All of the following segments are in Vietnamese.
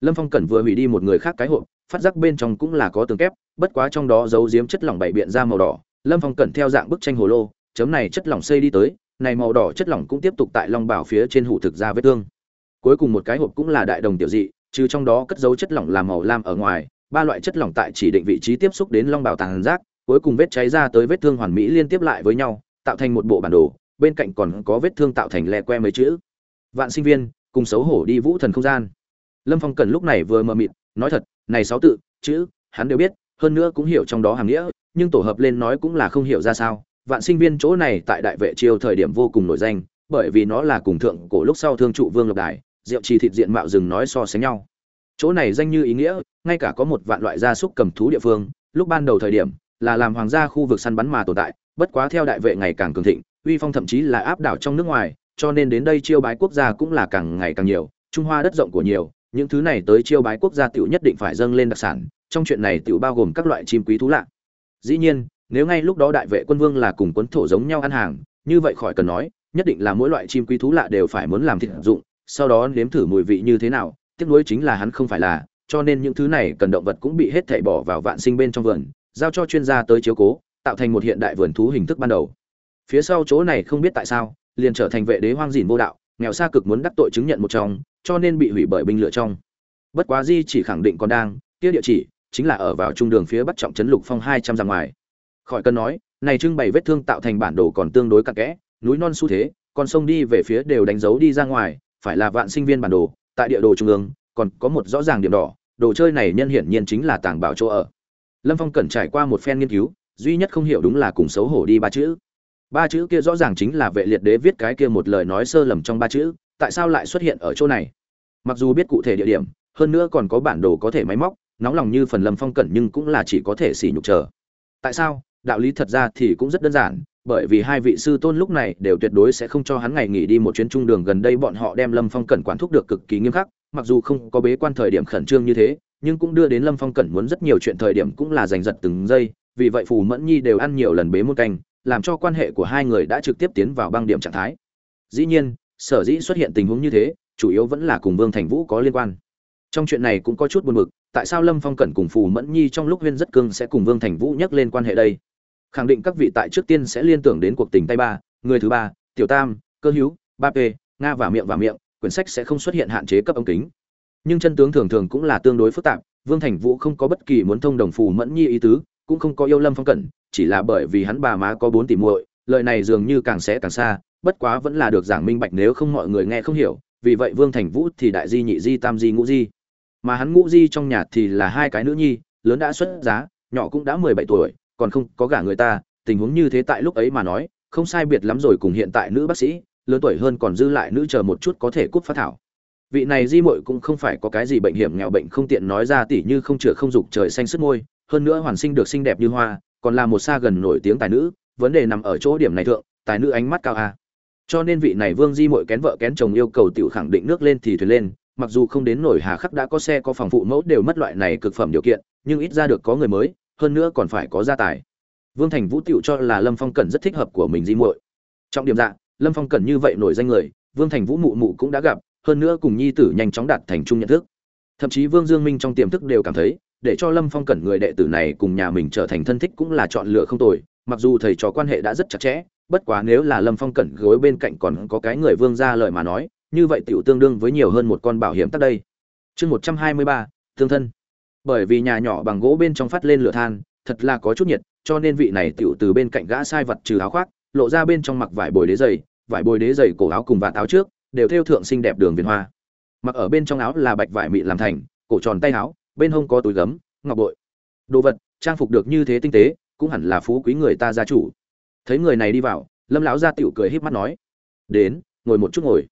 lâm phong cẩn vừa hủy đi một người khác cái hộp, phát giác bên trong cũng là có tường kép, bất quá trong đó giấu giếm chất lỏng bảy biện ra màu đỏ. Lâm phong cẩn theo dạng bức tranh hồ lô, chấm này chất lỏng xây đi tới, này màu đỏ chất lỏng cũng tiếp tục tại long bảo phía trên hủ thực ra vết thương. Cuối cùng một cái hộp cũng là đại đồng tiểu dị, trừ trong đó cất dấu chất lỏng làm màu lam ở ngoài, ba loại chất lỏng tại chỉ định vị trí tiếp xúc đến long bảo tàng giác, cuối cùng vết cháy ra tới vết thương hoàn mỹ liên tiếp lại với nhau, tạo thành một bộ bản đồ, bên cạnh còn có vết thương tạo thành lè que mấy chữ. Vạn sinh viên, cùng xấu hổ đi vũ thần không gian lâm phong cần lúc này vừa mờ mịt, nói thật, này sáu tự, chữ, hắn đều biết, hơn nữa cũng hiểu trong đó hàm nghĩa, nhưng tổ hợp lên nói cũng là không hiểu ra sao. Vạn sinh viên chỗ này tại đại vệ triều thời điểm vô cùng nổi danh, bởi vì nó là cùng thượng cổ lúc sau thương trụ vương lập đài, rượu trì thịt diện mạo rừng nói so sánh nhau. Chỗ này danh như ý nghĩa, ngay cả có một vạn loại gia súc cầm thú địa phương, lúc ban đầu thời điểm, là làm hoàng gia khu vực săn bắn mà tồn tại, bất quá theo đại vệ ngày càng cường thịnh, uy phong thậm chí là áp đảo trong nước ngoài, cho nên đến đây chiêu bái quốc gia cũng là càng ngày càng nhiều, trung hoa đất rộng của nhiều những thứ này tới chiêu bái quốc gia tiểu nhất định phải dâng lên đặc sản, trong chuyện này tiểu bao gồm các loại chim quý thú lạ. Dĩ nhiên, nếu ngay lúc đó đại vệ quân vương là cùng quân thổ giống nhau ăn hàng, như vậy khỏi cần nói, nhất định là mỗi loại chim quý thú lạ đều phải muốn làm thịt dụng, sau đó nếm thử mùi vị như thế nào, tiếc nuối chính là hắn không phải là, cho nên những thứ này cần động vật cũng bị hết thảy bỏ vào vạn sinh bên trong vườn, giao cho chuyên gia tới chiếu cố, tạo thành một hiện đại vườn thú hình thức ban đầu. Phía sau chỗ này không biết tại sao, liền trở thành vệ đế hoang dìn vô đạo, nghèo xa cực muốn đắc tội chứng nhận một trong cho nên bị hủy bởi binh lửa trong. Bất quá di chỉ khẳng định còn đang, kia địa chỉ chính là ở vào trung đường phía bắc trọng trấn lục phong hai trăm dặm ngoài. Khỏi cần nói, này trưng bày vết thương tạo thành bản đồ còn tương đối cặn kẽ, núi non xu thế còn sông đi về phía đều đánh dấu đi ra ngoài, phải là vạn sinh viên bản đồ, tại địa đồ trung ương, còn có một rõ ràng điểm đỏ, đồ chơi này nhân hiển nhiên chính là tàng bảo chỗ ở. Lâm phong cẩn trải qua một phen nghiên cứu, duy nhất không hiểu đúng là cùng xấu hổ đi ba chữ. Ba chữ kia rõ ràng chính là vệ liệt đế viết cái kia một lời nói sơ lầm trong ba chữ tại sao lại xuất hiện ở chỗ này? Mặc dù biết cụ thể địa điểm, hơn nữa còn có bản đồ có thể máy móc, nóng lòng như phần lâm phong cẩn nhưng cũng là chỉ có thể xỉ nhục chờ. Tại sao? Đạo lý thật ra thì cũng rất đơn giản, bởi vì hai vị sư tôn lúc này đều tuyệt đối sẽ không cho hắn ngày nghỉ đi một chuyến trung đường gần đây bọn họ đem lâm phong cẩn quản thúc được cực kỳ nghiêm khắc, mặc dù không có bế quan thời điểm khẩn trương như thế, nhưng cũng đưa đến lâm phong cẩn muốn rất nhiều chuyện thời điểm cũng là giành giật từng giây, vì vậy phù mẫn nhi đều ăn nhiều lần bế môn canh, làm cho quan hệ của hai người đã trực tiếp tiến vào băng điểm trạng thái. Dĩ nhiên sở dĩ xuất hiện tình huống như thế, chủ yếu vẫn là cùng vương thành vũ có liên quan. Trong chuyện này cũng có chút buồn bực, tại sao lâm phong cẩn cùng phù mẫn nhi trong lúc huyên rất cương sẽ cùng vương thành vũ nhắc lên quan hệ đây? Khẳng định các vị tại trước tiên sẽ liên tưởng đến cuộc tình tay ba, người thứ ba, tiểu tam, cơ hữu, ba p nga và miệng và miệng, quyển sách sẽ không xuất hiện hạn chế cấp ống kính. Nhưng chân tướng thường thường cũng là tương đối phức tạp, vương thành vũ không có bất kỳ muốn thông đồng phù mẫn nhi ý tứ, cũng không có yêu lâm phong cẩn, chỉ là bởi vì hắn bà má có bốn tỷ muội, lời này dường như càng sẽ càng xa bất quá vẫn là được giảng minh bạch nếu không mọi người nghe không hiểu, vì vậy vương thành vũ thì đại di nhị di, tam di, ngũ di. Mà hắn ngũ di trong nhà thì là hai cái nữ nhi, lớn đã xuất giá, nhỏ cũng đã mười bảy tuổi, còn không có gả người ta, tình huống như thế tại lúc ấy mà nói, không sai biệt lắm rồi cùng hiện tại nữ bác sĩ, lớn tuổi hơn còn dư lại nữ chờ một chút có thể cút phát thảo. Vị này di muội cũng không phải có cái gì bệnh hiểm nghèo bệnh không tiện nói ra tỉ như không chữa không dục trời xanh sức môi, hơn nữa hoàn sinh được xinh đẹp như hoa, còn là một xa gần nổi tiếng tài nữ, vấn đề nằm ở chỗ điểm này thượng, tài nữ ánh mắt cao a cho nên vị này vương di muội kén vợ kén chồng yêu cầu tiểu khẳng định nước lên thì thuyền lên, mặc dù không đến nổi hà khắc đã có xe có phòng phụ mẫu đều mất loại này cực phẩm điều kiện, nhưng ít ra được có người mới, hơn nữa còn phải có gia tài. Vương thành vũ tiểu cho là lâm phong Cần rất thích hợp của mình di muội. Trong điểm dạng lâm phong Cần như vậy nổi danh người, vương thành vũ mụ mụ cũng đã gặp, hơn nữa cùng nhi tử nhanh chóng đạt thành chung nhận thức. Thậm chí vương dương minh trong tiềm thức đều cảm thấy, để cho lâm phong cẩn người đệ tử này cùng nhà mình trở thành thân thích cũng là chọn lựa không tồi, mặc dù thầy trò quan hệ đã rất chặt chẽ bất quá nếu là lâm phong cẩn gối bên cạnh còn có cái người vương ra lời mà nói, như vậy tiểu tương đương với nhiều hơn một con bảo hiểm tắt đây. Chương một trăm hai mươi ba, tương thân. Bởi vì nhà nhỏ bằng gỗ bên trong phát lên lửa than, thật là có chút nhiệt, cho nên vị này tiểu từ bên cạnh gã sai vật trừ áo khoác, lộ ra bên trong mặc vải bồi đế dày vải bồi đế dày cổ áo cùng vạt áo trước, đều theo thượng xinh đẹp đường viền hoa. Mặc ở bên trong áo là bạch vải mị làm thành, cổ tròn tay áo, bên hông có túi gấm, ngọc bội. Đồ vật, trang phục được như thế tinh tế, cũng hẳn là phú quý người ta gia chủ thấy người này đi vào, lâm lão gia tiểu cười híp mắt nói, đến, ngồi một chút ngồi.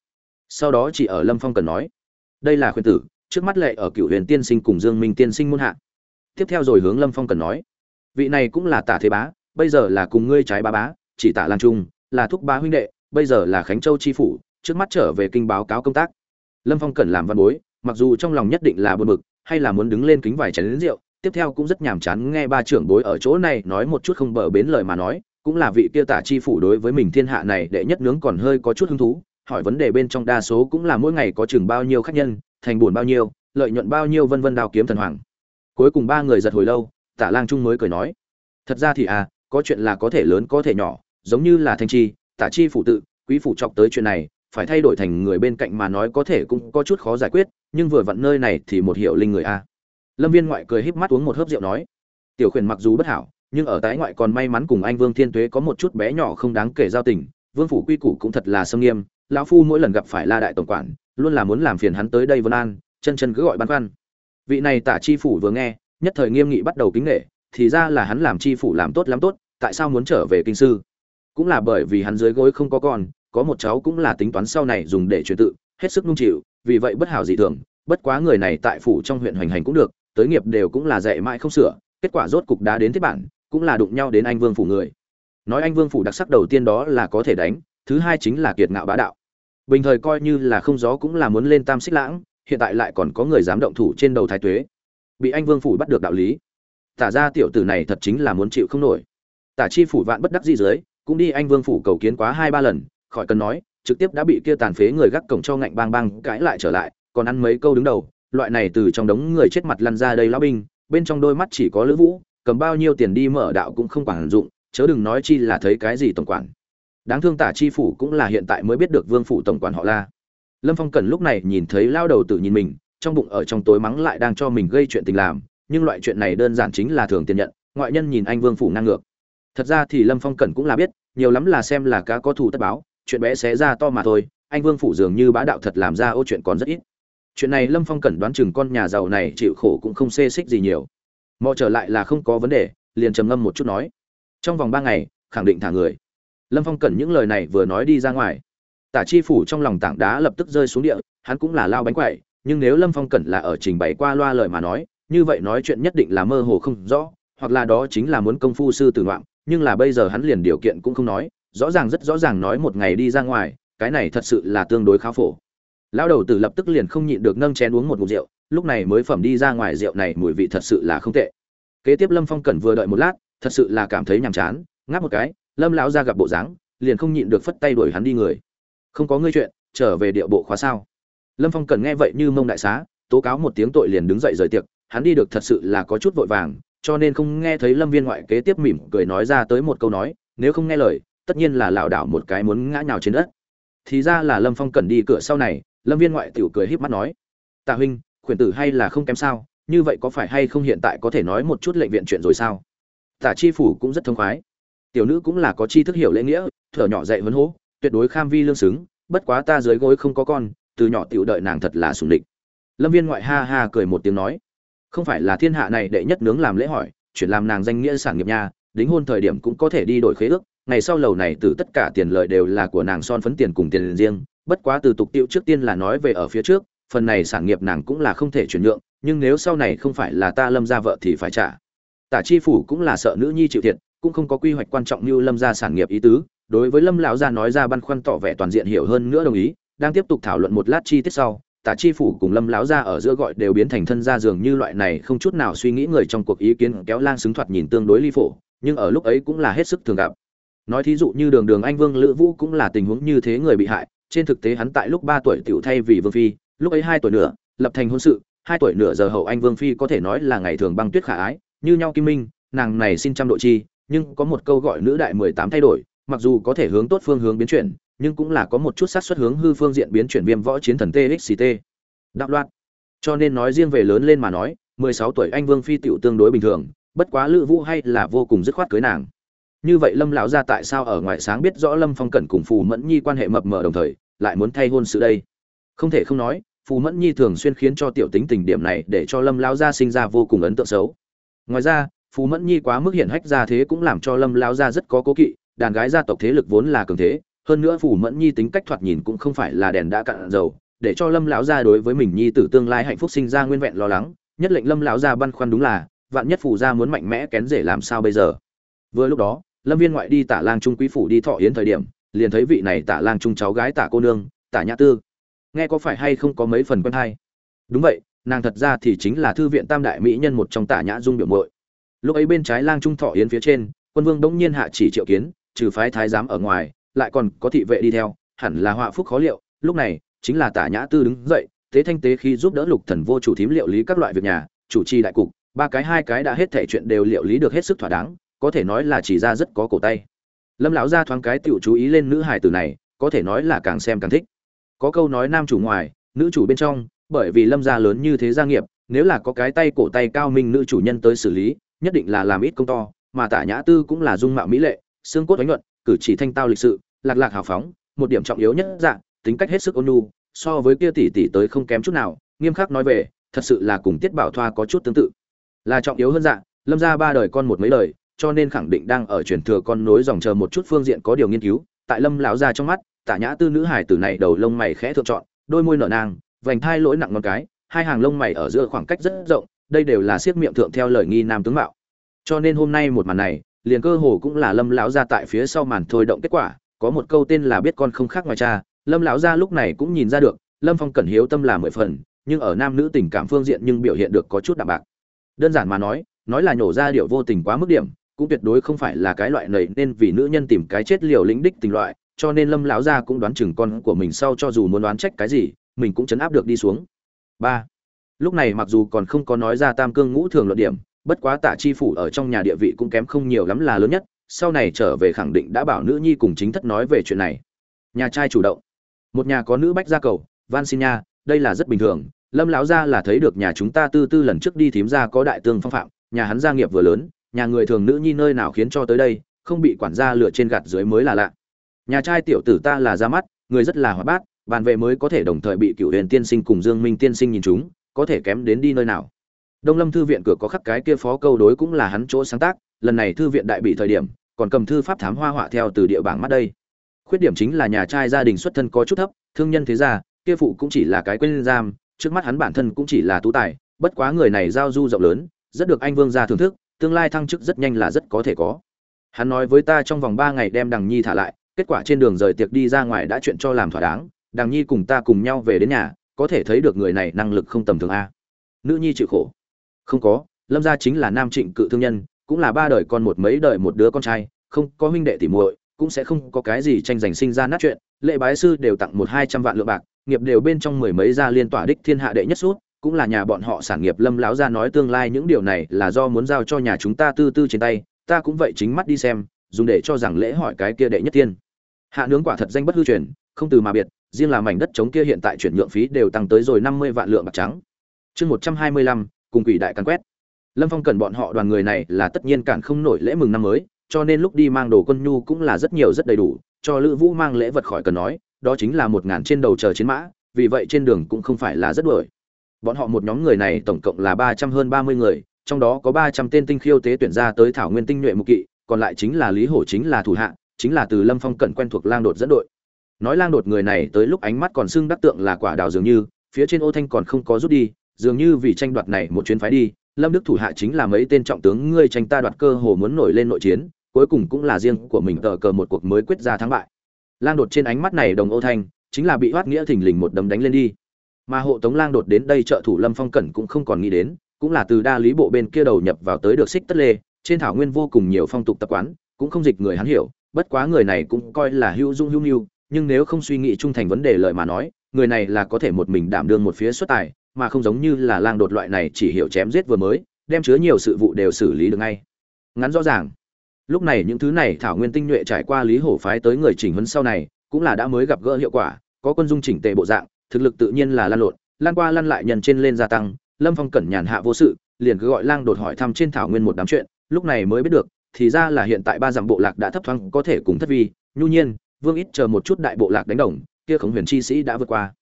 Sau đó chỉ ở lâm phong cần nói, đây là khuyên tử, trước mắt lệ ở cựu huyền tiên sinh cùng dương minh tiên sinh muôn hạ. Tiếp theo rồi hướng lâm phong cần nói, vị này cũng là tả thế bá, bây giờ là cùng ngươi trái bá bá, chỉ tả lan trung, là thúc bá huynh đệ, bây giờ là khánh châu tri phủ, trước mắt trở về kinh báo cáo công tác. Lâm phong cần làm văn bối, mặc dù trong lòng nhất định là buồn bực, hay là muốn đứng lên kính vài chén lính rượu, tiếp theo cũng rất nhàm chán nghe ba trưởng bối ở chỗ này nói một chút không bờ bến lời mà nói cũng là vị kia tả chi phủ đối với mình thiên hạ này đệ nhất nướng còn hơi có chút hứng thú, hỏi vấn đề bên trong đa số cũng là mỗi ngày có chừng bao nhiêu khách nhân, thành buồn bao nhiêu, lợi nhuận bao nhiêu vân vân đào kiếm thần hoàng. Cuối cùng ba người giật hồi lâu, tả lang trung mới cười nói, thật ra thì à có chuyện là có thể lớn có thể nhỏ, giống như là thanh chi, tả chi phụ tự, quý phụ chọc tới chuyện này, phải thay đổi thành người bên cạnh mà nói có thể cũng có chút khó giải quyết, nhưng vừa vặn nơi này thì một hiệu linh người a. Lâm viên ngoại cười híp mắt uống một hớp rượu nói, tiểu khuyển mặc dù bất hảo nhưng ở tái ngoại còn may mắn cùng anh vương thiên tuế có một chút bé nhỏ không đáng kể giao tình, vương phủ quy củ cũng thật là sâm nghiêm, lão phu mỗi lần gặp phải la đại tổng quản, luôn là muốn làm phiền hắn tới đây vân an, chân chân cứ gọi băn khoăn. Vị này tả chi phủ vừa nghe, nhất thời nghiêm nghị bắt đầu kính nghệ thì ra là hắn làm chi phủ làm tốt lắm tốt, tại sao muốn trở về kinh sư? Cũng là bởi vì hắn dưới gối không có con, có một cháu cũng là tính toán sau này dùng để truyền tự, hết sức nung chịu vì vậy bất hảo dị thường, bất quá người này tại phủ trong huyện hoành hành cũng được, tới nghiệp đều cũng là dạy mãi không sửa, kết quả rốt cục đã đến thiết bản cũng là đụng nhau đến anh vương phủ người. Nói anh vương phủ đặc sắc đầu tiên đó là có thể đánh, thứ hai chính là kiệt ngạo bá đạo. Bình thời coi như là không gió cũng là muốn lên tam xích lãng, hiện tại lại còn có người dám động thủ trên đầu thái tuế. Bị anh vương phủ bắt được đạo lý. Tả ra tiểu tử này thật chính là muốn chịu không nổi. Tả chi phủ vạn bất đắc di dưới, cũng đi anh vương phủ cầu kiến quá hai ba lần, khỏi cần nói, trực tiếp đã bị kia tàn phế người gác cổng cho ngạnh bang bang cãi lại trở lại, còn ăn mấy câu đứng đầu, loại này từ trong đống người chết mặt lăn ra đây lão binh, bên trong đôi mắt chỉ có lữ vũ cầm bao nhiêu tiền đi mở đạo cũng không quản dụng, chớ đừng nói chi là thấy cái gì tổng quản. Đáng thương tả chi phủ cũng là hiện tại mới biết được vương phủ tổng quản họ la. Lâm phong cần lúc này nhìn thấy lao đầu tự nhìn mình, trong bụng ở trong tối mắng lại đang cho mình gây chuyện tình làm, nhưng loại chuyện này đơn giản chính là thường tiền nhận, ngoại nhân nhìn anh vương phủ ngang ngược. Thật ra thì lâm phong cẩn cũng là biết, nhiều lắm là xem là cá có thù tất báo, chuyện bé xé ra to mà thôi, anh vương phủ dường như bá đạo thật làm ra ô chuyện còn rất ít. Chuyện này lâm phong cẩn đoán chừng con nhà giàu này chịu khổ cũng không xê xích gì nhiều mọi trở lại là không có vấn đề, liền trầm ngâm một chút nói. Trong vòng ba ngày, khẳng định thả người. Lâm phong cẩn những lời này vừa nói đi ra ngoài. Tả chi phủ trong lòng tảng đá lập tức rơi xuống địa, hắn cũng là lao bánh quậy nhưng nếu lâm phong cẩn là ở trình bày qua loa lời mà nói, như vậy nói chuyện nhất định là mơ hồ không rõ, hoặc là đó chính là muốn công phu sư tử ngoạm, nhưng là bây giờ hắn liền điều kiện cũng không nói, rõ ràng rất rõ ràng nói một ngày đi ra ngoài, cái này thật sự là tương đối khá phổ. Lão đầu tử lập tức liền không nhịn được nâng chén uống một ngụm rượu lúc này mới phẩm đi ra ngoài rượu này mùi vị thật sự là không tệ. Kế tiếp lâm phong cẩn vừa đợi một lát, thật sự là cảm thấy nhàm chán, ngáp một cái, lâm lão ra gặp bộ dáng, liền không nhịn được phất tay đuổi hắn đi người. Không có ngươi chuyện, trở về địa bộ khóa sao? Lâm phong cẩn nghe vậy như mông đại xá, tố cáo một tiếng tội liền đứng dậy rời tiệc, hắn đi được thật sự là có chút vội vàng, cho nên không nghe thấy lâm viên ngoại kế tiếp mỉm cười nói ra tới một câu nói, nếu không nghe lời, tất nhiên là lảo đảo một cái muốn ngã nhào trên đất. Thì ra là lâm phong cần đi cửa sau này, lâm viên ngoại tiểu cười híp mắt nói, tạ huynh khuyển tử hay là không kém sao? Như vậy có phải hay không hiện tại có thể nói một chút lệnh viện chuyện rồi sao? Tả chi phủ cũng rất thông khoái. Tiểu nữ cũng là có chi thức hiểu lễ nghĩa, thở nhỏ dạy vấn hố, tuyệt đối kham vi lương xứng, bất quá ta dưới gối không có con, từ nhỏ tiểu đợi nàng thật là sùng địch. Lâm viên ngoại ha ha cười một tiếng nói, không phải là thiên hạ này đệ nhất nướng làm lễ hỏi, chuyển làm nàng danh nghĩa sản nghiệp nha, đính hôn thời điểm cũng có thể đi đổi khế ước, ngày sau lầu này từ tất cả tiền lợi đều là của nàng son phấn tiền cùng tiền riêng, bất quá từ tục tiêu trước tiên là nói về ở phía trước phần này sản nghiệp nàng cũng là không thể chuyển nhượng, nhưng nếu sau này không phải là ta lâm ra vợ thì phải trả. Tả chi phủ cũng là sợ nữ nhi chịu thiệt, cũng không có quy hoạch quan trọng như lâm ra sản nghiệp ý tứ, đối với lâm lão gia nói ra băn khoăn tỏ vẻ toàn diện hiểu hơn nữa đồng ý, đang tiếp tục thảo luận một lát chi tiết sau, tả chi phủ cùng lâm lão gia ở giữa gọi đều biến thành thân gia dường như loại này không chút nào suy nghĩ người trong cuộc ý kiến kéo lang xứng thoạt nhìn tương đối ly phổ, nhưng ở lúc ấy cũng là hết sức thường gặp. Nói thí dụ như đường đường anh vương lữ vũ cũng là tình huống như thế người bị hại, trên thực tế hắn tại lúc ba tuổi tiểu thay vì vương phi lúc ấy hai tuổi nữa lập thành hôn sự, hai tuổi nửa giờ hậu anh vương phi có thể nói là ngày thường băng tuyết khả ái, như nhau kim minh, nàng này xin trăm độ chi, nhưng có một câu gọi nữ đại mười tám thay đổi, mặc dù có thể hướng tốt phương hướng biến chuyển, nhưng cũng là có một chút sát xuất hướng hư phương diện biến chuyển viêm võ chiến thần txt đạo loạn. Cho nên nói riêng về lớn lên mà nói, mười sáu tuổi anh vương phi tiểu tương đối bình thường, bất quá lữ vũ hay là vô cùng dứt khoát cưới nàng. Như vậy lâm lão gia tại sao ở ngoài sáng biết rõ lâm phong cẩn cùng phù mẫn nhi quan hệ mập mờ đồng thời, lại muốn thay hôn sự đây? Không thể không nói phù mẫn nhi thường xuyên khiến cho tiểu tính tình điểm này để cho lâm lão gia sinh ra vô cùng ấn tượng xấu. Ngoài ra, phù mẫn nhi quá mức hiển hách ra thế cũng làm cho lâm lão gia rất có cố kỵ, đàn gái gia tộc thế lực vốn là cường thế, hơn nữa phù mẫn nhi tính cách thoạt nhìn cũng không phải là đèn đã cạn dầu, để cho lâm lão gia đối với mình nhi tử tương lai hạnh phúc sinh ra nguyên vẹn lo lắng, nhất lệnh lâm lão gia băn khoăn đúng là, vạn nhất phù gia muốn mạnh mẽ kén rể làm sao bây giờ? Vừa lúc đó, lâm viên ngoại đi tả lang trung quý phủ đi thọ yến thời điểm, liền thấy vị này tả lang trung cháu gái tả cô nương, tả nhã tư nghe có phải hay không có mấy phần quen hay? Đúng vậy, nàng thật ra thì chính là thư viện tam đại mỹ nhân một trong tả nhã dung biểu muội. Lúc ấy bên trái lang trung thọ yến phía trên, quân vương đống nhiên hạ chỉ triệu kiến, trừ phái thái giám ở ngoài, lại còn có thị vệ đi theo, hẳn là họa phúc khó liệu, lúc này, chính là tả nhã tư đứng dậy, tế thanh tế khi giúp đỡ lục thần vô chủ thím liệu lý các loại việc nhà, chủ trì đại cục, ba cái hai cái đã hết thể chuyện đều liệu lý được hết sức thỏa đáng, có thể nói là chỉ ra rất có cổ tay. Lâm lão gia thoáng cái tiểu chú ý lên nữ hài tử này, có thể nói là càng xem càng thích có câu nói nam chủ ngoài nữ chủ bên trong bởi vì lâm gia lớn như thế gia nghiệp nếu là có cái tay cổ tay cao minh nữ chủ nhân tới xử lý nhất định là làm ít công to mà tả nhã tư cũng là dung mạo mỹ lệ xương cốt đánh luận, cử chỉ thanh tao lịch sự lạc lạc hào phóng một điểm trọng yếu nhất dạng tính cách hết sức ôn nhu so với kia tỷ tỷ tới không kém chút nào nghiêm khắc nói về thật sự là cùng tiết bảo thoa có chút tương tự. Là trọng yếu hơn dạng lâm ra ba đời con một mấy đời cho nên khẳng định đang ở truyền thừa con nối dòng chờ một chút phương diện có điều nghiên cứu tại lâm lão Gia trong mắt tả nhã tư nữ hải tử này đầu lông mày khẽ thượng chọn đôi môi nở nang, vành thai lỗi nặng ngón cái, hai hàng lông mày ở giữa khoảng cách rất rộng, đây đều là siết miệng thượng theo lời nghi nam tướng mạo. Cho nên hôm nay một màn này, liền cơ hồ cũng là lâm lão ra tại phía sau màn thôi động kết quả, có một câu tên là biết con không khác ngoài cha, lâm lão ra lúc này cũng nhìn ra được, lâm phong cẩn hiếu tâm là mười phần, nhưng ở nam nữ tình cảm phương diện nhưng biểu hiện được có chút đạm bạc. Đơn giản mà nói nói là nhổ ra điệu vô tình quá mức điểm, cũng tuyệt đối không phải là cái loại nầy nên vì nữ nhân tìm cái chết liều lĩnh đích tình loại cho nên lâm lão gia cũng đoán chừng con của mình sau cho dù muốn đoán trách cái gì, mình cũng chấn áp được đi xuống. Ba. Lúc này mặc dù còn không có nói ra tam cương ngũ thường luận điểm, bất quá tạ chi phủ ở trong nhà địa vị cũng kém không nhiều lắm là lớn nhất, sau này trở về khẳng định đã bảo nữ nhi cùng chính thất nói về chuyện này. Nhà trai chủ động. Một nhà có nữ bách gia cầu van xin nha, đây là rất bình thường, lâm lão gia là thấy được nhà chúng ta tư tư lần trước đi thím ra có đại tương phong phạm, nhà hắn gia nghiệp vừa lớn, nhà người thường nữ nhi nơi nào khiến cho tới đây, không bị quản gia lựa trên gạt dưới mới là lạ nhà trai tiểu tử ta là ra mắt, người rất là hoạt bát, bàn về mới có thể đồng thời bị cựu huyền tiên sinh cùng dương minh tiên sinh nhìn chúng, có thể kém đến đi nơi nào. Đông lâm thư viện cửa có khắc cái kia phó câu đối cũng là hắn chỗ sáng tác, lần này thư viện đại bị thời điểm, còn cầm thư pháp thám hoa họa theo từ địa bảng mắt đây. Khuyết điểm chính là nhà trai gia đình xuất thân có chút thấp, thương nhân thế gia, kia phụ cũng chỉ là cái quên giam, trước mắt hắn bản thân cũng chỉ là tú tài, bất quá người này giao du rộng lớn, rất được anh vương gia thưởng thức, tương lai thăng chức rất nhanh là rất có thể có. Hắn nói với ta trong vòng ba ngày đem đằng nhi thả lại kết quả trên đường rời tiệc đi ra ngoài đã chuyện cho làm thỏa đáng, đằng nhi cùng ta cùng nhau về đến nhà, có thể thấy được người này năng lực không tầm thường a. Nữ nhi chịu khổ. Không có, lâm gia chính là nam trịnh cự thương nhân, cũng là ba đời con một mấy đời một đứa con trai, không có huynh đệ tỉ muội, cũng sẽ không có cái gì tranh giành sinh ra nát chuyện lệ bái sư đều tặng một hai trăm vạn lượng bạc, nghiệp đều bên trong mười mấy gia liên tỏa đích thiên hạ đệ nhất suốt, cũng là nhà bọn họ sản nghiệp lâm láo ra nói tương lai những điều này là do muốn giao cho nhà chúng ta tư tư trên tay, ta cũng vậy chính mắt đi xem, dùng để cho rằng lễ hỏi cái kia đệ nhất thiên hạ nướng quả thật danh bất hư truyền, không từ mà biệt, riêng là mảnh đất trống kia hiện tại chuyển nhượng phí đều tăng tới rồi năm mươi vạn lượng bạc trắng. Chương một trăm hai mươi lăm, cùng quỷ đại càn quét. Lâm phong cần bọn họ đoàn người này là tất nhiên cản không nổi lễ mừng năm mới, cho nên lúc đi mang đồ quân nhu cũng là rất nhiều rất đầy đủ, cho lữ vũ mang lễ vật khỏi cần nói, đó chính là một ngàn trên đầu chờ chiến mã, vì vậy trên đường cũng không phải là rất đuổi. Bọn họ một nhóm người này tổng cộng là ba trăm hơn ba mươi người, trong đó có ba trăm tên tinh khiêu tế tuyển ra tới thảo nguyên tinh nhuệ mục kỵ, còn lại chính là lý hổ chính là thủ hạ chính là từ lâm phong cận quen thuộc lang đột dẫn đội. Nói lang đột người này tới lúc ánh mắt còn xưng đắc tượng là quả đào dường như, phía trên ô thanh còn không có rút đi, dường như vì tranh đoạt này một chuyến phái đi, lâm đức thủ hạ chính là mấy tên trọng tướng ngươi tranh ta đoạt cơ hồ muốn nổi lên nội chiến, cuối cùng cũng là riêng của mình tờ cờ một cuộc mới quyết ra thắng bại. Lang đột trên ánh mắt này đồng ô thanh, chính là bị hoát nghĩa thình lình một đấm đánh lên đi. Mà hộ tống lang đột đến đây trợ thủ lâm phong cẩn cũng không còn nghĩ đến, cũng là từ đa lý bộ bên kia đầu nhập vào tới được xích tất lê, trên thảo nguyên vô cùng nhiều phong tục tập quán, cũng không dịch người hắn hiểu bất quá người này cũng coi là hữu dung hữu nhu nhưng nếu không suy nghĩ trung thành vấn đề lợi mà nói, người này là có thể một mình đảm đương một phía xuất tài, mà không giống như là lang đột loại này chỉ hiểu chém giết vừa mới, đem chứa nhiều sự vụ đều xử lý được ngay. Ngắn rõ ràng. Lúc này những thứ này thảo nguyên tinh nhuệ trải qua lý hổ phái tới người chỉnh huấn sau này, cũng là đã mới gặp gỡ hiệu quả, có quân dung chỉnh tề bộ dạng, thực lực tự nhiên là lan lộn, lan qua lăn lại nhân trên lên gia tăng, lâm phong cẩn nhàn hạ vô sự, liền cứ gọi lang đột hỏi thăm trên thảo nguyên một đám chuyện, lúc này mới biết được thì ra là hiện tại ba dặm bộ lạc đã thấp thoáng có thể cùng thất vi. Nhu nhiên, vương ít chờ một chút đại bộ lạc đánh đồng, kia khống huyền chi sĩ đã vượt qua.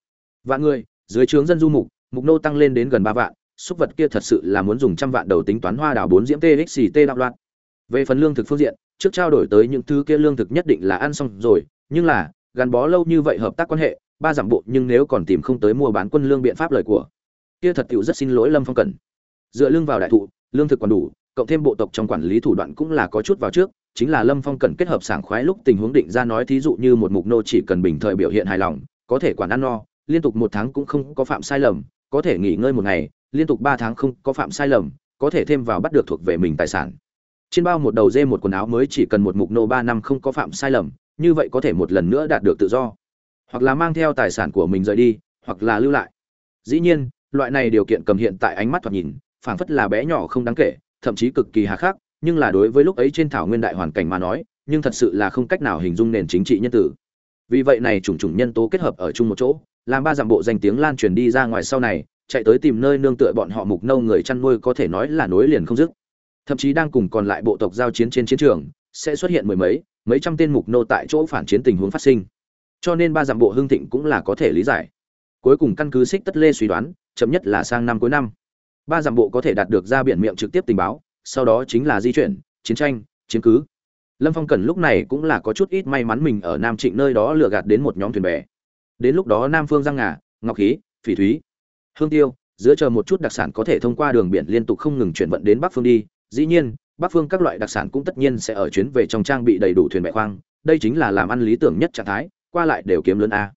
Vạn người, dưới trướng dân du mục mục nô tăng lên đến gần ba vạn súc vật kia thật sự là muốn dùng trăm vạn đầu tính toán hoa đảo bốn diễm txt đạo loạn. Về phần lương thực phương diện, trước trao đổi tới những thứ kia lương thực nhất định là ăn xong rồi, nhưng là, gắn bó lâu như vậy hợp tác quan hệ, ba giảm bộ nhưng nếu còn tìm không tới mua bán quân lương biện pháp lời của, kia thật tiểu rất xin lỗi lâm phong cần dựa lương vào đại thụ, lương thực còn đủ cộng thêm bộ tộc trong quản lý thủ đoạn cũng là có chút vào trước, chính là lâm phong cần kết hợp sảng khoái lúc tình huống định ra nói thí dụ như một mục nô chỉ cần bình thời biểu hiện hài lòng, có thể quản ăn no, liên tục một tháng cũng không có phạm sai lầm, có thể nghỉ ngơi một ngày, liên tục ba tháng không có phạm sai lầm, có thể thêm vào bắt được thuộc về mình tài sản. Trên bao một đầu dê một quần áo mới chỉ cần một mục nô ba năm không có phạm sai lầm, như vậy có thể một lần nữa đạt được tự do. Hoặc là mang theo tài sản của mình rời đi, hoặc là lưu lại. Dĩ nhiên, loại này điều kiện cầm hiện tại ánh mắt thoạt nhìn, phảng phất là bé nhỏ không đáng kể thậm chí cực kỳ hà khắc, nhưng là đối với lúc ấy trên thảo nguyên đại hoàn cảnh mà nói, nhưng thật sự là không cách nào hình dung nền chính trị nhân tử. Vì vậy này chủng chủng nhân tố kết hợp ở chung một chỗ, làm ba dặm bộ danh tiếng lan truyền đi ra ngoài sau này, chạy tới tìm nơi nương tựa bọn họ mục nâu người chăn nuôi có thể nói là nối liền không dứt. Thậm chí đang cùng còn lại bộ tộc giao chiến trên chiến trường, sẽ xuất hiện mười mấy mấy trăm tên mục nô tại chỗ phản chiến tình huống phát sinh. Cho nên ba dặm bộ hương thịnh cũng là có thể lý giải. Cuối cùng căn cứ xích tất lê suy đoán, chậm nhất là sang năm cuối năm ba dặm bộ có thể đạt được ra biển miệng trực tiếp tình báo, sau đó chính là di chuyển, chiến tranh, chiến cứ. Lâm phong cần lúc này cũng là có chút ít may mắn mình ở nam trịnh nơi đó lừa gạt đến một nhóm thuyền bè. Đến lúc đó nam phương giang ngà, ngọc khí, phỉ thúy, hương tiêu, giữa chờ một chút đặc sản có thể thông qua đường biển liên tục không ngừng chuyển vận đến bắc phương đi. Dĩ nhiên, bắc phương các loại đặc sản cũng tất nhiên sẽ ở chuyến về trong trang bị đầy đủ thuyền bè khoang, đây chính là làm ăn lý tưởng nhất trạng thái, qua lại đều kiếm lớn a.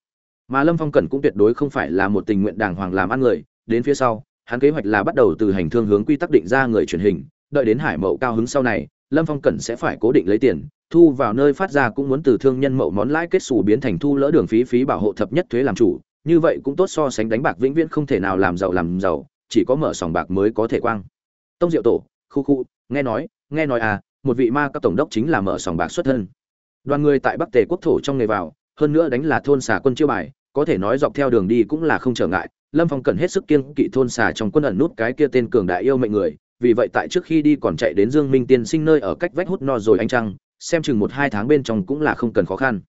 Mà lâm phong Cần cũng tuyệt đối không phải là một tình nguyện đàng hoàng làm ăn người, đến phía sau hắn kế hoạch là bắt đầu từ hành thương hướng quy tắc định ra người truyền hình, đợi đến hải mậu cao hứng sau này, lâm phong cẩn sẽ phải cố định lấy tiền, thu vào nơi phát ra cũng muốn từ thương nhân mậu món lãi kết xù biến thành thu lỡ đường phí phí bảo hộ thập nhất thuế làm chủ, như vậy cũng tốt so sánh đánh bạc vĩnh viễn không thể nào làm giàu làm giàu, chỉ có mở sòng bạc mới có thể quang. Tông diệu tổ, khu khu, nghe nói nghe nói à một vị ma các tổng đốc chính là mở sòng bạc xuất thân. Đoàn người tại bắc tề quốc thổ trong nghề vào, hơn nữa đánh là thôn xà quân chiêu bài, có thể nói dọc theo đường đi cũng là không trở ngại lâm phong cần hết sức kiên kỵ thôn xà trong quân ẩn nút cái kia tên cường đại yêu mệnh người, vì vậy tại trước khi đi còn chạy đến dương minh tiên sinh nơi ở cách vách hút no rồi anh trăng, xem chừng một hai tháng bên trong cũng là không cần khó khăn.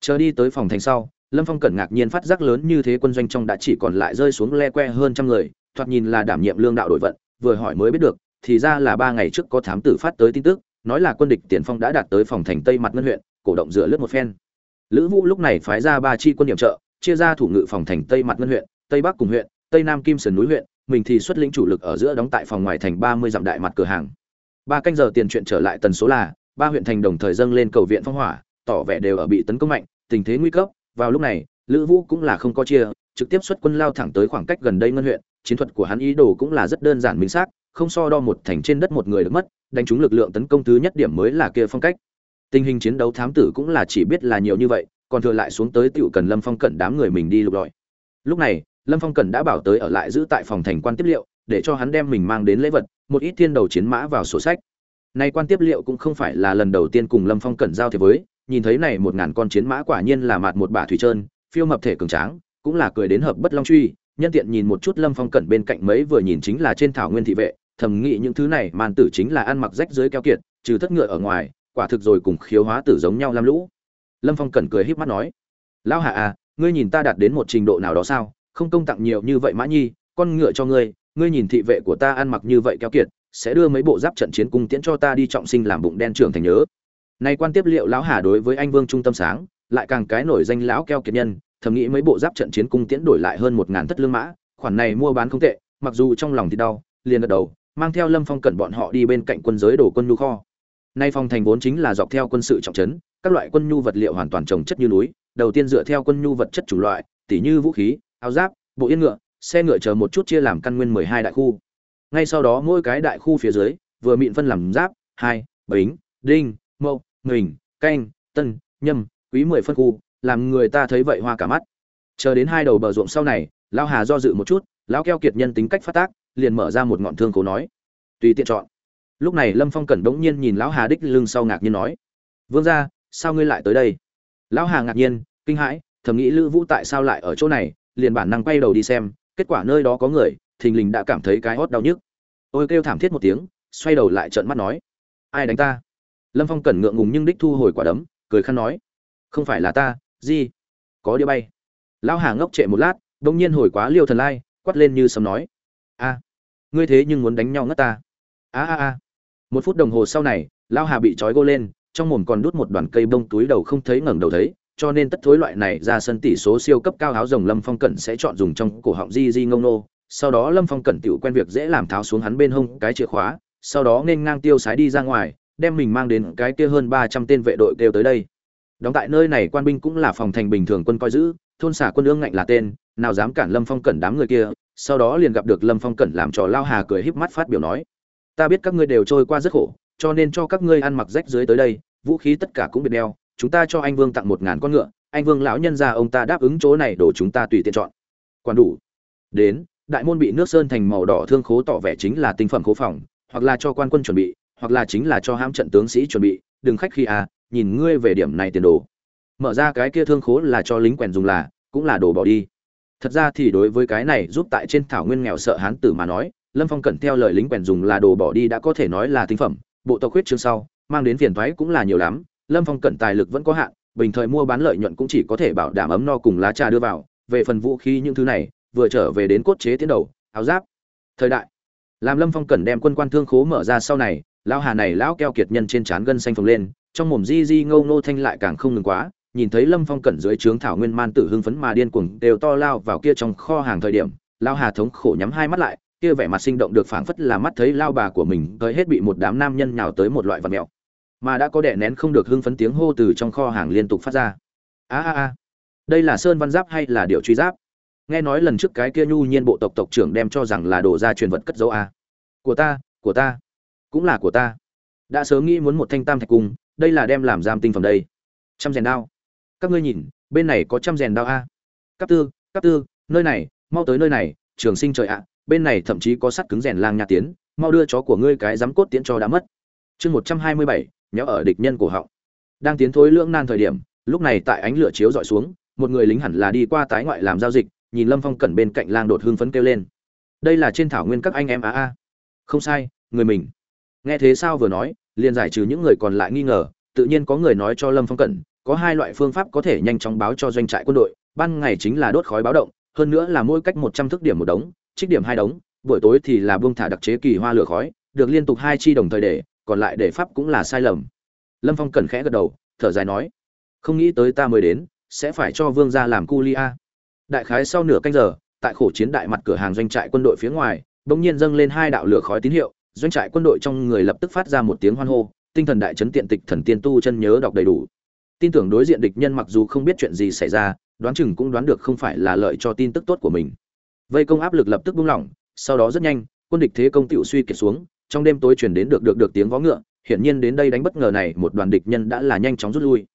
Chờ đi tới phòng thành sau, lâm phong cần ngạc nhiên phát giác lớn như thế quân doanh trong đã chỉ còn lại rơi xuống le que hơn trăm người, thoạt nhìn là đảm nhiệm lương đạo đội vận, vừa hỏi mới biết được, thì ra là ba ngày trước có thám tử phát tới tin tức, nói là quân địch tiền phong đã đạt tới phòng thành tây mặt ngân huyện, cổ động dựa lướt một phen. Lữ vũ lúc này phái ra ba chi quân điểm trợ, chia ra thủ ngự phòng thành tây mặt ngân huyện tây bắc cùng huyện, tây nam kim sơn núi huyện, mình thì xuất lĩnh chủ lực ở giữa đóng tại phòng ngoài thành ba mươi dặm đại mặt cửa hàng. Ba canh giờ tiền chuyện trở lại tần số là, ba huyện thành đồng thời dâng lên cầu viện phong hỏa, tỏ vẻ đều ở bị tấn công mạnh, tình thế nguy cấp. Vào lúc này, lữ vũ cũng là không có chia, trực tiếp xuất quân lao thẳng tới khoảng cách gần đây ngân huyện. Chiến thuật của hắn ý đồ cũng là rất đơn giản minh xác, không so đo một thành trên đất một người được mất, đánh trúng lực lượng tấn công thứ nhất điểm mới là kia phong cách. Tình hình chiến đấu thám tử cũng là chỉ biết là nhiều như vậy, còn thừa lại xuống tới tiểu cần lâm phong cận đám người mình đi lục lọi. Lúc này lâm phong cẩn đã bảo tới ở lại giữ tại phòng thành quan tiếp liệu, để cho hắn đem mình mang đến lễ vật, một ít thiên đầu chiến mã vào sổ sách. Nay quan tiếp liệu cũng không phải là lần đầu tiên cùng lâm phong cẩn giao thế với, nhìn thấy này một ngàn con chiến mã quả nhiên là mạt một bả thủy trơn, phiêu mập thể cường tráng, cũng là cười đến hợp bất long truy, nhân tiện nhìn một chút lâm phong cẩn bên cạnh mấy vừa nhìn chính là trên thảo nguyên thị vệ, thầm nghĩ những thứ này màn tử chính là ăn mặc rách dưới keo kiệt, trừ thất ngựa ở ngoài, quả thực rồi cùng khiếu hóa tử giống nhau lam lũ. Lâm phong cẩn cười híp mắt nói, lão hạ à ngươi nhìn ta đạt đến một trình độ nào đó sao? Không công tặng nhiều như vậy mã nhi, con ngựa cho ngươi ngươi nhìn thị vệ của ta ăn mặc như vậy keo kiệt, sẽ đưa mấy bộ giáp trận chiến cung tiễn cho ta đi trọng sinh làm bụng đen trưởng thành nhớ. Nay quan tiếp liệu lão hà đối với anh vương trung tâm sáng, lại càng cái nổi danh lão keo kiệt nhân, thầm nghĩ mấy bộ giáp trận chiến cung tiễn đổi lại hơn một ngàn thất lương mã, khoản này mua bán không tệ, mặc dù trong lòng thì đau, liền gật đầu, mang theo lâm phong cẩn bọn họ đi bên cạnh quân giới đổ quân nhu kho. Nay phong thành vốn chính là dọc theo quân sự trọng trấn, các loại quân nhu vật liệu hoàn toàn trồng chất như núi, đầu tiên dựa theo quân nhu vật chất chủ loại, tỉ như vũ khí áo giáp bộ yên ngựa xe ngựa chờ một chút chia làm căn nguyên mười hai đại khu. Ngay sau đó mỗi cái đại khu phía dưới vừa mịn phân làm giáp hai bính đinh mậu, mình canh tân nhâm quý mười phân khu làm người ta thấy vậy hoa cả mắt. Chờ đến hai đầu bờ ruộng sau này lão hà do dự một chút lão keo kiệt nhân tính cách phát tác liền mở ra một ngọn thương cố nói tùy tiện chọn. Lúc này lâm phong cẩn đống nhiên nhìn lão hà đích lưng sau ngạc nhiên nói vương ra sao ngươi lại tới đây? Lão hà ngạc nhiên kinh hãi thầm nghĩ lữ vũ tại sao lại ở chỗ này liền bản năng quay đầu đi xem, kết quả nơi đó có người, thình lình đã cảm thấy cái hót đau nhức. Ôi kêu thảm thiết một tiếng, xoay đầu lại trợn mắt nói, ai đánh ta? Lâm phong cẩn ngượng ngùng nhưng đích thu hồi quả đấm, cười khăn nói, không phải là ta gì có đĩa bay. Lão hà ngốc trệ một lát đ ỗ n g nhiên hồi quá liêu thần lai quắt lên như sấm nói, a, ngươi thế nhưng muốn đánh nhau ngất ta. A a a. Một phút đồng hồ sau này, lão hà bị trói gô lên, trong mồm còn đút một đoàn cây bông túi đầu không thấy ngẩng đầu thấy cho nên tất thối loại này ra sân tỷ số siêu cấp cao áo rồng lâm phong cẩn sẽ chọn dùng trong cổ họng di di ngông nô. Sau đó lâm phong cẩn tiểu quen việc dễ làm tháo xuống hắn bên hông cái chìa khóa, sau đó nên ngang tiêu sái đi ra ngoài, đem mình mang đến cái kia hơn ba trăm tên vệ đội kêu tới đây. Đóng tại nơi này quan binh cũng là phòng thành bình thường quân coi giữ, thôn xả quân ương ngạnh là tên, nào dám cản lâm phong cẩn đám người kia, sau đó liền gặp được lâm phong cẩn làm trò lao hà cười híp mắt phát biểu nói, ta biết các ngươi đều trôi qua rất khổ, cho nên cho các ngươi ăn mặc rách dưới tới đây, vũ khí tất cả cũng biệt đeo chúng ta cho anh vương tặng một ngàn con ngựa, anh vương lão nhân ra ông ta đáp ứng chỗ này đổ chúng ta tùy tiện chọn. Quản đủ. Đến, đại môn bị nước sơn thành màu đỏ thương khố tỏ vẻ chính là tinh phẩm khố phòng, hoặc là cho quan quân chuẩn bị, hoặc là chính là cho hãm trận tướng sĩ chuẩn bị. Đừng khách khi à nhìn ngươi về điểm này tiền đồ. Mở ra cái kia thương khố là cho lính quèn dùng là, cũng là đồ bỏ đi. Thật ra thì đối với cái này giúp tại trên thảo nguyên nghèo sợ hán tử mà nói, lâm phong cẩn theo lời lính quèn dùng là đồ bỏ đi đã có thể nói là tinh phẩm. Bộ tộc huyết chương sau, mang đến phiền thoái cũng là nhiều lắm lâm phong cẩn tài lực vẫn có hạn, bình thời mua bán lợi nhuận cũng chỉ có thể bảo đảm ấm no cùng lá trà đưa vào, về phần vũ khí những thứ này, vừa trở về đến cốt chế tiến đầu, áo giáp. Thời đại. Làm lâm phong cẩn đem quân quan thương khố mở ra sau này, lão hà này lão keo kiệt nhân trên trán gân xanh phồng lên, trong mồm di di ngâu nô thanh lại càng không ngừng quá, nhìn thấy lâm phong cẩn dưới trướng thảo nguyên man tử hưng phấn mà điên cuồng đều to lao vào kia trong kho hàng thời điểm, lão hà thống khổ nhắm hai mắt lại, kia vẻ mặt sinh động được phảng phất là mắt thấy lao bà của mình, tới hết bị một đám nam nhân nhào tới một loại vật mèo mà đã có đẻ nén không được hưng phấn tiếng hô từ trong kho hàng liên tục phát ra. A a a. Đây là sơn văn giáp hay là điệu truy giáp? Nghe nói lần trước cái kia nhu nhiên bộ tộc tộc trưởng đem cho rằng là đồ ra truyền vật cất dấu a. Của ta của ta. Cũng là của ta. Đã sớm nghĩ muốn một thanh tam thạch cung đây là đem làm giam tinh phẩm đây. Trăm rèn đao. Các ngươi nhìn, bên này có trăm rèn đao a. Cấp tư cấp tư, nơi này, mau tới nơi này, trường sinh trời ạ. Bên này thậm chí có sắt cứng rèn lang nhà tiến, mau đưa chó của ngươi cái dám cốt tiễn cho đã mất. Chương một trăm hai mươi bảy nhéo ở địch nhân cổ họng. Đang tiến thối lưỡng nan thời điểm, lúc này tại ánh lửa chiếu dọi xuống, một người lính hẳn là đi qua tái ngoại làm giao dịch, nhìn lâm phong cẩn bên cạnh lang đột hương phấn kêu lên. Đây là trên thảo nguyên các anh em a a không sai, người mình. Nghe thế sao vừa nói, liền giải trừ những người còn lại nghi ngờ, tự nhiên có người nói cho lâm phong cẩn, có hai loại phương pháp có thể nhanh chóng báo cho doanh trại quân đội, ban ngày chính là đốt khói báo động, hơn nữa là mỗi cách một trăm thước điểm một đống, trích điểm hai đống, buổi tối thì là buông thả đặc chế kỳ hoa lửa khói, được liên tục hai chi đồng thời để còn lại để pháp cũng là sai lầm. Lâm phong cẩn khẽ gật đầu, thở dài nói, không nghĩ tới ta mới đến, sẽ phải cho vương gia làm cu lia đại khái sau nửa canh giờ, tại khổ chiến đại mặt cửa hàng doanh trại quân đội phía ngoài, bỗng nhiên dâng lên hai đạo lửa khói tín hiệu, doanh trại quân đội trong người lập tức phát ra một tiếng hoan hô, tinh thần đại chấn tiện tịch thần tiên tu chân nhớ đọc đầy đủ. Tin tưởng đối diện địch nhân mặc dù không biết chuyện gì xảy ra, đoán chừng cũng đoán được không phải là lợi cho tin tức tốt của mình. Vây công áp lực lập tức buông lỏng, sau đó rất nhanh, quân địch thế công tiểu suy kiệt xuống trong đêm tối truyền đến được được được tiếng vó ngựa, hiển nhiên đến đây đánh bất ngờ này, một đoàn địch nhân đã là nhanh chóng rút lui.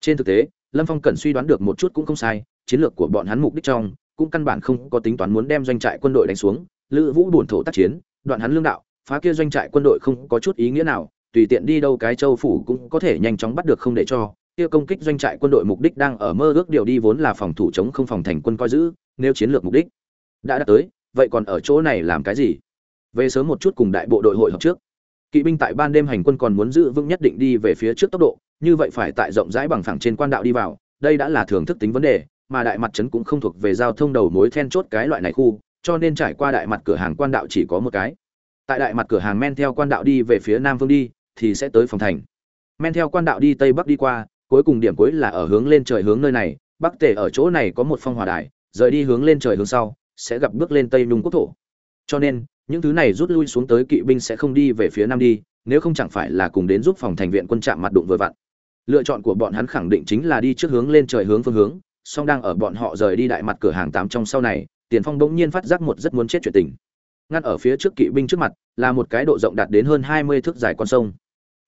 Trên thực tế, lâm phong cần suy đoán được một chút cũng không sai, chiến lược của bọn hắn mục đích trong, cũng căn bản không có tính toán muốn đem doanh trại quân đội đánh xuống, lữ vũ buồn thổ tác chiến, đoạn hắn lương đạo, phá kia doanh trại quân đội không có chút ý nghĩa nào, tùy tiện đi đâu cái châu phủ cũng có thể nhanh chóng bắt được không để cho, kia công kích doanh trại quân đội mục đích đang ở mơ ước điều đi vốn là phòng thủ chống không phòng thành quân coi giữ, nếu chiến lược mục đích đã đạt tới, vậy còn ở chỗ này làm cái gì? Về sớm một chút cùng đại bộ đội hội họp trước. Kỵ binh tại ban đêm hành quân còn muốn giữ vững nhất định đi về phía trước tốc độ, như vậy phải tại rộng rãi bằng phẳng trên quan đạo đi vào, đây đã là thường thức tính vấn đề, mà đại mặt trấn cũng không thuộc về giao thông đầu mối then chốt cái loại này khu, cho nên trải qua đại mặt cửa hàng quan đạo chỉ có một cái. Tại đại mặt cửa hàng men theo quan đạo đi về phía nam phương đi, thì sẽ tới phòng thành. Men theo quan đạo đi tây bắc đi qua, cuối cùng điểm cuối là ở hướng lên trời hướng nơi này, bắc tề ở chỗ này có một phong hòa đài, rời đi hướng lên trời hướng sau, sẽ gặp bước lên tây nung quốc thổ. Cho nên những thứ này rút lui xuống tới kỵ binh sẽ không đi về phía nam đi, nếu không chẳng phải là cùng đến giúp phòng thành viện quân chạm mặt đụng vừa vặn. Lựa chọn của bọn hắn khẳng định chính là đi trước hướng lên trời hướng phương hướng, song đang ở bọn họ rời đi đại mặt cửa hàng tám trong sau này, tiền phong bỗng nhiên phát giác một rất muốn chết chuyện tình. Ngăn ở phía trước kỵ binh trước mặt, là một cái độ rộng đạt đến hơn hai mươi thước dài con sông.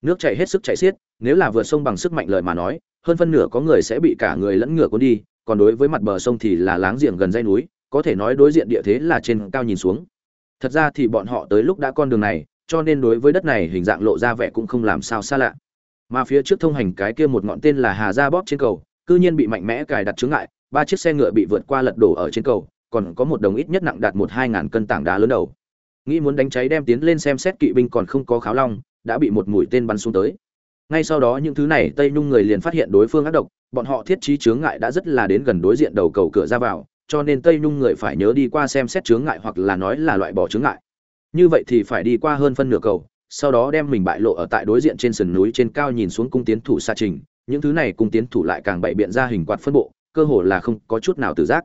Nước chảy hết sức chảy xiết, nếu là vượt sông bằng sức mạnh lời mà nói, hơn phân nửa có người sẽ bị cả người lẫn ngựa cuốn đi, còn đối với mặt bờ sông thì là láng giềng gần dãy núi, có thể nói đối diện địa thế là trên cao nhìn xuống thật ra thì bọn họ tới lúc đã con đường này, cho nên đối với đất này hình dạng lộ ra vẻ cũng không làm sao xa lạ. Mà phía trước thông hành cái kia một ngọn tên là hà gia bóp trên cầu, cư nhiên bị mạnh mẽ cài đặt chướng ngại, ba chiếc xe ngựa bị vượt qua lật đổ ở trên cầu, còn có một đồng ít nhất nặng đạt một hai ngàn cân tảng đá lớn đầu. Nghĩ muốn đánh cháy đem tiến lên xem xét kỵ binh còn không có kháo long, đã bị một mũi tên bắn xuống tới. Ngay sau đó những thứ này, tây nhung người liền phát hiện đối phương ác độc, bọn họ thiết trí chướng ngại đã rất là đến gần đối diện đầu cầu cửa ra vào cho nên tây nhung người phải nhớ đi qua xem xét chướng ngại hoặc là nói là loại bỏ chướng ngại. Như vậy thì phải đi qua hơn phân nửa cầu, sau đó đem mình bại lộ ở tại đối diện trên sườn núi trên cao nhìn xuống cung tiến thủ xa trình. Những thứ này cung tiến thủ lại càng bậy biện ra hình quạt phân bộ, cơ hồ là không có chút nào tự giác.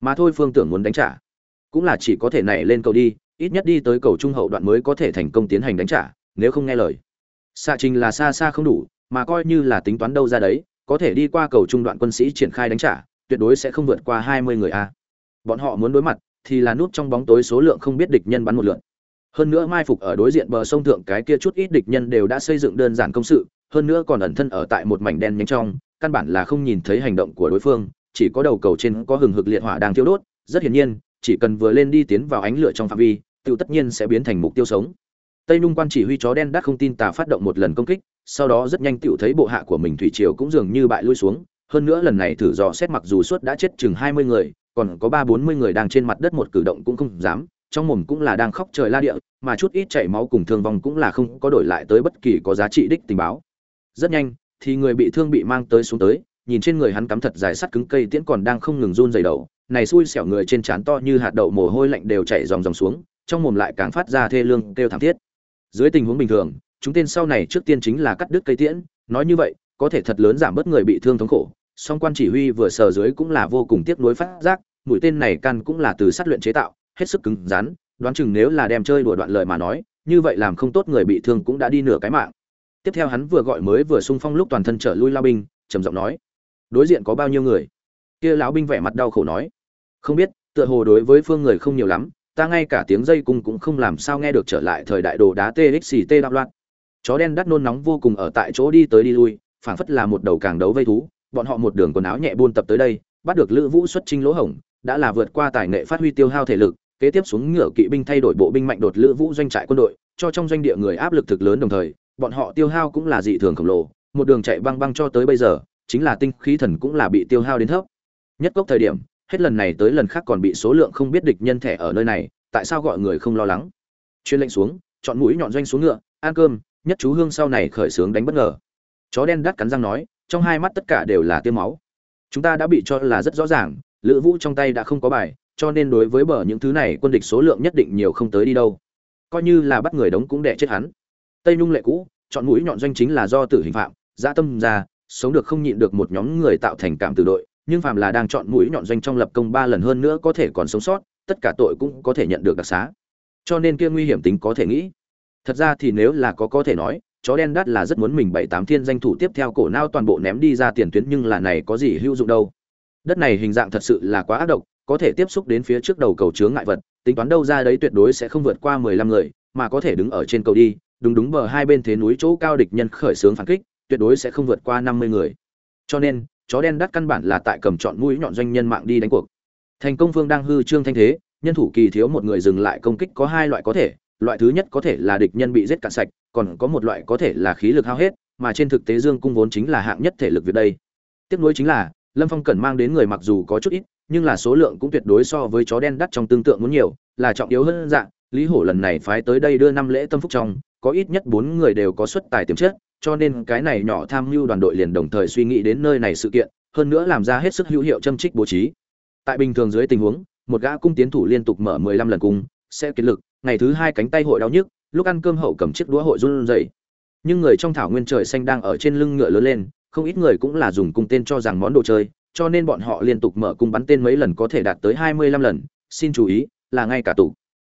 Mà thôi phương tưởng muốn đánh trả. Cũng là chỉ có thể nảy lên cầu đi, ít nhất đi tới cầu trung hậu đoạn mới có thể thành công tiến hành đánh trả, nếu không nghe lời. Xa trình là xa xa không đủ, mà coi như là tính toán đâu ra đấy, có thể đi qua cầu trung đoạn quân sĩ triển khai đánh trả tuyệt đối sẽ không vượt qua hai mươi người a. Bọn họ muốn đối mặt thì là núp trong bóng tối số lượng không biết địch nhân bắn một lượt. Hơn nữa mai phục ở đối diện bờ sông thượng cái kia chút ít địch nhân đều đã xây dựng đơn giản công sự, hơn nữa còn ẩn thân ở tại một mảnh đen nhánh trong, căn bản là không nhìn thấy hành động của đối phương, chỉ có đầu cầu trên có hừng hực liệt hỏa đang thiêu đốt, rất hiển nhiên, chỉ cần vừa lên đi tiến vào ánh lửa trong phạm vi tiêu tất nhiên sẽ biến thành mục tiêu sống. Tây nhung quan chỉ huy chó đen đắt không tin tà phát động một lần công kích, sau đó rất nhanh tiểu thấy bộ hạ của mình thủy triều cũng dường như bại lui xuống hơn nữa lần này thử dò xét mặc dù suốt đã chết chừng hai mươi người, còn có ba bốn mươi người đang trên mặt đất một cử động cũng không dám, trong mồm cũng là đang khóc trời la địa, mà chút ít chảy máu cùng thương vong cũng là không có đổi lại tới bất kỳ có giá trị đích tình báo. Rất nhanh, thì người bị thương bị mang tới xuống tới, nhìn trên người hắn cắm thật dài sắt cứng cây tiễn còn đang không ngừng run rẩy đầu, này xui xẻo người trên trán to như hạt đậu mồ hôi lạnh đều chảy dòng dòng xuống, trong mồm lại càng phát ra thê lương, kêu thảm thiết. Dưới tình huống bình thường, chúng tên sau này trước tiên chính là cắt đứt cây tiễn, nói như vậy có thể thật lớn giảm bớt người bị thương thống khổ. Song quan chỉ huy vừa sờ dưới cũng là vô cùng tiếc nuối phát giác, mũi tên này căn cũng là từ sát luyện chế tạo, hết sức cứng rắn, đoán chừng nếu là đem chơi đùa đoạn lời mà nói, như vậy làm không tốt người bị thương cũng đã đi nửa cái mạng. Tiếp theo hắn vừa gọi mới vừa sung phong lúc toàn thân trở lui lao binh, trầm giọng nói, đối diện có bao nhiêu người? Kia lão binh vẻ mặt đau khổ nói, không biết, tựa hồ đối với phương người không nhiều lắm, ta ngay cả tiếng dây cung cũng không làm sao nghe được trở lại thời đại đồ đá txt đạo loạn. Chó đen đắt nôn nóng vô cùng ở tại chỗ đi tới đi lui phảng phất là một đầu càng đấu vây thú, bọn họ một đường quần áo nhẹ buôn tập tới đây, bắt được lữ vũ xuất trinh lỗ hổng, đã là vượt qua tài nghệ phát huy tiêu hao thể lực, kế tiếp xuống ngựa kỵ binh thay đổi bộ binh mạnh đột lữ vũ doanh trại quân đội, cho trong doanh địa người áp lực thực lớn đồng thời, bọn họ tiêu hao cũng là dị thường khổng lồ, một đường chạy băng băng cho tới bây giờ, chính là tinh khí thần cũng là bị tiêu hao đến thấp. Nhất cốc thời điểm, hết lần này tới lần khác còn bị số lượng không biết địch nhân thẻ ở nơi này, tại sao gọi người không lo lắng? Chuyên lệnh xuống, chọn mũi nhọn doanh xuống ngựa, ăn cơm, nhất chú hương sau này khởi sướng đánh bất ngờ chó đen đắt cắn răng nói, trong hai mắt tất cả đều là tiêm máu. Chúng ta đã bị cho là rất rõ ràng, lữ vũ trong tay đã không có bài, cho nên đối với bờ những thứ này quân địch số lượng nhất định nhiều không tới đi đâu. Coi như là bắt người đóng cũng đẻ chết hắn. Tây nhung lệ cũ, chọn mũi nhọn doanh chính là do tử hình phạm gia tâm ra, sống được không nhịn được một nhóm người tạo thành cảm từ đội, nhưng phạm là đang chọn mũi nhọn doanh trong lập công ba lần hơn nữa có thể còn sống sót, tất cả tội cũng có thể nhận được đặc xá. Cho nên kia nguy hiểm tính có thể nghĩ. Thật ra thì nếu là có có thể nói chó đen đắt là rất muốn mình bảy tám thiên danh thủ tiếp theo cổ nao toàn bộ ném đi ra tiền tuyến nhưng là này có gì hữu dụng đâu. Đất này hình dạng thật sự là quá ác độc, có thể tiếp xúc đến phía trước đầu cầu chướng ngại vật, tính toán đâu ra đấy tuyệt đối sẽ không vượt qua mười lăm người, mà có thể đứng ở trên cầu đi, đúng đúng bờ hai bên thế núi chỗ cao địch nhân khởi xướng phản kích, tuyệt đối sẽ không vượt qua năm mươi người. Cho nên, chó đen đắt căn bản là tại cầm chọn mũi nhọn doanh nhân mạng đi đánh cuộc. Thành công phương đang hư trương thanh thế, nhân thủ kỳ thiếu một người dừng lại công kích có hai loại có thể, loại thứ nhất có thể là địch nhân bị giết cạn sạch còn có một loại có thể là khí lực hao hết, mà trên thực tế dương cung vốn chính là hạng nhất thể lực việc đây. Tiếp nối chính là, lâm phong cần mang đến người mặc dù có chút ít, nhưng là số lượng cũng tuyệt đối so với chó đen đắt trong tương tượng muốn nhiều, là trọng yếu hơn dạng lý hổ lần này phái tới đây đưa năm lễ tâm phúc trong, có ít nhất bốn người đều có xuất tài tiềm chất, cho nên cái này nhỏ tham mưu đoàn đội liền đồng thời suy nghĩ đến nơi này sự kiện, hơn nữa làm ra hết sức hữu hiệu châm trích bố trí. Tại bình thường dưới tình huống, một gã cung tiến thủ liên tục mở mười lăm lần cung, sẽ kiệt lực, ngày thứ hai cánh tay hội đau nhức lúc ăn cơm hậu cầm chiếc đũa hội run rẩy. Nhưng người trong thảo nguyên trời xanh đang ở trên lưng ngựa lớn lên, không ít người cũng là dùng cung tên cho rằng món đồ chơi, cho nên bọn họ liên tục mở cung bắn tên mấy lần có thể đạt tới hai mươi lăm lần. Xin chú ý, là ngay cả tủ.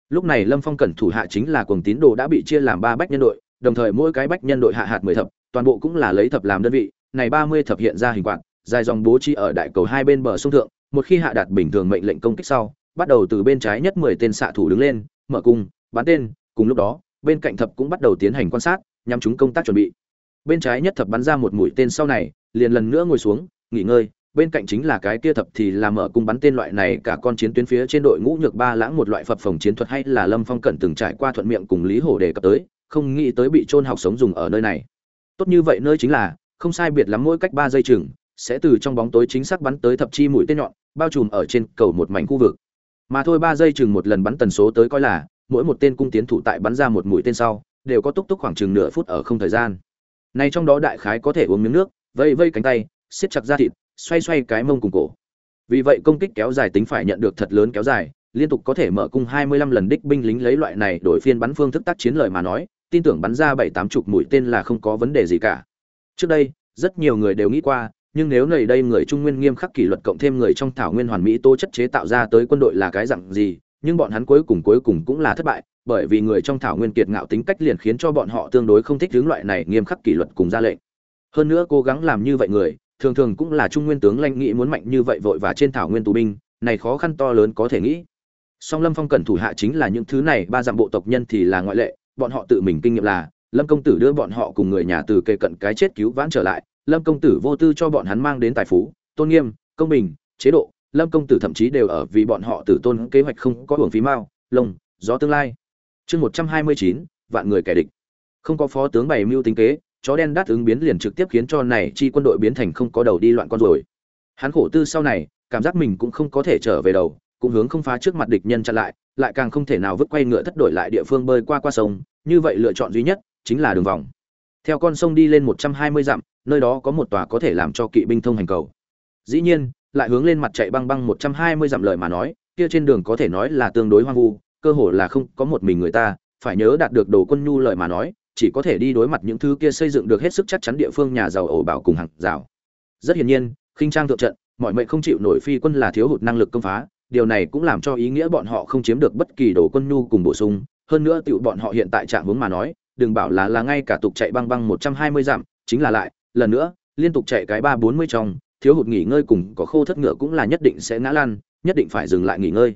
Lúc này lâm phong cẩn thủ hạ chính là cuồng tín đồ đã bị chia làm ba bách nhân đội, đồng thời mỗi cái bách nhân đội hạ hạt mười thập, toàn bộ cũng là lấy thập làm đơn vị, này ba mươi thập hiện ra hình quạt, dài dòng bố trí ở đại cầu hai bên bờ sông thượng, một khi hạ đạt bình thường mệnh lệnh công kích sau, bắt đầu từ bên trái nhất mười tên xạ thủ đứng lên, mở cung, bắn tên cùng lúc đó, bên cạnh thập cũng bắt đầu tiến hành quan sát nhằm chúng công tác chuẩn bị. Bên trái nhất thập bắn ra một mũi tên sau này, liền lần nữa ngồi xuống, nghỉ ngơi. Bên cạnh chính là cái kia thập thì làm mở cung bắn tên loại này, cả con chiến tuyến phía trên đội ngũ nhược ba lãng một loại phập phòng chiến thuật hay là lâm phong cẩn từng trải qua thuận miệng cùng lý hổ đề cập tới, không nghĩ tới bị trôn học sống dùng ở nơi này. Tốt như vậy nơi chính là, không sai biệt lắm mỗi cách ba giây chừng, sẽ từ trong bóng tối chính xác bắn tới thập chi mũi tên nhọn, bao trùm ở trên cầu một mảnh khu vực. Mà thôi ba giây chừng một lần bắn tần số tới coi là mỗi một tên cung tiến thủ tại bắn ra một mũi tên sau, đều có túc túc khoảng chừng nửa phút ở không thời gian. Này trong đó đại khái có thể uống miếng nước, vây vây cánh tay, siết chặt da thịt, xoay xoay cái mông cùng cổ. Vì vậy công kích kéo dài tính phải nhận được thật lớn kéo dài, liên tục có thể mở cung 25 lần đích binh lính lấy loại này đổi phiên bắn phương thức tác chiến lời mà nói, tin tưởng bắn ra bảy tám chục mũi tên là không có vấn đề gì cả. Trước đây, rất nhiều người đều nghĩ qua, nhưng nếu nầy đây người trung nguyên nghiêm khắc kỷ luật cộng thêm người trong thảo nguyên hoàn mỹ tố chất chế tạo ra tới quân đội là cái dạng gì nhưng bọn hắn cuối cùng cuối cùng cũng là thất bại, bởi vì người trong thảo nguyên kiệt ngạo tính cách liền khiến cho bọn họ tương đối không thích hướng loại này nghiêm khắc kỷ luật cùng ra lệnh. Hơn nữa cố gắng làm như vậy người, thường thường cũng là trung nguyên tướng lãnh nghĩ muốn mạnh như vậy vội và trên thảo nguyên tù binh, này khó khăn to lớn có thể nghĩ. Song lâm phong cần thủ hạ chính là những thứ này, ba dặm bộ tộc nhân thì là ngoại lệ, bọn họ tự mình kinh nghiệm là, lâm công tử đưa bọn họ cùng người nhà từ kề cận cái chết cứu vãn trở lại, lâm công tử vô tư cho bọn hắn mang đến tài phú, tôn nghiêm, công bình, chế độ lâm công tử thậm chí đều ở vì bọn họ tử tôn kế hoạch không có hưởng phí mao lông, gió tương lai. Chương một trăm hai mươi chín, vạn người kẻ địch. Không có phó tướng bày mưu tính kế, chó đen đắt ứng biến liền trực tiếp khiến cho này chi quân đội biến thành không có đầu đi loạn con rồi hắn khổ tư sau này, cảm giác mình cũng không có thể trở về đầu, cũng hướng không phá trước mặt địch nhân chặn lại lại càng không thể nào vứt quay ngựa thất đổi lại địa phương bơi qua qua sông, như vậy lựa chọn duy nhất chính là đường vòng. Theo con sông đi lên một trăm hai mươi dặm, nơi đó có một tòa có thể làm cho kỵ binh thông hành cầu. Dĩ nhiên lại hướng lên mặt chạy băng băng một trăm hai mươi dặm lời mà nói, kia trên đường có thể nói là tương đối hoang vu, cơ hồ là không có một mình người ta, phải nhớ đạt được đồ quân nhu lời mà nói, chỉ có thể đi đối mặt những thứ kia xây dựng được hết sức chắc chắn địa phương nhà giàu ổ bảo cùng hàng rào. Rất hiển nhiên, khinh trang thượng trận, mọi mệnh không chịu nổi phi quân là thiếu hụt năng lực công phá, điều này cũng làm cho ý nghĩa bọn họ không chiếm được bất kỳ đồ quân nhu cùng bổ sung. Hơn nữa tiểu bọn họ hiện tại trạng hướng mà nói, đừng bảo là là ngay cả tục chạy băng băng một trăm hai mươi dặm, chính là lại, lần nữa, liên tục chạy cái ba bốn mươi trong thiếu hụt nghỉ ngơi cùng có khô thất ngựa cũng là nhất định sẽ ngã lăn, nhất định phải dừng lại nghỉ ngơi.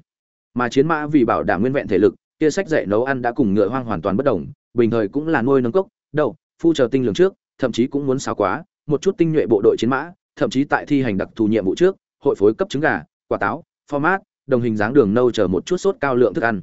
Mà chiến mã vì bảo đảm nguyên vẹn thể lực, kia sách dạy nấu ăn đã cùng ngựa hoang hoàn toàn bất đồng, bình thời cũng là nuôi nấng cốc, đậu, phu chờ tinh lường trước, thậm chí cũng muốn xào quá, một chút tinh nhuệ bộ đội chiến mã, thậm chí tại thi hành đặc thù nhiệm vụ trước, hội phối cấp trứng gà, quả táo, format, đồng hình dáng đường nâu chờ một chút sốt cao lượng thức ăn.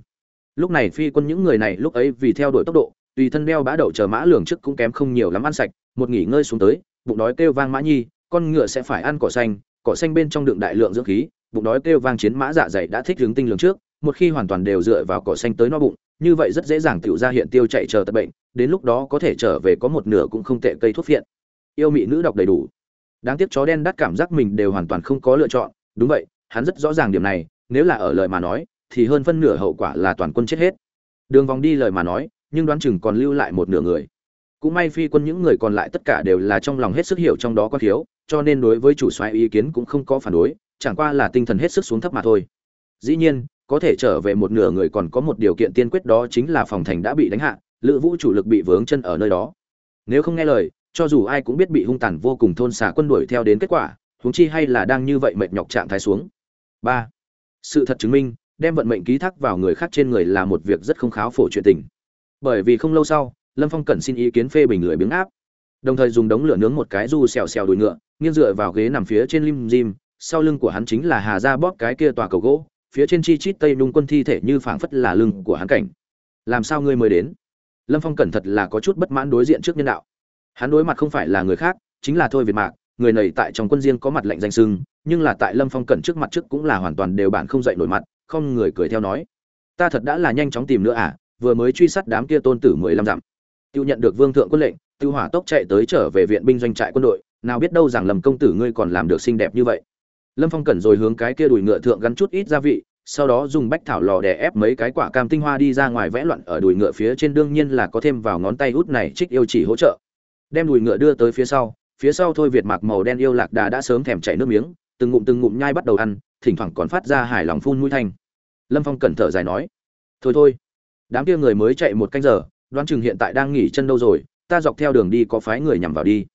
Lúc này phi quân những người này lúc ấy vì theo đuổi tốc độ, tùy thân đeo bã đậu chờ mã lường trước cũng kém không nhiều lắm ăn sạch, một nghỉ ngơi xuống tới, bụng đói kêu vang mã nhi con ngựa sẽ phải ăn cỏ xanh cỏ xanh bên trong đựng đại lượng dưỡng khí, bụng đói kêu vang chiến mã dạ dày đã thích hướng tinh lường trước, một khi hoàn toàn đều dựa vào cỏ xanh tới no bụng, như vậy rất dễ dàng tiểu ra hiện tiêu chạy chờ tật bệnh, đến lúc đó có thể trở về có một nửa cũng không tệ cây thuốc phiện. Yêu mị nữ đọc đầy đủ. Đáng tiếc chó đen đắt cảm giác mình đều hoàn toàn không có lựa chọn, đúng vậy, hắn rất rõ ràng điểm này, nếu là ở lời mà nói, thì hơn phân nửa hậu quả là toàn quân chết hết. Đường vòng đi lời mà nói, nhưng đoán chừng còn lưu lại một nửa người. Cũng may phi quân những người còn lại tất cả đều là trong lòng hết sức hiểu trong đó có thiếu cho nên đối với chủ soái ý kiến cũng không có phản đối, chẳng qua là tinh thần hết sức xuống thấp mà thôi. Dĩ nhiên, có thể trở về một nửa người còn có một điều kiện tiên quyết đó chính là phòng thành đã bị đánh hạ, lữ vũ chủ lực bị vướng chân ở nơi đó. Nếu không nghe lời, cho dù ai cũng biết bị hung tàn vô cùng thôn xả quân đuổi theo đến kết quả, huống chi hay là đang như vậy mệt nhọc trạng thái xuống. Ba, sự thật chứng minh, đem vận mệnh ký thác vào người khác trên người là một việc rất không kháo phổ chuyện tình. Bởi vì không lâu sau, lâm phong cần xin ý kiến phê bình lưỡi biếng áp. Đồng thời dùng đống lửa nướng một cái du xèo xèo đùi ngựa nghiêng dựa vào ghế nằm phía trên lim dim sau lưng của hắn chính là hà ra bóp cái kia tòa cầu gỗ, phía trên chi chít tây nung quân thi thể như phảng phất là lưng của hắn cảnh. Làm sao ngươi mới đến? Lâm phong cẩn thật là có chút bất mãn đối diện trước nhân đạo. Hắn đối mặt không phải là người khác, chính là thôi việt mạc, người này tại trong quân riêng có mặt lệnh danh sưng, nhưng là tại lâm phong cẩn trước mặt trước cũng là hoàn toàn đều bạn không dậy nổi mặt, không người cười theo nói. Ta thật đã là nhanh chóng tìm nữa à vừa mới truy sát đám kia tôn tử mười lăm dặm. Tiêu nhận được vương thượng quân lệnh, tiêu hỏa tốc chạy tới trở về viện binh doanh trại quân đội nào biết đâu rằng lầm công tử ngươi còn làm được xinh đẹp như vậy. Lâm phong cẩn rồi hướng cái kia đùi ngựa thượng gắn chút ít gia vị, sau đó dùng bách thảo lò đè ép mấy cái quả cam tinh hoa đi ra ngoài vẽ loạn ở đùi ngựa phía trên, đương nhiên là có thêm vào ngón tay út này trích yêu chỉ hỗ trợ. Đem đùi ngựa đưa tới phía sau phía sau thôi việt mặc màu đen yêu lạc đà đã sớm thèm chảy nước miếng, từng ngụm từng ngụm nhai bắt đầu ăn, thỉnh thoảng còn phát ra hài lòng phun mũi thanh. Lâm phong cẩn thở dài nói, thôi thôi, đám kia người mới chạy một canh giờ, đoán chừng hiện tại đang nghỉ chân đâu rồi, ta dọc theo đường đi có phái người nhằm vào đi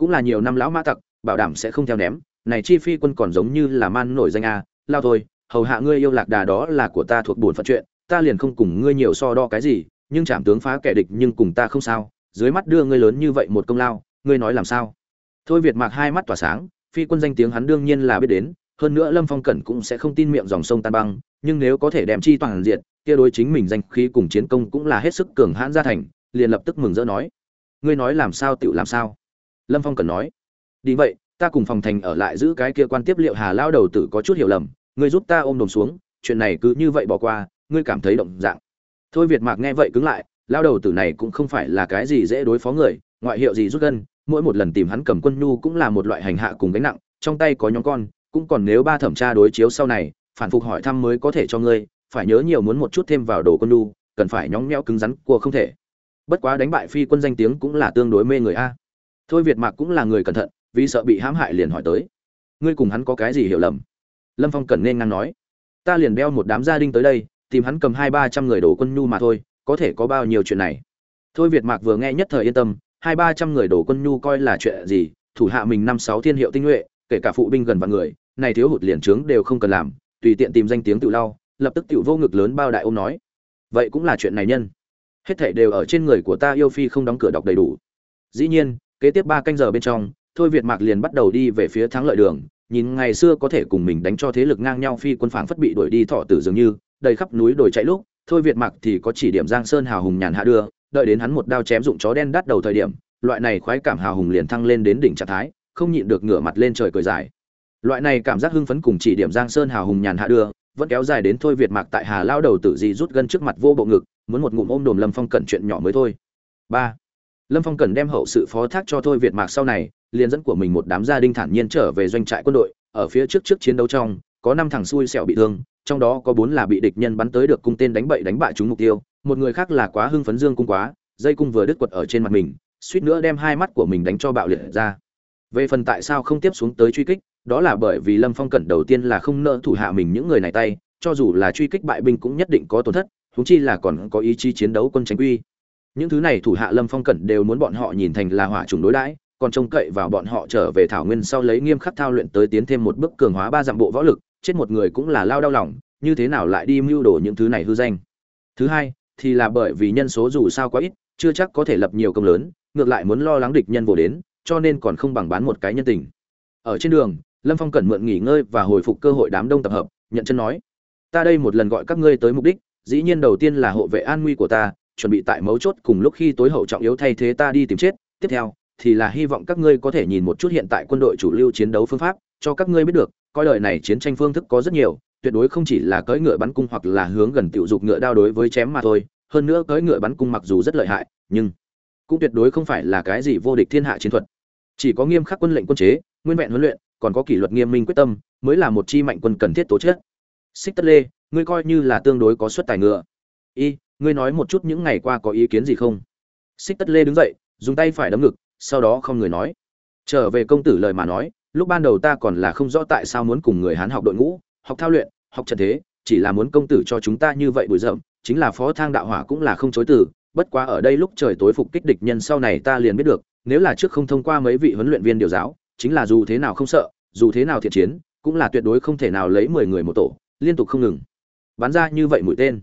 cũng là nhiều năm lão mã tặc, bảo đảm sẽ không theo ném. Này chi phi quân còn giống như là man nổi danh a. Lao thôi, hầu hạ ngươi yêu lạc đà đó là của ta thuộc bổn phận chuyện, ta liền không cùng ngươi nhiều so đo cái gì, nhưng trảm tướng phá kẻ địch nhưng cùng ta không sao. Dưới mắt đưa ngươi lớn như vậy một công lao, ngươi nói làm sao? Thôi việt mạc hai mắt tỏa sáng, phi quân danh tiếng hắn đương nhiên là biết đến, hơn nữa lâm phong cẩn cũng sẽ không tin miệng dòng sông tan băng, nhưng nếu có thể đem chi toàn diện, kia đối chính mình danh khí cùng chiến công cũng là hết sức cường hãn gia thành, liền lập tức mừng rỡ nói. Ngươi nói làm sao tựu làm sao? Lâm phong cần nói, đi vậy, ta cùng phòng thành ở lại giữ cái kia quan tiếp liệu hà lao đầu tử có chút hiểu lầm, ngươi giúp ta ôm đồn xuống, chuyện này cứ như vậy bỏ qua, ngươi cảm thấy động dạng. Thôi việt mạc nghe vậy cứng lại, lao đầu tử này cũng không phải là cái gì dễ đối phó người, ngoại hiệu gì rút gân, mỗi một lần tìm hắn cầm quân nhu cũng là một loại hành hạ cùng gánh nặng, trong tay có nhóm con, cũng còn nếu ba thẩm tra đối chiếu sau này, phản phục hỏi thăm mới có thể cho ngươi, phải nhớ nhiều muốn một chút thêm vào đồ quân nhu, cần phải nhóng nhẽo cứng rắn của không thể. Bất quá đánh bại phi quân danh tiếng cũng là tương đối mê người a thôi việt mạc cũng là người cẩn thận, vì sợ bị hãm hại liền hỏi tới. Ngươi cùng hắn có cái gì hiểu lầm? Lâm phong cần nên ngang nói. Ta liền đeo một đám gia đình tới đây, tìm hắn cầm hai ba trăm người đổ quân nhu mà thôi, có thể có bao nhiêu chuyện này? Thôi việt mạc vừa nghe nhất thời yên tâm, hai ba trăm người đổ quân nhu coi là chuyện gì? Thủ hạ mình năm sáu thiên hiệu tinh nhuệ, kể cả phụ binh gần vạn người, này thiếu hụt liền trướng đều không cần làm, tùy tiện tìm danh tiếng tự lau, lập tức tự vô ngực lớn bao đại ôm nói. Vậy cũng là chuyện này nhân. Hết thảy đều ở trên người của ta yêu phi không đóng cửa đọc đầy đủ. Dĩ nhiên kế tiếp ba canh giờ bên trong, thôi việt mạc liền bắt đầu đi về phía thắng lợi đường, nhìn ngày xưa có thể cùng mình đánh cho thế lực ngang nhau phi quân phảng phất bị đuổi đi thọ tử dường như, đầy khắp núi đồi chạy lúc, thôi việt mặc thì có chỉ điểm giang sơn hào hùng nhàn hạ đưa, đợi đến hắn một đao chém dụng chó đen đắt đầu thời điểm, loại này khoái cảm hào hùng liền thăng lên đến đỉnh trạng thái, không nhịn được ngửa mặt lên trời cười dài. Loại này cảm giác hưng phấn cùng chỉ điểm giang sơn hào hùng nhàn hạ đưa, vẫn kéo dài đến thôi việt mạc tại hà lao đầu tự gì rút gân trước mặt vô bộ ngực, muốn một ngụm ôm đồm lâm phong cẩn chuyện nhỏ mới thôi. Ba lâm phong cần đem hậu sự phó thác cho thôi việt mạc sau này, liền dẫn của mình một đám gia đình thản nhiên trở về doanh trại quân đội, ở phía trước trước chiến đấu trong, có năm thằng xui xẻo bị thương, trong đó có bốn là bị địch nhân bắn tới được cung tên đánh bậy đánh bại chúng mục tiêu, một người khác là quá hưng phấn dương cung quá, dây cung vừa đứt quật ở trên mặt mình, suýt nữa đem hai mắt của mình đánh cho bạo liệt ra. Về phần tại sao không tiếp xuống tới truy kích, đó là bởi vì lâm phong cẩn đầu tiên là không nỡ thủ hạ mình những người này tay, cho dù là truy kích bại binh cũng nhất định có tổn thất húng chi là còn có ý chí chiến đấu quân tránh quy những thứ này thủ hạ lâm phong cẩn đều muốn bọn họ nhìn thành là hỏa trùng đối đãi, còn trông cậy vào bọn họ trở về thảo nguyên sau lấy nghiêm khắc thao luyện tới tiến thêm một bước cường hóa ba dặm bộ võ lực, chết một người cũng là lao đau lòng, như thế nào lại đi mưu đồ những thứ này hư danh? Thứ hai, thì là bởi vì nhân số dù sao quá ít, chưa chắc có thể lập nhiều công lớn, ngược lại muốn lo lắng địch nhân vô đến, cho nên còn không bằng bán một cái nhân tình. Ở trên đường, lâm phong Cẩn mượn nghỉ ngơi và hồi phục cơ hội đám đông tập hợp, nhận chân nói, ta đây một lần gọi các ngươi tới mục đích, dĩ nhiên đầu tiên là hộ vệ an nguy của ta chuẩn bị tại mấu chốt cùng lúc khi tối hậu trọng yếu thay thế ta đi tìm chết. Tiếp theo, thì là hy vọng các ngươi có thể nhìn một chút hiện tại quân đội chủ lưu chiến đấu phương pháp, cho các ngươi biết được, coi đời này chiến tranh phương thức có rất nhiều, tuyệt đối không chỉ là cưỡi ngựa bắn cung hoặc là hướng gần tiểu dục ngựa đao đối với chém mà thôi, hơn nữa cưỡi ngựa bắn cung mặc dù rất lợi hại, nhưng cũng tuyệt đối không phải là cái gì vô địch thiên hạ chiến thuật. Chỉ có nghiêm khắc quân lệnh quân chế, nguyên vẹn huấn luyện, còn có kỷ luật nghiêm minh quyết tâm, mới là một chi mạnh quân cần thiết tố chất. Xích tất lê, ngươi coi như là tương đối có suất tài ngựa y, ngươi nói một chút những ngày qua có ý kiến gì không? Xích tất lê đứng dậy, dùng tay phải đấm ngực, sau đó không người nói. Trở về công tử lời mà nói, lúc ban đầu ta còn là không rõ tại sao muốn cùng người hán học đội ngũ, học thao luyện, học trận thế, chỉ là muốn công tử cho chúng ta như vậy bụi rậm, chính là phó thang đạo hỏa cũng là không chối từ, bất quá ở đây lúc trời tối phục kích địch nhân sau này ta liền biết được, nếu là trước không thông qua mấy vị huấn luyện viên điều giáo, chính là dù thế nào không sợ, dù thế nào thiện chiến, cũng là tuyệt đối không thể nào lấy mười người một tổ, liên tục không ngừng. Bắn ra như vậy mũi tên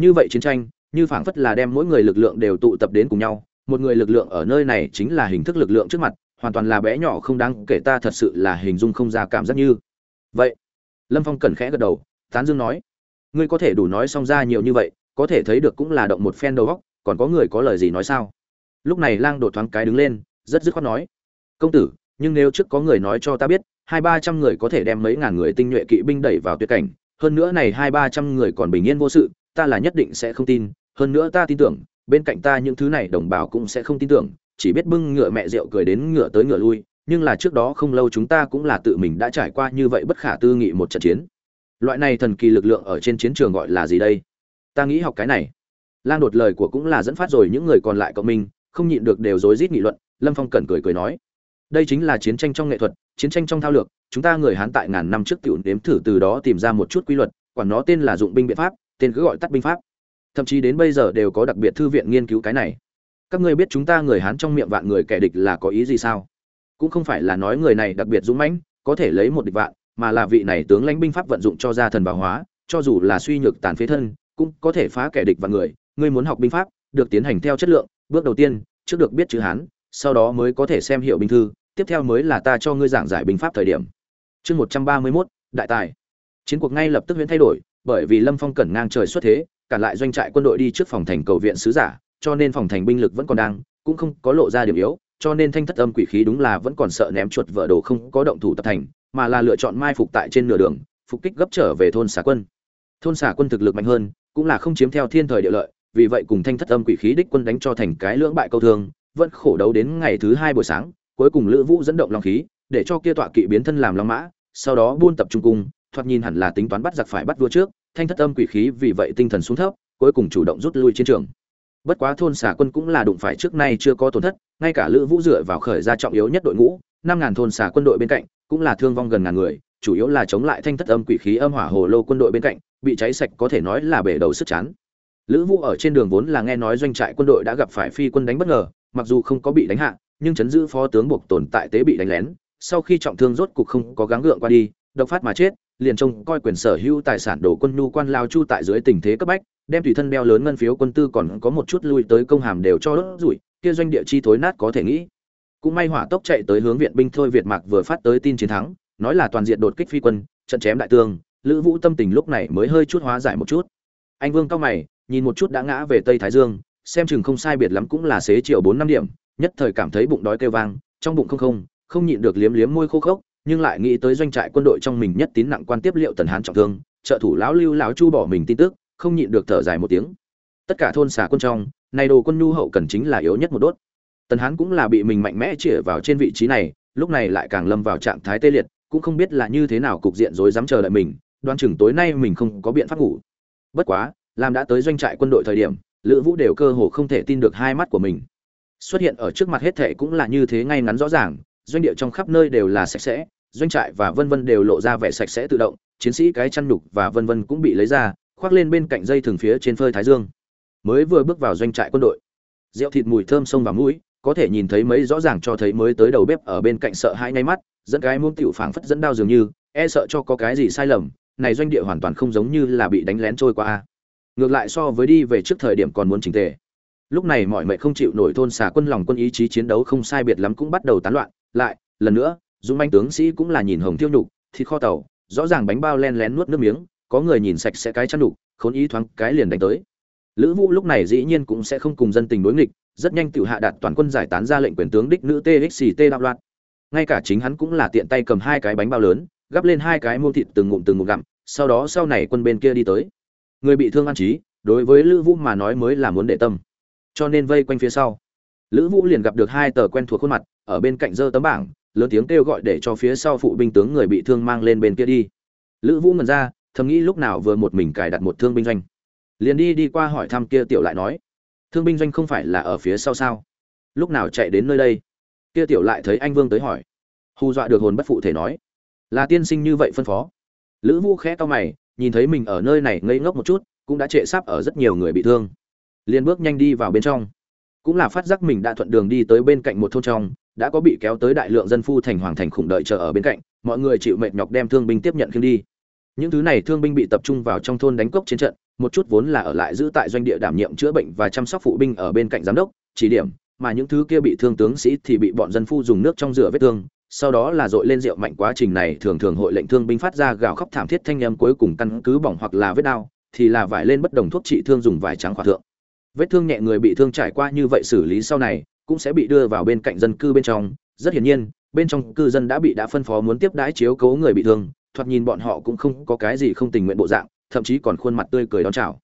như vậy chiến tranh, như phảng phất là đem mỗi người lực lượng đều tụ tập đến cùng nhau, một người lực lượng ở nơi này chính là hình thức lực lượng trước mặt, hoàn toàn là bé nhỏ không đáng kể ta thật sự là hình dung không ra cảm giác như. Vậy, lâm phong cẩn khẽ gật đầu, tán dương nói, ngươi có thể đủ nói xong ra nhiều như vậy, có thể thấy được cũng là động một phen đầu góc còn có người có lời gì nói sao? Lúc này lang đột thoáng cái đứng lên, rất dứt khoát nói, công tử, nhưng nếu trước có người nói cho ta biết, hai ba trăm người có thể đem mấy ngàn người tinh nhuệ kỵ binh đẩy vào tuyệt cảnh, hơn nữa này hai ba trăm người còn bình yên vô sự ta là nhất định sẽ không tin, hơn nữa ta tin tưởng, bên cạnh ta những thứ này đồng bào cũng sẽ không tin tưởng, chỉ biết bưng ngựa mẹ rượu cười đến ngựa tới ngựa lui, nhưng là trước đó không lâu chúng ta cũng là tự mình đã trải qua như vậy bất khả tư nghị một trận chiến. Loại này thần kỳ lực lượng ở trên chiến trường gọi là gì đây? Ta nghĩ học cái này. Lang đột lời của cũng là dẫn phát rồi những người còn lại cộng minh, không nhịn được đều rối rít nghị luận, lâm phong cẩn cười cười nói. Đây chính là chiến tranh trong nghệ thuật, chiến tranh trong thao lược, chúng ta người hán tại ngàn năm trước tiểu nếm thử từ đó tìm ra một chút quy luật, quản nó tên là dụng binh biện pháp tên cứ gọi tắt binh pháp. Thậm chí đến bây giờ đều có đặc biệt thư viện nghiên cứu cái này. Các ngươi biết chúng ta người hán trong miệng vạn người kẻ địch là có ý gì sao? Cũng không phải là nói người này đặc biệt dũng mãnh, có thể lấy một địch vạn, mà là vị này tướng lãnh binh pháp vận dụng cho ra thần bảo hóa, cho dù là suy nhược tàn phế thân, cũng có thể phá kẻ địch và người. Ngươi muốn học binh pháp, được tiến hành theo chất lượng, bước đầu tiên, trước được biết chữ hán, sau đó mới có thể xem hiệu binh thư, tiếp theo mới là ta cho ngươi giảng giải binh pháp thời điểm. Chương một trăm ba mươi mốt, đại tài. Chiến cuộc ngay lập tức huyễn thay đổi bởi vì lâm phong cẩn ngang trời xuất thế cản lại doanh trại quân đội đi trước phòng thành cầu viện sứ giả, cho nên phòng thành binh lực vẫn còn đang, cũng không có lộ ra điểm yếu, cho nên thanh thất âm quỷ khí đúng là vẫn còn sợ ném chuột vợ đồ không có động thủ tập thành, mà là lựa chọn mai phục tại trên nửa đường, phục kích gấp trở về thôn xả quân. Thôn xả quân thực lực mạnh hơn, cũng là không chiếm theo thiên thời địa lợi, vì vậy cùng thanh thất âm quỷ khí đích quân đánh cho thành cái lưỡng bại câu thương, vẫn khổ đấu đến ngày thứ hai buổi sáng, cuối cùng lữ vũ dẫn động long khí, để cho kia tọa kỵ biến thân làm long mã, sau đó buôn tập trung cung thoạt nhìn hẳn là tính toán bắt giặc phải bắt vua trước, thanh thất âm quỷ khí vì vậy tinh thần xuống thấp, cuối cùng chủ động rút lui chiến trường. Bất quá thôn xà quân cũng là đụng phải trước nay chưa có tổn thất, ngay cả lữ vũ dựa vào khởi ra trọng yếu nhất đội ngũ, năm ngàn thôn xà quân đội bên cạnh, cũng là thương vong gần ngàn người, chủ yếu là chống lại thanh thất âm quỷ khí âm hỏa hồ lô quân đội bên cạnh, bị cháy sạch có thể nói là bể đầu sức chán. Lữ vũ ở trên đường vốn là nghe nói doanh trại quân đội đã gặp phải phi quân đánh bất ngờ, mặc dù không có bị đánh hạ, nhưng chấn giữ phó tướng buộc tồn tại tế bị đánh lén, sau khi trọng thương rốt cục không có gắng gượng qua đi, độc phát mà chết liền trông coi quyền sở hữu tài sản đổ quân nhu quan lao chu tại dưới tình thế cấp bách, đem tùy thân đeo lớn ngân phiếu quân tư còn có một chút lui tới công hàm đều cho đốt rủi, kia doanh địa chi thối nát có thể nghĩ. Cũng may hỏa tốc chạy tới hướng viện binh thôi việt mạc vừa phát tới tin chiến thắng, nói là toàn diện đột kích phi quân, trận chém đại tương lữ vũ tâm tình lúc này mới hơi chút hóa giải một chút. Anh vương cao mày, nhìn một chút đã ngã về tây thái dương, xem chừng không sai biệt lắm cũng là xế chiều bốn năm điểm, nhất thời cảm thấy bụng đói kêu vang, trong bụng không không không nhịn được liếm liếm môi khô khốc nhưng lại nghĩ tới doanh trại quân đội trong mình nhất tín nặng quan tiếp liệu tần hán trọng thương, trợ thủ lão lưu lão chu bỏ mình tin tức, không nhịn được thở dài một tiếng. Tất cả thôn xà quân trong, này đồ quân nhu hậu cần chính là yếu nhất một đốt. Tần hán cũng là bị mình mạnh mẽ chĩa vào trên vị trí này, lúc này lại càng lâm vào trạng thái tê liệt, cũng không biết là như thế nào cục diện rối dám chờ đợi mình đoan chừng tối nay mình không có biện pháp ngủ. Bất quá, làm đã tới doanh trại quân đội thời điểm, lữ vũ đều cơ hồ không thể tin được hai mắt của mình. Xuất hiện ở trước mặt hết thệ cũng là như thế ngay ngắn rõ ràng, doanh địa trong khắp nơi đều là sạch sẽ doanh trại và vân vân đều lộ ra vẻ sạch sẽ tự động, chiến sĩ cái chăn nhục và vân vân cũng bị lấy ra, khoác lên bên cạnh dây thường phía trên phơi thái dương. Mới vừa bước vào doanh trại quân đội, rượu thịt mùi thơm sông vào mũi, có thể nhìn thấy mấy rõ ràng cho thấy mới tới đầu bếp ở bên cạnh sợ hãi ngay mắt, dẫn cái muôn tiểu phảng phất dẫn đau dường như e sợ cho có cái gì sai lầm, này doanh địa hoàn toàn không giống như là bị đánh lén trôi qua ngược lại so với đi về trước thời điểm còn muốn chỉnh tề. Lúc này mọi mệnh không chịu nổi thôn xà quân lòng quân ý chí chiến đấu không sai biệt lắm cũng bắt đầu tán loạn, lại, lần nữa dũng manh tướng sĩ cũng là nhìn hồng tiêu nhục thịt kho tàu, rõ ràng bánh bao len lén nuốt nước miếng, có người nhìn sạch sẽ cái chăn đục khốn ý thoáng cái liền đánh tới. Lữ vũ lúc này dĩ nhiên cũng sẽ không cùng dân tình đối nghịch, rất nhanh tự hạ đạt toàn quân giải tán ra lệnh quyền tướng đích nữ txt đạo loạn. Ngay cả chính hắn cũng là tiện tay cầm hai cái bánh bao lớn, gắp lên hai cái muông thịt từng ngụm từng ngụm gặm, sau đó sau này quân bên kia đi tới. Người bị thương an trí, đối với lữ vũ mà nói mới là muốn để tâm. Cho nên vây quanh phía sau. Lữ vũ liền gặp được hai tờ quen thuộc khuôn mặt, ở bên cạnh dơ tấm bảng lớn tiếng kêu gọi để cho phía sau phụ binh tướng người bị thương mang lên bên kia đi. Lữ vũ ngần ra, thầm nghĩ lúc nào vừa một mình cài đặt một thương binh doanh. Liền đi đi qua hỏi thăm kia tiểu lại nói, thương binh doanh không phải là ở phía sau sao? Lúc nào chạy đến nơi đây? Kia tiểu lại thấy anh vương tới hỏi. Hù dọa được hồn bất phụ thể nói, là tiên sinh như vậy phân phó. Lữ vũ khẽ to mày, nhìn thấy mình ở nơi này ngây ngốc một chút, cũng đã trệ sắp ở rất nhiều người bị thương. Liền bước nhanh đi vào bên trong. Cũng là phát giác mình đã thuận đường đi tới bên cạnh một thôn trong đã có bị kéo tới đại lượng dân phu thành hoàng thành khủng đợi chờ ở bên cạnh, mọi người chịu mệt nhọc đem thương binh tiếp nhận khiêng đi. Những thứ này thương binh bị tập trung vào trong thôn đánh cốc chiến trận, một chút vốn là ở lại giữ tại doanh địa đảm nhiệm chữa bệnh và chăm sóc phụ binh ở bên cạnh giám đốc, chỉ điểm, mà những thứ kia bị thương tướng sĩ thì bị bọn dân phu dùng nước trong rửa vết thương, sau đó là dội lên rượu mạnh quá trình này thường thường hội lệnh thương binh phát ra gào khóc thảm thiết thanh âm cuối cùng căn cứ bỏng hoặc là vết đau, thì là vải lên bất đồng thuốc trị thương dùng vải trắng khỏa thượng. Vết thương nhẹ người bị thương trải qua như vậy xử lý sau này cũng sẽ bị đưa vào bên cạnh dân cư bên trong. Rất hiển nhiên, bên trong cư dân đã bị đã phân phó muốn tiếp đãi chiếu cố người bị thương. Thoạt nhìn bọn họ cũng không có cái gì không tình nguyện bộ dạng, thậm chí còn khuôn mặt tươi cười đón chào.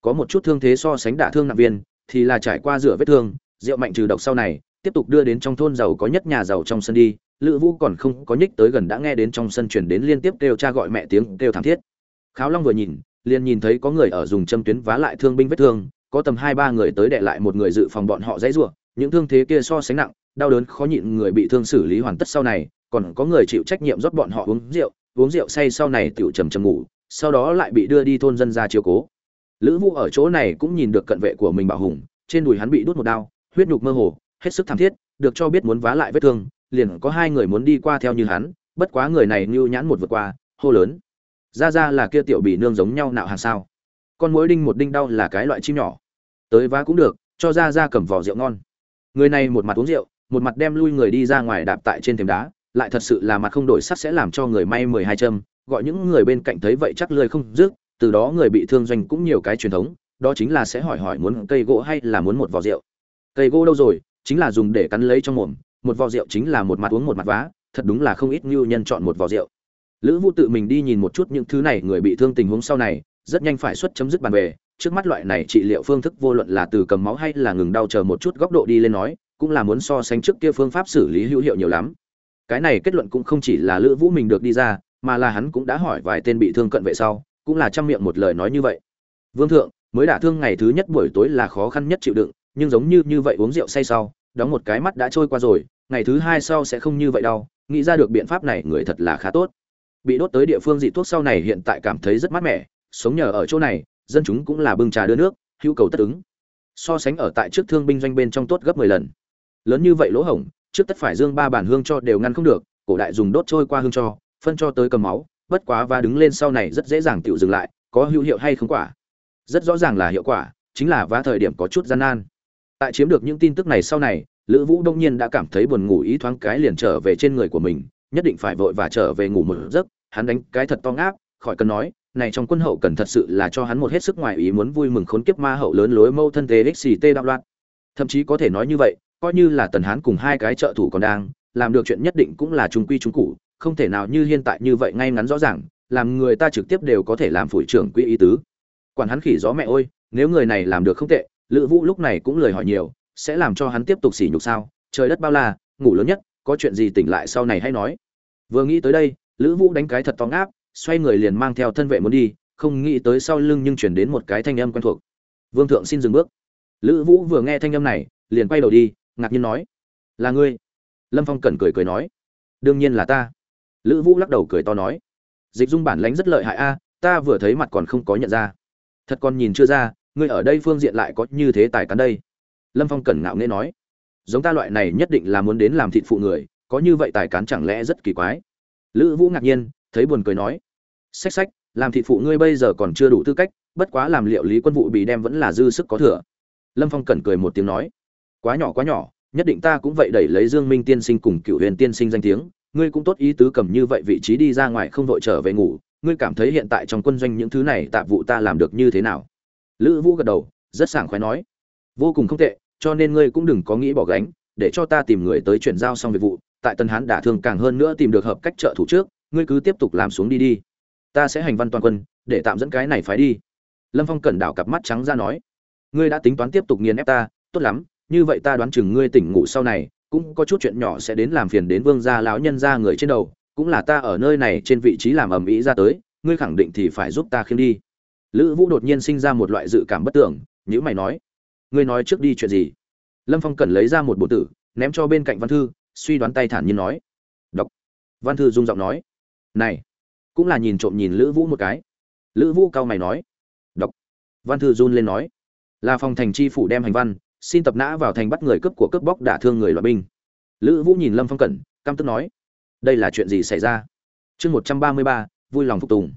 Có một chút thương thế so sánh đả thương nặng viên, thì là trải qua rửa vết thương, rượu mạnh trừ độc sau này, tiếp tục đưa đến trong thôn giàu có nhất nhà giàu trong sân đi. Lữ vũ còn không có nhích tới gần đã nghe đến trong sân chuyển đến liên tiếp kêu cha gọi mẹ tiếng, kêu thảm thiết. Kháo long vừa nhìn, liền nhìn thấy có người ở dùng châm tuyến vá lại thương binh vết thương, có tầm hai ba người tới đệ lại một người dự phòng bọn họ dãy rủa những thương thế kia so sánh nặng, đau đớn khó nhịn người bị thương xử lý hoàn tất sau này, còn có người chịu trách nhiệm rót bọn họ uống rượu uống rượu say sau này tiểu trầm trầm ngủ, sau đó lại bị đưa đi thôn dân ra chiều cố. Lữ vũ ở chỗ này cũng nhìn được cận vệ của mình bảo hùng, trên đùi hắn bị đút một đao, huyết nhục mơ hồ, hết sức thảm thiết, được cho biết muốn vá lại vết thương, liền có hai người muốn đi qua theo như hắn, bất quá người này như nhãn một vượt qua, hô lớn. Ra ra là kia tiểu bị nương giống nhau nạo hàng sao? Con mối đinh một đinh đau là cái loại chim nhỏ. Tới vá cũng được, cho ra ra cầm vỏ rượu ngon người này một mặt uống rượu, một mặt đem lui người đi ra ngoài đạp tại trên thềm đá, lại thật sự là mặt không đổi sắc sẽ làm cho người may mười hai châm, gọi những người bên cạnh thấy vậy chắc lười không dứt, từ đó người bị thương doanh cũng nhiều cái truyền thống, đó chính là sẽ hỏi hỏi muốn cây gỗ hay là muốn một vò rượu. Cây gỗ đâu rồi? Chính là dùng để cắn lấy trong mồm, một vò rượu chính là một mặt uống một mặt vá, thật đúng là không ít ngưu nhân chọn một vò rượu. Lữ vũ tự mình đi nhìn một chút những thứ này người bị thương tình huống sau này, rất nhanh phải xuất chấm dứt bàn về trước mắt loại này trị liệu phương thức vô luận là từ cầm máu hay là ngừng đau chờ một chút góc độ đi lên nói, cũng là muốn so sánh trước kia phương pháp xử lý hữu hiệu nhiều lắm. Cái này kết luận cũng không chỉ là lữ vũ mình được đi ra, mà là hắn cũng đã hỏi vài tên bị thương cận vệ sau, cũng là chăm miệng một lời nói như vậy. Vương thượng, mới đả thương ngày thứ nhất buổi tối là khó khăn nhất chịu đựng, nhưng giống như như vậy uống rượu say sau, đóng một cái mắt đã trôi qua rồi, ngày thứ hai sau sẽ không như vậy đâu nghĩ ra được biện pháp này người thật là khá tốt. Bị đốt tới địa phương dị thuốc sau này hiện tại cảm thấy rất mát mẻ, sống nhờ ở chỗ này dân chúng cũng là bưng trà đưa nước, hữu cầu tất ứng. So sánh ở tại trước thương binh doanh bên trong tốt gấp mười lần. Lớn như vậy lỗ hổng, trước tất phải dương ba bản hương cho đều ngăn không được, cổ đại dùng đốt trôi qua hương cho, phân cho tới cầm máu, bất quá và đứng lên sau này rất dễ dàng tự dừng lại, có hữu hiệu hay không quả? Rất rõ ràng là hiệu quả, chính là vá thời điểm có chút gian nan. Tại chiếm được những tin tức này sau này, lữ vũ đông nhiên đã cảm thấy buồn ngủ ý thoáng cái liền trở về trên người của mình, nhất định phải vội và trở về ngủ một giấc, hắn đánh cái thật to ngáp, khỏi cần nói này trong quân hậu cần thật sự là cho hắn một hết sức ngoài ý muốn vui mừng khốn kiếp ma hậu lớn lối mâu thân thế xct đạo loạn. Thậm chí có thể nói như vậy, coi như là tần hán cùng hai cái trợ thủ còn đang, làm được chuyện nhất định cũng là trung quy trung cụ, không thể nào như hiện tại như vậy ngay ngắn rõ ràng, làm người ta trực tiếp đều có thể làm phủi trưởng quỹ ý tứ. Quản hắn khỉ gió mẹ ơi nếu người này làm được không tệ, lữ vũ lúc này cũng lời hỏi nhiều, sẽ làm cho hắn tiếp tục sỉ nhục sao? Trời đất bao la, ngủ lớn nhất, có chuyện gì tỉnh lại sau này hay nói. Vừa nghĩ tới đây, lữ vũ đánh cái thật to ngáp xoay người liền mang theo thân vệ muốn đi, không nghĩ tới sau lưng nhưng chuyển đến một cái thanh âm quen thuộc. Vương thượng xin dừng bước. Lữ vũ vừa nghe thanh âm này, liền quay đầu đi, ngạc nhiên nói, là ngươi? Lâm phong cẩn cười cười nói, đương nhiên là ta. Lữ vũ lắc đầu cười to nói, dịch dung bản lánh rất lợi hại a, ta vừa thấy mặt còn không có nhận ra. Thật còn nhìn chưa ra, ngươi ở đây phương diện lại có như thế tài cán đây. Lâm phong cẩn ngạo nghễ nói, giống ta loại này nhất định là muốn đến làm thịt phụ người, có như vậy tài cán chẳng lẽ rất kỳ quái? Lữ vũ ngạc nhiên thấy buồn cười nói, xách xách, làm thị phụ ngươi bây giờ còn chưa đủ tư cách, bất quá làm liệu lý quân vụ bị đem vẫn là dư sức có thừa. Lâm phong cẩn cười một tiếng nói, quá nhỏ quá nhỏ, nhất định ta cũng vậy đẩy lấy dương minh tiên sinh cùng cựu huyền tiên sinh danh tiếng, ngươi cũng tốt ý tứ cầm như vậy vị trí đi ra ngoài không vội trở về ngủ, ngươi cảm thấy hiện tại trong quân doanh những thứ này tạp vụ ta làm được như thế nào? Lữ vũ gật đầu, rất sảng khoái nói, vô cùng không tệ, cho nên ngươi cũng đừng có nghĩ bỏ gánh, để cho ta tìm người tới chuyển giao xong việc vụ, tại tân hán đả thương càng hơn nữa tìm được hợp cách trợ thủ trước ngươi cứ tiếp tục làm xuống đi đi. Ta sẽ hành văn toàn quân, để tạm dẫn cái này phái đi. Lâm phong cẩn đảo cặp mắt trắng ra nói. Ngươi đã tính toán tiếp tục nghiền ép ta, tốt lắm, như vậy ta đoán chừng ngươi tỉnh ngủ sau này, cũng có chút chuyện nhỏ sẽ đến làm phiền đến vương gia lão nhân gia người trên đầu, cũng là ta ở nơi này trên vị trí làm ầm ĩ ra tới, ngươi khẳng định thì phải giúp ta khiêm đi. Lữ vũ đột nhiên sinh ra một loại dự cảm bất tưởng nhữ mày nói. Ngươi nói trước đi chuyện gì? Lâm phong cần lấy ra một bộ tử, ném cho bên cạnh văn thư, suy đoán tay thản nhiên nói. Đọc. Văn thư rung giọng nói này, cũng là nhìn trộm nhìn lữ vũ một cái. Lữ vũ cao mày nói đọc văn thư run lên nói, là phòng thành tri phủ đem hành văn, xin tập nã vào thành bắt người cướp của cướp bóc đả thương người loại binh. Lữ vũ nhìn lâm phong cẩn, căm tức nói, đây là chuyện gì xảy ra? Chương một trăm ba mươi ba, vui lòng phục tùng.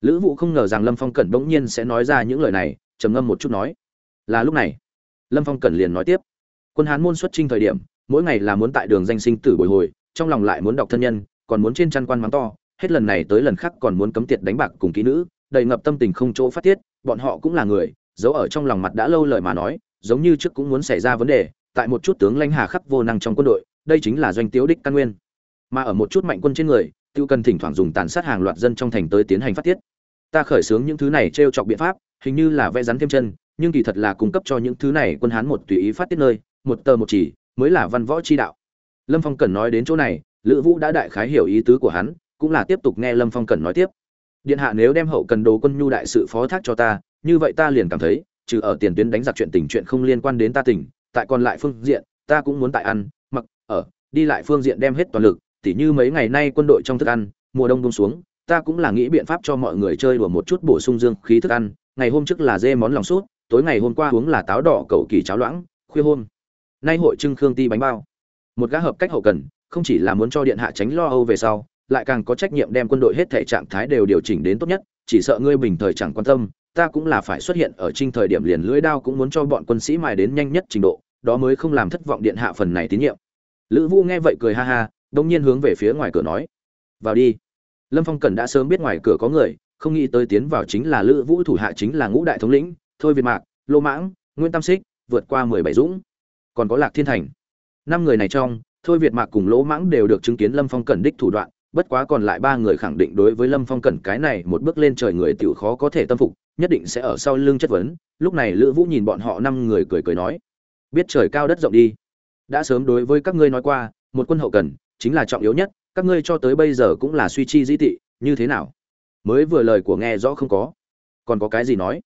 Lữ vũ không ngờ rằng lâm phong cẩn bỗng nhiên sẽ nói ra những lời này, trầm ngâm một chút nói, là lúc này. Lâm phong cẩn liền nói tiếp, quân hán môn xuất trinh thời điểm, mỗi ngày là muốn tại đường danh sinh tử bồi hồi, trong lòng lại muốn đọc thân nhân, còn muốn trên chăn quan mắng to hết lần này tới lần khác còn muốn cấm tiệt đánh bạc cùng kỹ nữ, đầy ngập tâm tình không chỗ phát tiết, bọn họ cũng là người, giấu ở trong lòng mặt đã lâu lời mà nói, giống như trước cũng muốn xảy ra vấn đề, tại một chút tướng lãnh hà khắc vô năng trong quân đội, đây chính là doanh tiếu đích căn nguyên. Mà ở một chút mạnh quân trên người, tiêu cần thỉnh thoảng dùng tàn sát hàng loạt dân trong thành tới tiến hành phát tiết. Ta khởi xướng những thứ này t chọc biện pháp, hình như là vẽ rắn thêm chân, nhưng kỳ thật là cung cấp cho những thứ này quân hán một tùy ý phát tiết nơi, một tờ một chỉ, mới là văn võ chi đạo. Lâm phong cần nói đến chỗ này, lữ vũ đã đại khái hiểu ý tứ của hắn cũng là tiếp tục nghe lâm phong cần nói tiếp. Điện hạ nếu đem hậu cần đồ quân nhu đại sự phó thác cho ta, như vậy ta liền cảm thấy, trừ ở tiền tuyến đánh giặc chuyện tình chuyện không liên quan đến ta tỉnh tại còn lại phương diện, ta cũng muốn tại ăn, mặc, ở, đi lại phương diện đem hết toàn lực, tỉ như mấy ngày nay quân đội trong thức ăn, mùa đông buông xuống, ta cũng là nghĩ biện pháp cho mọi người chơi đùa một chút bổ sung dương khí thức ăn, ngày hôm trước là dê món lòng sốt tối ngày hôm qua uống là táo đỏ cầu kỳ cháo loãng, khuya hôm. Nay hội trưng khương ti bánh bao. Một gã hợp cách hậu cần, không chỉ là muốn cho điện hạ tránh lo âu về sau lại càng có trách nhiệm đem quân đội hết thể trạng thái đều điều chỉnh đến tốt nhất, chỉ sợ ngươi bình thời chẳng quan tâm, ta cũng là phải xuất hiện ở trinh thời điểm liền lưỡi đao cũng muốn cho bọn quân sĩ mài đến nhanh nhất trình độ, đó mới không làm thất vọng điện hạ phần này tín nhiệm. Lữ vũ nghe vậy cười ha ha đông nhiên hướng về phía ngoài cửa nói, vào đi. Lâm phong cần đã sớm biết ngoài cửa có người, không nghĩ tới tiến vào chính là lữ vũ thủ hạ chính là ngũ đại thống lĩnh, thôi việt mạc, lô mãng, nguyên tam xích, vượt qua mười bảy dũng. Còn có lạc thiên thành. Năm người này trong, thôi việt mạc cùng lỗ mãng đều được chứng kiến lâm phong cẩn đích thủ đoạn bất quá còn lại ba người khẳng định đối với lâm phong cẩn cái này một bước lên trời người t khó có thể tâm phục, nhất định sẽ ở sau lưng chất vấn. Lúc này lữ vũ nhìn bọn họ năm người cười cười nói, biết trời cao đất rộng đi. Đã sớm đối với các ngươi nói qua, một quân hậu cần chính là trọng yếu nhất, các ngươi cho tới bây giờ cũng là suy chi dĩ tị, như thế nào? Mới vừa lời của nghe rõ không có. Còn có cái gì nói?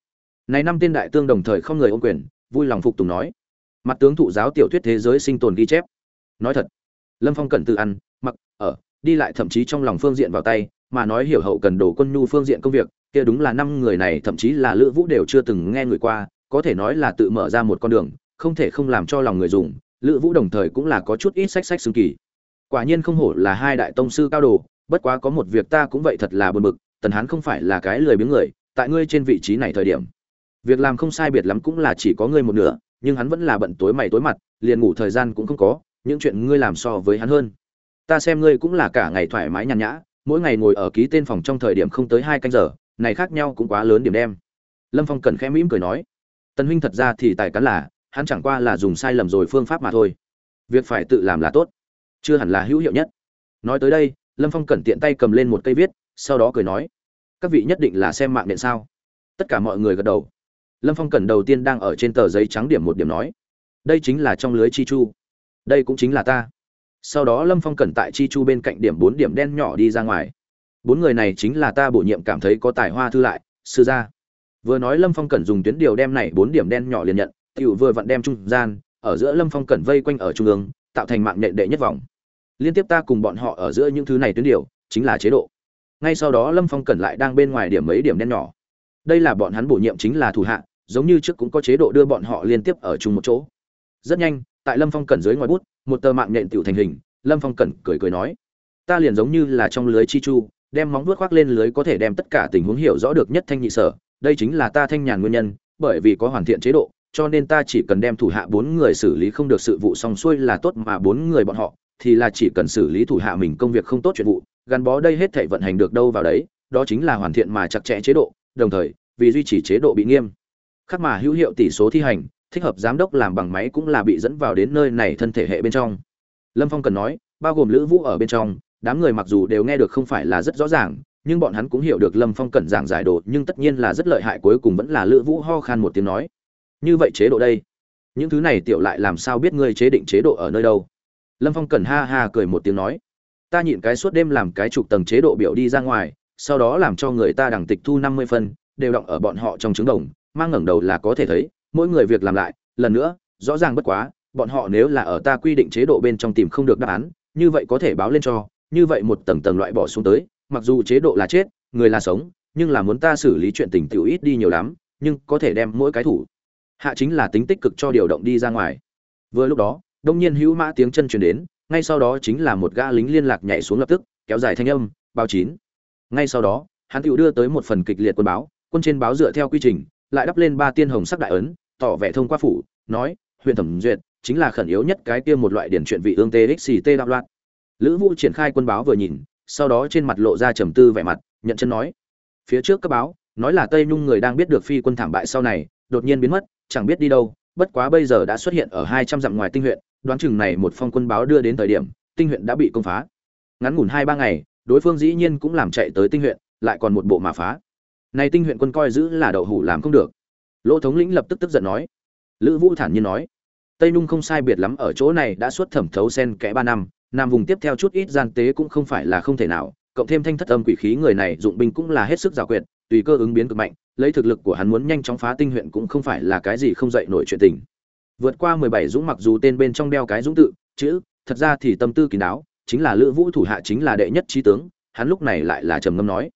Này năm tên đại tương đồng thời không người ôm quyền, vui lòng phục tùng nói, mặt tướng thụ giáo tiểu thuyết thế giới sinh tồn ghi chép. Nói thật, lâm phong cẩn tự ăn, mặc, ở đi lại thậm chí trong lòng phương diện vào tay, mà nói hiểu hậu cần đồ quân nhu phương diện công việc, kia đúng là năm người này thậm chí là lữ vũ đều chưa từng nghe người qua, có thể nói là tự mở ra một con đường, không thể không làm cho lòng người dùng, lữ vũ đồng thời cũng là có chút ít sách sách xương kỳ. Quả nhiên không hổ là hai đại tông sư cao đồ, bất quá có một việc ta cũng vậy thật là buồn bực, tần hán không phải là cái lười biếng người, tại ngươi trên vị trí này thời điểm, việc làm không sai biệt lắm cũng là chỉ có ngươi một nửa, nhưng hắn vẫn là bận tối mày tối mặt, liền ngủ thời gian cũng không có, những chuyện ngươi làm so với hắn hơn ta xem ngươi cũng là cả ngày thoải mái nhàn nhã, mỗi ngày ngồi ở ký tên phòng trong thời điểm không tới hai canh giờ, này khác nhau cũng quá lớn điểm đem. Lâm phong cần khẽ mỉm cười nói, tần huynh thật ra thì tài cán là, hắn chẳng qua là dùng sai lầm rồi phương pháp mà thôi. Việc phải tự làm là tốt, chưa hẳn là hữu hiệu nhất. Nói tới đây, lâm phong cẩn tiện tay cầm lên một cây viết, sau đó cười nói, các vị nhất định là xem mạng điện sao? Tất cả mọi người gật đầu. Lâm phong cẩn đầu tiên đang ở trên tờ giấy trắng điểm một điểm nói, đây chính là trong lưới chi chu, đây cũng chính là ta sau đó lâm phong cẩn tại chi chu bên cạnh điểm bốn điểm đen nhỏ đi ra ngoài. Bốn người này chính là ta bổ nhiệm cảm thấy có tài hoa thư lại, sư gia. Vừa nói lâm phong cẩn dùng tuyến điều đem này bốn điểm đen nhỏ liền nhận t i ể u vừa vặn đem trung gian, ở giữa lâm phong cẩn vây quanh ở trung ương, tạo thành mạng nhện đệ nhất vòng. Liên tiếp ta cùng bọn họ ở giữa những thứ này tuyến điều, chính là chế độ. Ngay sau đó lâm phong cẩn lại đang bên ngoài điểm mấy điểm đen nhỏ. Đây là bọn hắn bổ nhiệm chính là thủ hạ, giống như trước cũng có chế độ đưa bọn họ liên tiếp ở chung một chỗ. Rất nhanh, tại lâm phong cẩn dưới ngoài bút một tờ mạng nhện tiểu thành hình, lâm phong cẩn cười cười nói. Ta liền giống như là trong lưới chi chu, đem móng vuốt khoác lên lưới có thể đem tất cả tình huống hiểu rõ được nhất thanh nhị sở. Đây chính là ta thanh nhàn nguyên nhân, bởi vì có hoàn thiện chế độ, cho nên ta chỉ cần đem thủ hạ bốn người xử lý không được sự vụ xong xuôi là tốt mà bốn người bọn họ, thì là chỉ cần xử lý thủ hạ mình công việc không tốt chuyện vụ, gắn bó đây hết thảy vận hành được đâu vào đấy, đó chính là hoàn thiện mà chặt chẽ chế độ, đồng thời, vì duy trì chế độ bị nghiêm. Khắc mà hữu hiệu tỷ số thi hành thích hợp giám đốc làm bằng máy cũng là bị dẫn vào đến nơi này thân thể hệ bên trong. Lâm phong cần nói, bao gồm lữ vũ ở bên trong, đám người mặc dù đều nghe được không phải là rất rõ ràng, nhưng bọn hắn cũng hiểu được lâm phong cần giảng giải đồ, nhưng tất nhiên là rất lợi hại cuối cùng vẫn là lữ vũ ho khan một tiếng nói. Như vậy chế độ đây, những thứ này tiểu lại làm sao biết ngươi chế định chế độ ở nơi đâu? Lâm phong cần ha ha cười một tiếng nói. Ta nhịn cái suốt đêm làm cái chục tầng chế độ biểu đi ra ngoài, sau đó làm cho người ta đằng tịch thu năm mươi phân, đều động ở bọn họ trong trứng đồng, mang ngẩng đầu là có thể thấy mỗi người việc làm lại, lần nữa, rõ ràng bất quá, bọn họ nếu là ở ta quy định chế độ bên trong tìm không được đáp án, như vậy có thể báo lên cho, như vậy một tầng tầng loại bỏ xuống tới, mặc dù chế độ là chết, người là sống, nhưng là muốn ta xử lý chuyện tình tiểu ít đi nhiều lắm, nhưng có thể đem mỗi cái thủ. Hạ chính là tính tích cực cho điều động đi ra ngoài. Vừa lúc đó, đông nhiên hữu mã tiếng chân truyền đến, ngay sau đó chính là một gã lính liên lạc nhảy xuống lập tức, kéo dài thanh âm, báo chín. Ngay sau đó, hắn tiểu đưa tới một phần kịch liệt quân báo, quân trên báo dựa theo quy trình, lại đắp lên ba tiên hồng sắc đại ấn tỏ vẻ thông qua phủ, nói, huyện thẩm duyệt chính là khẩn yếu nhất cái kia một loại điển chuyện vị ương txct đạo loạn. Lữ vũ triển khai quân báo vừa nhìn, sau đó trên mặt lộ ra trầm tư vẻ mặt, nhận chân nói, phía trước các báo, nói là tây nhung người đang biết được phi quân thảm bại sau này, đột nhiên biến mất, chẳng biết đi đâu, bất quá bây giờ đã xuất hiện ở hai trăm dặm ngoài tinh huyện, đoán chừng này một phong quân báo đưa đến thời điểm, tinh huyện đã bị công phá. Ngắn ngủn hai ba ngày, đối phương dĩ nhiên cũng làm chạy tới tinh huyện, lại còn một bộ mà phá. Này tinh huyện quân coi giữ là đậu hủ làm không được lỗ thống lĩnh lập tức tức giận nói. Lữ vũ thản nhiên nói. Tây nung không sai biệt lắm ở chỗ này đã xuất thẩm thấu sen kẽ ba năm, nam vùng tiếp theo chút ít gian tế cũng không phải là không thể nào, cộng thêm thanh thất âm quỷ khí người này dụng binh cũng là hết sức giảo quyệt, tùy cơ ứng biến cực mạnh, lấy thực lực của hắn muốn nhanh chóng phá tinh huyện cũng không phải là cái gì không dậy nổi chuyện tình. Vượt qua mười bảy dũng mặc dù tên bên trong đeo cái dũng tự, chữ, thật ra thì tâm tư kín đáo, chính là lữ vũ thủ hạ chính là đệ nhất trí tướng, hắn lúc này lại là trầm ngâm nói.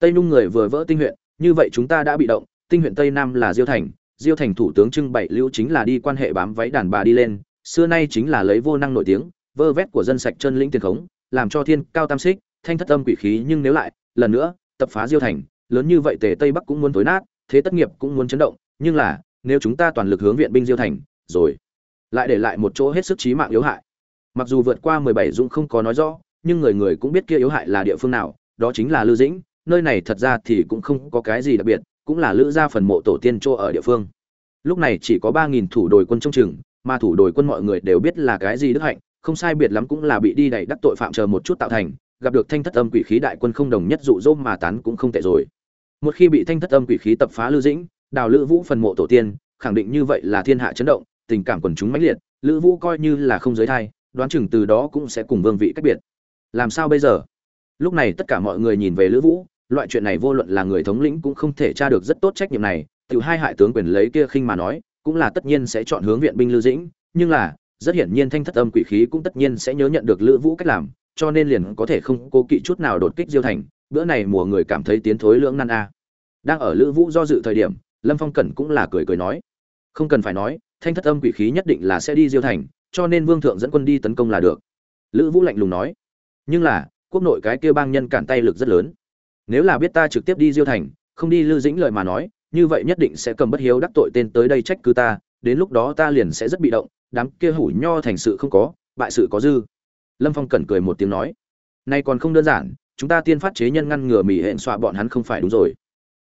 Tây nung người vừa vỡ tinh huyện, như vậy chúng ta đã bị động tinh huyện tây nam là diêu thành diêu thành thủ tướng trưng bày lưu chính là đi quan hệ bám váy đàn bà đi lên, xưa nay chính là lấy vô năng nổi tiếng, vơ vét của dân sạch chân lĩnh tiền khống, làm cho thiên cao tam xích, thanh thất âm quỷ khí nhưng nếu lại, lần nữa, tập phá diêu thành, lớn như vậy tề tây bắc cũng muốn tối nát, thế tất nghiệp cũng muốn chấn động, nhưng là, nếu chúng ta toàn lực hướng viện binh diêu thành, rồi, lại để lại một chỗ hết sức chí mạng yếu hại. Mặc dù vượt qua mười bảy dũng không có nói rõ, nhưng người người cũng biết kia yếu hại là địa phương nào, đó chính là lư dĩnh, nơi này thật ra thì cũng không có cái gì đặc biệt cũng là lữ gia phần mộ tổ tiên chỗ ở địa phương. Lúc này chỉ có ba nghìn thủ đồi quân trong chừng, mà thủ đồi quân mọi người đều biết là cái gì đức hạnh, không sai biệt lắm cũng là bị đi đẩy đắc tội phạm chờ một chút tạo thành, gặp được thanh thất âm quỷ khí đại quân không đồng nhất dụ dỗ mà tán cũng không tệ rồi. Một khi bị thanh thất âm quỷ khí tập phá lữ dĩnh, đào lữ vũ phần mộ tổ tiên, khẳng định như vậy là thiên hạ chấn động, tình cảm quần chúng mãnh liệt, lữ vũ coi như là không giới thai, đoán chừng từ đó cũng sẽ cùng vương vị cách biệt. Làm sao bây giờ? Lúc này tất cả mọi người nhìn về lữ vũ loại chuyện này vô luận là người thống lĩnh cũng không thể tra được rất tốt trách nhiệm này. Từ hai hại tướng quyền lấy kia khinh mà nói, cũng là tất nhiên sẽ chọn hướng viện binh lữ dĩnh, nhưng là, rất hiển nhiên thanh thất âm quỷ khí cũng tất nhiên sẽ nhớ nhận được lữ vũ cách làm, cho nên liền có thể không cố kỵ chút nào đột kích diêu thành, bữa này mùa người cảm thấy tiến thối lưỡng nan a. Đang ở lữ vũ do dự thời điểm, lâm phong cẩn cũng là cười cười nói, không cần phải nói, thanh thất âm quỷ khí nhất định là sẽ đi diêu thành, cho nên vương thượng dẫn quân đi tấn công là được. Lữ vũ lạnh lùng nói, nhưng là, quốc nội cái kia bang nhân cản tay lực rất lớn nếu là biết ta trực tiếp đi diêu thành, không đi lưu dĩnh lời mà nói, như vậy nhất định sẽ cầm bất hiếu đắc tội tên tới đây trách cứ ta, đến lúc đó ta liền sẽ rất bị động, đám kia hủ nho thành sự không có, bại sự có dư. Lâm phong cẩn cười một tiếng nói. Nay còn không đơn giản, chúng ta tiên phát chế nhân ngăn ngừa mỹ hẹn xoa bọn hắn không phải đúng rồi.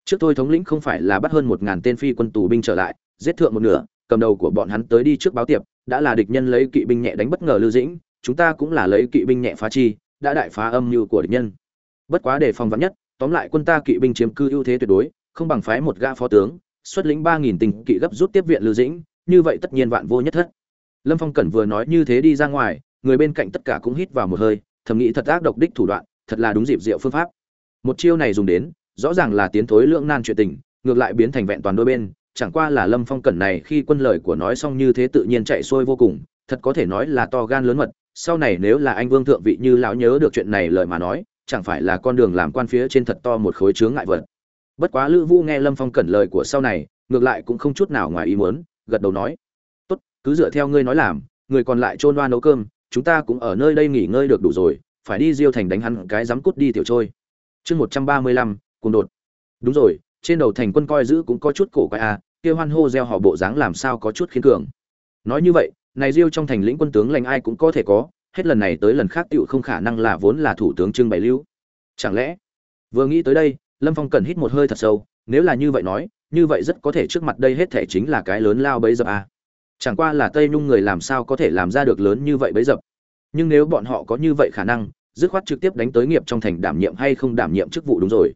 Trước tôi thống lĩnh không phải là bắt hơn một ngàn tên phi quân tù binh trở lại, giết thượng một nửa, cầm đầu của bọn hắn tới đi trước báo tiệp, đã là địch nhân lấy kỵ binh nhẹ đánh bất ngờ lưu dĩnh, chúng ta cũng là lấy kỵ binh nhẹ phá chi, đã đại phá âm mưu của địch nhân. Bất quá để phòng vắn nhất tóm lại quân ta kỵ binh chiếm cư ưu thế tuyệt đối, không bằng phái một gã phó tướng, xuất lĩnh ba nghìn tình kỵ gấp rút tiếp viện lưu dĩnh, như vậy tất nhiên vạn vô nhất thất. Lâm phong cẩn vừa nói như thế đi ra ngoài, người bên cạnh tất cả cũng hít vào một hơi, thầm nghĩ thật ác độc đích thủ đoạn, thật là đúng dịp diệu phương pháp. Một chiêu này dùng đến, rõ ràng là tiến thối lưỡng nan chuyện tình, ngược lại biến thành vẹn toàn đôi bên, chẳng qua là lâm phong cẩn này khi quân lời của nói xong như thế tự nhiên chạy xuôi vô cùng, thật có thể nói là to gan lớn mật, sau này nếu là anh vương thượng vị như lão nhớ được chuyện này lời mà nói chẳng phải là con đường làm quan phía trên thật to một khối chướng ngại vật. Bất quá lữ vũ nghe lâm phong cẩn lời của sau này ngược lại cũng không chút nào ngoài ý muốn gật đầu nói tốt cứ dựa theo ngươi nói làm người còn lại trôn đoa nấu cơm chúng ta cũng ở nơi đây nghỉ ngơi được đủ rồi phải đi diêu thành đánh hắn cái dám cút đi tiểu trôi. Chương một trăm ba mươi lăm cùng đột. Đúng rồi trên đầu thành quân coi giữ cũng có chút cổ quái a à, kia hoan hô gieo họ bộ dáng làm sao có chút khiến cường. Nói như vậy này diêu trong thành lĩnh quân tướng lành ai cũng có thể có hết lần này tới lần khác tựu không khả năng là vốn là thủ tướng trưng bày lưu. Chẳng lẽ? Vừa nghĩ tới đây, lâm phong cần hít một hơi thật sâu, nếu là như vậy nói, như vậy rất có thể trước mặt đây hết thể chính là cái lớn lao bấy dập à. chẳng qua là tây nhung người làm sao có thể làm ra được lớn như vậy bấy dập? Nhưng nếu bọn họ có như vậy khả năng, dứt khoát trực tiếp đánh tới nghiệp trong thành đảm nhiệm hay không đảm nhiệm chức vụ đúng rồi.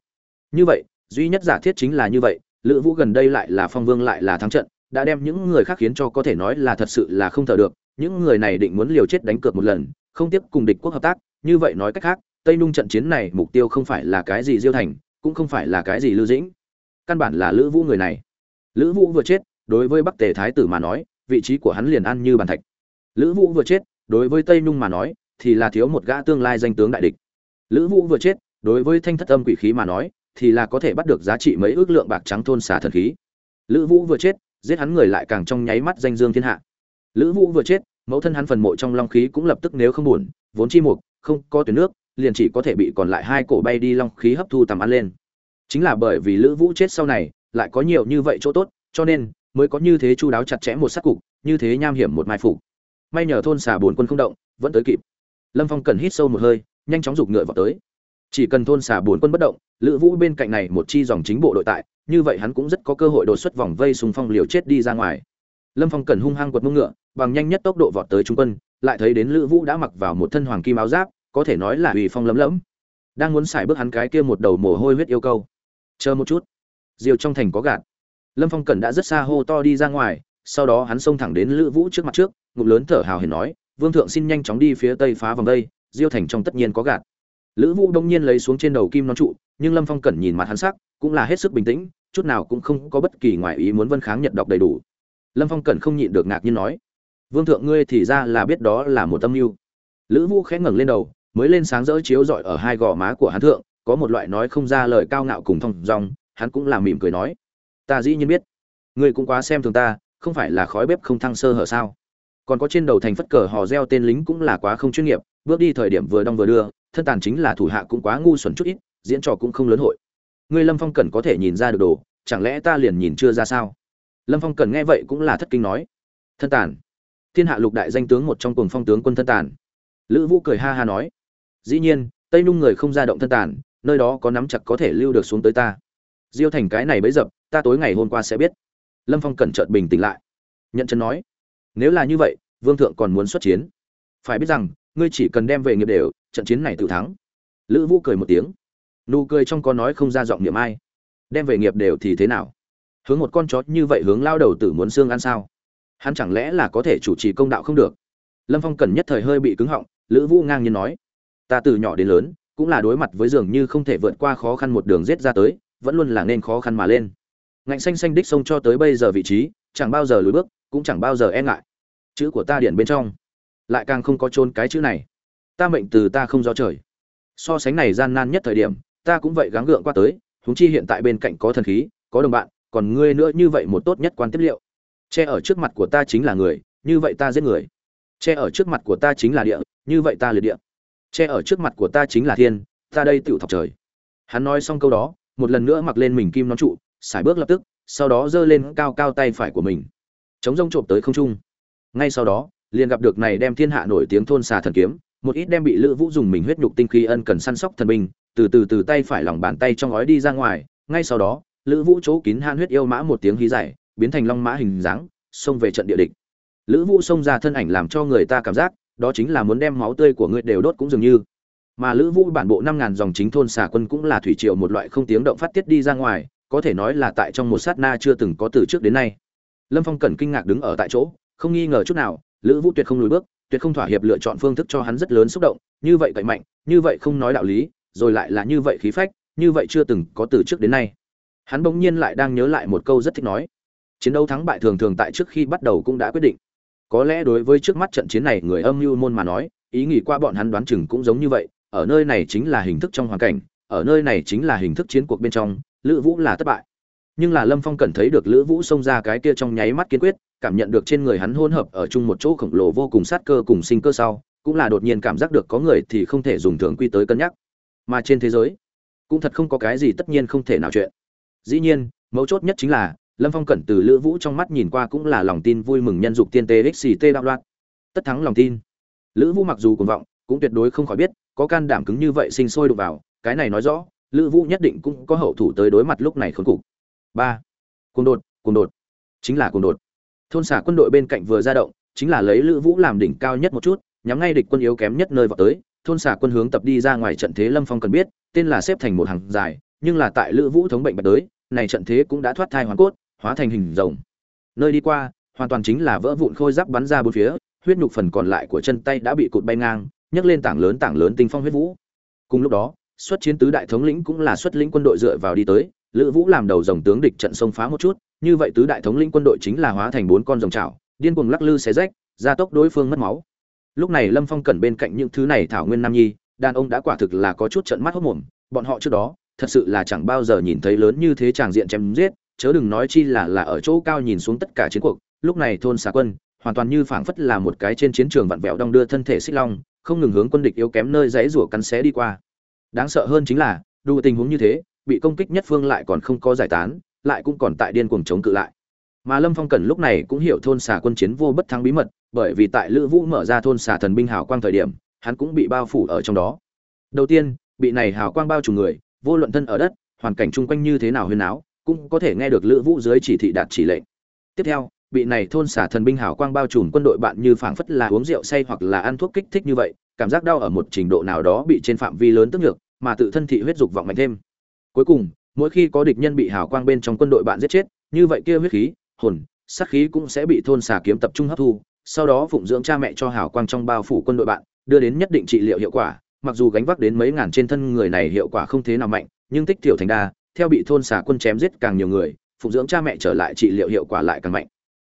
Như vậy, duy nhất giả thiết chính là như vậy, lữ vũ gần đây lại là phong vương lại là thắng trận, đã đem những người khác khiến cho có thể nói là thật sự là không thở được những người này định muốn liều chết đánh cược một lần, không tiếp cùng địch quốc hợp tác, như vậy nói cách khác, tây nung trận chiến này mục tiêu không phải là cái gì diêu thành, cũng không phải là cái gì lưu dĩnh. Căn bản là lữ vũ người này. Lữ vũ vừa chết, đối với bắc tề thái tử mà nói, vị trí của hắn liền ăn như bàn thạch. Lữ vũ vừa chết, đối với tây nung mà nói, thì là thiếu một gã tương lai danh tướng đại địch. Lữ vũ vừa chết, đối với thanh thất âm quỷ khí mà nói, thì là có thể bắt được giá trị mấy ước lượng bạc trắng thôn xả thần khí. Lữ vũ vừa chết, giết hắn người lại càng trong nháy mắt danh dương thiên hạ lữ vũ vừa chết, mẫu thân hắn phần mộ trong long khí cũng lập tức nếu không buồn, vốn chi mục, không có tuyến nước, liền chỉ có thể bị còn lại hai cổ bay đi long khí hấp thu tầm ăn lên. Chính là bởi vì lữ vũ chết sau này, lại có nhiều như vậy chỗ tốt, cho nên mới có như thế chu đáo chặt chẽ một sát cục, như thế nham hiểm một mai phục. May nhờ thôn xà buồn quân không động, vẫn tới kịp. Lâm phong cần hít sâu một hơi, nhanh chóng giục ngựa vào tới. Chỉ cần thôn xà buồn quân bất động, lữ vũ bên cạnh này một chi dòng chính bộ đội tại, như vậy hắn cũng rất có cơ hội đột xuất vòng vây xung phong liều chết đi ra ngoài. Lâm phong cần hung hăng quật mông ngựa bằng nhanh nhất tốc độ vọt tới trung quân, lại thấy đến lữ vũ đã mặc vào một thân hoàng kim áo giáp, có thể nói là uy phong lấm lẫm. Đang muốn xài bước hắn cái kia một đầu mồ hôi huyết yêu câu chờ một chút. Diều trong thành có gạt. Lâm phong cẩn đã rất xa hô to đi ra ngoài, sau đó hắn xông thẳng đến lữ vũ trước mặt trước, ngụm lớn thở hào hiền nói, vương thượng xin nhanh chóng đi phía tây phá vòng đây, diêu thành trong tất nhiên có gạt. Lữ vũ đông nhiên lấy xuống trên đầu kim nón trụ, nhưng lâm phong cẩn nhìn mặt hắn sắc, cũng là hết sức bình tĩnh, chút nào cũng không có bất kỳ ngoại ý muốn vân kháng nhận đọc đầy đủ. Lâm phong cẩn không nhịn được ngạc nhiên nói vương thượng ngươi thì ra là biết đó là một tâm mưu. Lữ vũ khẽ ngẩng lên đầu, mới lên sáng rỡ chiếu rọi ở hai gò má của hắn thượng, có một loại nói không ra lời cao ngạo cùng thong dong, hắn cũng làm mỉm cười nói. Ta dĩ nhiên biết. Ngươi cũng quá xem thường ta, không phải là khói bếp không thăng sơ hở sao? Còn có trên đầu thành phất cờ hò reo tên lính cũng là quá không chuyên nghiệp, bước đi thời điểm vừa đong vừa đưa, thân tàn chính là thủ hạ cũng quá ngu xuẩn chút ít, diễn trò cũng không lớn hội. Ngươi lâm phong cần có thể nhìn ra được đồ, chẳng lẽ ta liền nhìn chưa ra sao? Lâm phong cần nghe vậy cũng là thất kinh nói. Thân tàn thiên hạ lục đại danh tướng một trong cùng phong tướng quân thân tàn. Lữ vũ cười ha ha nói, dĩ nhiên, tây nung người không ra động thân tàn, nơi đó có nắm chặt có thể lưu được xuống tới ta. Diêu thành cái này bấy dập, ta tối ngày hôm qua sẽ biết. Lâm phong cẩn trợt bình tĩnh lại. Nhận chân nói, nếu là như vậy, vương thượng còn muốn xuất chiến. Phải biết rằng, ngươi chỉ cần đem về nghiệp đều, trận chiến này tự thắng. Lữ vũ cười một tiếng. Nụ cười trong có nói không ra giọng niệm ai. Đem về nghiệp đều thì thế nào? Hướng một con chó như vậy hướng lao đầu tử muốn xương ăn sao? Hắn chẳng lẽ là có thể chủ trì công đạo không được? Lâm phong cần nhất thời hơi bị cứng họng, lữ vũ ngang nhiên nói, ta từ nhỏ đến lớn, cũng là đối mặt với dường như không thể vượt qua khó khăn một đường rết ra tới, vẫn luôn là nên khó khăn mà lên. Ngạnh xanh xanh đích sông cho tới bây giờ vị trí, chẳng bao giờ lùi bước, cũng chẳng bao giờ e ngại. Chữ của ta điện bên trong, lại càng không có trôn cái chữ này. Ta mệnh từ ta không do trời. So sánh này gian nan nhất thời điểm, ta cũng vậy gắng gượng qua tới, huống chi hiện tại bên cạnh có thần khí, có đồng bạn, còn ngươi nữa như vậy một tốt nhất quan tiếp liệu che ở trước mặt của ta chính là người, như vậy ta giết người. Che ở trước mặt của ta chính là địa, như vậy ta liệt địa. Che ở trước mặt của ta chính là thiên, ta đây tựu thọc trời. Hắn nói xong câu đó, một lần nữa mặc lên mình kim nón trụ xài bước lập tức, sau đó giơ lên cao cao tay phải của mình. Chống rông trộm tới không trung. Ngay sau đó, liền gặp được này đem thiên hạ nổi tiếng thôn xà thần kiếm, một ít đem bị lữ vũ dùng mình huyết nhục tinh khí ân cần săn sóc thần binh, từ từ từ tay phải lòng bàn tay trong ói đi ra ngoài. Ngay sau đó, lữ vũ chỗ kín han huyết yêu mã một tiếng hí dài biến thành long mã hình dáng, xông về trận địa địch. Lữ vũ xông ra thân ảnh làm cho người ta cảm giác, đó chính là muốn đem máu tươi của ngươi đều đốt cũng dường như. Mà lữ vũ bản bộ năm ngàn dòng chính thôn xà quân cũng là thủy triều một loại không tiếng động phát tiết đi ra ngoài, có thể nói là tại trong một sát na chưa từng có từ trước đến nay. Lâm phong cẩn kinh ngạc đứng ở tại chỗ, không nghi ngờ chút nào, lữ vũ tuyệt không lùi bước, tuyệt không thỏa hiệp lựa chọn phương thức cho hắn rất lớn xúc động, như vậy cậy mạnh, như vậy không nói đạo lý, rồi lại là như vậy khí phách, như vậy chưa từng có từ trước đến nay. Hắn bỗng nhiên lại đang nhớ lại một câu rất thích nói chiến đấu thắng bại thường thường tại trước khi bắt đầu cũng đã quyết định. Có lẽ đối với trước mắt trận chiến này người âm mưu môn mà nói, ý nghĩ qua bọn hắn đoán chừng cũng giống như vậy, ở nơi này chính là hình thức trong hoàn cảnh, ở nơi này chính là hình thức chiến cuộc bên trong, lữ vũ là thất bại. Nhưng là lâm phong cần thấy được lữ vũ xông ra cái kia trong nháy mắt kiên quyết, cảm nhận được trên người hắn hỗn hợp ở chung một chỗ khổng lồ vô cùng sát cơ cùng sinh cơ sau, cũng là đột nhiên cảm giác được có người thì không thể dùng thường quy tới cân nhắc. Mà trên thế giới, cũng thật không có cái gì tất nhiên không thể nào chuyện. Dĩ nhiên, mấu chốt nhất chính là lâm phong cẩn từ lữ vũ trong mắt nhìn qua cũng là lòng tin vui mừng nhân dục tiên tê Xì Tê đạo loạn. Tất thắng lòng tin. Lữ vũ mặc dù cuồng vọng, cũng tuyệt đối không khỏi biết, có can đảm cứng như vậy sinh sôi đụng vào, cái này nói rõ, lữ vũ nhất định cũng có hậu thủ tới đối mặt lúc này khốn cục. Ba. Cuồng đột cuồng đột. Chính là cuồng đột. Thôn xả quân đội bên cạnh vừa ra động, chính là lấy lữ vũ làm đỉnh cao nhất một chút, nhắm ngay địch quân yếu kém nhất nơi vào tới, thôn xả quân hướng tập đi ra ngoài trận thế lâm phong cần biết, tên là xếp thành một hàng dài, nhưng là tại lữ vũ thống bệnh bạch tới này trận thế cũng đã thoát thai hoàn cốt hóa thành hình rồng. Nơi đi qua, hoàn toàn chính là vỡ vụn khôi giáp bắn ra bốn phía, huyết nhục phần còn lại của chân tay đã bị cụt bay ngang, nhấc lên tảng lớn tảng lớn tinh phong huyết vũ. Cùng lúc đó, xuất chiến tứ đại thống lĩnh cũng là xuất lĩnh quân đội dựa vào đi tới, lữ vũ làm đầu dòng tướng địch trận sông phá một chút, như vậy tứ đại thống lĩnh quân đội chính là hóa thành bốn con rồng chảo, điên cuồng lắc lư xé rách, gia tốc đối phương mất máu. Lúc này lâm phong cẩn bên cạnh những thứ này thảo nguyên nam nhi, đàn ông đã quả thực là có chút trận mắt hốc mồm, bọn họ trước đó, thật sự là chẳng bao giờ nhìn thấy lớn như thế tràng diện chém giết chớ đừng nói chi là là ở chỗ cao nhìn xuống tất cả chiến cuộc, lúc này thôn xà quân, hoàn toàn như phảng phất là một cái trên chiến trường vặn vẹo đong đưa thân thể xích long, không ngừng hướng quân địch yếu kém nơi dãy rủa cắn xé đi qua. Đáng sợ hơn chính là đủ tình huống như thế, bị công kích nhất phương lại còn không có giải tán, lại cũng còn tại điên cuồng chống cự lại. Mà lâm phong cần lúc này cũng hiểu thôn xà quân chiến vô bất thắng bí mật, bởi vì tại lữ vũ mở ra thôn xà thần binh hào quang thời điểm, hắn cũng bị bao phủ ở trong đó. Đầu tiên, bị này hào quang bao trùm người, vô luận thân ở đất, hoàn cảnh chung quanh như thế nào huyên áo cũng có thể nghe được lữ vũ dưới chỉ thị đạt chỉ lệnh. Tiếp theo, bị này thôn xả thần binh hào quang bao trùm quân đội bạn như phảng phất là uống rượu say hoặc là ăn thuốc kích thích như vậy, cảm giác đau ở một trình độ nào đó bị trên phạm vi lớn tức ngược mà tự thân thị huyết dục vọng mạnh thêm. Cuối cùng, mỗi khi có địch nhân bị hào quang bên trong quân đội bạn giết chết, như vậy kia huyết khí, hồn, sát khí cũng sẽ bị thôn xả kiếm tập trung hấp thu, sau đó phụng dưỡng cha mẹ cho hào quang trong bao phủ quân đội bạn, đưa đến nhất định trị liệu hiệu quả, mặc dù gánh vác đến mấy ngàn trên thân người này hiệu quả không thế nào mạnh, nhưng tích tiểu thành đa theo bị thôn xà quân chém giết càng nhiều người, phụng dưỡng cha mẹ trở lại trị liệu hiệu quả lại càng mạnh.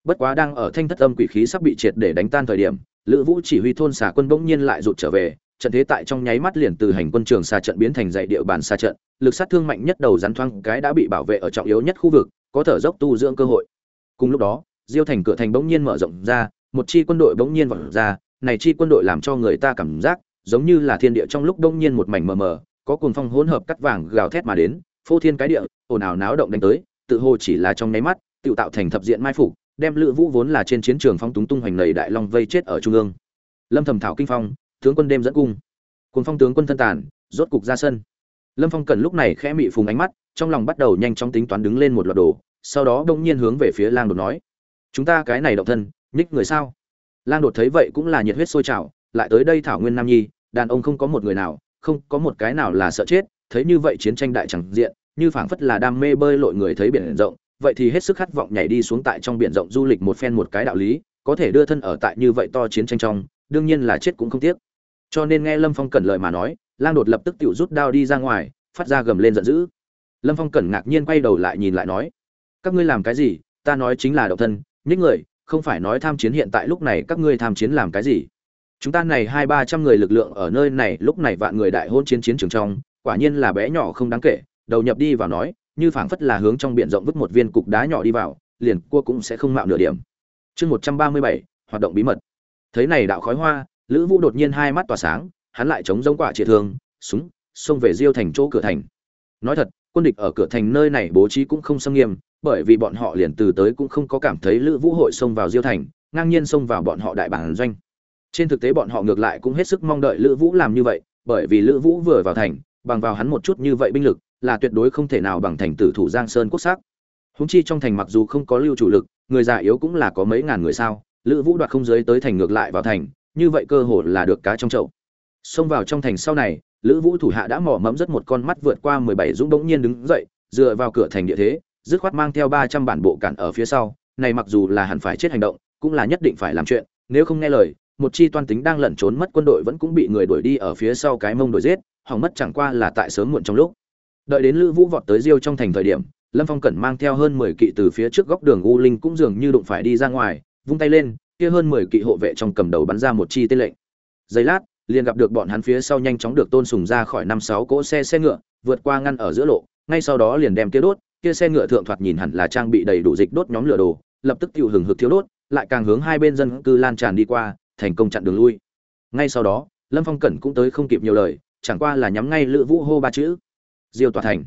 Bất quá đang ở thanh thất âm quỷ khí sắp bị triệt để đánh tan thời điểm, lữ vũ chỉ huy thôn xà quân bỗng nhiên lại rụt trở về, trận thế tại trong nháy mắt liền từ hành quân trường xa trận biến thành dạy địa bàn xa trận, lực sát thương mạnh nhất đầu rắn thoang cái đã bị bảo vệ ở trọng yếu nhất khu vực, có thở dốc tu dưỡng cơ hội. Cùng lúc đó, diêu thành cửa thành bỗng nhiên mở rộng ra, một chi quân đội bỗng nhiên vọt ra, này chi quân đội làm cho người ta cảm giác giống như là thiên địa trong lúc bỗng nhiên một mảnh mờ mờ, có cuồng phong hỗn hợp cắt vàng gào thét mà đến phô thiên cái địa, ồn ào náo động đánh tới, tự hồ chỉ là trong nháy mắt, tự tạo thành thập diện mai phục, đem lữ vũ vốn là trên chiến trường phong túng tung hoành lầy đại long vây chết ở trung ương. Lâm thầm thảo kinh phong, tướng quân đêm dẫn cung. Cùng phong tướng quân thân tàn, rốt cục ra sân. Lâm phong cần lúc này khẽ mị phùng ánh mắt, trong lòng bắt đầu nhanh chóng tính toán đứng lên một loạt đồ, sau đó đông nhiên hướng về phía lang đột nói, chúng ta cái này động thân, nhích người sao? Lang đột thấy vậy cũng là nhiệt huyết sôi trào, lại tới đây thảo nguyên nam nhi, đàn ông không có một người nào, không có một cái nào là sợ chết thấy như vậy chiến tranh đại chẳng diện, như phảng phất là đam mê bơi lội người thấy biển rộng, vậy thì hết sức khát vọng nhảy đi xuống tại trong biển rộng du lịch một phen một cái đạo lý, có thể đưa thân ở tại như vậy to chiến tranh trong, đương nhiên là chết cũng không tiếc. Cho nên nghe lâm phong cẩn lời mà nói, lang đột lập tức tiểu rút đao đi ra ngoài, phát ra gầm lên giận dữ. Lâm phong cẩn ngạc nhiên quay đầu lại nhìn lại nói, các ngươi làm cái gì? Ta nói chính là độc thân những người, không phải nói tham chiến hiện tại lúc này các ngươi tham chiến làm cái gì? Chúng ta này hai ba trăm người lực lượng ở nơi này, lúc này vạn người đại hôn chiến chiến trường trong quả nhiên là bé nhỏ không đáng kể đầu nhập đi vào nói như phảng phất là hướng trong biển rộng vứt một viên cục đá nhỏ đi vào, liền cua cũng sẽ không mạo nửa điểm. Chương 137, hoạt động bí mật. Thấy này đạo khói hoa, Lữ Vũ đột nhiên hai mắt tỏa sáng, hắn lại chống giống quả triệt thương, súng, xông về Diêu thành chỗ cửa thành. Nói thật, quân địch ở cửa thành nơi này bố trí cũng không xâm nghiêm, bởi vì bọn họ liền từ tới cũng không có cảm thấy Lữ Vũ hội xông vào Diêu thành, ngang nhiên xông vào bọn họ đại bản doanh. trên thực tế bọn họ ngược lại cũng hết sức mong đợi lữ vũ làm như vậy bởi vì lữ vũ vừa vào thành bằng vào hắn một chút như vậy binh lực, là tuyệt đối không thể nào bằng thành tử thủ giang sơn quốc sắc. Húng chi trong thành mặc dù không có lưu chủ lực, người già yếu cũng là có mấy ngàn người sao, lữ vũ đoạt không giới tới thành ngược lại vào thành, như vậy cơ hội là được cá trong chậu. Xông vào trong thành sau này, lữ vũ thủ hạ đã mò mẫm rất một con mắt vượt qua mười bảy dũng bỗng nhiên đứng dậy, dựa vào cửa thành địa thế, dứt khoát mang theo ba trăm bản bộ cản ở phía sau, này mặc dù là hẳn phải chết hành động, cũng là nhất định phải làm chuyện, nếu không nghe lời, một chi toan tính đang lẩn trốn mất quân đội vẫn cũng bị người đuổi đi ở phía sau cái mông đuổi giết hỏng mất chẳng qua là tại sớm muộn trong lúc. Đợi đến lữ vũ vọt tới diêu trong thành thời điểm, lâm phong cẩn mang theo hơn mười kỵ từ phía trước góc đường u linh cũng dường như đụng phải đi ra ngoài, vung tay lên, kia hơn mười kỵ hộ vệ trong cầm đầu bắn ra một chi tên lệnh. Giây lát, liền gặp được bọn hắn phía sau nhanh chóng được tôn sùng ra khỏi năm sáu cỗ xe xe ngựa, vượt qua ngăn ở giữa lộ, ngay sau đó liền đem kia đốt, kia xe ngựa thượng thoạt nhìn hẳn là trang bị đầy đủ dịch đốt nhóm lửa đồ, lập tức tiêu hừng hực thiếu đốt, lại càng hướng hai bên dân cư lan tràn đi qua, thành công chặn đường lui. Ngay sau đó, lâm phong cẩn cũng tới không kịp nhiều lời chẳng qua là nhắm ngay lữ vũ hô ba chữ. Diêu tòa thành.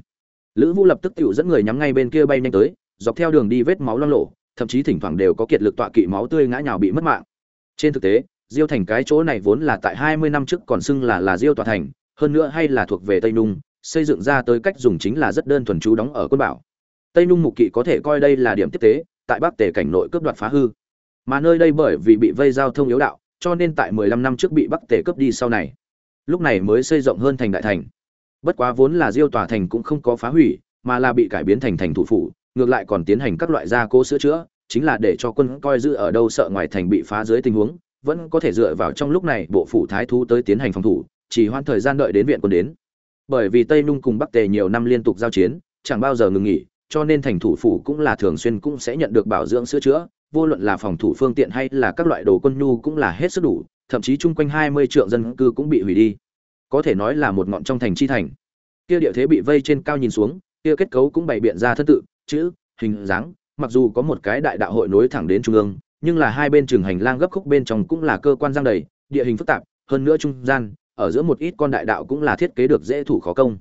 Lữ vũ lập tức tự dẫn người nhắm ngay bên kia bay nhanh tới, dọc theo đường đi vết máu loang lộ thậm chí thỉnh thoảng đều có kiệt lực tọa kỵ máu tươi ngã nhào bị mất mạng. Trên thực tế, diêu thành cái chỗ này vốn là tại hai mươi năm trước còn xưng là là diêu tòa thành, hơn nữa hay là thuộc về tây nung, xây dựng ra tới cách dùng chính là rất đơn thuần chú đóng ở quân bảo. Tây nung mục kỵ có thể coi đây là điểm tiếp tế, tại bắc tề cảnh nội cướp đoạt phá hư. Mà nơi đây bởi vì bị vây giao thông yếu đạo, cho nên tại 15 năm trước bị Bắc Tề cướp đi sau này. Lúc này mới xây rộng hơn thành đại thành. Bất quá vốn là Diêu tòa thành cũng không có phá hủy, mà là bị cải biến thành thành thủ phủ, ngược lại còn tiến hành các loại gia cố sửa chữa, chính là để cho quân coi giữ ở đâu sợ ngoài thành bị phá dưới tình huống, vẫn có thể dựa vào trong lúc này bộ phủ thái thú tới tiến hành phòng thủ, chỉ hoãn thời gian đợi đến viện quân đến. Bởi vì Tây Nung cùng Bắc Tề nhiều năm liên tục giao chiến, chẳng bao giờ ngừng nghỉ, cho nên thành thủ phủ cũng là thường xuyên cũng sẽ nhận được bảo dưỡng sửa chữa, vô luận là phòng thủ phương tiện hay là các loại đồ quân nhu cũng là hết sức đủ, thậm chí chung quanh 20 triệu dân cư cũng bị hủy đi. Có thể nói là một ngọn trong thành chi thành. Kia địa thế bị vây trên cao nhìn xuống, kia kết cấu cũng bày biện ra thân tự, chữ, hình dáng, mặc dù có một cái đại đạo hội nối thẳng đến trung ương, nhưng là hai bên trường hành lang gấp khúc bên trong cũng là cơ quan giang đầy, địa hình phức tạp, hơn nữa trung gian, ở giữa một ít con đại đạo cũng là thiết kế được dễ thủ khó công.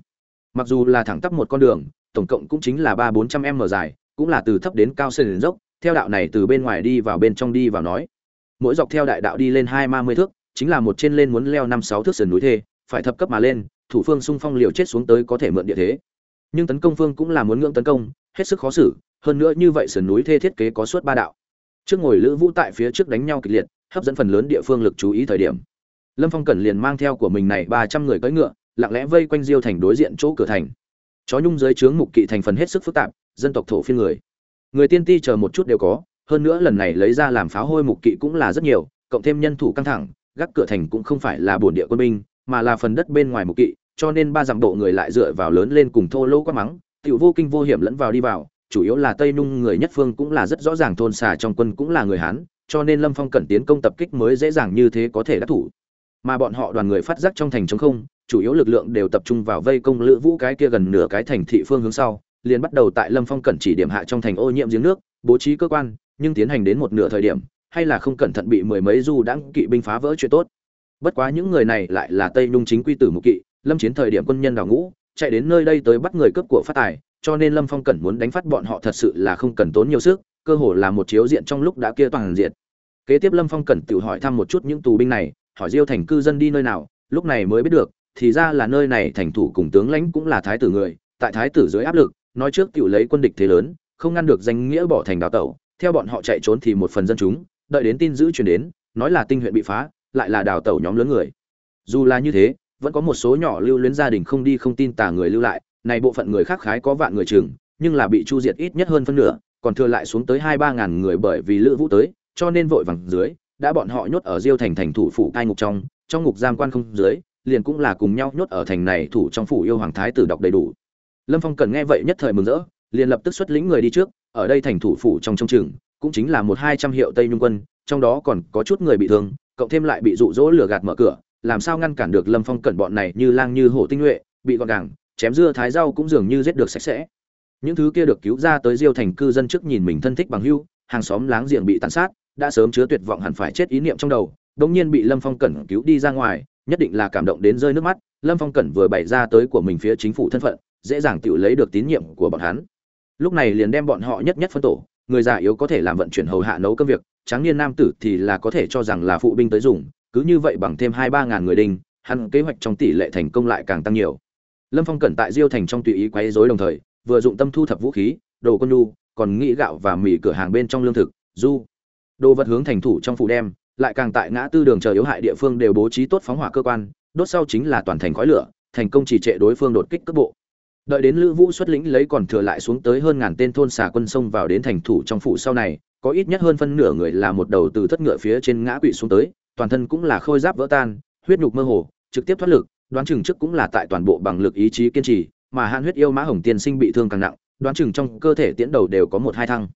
Mặc dù là thẳng tắp một con đường, tổng cộng cũng chính là 3-400m dài, cũng là từ thấp đến cao sơn dốc, theo đạo này từ bên ngoài đi vào bên trong đi vào nói mỗi dọc theo đại đạo đi lên hai ba mươi thước, chính là một trên lên muốn leo năm sáu thước sườn núi thê, phải thập cấp mà lên, thủ phương xung phong liều chết xuống tới có thể mượn địa thế. Nhưng tấn công phương cũng là muốn ngưỡng tấn công, hết sức khó xử, hơn nữa như vậy sườn núi thê thiết kế có suốt ba đạo. Trước ngồi lữ vũ tại phía trước đánh nhau kịch liệt, hấp dẫn phần lớn địa phương lực chú ý thời điểm. Lâm phong cẩn liền mang theo của mình này ba trăm người cưỡi ngựa, lặng lẽ vây quanh diêu thành đối diện chỗ cửa thành. Chó nhung dưới trướng mục kỵ thành phần hết sức phức tạp, dân tộc thổ phiên người. Người tiên ti chờ một chút đều có hơn nữa lần này lấy ra làm pháo hôi mục kỵ cũng là rất nhiều cộng thêm nhân thủ căng thẳng gác cửa thành cũng không phải là bổn địa quân binh mà là phần đất bên ngoài mục kỵ cho nên ba dặm độ người lại dựa vào lớn lên cùng thô lỗ quá mắng tiểu vô kinh vô hiểm lẫn vào đi vào chủ yếu là tây nung người nhất phương cũng là rất rõ ràng thôn xà trong quân cũng là người hán cho nên lâm phong cẩn tiến công tập kích mới dễ dàng như thế có thể đắc thủ. Mà bọn họ đoàn người phát giác trong thành chống không chủ yếu lực lượng đều tập trung vào vây công lữ vũ cái kia gần nửa cái thành thị phương hướng sau liền bắt đầu tại Lâm Phong cẩn chỉ điểm hạ trong thành ô nhiễm giếng nước, bố trí cơ quan, nhưng tiến hành đến một nửa thời điểm, hay là không cẩn thận bị mười mấy du đãng kỵ binh phá vỡ chuyện tốt. Bất quá những người này lại là Tây Nhung chính quy tử mục kỵ, Lâm chiến thời điểm quân nhân đào ngũ, chạy đến nơi đây tới bắt người cướp của phát tài, cho nên Lâm Phong cẩn muốn đánh phát bọn họ thật sự là không cần tốn nhiều sức, cơ hồ là một chiếu diện trong lúc đã kia toàn diện. Kế tiếp Lâm Phong cẩn tự hỏi thăm một chút những tù binh này, hỏi Diêu thành cư dân đi nơi nào, lúc này mới biết được, thì ra là nơi này thành thủ cùng tướng lãnh cũng là thái tử người, tại thái tử dưới áp lực, nói trước tiểu lấy quân địch thế lớn, không ngăn được danh nghĩa bỏ thành đào tẩu, theo bọn họ chạy trốn thì một phần dân chúng, đợi đến tin dữ truyền đến, nói là tinh huyện bị phá, lại là đào tẩu nhóm lớn người. Dù là như thế, vẫn có một số nhỏ lưu luyến gia đình không đi không tin tà người lưu lại, này bộ phận người khác khái có vạn người chừng, nhưng là bị chu diệt ít nhất hơn phân nửa, còn thừa lại xuống tới hai ba ngàn người bởi vì Lữ Vũ tới, cho nên vội vàng dưới, đã bọn họ nhốt ở Diêu thành thành thủ phủ cai ngục trong, trong ngục giam quan không dưới, liền cũng là cùng nhau nhốt ở thành này thủ trong phủ yêu hoàng thái tử đọc đầy đủ lâm phong cần nghe vậy nhất thời mừng rỡ liền lập tức xuất lĩnh người đi trước ở đây thành thủ phủ trong trong trường cũng chính là một hai trăm hiệu tây nhung quân, trong đó còn có chút người bị thương, cộng thêm lại bị dụ dỗ lừa gạt mở cửa, làm sao ngăn cản được lâm phong cẩn bọn này như lang như hổ tinh nhuệ, bị gọn gàng, chém dưa thái rau cũng dường như giết được sạch sẽ. Những thứ kia được cứu ra tới diêu thành cư dân trước nhìn mình thân thích bằng hưu, hàng xóm láng giềng bị tàn sát, đã sớm chứa tuyệt vọng hẳn phải chết ý niệm trong đầu, đống nhiên bị lâm phong cẩn cứu đi ra ngoài, nhất định là cảm động đến rơi nước mắt, lâm phong cẩn vừa bày ra tới của mình phía chính phủ thân phận, dễ dàng tự lấy được tín nhiệm của bọn hắn lúc này liền đem bọn họ nhất nhất phân tổ, người già yếu có thể làm vận chuyển hầu hạ nấu cơm việc, tráng niên nam tử thì là có thể cho rằng là phụ binh tới dùng, cứ như vậy bằng thêm hai ba ngàn người đinh, hắn kế hoạch trong tỷ lệ thành công lại càng tăng nhiều. Lâm phong cẩn tại diêu thành trong tùy ý quấy rối đồng thời, vừa dụng tâm thu thập vũ khí, đồ quân nhu, còn nghĩ gạo và mì cửa hàng bên trong lương thực, du. Đồ vật hướng thành thủ trong phủ đem, lại càng tại ngã tư đường chờ yếu hại địa phương đều bố trí tốt phóng hỏa cơ quan, đốt sau chính là toàn thành khói lửa, thành công chỉ trệ đối phương đột kích cấp bộ đợi đến lữ vũ xuất lĩnh lấy còn thừa lại xuống tới hơn ngàn tên thôn xà quân sông vào đến thành thủ trong phủ sau này, có ít nhất hơn phân nửa người là một đầu từ thất ngựa phía trên ngã quỵ xuống tới, toàn thân cũng là khôi giáp vỡ tan, huyết nhục mơ hồ, trực tiếp thoát lực, đoán chừng trước cũng là tại toàn bộ bằng lực ý chí kiên trì, mà han huyết yêu mã hồng tiên sinh bị thương càng nặng, đoán chừng trong cơ thể tiễn đầu đều có một hai thăng.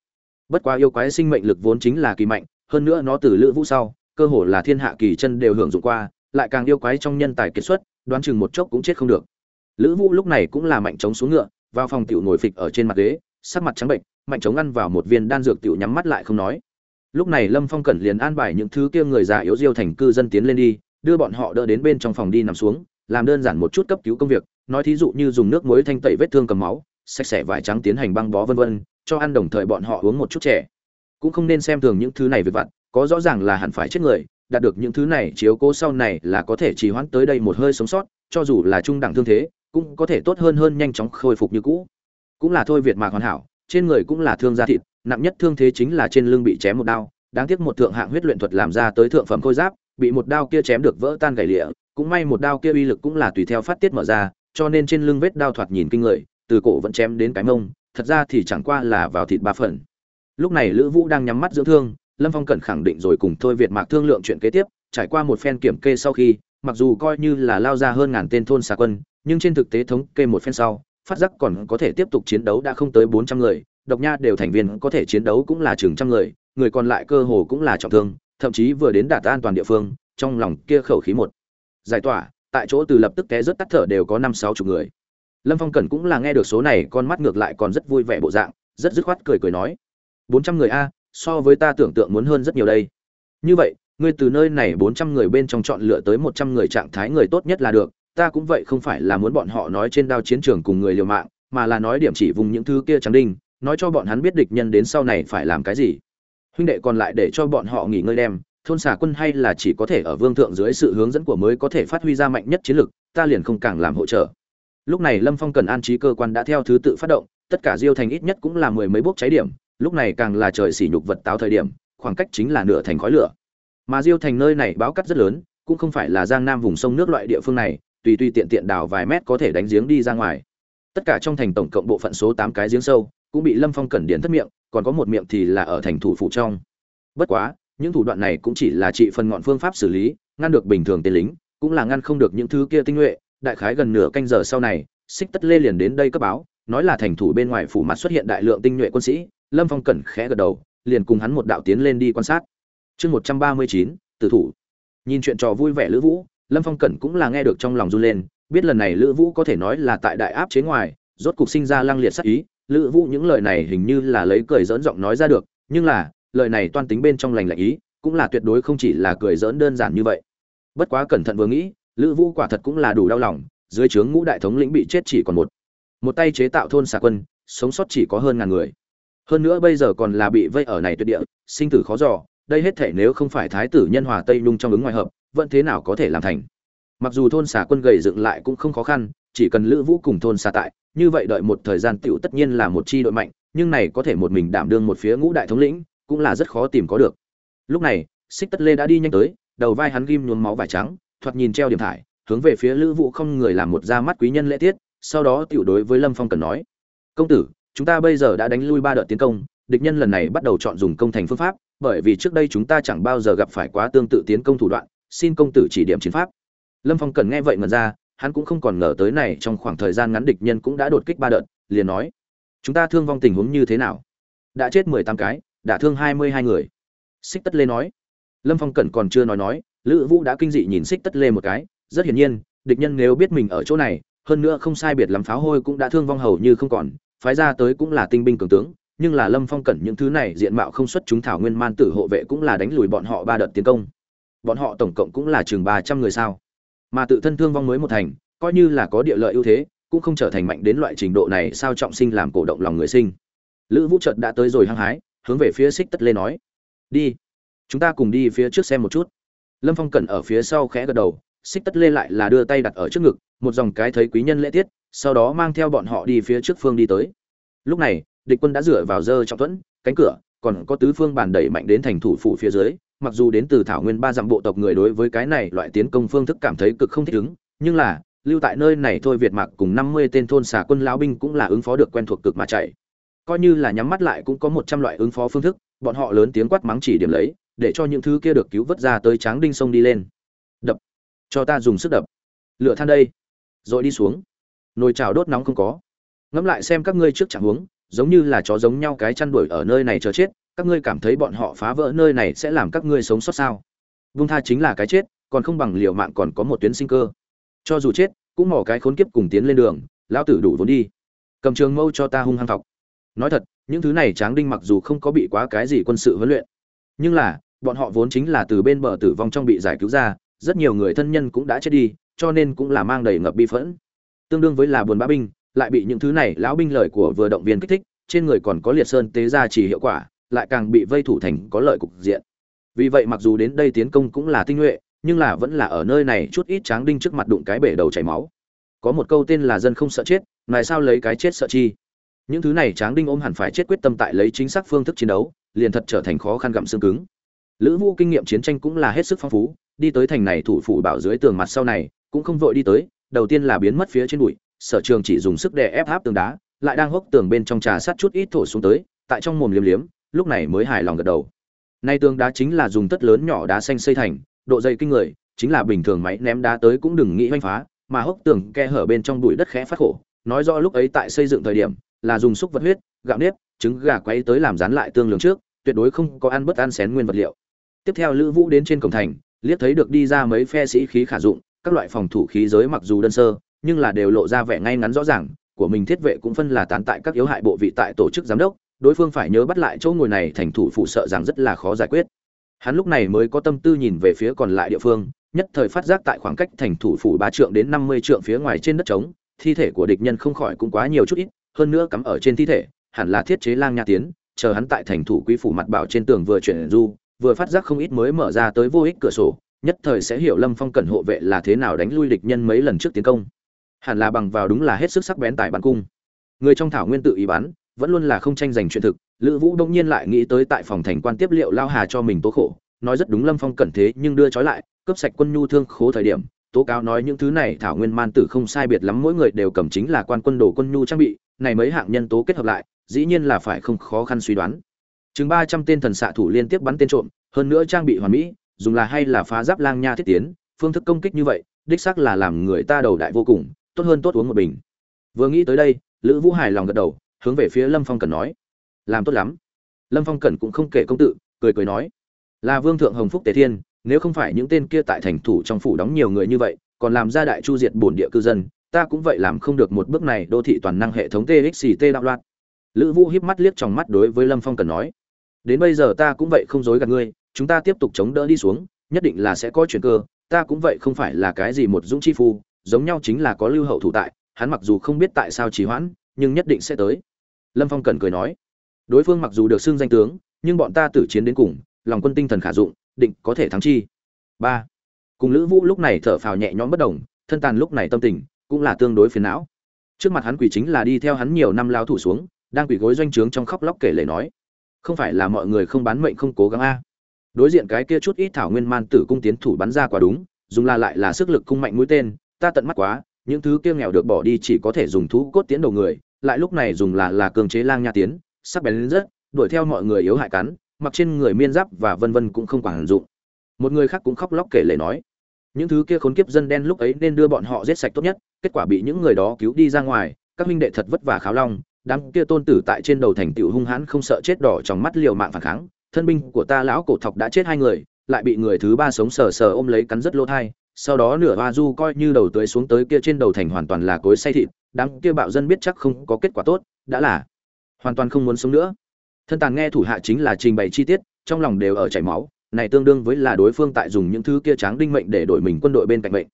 Bất quá yêu quái sinh mệnh lực vốn chính là kỳ mạnh, hơn nữa nó từ lữ vũ sau, cơ hồ là thiên hạ kỳ chân đều hưởng dụng qua, lại càng yêu quái trong nhân tài kiệt xuất, đoán chừng một chốc cũng chết không được lữ vũ lúc này cũng là mạnh chống xuống ngựa, vào phòng tiểu ngồi phịch ở trên mặt ghế, sắc mặt trắng bệnh mạnh chống ăn vào một viên đan dược tiểu nhắm mắt lại không nói. Lúc này lâm phong cẩn liền an bài những thứ kia người già yếu diêu thành cư dân tiến lên đi, đưa bọn họ đỡ đến bên trong phòng đi nằm xuống, làm đơn giản một chút cấp cứu công việc, nói thí dụ như dùng nước muối thanh tẩy vết thương cầm máu, sạch sẽ vải trắng tiến hành băng bó vân vân, cho ăn đồng thời bọn họ uống một chút trẻ cũng không nên xem thường những thứ này về vặt, có rõ ràng là hẳn phải chết người, đạt được những thứ này chiếu cố sau này là có thể trì hoãn tới đây một hơi sống sót, cho dù là trung đẳng thương thế cũng có thể tốt hơn hơn nhanh chóng khôi phục như cũ. Cũng là thôi việt mạc hoàn hảo, trên người cũng là thương da thịt, nặng nhất thương thế chính là trên lưng bị chém một đao. Đáng tiếc một thượng hạng huyết luyện thuật làm ra tới thượng phẩm khôi giáp, bị một đao kia chém được vỡ tan gãy lịa, cũng may một đao kia uy lực cũng là tùy theo phát tiết mở ra, cho nên trên lưng vết đao thoạt nhìn kinh người, từ cổ vẫn chém đến cái mông, thật ra thì chẳng qua là vào thịt ba phần. Lúc này lữ vũ đang nhắm mắt dưỡng thương, lâm phong cẩn khẳng định rồi cùng thôi việt mạc thương lượng chuyện kế tiếp, trải qua một phen kiểm kê sau khi, mặc dù coi như là lao ra hơn ngàn tên thôn xà quân nhưng trên thực tế thống kê một phen sau, phát giác còn có thể tiếp tục chiến đấu đã không tới bốn trăm người, độc nha đều thành viên có thể chiến đấu cũng là chừng trăm người người còn lại cơ hồ cũng là trọng thương, thậm chí vừa đến đạt an toàn địa phương, trong lòng kia khẩu khí một. Giải tỏa, tại chỗ từ lập tức té rất tắt thở đều có năm sáu chục người. Lâm phong cẩn cũng là nghe được số này, con mắt ngược lại còn rất vui vẻ bộ dạng, rất dứt khoát cười cười nói, bốn trăm người a, so với ta tưởng tượng muốn hơn rất nhiều đây. Như vậy, ngươi từ nơi này bốn trăm người bên trong chọn lựa tới một trăm người trạng thái người tốt nhất là được ta cũng vậy không phải là muốn bọn họ nói trên đao chiến trường cùng người liều mạng, mà là nói điểm chỉ vùng những thứ kia trắng đinh, nói cho bọn hắn biết địch nhân đến sau này phải làm cái gì. Huynh đệ còn lại để cho bọn họ nghỉ ngơi đem, thôn xà quân hay là chỉ có thể ở vương thượng dưới sự hướng dẫn của mới có thể phát huy ra mạnh nhất chiến lực, ta liền không càng làm hỗ trợ. Lúc này lâm phong cần an trí cơ quan đã theo thứ tự phát động, tất cả diêu thành ít nhất cũng là mười mấy bốc cháy điểm, lúc này càng là trời xỉ nhục vật táo thời điểm, khoảng cách chính là nửa thành khói lửa. Mà diêu thành nơi này báo cắt rất lớn, cũng không phải là giang nam vùng sông nước loại địa phương này tùy tùy tiện tiện đào vài mét có thể đánh giếng đi ra ngoài. Tất cả trong thành tổng cộng bộ phận số tám cái giếng sâu cũng bị lâm phong cẩn điển thất miệng, còn có một miệng thì là ở thành thủ phụ trong. Bất quá, những thủ đoạn này cũng chỉ là trị phần ngọn phương pháp xử lý, ngăn được bình thường tên lính, cũng là ngăn không được những thứ kia tinh nhuệ. Đại khái gần nửa canh giờ sau này, xích tất lê liền đến đây cấp báo, nói là thành thủ bên ngoài phủ mặt xuất hiện đại lượng tinh nhuệ quân sĩ. Lâm phong cẩn khẽ gật đầu, liền cùng hắn một đạo tiến lên đi quan sát. Chương một trăm ba mươi chín, tử thủ. Nhìn chuyện trò vui vẻ lữ vũ lâm phong cẩn cũng là nghe được trong lòng run lên, biết lần này lữ vũ có thể nói là tại đại áp chế ngoài, rốt cục sinh ra lăng liệt sắc ý. Lữ vũ những lời này hình như là lấy cười dỡn giọng nói ra được, nhưng là, lời này toan tính bên trong lành lạnh ý, cũng là tuyệt đối không chỉ là cười dỡn đơn giản như vậy. Bất quá cẩn thận vừa nghĩ, lữ vũ quả thật cũng là đủ đau lòng, dưới trướng ngũ đại thống lĩnh bị chết chỉ còn một. Một tay chế tạo thôn xà quân, sống sót chỉ có hơn ngàn người. Hơn nữa bây giờ còn là bị vây ở này tuyệt địa, sinh tử khó dò, đây hết thể nếu không phải thái tử nhân hòa tây nhung trong ứng ngoài hợp vẫn thế nào có thể làm thành. Mặc dù thôn xà quân gầy dựng lại cũng không khó khăn, chỉ cần lữ vũ cùng thôn xà tại, như vậy đợi một thời gian tựu tất nhiên là một chi đội mạnh, nhưng này có thể một mình đảm đương một phía ngũ đại thống lĩnh, cũng là rất khó tìm có được. Lúc này, xích tất lê đã đi nhanh tới, đầu vai hắn ghim nhuốm máu vải trắng, thoạt nhìn treo điểm thải, hướng về phía lữ vũ không người làm một ra mắt quý nhân lễ tiết, sau đó tiểu đối với lâm phong cần nói, công tử, chúng ta bây giờ đã đánh lui ba đợt tiến công, địch nhân lần này bắt đầu chọn dùng công thành phương pháp, bởi vì trước đây chúng ta chẳng bao giờ gặp phải quá tương tự tiến công thủ đoạn xin công tử chỉ điểm chiến pháp. Lâm phong cần nghe vậy mà ra, hắn cũng không còn ngờ tới này trong khoảng thời gian ngắn địch nhân cũng đã đột kích ba đợt, liền nói, chúng ta thương vong tình huống như thế nào? Đã chết mười tám cái, đã thương hai mươi hai người. Xích tất lê nói. Lâm phong cẩn còn chưa nói nói, lữ vũ đã kinh dị nhìn xích tất lê một cái, rất hiển nhiên, địch nhân nếu biết mình ở chỗ này, hơn nữa không sai biệt lắm pháo hôi cũng đã thương vong hầu như không còn, phái ra tới cũng là tinh binh cường tướng, nhưng là lâm phong cẩn những thứ này diện mạo không xuất chúng thảo nguyên man tử hộ vệ cũng là đánh lùi bọn họ ba đợt tiến công bọn họ tổng cộng cũng là chừng ba trăm người sao. Mà tự thân thương vong mới một thành, coi như là có địa lợi ưu thế, cũng không trở thành mạnh đến loại trình độ này sao trọng sinh làm cổ động lòng người sinh. Lữ vũ trợt đã tới rồi hăng hái, hướng về phía xích tất lê nói, đi, chúng ta cùng đi phía trước xem một chút. Lâm phong cẩn ở phía sau khẽ gật đầu, xích tất lê lại là đưa tay đặt ở trước ngực, một dòng cái thấy quý nhân lễ tiết, sau đó mang theo bọn họ đi phía trước phương đi tới. Lúc này, địch quân đã dựa vào dơ trọng thuẫn, cánh cửa còn có tứ phương bàn đẩy mạnh đến thành thủ phủ phía dưới, mặc dù đến từ thảo nguyên ba dặm bộ tộc người đối với cái này loại tiến công phương thức cảm thấy cực không thích ứng, nhưng là, lưu tại nơi này thôi việt mạc cùng năm mươi tên thôn xà quân lão binh cũng là ứng phó được quen thuộc cực mà chạy. Coi như là nhắm mắt lại cũng có một trăm loại ứng phó phương thức, bọn họ lớn tiếng quát mắng chỉ điểm lấy, để cho những thứ kia được cứu vớt ra tới tráng đinh sông đi lên. Đập. Cho ta dùng sức đập. Lựa than đây. Rồi đi xuống. Nồi chảo đốt nóng không có. Ngẫm lại xem các ngươi trước chẳng huống giống như là chó giống nhau cái chăn đuổi ở nơi này chờ chết, các ngươi cảm thấy bọn họ phá vỡ nơi này sẽ làm các ngươi sống sót sao? Vung tha chính là cái chết, còn không bằng liều mạng còn có một tuyến sinh cơ. Cho dù chết, cũng mỏ cái khốn kiếp cùng tiến lên đường, lão tử đủ vốn đi. Cầm trường mâu cho ta hung hăng thọc. Nói thật, những thứ này tráng đinh mặc dù không có bị quá cái gì quân sự huấn luyện, nhưng là, bọn họ vốn chính là từ bên bờ tử vong trong bị giải cứu ra, rất nhiều người thân nhân cũng đã chết đi, cho nên cũng là mang đầy ngập bi phẫn. Tương đương với là buồn bã binh lại bị những thứ này lão binh lời của vừa động viên kích thích, trên người còn có liệt sơn tế gia chỉ hiệu quả, lại càng bị vây thủ thành có lợi cục diện. Vì vậy mặc dù đến đây tiến công cũng là tinh nhuệ, nhưng là vẫn là ở nơi này chút ít tráng đinh trước mặt đụng cái bể đầu chảy máu. Có một câu tên là dân không sợ chết này sao lấy cái chết sợ chi? Những thứ này tráng đinh ôm hẳn phải chết quyết tâm tại lấy chính xác phương thức chiến đấu, liền thật trở thành khó khăn gặm xương cứng. Lữ vũ kinh nghiệm chiến tranh cũng là hết sức phong phú, đi tới thành này thủ phủ bảo dưới tường mặt sau này, cũng không vội đi tới, đầu tiên là biến mất phía trên bụi sở trường chỉ dùng sức đè ép áp tường đá, lại đang hốc tường bên trong trà sát chút ít thổ xuống tới, tại trong mồm liếm liếm, lúc này mới hài lòng gật đầu. Nay tường đá chính là dùng tất lớn nhỏ đá xanh xây thành, độ dày kinh người, chính là bình thường máy ném đá tới cũng đừng nghĩ hoanh phá, mà hốc tường khe hở bên trong bụi đất khẽ phát khổ, nói rõ lúc ấy tại xây dựng thời điểm, là dùng xúc vật huyết, gạo nếp, trứng gà quay tới làm dán lại tương lường trước, tuyệt đối không có ăn bất ăn xén nguyên vật liệu. Tiếp theo lữ vũ đến trên cổng thành, liếc thấy được đi ra mấy phe sĩ khí khả dụng, các loại phòng thủ khí giới mặc dù đơn sơ nhưng là đều lộ ra vẻ ngay ngắn rõ ràng, của mình thiết vệ cũng phân là tán tại các yếu hại bộ vị tại tổ chức giám đốc, đối phương phải nhớ bắt lại chỗ ngồi này thành thủ phụ sợ rằng rất là khó giải quyết. Hắn lúc này mới có tâm tư nhìn về phía còn lại địa phương, nhất thời phát giác tại khoảng cách thành thủ phủ ba trượng đến năm mươi trượng phía ngoài trên đất trống, thi thể của địch nhân không khỏi cũng quá nhiều chút ít, hơn nữa cắm ở trên thi thể, hẳn là thiết chế lang nha tiến, chờ hắn tại thành thủ quý phủ mặt bảo trên tường vừa chuyển du, vừa phát giác không ít mới mở ra tới vô ích cửa sổ, nhất thời sẽ hiểu lâm phong cẩn hộ vệ là thế nào đánh lui địch nhân mấy lần trước tiến công hẳn là bằng vào đúng là hết sức sắc bén tại bắn cung. Người trong thảo nguyên tự ý bắn vẫn luôn là không tranh giành chuyện thực. Lữ vũ đông nhiên lại nghĩ tới tại phòng thành quan tiếp liệu lao hà cho mình tố khổ, nói rất đúng lâm phong cẩn thế nhưng đưa trói lại, cướp sạch quân nhu thương khố thời điểm, tố cáo nói những thứ này thảo nguyên man tử không sai biệt lắm, mỗi người đều cầm chính là quan quân đồ quân nhu trang bị, này mấy hạng nhân tố kết hợp lại, dĩ nhiên là phải không khó khăn suy đoán. Chừng ba trăm tên thần xạ thủ liên tiếp bắn tên trộm, hơn nữa trang bị hoàn mỹ, dùng là hay là phá giáp lang nha thiết tiến, phương thức công kích như vậy, đích xác là làm người ta đầu đại vô cùng tốt hơn tốt uống một bình. Vừa nghĩ tới đây, lữ vũ hài lòng gật đầu, hướng về phía lâm phong cần nói. Làm tốt lắm. Lâm phong cẩn cũng không kể công tự, cười cười nói. Là vương thượng hồng phúc tề thiên, nếu không phải những tên kia tại thành thủ trong phủ đóng nhiều người như vậy, còn làm ra đại chu diệt bổn địa cư dân, ta cũng vậy làm không được một bước này đô thị toàn năng hệ thống txt đạo loạn. Lữ vũ híp mắt liếc trong mắt đối với lâm phong cần nói. Đến bây giờ ta cũng vậy không dối gạt ngươi, chúng ta tiếp tục chống đỡ đi xuống, nhất định là sẽ có chuyện cơ, ta cũng vậy không phải là cái gì một dũng chi phu giống nhau chính là có lưu hậu thủ tại, hắn mặc dù không biết tại sao trì hoãn, nhưng nhất định sẽ tới. Lâm phong cần cười nói, đối phương mặc dù được xưng danh tướng, nhưng bọn ta tử chiến đến cùng, lòng quân tinh thần khả dụng, định có thể thắng chi. Ba, cùng lữ vũ lúc này thở phào nhẹ nhõm bất đồng thân tàn lúc này tâm tình cũng là tương đối phiền não. Trước mặt hắn quỷ chính là đi theo hắn nhiều năm lao thủ xuống, đang quỷ gối doanh trướng trong khóc lóc kể lể nói, không phải là mọi người không bán mệnh không cố gắng a? Đối diện cái kia chút ít thảo nguyên man tử cung tiến thủ bắn ra quả đúng, dùng là lại là sức lực cung mạnh mũi tên ta tận mắt quá, những thứ kia nghèo được bỏ đi chỉ có thể dùng thú cốt tiến đầu người, lại lúc này dùng là là cường chế lang nha tiến, sắc bén lên rất, đuổi theo mọi người yếu hại cắn, mặc trên người miên giáp và vân vân cũng không quản dụng. Một người khác cũng khóc lóc kể lể nói, những thứ kia khốn kiếp dân đen lúc ấy nên đưa bọn họ giết sạch tốt nhất, kết quả bị những người đó cứu đi ra ngoài, các huynh đệ thật vất vả kháo long, đám kia tôn tử tại trên đầu thành tựu hung hãn không sợ chết đỏ trong mắt liều mạng phản kháng, thân binh của ta lão cổ thọc đã chết hai người, lại bị người thứ ba sống sờ sờ ôm lấy cắn rất lỗ thai sau đó nửa hoa du coi như đầu tới xuống tới kia trên đầu thành hoàn toàn là cối say thịt, đám kia bạo dân biết chắc không có kết quả tốt, đã là hoàn toàn không muốn sống nữa. Thân tàn nghe thủ hạ chính là trình bày chi tiết, trong lòng đều ở chảy máu, này tương đương với là đối phương tại dùng những thứ kia tráng đinh mệnh để đổi mình quân đội bên cạnh mệnh.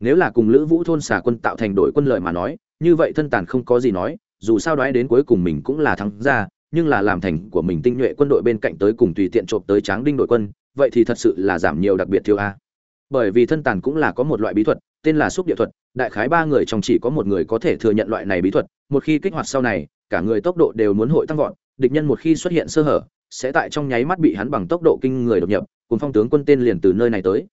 Nếu là cùng lữ vũ thôn xả quân tạo thành đội quân lợi mà nói, như vậy thân tàn không có gì nói, dù sao đoái đến cuối cùng mình cũng là thắng ra, nhưng là làm thành của mình tinh nhuệ quân đội bên cạnh tới cùng tùy tiện trộm tới tráng đinh đội quân, vậy thì thật sự là giảm nhiều đặc biệt thiếu a bởi vì thân tàn cũng là có một loại bí thuật, tên là xúc địa thuật, đại khái ba người trong chỉ có một người có thể thừa nhận loại này bí thuật, một khi kích hoạt sau này, cả người tốc độ đều muốn hội tăng vọt, địch nhân một khi xuất hiện sơ hở, sẽ tại trong nháy mắt bị hắn bằng tốc độ kinh người đột nhập, cùng phong tướng quân tên liền từ nơi này tới.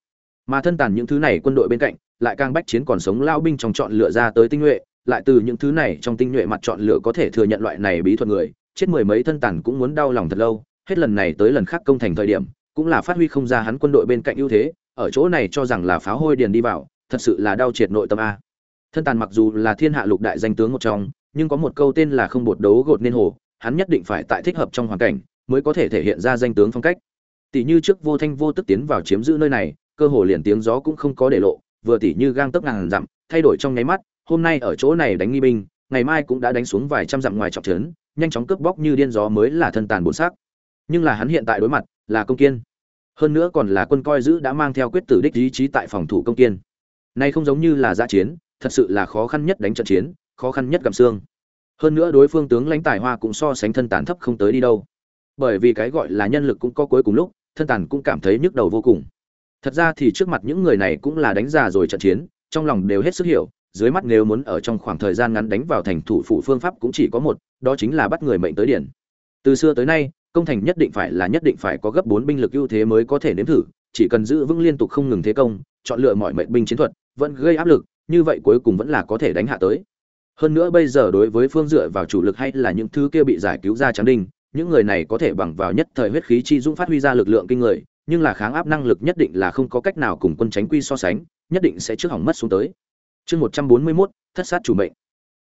Mà thân tàn những thứ này quân đội bên cạnh, lại càng bách chiến còn sống lao binh trong chọn lựa ra tới tinh nhuệ, lại từ những thứ này trong tinh nhuệ mặt chọn lựa có thể thừa nhận loại này bí thuật người, chết mười mấy thân tàn cũng muốn đau lòng thật lâu, hết lần này tới lần khác công thành thời điểm, cũng là phát huy không ra hắn quân đội bên cạnh ưu thế ở chỗ này cho rằng là pháo hôi điền đi vào, thật sự là đau triệt nội tâm a. Thân tàn mặc dù là thiên hạ lục đại danh tướng một trong, nhưng có một câu tên là không bột đấu gột nên hồ, hắn nhất định phải tại thích hợp trong hoàn cảnh mới có thể thể hiện ra danh tướng phong cách. Tỷ như trước vô thanh vô tức tiến vào chiếm giữ nơi này, cơ hồ liền tiếng gió cũng không có để lộ, vừa tỷ như gang tấp ngàn dặm, thay đổi trong nháy mắt, hôm nay ở chỗ này đánh nghi binh, ngày mai cũng đã đánh xuống vài trăm dặm ngoài trọng trấn, nhanh chóng cướp bóc như điên gió mới là thân tàn bốn xác. Nhưng là hắn hiện tại đối mặt là công kiên hơn nữa còn là quân coi giữ đã mang theo quyết tử đích ý chí tại phòng thủ công kiên. Nay không giống như là giã chiến, thật sự là khó khăn nhất đánh trận chiến, khó khăn nhất gặm xương. Hơn nữa đối phương tướng lãnh tài hoa cũng so sánh thân tàn thấp không tới đi đâu. Bởi vì cái gọi là nhân lực cũng có cuối cùng lúc, thân tàn cũng cảm thấy nhức đầu vô cùng. Thật ra thì trước mặt những người này cũng là đánh già rồi trận chiến, trong lòng đều hết sức hiểu, dưới mắt nếu muốn ở trong khoảng thời gian ngắn đánh vào thành thủ phủ phương pháp cũng chỉ có một, đó chính là bắt người mệnh tới điển. Từ xưa tới nay công thành nhất định phải là nhất định phải có gấp bốn binh lực ưu thế mới có thể nếm thử, chỉ cần giữ vững liên tục không ngừng thế công, chọn lựa mọi mệnh binh chiến thuật, vẫn gây áp lực, như vậy cuối cùng vẫn là có thể đánh hạ tới. Hơn nữa bây giờ đối với phương dựa vào chủ lực hay là những thứ kia bị giải cứu ra trắng đinh, những người này có thể bằng vào nhất thời huyết khí chi dũng phát huy ra lực lượng kinh người, nhưng là kháng áp năng lực nhất định là không có cách nào cùng quân tránh quy so sánh, nhất định sẽ trước hỏng mất xuống tới. Chương một trăm bốn mươi mốt, thất sát chủ mệnh.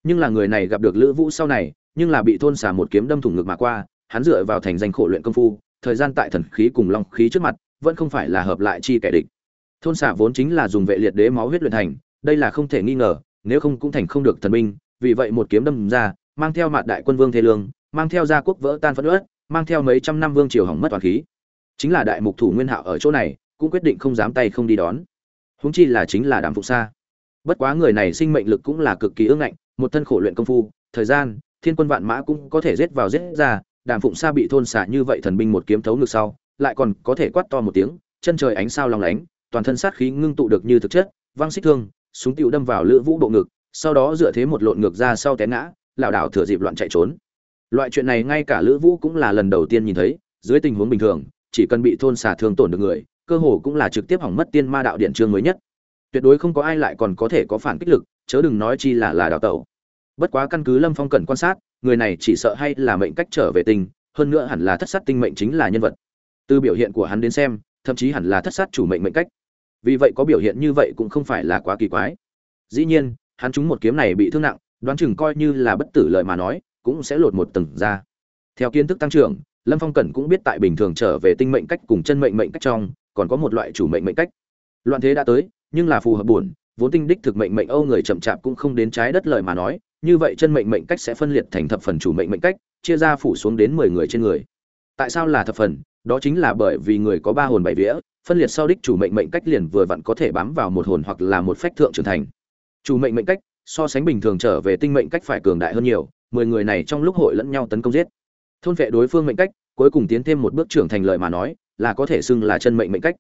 Nhưng là người này gặp được lữ vũ sau này, nhưng là bị thôn xả một kiếm đâm thủng ngực mà qua hắn dựa vào thành danh khổ luyện công phu, thời gian tại thần khí cùng long khí trước mặt, vẫn không phải là hợp lại chi kẻ địch. Thôn xả vốn chính là dùng vệ liệt đế máu huyết luyện thành, đây là không thể nghi ngờ, nếu không cũng thành không được thần binh, vì vậy một kiếm đâm ra, mang theo mặt đại quân vương thế lương, mang theo gia quốc vỡ tan phấn uất, mang theo mấy trăm năm vương triều hỏng mất toàn khí. Chính là đại mục thủ nguyên hạo ở chỗ này, cũng quyết định không dám tay không đi đón. Huống chi là chính là đàm phụ sa. Bất quá người này sinh mệnh lực cũng là cực kỳ ương ngạnh, một thân khổ luyện công phu, thời gian, thiên quân vạn mã cũng có thể giết vào giết ra đàm phụng sa bị thôn xả như vậy thần binh một kiếm thấu ngược sau, lại còn có thể quát to một tiếng, chân trời ánh sao long lánh, toàn thân sát khí ngưng tụ được như thực chất văng xích thương, súng tiêu đâm vào lữ vũ bộ ngực, sau đó dựa thế một lộn ngược ra sau té ngã, lảo đảo thừa dịp loạn chạy trốn. Loại chuyện này ngay cả lữ vũ cũng là lần đầu tiên nhìn thấy, dưới tình huống bình thường, chỉ cần bị thôn xả thương tổn được người, cơ hồ cũng là trực tiếp hỏng mất tiên ma đạo điện chương mới nhất. Tuyệt đối không có ai lại còn có thể có phản kích lực, chớ đừng nói chi là là đào tẩu. Bất quá căn cứ lâm phong cần quan sát người này chỉ sợ hay là mệnh cách trở về tình, hơn nữa hẳn là thất sát tinh mệnh chính là nhân vật. Từ biểu hiện của hắn đến xem, thậm chí hẳn là thất sát chủ mệnh mệnh cách. Vì vậy có biểu hiện như vậy cũng không phải là quá kỳ quái. Dĩ nhiên, hắn trúng một kiếm này bị thương nặng, đoán chừng coi như là bất tử lợi mà nói, cũng sẽ lột một tầng ra. Theo kiến thức tăng trưởng, lâm phong cẩn cũng biết tại bình thường trở về tinh mệnh cách cùng chân mệnh mệnh cách trong, còn có một loại chủ mệnh mệnh cách. Loạn thế đã tới, nhưng là phù hợp buồn, vốn tinh đích thực mệnh mệnh âu người chậm chạp cũng không đến trái đất lời mà nói như vậy chân mệnh mệnh cách sẽ phân liệt thành thập phần chủ mệnh mệnh cách, chia ra phủ xuống đến mười người trên người. Tại sao là thập phần? Đó chính là bởi vì người có ba hồn bảy vía, phân liệt sau đích chủ mệnh mệnh cách liền vừa vặn có thể bám vào một hồn hoặc là một phách thượng trưởng thành. Chủ mệnh mệnh cách, so sánh bình thường trở về tinh mệnh cách phải cường đại hơn nhiều, mười người này trong lúc hội lẫn nhau tấn công giết. Thôn vệ đối phương mệnh cách, cuối cùng tiến thêm một bước trưởng thành lợi mà nói, là có thể xưng là chân mệnh mệnh cách.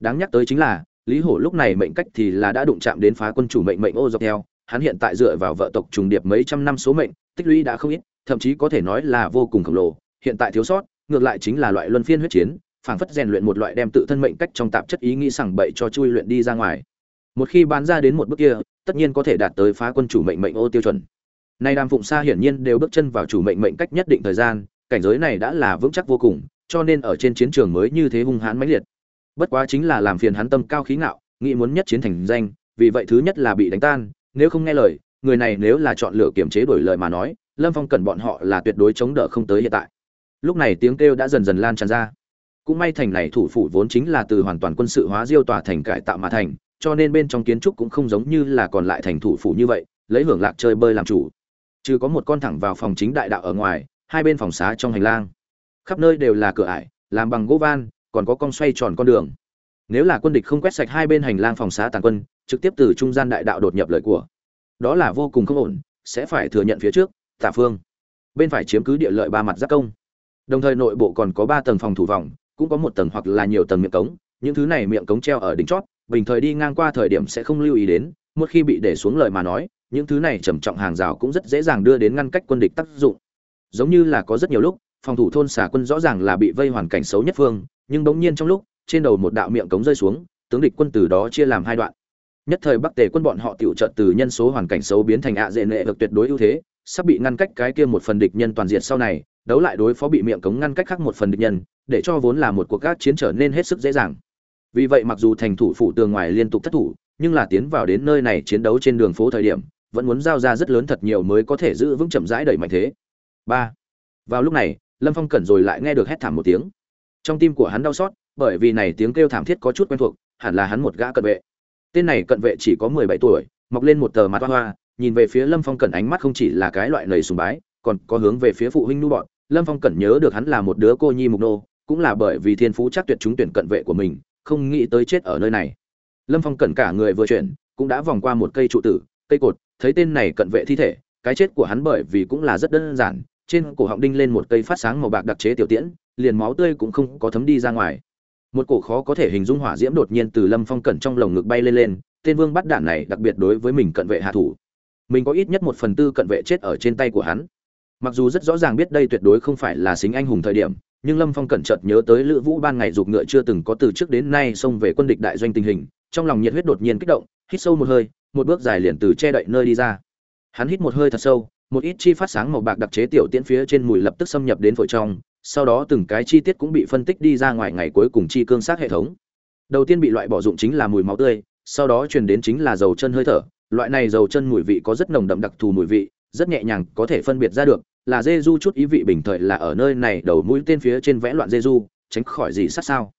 Đáng nhắc tới chính là, lý hổ lúc này mệnh cách thì là đã đụng chạm đến phá quân chủ mệnh mệnh ô dọc theo hắn hiện tại dựa vào vợ tộc trùng điệp mấy trăm năm số mệnh, tích lũy đã không ít, thậm chí có thể nói là vô cùng khổng lồ. Hiện tại thiếu sót, ngược lại chính là loại luân phiên huyết chiến, phảng phất rèn luyện một loại đem tự thân mệnh cách trong tạp chất ý nghĩ sảng bậy cho chui luyện đi ra ngoài. Một khi bán ra đến một bước kia, tất nhiên có thể đạt tới phá quân chủ mệnh mệnh ô tiêu chuẩn. Nay đàm phụng sa hiển nhiên đều bước chân vào chủ mệnh mệnh cách nhất định thời gian, cảnh giới này đã là vững chắc vô cùng, cho nên ở trên chiến trường mới như thế hung hãn mãnh liệt. Bất quá chính là làm phiền hắn tâm cao khí ngạo, nghĩ muốn nhất chiến thành danh, vì vậy thứ nhất là bị đánh tan nếu không nghe lời, người này nếu là chọn lựa kiểm chế đổi lời mà nói, lâm phong cần bọn họ là tuyệt đối chống đỡ không tới hiện tại. Lúc này tiếng kêu đã dần dần lan tràn ra. Cũng may thành này thủ phủ vốn chính là từ hoàn toàn quân sự hóa diêu tòa thành cải tạo mà thành, cho nên bên trong kiến trúc cũng không giống như là còn lại thành thủ phủ như vậy, lấy hưởng lạc chơi bơi làm chủ. Chứ có một con thẳng vào phòng chính đại đạo ở ngoài, hai bên phòng xá trong hành lang. Khắp nơi đều là cửa ải, làm bằng gỗ van, còn có con xoay tròn con đường. Nếu là quân địch không quét sạch hai bên hành lang phòng xá tàn quân trực tiếp từ trung gian đại đạo đột nhập lời của. Đó là vô cùng không ổn, sẽ phải thừa nhận phía trước tả phương. Bên phải chiếm cứ địa lợi ba mặt giáp công. Đồng thời nội bộ còn có ba tầng phòng thủ vòng, cũng có một tầng hoặc là nhiều tầng miệng cống. Những thứ này miệng cống treo ở đỉnh chót, bình thời đi ngang qua thời điểm sẽ không lưu ý đến, một khi bị để xuống lời mà nói, những thứ này trầm trọng hàng rào cũng rất dễ dàng đưa đến ngăn cách quân địch tác dụng. Giống như là có rất nhiều lúc, phòng thủ thôn xả quân rõ ràng là bị vây hoàn cảnh xấu nhất phương, nhưng bỗng nhiên trong lúc, trên đầu một đạo miệng cống rơi xuống, tướng địch quân từ đó chia làm hai đoạn nhất thời bắc tề quân bọn họ tiểu trận từ nhân số hoàn cảnh xấu biến thành ạ dễ nệ được tuyệt đối ưu thế, sắp bị ngăn cách cái kia một phần địch nhân toàn diện sau này, đấu lại đối phó bị miệng cống ngăn cách khác một phần địch nhân, để cho vốn là một cuộc các chiến trở nên hết sức dễ dàng. Vì vậy mặc dù thành thủ phủ tường ngoài liên tục thất thủ, nhưng là tiến vào đến nơi này chiến đấu trên đường phố thời điểm, vẫn muốn giao ra rất lớn thật nhiều mới có thể giữ vững chậm rãi đẩy mạnh thế. Ba. Vào lúc này, lâm phong cẩn rồi lại nghe được hét thảm một tiếng. Trong tim của hắn đau xót, bởi vì này tiếng kêu thảm thiết có chút quen thuộc, hẳn là hắn một gã cận vệ tên này cận vệ chỉ có mười bảy tuổi, mọc lên một tờ mặt hoa hoa, nhìn về phía lâm phong cẩn ánh mắt không chỉ là cái loại lầy sùng bái, còn có hướng về phía phụ huynh nu bọn. Lâm phong cẩn nhớ được hắn là một đứa cô nhi mục nô, cũng là bởi vì thiên phú chắc tuyệt chúng tuyển cận vệ của mình, không nghĩ tới chết ở nơi này. Lâm phong cẩn cả người vừa chuyển, cũng đã vòng qua một cây trụ tử, cây cột, thấy tên này cận vệ thi thể, cái chết của hắn bởi vì cũng là rất đơn giản, trên cổ họng đinh lên một cây phát sáng màu bạc đặc chế tiểu tiễn, liền máu tươi cũng không có thấm đi ra ngoài một cổ khó có thể hình dung hỏa diễm đột nhiên từ lâm phong cẩn trong lồng ngực bay lên lên, tên vương bắt đạn này đặc biệt đối với mình cận vệ hạ thủ. Mình có ít nhất một phần tư cận vệ chết ở trên tay của hắn. Mặc dù rất rõ ràng biết đây tuyệt đối không phải là xính anh hùng thời điểm, nhưng lâm phong cẩn chợt nhớ tới lữ vũ ban ngày giục ngựa chưa từng có từ trước đến nay xông về quân địch đại doanh tình hình, trong lòng nhiệt huyết đột nhiên kích động, hít sâu một hơi, một bước dài liền từ che đậy nơi đi ra. Hắn hít một hơi thật sâu, một ít chi phát sáng màu bạc đặc chế tiểu tiễn phía trên mùi lập tức xâm nhập đến phổi trong sau đó từng cái chi tiết cũng bị phân tích đi ra ngoài ngày cuối cùng chi cương sát hệ thống. Đầu tiên bị loại bỏ dụng chính là mùi máu tươi, sau đó truyền đến chính là dầu chân hơi thở. Loại này dầu chân mùi vị có rất nồng đậm đặc thù mùi vị, rất nhẹ nhàng có thể phân biệt ra được, là dê du chút ý vị bình thời là ở nơi này đầu mũi tên phía trên vẽ loạn dê du tránh khỏi gì sát sao.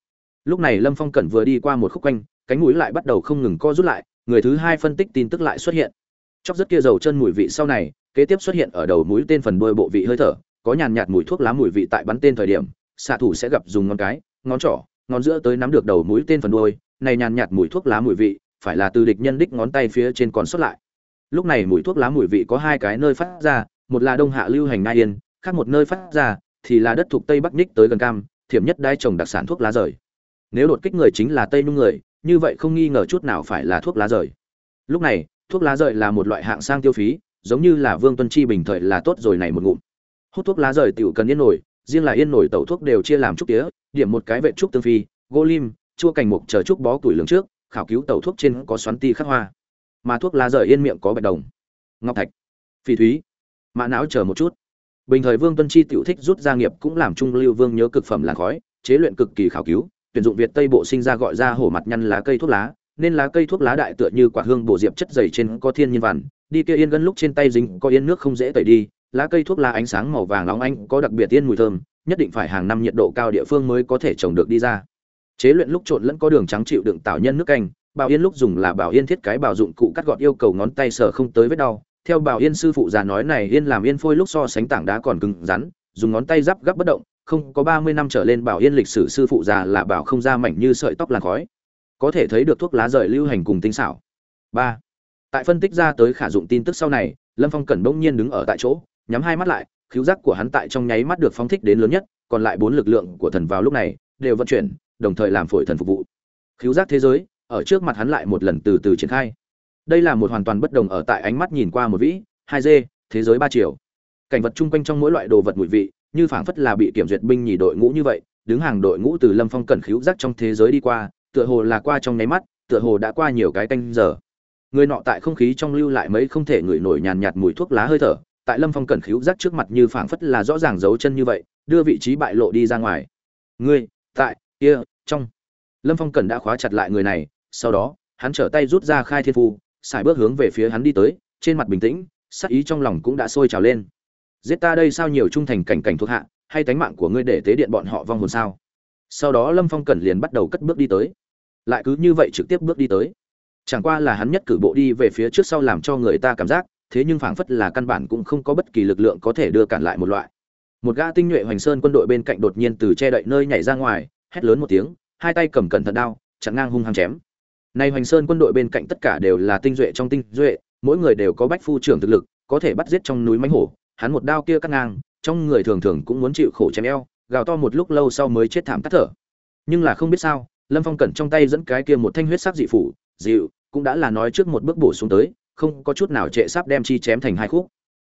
Lúc này lâm phong cẩn vừa đi qua một khúc quanh, cánh mũi lại bắt đầu không ngừng co rút lại, người thứ hai phân tích tin tức lại xuất hiện. Chóc rất kia dầu chân mùi vị sau này, kế tiếp xuất hiện ở đầu mũi tên phần đuôi bộ vị hơi thở có nhàn nhạt mùi thuốc lá mùi vị tại bắn tên thời điểm, xạ thủ sẽ gặp dùng ngón cái, ngón trỏ, ngón giữa tới nắm được đầu mũi tên phần đuôi, này nhàn nhạt mùi thuốc lá mùi vị, phải là từ địch nhân đích ngón tay phía trên còn xuất lại. Lúc này mùi thuốc lá mùi vị có hai cái nơi phát ra, một là đông hạ lưu hành nai yên, khác một nơi phát ra thì là đất thuộc tây bắc ních tới gần cam, thiểm nhất đai trồng đặc sản thuốc lá rời. Nếu đột kích người chính là tây nung người, như vậy không nghi ngờ chút nào phải là thuốc lá rời. Lúc này, thuốc lá rời là một loại hạng sang tiêu phí, giống như là vương tuân chi bình thời là tốt rồi này một ngụm hút thuốc lá rời tiểu cần yên nổi, riêng là yên nổi tẩu thuốc đều chia làm trúc tía, điểm một cái vệ trúc tương phi, gỗ lim, chua cành mục chờ trúc bó tuổi lường trước, khảo cứu tẩu thuốc trên có xoắn ti khắc hoa. Mà thuốc lá rời yên miệng có bạch đồng. Ngọc thạch phi thúy, mã não chờ một chút. Bình thời vương tuân chi tiểu thích rút gia nghiệp cũng làm trung lưu vương nhớ cực phẩm là khói, chế luyện cực kỳ khảo cứu, tuyển dụng việt tây bộ sinh ra gọi ra hổ mặt nhăn lá cây thuốc lá, nên lá cây thuốc lá đại tựa như quả hương bổ diệp chất dày trên có thiên nhiên vằn, đi kia yên gân lúc trên tay dính có yên nước không dễ tẩy đi lá cây thuốc lá ánh sáng màu vàng nóng anh có đặc biệt tiên mùi thơm, nhất định phải hàng năm nhiệt độ cao địa phương mới có thể trồng được đi ra. Chế luyện lúc trộn lẫn có đường trắng chịu đựng tạo nhân nước canh, bảo yên lúc dùng là bảo yên thiết cái bảo dụng cụ cắt gọt yêu cầu ngón tay sở không tới vết đau. Theo bảo yên sư phụ già nói này, yên làm yên phôi lúc so sánh tảng đá còn cứng rắn, dùng ngón tay giáp gấp bất động, không có ba mươi năm trở lên bảo yên lịch sử sư phụ già là bảo không ra mảnh như sợi tóc làn khói. Có thể thấy được thuốc lá rời lưu hành cùng tinh xảo. Ba. Tại phân tích ra tới khả dụng tin tức sau này, lâm phong cẩn bỗng nhiên đứng ở tại chỗ nhắm hai mắt lại khiếu giác của hắn tại trong nháy mắt được phóng thích đến lớn nhất, còn lại bốn lực lượng của thần vào lúc này đều vận chuyển, đồng thời làm phổi thần phục vụ. Khiếu giác thế giới, ở trước mặt hắn lại một lần từ từ triển khai. Đây là một hoàn toàn bất đồng ở tại ánh mắt nhìn qua một vĩ, hai dê, thế giới ba chiều. Cảnh vật chung quanh trong mỗi loại đồ vật mùi vị, như phảng phất là bị kiểm duyệt binh nhì đội ngũ như vậy, đứng hàng đội ngũ từ lâm phong cẩn khiếu giác trong thế giới đi qua, tựa hồ là qua trong nháy mắt, tựa hồ đã qua nhiều cái canh giờ. Người nọ tại không khí trong lưu lại mấy không thể ngửi nổi nhàn nhạt mùi thuốc lá hơi thở tại lâm phong cẩn khíu rác trước mặt như phảng phất là rõ ràng dấu chân như vậy, đưa vị trí bại lộ đi ra ngoài. Ngươi, tại, kia, trong. Lâm phong cẩn đã khóa chặt lại người này, sau đó, hắn trở tay rút ra khai thiên phu xài bước hướng về phía hắn đi tới, trên mặt bình tĩnh sắc ý trong lòng cũng đã sôi trào lên. Giết ta đây sao nhiều trung thành cảnh cảnh thuộc hạ, hay tánh mạng của ngươi để tế điện bọn họ vong hồn sao? Sau đó lâm phong cẩn liền bắt đầu cất bước đi tới. Lại cứ như vậy trực tiếp bước đi tới. Chẳng qua là hắn nhất cử bộ đi về phía trước sau làm cho người ta cảm giác thế nhưng phảng phất là căn bản cũng không có bất kỳ lực lượng có thể đưa cản lại một loại. Một gã tinh nhuệ hoành sơn quân đội bên cạnh đột nhiên từ che đậy nơi nhảy ra ngoài, hét lớn một tiếng, hai tay cầm cẩn thận đao, chặn ngang hung hăng chém. Nay hoành sơn quân đội bên cạnh tất cả đều là tinh duệ trong tinh duệ mỗi người đều có bách phu trưởng thực lực, có thể bắt giết trong núi mánh hổ, hắn một đao kia cắt ngang, trong người thường thường cũng muốn chịu khổ chém eo, gào to một lúc lâu sau mới chết thảm tắt thở. Nhưng là không biết sao, lâm phong cẩn trong tay dẫn cái kia một thanh huyết sắc dị phủ, dịu, cũng đã là nói trước một bước bổ xuống tới không có chút nào trệ sắp đem chi chém thành hai khúc.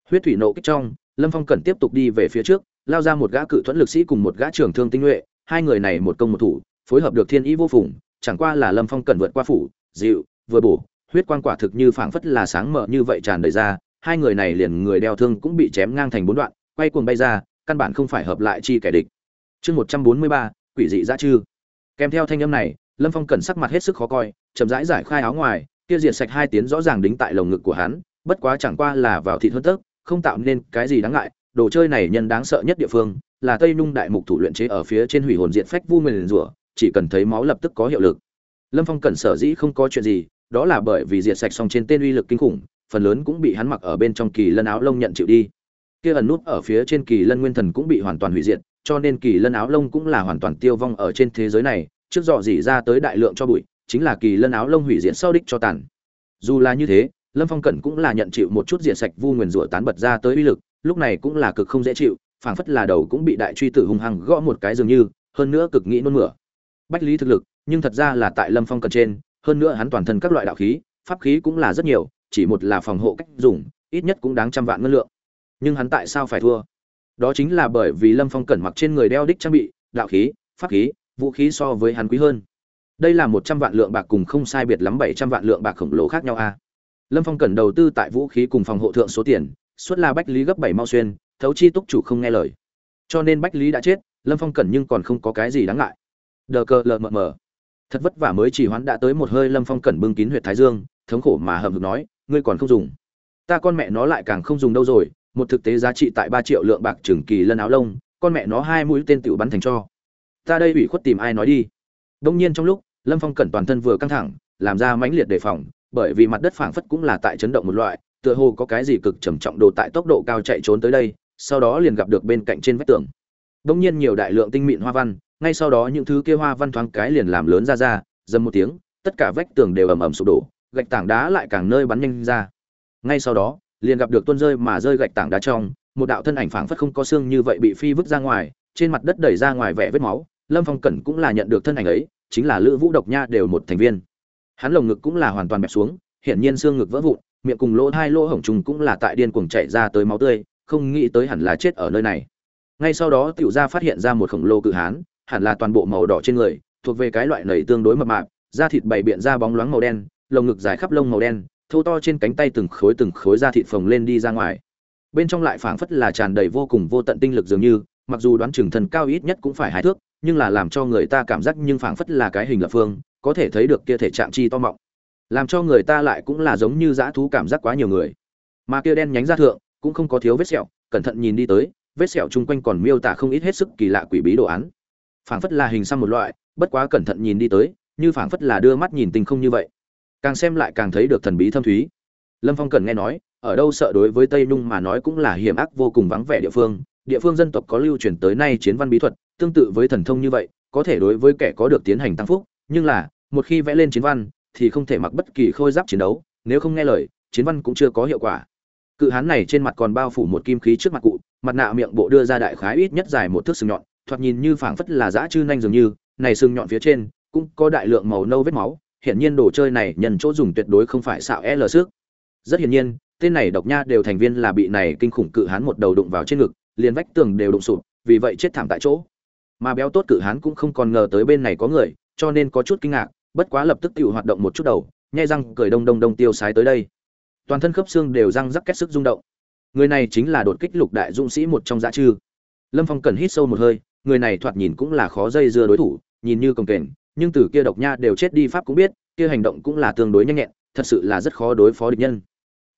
Huyết thủy nộ kích trong, lâm phong cần tiếp tục đi về phía trước, lao ra một gã cự thuẫn lực sĩ cùng một gã trưởng thương tinh nhuệ, hai người này một công một thủ, phối hợp được thiên ý vô phùng, chẳng qua là lâm phong cần vượt qua phủ, dịu, vừa bổ, huyết quang quả thực như phảng phất là sáng mở như vậy tràn đầy ra, hai người này liền người đeo thương cũng bị chém ngang thành bốn đoạn, quay cuồng bay ra, căn bản không phải hợp lại chi kẻ địch. Chương một trăm bốn mươi ba, quỷ dị dã chư. Kèm theo thanh âm này, lâm phong cần sắc mặt hết sức khó coi, chậm rãi giải khai áo ngoài kia diệt sạch hai tiếng rõ ràng đính tại lồng ngực của hắn, bất quá chẳng qua là vào thịt hơn tấc không tạo nên cái gì đáng ngại, đồ chơi này nhân đáng sợ nhất địa phương là tây nung đại mục thủ luyện chế ở phía trên hủy hồn diện phách vu mền rủa, chỉ cần thấy máu lập tức có hiệu lực. Lâm phong cẩn sở dĩ không có chuyện gì, đó là bởi vì diệt sạch xong trên tên uy lực kinh khủng, phần lớn cũng bị hắn mặc ở bên trong kỳ lân áo lông nhận chịu đi. Kia ẩn nút ở phía trên kỳ lân nguyên thần cũng bị hoàn toàn hủy diệt, cho nên kỳ lân áo lông cũng là hoàn toàn tiêu vong ở trên thế giới này, trước dọ dỉ ra tới đại lượng cho bụi chính là kỳ lân áo lông hủy diệt sau đích cho tàn. Dù là như thế, lâm phong cẩn cũng là nhận chịu một chút diện sạch vu nguyền rủa tán bật ra tới uy lực, lúc này cũng là cực không dễ chịu, phảng phất là đầu cũng bị đại truy tử hung hăng gõ một cái dường như, hơn nữa cực nghĩ nôn mửa. Bách lý thực lực, nhưng thật ra là tại lâm phong cẩn trên, hơn nữa hắn toàn thân các loại đạo khí, pháp khí cũng là rất nhiều, chỉ một là phòng hộ cách dùng, ít nhất cũng đáng trăm vạn ngân lượng. Nhưng hắn tại sao phải thua? Đó chính là bởi vì lâm phong cẩn mặc trên người đeo đích trang bị, đạo khí, pháp khí, vũ khí so với hắn quý hơn đây là một trăm vạn lượng bạc cùng không sai biệt lắm bảy trăm vạn lượng bạc khổng lồ khác nhau a. Lâm phong Cần đầu tư tại vũ khí cùng phòng hộ thượng số tiền, suất là bách lý gấp bảy mao xuyên, thấu chi túc chủ không nghe lời. Cho nên bách lý đã chết, lâm phong Cần nhưng còn không có cái gì đáng ngại. Đờ cờ lờ mờ mờ. Thật vất vả mới chỉ hoán đã tới một hơi lâm phong Cần bưng kín huyện thái dương, thống khổ mà hầm hực nói, ngươi còn không dùng. Ta con mẹ nó lại càng không dùng đâu rồi, một thực tế giá trị tại ba triệu lượng bạc trừng kỳ lân áo lông, con mẹ nó hai mũi tên tiểu bắn thành cho. Ta đây ủy khuất tìm ai nói đi đông nhiên trong lúc, lâm phong cẩn toàn thân vừa căng thẳng, làm ra mãnh liệt đề phòng, bởi vì mặt đất phảng phất cũng là tại chấn động một loại, tựa hồ có cái gì cực trầm trọng đồ tại tốc độ cao chạy trốn tới đây, sau đó liền gặp được bên cạnh trên vách tường. Đông nhiên nhiều đại lượng tinh mịn hoa văn, ngay sau đó những thứ kia hoa văn thoáng cái liền làm lớn ra ra, dầm một tiếng, tất cả vách tường đều ầm ầm sụp đổ, gạch tảng đá lại càng nơi bắn nhanh ra. Ngay sau đó, liền gặp được tuôn rơi mà rơi gạch tảng đá trong, một đạo thân ảnh phảng phất không có xương như vậy bị phi vứt ra ngoài, trên mặt đất đẩy ra ngoài vẻ vết máu lâm phong cẩn cũng là nhận được thân ảnh ấy, chính là lữ vũ độc nha đều một thành viên. Hắn lồng ngực cũng là hoàn toàn bẹp xuống, hiển nhiên xương ngực vỡ vụn, miệng cùng lỗ hai lỗ hổng trùng cũng là tại điên cuồng chạy ra tới máu tươi, không nghĩ tới hẳn là chết ở nơi này. Ngay sau đó, tiểu gia phát hiện ra một khổng lồ cự hán, hẳn là toàn bộ màu đỏ trên người, thuộc về cái loại nầy tương đối mập mạp, da thịt bày biện ra bóng loáng màu đen, lồng ngực dài khắp lông màu đen, thô to trên cánh tay từng khối từng khối da thịt phồng lên đi ra ngoài. Bên trong lại phảng phất là tràn đầy vô cùng vô tận tinh lực dường như, mặc dù đoán chừng thần cao ít nhất cũng phải hai thước nhưng là làm cho người ta cảm giác nhưng phảng phất là cái hình lập phương, có thể thấy được kia thể trạng chi to mọng. Làm cho người ta lại cũng là giống như dã thú cảm giác quá nhiều người. Mà kia đen nhánh ra thượng cũng không có thiếu vết sẹo, cẩn thận nhìn đi tới, vết sẹo chung quanh còn miêu tả không ít hết sức kỳ lạ quỷ bí đồ án. Phảng phất là hình xăm một loại, bất quá cẩn thận nhìn đi tới, như phảng phất là đưa mắt nhìn tình không như vậy. Càng xem lại càng thấy được thần bí thâm thúy. Lâm phong cần nghe nói, ở đâu sợ đối với tây nung mà nói cũng là hiểm ác vô cùng vắng vẻ địa phương địa phương dân tộc có lưu truyền tới nay chiến văn bí thuật tương tự với thần thông như vậy có thể đối với kẻ có được tiến hành tăng phúc nhưng là một khi vẽ lên chiến văn thì không thể mặc bất kỳ khôi giáp chiến đấu nếu không nghe lời chiến văn cũng chưa có hiệu quả cự hán này trên mặt còn bao phủ một kim khí trước mặt cụ mặt nạ miệng bộ đưa ra đại khái ít nhất dài một thước sừng nhọn thoạt nhìn như phảng phất là dã chư nhanh dường như này sừng nhọn phía trên cũng có đại lượng màu nâu vết máu hiển nhiên đồ chơi này nhân chỗ dùng tuyệt đối không phải xạo e L sức. Rất hiển nhiên, tên này độc nha đều thành viên là bị này kinh khủng cự hán một đầu đụng vào trên ngực, liền vách tường đều đụng sụp, vì vậy chết thảm tại chỗ. Mà béo tốt cự hán cũng không còn ngờ tới bên này có người, cho nên có chút kinh ngạc, bất quá lập tức tự hoạt động một chút đầu, nhai răng cười đông đông đông tiêu sái tới đây. Toàn thân khớp xương đều răng rắc kết sức rung động. Người này chính là đột kích lục đại dũng sĩ một trong dã trư. Lâm Phong cần hít sâu một hơi, người này thoạt nhìn cũng là khó dây dưa đối thủ, nhìn như cồng kềnh, nhưng từ kia độc nha đều chết đi pháp cũng biết, kia hành động cũng là tương đối nhanh nhẹn, thật sự là rất khó đối phó địch nhân.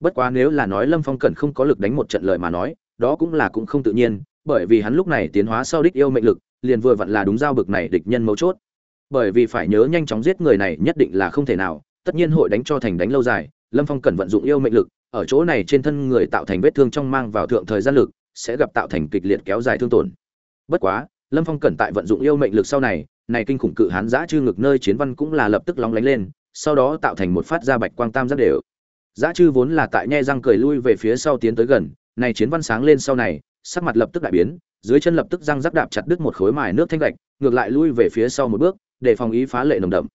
Bất quá nếu là nói Lâm Phong cần không có lực đánh một trận lời mà nói, đó cũng là cũng không tự nhiên, bởi vì hắn lúc này tiến hóa sau đích yêu mệnh lực, liền vừa vặn là đúng giao bực này địch nhân mấu chốt. Bởi vì phải nhớ nhanh chóng giết người này nhất định là không thể nào, tất nhiên hội đánh cho thành đánh lâu dài, Lâm Phong cần vận dụng yêu mệnh lực, ở chỗ này trên thân người tạo thành vết thương trong mang vào thượng thời gian lực, sẽ gặp tạo thành kịch liệt kéo dài thương tổn. Bất quá, Lâm Phong cần tại vận dụng yêu mệnh lực sau này, này kinh khủng cự hán giã chư ngực nơi chiến văn cũng là lập tức lóng lánh lên sau đó tạo thành một phát ra bạch quang tam giác đều giã chư vốn là tại nhe răng cười lui về phía sau tiến tới gần này chiến văn sáng lên sau này sắc mặt lập tức đại biến dưới chân lập tức răng rắc đạp chặt đứt một khối mài nước thanh gạch, ngược lại lui về phía sau một bước, để phòng ý phá lệ nồng đậm.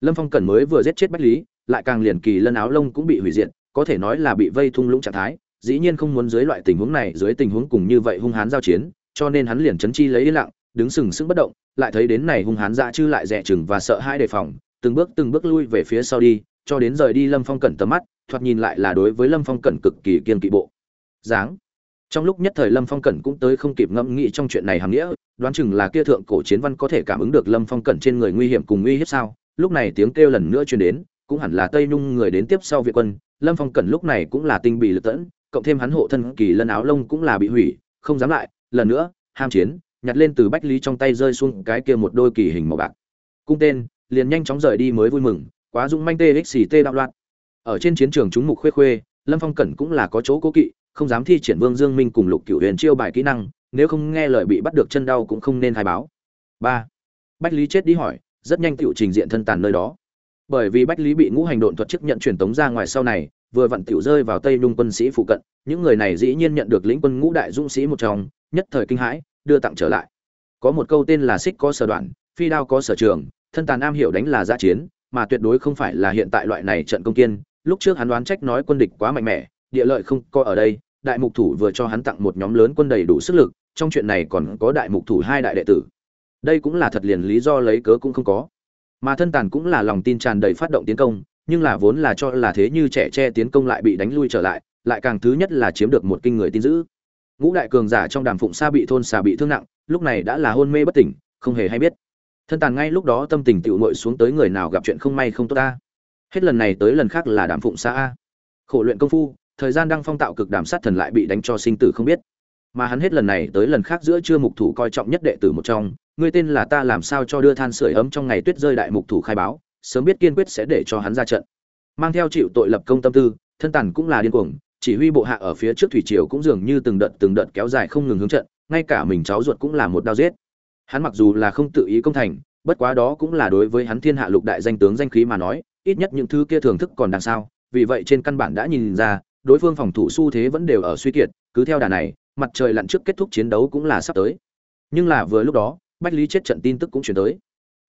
Lâm phong cẩn mới vừa giết chết bách lý, lại càng liền kỳ lân áo lông cũng bị hủy diệt, có thể nói là bị vây thung lũng trạng thái, dĩ nhiên không muốn dưới loại tình huống này, dưới tình huống cùng như vậy hung hán giao chiến, cho nên hắn liền chấn chi lấy yên lặng, đứng sừng sững bất động, lại thấy đến này hung hán dạ chư lại dè chừng và sợ hãi đề phòng, từng bước từng bước lui về phía sau đi, cho đến rời đi lâm phong cẩn tầm mắt, thoạt nhìn lại là đối với lâm phong cẩn cực kỳ kiên kỵ bộ. Dáng trong lúc nhất thời lâm phong cẩn cũng tới không kịp ngẫm nghĩ trong chuyện này hàm nghĩa, đoán chừng là kia thượng cổ chiến văn có thể cảm ứng được lâm phong cẩn trên người nguy hiểm cùng uy hiếp sao. Lúc này tiếng kêu lần nữa truyền đến, cũng hẳn là tây nhung người đến tiếp sau việt quân. Lâm phong cẩn lúc này cũng là tinh bị lực tẫn, cộng thêm hắn hộ thân kỳ lân áo lông cũng là bị hủy, không dám lại. Lần nữa, ham chiến, nhặt lên từ bách lý trong tay rơi xuống cái kia một đôi kỳ hình màu bạc. Cung tên, liền nhanh chóng rời đi mới vui mừng, quá dũng manh tê xì tê đạo loạn. Ở trên chiến trường chúng mục khuê khuê, lâm phong cẩn cũng là có chỗ cố kỵ không dám thi triển vương dương minh cùng lục cửu huyền chiêu bài kỹ năng, nếu không nghe lời bị bắt được chân đau cũng không nên khai báo. Ba. Bách lý chết đi hỏi, rất nhanh tiểu trình diện thân tàn nơi đó. Bởi vì bách lý bị ngũ hành độn thuật chức nhận truyền tống ra ngoài sau này, vừa vặn tiểu rơi vào tây nhung quân sĩ phụ cận, những người này dĩ nhiên nhận được lĩnh quân ngũ đại dũng sĩ một trong, nhất thời kinh hãi, đưa tặng trở lại. Có một câu tên là xích có sở đoạn, phi đao có sở trường, thân tàn am hiểu đánh là giã chiến, mà tuyệt đối không phải là hiện tại loại này trận công kiên, lúc trước hắn đoán trách nói quân địch quá mạnh mẽ, địa lợi không có ở đây đại mục thủ vừa cho hắn tặng một nhóm lớn quân đầy đủ sức lực, trong chuyện này còn có đại mục thủ hai đại đệ tử. Đây cũng là thật liền lý do lấy cớ cũng không có. Mà thân tàn cũng là lòng tin tràn đầy phát động tiến công, nhưng là vốn là cho là thế như trẻ che tiến công lại bị đánh lui trở lại lại càng thứ nhất là chiếm được một kinh người tin giữ ngũ đại cường giả trong đàm phụng xa bị thôn xà bị thương nặng, lúc này đã là hôn mê bất tỉnh, không hề hay biết. Thân tàn ngay lúc đó tâm tình tựu mội xuống tới người nào gặp chuyện không may không tốt ta. Hết lần này tới lần khác là đàm phụng xa a. Khổ luyện công phu thời gian đang phong tạo cực đàm sát thần lại bị đánh cho sinh tử không biết. Mà hắn hết lần này tới lần khác giữa chưa mục thủ coi trọng nhất đệ tử một trong, người tên là ta làm sao cho đưa than sửa ấm trong ngày tuyết rơi đại mục thủ khai báo, sớm biết kiên quyết sẽ để cho hắn ra trận. Mang theo chịu tội lập công tâm tư, thân tàn cũng là điên cuồng, chỉ huy bộ hạ ở phía trước thủy triều cũng dường như từng đợt từng đợt kéo dài không ngừng hướng trận, ngay cả mình cháu ruột cũng là một đao giết. Hắn mặc dù là không tự ý công thành, bất quá đó cũng là đối với hắn thiên hạ lục đại danh tướng danh khí mà nói, ít nhất những thứ kia thưởng thức còn đằng sao vì vậy trên căn bản đã nhìn ra đối phương phòng thủ xu thế vẫn đều ở suy kiệt, cứ theo đà này, mặt trời lặn trước kết thúc chiến đấu cũng là sắp tới. Nhưng là vừa lúc đó, bách lý chết trận tin tức cũng truyền tới.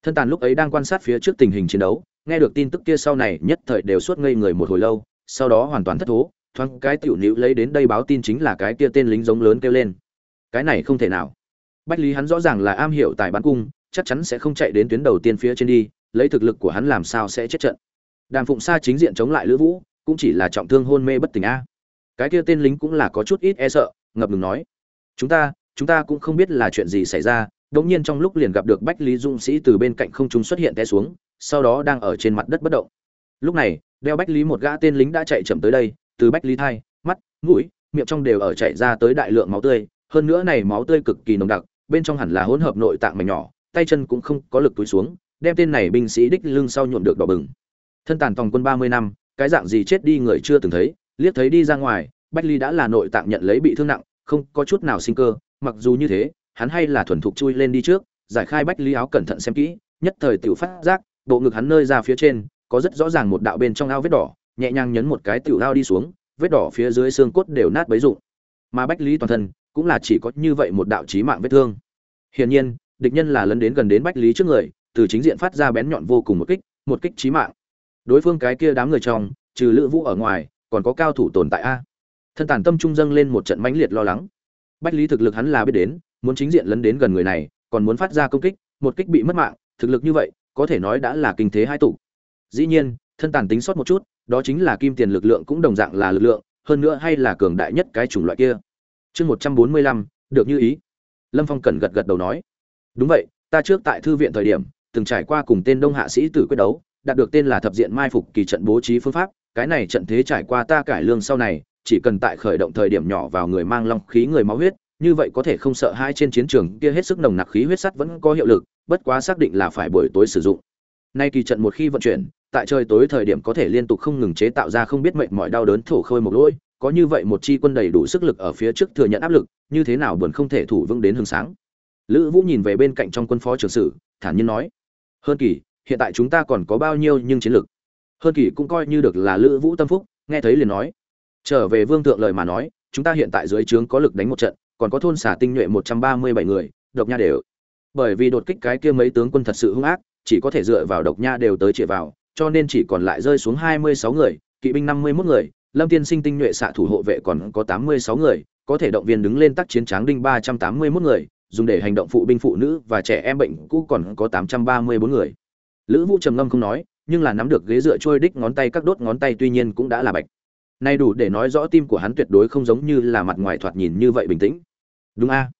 Thân tàn lúc ấy đang quan sát phía trước tình hình chiến đấu, nghe được tin tức kia sau này nhất thời đều suốt ngây người một hồi lâu, sau đó hoàn toàn thất thố, thoáng cái tiểu nữ lấy đến đây báo tin chính là cái kia tên lính giống lớn kêu lên. Cái này không thể nào. Bách lý hắn rõ ràng là am hiểu tại bán cung, chắc chắn sẽ không chạy đến tuyến đầu tiên phía trên đi, lấy thực lực của hắn làm sao sẽ chết trận. Đàm phụng sa chính diện chống lại lữ vũ cũng chỉ là trọng thương hôn mê bất tỉnh a. Cái kia tên lính cũng là có chút ít e sợ, ngập ngừng nói. Chúng ta chúng ta cũng không biết là chuyện gì xảy ra đống nhiên trong lúc liền gặp được bách lý dũng sĩ từ bên cạnh không trung xuất hiện té xuống, sau đó đang ở trên mặt đất bất động. Lúc này, đeo bách lý một gã tên lính đã chạy chậm tới đây, từ bách lý thai, mắt, mũi, miệng trong đều ở chạy ra tới đại lượng máu tươi, hơn nữa này máu tươi cực kỳ nồng đặc, bên trong hẳn là hỗn hợp nội tạng mảnh nhỏ, tay chân cũng không có lực túi xuống, đem tên này binh sĩ đích lưng sau nhuộm được đỏ bừng. Thân tàn tòng quân ba mươi năm cái dạng gì chết đi người chưa từng thấy, liếc thấy đi ra ngoài, bách ly đã là nội tạng nhận lấy bị thương nặng, không có chút nào sinh cơ, mặc dù như thế, hắn hay là thuần thục chui lên đi trước, giải khai bách ly áo cẩn thận xem kỹ, nhất thời tiểu phát giác, bộ ngực hắn nơi ra phía trên, có rất rõ ràng một đạo bên trong ao vết đỏ, nhẹ nhàng nhấn một cái tiểu ao đi xuống, vết đỏ phía dưới xương cốt đều nát bấy rụng. Mà bách lý toàn thân, cũng là chỉ có như vậy một đạo chí mạng vết thương. Hiển nhiên, địch nhân là lấn đến gần đến bách lý trước người, từ chính diện phát ra bén nhọn vô cùng một kích một kích chí mạng đối phương cái kia đám người trong, trừ lữ vũ ở ngoài, còn có cao thủ tồn tại a. Thân tàn tâm trung dâng lên một trận mãnh liệt lo lắng. Bách lý thực lực hắn là biết đến, muốn chính diện lấn đến gần người này, còn muốn phát ra công kích, một kích bị mất mạng, thực lực như vậy, có thể nói đã là kinh thế hai tụ. Dĩ nhiên, thân tàn tính sót một chút, đó chính là kim tiền lực lượng cũng đồng dạng là lực lượng, hơn nữa hay là cường đại nhất cái chủng loại kia. Chương một trăm bốn mươi lăm, được như ý. Lâm phong cần gật gật đầu nói. Đúng vậy, ta trước tại thư viện thời điểm, từng trải qua cùng tên đông hạ sĩ tử quyết đấu đạt được tên là thập diện mai phục kỳ trận bố trí phương pháp, cái này trận thế trải qua ta cải lương sau này, chỉ cần tại khởi động thời điểm nhỏ vào người mang long khí người máu huyết, như vậy có thể không sợ hai trên chiến trường, kia hết sức nồng nặc khí huyết sắt vẫn có hiệu lực, bất quá xác định là phải buổi tối sử dụng. Nay kỳ trận một khi vận chuyển, tại trời tối thời điểm có thể liên tục không ngừng chế tạo ra không biết mệnh mọi đau đớn thổ khôi một lỗi, có như vậy một chi quân đầy đủ sức lực ở phía trước thừa nhận áp lực, như thế nào buồn không thể thủ vững đến hương sáng. Lữ vũ nhìn về bên cạnh trong quân phó trưởng sử, thản nhiên nói, hơn kỳ hiện tại chúng ta còn có bao nhiêu nhưng chiến lực hơn kỳ cũng coi như được là lữ vũ tâm phúc, nghe thấy liền nói. Trở về vương thượng lời mà nói, chúng ta hiện tại dưới trướng có lực đánh một trận, còn có thôn xả tinh nhuệ một trăm ba mươi bảy người, độc nha đều. Bởi vì đột kích cái kia mấy tướng quân thật sự hung ác, chỉ có thể dựa vào độc nha đều tới chĩa vào, cho nên chỉ còn lại rơi xuống hai mươi sáu người, kỵ binh năm mươi 51 người, lâm tiên sinh tinh nhuệ xạ thủ hộ vệ còn có tám mươi sáu người, có thể động viên đứng lên tác chiến tráng đinh ba trăm tám mươi 381 người, dùng để hành động phụ binh phụ nữ và trẻ em bệnh cũ còn có tám trăm ba mươi bốn người lữ vũ trầm ngâm không nói, nhưng là nắm được ghế dựa trôi đích ngón tay các đốt ngón tay tuy nhiên cũng đã là bạch. Nay đủ để nói rõ tim của hắn tuyệt đối không giống như là mặt ngoài thoạt nhìn như vậy bình tĩnh. Đúng a.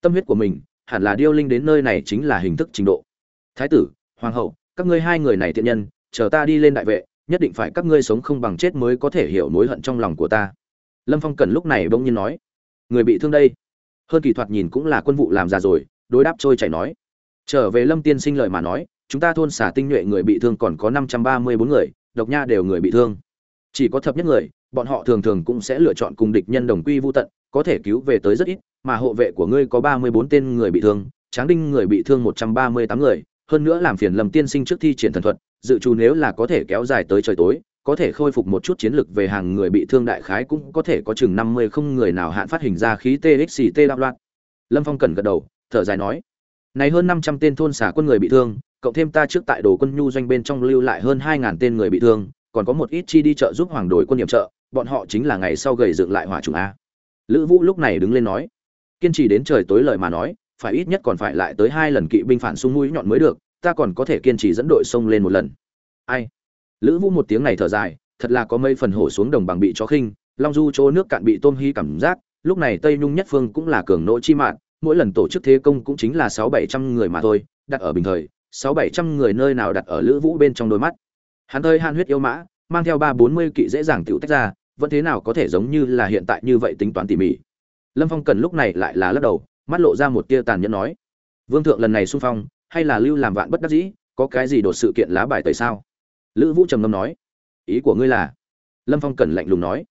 Tâm huyết của mình, hẳn là điêu linh đến nơi này chính là hình thức trình độ. Thái tử, hoàng hậu, các ngươi hai người này thiện nhân, chờ ta đi lên đại vệ, nhất định phải các ngươi sống không bằng chết mới có thể hiểu mối hận trong lòng của ta. Lâm phong cần lúc này bỗng nhiên nói, người bị thương đây. Hơn kỳ thoạt nhìn cũng là quân vụ làm già rồi, đối đáp trôi chảy nói. Trở về lâm tiên sinh lời mà nói chúng ta thôn xả tinh nhuệ người bị thương còn có năm trăm ba mươi bốn người độc nha đều người bị thương chỉ có thập nhất người bọn họ thường thường cũng sẽ lựa chọn cùng địch nhân đồng quy vu tận có thể cứu về tới rất ít mà hộ vệ của ngươi có ba mươi bốn tên người bị thương tráng đinh người bị thương một trăm ba mươi tám người hơn nữa làm phiền lâm tiên sinh trước thi triển thần thuật dự trù nếu là có thể kéo dài tới trời tối có thể khôi phục một chút chiến lực về hàng người bị thương đại khái cũng có thể có chừng năm mươi không người nào hạn phát hình ra khí TXT đạo loạn. Lâm Phong cẩn gật đầu, thở dài nói: "Này hơn năm trăm tên thôn xả quân người bị thương, cộng thêm ta trước tại đồ quân nhu doanh bên trong lưu lại hơn hai ngàn tên người bị thương, còn có một ít chi đi trợ giúp hoàng đội quân nhiệm trợ, bọn họ chính là ngày sau gầy dựng lại hỏa trùng a." Lữ Vũ lúc này đứng lên nói: "Kiên trì đến trời tối lời mà nói, phải ít nhất còn phải lại tới hai lần kỵ binh phản xung mũi nhọn mới được, ta còn có thể kiên trì dẫn đội sông lên một lần." Ai? lữ vũ một tiếng này thở dài thật là có mấy phần hổ xuống đồng bằng bị chó khinh long du chỗ nước cạn bị tôm hy cảm giác lúc này tây nhung nhất phương cũng là cường nỗ chi mạng mỗi lần tổ chức thế công cũng chính là sáu bảy trăm người mà thôi đặt ở bình thời sáu bảy trăm người nơi nào đặt ở lữ vũ bên trong đôi mắt. Hắn hơi han huyết yêu mã, mang theo ba bốn mươi kỵ dễ dàng tựu tách ra, vẫn thế nào có thể giống như là hiện tại như vậy tính toán tỉ mỉ. Lâm phong cần lúc này lại là lắc đầu, mắt lộ ra một tia tàn nhẫn nói, vương thượng lần này xung phong, hay là lưu làm vạn bất đắc dĩ, có cái gì đột sự kiện lá bài tẩy sao? Lữ vũ trầm ngâm nói, ý của ngươi là? Lâm phong cẩn lạnh lùng nói,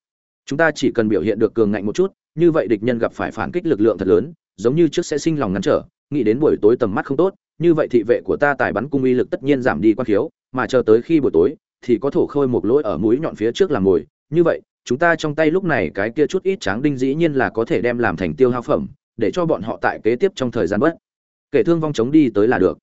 chúng ta chỉ cần biểu hiện được cường ngạnh một chút, như vậy địch nhân gặp phải phản kích lực lượng thật lớn, giống như trước sẽ sinh lòng ngắn trở, nghĩ đến buổi tối tầm mắt không tốt như vậy thị vệ của ta tài bắn cung uy lực tất nhiên giảm đi quan khiếu, mà chờ tới khi buổi tối, thì có thổ khôi một lỗi ở mũi nhọn phía trước làm mồi. Như vậy, chúng ta trong tay lúc này cái kia chút ít tráng đinh dĩ nhiên là có thể đem làm thành tiêu hao phẩm, để cho bọn họ tại kế tiếp trong thời gian bất kể thương vong chống đi tới là được.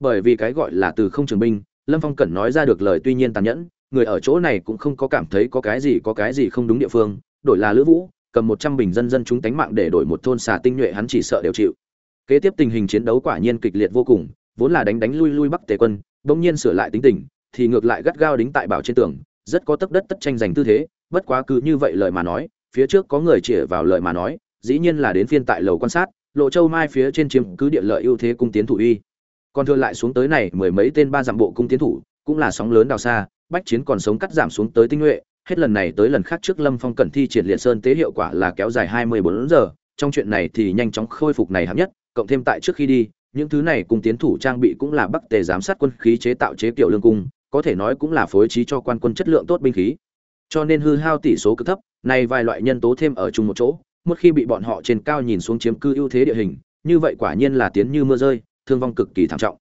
Bởi vì cái gọi là từ không trường binh, lâm phong cẩn nói ra được lời tuy nhiên tàn nhẫn, người ở chỗ này cũng không có cảm thấy có cái gì có cái gì không đúng địa phương, đổi là lữ vũ, cầm một trăm bình dân dân chúng tánh mạng để đổi một thôn xà tinh nhuệ hắn chỉ sợ đều chịu kế tiếp tình hình chiến đấu quả nhiên kịch liệt vô cùng, vốn là đánh đánh lui lui bắc tề quân, bỗng nhiên sửa lại tính tình, thì ngược lại gắt gao đính tại bảo trên tường, rất có tấp đất tất tranh giành tư thế, bất quá cứ như vậy lời mà nói, phía trước có người chĩa vào lời mà nói, dĩ nhiên là đến phiên tại lầu quan sát, lộ châu mai phía trên chiếm cứ địa lợi ưu thế cung tiến thủ uy. Còn thừa lại xuống tới này mười mấy tên ba dặm bộ cung tiến thủ, cũng là sóng lớn đào xa, bách chiến còn sống cắt giảm xuống tới tinh nhuệ, hết lần này tới lần khác trước lâm phong cẩn thi triển liệt sơn tế hiệu quả là kéo dài hai mươi bốn giờ, trong chuyện này thì nhanh chóng khôi phục này hạng nhất cộng thêm tại trước khi đi những thứ này cùng tiến thủ trang bị cũng là bắc tề giám sát quân khí chế tạo chế kiểu lương cung có thể nói cũng là phối trí cho quan quân chất lượng tốt binh khí cho nên hư hao tỷ số cực thấp này vài loại nhân tố thêm ở chung một chỗ một khi bị bọn họ trên cao nhìn xuống chiếm cư ưu thế địa hình như vậy quả nhiên là tiến như mưa rơi thương vong cực kỳ thảm trọng.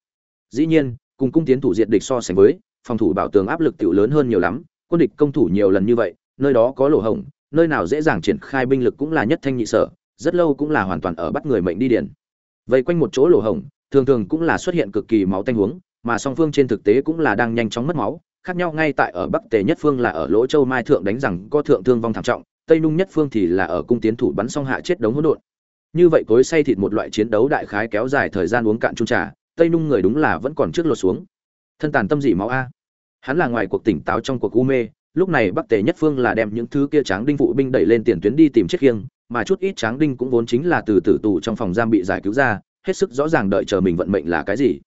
Dĩ nhiên, cùng cung tiến thủ diệt địch so sánh với, phòng thủ bảo tường áp lực tiểu lớn hơn nhiều lắm, quân địch công thủ nhiều lần như vậy, nơi đó có lỗ hổng, nơi nào dễ dàng triển khai binh lực cũng là nhất thanh nhị sở, rất lâu cũng là hoàn toàn ở bắt người mệnh đi điển. Vây quanh một chỗ lỗ hổng, thường thường cũng là xuất hiện cực kỳ máu tanh huống, mà song phương trên thực tế cũng là đang nhanh chóng mất máu, khác nhau ngay tại ở Bắc Tề nhất phương là ở Lỗ Châu Mai thượng đánh rằng có thượng thương vong thảm trọng, Tây Nung nhất phương thì là ở cung tiến thủ bắn xong hạ chết đống hỗn độn. Như vậy cối say thịt một loại chiến đấu đại khái kéo dài thời gian uống cạn chung trà tây nung người đúng là vẫn còn trước lột xuống. Thân tàn tâm dị máu a. Hắn là ngoài cuộc tỉnh táo trong cuộc u mê lúc này bắc tề nhất phương là đem những thứ kia tráng đinh phụ binh đẩy lên tiền tuyến đi tìm chết khiêng mà chút ít tráng đinh cũng vốn chính là từ tử tù trong phòng giam bị giải cứu ra, hết sức rõ ràng đợi chờ mình vận mệnh là cái gì.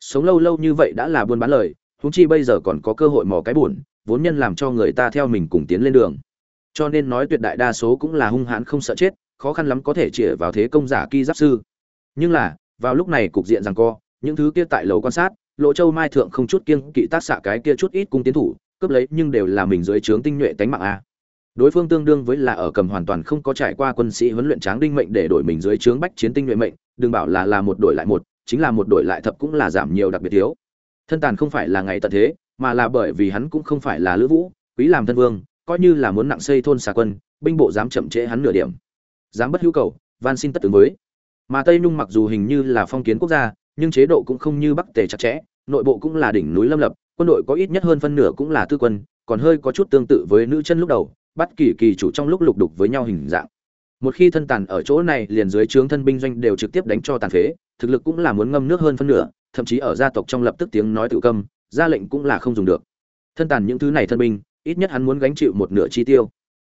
Sống lâu lâu như vậy đã là buôn bán lời, huống chi bây giờ còn có cơ hội mò cái buồn, vốn nhân làm cho người ta theo mình cùng tiến lên đường. Cho nên nói tuyệt đại đa số cũng là hung hãn không sợ chết, khó khăn lắm có thể chĩa vào thế công giả ki giáp sư. Nhưng là, vào lúc này cục diện rằng co, những thứ kia tại lầu quan sát lộ châu mai thượng không chút kiêng kỵ tác xạ cái kia chút ít cung tiến thủ, cướp lấy nhưng đều là mình dưới trướng tinh nhuệ tánh mạng a đối phương tương đương với là ở cầm hoàn toàn không có trải qua quân sĩ huấn luyện tráng đinh mệnh để đổi mình dưới trướng bách chiến tinh nhuệ mệnh, đừng bảo là là một đổi lại một, chính là một đổi lại thập cũng là giảm nhiều đặc biệt thiếu. Thân tàn không phải là ngày tận thế, mà là bởi vì hắn cũng không phải là lữ vũ, quý làm thân vương, coi như là muốn nặng xây thôn xà quân, binh bộ dám chậm trễ hắn nửa điểm. Dám bất hữu cầu, van xin tất tướng với. Mà tây nhung mặc dù hình như là phong kiến quốc gia, nhưng chế độ cũng không như bắc tề chặt chẽ, nội bộ cũng là đỉnh núi lâm lập, quân đội có ít nhất hơn phân nửa cũng là tư quân, còn hơi có chút tương tự với nữ chân lúc đầu bắt kỳ kỳ chủ trong lúc lục đục với nhau hình dạng. Một khi thân tàn ở chỗ này, liền dưới trướng thân binh doanh đều trực tiếp đánh cho tàn phế, thực lực cũng là muốn ngâm nước hơn phân nửa, thậm chí ở gia tộc trong lập tức tiếng nói tự câm, ra lệnh cũng là không dùng được. Thân tàn những thứ này thân binh, ít nhất hắn muốn gánh chịu một nửa chi tiêu.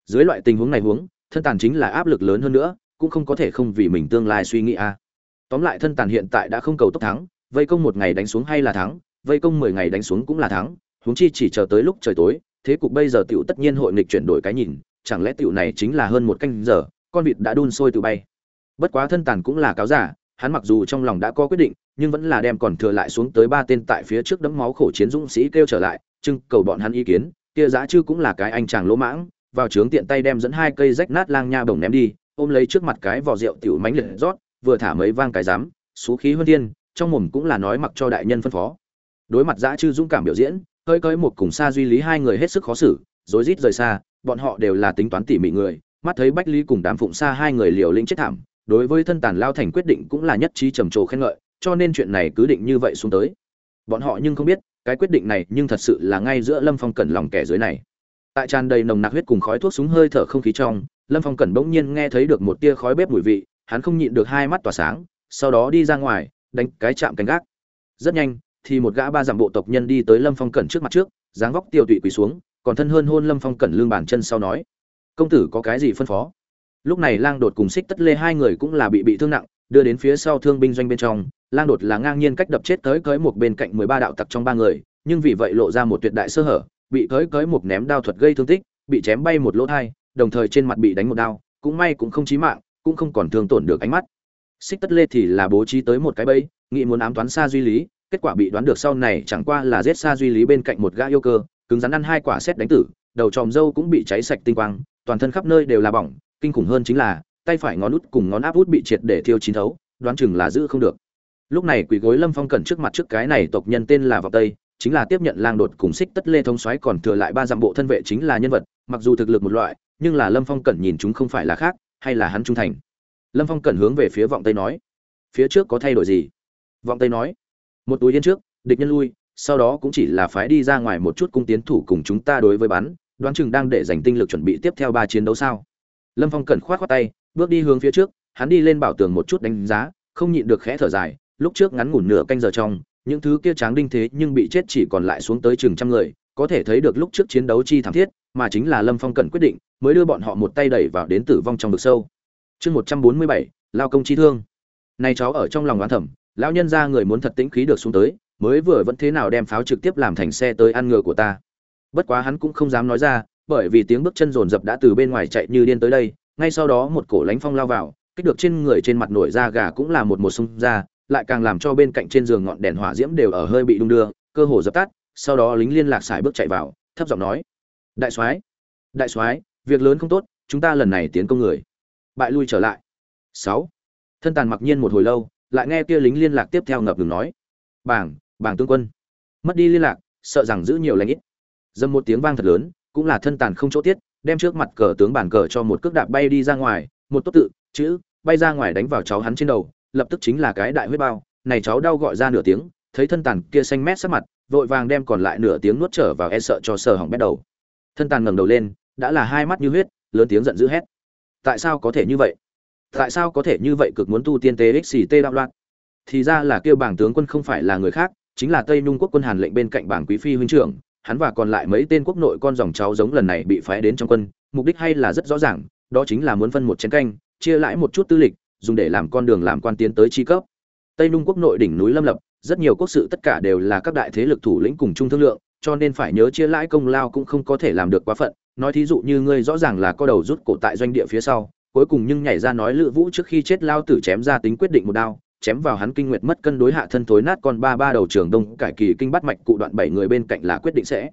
Dưới loại tình huống này huống, thân tàn chính là áp lực lớn hơn nữa, cũng không có thể không vì mình tương lai suy nghĩ a. Tóm lại thân tàn hiện tại đã không cầu tốc thắng, vây công một ngày đánh xuống hay là thắng, vây công mười ngày đánh xuống cũng là thắng, huống chi chỉ chờ tới lúc trời tối thế cục bây giờ tiểu tất nhiên hội nghịch chuyển đổi cái nhìn, chẳng lẽ tiểu này chính là hơn một canh giờ, con vịt đã đun sôi tự bay. Bất quá thân tàn cũng là cáo giả, hắn mặc dù trong lòng đã có quyết định, nhưng vẫn là đem còn thừa lại xuống tới ba tên tại phía trước đấm máu khổ chiến dũng sĩ kêu trở lại, trưng cầu bọn hắn ý kiến, kia giá chư cũng là cái anh chàng lỗ mãng, vào trướng tiện tay đem dẫn hai cây rách nát lang nha bổng ném đi, ôm lấy trước mặt cái vỏ rượu tiểu mánh liệt rót, vừa thả mấy vang cái dám số khí hơn thiên, trong mồm cũng là nói mặc cho đại nhân phân phó. Đối mặt giá chư dũng cảm biểu diễn hơi cơi một cùng xa duy lý hai người hết sức khó xử, rối rít rời xa, bọn họ đều là tính toán tỉ mỉ người, mắt thấy bách lý cùng đám phụng xa hai người liều lĩnh chết thảm, đối với thân tàn lao thành quyết định cũng là nhất trí trầm trồ khen ngợi, cho nên chuyện này cứ định như vậy xuống tới. Bọn họ nhưng không biết, cái quyết định này nhưng thật sự là ngay giữa lâm phong cẩn lòng kẻ dưới này. Tại tràn đầy nồng nặc huyết cùng khói thuốc súng hơi thở không khí trong, lâm phong cẩn bỗng nhiên nghe thấy được một tia khói bếp mùi vị, hắn không nhịn được hai mắt tỏa sáng, sau đó đi ra ngoài, đánh cái chạm canh gác. Rất nhanh thì một gã ba dặm bộ tộc nhân đi tới lâm phong cẩn trước mặt trước, dáng vóc tiêu tụy quỳ xuống, còn thân hơn hôn lâm phong cẩn lương bàn chân sau nói, công tử có cái gì phân phó? Lúc này lang đột cùng xích tất lê hai người cũng là bị bị thương nặng, đưa đến phía sau thương binh doanh bên trong. Lang đột là ngang nhiên cách đập chết tới cưới một bên cạnh mười ba đạo tặc trong ba người, nhưng vì vậy lộ ra một tuyệt đại sơ hở, bị cưới cưới một ném đao thuật gây thương tích, bị chém bay một lỗ thai, đồng thời trên mặt bị đánh một đao, cũng may cũng không chí mạng, cũng không còn thương tổn được ánh mắt. Xích tất lê thì là bố trí tới một cái bẫy, nghĩ muốn ám toán xa duy lý kết quả bị đoán được sau này chẳng qua là giết xa duy lý bên cạnh một gã yêu cơ, cứng rắn ăn hai quả xét đánh tử, đầu tròm dâu cũng bị cháy sạch tinh quang, toàn thân khắp nơi đều là bỏng, kinh khủng hơn chính là, tay phải ngón út cùng ngón áp út bị triệt để thiêu chín thấu, đoán chừng là giữ không được. Lúc này quỷ gối lâm phong cẩn trước mặt trước cái này tộc nhân tên là vọng tây, chính là tiếp nhận lang đột cùng xích tất lê thông xoáy còn thừa lại ba dặm bộ thân vệ chính là nhân vật, mặc dù thực lực một loại, nhưng là lâm phong cẩn nhìn chúng không phải là khác, hay là hắn trung thành. Lâm phong cẩn hướng về phía vọng tây nói, phía trước có thay đổi gì? Vọng tây nói một túi yên trước, địch nhân lui, sau đó cũng chỉ là phái đi ra ngoài một chút cung tiến thủ cùng chúng ta đối với bắn, đoán chừng đang để dành tinh lực chuẩn bị tiếp theo ba chiến đấu sao. Lâm phong cẩn khoát khoát tay, bước đi hướng phía trước, hắn đi lên bảo tường một chút đánh giá, không nhịn được khẽ thở dài, lúc trước ngắn ngủn nửa canh giờ trong, những thứ kia tráng đinh thế nhưng bị chết chỉ còn lại xuống tới chừng trăm người, có thể thấy được lúc trước chiến đấu chi thảm thiết, mà chính là lâm phong cẩn quyết định, mới đưa bọn họ một tay đẩy vào đến tử vong trong vực sâu. Chương một trăm bốn mươi bảy, lao công chi thương. Nay cháu ở trong lòng đoán thẩm lão nhân ra người muốn thật tĩnh khí được xuống tới, mới vừa vẫn thế nào đem pháo trực tiếp làm thành xe tới ăn ngựa của ta. Bất quá hắn cũng không dám nói ra, bởi vì tiếng bước chân rồn rập đã từ bên ngoài chạy như điên tới đây, ngay sau đó một cổ lánh phong lao vào, kích được trên người trên mặt nổi da gà cũng là một một sung ra, lại càng làm cho bên cạnh trên giường ngọn đèn hỏa diễm đều ở hơi bị đung đưa, cơ hồ dập tắt, sau đó lính liên lạc xài bước chạy vào, thấp giọng nói, đại soái đại soái, việc lớn không tốt, chúng ta lần này tiến công người. Bại lui trở lại. Sáu. Thân tàn mặc nhiên một hồi lâu lại nghe kia lính liên lạc tiếp theo ngập ngừng nói. Bảng bảng tướng quân. Mất đi liên lạc, sợ rằng giữ nhiều lãnh ít. Dâm một tiếng vang thật lớn, cũng là thân tàn không chỗ tiết, đem trước mặt cờ tướng bản cờ cho một cước đạp bay đi ra ngoài, một tốt tự, chữ, bay ra ngoài đánh vào cháu hắn trên đầu, lập tức chính là cái đại huyết bao. Này cháu đau gọi ra nửa tiếng, thấy thân tàn kia xanh mét sắc mặt, vội vàng đem còn lại nửa tiếng nuốt trở vào e sợ cho sờ hỏng bét đầu. Thân tàn ngẩng đầu lên, đã là hai mắt như huyết, lớn tiếng giận dữ hét. Tại sao có thể như vậy? Tại sao có thể như vậy cực muốn tu tiên tế xì tê đạo loạn? Thì ra là kêu bảng tướng quân không phải là người khác, chính là tây nhung quốc quân hàn lệnh bên cạnh bảng quý phi huynh trưởng, hắn và còn lại mấy tên quốc nội con dòng cháu giống lần này bị phái đến trong quân, mục đích hay là rất rõ ràng, đó chính là muốn phân một chén canh, chia lãi một chút tư lịch, dùng để làm con đường làm quan tiến tới tri cấp. Tây nhung quốc nội đỉnh núi lâm lập, rất nhiều quốc sự tất cả đều là các đại thế lực thủ lĩnh cùng chung thương lượng, cho nên phải nhớ chia lãi công lao cũng không có thể làm được quá phận. Nói thí dụ như ngươi rõ ràng là có đầu rút cổ tại doanh địa phía sau cuối cùng nhưng nhảy ra nói lữ vũ trước khi chết lao tử chém ra tính quyết định một đao, chém vào hắn kinh nguyệt mất cân đối hạ thân thối nát con ba ba đầu trường đông cải kỳ kinh bắt mạch cụ đoạn bảy người bên cạnh là quyết định sẽ.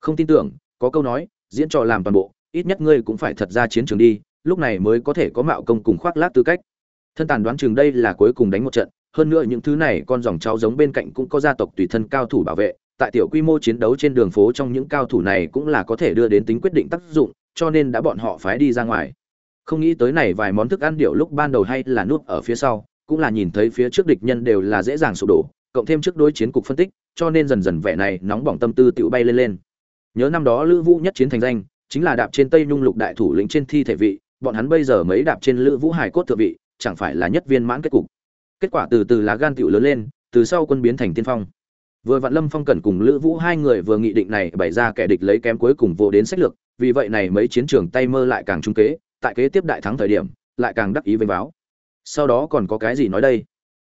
Không tin tưởng, có câu nói, diễn trò làm toàn bộ, ít nhất ngươi cũng phải thật ra chiến trường đi, lúc này mới có thể có mạo công cùng khoác lác tư cách. Thân tàn đoán chừng đây là cuối cùng đánh một trận, hơn nữa những thứ này con dòng cháu giống bên cạnh cũng có gia tộc tùy thân cao thủ bảo vệ, tại tiểu quy mô chiến đấu trên đường phố trong những cao thủ này cũng là có thể đưa đến tính quyết định tác dụng, cho nên đã bọn họ phái đi ra ngoài không nghĩ tới này vài món thức ăn điệu lúc ban đầu hay là nuốt ở phía sau, cũng là nhìn thấy phía trước địch nhân đều là dễ dàng sụp đổ, cộng thêm trước đối chiến cục phân tích, cho nên dần dần vẻ này nóng bỏng tâm tư tựu bay lên lên. Nhớ năm đó lữ vũ nhất chiến thành danh, chính là đạp trên tây nhung lục đại thủ lĩnh trên thi thể vị, bọn hắn bây giờ mấy đạp trên lữ vũ hải cốt thượng vị, chẳng phải là nhất viên mãn kết cục. Kết quả từ từ lá gan tiểu lớn lên, từ sau quân biến thành tiên phong. Vừa vạn lâm phong cẩn cùng lữ vũ hai người vừa nghị định này bày ra kẻ địch lấy kém cuối cùng vô đến sách lược, vì vậy này mấy chiến trường tay mơ lại càng trung kế tại kế tiếp đại thắng thời điểm, lại càng đắc ý vênh báo sau đó còn có cái gì nói đây?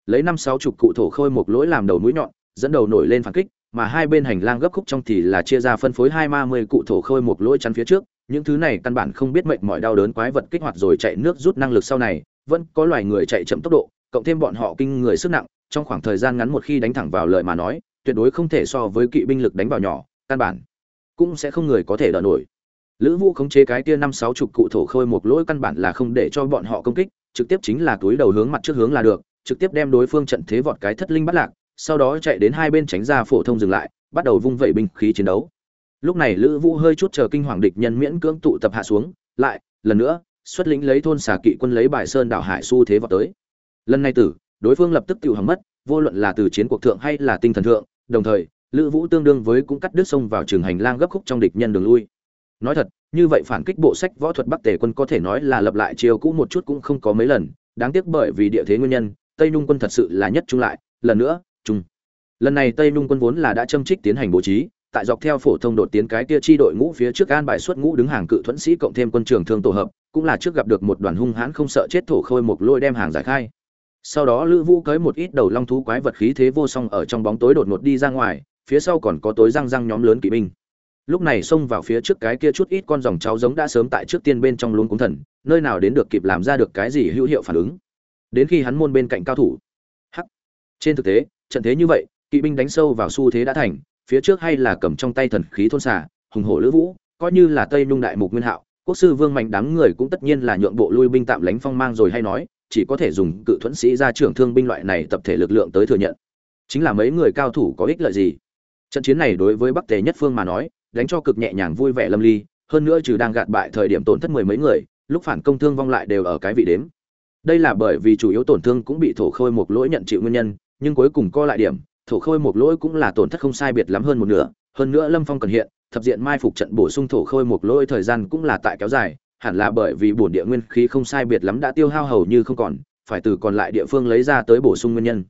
Lấy năm sáu chục cụ thổ khôi một lỗi làm đầu mũi nhọn, dẫn đầu nổi lên phản kích, mà hai bên hành lang gấp khúc trong thì là chia ra phân phối hai ma mươi cụ thổ khôi một lỗi chắn phía trước. Những thứ này căn bản không biết mệnh mọi đau đớn quái vật kích hoạt rồi chạy nước rút năng lực sau này, vẫn có loài người chạy chậm tốc độ, cộng thêm bọn họ kinh người sức nặng, trong khoảng thời gian ngắn một khi đánh thẳng vào lợi mà nói, tuyệt đối không thể so với kỵ binh lực đánh vào nhỏ, căn bản cũng sẽ không người có thể đỡ nổi lữ vũ khống chế cái tia năm sáu chục cụ thổ khôi một lỗi căn bản là không để cho bọn họ công kích, trực tiếp chính là túi đầu hướng mặt trước hướng là được, trực tiếp đem đối phương trận thế vọt cái thất linh bắt lạc, sau đó chạy đến hai bên tránh ra phổ thông dừng lại, bắt đầu vung vẩy binh khí chiến đấu. Lúc này lữ vũ hơi chút chờ kinh hoàng địch nhân miễn cưỡng tụ tập hạ xuống, lại, lần nữa, xuất lĩnh lấy thôn xà kỵ quân lấy bài sơn đảo hải xu thế vào tới. Lần này tử, đối phương lập tức tự hằng mất, vô luận là từ chiến cuộc thượng hay là tinh thần thượng, đồng thời, lữ vũ tương đương với cũng cắt đứt sông vào trường hành lang gấp khúc trong địch nhân đường lui nói thật, như vậy phản kích bộ sách võ thuật bắc tề quân có thể nói là lập lại chiều cũ một chút cũng không có mấy lần. Đáng tiếc bởi vì địa thế nguyên nhân, tây nhung quân thật sự là nhất trung lại. Lần nữa, trung. Lần này tây nhung quân vốn là đã châm trích tiến hành bố trí, tại dọc theo phổ thông đột tiến cái kia chi đội ngũ phía trước an bài xuất ngũ đứng hàng cự thuẫn sĩ cộng thêm quân trường thương tổ hợp, cũng là trước gặp được một đoàn hung hãn không sợ chết thổ khôi một lôi đem hàng giải khai. Sau đó lữ vũ cưới một ít đầu long thú quái vật khí thế vô song ở trong bóng tối đột ngột đi ra ngoài, phía sau còn có tối răng răng nhóm lớn kỵ binh lúc này xông vào phía trước cái kia chút ít con dòng cháu giống đã sớm tại trước tiên bên trong luôn cúng thần, nơi nào đến được kịp làm ra được cái gì hữu hiệu phản ứng. Đến khi hắn môn bên cạnh cao thủ. Hắc. Trên thực tế, trận thế như vậy, kỵ binh đánh sâu vào xu thế đã thành, phía trước hay là cầm trong tay thần khí thôn xà, hùng hổ lữ vũ, coi như là tây nhung đại mục nguyên hạo, quốc sư vương mạnh đám người cũng tất nhiên là nhượng bộ lui binh tạm lánh phong mang rồi hay nói, chỉ có thể dùng cự thuẫn sĩ ra trưởng thương binh loại này tập thể lực lượng tới thừa nhận. Chính là mấy người cao thủ có ích lợi gì? Trận chiến này đối với bắc tề nhất phương mà nói đánh cho cực nhẹ nhàng vui vẻ lâm ly, hơn nữa trừ đang gạt bại thời điểm tổn thất mười mấy người, lúc phản công thương vong lại đều ở cái vị đếm. Đây là bởi vì chủ yếu tổn thương cũng bị thổ khôi một lỗi nhận chịu nguyên nhân, nhưng cuối cùng co lại điểm, thổ khôi một lỗi cũng là tổn thất không sai biệt lắm hơn một nửa, hơn nữa lâm phong cần hiện, thập diện mai phục trận bổ sung thổ khôi một lỗi thời gian cũng là tại kéo dài, hẳn là bởi vì bổn địa nguyên khí không sai biệt lắm đã tiêu hao hầu như không còn, phải từ còn lại địa phương lấy ra tới bổ sung nguyên nhân.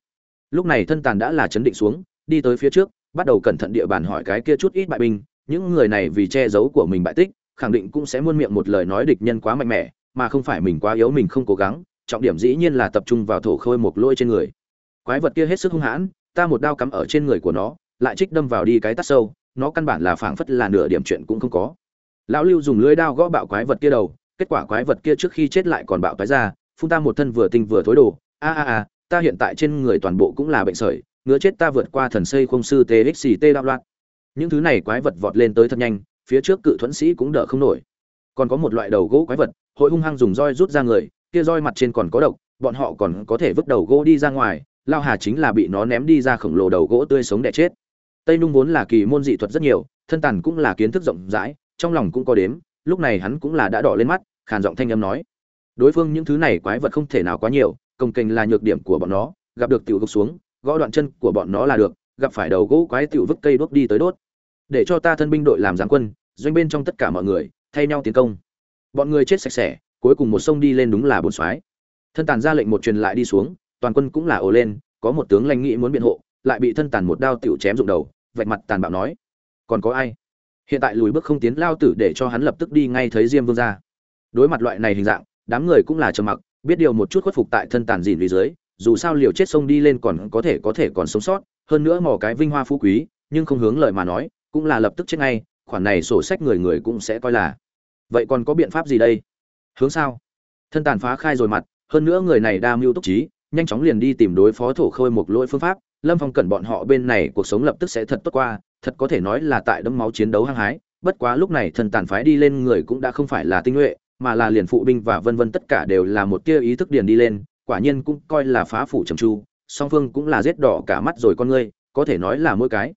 Lúc này thân tàn đã là chấn định xuống, đi tới phía trước, bắt đầu cẩn thận địa bàn hỏi cái kia chút ít bại binh những người này vì che giấu của mình bại tích, khẳng định cũng sẽ muôn miệng một lời nói địch nhân quá mạnh mẽ, mà không phải mình quá yếu, mình không cố gắng, trọng điểm dĩ nhiên là tập trung vào thổ khôi một lôi trên người. Quái vật kia hết sức hung hãn, ta một đao cắm ở trên người của nó, lại trích đâm vào đi cái tắt sâu, nó căn bản là phảng phất là nửa điểm chuyện cũng không có. Lão lưu dùng lưới đao gõ bạo quái vật kia đầu, kết quả quái vật kia trước khi chết lại còn bạo tái ra, phun ta một thân vừa tinh vừa thối đồ. A a a, ta hiện tại trên người toàn bộ cũng là bệnh sởi, ngứa chết ta vượt qua thần xây không sư txt đạo loạn những thứ này quái vật vọt lên tới thật nhanh, phía trước cự thuẫn sĩ cũng đỡ không nổi. Còn có một loại đầu gỗ quái vật, hội hung hăng dùng roi rút ra người, kia roi mặt trên còn có độc, bọn họ còn có thể vứt đầu gỗ đi ra ngoài, lao hà chính là bị nó ném đi ra khổng lồ đầu gỗ tươi sống đẻ chết. Tây nung vốn là kỳ môn dị thuật rất nhiều, thân tàn cũng là kiến thức rộng rãi, trong lòng cũng có đếm, lúc này hắn cũng là đã đỏ lên mắt, khàn giọng thanh âm nói. Đối phương những thứ này quái vật không thể nào quá nhiều, công kênh là nhược điểm của bọn nó, gặp được tiểu gục xuống, gõ đoạn chân của bọn nó là được, gặp phải đầu gỗ quái tiểu vứt cây đốt đi tới đốt để cho ta thân binh đội làm giáng quân, doanh bên trong tất cả mọi người, thay nhau tiến công. Bọn người chết sạch sẽ, cuối cùng một sông đi lên đúng là bồn soái. Thân tàn ra lệnh một truyền lại đi xuống, toàn quân cũng là ồ lên, có một tướng lãnh nghĩ muốn biện hộ, lại bị thân tàn một đao tiểu chém rụng đầu, vạch mặt tàn bạo nói, còn có ai? Hiện tại lùi bước không tiến lao tử để cho hắn lập tức đi ngay thấy diêm vương ra đối mặt loại này hình dạng, đám người cũng là trầm mặc, biết điều một chút khuất phục tại thân tàn dìn vì dưới, dù sao liều chết sông đi lên còn có thể có thể còn sống sót, hơn nữa mò cái vinh hoa phú quý, nhưng không hướng lời mà nói cũng là lập tức chết ngay, khoản này sổ sách người người cũng sẽ coi là. Vậy còn có biện pháp gì đây? Hướng sao? Thân tàn phá khai rồi mặt, hơn nữa người này đa mưu túc trí, nhanh chóng liền đi tìm đối phó thổ khôi một lỗi phương pháp, lâm phong cẩn bọn họ bên này cuộc sống lập tức sẽ thật tốt qua, thật có thể nói là tại đấm máu chiến đấu hăng hái, bất quá lúc này thần tàn phái đi lên người cũng đã không phải là tinh nhuệ, mà là liền phụ binh và vân vân tất cả đều là một tia ý thức điền đi lên, quả nhiên cũng coi là phá phủ trầm chu song phương cũng là giết đỏ cả mắt rồi con ngươi, có thể nói là mỗi cái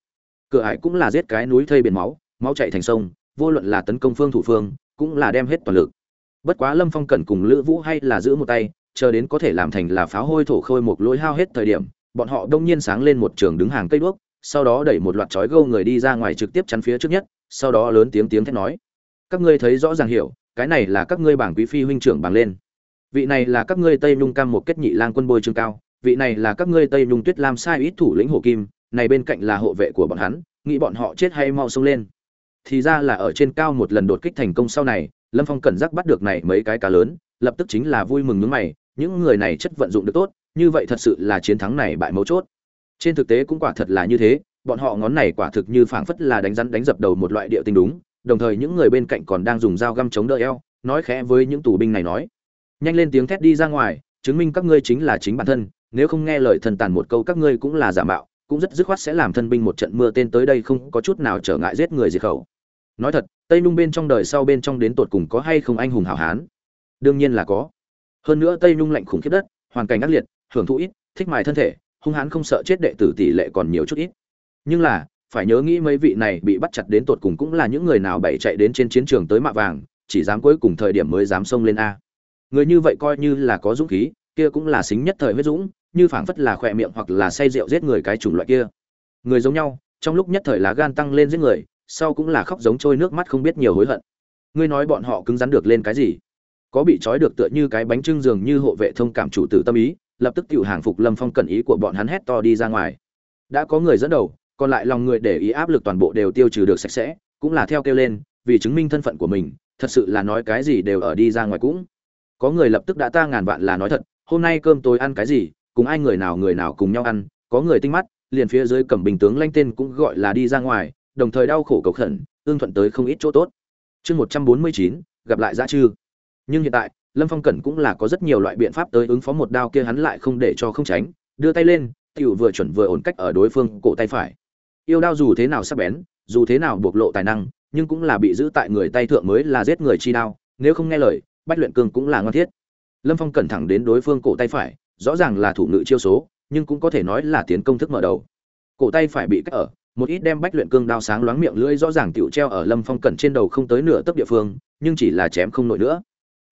cửa ải cũng là giết cái núi thây biển máu máu chạy thành sông, vô luận là tấn công phương thủ phương, cũng là đem hết toàn lực. Bất quá lâm phong cẩn cùng lữ vũ hay là giữ một tay, chờ đến có thể làm thành là pháo hôi thổ khôi một lỗi hao hết thời điểm, bọn họ đông nhiên sáng lên một trường đứng hàng cây đuốc, sau đó đẩy một loạt chói gâu người đi ra ngoài trực tiếp chắn phía trước nhất, sau đó lớn tiếng tiếng thét nói. Các ngươi thấy rõ ràng hiểu, cái này là các ngươi bảng quý phi huynh trưởng bảng lên. Vị này là các ngươi tây nhung cam một kết nhị lang quân bôi trương cao, vị này là các ngươi tây nhung tuyết lam sai ít thủ lĩnh hồ kim này bên cạnh là hộ vệ của bọn hắn, nghĩ bọn họ chết hay mau xông lên. Thì ra là ở trên cao một lần đột kích thành công sau này, lâm phong cẩn giác bắt được này mấy cái cá lớn, lập tức chính là vui mừng nước mày, những người này chất vận dụng được tốt, như vậy thật sự là chiến thắng này bại mấu chốt. Trên thực tế cũng quả thật là như thế, bọn họ ngón này quả thực như phảng phất là đánh rắn đánh dập đầu một loại địa tinh đúng, đồng thời những người bên cạnh còn đang dùng dao găm chống đỡ eo, nói khẽ với những tù binh này nói. Nhanh lên tiếng thét đi ra ngoài, chứng minh các ngươi chính là chính bản thân, nếu không nghe lời thần tàn một câu các ngươi cũng là giả mạo cũng rất dứt khoát sẽ làm thân binh một trận mưa tên tới đây không có chút nào trở ngại giết người diệt khẩu. Nói thật, tây nhung bên trong đời sau bên trong đến tột cùng có hay không anh hùng hảo hán? Đương nhiên là có. Hơn nữa tây nhung lạnh khủng khiếp đất, hoàn cảnh ác liệt, hưởng thụ ít, thích mài thân thể, hung hãn không sợ chết đệ tử tỷ lệ còn nhiều chút ít. Nhưng là, phải nhớ nghĩ mấy vị này bị bắt chặt đến tột cùng cũng là những người nào bậy chạy đến trên chiến trường tới mạ vàng, chỉ dám cuối cùng thời điểm mới dám xông lên a. Người như vậy coi như là có dũng khí kia cũng là xính nhất thời huyết dũng, như phảng phất là khỏe miệng hoặc là say rượu giết người cái chủng loại kia. Người giống nhau, trong lúc nhất thời lá gan tăng lên giết người, sau cũng là khóc giống trôi nước mắt không biết nhiều hối hận. Ngươi nói bọn họ cứng rắn được lên cái gì? Có bị trói được tựa như cái bánh trưng dường như hộ vệ thông cảm chủ tử tâm ý, lập tức tự hàng phục lâm phong cẩn ý của bọn hắn hét to đi ra ngoài. Đã có người dẫn đầu, còn lại lòng người để ý áp lực toàn bộ đều tiêu trừ được sạch sẽ, cũng là theo kêu lên, vì chứng minh thân phận của mình, thật sự là nói cái gì đều ở đi ra ngoài cũng. Có người lập tức đã ta ngàn vạn là nói thật hôm nay cơm tối ăn cái gì, cùng ai người nào người nào cùng nhau ăn, có người tinh mắt, liền phía dưới cầm bình tướng lanh tên cũng gọi là đi ra ngoài, đồng thời đau khổ cầu khẩn, ương thuận tới không ít chỗ tốt. Chương một trăm bốn mươi chín, gặp lại dã chư nhưng hiện tại, lâm phong cẩn cũng là có rất nhiều loại biện pháp tới ứng phó một đao kia hắn lại không để cho không tránh, đưa tay lên t i ể u vừa chuẩn vừa ổn cách ở đối phương cổ tay phải. Yêu đao dù thế nào sắc bén, dù thế nào bộc lộ tài năng, nhưng cũng là bị giữ tại người tay thượng mới là giết người chi đao, nếu không nghe lời, bách luyện cương cũng là ngon thiết lâm phong cẩn thẳng đến đối phương cổ tay phải, rõ ràng là thủ ngự chiêu số, nhưng cũng có thể nói là tiến công thức mở đầu. Cổ tay phải bị cắt ở, một ít đem bách luyện cương đao sáng loáng miệng lưỡi rõ ràng tiểu treo ở lâm phong cẩn trên đầu không tới nửa tấc địa phương, nhưng chỉ là chém không nổi nữa.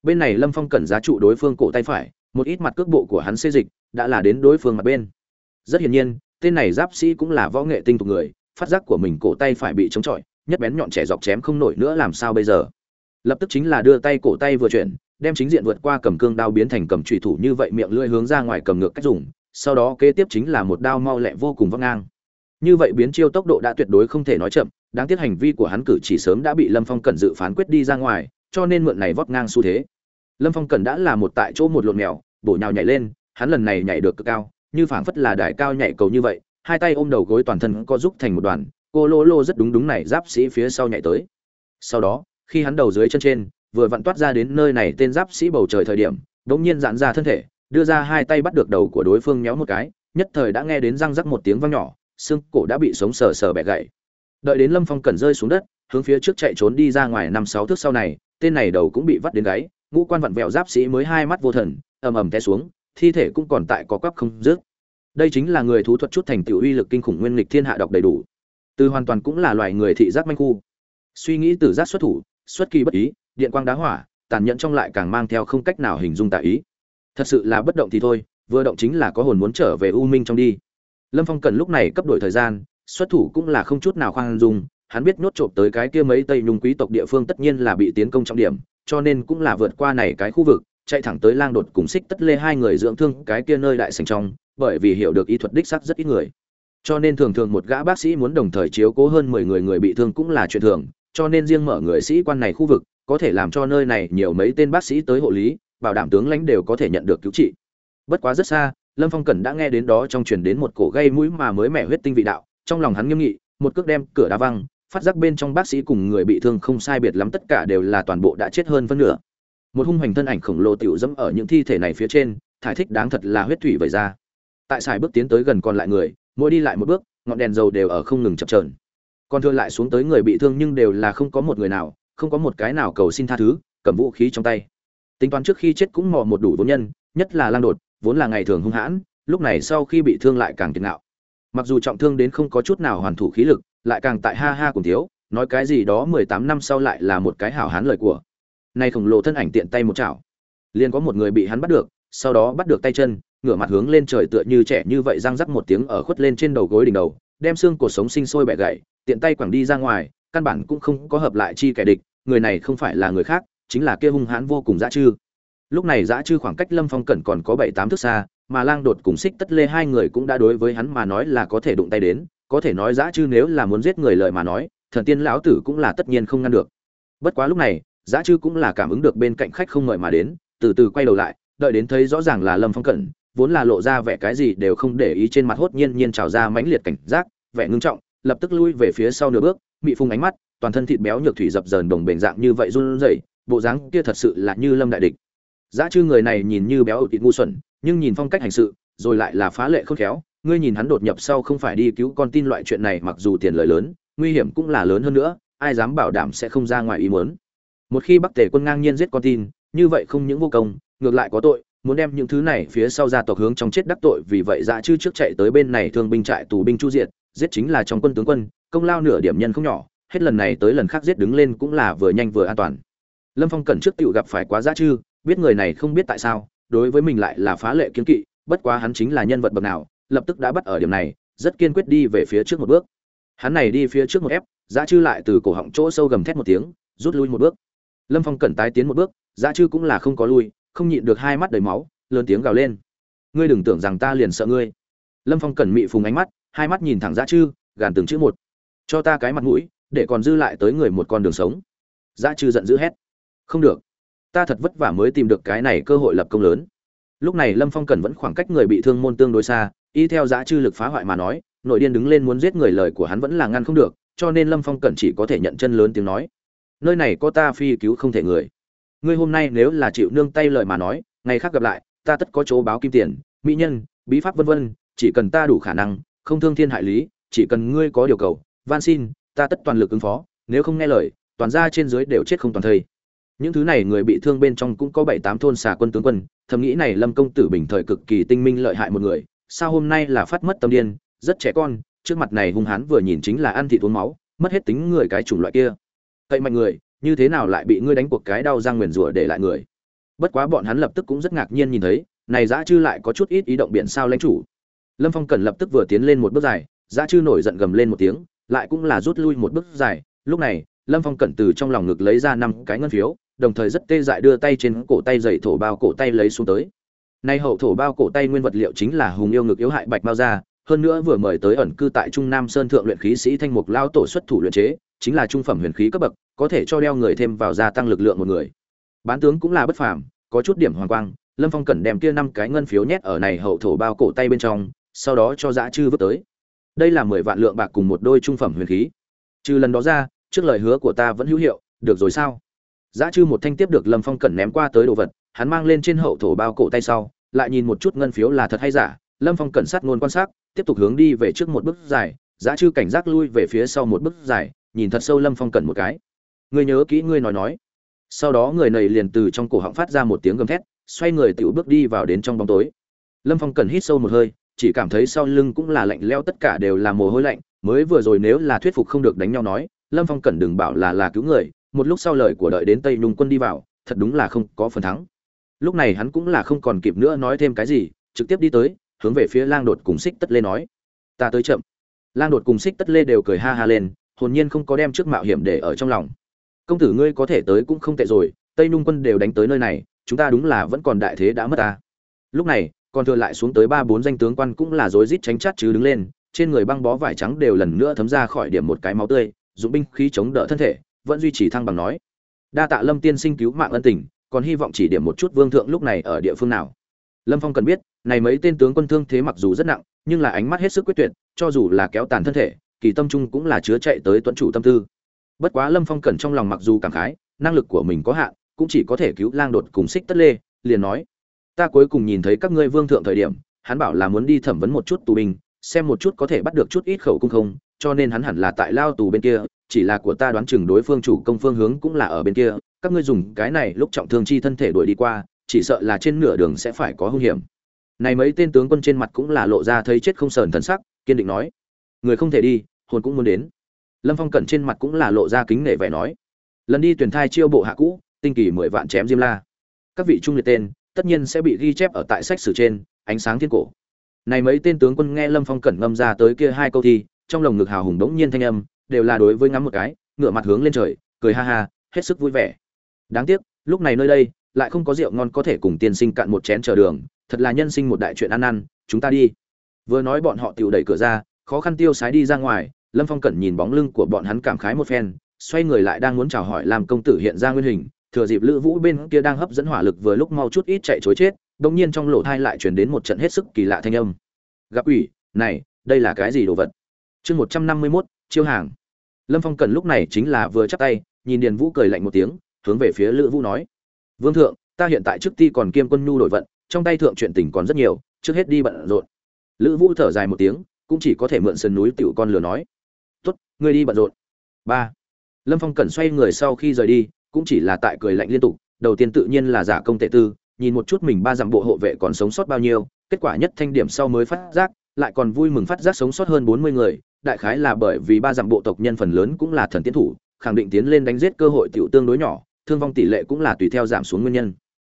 Bên này lâm phong cẩn giá trụ đối phương cổ tay phải, một ít mặt cước bộ của hắn xê dịch đã là đến đối phương mặt bên. Rất hiển nhiên, tên này giáp sĩ cũng là võ nghệ tinh tục người, phát giác của mình cổ tay phải bị chống chọi, nhất bén nhọn trẻ dọc chém không nổi nữa làm sao bây giờ? Lập tức chính là đưa tay cổ tay vừa chuyển đem chính diện vượt qua cầm cương đao biến thành cầm trùy thủ như vậy miệng lưỡi hướng ra ngoài cầm ngược cách dùng, sau đó kế tiếp chính là một đao mau lẹ vô cùng văng ngang. Như vậy biến chiêu tốc độ đã tuyệt đối không thể nói chậm, đáng tiếc hành vi của hắn cử chỉ sớm đã bị lâm phong cẩn dự phán quyết đi ra ngoài, cho nên mượn này vót ngang xu thế. Lâm phong cẩn đã là một tại chỗ một lộn mèo, bổ nhào nhảy lên, hắn lần này nhảy được cực cao, như phảng phất là đài cao nhảy cầu như vậy, hai tay ôm đầu gối toàn thân co giúp thành một đoàn, cô lô lô rất đúng đúng này giáp sĩ phía sau nhảy tới. Sau đó, khi hắn đầu dưới chân trên vừa vặn toát ra đến nơi này tên giáp sĩ bầu trời thời điểm, đống nhiên giãn ra thân thể, đưa ra hai tay bắt được đầu của đối phương nhéo một cái, nhất thời đã nghe đến răng rắc một tiếng vang nhỏ, xương cổ đã bị sống sờ sờ bẻ gãy. Đợi đến lâm phong cẩn rơi xuống đất, hướng phía trước chạy trốn đi ra ngoài năm sáu thước sau này, tên này đầu cũng bị vắt đến gáy, ngũ quan vặn vẹo giáp sĩ mới hai mắt vô thần, ầm ầm té xuống, thi thể cũng còn tại có quắp không dứt. Đây chính là người thú thuật chút thành tiểu uy lực kinh khủng nguyên lịch thiên hạ độc đầy đủ. Từ hoàn toàn cũng là loài người thị giác manh khu. Suy nghĩ từ giác xuất thủ, xuất kỳ bất ý điện quang đá hỏa, tàn nhẫn trong lại càng mang theo không cách nào hình dung tả ý. Thật sự là bất động thì thôi, vừa động chính là có hồn muốn trở về u minh trong đi. Lâm phong cần lúc này cấp đổi thời gian, xuất thủ cũng là không chút nào khoan dung, hắn biết nhốt trộm tới cái kia mấy tây nhung quý tộc địa phương tất nhiên là bị tiến công trọng điểm, cho nên cũng là vượt qua này cái khu vực, chạy thẳng tới lang đột cùng xích tất lê hai người dưỡng thương cái kia nơi đại sành trong, bởi vì hiểu được y thuật đích sắc rất ít người. Cho nên thường thường một gã bác sĩ muốn đồng thời chiếu cố hơn mười người người bị thương cũng là chuyện thường, cho nên riêng mở người sĩ quan này khu vực có thể làm cho nơi này nhiều mấy tên bác sĩ tới hộ lý, bảo đảm tướng lãnh đều có thể nhận được cứu trị. Bất quá rất xa, lâm phong cẩn đã nghe đến đó trong truyền đến một cổ gây mũi mà mới mẻ huyết tinh vị đạo, trong lòng hắn nghiêm nghị, một cước đem cửa đá văng, phát giác bên trong bác sĩ cùng người bị thương không sai biệt lắm tất cả đều là toàn bộ đã chết hơn phân nửa. Một hung hoành thân ảnh khổng lồ tiểu dẫm ở những thi thể này phía trên, thải thích đáng thật là huyết thủy vẩy ra. Tại sài bước tiến tới gần còn lại người, mỗi đi lại một bước, ngọn đèn dầu đều ở không ngừng chập trờn còn thừa lại xuống tới người bị thương nhưng đều là không có một người nào không có một cái nào cầu xin tha thứ, cầm vũ khí trong tay. Tính toán trước khi chết cũng mò một đủ vốn nhân, nhất là lang đột, vốn là ngày thường hung hãn, lúc này sau khi bị thương lại càng kiệt ngạo mặc dù trọng thương đến không có chút nào hoàn thủ khí lực, lại càng tại ha ha cùng thiếu, nói cái gì đó mười tám năm sau lại là một cái hảo hán lời của. Nay khổng lồ thân ảnh tiện tay một chảo. Liền có một người bị hắn bắt được, sau đó bắt được tay chân, ngửa mặt hướng lên trời tựa như trẻ như vậy răng rắc một tiếng ở khuất lên trên đầu gối đỉnh đầu, đem xương cổ sống sinh sôi bẻ gãy, tiện tay quẳng đi ra ngoài, căn bản cũng không có hợp lại chi kẻ địch người này không phải là người khác, chính là kia hung hãn vô cùng dã chư. Lúc này dã chư khoảng cách lâm phong cẩn còn có bảy tám thước xa, mà lang đột cùng xích tất lê hai người cũng đã đối với hắn mà nói là có thể đụng tay đến, có thể nói dã chư nếu là muốn giết người lời mà nói, thần tiên lão tử cũng là tất nhiên không ngăn được. Bất quá lúc này, dã chư cũng là cảm ứng được bên cạnh khách không mời mà đến, từ từ quay đầu lại, đợi đến thấy rõ ràng là lâm phong cẩn, vốn là lộ ra vẻ cái gì đều không để ý trên mặt hốt nhiên nhiên trào ra mãnh liệt cảnh giác, vẻ ngưng trọng, lập tức lui về phía sau nửa bước, mị phung ánh mắt toàn thân thịt béo nhược thủy dập dờn đồng bền dạng như vậy run rẩy, bộ dáng kia thật sự là như lâm đại địch. Giá chư người này nhìn như béo thịt ngu xuẩn, nhưng nhìn phong cách hành sự, rồi lại là phá lệ khôn khéo. Ngươi nhìn hắn đột nhập sau không phải đi cứu con tin loại chuyện này, mặc dù tiền lợi lớn, nguy hiểm cũng là lớn hơn nữa, ai dám bảo đảm sẽ không ra ngoài ý muốn. Một khi bắc tề quân ngang nhiên giết con tin, như vậy không những vô công, ngược lại có tội, muốn đem những thứ này phía sau gia tộc hướng trong chết đắc tội, vì vậy dạ chư trước chạy tới bên này thương binh trại tù binh chu diệt, giết chính là trong quân tướng quân, công lao nửa điểm nhân không nhỏ hết lần này tới lần khác giết đứng lên cũng là vừa nhanh vừa an toàn. Lâm phong cẩn trước tựu gặp phải quá giá chư biết người này không biết tại sao, đối với mình lại là phá lệ kiên kỵ, bất quá hắn chính là nhân vật bậc nào, lập tức đã bắt ở điểm này, rất kiên quyết đi về phía trước một bước. Hắn này đi phía trước một ép giá chư lại từ cổ họng chỗ sâu gầm thét một tiếng, rút lui một bước. Lâm phong cẩn tái tiến một bước giá chư cũng là không có lui, không nhịn được hai mắt đầy máu, lớn tiếng gào lên. Ngươi đừng tưởng rằng ta liền sợ ngươi. Lâm phong cẩn mị phùng ánh mắt, hai mắt nhìn thẳng dã chư gàn từng chữ một. Cho ta cái mặt mũi để còn dư lại tới người một con đường sống. Dã chư giận dữ hét. Không được. Ta thật vất vả mới tìm được cái này cơ hội lập công lớn. Lúc này lâm phong Cần vẫn khoảng cách người bị thương môn tương đối xa, y theo dã chư lực phá hoại mà nói, nội điên đứng lên muốn giết người lời của hắn vẫn là ngăn không được, cho nên lâm phong Cần chỉ có thể nhận chân lớn tiếng nói. Nơi này có ta phi cứu không thể người. Ngươi hôm nay nếu là chịu nương tay lời mà nói, ngày khác gặp lại, ta tất có chỗ báo kim tiền, mỹ nhân, bí pháp vân vân, chỉ cần ta đủ khả năng, không thương thiên hại lý, chỉ cần ngươi có điều cầu, van xin ta tất toàn lực ứng phó, nếu không nghe lời, toàn ra trên dưới đều chết không toàn thây. Những thứ này người bị thương bên trong cũng có bảy tám thôn xà quân tướng quân, thầm nghĩ này lâm công tử bình thời cực kỳ tinh minh lợi hại một người, sao hôm nay là phát mất tâm điên, rất trẻ con, trước mặt này hung hãn vừa nhìn chính là ăn thịt uống máu, mất hết tính người cái chủng loại kia. Cậy mạnh người, như thế nào lại bị ngươi đánh cuộc cái đau răng nguyền rủa để lại người? Bất quá bọn hắn lập tức cũng rất ngạc nhiên nhìn thấy, này dã chư lại có chút ít ý động biển sao lãnh chủ. Lâm phong cần lập tức vừa tiến lên một bước dài dã chư nổi giận gầm lên một tiếng lại cũng là rút lui một bước dài. Lúc này, lâm phong cẩn từ trong lòng ngực lấy ra năm cái ngân phiếu, đồng thời rất tê dại đưa tay trên cổ tay dày thổ bao cổ tay lấy xuống tới. Nay hậu thổ bao cổ tay nguyên vật liệu chính là hùng yêu ngực yếu hại bạch bao da, hơn nữa vừa mời tới ẩn cư tại trung nam sơn thượng luyện khí sĩ thanh mục lao tổ xuất thủ luyện chế, chính là trung phẩm huyền khí cấp bậc, có thể cho đeo người thêm vào gia tăng lực lượng một người. Bán tướng cũng là bất phàm, có chút điểm hoàng quang, lâm phong cẩn đem kia năm cái ngân phiếu nhét ở này hậu thổ bao cổ tay bên trong, sau đó cho dã chư vứt tới đây là mười vạn lượng bạc cùng một đôi trung phẩm huyền khí. Trừ lần đó ra, trước lời hứa của ta vẫn hữu hiệu, được rồi sao? Giá chư một thanh tiếp được lâm phong cẩn ném qua tới đồ vật, hắn mang lên trên hậu thổ bao cổ tay sau, lại nhìn một chút ngân phiếu là thật hay giả. Lâm phong cẩn sát ngôn quan sát, tiếp tục hướng đi về trước một bước dài. Giá chư cảnh giác lui về phía sau một bước dài, nhìn thật sâu lâm phong cẩn một cái. Ngươi nhớ kỹ ngươi nói nói. Sau đó người này liền từ trong cổ họng phát ra một tiếng gầm thét, xoay người tiểu bước đi vào đến trong bóng tối. Lâm phong cần hít sâu một hơi chỉ cảm thấy sau lưng cũng là lạnh leo tất cả đều là mồ hôi lạnh. Mới vừa rồi nếu là thuyết phục không được đánh nhau nói, lâm phong cần đừng bảo là là cứu người. Một lúc sau lời của đợi đến tây nhung quân đi vào, thật đúng là không có phần thắng. Lúc này hắn cũng là không còn kịp nữa nói thêm cái gì, trực tiếp đi tới, hướng về phía lang đột cùng xích tất lê nói, ta tới chậm. Lang đột cùng xích tất lê đều cười ha ha lên, hồn nhiên không có đem trước mạo hiểm để ở trong lòng. Công tử ngươi có thể tới cũng không tệ rồi, tây nhung quân đều đánh tới nơi này, chúng ta đúng là vẫn còn đại thế đã mất ta. Lúc này còn thừa lại xuống tới ba bốn danh tướng quan cũng là rối rít tránh chát chứ đứng lên, trên người băng bó vải trắng đều lần nữa thấm ra khỏi điểm một cái máu tươi, dụng binh khí chống đỡ thân thể, vẫn duy trì thăng bằng nói. Đa tạ lâm tiên sinh cứu mạng ân tình, còn hy vọng chỉ điểm một chút vương thượng lúc này ở địa phương nào. Lâm phong cần biết, này mấy tên tướng quân thương thế mặc dù rất nặng, nhưng là ánh mắt hết sức quyết tuyệt, cho dù là kéo tàn thân thể, kỳ tâm trung cũng là chứa chạy tới tuấn chủ tâm tư. Bất quá lâm phong cần trong lòng mặc dù cảm khái, năng lực của mình có hạn, cũng chỉ có thể cứu lang đột cùng xích tất lê, liền nói ta cuối cùng nhìn thấy các ngươi vương thượng thời điểm, hắn bảo là muốn đi thẩm vấn một chút tù binh, xem một chút có thể bắt được chút ít khẩu cung không, cho nên hắn hẳn là tại lao tù bên kia, chỉ là của ta đoán chừng đối phương chủ công phương hướng cũng là ở bên kia, các ngươi dùng cái này lúc trọng thương chi thân thể đuổi đi qua, chỉ sợ là trên nửa đường sẽ phải có hung hiểm. Này mấy tên tướng quân trên mặt cũng là lộ ra thấy chết không sờn thần sắc, kiên định nói, người không thể đi, hồn cũng muốn đến. Lâm phong cẩn trên mặt cũng là lộ ra kính nể vẻ nói, lần đi tuyển thai chiêu bộ hạ cũ, tinh kỳ mười vạn chém diêm la. Các vị trung liệt tên tất nhiên sẽ bị ghi chép ở tại sách sử trên, ánh sáng thiên cổ. Này mấy tên tướng quân nghe lâm phong cẩn ngâm ra tới kia hai câu thi trong lồng ngực hào hùng đống nhiên thanh âm, đều là đối với ngắm một cái ngựa mặt hướng lên trời, cười ha ha, hết sức vui vẻ. Đáng tiếc, lúc này nơi đây, lại không có rượu ngon có thể cùng tiên sinh cạn một chén chờ đường, thật là nhân sinh một đại chuyện ăn ăn, chúng ta đi. Vừa nói bọn họ tiểu đẩy cửa ra, khó khăn tiêu sái đi ra ngoài, lâm phong cẩn nhìn bóng lưng của bọn hắn cảm khái một phen, xoay người lại đang muốn chào hỏi làm công tử hiện ra nguyên hình thừa dịp lữ vũ bên kia đang hấp dẫn hỏa lực vừa lúc mau chút ít chạy chối chết đông nhiên trong lỗ thai lại chuyển đến một trận hết sức kỳ lạ thanh âm. Gặp ủy này, đây là cái gì đồ vật? Chương một trăm năm mươi mốt, chiêu hàng. Lâm phong cần lúc này chính là vừa chắc tay, nhìn điền vũ cười lạnh một tiếng, hướng về phía lữ vũ nói. Vương thượng, ta hiện tại trước ti còn kiêm quân nhu đổi vận, trong tay thượng chuyện tình còn rất nhiều, trước hết đi bận rộn. Lữ vũ thở dài một tiếng, cũng chỉ có thể mượn sườn núi tiểu con lừa nói. Tốt, ngươi đi bận rộn. Ba. Lâm phong cẩn xoay người sau khi rời đi cũng chỉ là tại cười lạnh liên tục, đầu tiên tự nhiên là giả công tệ tư, nhìn một chút mình ba dặm bộ hộ vệ còn sống sót bao nhiêu, kết quả nhất thanh điểm sau mới phát giác, lại còn vui mừng phát giác sống sót hơn bốn mươi người, đại khái là bởi vì ba dặm bộ tộc nhân phần lớn cũng là thần tiến thủ, khẳng định tiến lên đánh giết cơ hội tiểu tương đối nhỏ, thương vong tỷ lệ cũng là tùy theo giảm xuống nguyên nhân.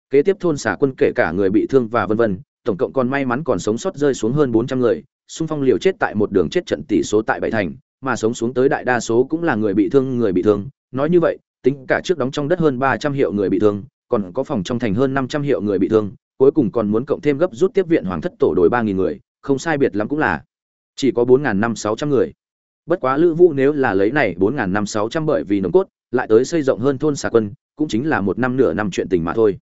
Kế tiếp thôn xả quân kể cả người bị thương và vân vân, tổng cộng còn may mắn còn sống sót rơi xuống hơn bốn trăm người, xung phong liều chết tại một đường chết trận tỷ số tại bảy thành, mà sống xuống tới đại đa số cũng là người bị thương, người bị thương. Nói như vậy tính cả trước đóng trong đất hơn ba trăm hiệu người bị thương, còn có phòng trong thành hơn năm trăm hiệu người bị thương, cuối cùng còn muốn cộng thêm gấp rút tiếp viện hoàng thất tổ đội ba nghìn người, không sai biệt lắm cũng là chỉ có bốn năm sáu trăm người. Bất quá lữ vũ nếu là lấy này bốn năm sáu trăm bởi vì nồng cốt, lại tới xây rộng hơn thôn xà quân, cũng chính là một năm nửa năm chuyện tình mà thôi.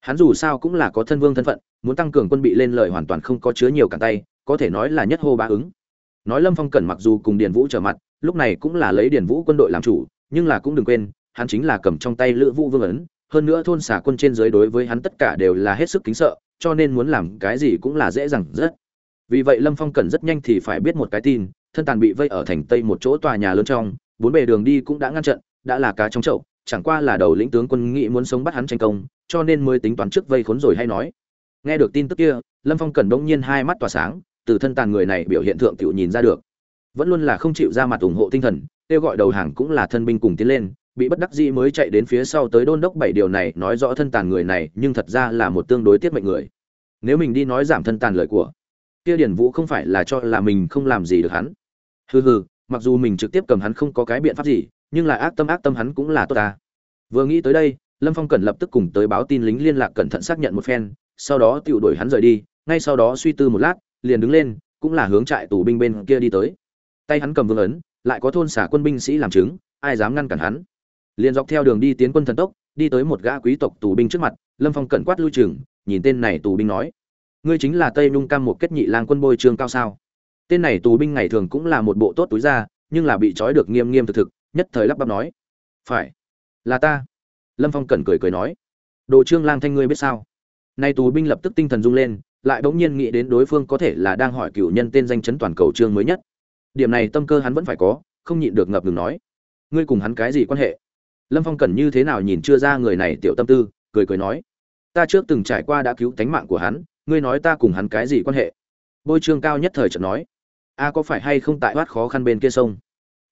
Hắn dù sao cũng là có thân vương thân phận, muốn tăng cường quân bị lên lời hoàn toàn không có chứa nhiều cản tay, có thể nói là nhất hô ba ứng. Nói lâm phong cẩn mặc dù cùng điền vũ trở mặt, lúc này cũng là lấy điền vũ quân đội làm chủ, nhưng là cũng đừng quên hắn chính là cầm trong tay lữ vũ vương ấn, hơn nữa thôn xà quân trên dưới đối với hắn tất cả đều là hết sức kính sợ, cho nên muốn làm cái gì cũng là dễ dàng rất. Vì vậy lâm phong cần rất nhanh thì phải biết một cái tin, thân tàn bị vây ở thành tây một chỗ tòa nhà lớn trong, bốn bề đường đi cũng đã ngăn trận, đã là cá trong chậu, chẳng qua là đầu lĩnh tướng quân nghị muốn sống bắt hắn tranh công, cho nên mới tính toán trước vây khốn rồi hay nói. Nghe được tin tức kia, lâm phong cần đông nhiên hai mắt tỏa sáng, từ thân tàn người này biểu hiện thượng tiểu nhìn ra được. Vẫn luôn là không chịu ra mặt ủng hộ tinh thần, kêu gọi đầu hàng cũng là thân binh cùng tiến lên bị bất đắc dĩ mới chạy đến phía sau tới đôn đốc bảy điều này, nói rõ thân tàn người này, nhưng thật ra là một tương đối tiết mệnh người. Nếu mình đi nói giảm thân tàn lời của kia điển vũ không phải là cho là mình không làm gì được hắn. Hừ hừ, mặc dù mình trực tiếp cầm hắn không có cái biện pháp gì, nhưng là ác tâm ác tâm hắn cũng là tốt ta. Vừa nghĩ tới đây, lâm phong cần lập tức cùng tới báo tin lính liên lạc cẩn thận xác nhận một phen, sau đó tự đuổi hắn rời đi, ngay sau đó suy tư một lát, liền đứng lên, cũng là hướng trại tù binh bên kia đi tới. Tay hắn cầm vương ấn, lại có thôn xả quân binh sĩ làm chứng, ai dám ngăn cản hắn? Liền dọc theo đường đi tiến quân thần tốc, đi tới một gã quý tộc tù binh trước mặt, lâm phong cẩn quát lui trường nhìn tên này tù binh nói, ngươi chính là tây nung cam một kết nhị lang quân bôi trương cao sao? Tên này tù binh ngày thường cũng là một bộ tốt túi ra, nhưng là bị trói được nghiêm nghiêm thực thực, nhất thời lắp bắp nói, phải, là ta. Lâm phong cẩn cười cười nói, đồ trương lang thanh ngươi biết sao? Nay tù binh lập tức tinh thần rung lên, lại bỗng nhiên nghĩ đến đối phương có thể là đang hỏi cựu nhân tên danh chấn toàn cầu trương mới nhất. Điểm này tâm cơ hắn vẫn phải có, không nhịn được ngập ngừng nói, ngươi cùng hắn cái gì quan hệ? Lâm phong cần như thế nào nhìn chưa ra người này tiểu tâm tư, cười cười nói. Ta trước từng trải qua đã cứu tánh mạng của hắn, ngươi nói ta cùng hắn cái gì quan hệ? Bôi trương cao nhất thời chợt nói. A, có phải hay không tại thoát khó khăn bên kia sông?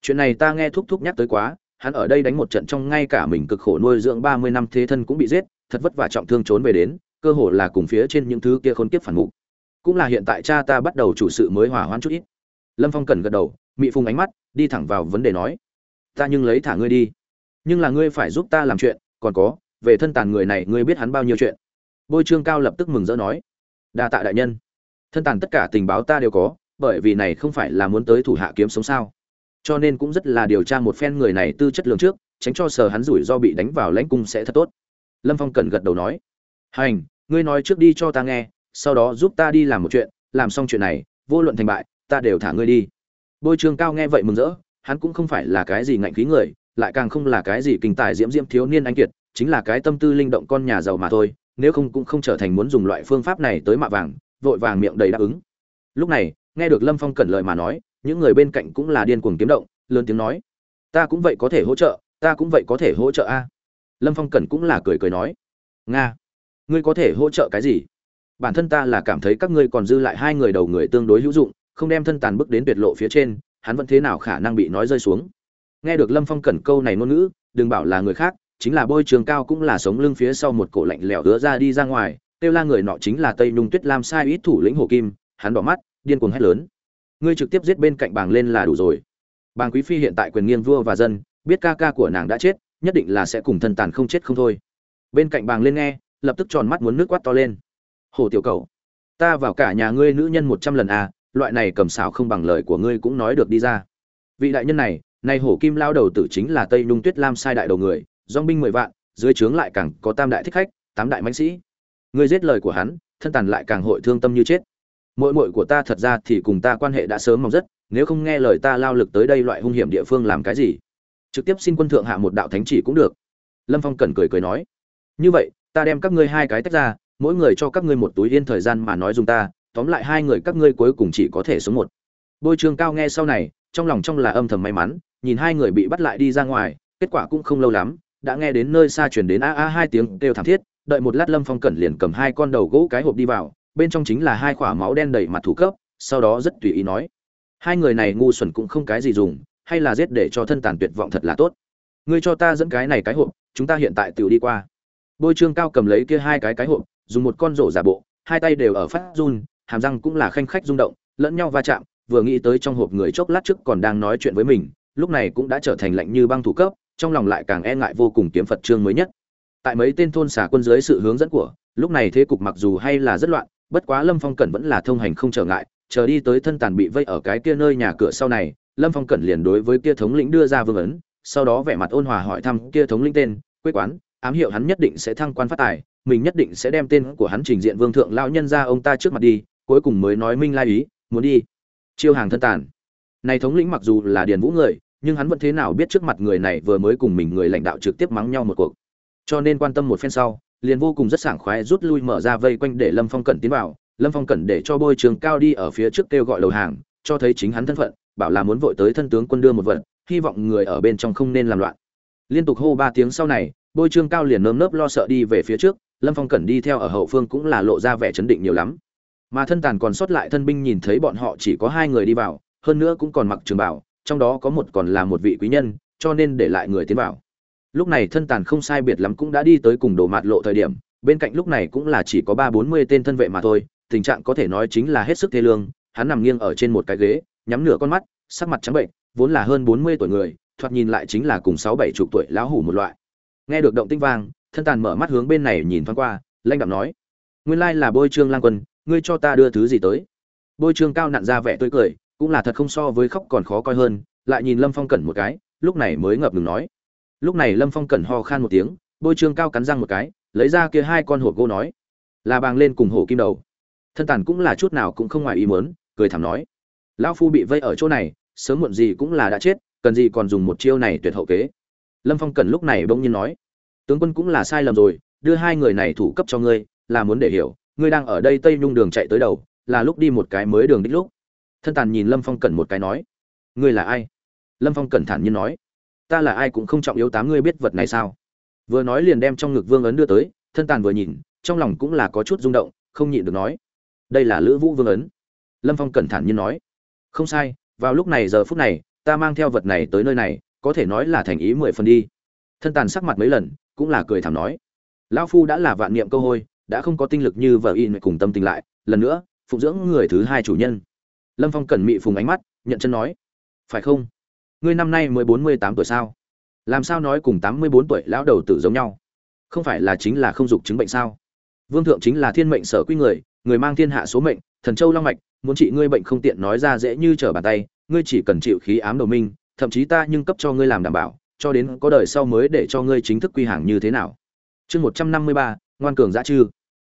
Chuyện này ta nghe thúc thúc nhắc tới quá, hắn ở đây đánh một trận trong ngay cả mình cực khổ nuôi dưỡng ba mươi năm thế thân cũng bị giết, thật vất vả trọng thương trốn về đến, cơ hồ là cùng phía trên những thứ kia khốn kiếp phản mục cũng là hiện tại cha ta bắt đầu chủ sự mới hỏa hoãn chút ít. Lâm phong cần gật đầu, mị phùng ánh mắt, đi thẳng vào vấn đề nói. Ta nhưng lấy thả ngươi đi nhưng là ngươi phải giúp ta làm chuyện, còn có, về thân tàn người này ngươi biết hắn bao nhiêu chuyện. Bôi trương cao lập tức mừng rỡ nói, đa tạ đại nhân. Thân tàn tất cả tình báo ta đều có, bởi vì này không phải là muốn tới thủ hạ kiếm sống sao. Cho nên cũng rất là điều tra một phen người này tư chất lượng trước, tránh cho sờ hắn rủi do bị đánh vào lãnh cung sẽ thật tốt. Lâm phong cần gật đầu nói, hành, ngươi nói trước đi cho ta nghe, sau đó giúp ta đi làm một chuyện, làm xong chuyện này, vô luận thành bại, ta đều thả ngươi đi. Bôi trương cao nghe vậy mừng rỡ, hắn cũng không phải là cái gì ngạnh khí người lại càng không là cái gì kinh tài diễm diễm thiếu niên anh kiệt, chính là cái tâm tư linh động con nhà giàu mà thôi, nếu không cũng không trở thành muốn dùng loại phương pháp này tới mạ vàng, vội vàng miệng đầy đáp ứng. Lúc này, nghe được lâm phong cẩn lời mà nói, những người bên cạnh cũng là điên cuồng kiếm động, lớn tiếng nói, ta cũng vậy có thể hỗ trợ, ta cũng vậy có thể hỗ trợ a. Lâm phong cẩn cũng là cười cười nói, nga, ngươi có thể hỗ trợ cái gì? Bản thân ta là cảm thấy các ngươi còn dư lại hai người đầu người tương đối hữu dụng, không đem thân tàn bước đến tuyệt lộ phía trên, hắn vẫn thế nào khả năng bị nói rơi xuống? Nghe được lâm phong cẩn câu này ngôn ngữ, đừng bảo là người khác, chính là bôi trường cao cũng là sống lưng phía sau một cổ lạnh lẽo ứa ra đi ra ngoài, kêu la người nọ chính là tây nhung tuyết lam sai ít thủ lĩnh hồ kim, hắn đỏ mắt, điên cuồng hét lớn. Ngươi trực tiếp giết bên cạnh bàng lên là đủ rồi. Bàng quý phi hiện tại quyền nghiêng vua và dân, biết ca ca của nàng đã chết, nhất định là sẽ cùng thân tàn không chết không thôi. Bên cạnh bàng lên nghe, lập tức tròn mắt muốn nước quát to lên. Hồ tiểu cầu, ta vào cả nhà ngươi nữ nhân một trăm lần à loại này cầm xảo không bằng lời của ngươi cũng nói được đi ra. Vị đại nhân này nay hổ kim lao đầu tử chính là tây nhung tuyết lam sai đại đầu người dong binh mười vạn, dưới trướng lại càng có tam đại thích khách, tám đại mãnh sĩ. Ngươi giết lời của hắn, thân tàn lại càng hội thương tâm như chết. Mội mội của ta thật ra thì cùng ta quan hệ đã sớm mong rất, nếu không nghe lời ta lao lực tới đây loại hung hiểm địa phương làm cái gì? Trực tiếp xin quân thượng hạ một đạo thánh chỉ cũng được. Lâm phong cẩn cười cười nói. Như vậy, ta đem các ngươi hai cái tách ra, mỗi người cho các ngươi một túi yên thời gian mà nói dùng ta, tóm lại hai người các ngươi cuối cùng chỉ có thể sống một. Bôi trường cao nghe sau này trong lòng trong là âm thầm may mắn, nhìn hai người bị bắt lại đi ra ngoài, kết quả cũng không lâu lắm, đã nghe đến nơi xa chuyển đến a a hai tiếng kêu thảm thiết, đợi một lát lâm phong cẩn liền cầm hai con đầu gỗ cái hộp đi vào, bên trong chính là hai quả máu đen đầy mặt thủ cấp, sau đó rất tùy ý nói, hai người này ngu xuẩn cũng không cái gì dùng, hay là giết để cho thân tàn tuyệt vọng thật là tốt. Ngươi cho ta dẫn cái này cái hộp, chúng ta hiện tại tự đi qua. Bôi trương cao cầm lấy kia hai cái cái hộp, dùng một con rổ giả bộ, hai tay đều ở phát run, hàm răng cũng là khanh khách rung động, lẫn nhau va chạm vừa nghĩ tới trong hộp người chốc lát trước còn đang nói chuyện với mình, lúc này cũng đã trở thành lạnh như băng thủ cấp, trong lòng lại càng e ngại vô cùng kiếm phật trương mới nhất. Tại mấy tên thôn xả quân dưới sự hướng dẫn của, lúc này thế cục mặc dù hay là rất loạn, bất quá lâm phong cẩn vẫn là thông hành không trở ngại, chờ đi tới thân tàn bị vây ở cái kia nơi nhà cửa sau này, lâm phong cẩn liền đối với kia thống lĩnh đưa ra vương ấn, sau đó vẻ mặt ôn hòa hỏi thăm kia thống lĩnh tên quê quán, ám hiệu hắn nhất định sẽ thăng quan phát tài, mình nhất định sẽ đem tên của hắn trình diện vương thượng lão nhân ra ông ta trước mặt đi, cuối cùng mới nói minh lai ý, muốn đi chiêu hàng thân tàn. Này thống lĩnh mặc dù là điền vũ người, nhưng hắn vẫn thế nào biết trước mặt người này vừa mới cùng mình người lãnh đạo trực tiếp mắng nhau một cuộc. Cho nên quan tâm một phen sau, liền vô cùng rất sảng khoái rút lui mở ra vây quanh để lâm phong cẩn tiến vào. Lâm phong cẩn để cho bôi trường cao đi ở phía trước kêu gọi đầu hàng, cho thấy chính hắn thân phận, bảo là muốn vội tới thân tướng quân đưa một vật, hy vọng người ở bên trong không nên làm loạn. Liên tục hô ba tiếng sau này, bôi trương cao liền nơm nớp lo sợ đi về phía trước. Lâm phong cẩn đi theo ở hậu phương cũng là lộ ra vẻ chấn định nhiều lắm mà thân tàn còn sót lại thân binh nhìn thấy bọn họ chỉ có hai người đi vào, hơn nữa cũng còn mặc trường bảo, trong đó có một còn là một vị quý nhân, cho nên để lại người tiến vào. Lúc này thân tàn không sai biệt lắm cũng đã đi tới cùng đồ mạt lộ thời điểm, bên cạnh lúc này cũng là chỉ có ba bốn mươi tên thân vệ mà thôi, tình trạng có thể nói chính là hết sức thê lương, hắn nằm nghiêng ở trên một cái ghế, nhắm nửa con mắt, sắc mặt trắng bệnh, vốn là hơn bốn mươi tuổi người, thoạt nhìn lại chính là cùng sáu bảy chục tuổi lão hủ một loại. Nghe được động tinh vang, thân tàn mở mắt hướng bên này nhìn thoáng qua lanh đạm nói, nguyên lai là bôi trương lang quân ngươi cho ta đưa thứ gì tới? Bôi trương cao nặn ra vẻ tươi cười, cũng là thật không so với khóc còn khó coi hơn, lại nhìn lâm phong cẩn một cái, lúc này mới ngập ngừng nói. Lúc này lâm phong cẩn ho khan một tiếng, bôi trương cao cắn răng một cái, lấy ra kia hai con hổ gỗ nói. Là bàng lên cùng hổ kim đầu. Thân tàn cũng là chút nào cũng không ngoài ý mớn cười thảm nói. Lão phu bị vây ở chỗ này, sớm muộn gì cũng là đã chết, cần gì còn dùng một chiêu này tuyệt hậu kế. Lâm phong cẩn lúc này bỗng nhiên nói. Tướng quân cũng là sai lầm rồi, đưa hai người này thủ cấp cho ngươi, là muốn để hiểu ngươi đang ở đây tây nhung đường chạy tới đầu, là lúc đi một cái mới đường đích lúc. Thân tàn nhìn lâm phong cẩn một cái nói, ngươi là ai? Lâm phong cẩn thản nhiên nói, ta là ai cũng không trọng yếu tám ngươi biết vật này sao. Vừa nói liền đem trong ngực vương ấn đưa tới, thân tàn vừa nhìn, trong lòng cũng là có chút rung động, không nhịn được nói, đây là lữ vũ vương ấn. Lâm phong cẩn thản nhiên nói, không sai, vào lúc này giờ phút này, ta mang theo vật này tới nơi này, có thể nói là thành ý mười phần đi. Thân tàn sắc mặt mấy lần, cũng là cười thảm nói, lão phu đã là vạn niệm câu hôi đã không có tinh lực như vợ in cùng tâm tình lại, lần nữa, phụng dưỡng người thứ hai chủ nhân. Lâm phong cẩn mị phùng ánh mắt, nhận chân nói, phải không? Ngươi năm nay mới bốn mươi tám tuổi sao? Làm sao nói cùng tám mươi bốn tuổi lão đầu tử giống nhau? Không phải là chính là không dục chứng bệnh sao? Vương thượng chính là thiên mệnh sở quy người người mang thiên hạ số mệnh, thần châu long mạch, muốn trị ngươi bệnh không tiện nói ra dễ như trở bàn tay, ngươi chỉ cần chịu khí ám đầu minh, thậm chí ta nhưng cấp cho ngươi làm đảm bảo, cho đến có đời sau mới để cho ngươi chính thức quy hàng như thế nào. Chương một trăm năm mươi ba ngoan cường dã chư.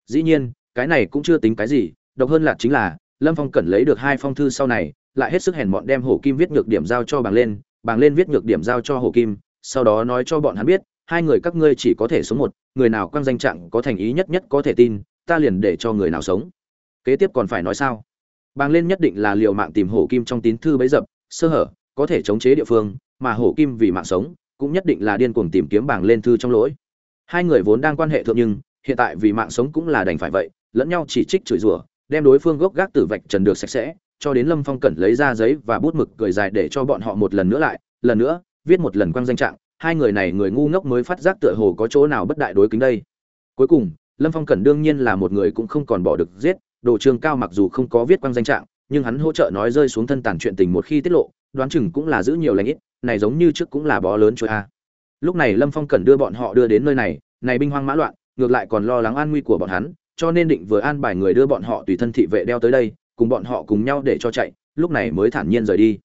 Dĩ nhiên, cái này cũng chưa tính cái gì, độc hơn là chính là, lâm phong cẩn lấy được hai phong thư sau này, lại hết sức hèn bọn đem hổ kim viết nhược điểm giao cho bàng lên bàng lên viết nhược điểm giao cho hổ kim, sau đó nói cho bọn hắn biết, hai người các ngươi chỉ có thể sống một, người nào quang danh trạng có thành ý nhất nhất có thể tin, ta liền để cho người nào sống. Kế tiếp còn phải nói sao? Bàng lên nhất định là liều mạng tìm hổ kim trong tín thư bấy dập, sơ hở, có thể chống chế địa phương, mà hổ kim vì mạng sống, cũng nhất định là điên cuồng tìm kiếm bảng lên thư trong lỗi. Hai người vốn đang quan hệ thượng nhưng hiện tại vì mạng sống cũng là đành phải vậy, lẫn nhau chỉ trích chửi rủa, đem đối phương gốc gác tử vạch trần được sạch sẽ, cho đến lâm phong cẩn lấy ra giấy và bút mực cười dài để cho bọn họ một lần nữa lại, lần nữa, viết một lần quang danh trạng, hai người này người ngu ngốc mới phát giác tựa hồ có chỗ nào bất đại đối kính đây. Cuối cùng, lâm phong cẩn đương nhiên là một người cũng không còn bỏ được giết, đồ trường cao mặc dù không có viết quang danh trạng, nhưng hắn hỗ trợ nói rơi xuống thân tàn chuyện tình một khi tiết lộ, đoán chừng cũng là giữ nhiều lãnh ít, này giống như trước cũng là bó lớn chuỗi a. Lúc này lâm phong cẩn đưa bọn họ đưa đến nơi này này binh hoang mã loạn ngược lại còn lo lắng an nguy của bọn hắn, cho nên định vừa an bài người đưa bọn họ tùy thân thị vệ đeo tới đây, cùng bọn họ cùng nhau để cho chạy, lúc này mới thản nhiên rời đi.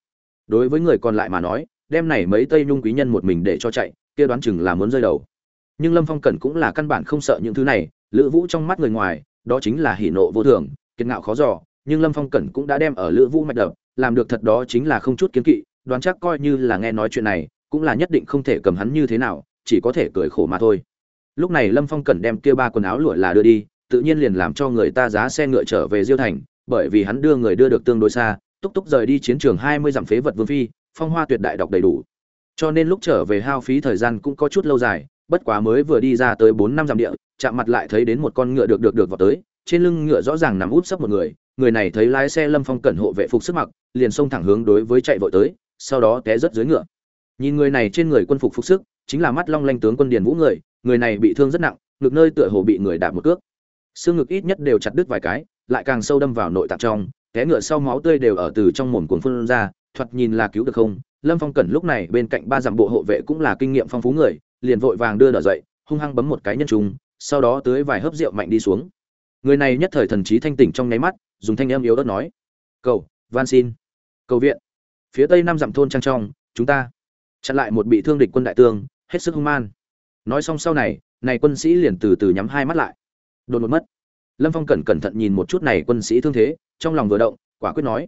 Đối với người còn lại mà nói đem này mấy tây nhung quý nhân một mình để cho chạy, kia đoán chừng là muốn rơi đầu. Nhưng lâm phong cẩn cũng là căn bản không sợ những thứ này, lữ vũ trong mắt người ngoài, đó chính là hỉ nộ vô thường, kiệt ngạo khó dò, nhưng lâm phong cẩn cũng đã đem ở lữ vũ mạch đập, làm được thật đó chính là không chút kiến kỵ, đoán chắc coi như là nghe nói chuyện này, cũng là nhất định không thể cầm hắn như thế nào, chỉ có thể cười khổ mà thôi lúc này lâm phong cẩn đem kia ba quần áo lụa là đưa đi, tự nhiên liền làm cho người ta giá xe ngựa trở về diêu thành, bởi vì hắn đưa người đưa được tương đối xa, túc túc rời đi chiến trường hai mươi dặm phế vật vương phi, phong hoa tuyệt đại đọc đầy đủ. Cho nên lúc trở về hao phí thời gian cũng có chút lâu dài, bất quá mới vừa đi ra tới bốn năm dặm địa, chạm mặt lại thấy đến một con ngựa được được được vào tới, trên lưng ngựa rõ ràng nằm úp sấp một người người này thấy lái xe lâm phong cẩn hộ vệ phục sức mặc, liền xông thẳng hướng đối với chạy vội tới, sau đó té rất dưới ngựa. Nhìn người này trên người quân phục phục sức, chính là mắt long lanh tướng quân điền vũ người người này bị thương rất nặng, ngực nơi tựa hồ bị người đạp một cước. Xương ngực ít nhất đều chặt đứt vài cái, lại càng sâu đâm vào nội tạng trong, té ngựa sau máu tươi đều ở từ trong mồm cuồng phun ra, thoạt nhìn là cứu được không. Lâm phong cẩn lúc này bên cạnh ba dặm bộ hộ vệ cũng là kinh nghiệm phong phú người, liền vội vàng đưa đỡ dậy, hung hăng bấm một cái nhân trùng sau đó tưới vài hớp rượu mạnh đi xuống. Người này nhất thời thần trí thanh tỉnh trong nháy mắt, dùng thanh âm yếu ớt nói, cầu, van xin. Cầu viện. Phía tây năm dặm thôn trang trong, chúng ta chặn lại một bị thương địch quân đại tương, hết sức hung man nói xong sau này này quân sĩ liền từ từ nhắm hai mắt lại. Đột một mất. Lâm phong cẩn cẩn thận nhìn một chút này quân sĩ thương thế, trong lòng vừa động, quả quyết nói,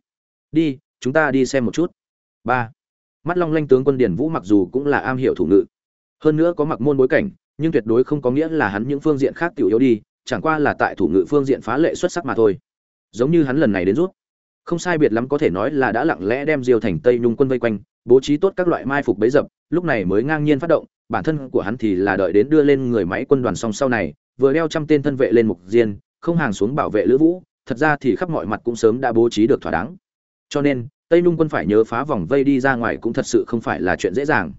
đi, chúng ta đi xem một chút. Ba. Mắt long lanh tướng quân điển vũ mặc dù cũng là am hiểu thủ ngự, hơn nữa có mặc môn bối cảnh, nhưng tuyệt đối không có nghĩa là hắn những phương diện khác tiểu yếu đi, chẳng qua là tại thủ ngự phương diện phá lệ xuất sắc mà thôi. Giống như hắn lần này đến rút, không sai biệt lắm có thể nói là đã lặng lẽ đem diêu thành tây nhung quân vây quanh, bố trí tốt các loại mai phục bấy dập, lúc này mới ngang nhiên phát động bản thân của hắn thì là đợi đến đưa lên người máy quân đoàn song sau này, vừa đeo trăm tên thân vệ lên mục diên, không hàng xuống bảo vệ lữ vũ, thật ra thì khắp mọi mặt cũng sớm đã bố trí được thỏa đáng. Cho nên, tây nhung quân phải nhớ phá vòng vây đi ra ngoài cũng thật sự không phải là chuyện dễ dàng.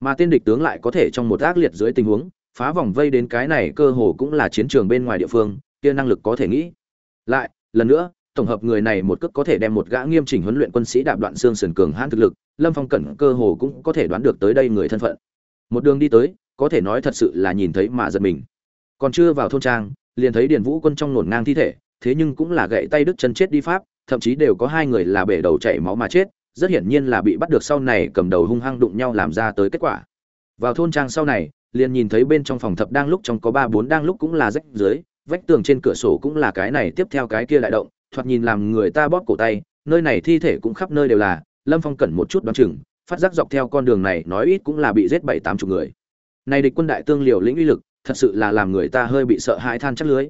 Mà tên địch tướng lại có thể trong một ác liệt dưới tình huống, phá vòng vây đến cái này cơ hồ cũng là chiến trường bên ngoài địa phương, kia năng lực có thể nghĩ. Lại, lần nữa, tổng hợp người này một cước có thể đem một gã nghiêm chỉnh huấn luyện quân sĩ đạp đoạn xương sườn cường hãn thực lực, lâm phong cẩn cơ hồ cũng có thể đoán được tới đây người thân phận một đường đi tới, có thể nói thật sự là nhìn thấy mà giật mình. Còn chưa vào thôn trang, liền thấy điền vũ quân trong nổn ngang thi thể, thế nhưng cũng là gậy tay đứt chân chết đi pháp, thậm chí đều có hai người là bể đầu chảy máu mà chết, rất hiển nhiên là bị bắt được sau này cầm đầu hung hăng đụng nhau làm ra tới kết quả. Vào thôn trang sau này, liền nhìn thấy bên trong phòng thập đang lúc trong có ba bốn đang lúc cũng là rách dưới, vách tường trên cửa sổ cũng là cái này tiếp theo cái kia lại động, thoạt nhìn làm người ta bóp cổ tay, nơi này thi thể cũng khắp nơi đều là, lâm phong cẩn một chút đoán chừng phát giác dọc theo con đường này nói ít cũng là bị giết bảy tám chục người. Này địch quân đại tương liều lĩnh uy lực, thật sự là làm người ta hơi bị sợ hãi than chắc lưới.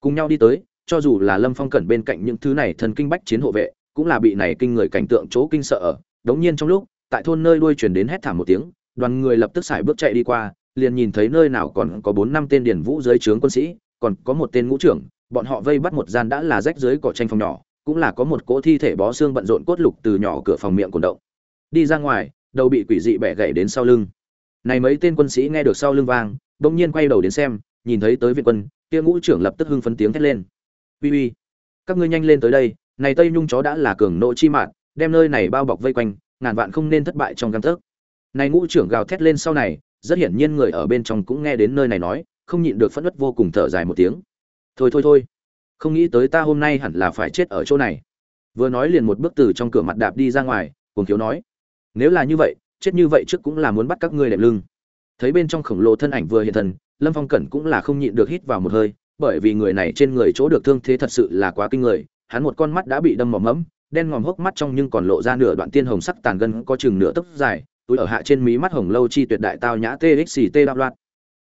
Cùng nhau đi tới, cho dù là lâm phong cẩn bên cạnh những thứ này thần kinh bách chiến hộ vệ, cũng là bị này kinh người cảnh tượng chỗ kinh sợ ở. Đống nhiên trong lúc, tại thôn nơi đuôi truyền đến hét thảm một tiếng, đoàn người lập tức xài bước chạy đi qua, liền nhìn thấy nơi nào còn có bốn năm tên điển vũ dưới trướng quân sĩ, còn có một tên ngũ trưởng, bọn họ vây bắt một gian đã là rách dưới cỏ tranh phòng nhỏ, cũng là có một cỗ thi thể bó xương bận rộn cốt lục từ nhỏ cửa phòng miệng cuộn động đi ra ngoài, đầu bị quỷ dị bẻ gãy đến sau lưng. Này mấy tên quân sĩ nghe được sau lưng vang, bỗng nhiên quay đầu đến xem, nhìn thấy tới viện quân, kia ngũ trưởng lập tức hưng phấn tiếng thét lên. Uy uy, các ngươi nhanh lên tới đây, này tây nhung chó đã là cường nộ chi mạng đem nơi này bao bọc vây quanh, ngàn vạn không nên thất bại trong găng tấc. Này ngũ trưởng gào thét lên sau này, rất hiển nhiên người ở bên trong cũng nghe đến nơi này nói, không nhịn được phẫn nứt vô cùng thở dài một tiếng. Thôi thôi thôi, không nghĩ tới ta hôm nay hẳn là phải chết ở chỗ này. Vừa nói liền một bước từ trong cửa mặt đạp đi ra ngoài, cuồng thiếu nói nếu là như vậy, chết như vậy trước cũng là muốn bắt các ngươi đệm lưng. Thấy bên trong khổng lồ thân ảnh vừa hiện thần, lâm phong cẩn cũng là không nhịn được hít vào một hơi, bởi vì người này trên người chỗ được thương thế thật sự là quá kinh người, hắn một con mắt đã bị đâm mỏm mẫm, đen ngòm hốc mắt trong nhưng còn lộ ra nửa đoạn tiên hồng sắc tàn gân có chừng nửa tấc dài, túi ở hạ trên mí mắt hồng lâu chi tuyệt đại tao nhã txt đạo loạn.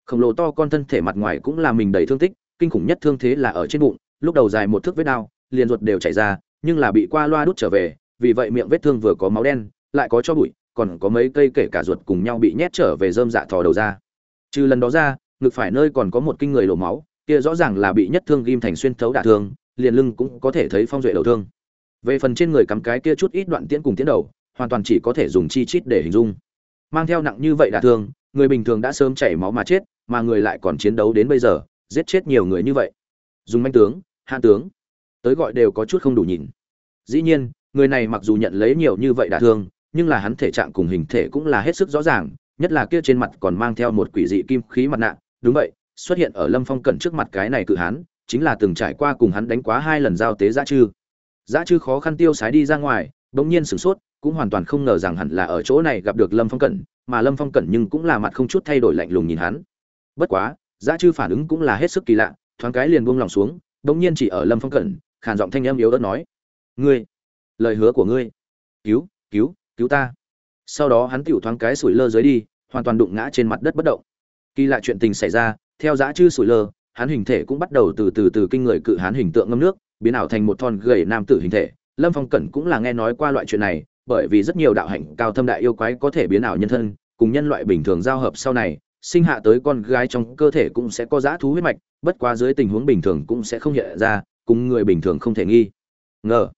Khổng lồ to con thân thể mặt ngoài cũng là mình đầy thương tích, kinh khủng nhất thương thế là ở trên bụng, lúc đầu dài một thước vết đao, liền ruột đều chảy ra, nhưng là bị qua loa đút trở về, vì vậy miệng vết thương vừa có máu đen lại có cho bụi, còn có mấy cây kể cả ruột cùng nhau bị nhét trở về dơm dạ thò đầu ra. Trừ lần đó ra, ngực phải nơi còn có một kinh người lổ máu, kia rõ ràng là bị nhất thương ghim thành xuyên thấu đả thương, liền lưng cũng có thể thấy phong duệ đầu thương. Về phần trên người cắm cái kia chút ít đoạn tiễn cùng tiến đầu, hoàn toàn chỉ có thể dùng chi chít để hình dung. Mang theo nặng như vậy đả thương, người bình thường đã sớm chảy máu mà chết, mà người lại còn chiến đấu đến bây giờ, giết chết nhiều người như vậy. Dùng manh tướng, hạ tướng, tới gọi đều có chút không đủ nhìn. Dĩ nhiên, người này mặc dù nhận lấy nhiều như vậy đả thương nhưng là hắn thể trạng cùng hình thể cũng là hết sức rõ ràng, nhất là kia trên mặt còn mang theo một quỷ dị kim khí mặt nạ. Đúng vậy, xuất hiện ở lâm phong cận trước mặt cái này cự hán, chính là từng trải qua cùng hắn đánh quá hai lần giao tế dã chư. Dã chư khó khăn tiêu sái đi ra ngoài, bỗng nhiên sửng sốt, cũng hoàn toàn không ngờ rằng hẳn là ở chỗ này gặp được lâm phong cận mà lâm phong cận nhưng cũng là mặt không chút thay đổi lạnh lùng nhìn hắn. Bất quá dã chư phản ứng cũng là hết sức kỳ lạ, thoáng cái liền buông lòng xuống, bỗng nhiên chỉ ở lâm phong cận khàn giọng thanh âm yếu ớt nói, ngươi, lời hứa của ngươi, cứu cứu cứu ta. Sau đó hắn tiểu thoáng cái sủi lơ dưới đi, hoàn toàn đụng ngã trên mặt đất bất động. Kỳ lạ chuyện tình xảy ra, theo dã chư sủi lơ, hắn hình thể cũng bắt đầu từ từ từ kinh người cự hắn hình tượng ngâm nước, biến ảo thành một thon gầy nam tử hình thể. Lâm phong cẩn cũng là nghe nói qua loại chuyện này, bởi vì rất nhiều đạo hạnh cao thâm đại yêu quái có thể biến ảo nhân thân, cùng nhân loại bình thường giao hợp sau này, sinh hạ tới con gái trong cơ thể cũng sẽ có dã thú huyết mạch, bất quá dưới tình huống bình thường cũng sẽ không hiện ra, cùng người bình thường không thể nghi. Ngờ.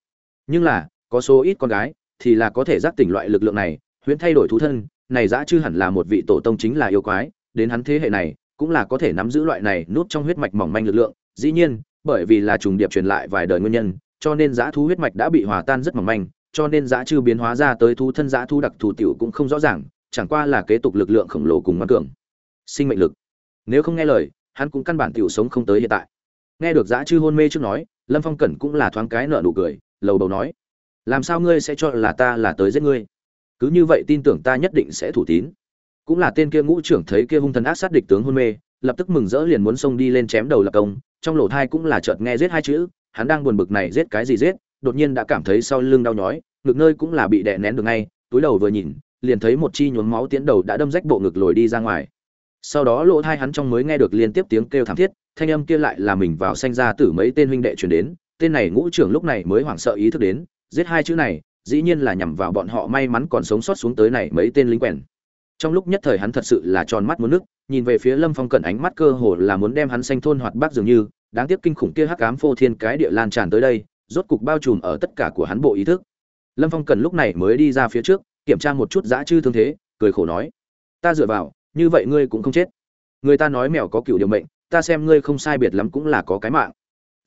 Nhưng là, có số ít con gái thì là có thể giác tỉnh loại lực lượng này, huyễn thay đổi thú thân, này dã chư hẳn là một vị tổ tông chính là yêu quái, đến hắn thế hệ này, cũng là có thể nắm giữ loại này nút trong huyết mạch mỏng manh lực lượng. Dĩ nhiên, bởi vì là trùng điệp truyền lại vài đời nguyên nhân, cho nên dã thú huyết mạch đã bị hòa tan rất mỏng manh, cho nên dã chư biến hóa ra tới thú thân dã thú đặc thù tiểu cũng không rõ ràng, chẳng qua là kế tục lực lượng khổng lồ cùng ngoan cường. Sinh mệnh lực. Nếu không nghe lời, hắn cũng căn bản tiểu sống không tới hiện tại. Nghe được dã chư hôn mê trước nói, lâm phong cẩn cũng là thoáng cái nợ nụ cười, lầu đầu nói làm sao ngươi sẽ cho là ta là tới giết ngươi? Cứ như vậy tin tưởng ta nhất định sẽ thủ tín. Cũng là tên kia ngũ trưởng thấy kia hung thần ác sát địch tướng hôn mê, lập tức mừng rỡ liền muốn xông đi lên chém đầu lập công. Trong lỗ thai cũng là chợt nghe giết hai chữ, hắn đang buồn bực này giết cái gì giết, đột nhiên đã cảm thấy sau lưng đau nhói, ngực nơi cũng là bị đè nén được ngay, túi đầu vừa nhìn, liền thấy một chi nhuốm máu tiến đầu đã đâm rách bộ ngực lồi đi ra ngoài. Sau đó lỗ thai hắn trong mới nghe được liên tiếp tiếng kêu thảm thiết, thanh âm kia lại là mình vào sanh ra tử mấy tên huynh đệ truyền đến, tên này ngũ trưởng lúc này mới hoảng sợ ý thức đến giết hai chữ này, dĩ nhiên là nhằm vào bọn họ may mắn còn sống sót xuống tới này mấy tên lính quèn. Trong lúc nhất thời hắn thật sự là tròn mắt muốn nước, nhìn về phía lâm phong cẩn ánh mắt cơ hồ là muốn đem hắn xanh thôn hoạt bác dường như, đáng tiếc kinh khủng kia hắc ám phô thiên cái địa lan tràn tới đây, rốt cục bao trùm ở tất cả của hắn bộ ý thức. Lâm phong cẩn lúc này mới đi ra phía trước, kiểm tra một chút dã chư thương thế, cười khổ nói, ta dựa vào, như vậy ngươi cũng không chết. Người ta nói mèo có cựu điều mệnh, ta xem ngươi không sai biệt lắm cũng là có cái mạng.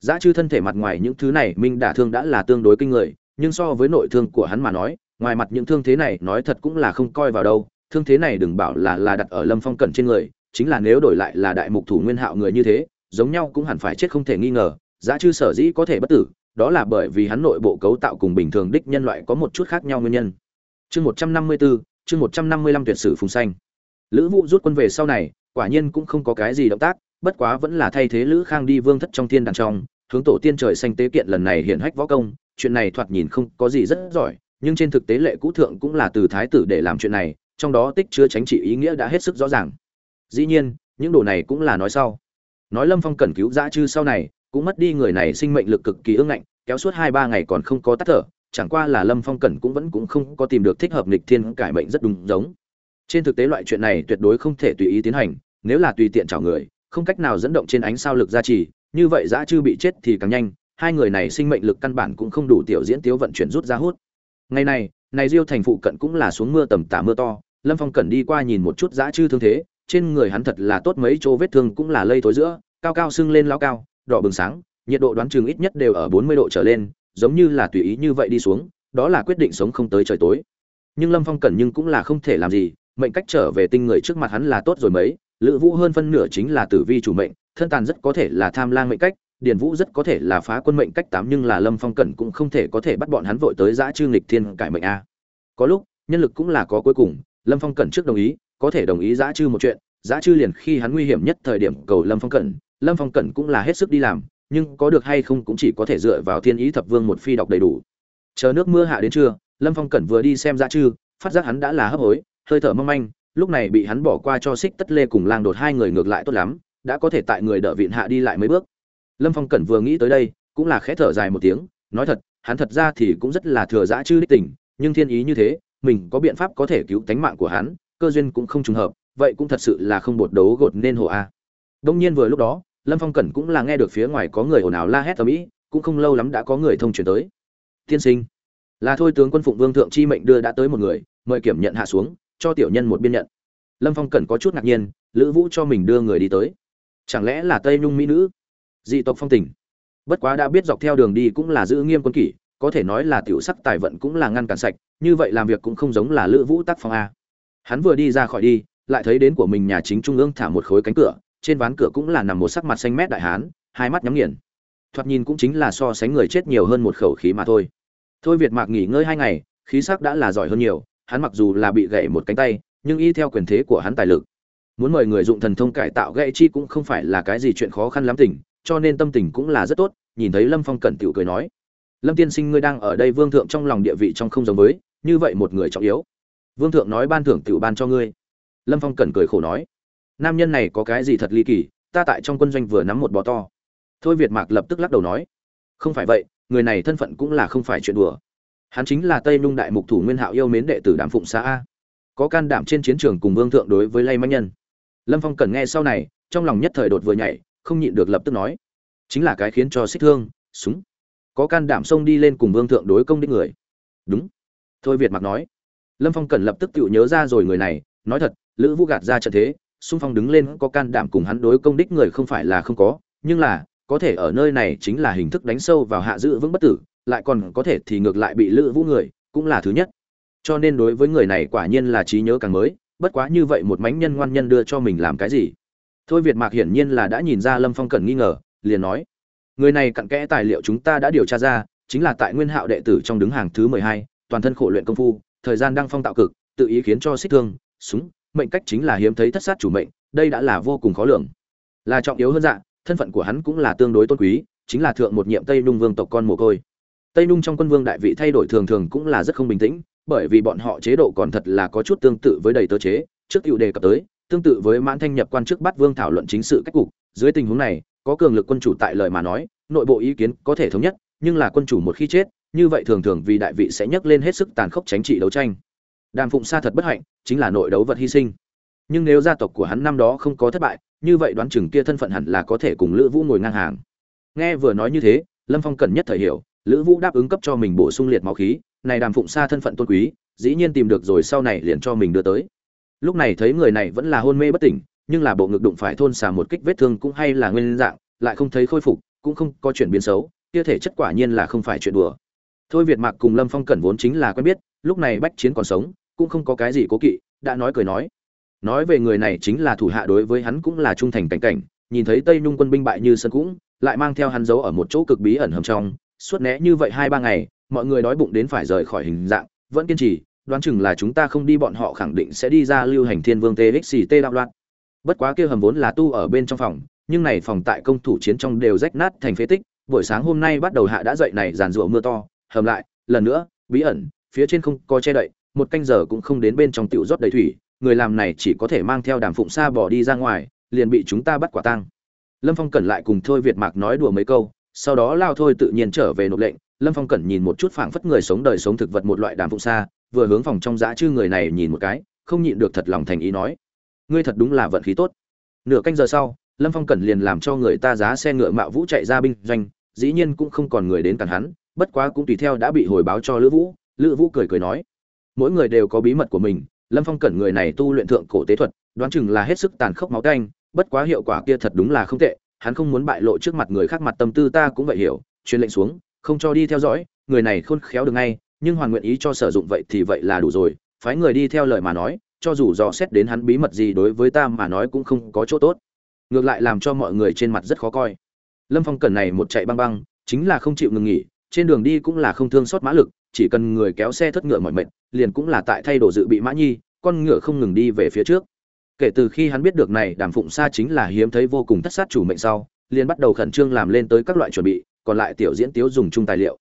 Dã chư thân thể mặt ngoài những thứ này, minh đả thương đã là tương đối kinh người nhưng so với nội thương của hắn mà nói, ngoài mặt những thương thế này nói thật cũng là không coi vào đâu, thương thế này đừng bảo là là đặt ở lâm phong cẩn trên người, chính là nếu đổi lại là đại mục thủ nguyên hạo người như thế, giống nhau cũng hẳn phải chết không thể nghi ngờ, giá chư sở dĩ có thể bất tử, đó là bởi vì hắn nội bộ cấu tạo cùng bình thường đích nhân loại có một chút khác nhau nguyên nhân. Chương một trăm năm mươi bốn chương một trăm năm mươi lăm tuyệt sử phùng xanh lữ vũ rút quân về sau này, quả nhiên cũng không có cái gì động tác, bất quá vẫn là thay thế lữ khang đi vương thất trong thiên đàn trong, hướng tổ tiên trời xanh tế kiện lần này hiện hách võ công chuyện này thoạt nhìn không có gì rất giỏi, nhưng trên thực tế lệ cũ thượng cũng là từ thái tử để làm chuyện này, trong đó tích chứa tránh trị ý nghĩa đã hết sức rõ ràng. Dĩ nhiên, những đồ này cũng là nói sau. Nói lâm phong cần cứu dã chư sau này, cũng mất đi người này sinh mệnh lực cực kỳ ương ngạnh, kéo suốt hai ba ngày còn không có tắt thở, chẳng qua là lâm phong cẩn cũng vẫn cũng không có tìm được thích hợp nịch thiên cải mệnh rất đúng giống. Trên thực tế loại chuyện này tuyệt đối không thể tùy ý tiến hành, nếu là tùy tiện chảo người, không cách nào dẫn động trên ánh sao lực gia trì, như vậy dã chư bị chết thì càng nhanh hai người này sinh mệnh lực căn bản cũng không đủ tiểu diễn tiếu vận chuyển rút ra hút. Ngày này này diêu thành phụ cận cũng là xuống mưa tầm tả mưa to, lâm phong cẩn đi qua nhìn một chút dã chư thương thế, trên người hắn thật là tốt mấy chỗ vết thương cũng là lây tối giữa, cao cao sưng lên lao cao, đỏ bừng sáng, nhiệt độ đoán chừng ít nhất đều ở bốn mươi độ trở lên, giống như là tùy ý như vậy đi xuống, đó là quyết định sống không tới trời tối. Nhưng lâm phong cẩn nhưng cũng là không thể làm gì, mệnh cách trở về tinh người trước mặt hắn là tốt rồi mấy, lữ vũ hơn phân nửa chính là tử vi chủ mệnh, thân tàn rất có thể là tham lang mệnh cách điền vũ rất có thể là phá quân mệnh cách tám nhưng là lâm phong cẩn cũng không thể có thể bắt bọn hắn vội tới giã chư lịch thiên cải mệnh a. Có lúc, nhân lực cũng là có cuối cùng, lâm phong cẩn trước đồng ý, có thể đồng ý giã trư một chuyện, giã trư liền khi hắn nguy hiểm nhất thời điểm cầu lâm phong cẩn, lâm phong cẩn cũng là hết sức đi làm, nhưng có được hay không cũng chỉ có thể dựa vào thiên ý thập vương một phi đọc đầy đủ. Chờ nước mưa hạ đến trưa, lâm phong cẩn vừa đi xem giã trư phát giác hắn đã là hấp hối, hơi thở mong manh, lúc này bị hắn bỏ qua cho xích tất lê cùng lang đột hai người ngược lại tốt lắm, đã có thể tại người đỡ viện hạ đi lại mấy bước lâm phong cẩn vừa nghĩ tới đây, cũng là khẽ thở dài một tiếng, nói thật, hắn thật ra thì cũng rất là thừa dã chư đích tình, nhưng thiên ý như thế, mình có biện pháp có thể cứu tánh mạng của hắn, cơ duyên cũng không trùng hợp, vậy cũng thật sự là không bột đấu gột nên hộ a. Đông nhiên vừa lúc đó, lâm phong cẩn cũng là nghe được phía ngoài có người ồn ào la hét ở mỹ cũng không lâu lắm đã có người thông truyền tới. Tiên sinh. Là thôi tướng quân phụng vương thượng chi mệnh đưa đã tới một người, mời kiểm nhận hạ xuống, cho tiểu nhân một biên nhận. Lâm phong cẩn có chút ngạc nhiên, lữ vũ cho mình đưa người đi tới, chẳng lẽ là tây nhung mỹ nữ? Dị tộc phong tình. Bất quá đã biết dọc theo đường đi cũng là giữ nghiêm quân kỷ, có thể nói là tiểu sắc tài vận cũng là ngăn cản sạch, như vậy làm việc cũng không giống là lữ vũ tác phong a. Hắn vừa đi ra khỏi đi, lại thấy đến của mình nhà chính trung ương thả một khối cánh cửa, trên ván cửa cũng là nằm một sắc mặt xanh mét đại hán, hai mắt nhắm nghiền. Thoạt nhìn cũng chính là so sánh người chết nhiều hơn một khẩu khí mà thôi. Thôi việt mạc nghỉ ngơi hai ngày, khí sắc đã là giỏi hơn nhiều, hắn mặc dù là bị gãy một cánh tay, nhưng y theo quyền thế của hắn tài lực. Muốn mời người dụng thần thông cải tạo gãy chi cũng không phải là cái gì chuyện khó khăn lắm tình cho nên tâm tình cũng là rất tốt, nhìn thấy lâm phong cẩn tiểu cười nói. Lâm tiên sinh ngươi đang ở đây vương thượng trong lòng địa vị trong không giống với, như vậy một người trọng yếu. Vương thượng nói ban thưởng tiểu ban cho ngươi. Lâm phong cẩn cười khổ nói. Nam nhân này có cái gì thật ly kỳ, ta tại trong quân doanh vừa nắm một bò to. Thôi việt mạc lập tức lắc đầu nói. Không phải vậy, người này thân phận cũng là không phải chuyện đùa. Hắn chính là tây nung đại mục thủ nguyên hạo yêu mến đệ tử đàm phụng xã a. Có can đảm trên chiến trường cùng vương thượng đối với lây mãnh nhân. Lâm phong cần nghe sau này, trong lòng nhất thời đột vừa nhảy không nhịn được lập tức nói. Chính là cái khiến cho xích thương, súng. Có can đảm xông đi lên cùng vương thượng đối công đích người. Đúng. Thôi việt mặc nói. Lâm phong cần lập tức tự nhớ ra rồi người này, nói thật, lữ vũ gạt ra trận thế, xung phong đứng lên có can đảm cùng hắn đối công đích người không phải là không có, nhưng là, có thể ở nơi này chính là hình thức đánh sâu vào hạ dự vững bất tử, lại còn có thể thì ngược lại bị lữ vũ người, cũng là thứ nhất. Cho nên đối với người này quả nhiên là trí nhớ càng mới, bất quá như vậy một mánh nhân ngoan nhân đưa cho mình làm cái gì? Thôi việt mạc hiển nhiên là đã nhìn ra lâm phong cần nghi ngờ, liền nói, người này cặn kẽ tài liệu chúng ta đã điều tra ra, chính là tại nguyên hạo đệ tử trong đứng hàng thứ mười hai, toàn thân khổ luyện công phu, thời gian đang phong tạo cực, tự ý khiến cho xích thương, súng, mệnh cách chính là hiếm thấy thất sát chủ mệnh, đây đã là vô cùng khó lường. Là trọng yếu hơn dạ thân phận của hắn cũng là tương đối tôn quý, chính là thượng một nhiệm tây nung vương tộc con mồ côi. Tây nung trong quân vương đại vị thay đổi thường thường cũng là rất không bình tĩnh, bởi vì bọn họ chế độ còn thật là có chút tương tự với đầy tơ chế, trước cựu đề cập tới tương tự với mãn thanh nhập quan chức bắt vương thảo luận chính sự cách cục, dưới tình huống này, có cường lực quân chủ tại lời mà nói, nội bộ ý kiến có thể thống nhất, nhưng là quân chủ một khi chết, như vậy thường thường vì đại vị sẽ nhấc lên hết sức tàn khốc tránh trị đấu tranh. Đàm phụng sa thật bất hạnh, chính là nội đấu vật hy sinh. Nhưng nếu gia tộc của hắn năm đó không có thất bại, như vậy đoán chừng kia thân phận hẳn là có thể cùng lữ vũ ngồi ngang hàng. Nghe vừa nói như thế, lâm phong cần nhất thời hiểu, lữ vũ đáp ứng cấp cho mình bổ sung liệt máu khí, này đàm phụng Sa thân phận tôn quý, dĩ nhiên tìm được rồi sau này liền cho mình đưa tới lúc này thấy người này vẫn là hôn mê bất tỉnh, nhưng là bộ ngực đụng phải thôn xà một kích vết thương cũng hay là nguyên dạng, lại không thấy khôi phục, cũng không có chuyển biến xấu, kia thể chất quả nhiên là không phải chuyện đùa. Thôi việt mạc cùng lâm phong cẩn vốn chính là quen biết, lúc này bách chiến còn sống, cũng không có cái gì cố kỵ, đã nói cười nói. Nói về người này chính là thủ hạ đối với hắn cũng là trung thành cảnh cảnh, nhìn thấy tây nhung quân binh bại như sân cũng, lại mang theo hắn giấu ở một chỗ cực bí ẩn hầm trong, suốt né như vậy hai ba ngày, mọi người đói bụng đến phải rời khỏi hình dạng, vẫn kiên trì đoán chừng là chúng ta không đi bọn họ khẳng định sẽ đi ra lưu hành thiên vương txt đạo loạn. Bất quá kia hầm vốn là tu ở bên trong phòng, nhưng này phòng tại công thủ chiến trong đều rách nát thành phế tích. Buổi sáng hôm nay bắt đầu hạ đã dậy này giàn rủa mưa to, hầm lại, lần nữa, bí ẩn, phía trên không có che đậy, một canh giờ cũng không đến bên trong tiểu rót đầy thủy. Người làm này chỉ có thể mang theo đàm phụng xa bỏ đi ra ngoài, liền bị chúng ta bắt quả tang. Lâm phong cẩn lại cùng thôi việt mạc nói đùa mấy câu, sau đó lao thôi tự nhiên trở về nộp lệnh. Lâm phong cẩn nhìn một chút phảng phất người sống đời sống thực vật một loại đàm phụng xa vừa hướng phòng trong dã chư người này nhìn một cái, không nhịn được thật lòng thành ý nói, ngươi thật đúng là vận khí tốt. Nửa canh giờ sau, lâm phong cẩn liền làm cho người ta giá xe ngựa mạo vũ chạy ra binh doanh, dĩ nhiên cũng không còn người đến cản hắn, bất quá cũng tùy theo đã bị hồi báo cho lữ vũ lữ vũ cười cười nói, mỗi người đều có bí mật của mình, lâm phong cẩn người này tu luyện thượng cổ tế thuật, đoán chừng là hết sức tàn khốc máu canh, bất quá hiệu quả kia thật đúng là không tệ, hắn không muốn bại lộ trước mặt người khác mặt tâm tư ta cũng vậy hiểu, truyền lệnh xuống, không cho đi theo dõi, người này khôn khéo được ngay nhưng hoàn nguyện ý cho sử dụng vậy thì vậy là đủ rồi, phái người đi theo lời mà nói, cho dù dò xét đến hắn bí mật gì đối với ta mà nói cũng không có chỗ tốt. Ngược lại làm cho mọi người trên mặt rất khó coi. Lâm phong cần này một chạy băng băng, chính là không chịu ngừng nghỉ, trên đường đi cũng là không thương xót mã lực, chỉ cần người kéo xe thất ngựa mọi mệnh, liền cũng là tại thay đổi dự bị mã nhi, con ngựa không ngừng đi về phía trước. Kể từ khi hắn biết được này đàm phụng sa chính là hiếm thấy vô cùng thất sát chủ mệnh sau, liền bắt đầu khẩn trương làm lên tới các loại chuẩn bị, còn lại tiểu diễn tiếu dùng chung tài liệu.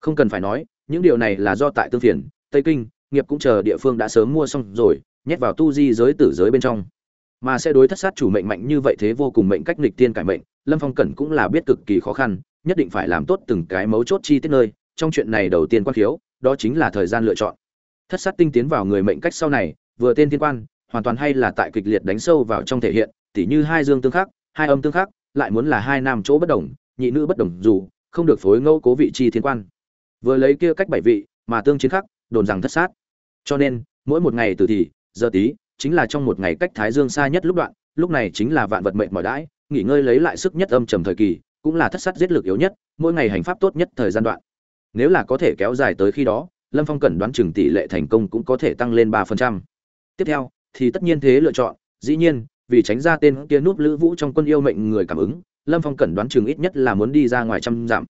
Không cần phải nói những điều này là do tại tương phiền, tây kinh, nghiệp cũng chờ địa phương đã sớm mua xong rồi, nhét vào tu di giới tử giới bên trong. Mà sẽ đối thất sát chủ mệnh mạnh như vậy thế vô cùng mệnh cách nghịch tiên cải mệnh, lâm phong cẩn cũng là biết cực kỳ khó khăn, nhất định phải làm tốt từng cái mấu chốt chi tiết nơi. Trong chuyện này đầu tiên quan khiếu, đó chính là thời gian lựa chọn. Thất sát tinh tiến vào người mệnh cách sau này, vừa tên thiên quan, hoàn toàn hay là tại kịch liệt đánh sâu vào trong thể hiện, tỉ như hai dương tương khắc, hai âm tương khắc, lại muốn là hai nam chỗ bất đồng, nhị nữ bất đồng dù, không được phối ngẫu cố vị chi thiên quan vừa lấy kia cách bảy vị, mà tương chiến khắc, đồn rằng thất sát. Cho nên, mỗi một ngày từ thì, giờ tí, chính là trong một ngày cách thái dương xa nhất lúc đoạn, lúc này chính là vạn vật mệnh mỏi đãi, nghỉ ngơi lấy lại sức nhất âm trầm thời kỳ, cũng là thất sát giết lực yếu nhất, mỗi ngày hành pháp tốt nhất thời gian đoạn. Nếu là có thể kéo dài tới khi đó, lâm phong cần đoán chừng tỷ lệ thành công cũng có thể tăng lên ba phần trăm. Tiếp theo, thì tất nhiên thế lựa chọn, dĩ nhiên, vì tránh ra tên kia núp lữ vũ trong quân yêu mệnh người cảm ứng, lâm phong cần đoán chừng ít nhất là muốn đi ra ngoài trăm dặm.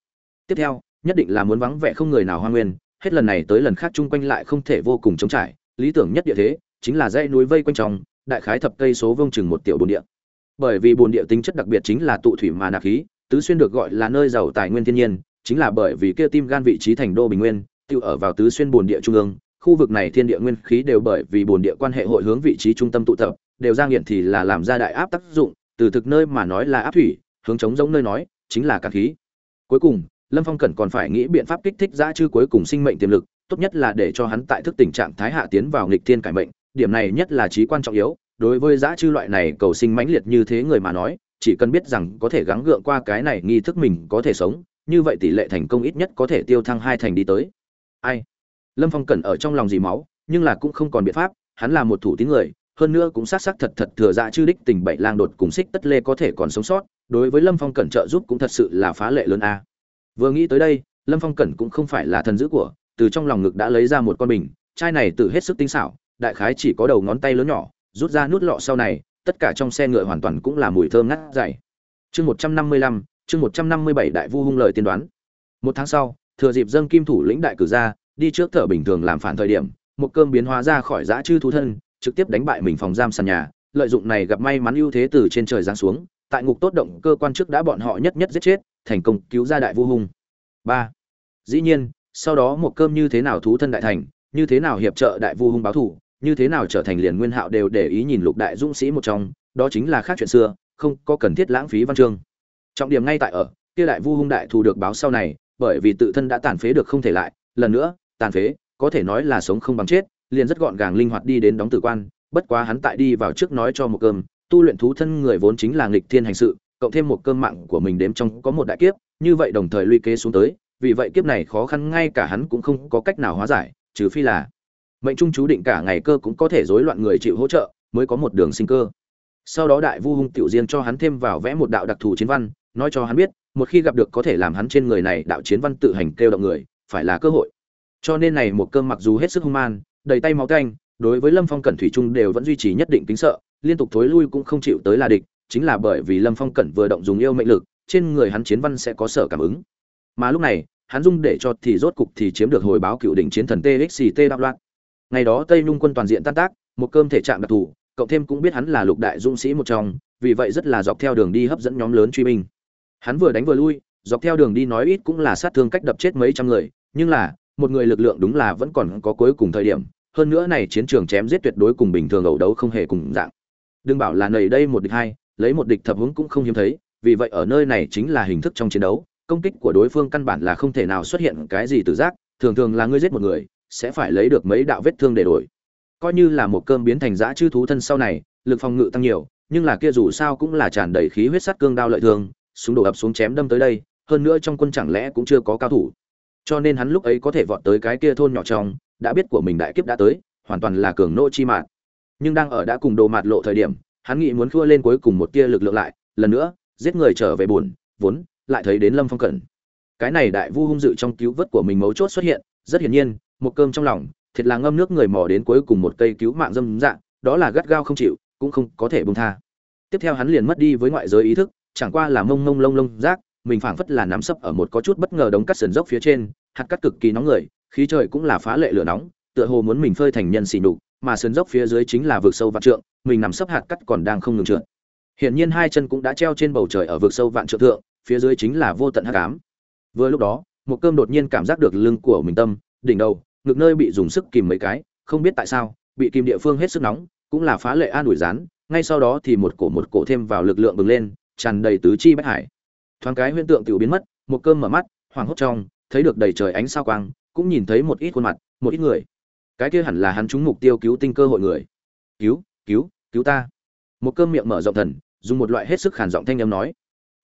Tiếp theo nhất định là muốn vắng vẻ không người nào hoa nguyên, hết lần này tới lần khác chung quanh lại không thể vô cùng chống trải. Lý tưởng nhất địa thế chính là dãy núi vây quanh trong, đại khái thập cây số vông chừng một tiểu bồn địa. Bởi vì bồn địa tính chất đặc biệt chính là tụ thủy mà nạp khí, tứ xuyên được gọi là nơi giàu tài nguyên thiên nhiên, chính là bởi vì kia tim gan vị trí thành đô bình nguyên, tiêu ở vào tứ xuyên bồn địa trung ương, khu vực này thiên địa nguyên khí đều bởi vì bồn địa quan hệ hội hướng vị trí trung tâm tụ tập, đều ra nghiện thì là làm ra đại áp tác dụng, từ thực nơi mà nói là áp thủy, hướng chống giống nơi nói chính là cạn khí. Cuối cùng lâm phong cẩn còn phải nghĩ biện pháp kích thích dã chư cuối cùng sinh mệnh tiềm lực, tốt nhất là để cho hắn tại thức tình trạng thái hạ tiến vào nghịch thiên cải mệnh, điểm này nhất là trí quan trọng yếu, đối với dã chư loại này cầu sinh mãnh liệt như thế người mà nói, chỉ cần biết rằng có thể gắng gượng qua cái này nghi thức mình có thể sống, như vậy tỷ lệ thành công ít nhất có thể tiêu thăng hai thành đi tới. Ai? Lâm phong cẩn ở trong lòng dì máu, nhưng là cũng không còn biện pháp, hắn là một thủ tín người, hơn nữa cũng xác xác thật thật thừa dạ chư đích tình bảy lang đột cùng xích tất lê có thể còn sống sót, đối với lâm phong cẩn trợ giúp cũng thật sự là phá lệ lớn a vừa nghĩ tới đây, lâm phong cẩn cũng không phải là thần dữ của, từ trong lòng ngực đã lấy ra một con bình, chai này tự hết sức tinh xảo, đại khái chỉ có đầu ngón tay lớn nhỏ, rút ra nút lọ sau này, tất cả trong xe ngựa hoàn toàn cũng là mùi thơm ngắt dày. Chương một trăm năm mươi lăm, chương một trăm năm mươi bảy đại vu hung lời tiên đoán. Một tháng sau, thừa dịp dâng kim thủ lĩnh đại cử ra, đi trước thở bình thường làm phản thời điểm, một cơm biến hóa ra khỏi dã chư thú thân, trực tiếp đánh bại mình phòng giam sàn nhà, lợi dụng này gặp may mắn ưu thế từ trên trời giáng xuống tại ngục tốt động cơ quan trước đã bọn họ nhất nhất giết chết, thành công cứu ra đại vu hung. Ba. Dĩ nhiên, sau đó một cơm như thế nào thú thân đại thành, như thế nào hiệp trợ đại vu hung báo thủ, như thế nào trở thành liền nguyên hạo đều để ý nhìn lục đại dũng sĩ một trong, đó chính là khác chuyện xưa, không có cần thiết lãng phí văn chương. Trọng điểm ngay tại ở, kia đại vu hung đại thù được báo sau này, bởi vì tự thân đã tàn phế được không thể lại, lần nữa, tàn phế, có thể nói là sống không bằng chết, liền rất gọn gàng linh hoạt đi đến đóng tử quan, bất quá hắn tại đi vào trước nói cho một cơm tu luyện thú thân người vốn chính là nghịch thiên hành sự, cộng thêm một cơm mạng của mình đếm trong có một đại kiếp, như vậy đồng thời luy kế xuống tới, vì vậy kiếp này khó khăn ngay cả hắn cũng không có cách nào hóa giải, trừ phi là mệnh trung chú định cả ngày cơ cũng có thể rối loạn người chịu hỗ trợ, mới có một đường sinh cơ. Sau đó đại vu hung tiểu riêng cho hắn thêm vào vẽ một đạo đặc thù chiến văn, nói cho hắn biết, một khi gặp được có thể làm hắn trên người này đạo chiến văn tự hành kêu động người, phải là cơ hội. Cho nên này một cơm mặc dù hết sức hung man, đầy tay máu tanh, đối với lâm phong cẩn thủy trung đều vẫn duy trì nhất định kính sợ liên tục thối lui cũng không chịu tới là địch, chính là bởi vì lâm phong cẩn vừa động dùng yêu mệnh lực, trên người hắn chiến văn sẽ có sở cảm ứng. Mà lúc này, hắn dung để cho thì rốt cục thì chiếm được hồi báo cựu đỉnh chiến thần txt đạo loạn ngày đó tây nhung quân toàn diện tan tác, một cơm thể trạng đặc thù cộng thêm cũng biết hắn là lục đại dũng sĩ một trong, vì vậy rất là dọc theo đường đi hấp dẫn nhóm lớn truy binh. Hắn vừa đánh vừa lui, dọc theo đường đi nói ít cũng là sát thương cách đập chết mấy trăm người, nhưng là, một người lực lượng đúng là vẫn còn có cuối cùng thời điểm, hơn nữa này chiến trường chém giết tuyệt đối cùng bình thường ẩu đấu không hề cùng dạng đừng bảo là nầy đây một địch hai, lấy một địch thập hướng cũng không hiếm thấy, vì vậy ở nơi này chính là hình thức trong chiến đấu, công kích của đối phương căn bản là không thể nào xuất hiện cái gì từ giác, thường thường là ngươi giết một người, sẽ phải lấy được mấy đạo vết thương để đổi coi như là một cơm biến thành dã chư thú thân sau này, lực phòng ngự tăng nhiều, nhưng là kia dù sao cũng là tràn đầy khí huyết sắt cương đao lợi thương, súng đổ ập xuống chém đâm tới đây, hơn nữa trong quân chẳng lẽ cũng chưa có cao thủ cho nên hắn lúc ấy có thể vọt tới cái kia thôn nhỏ trong, đã biết của mình đại kiếp đã tới, hoàn toàn là cường nô chi mạng nhưng đang ở đã cùng đồ mạt lộ thời điểm, hắn nghĩ muốn khua lên cuối cùng một tia lực lượng lại, lần nữa, giết người trở về buồn, vốn, lại thấy đến lâm phong cẩn. Cái này đại vu hung dự trong cứu vớt của mình mấu chốt xuất hiện, rất hiển nhiên, một cơm trong lòng, thiệt là ngâm nước người mò đến cuối cùng một cây cứu mạng dâm dạng đó là gắt gao không chịu, cũng không có thể bông tha. Tiếp theo hắn liền mất đi với ngoại giới ý thức, chẳng qua là mông mông lông lông rác, mình phảng phất là nắm sấp ở một có chút bất ngờ đống cắt sườn dốc phía trên, hạt cắt cực kỳ nóng người, khí trời cũng là phá lệ lửa nóng, tựa hồ muốn mình phơi thành nhân xỉ nhục mà sườn dốc phía dưới chính là vực sâu vạn trượng, mình nằm sấp hạt cắt còn đang không ngừng trượt. Hiển nhiên hai chân cũng đã treo trên bầu trời ở vực sâu vạn trượng thượng, phía dưới chính là vô tận hắc ám. Vừa lúc đó, một cơm đột nhiên cảm giác được lưng của mình tâm, đỉnh đầu, ngực nơi bị dùng sức kìm mấy cái, không biết tại sao, bị kìm địa phương hết sức nóng, cũng là phá lệ an ủi rán, ngay sau đó thì một cổ một cổ thêm vào lực lượng bừng lên, tràn đầy tứ chi bách hải. Thoáng cái huyễn tượng tiểu biến mất, một cơm mở mắt, hoảng hốt trong, thấy được đầy trời ánh sao quang, cũng nhìn thấy một ít khuôn mặt, một ít người cái kia hẳn là hắn trúng mục tiêu cứu tinh cơ hội người. Cứu cứu cứu ta. Một cơm miệng mở rộng thần, dùng một loại hết sức khản giọng thanh âm nói.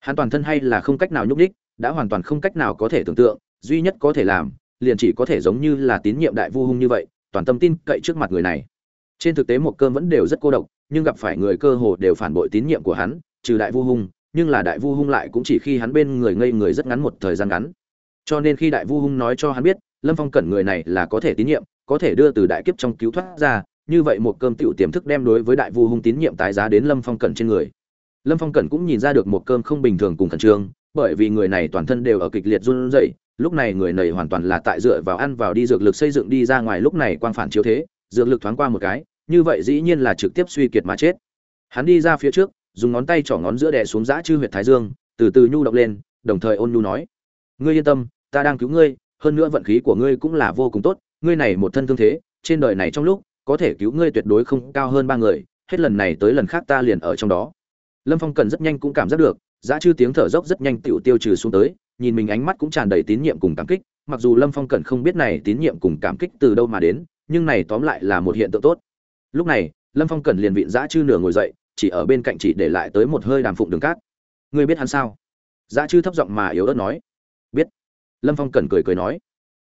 Hắn toàn thân hay là không cách nào nhúc đích đã hoàn toàn không cách nào có thể tưởng tượng, duy nhất có thể làm, liền chỉ có thể giống như là tín nhiệm đại vu hung như vậy, toàn tâm tin cậy trước mặt người này. Trên thực tế một cơm vẫn đều rất cô độc, nhưng gặp phải người cơ hồ đều phản bội tín nhiệm của hắn, trừ đại vu hung, nhưng là đại vu hung lại cũng chỉ khi hắn bên người ngây người rất ngắn một thời gian ngắn. Cho nên khi đại vu hung nói cho hắn biết, lâm phong cẩn người này là có thể tín nhiệm có thể đưa từ đại kiếp trong cứu thoát ra, như vậy một cơm tiểu tiềm thức đem đối với đại vu hung tín nhiệm tái giá đến lâm phong cẩn trên người. Lâm phong cẩn cũng nhìn ra được một cơm không bình thường cùng khẩn trương, bởi vì người này toàn thân đều ở kịch liệt run rẩy, lúc này người này hoàn toàn là tại dựa vào ăn vào đi dược lực xây dựng đi ra ngoài lúc này quang phản chiếu thế, dược lực thoáng qua một cái, như vậy dĩ nhiên là trực tiếp suy kiệt mà chết. Hắn đi ra phía trước, dùng ngón tay trỏ ngón giữa đè xuống giã chư huyệt thái dương, từ từ nhu động lên, đồng thời ôn nhu nói, ngươi yên tâm, ta đang cứu ngươi, hơn nữa vận khí của ngươi cũng là vô cùng tốt ngươi này một thân thương thế, trên đời này trong lúc, có thể cứu ngươi tuyệt đối không cao hơn ba người, hết lần này tới lần khác ta liền ở trong đó. Lâm phong cần rất nhanh cũng cảm giác được, giá chư tiếng thở dốc rất nhanh tựu tiêu trừ xuống tới, nhìn mình ánh mắt cũng tràn đầy tín nhiệm cùng cảm kích, mặc dù lâm phong cần không biết này tín nhiệm cùng cảm kích từ đâu mà đến, nhưng này tóm lại là một hiện tượng tốt. Lúc này, lâm phong cần liền vịn Giá chư nửa ngồi dậy, chỉ ở bên cạnh chỉ để lại tới một hơi đàm phụng đường cát. Ngươi biết hắn sao? Giá chư thấp giọng mà yếu ớt nói. Biết. Lâm phong cần cười cười nói.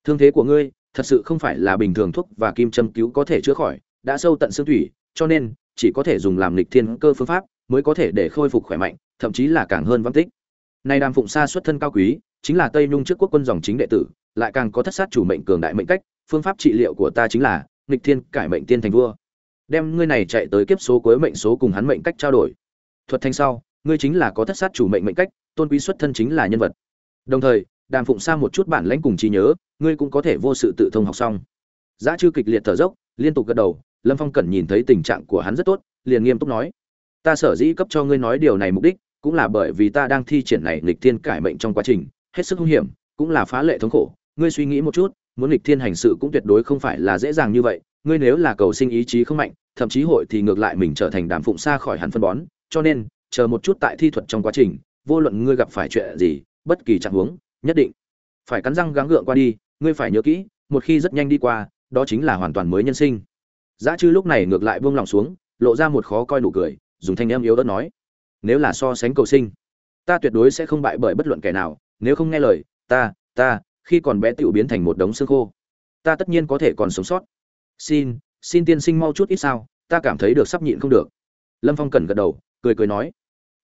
Thương thế của ngươi thật sự không phải là bình thường thuốc và kim châm cứu có thể chữa khỏi, đã sâu tận xương thủy, cho nên chỉ có thể dùng làm lịch thiên cơ phương pháp mới có thể để khôi phục khỏe mạnh, thậm chí là càng hơn vãn tích. Nay đàm phụng sa xuất thân cao quý, chính là tây nhung trước quốc quân dòng chính đệ tử, lại càng có thất sát chủ mệnh cường đại mệnh cách, phương pháp trị liệu của ta chính là nghịch thiên cải mệnh tiên thành vua. Đem ngươi này chạy tới kiếp số cuối mệnh số cùng hắn mệnh cách trao đổi. Thuật thanh sau, ngươi chính là có thất sát chủ mệnh mệnh cách, tôn quý xuất thân chính là nhân vật. Đồng thời đàm phụng xa một chút bản lãnh cùng trí nhớ, ngươi cũng có thể vô sự tự thông học xong. Giá chư kịch liệt thở dốc, liên tục gật đầu, lâm phong cẩn nhìn thấy tình trạng của hắn rất tốt, liền nghiêm túc nói, ta sở dĩ cấp cho ngươi nói điều này mục đích, cũng là bởi vì ta đang thi triển này nghịch thiên cải mệnh trong quá trình, hết sức hung hiểm, cũng là phá lệ thống khổ. Ngươi suy nghĩ một chút, muốn nghịch thiên hành sự cũng tuyệt đối không phải là dễ dàng như vậy, ngươi nếu là cầu sinh ý chí không mạnh, thậm chí hội thì ngược lại mình trở thành đàm phụng xa khỏi hẳn phân bón. Cho nên, chờ một chút tại thi thuật trong quá trình, vô luận ngươi gặp phải chuyện gì, bất kỳ trạng huống nhất định. Phải cắn răng gắng gượng qua đi, ngươi phải nhớ kỹ, một khi rất nhanh đi qua, đó chính là hoàn toàn mới nhân sinh. Giá chư lúc này ngược lại buông lòng xuống, lộ ra một khó coi nụ cười, dùng thanh em yếu ớt nói, nếu là so sánh cầu sinh, ta tuyệt đối sẽ không bại bởi bất luận kẻ nào, nếu không nghe lời, ta ta, khi còn bé tiểu biến thành một đống xương khô. Ta tất nhiên có thể còn sống sót. Xin xin tiên sinh mau chút ít sao, ta cảm thấy được sắp nhịn không được. Lâm phong cần gật đầu, cười cười nói,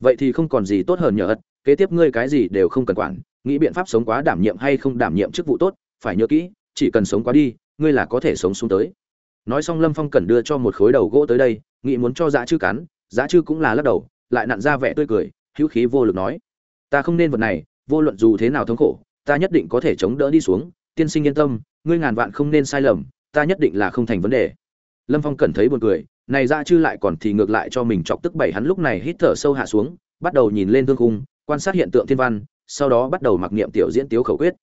vậy thì không còn gì tốt hơn nhờ ất kế tiếp ngươi cái gì đều không cần quản nghĩ biện pháp sống quá đảm nhiệm hay không đảm nhiệm chức vụ tốt, phải nhớ kỹ, chỉ cần sống quá đi, ngươi là có thể sống xuống tới. Nói xong lâm phong cần đưa cho một khối đầu gỗ tới đây, nghĩ muốn cho dã chư cắn dã chư cũng là lắc đầu, lại nặn ra vẻ tươi cười, hữu khí vô lực nói, ta không nên vật này, vô luận dù thế nào thống khổ, ta nhất định có thể chống đỡ đi xuống, tiên sinh yên tâm, ngươi ngàn vạn không nên sai lầm, ta nhất định là không thành vấn đề. Lâm phong cần thấy buồn cười, này dã chư lại còn thì ngược lại cho mình chọc tức bảy hắn lúc này hít thở sâu hạ xuống, bắt đầu nhìn lên thương khung, quan sát hiện tượng thiên văn sau đó bắt đầu mặc niệm tiểu diễn tiếu khẩu quyết.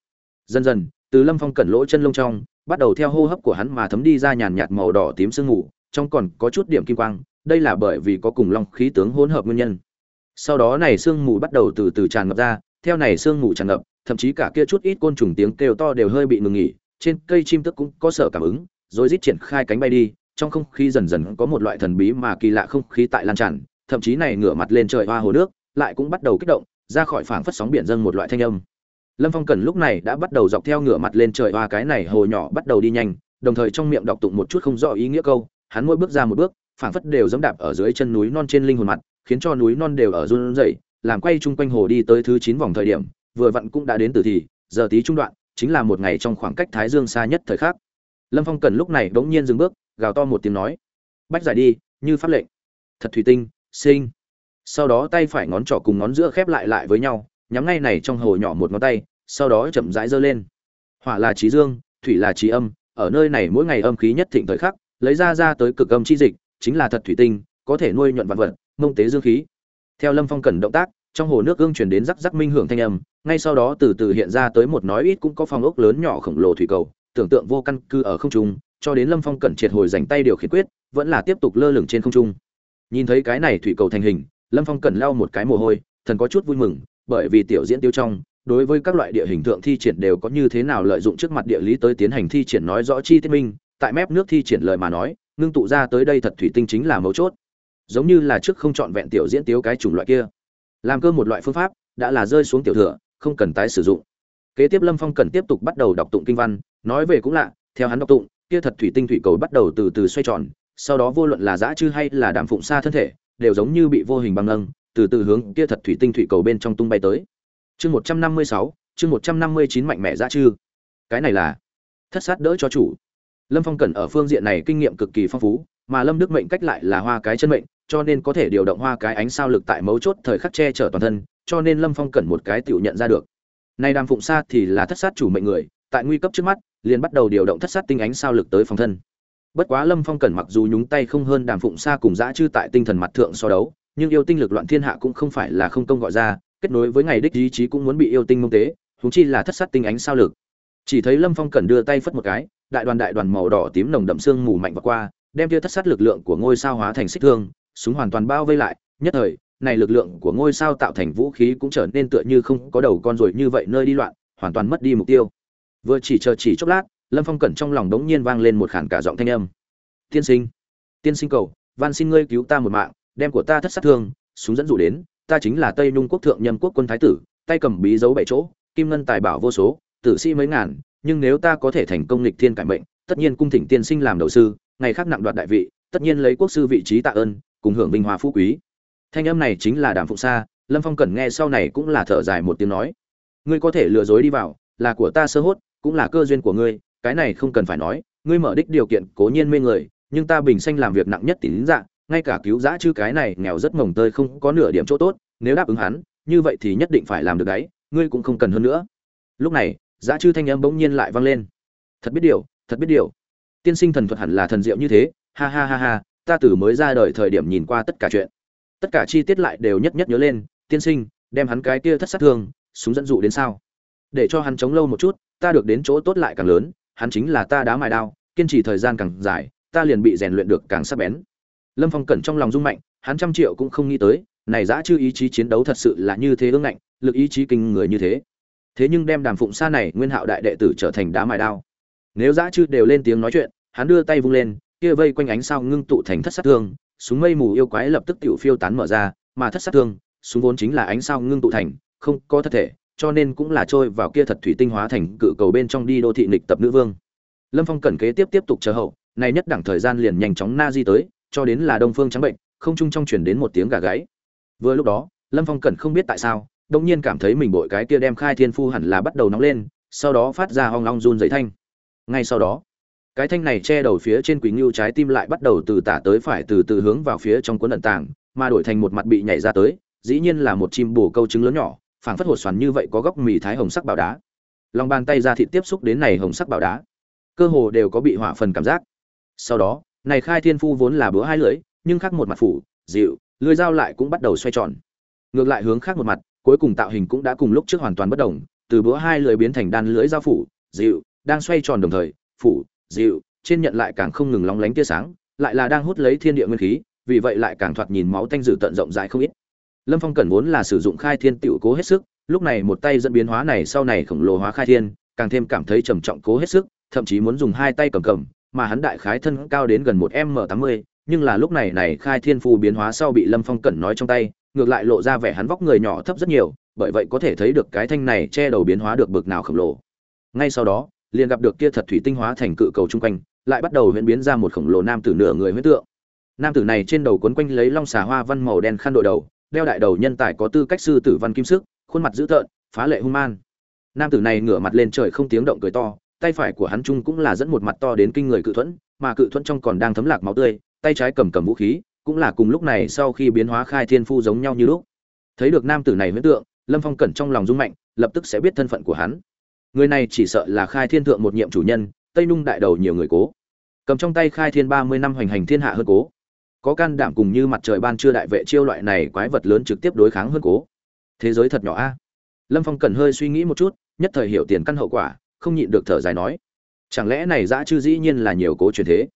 Dần dần, từ lâm phong cẩn lỗ chân lông trong, bắt đầu theo hô hấp của hắn mà thấm đi ra nhàn nhạt màu đỏ tím sương mù, trong còn có chút điểm kim quang, đây là bởi vì có cùng long khí tướng hỗn hợp nguyên nhân. Sau đó này sương mù bắt đầu từ từ tràn ngập ra, theo này sương mù tràn ngập, thậm chí cả kia chút ít côn trùng tiếng kêu to đều hơi bị ngừng nghỉ, trên cây chim tức cũng có sở cảm ứng, rồi rít triển khai cánh bay đi, trong không khí dần dần có một loại thần bí mà kỳ lạ không khí tại lan tràn, thậm chí này ngửa mặt lên trời hoa hồ nước, lại cũng bắt đầu kích động ra khỏi phảng phất sóng biển dâng một loại thanh âm. Lâm phong cần lúc này đã bắt đầu dọc theo ngửa mặt lên trời hoa cái này hồ nhỏ bắt đầu đi nhanh. Đồng thời trong miệng đọc tụng một chút không rõ ý nghĩa câu, hắn mỗi bước ra một bước, phảng phất đều dẫm đạp ở dưới chân núi non trên linh hồn mặt, khiến cho núi non đều ở run rẩy, làm quay chung quanh hồ đi tới thứ chín vòng thời điểm, vừa vặn cũng đã đến từ thì, giờ tí trung đoạn, chính là một ngày trong khoảng cách thái dương xa nhất thời khắc. Lâm phong cần lúc này bỗng nhiên dừng bước, gào to một tiếng nói, bách giải đi, như pháp lệnh. Thật thủy tinh, sinh sau đó tay phải ngón trỏ cùng ngón giữa khép lại lại với nhau, nhắm ngay này trong hồ nhỏ một ngón tay, sau đó chậm rãi giơ lên. Hỏa là trí dương, thủy là trí âm, ở nơi này mỗi ngày âm khí nhất thịnh thời khắc, lấy ra ra tới cực âm chi dịch, chính là thật thủy tinh, có thể nuôi nhuận vạn vật, mông tế dương khí. Theo lâm phong cần động tác, trong hồ nước gương chuyển đến rắc rắc minh hưởng thanh âm, ngay sau đó từ từ hiện ra tới một nói ít cũng có phong ốc lớn nhỏ khổng lồ thủy cầu, tưởng tượng vô căn cư ở không trung, cho đến lâm phong cẩn triệt hồi dành tay điều khiển quyết, vẫn là tiếp tục lơ lửng trên không trung. Nhìn thấy cái này thủy cầu thành hình lâm phong cần lau một cái mồ hôi, thần có chút vui mừng, bởi vì tiểu diễn tiêu trong, đối với các loại địa hình thượng thi triển đều có như thế nào lợi dụng trước mặt địa lý tới tiến hành thi triển nói rõ chi tiết minh, tại mép nước thi triển lời mà nói, ngưng tụ ra tới đây thật thủy tinh chính là mấu chốt. Giống như là trước không chọn vẹn tiểu diễn tiếu cái chủng loại kia. Làm cơ một loại phương pháp, đã là rơi xuống tiểu thừa, không cần tái sử dụng. Kế tiếp lâm phong cần tiếp tục bắt đầu đọc tụng kinh văn, nói về cũng lạ, theo hắn đọc tụng, kia thật thủy tinh thủy cầu bắt đầu từ từ xoay tròn, sau đó vô luận là giã chư hay là đạm phụng xa thân thể đều giống như bị vô hình băng nâng từ từ hướng kia thật thủy tinh thủy cầu bên trong tung bay tới. Chương một trăm năm mươi sáu, chương một trăm năm mươi chín mạnh mẽ ra chư cái này là thất sát đỡ cho chủ. Lâm phong cẩn ở phương diện này kinh nghiệm cực kỳ phong phú, mà lâm đức mệnh cách lại là hoa cái chân mệnh, cho nên có thể điều động hoa cái ánh sao lực tại mấu chốt thời khắc che chở toàn thân, cho nên lâm phong cẩn một cái tự nhận ra được. Nay đàm phụng sa thì là thất sát chủ mệnh người, tại nguy cấp trước mắt, liền bắt đầu điều động thất sát tinh ánh sao lực tới phòng thân bất quá lâm phong Cần mặc dù nhúng tay không hơn đàm phụng sa cùng dã chư tại tinh thần mặt thượng so đấu, nhưng yêu tinh lực loạn thiên hạ cũng không phải là không công gọi ra, kết nối với ngày đích ý chí cũng muốn bị yêu tinh mông tế húng chi là thất sát tinh ánh sao lực. Chỉ thấy lâm phong Cần đưa tay phất một cái, đại đoàn đại đoàn màu đỏ tím nồng đậm xương mù mạnh và qua, đem tia thất sát lực lượng của ngôi sao hóa thành xích thương, súng hoàn toàn bao vây lại, nhất thời, này lực lượng của ngôi sao tạo thành vũ khí cũng trở nên tựa như không có đầu con rồi như vậy nơi đi loạn, hoàn toàn mất đi mục tiêu. Vừa chỉ chờ chỉ chốc lát lâm phong cẩn trong lòng đống nhiên vang lên một khản cả giọng thanh âm. Tiên sinh tiên sinh cầu, van xin ngươi cứu ta một mạng, đem của ta thất sát thương, súng dẫn dụ đến, ta chính là tây nhung quốc thượng nhâm quốc quân thái tử, tay cầm bí dấu bảy chỗ, kim ngân tài bảo vô số, tử sĩ mấy ngàn, nhưng nếu ta có thể thành công lịch thiên cải mệnh, tất nhiên cung thỉnh tiên sinh làm đầu sư, ngày khác nặng đoạt đại vị, tất nhiên lấy quốc sư vị trí tạ ơn, cùng hưởng vinh hoa phú quý. Thanh âm này chính là đàm phụng sa, lâm phong cần nghe sau này cũng là thở dài một tiếng nói. Ngươi có thể lừa dối đi vào, là của ta sơ hốt, cũng là cơ duyên của ngươi cái này không cần phải nói, ngươi mở đích điều kiện cố nhiên mê người, nhưng ta bình sanh làm việc nặng nhất tín dạng, ngay cả cứu giã chư cái này nghèo rất mồng tơi không có nửa điểm chỗ tốt, nếu đáp ứng hắn, như vậy thì nhất định phải làm được đấy, ngươi cũng không cần hơn nữa. Lúc này, giã chư thanh âm bỗng nhiên lại vang lên. Thật biết điều, thật biết điều. Tiên sinh thần thuật hẳn là thần diệu như thế, ha ha ha ha, ta từ mới ra đời thời điểm nhìn qua tất cả chuyện. Tất cả chi tiết lại đều nhất nhất nhớ lên, tiên sinh, đem hắn cái kia thất sát thương, súng dẫn dụ đến sao? Để cho hắn chống lâu một chút, ta được đến chỗ tốt lại càng lớn hắn chính là ta đá mài đao, kiên trì thời gian càng dài, ta liền bị rèn luyện được càng sắc bén. Lâm phong cẩn trong lòng rung mạnh, hắn trăm triệu cũng không nghĩ tới, này dã chư ý chí chiến đấu thật sự là như thế ương ngạnh, lực ý chí kinh người như thế. Thế nhưng đem đàm phụng sa này nguyên hạo đại đệ tử trở thành đá mài đao. Nếu dã chư đều lên tiếng nói chuyện, hắn đưa tay vung lên, kia vây quanh ánh sao ngưng tụ thành thất sát thương, súng mây mù yêu quái lập tức tiểu phiêu tán mở ra, mà thất sát thương, súng vốn chính là ánh sao ngưng tụ thành, không có thật thể cho nên cũng là trôi vào kia thật thủy tinh hóa thành cự cầu bên trong đi đô thị nghịch tập nữ vương. Lâm phong cẩn kế tiếp tiếp tục chờ hậu, này nhất đẳng thời gian liền nhanh chóng na di tới, cho đến là đông phương trắng bệnh, không chung trong truyền đến một tiếng gà gáy. Vừa lúc đó, lâm phong cẩn không biết tại sao đông nhiên cảm thấy mình bội cái kia đem khai thiên phu hẳn là bắt đầu nóng lên, sau đó phát ra hoang long run dày thanh. Ngay sau đó, cái thanh này che đầu phía trên quỳnh ngưu trái tim lại bắt đầu từ tả tới phải từ từ hướng vào phía trong cuốn ẩn tàng, mà đổi thành một mặt bị nhảy ra tới, dĩ nhiên là một chim bồ câu trứng lớn nhỏ phảng phất hột xoắn như vậy có góc mì thái hồng sắc bảo đá. Lòng bàn tay ra thịt tiếp xúc đến này hồng sắc bảo đá, cơ hồ đều có bị hỏa phần cảm giác. Sau đó, này khai thiên phu vốn là bữa hai lưỡi, nhưng khác một mặt phủ, dịu, lưỡi dao lại cũng bắt đầu xoay tròn. Ngược lại hướng khác một mặt, cuối cùng tạo hình cũng đã cùng lúc trước hoàn toàn bất đồng, từ bữa hai lưỡi biến thành đan lưỡi dao phủ, dịu, đang xoay tròn đồng thời, phủ, dịu, trên nhận lại càng không ngừng lóng lánh tia sáng, lại là đang hút lấy thiên địa nguyên khí, vì vậy lại càng thoạt nhìn máu tanh dữ tận rộng rãi không ít lâm phong cẩn vốn là sử dụng khai thiên tiểu cố hết sức, lúc này một tay dẫn biến hóa này sau này khổng lồ hóa khai thiên, càng thêm cảm thấy trầm trọng cố hết sức, thậm chí muốn dùng hai tay cầm cầm, mà hắn đại khái thân cao đến gần một m tám mươi, nhưng là lúc này này khai thiên phù biến hóa sau bị lâm phong cẩn nói trong tay, ngược lại lộ ra vẻ hắn vóc người nhỏ thấp rất nhiều, bởi vậy có thể thấy được cái thanh này che đầu biến hóa được bực nào khổng lồ. Ngay sau đó, liền gặp được kia thật thủy tinh hóa thành cự cầu chung quanh, lại bắt đầu huyễn biến ra một khổng lồ nam tử nửa người huyễn tượng. Nam tử này trên đầu quấn quanh lấy long xà hoa văn màu đen khăn đội đầu đeo đại đầu nhân tài có tư cách sư tử văn kim sức, khuôn mặt dữ tợn, phá lệ hung man. Nam tử này ngửa mặt lên trời không tiếng động cười to, tay phải của hắn trung cũng là dẫn một mặt to đến kinh người cự thuẫn, mà cự thuẫn trong còn đang thấm lạc máu tươi, tay trái cầm cầm vũ khí, cũng là cùng lúc này sau khi biến hóa khai thiên phu giống nhau như lúc. Thấy được nam tử này huyễn tượng, lâm phong cẩn trong lòng rung mạnh, lập tức sẽ biết thân phận của hắn. Người này chỉ sợ là khai thiên thượng một nhiệm chủ nhân, tây nung đại đầu nhiều người cố. Cầm trong tay khai thiên ba mươi năm hoành hành thiên hạ hơn cố có can đảm cùng như mặt trời ban trưa đại vệ chiêu loại này quái vật lớn trực tiếp đối kháng hơn cố. Thế giới thật nhỏ a. Lâm phong cần hơi suy nghĩ một chút, nhất thời hiểu tiền căn hậu quả, không nhịn được thở dài nói, chẳng lẽ này dã chư dĩ nhiên là nhiều cố truyền thế?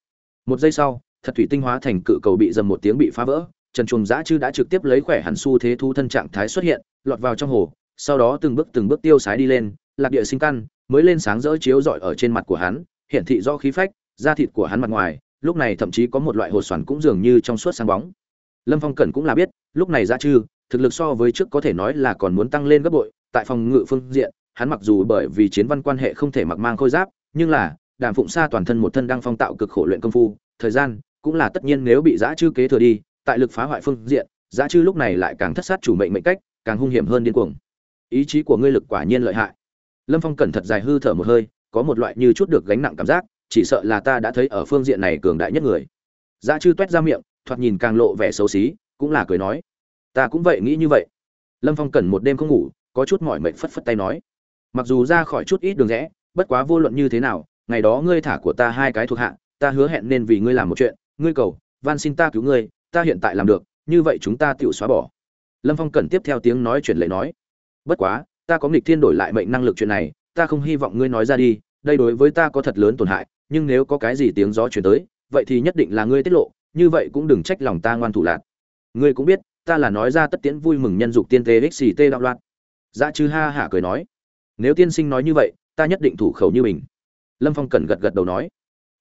Một giây sau, thật thủy tinh hóa thành cự cầu bị dầm một tiếng bị phá vỡ, trần chuồng dã chư đã trực tiếp lấy khỏe hẳn xu thế thu thân trạng thái xuất hiện, lọt vào trong hồ, sau đó từng bước từng bước tiêu sái đi lên, lạc địa sinh căn, mới lên sáng rỡ chiếu rọi ở trên mặt của hắn, hiển thị do khí phách, da thịt của hắn mặt ngoài lúc này thậm chí có một loại hồ xoắn cũng dường như trong suốt sáng bóng. Lâm phong cẩn cũng là biết, lúc này ra chư thực lực so với trước có thể nói là còn muốn tăng lên gấp bội, tại phòng ngự phương diện, hắn mặc dù bởi vì chiến văn quan hệ không thể mặc mang khôi giáp, nhưng là, đàm phụng xa toàn thân một thân đang phong tạo cực khổ luyện công phu, thời gian cũng là tất nhiên nếu bị giã chư kế thừa đi, tại lực phá hoại phương diện giã chư lúc này lại càng thất sát chủ mệnh mệnh cách, càng hung hiểm hơn điên cuồng. Ý chí của ngươi lực quả nhiên lợi hại. Lâm phong cẩn thật dài hư thở một hơi, có một loại như chút được gánh nặng cảm giác chỉ sợ là ta đã thấy ở phương diện này cường đại nhất người. Dã chư toét ra miệng, thoạt nhìn càng lộ vẻ xấu xí, cũng là cười nói. Ta cũng vậy nghĩ như vậy. Lâm phong cẩn một đêm không ngủ, có chút mỏi mệt phất phất tay nói. Mặc dù ra khỏi chút ít đường rẽ, bất quá vô luận như thế nào, ngày đó ngươi thả của ta hai cái thuộc hạ, ta hứa hẹn nên vì ngươi làm một chuyện. Ngươi cầu, van xin ta cứu ngươi, ta hiện tại làm được, như vậy chúng ta tự xóa bỏ. Lâm phong cần tiếp theo tiếng nói chuyện lệ nói. Bất quá, ta có nghịch thiên đổi lại mệnh năng lực chuyện này, ta không hy vọng ngươi nói ra đi, đây đối với ta có thật lớn tổn hại nhưng nếu có cái gì tiếng gió chuyển tới, vậy thì nhất định là ngươi tiết lộ, như vậy cũng đừng trách lòng ta ngoan thủ lạc. Ngươi cũng biết, ta là nói ra tất tiễn vui mừng nhân dục tiên tê xì tê đạo loạn. Dạ chứ ha hả cười nói, nếu tiên sinh nói như vậy, ta nhất định thủ khẩu như mình. Lâm phong cần gật gật đầu nói,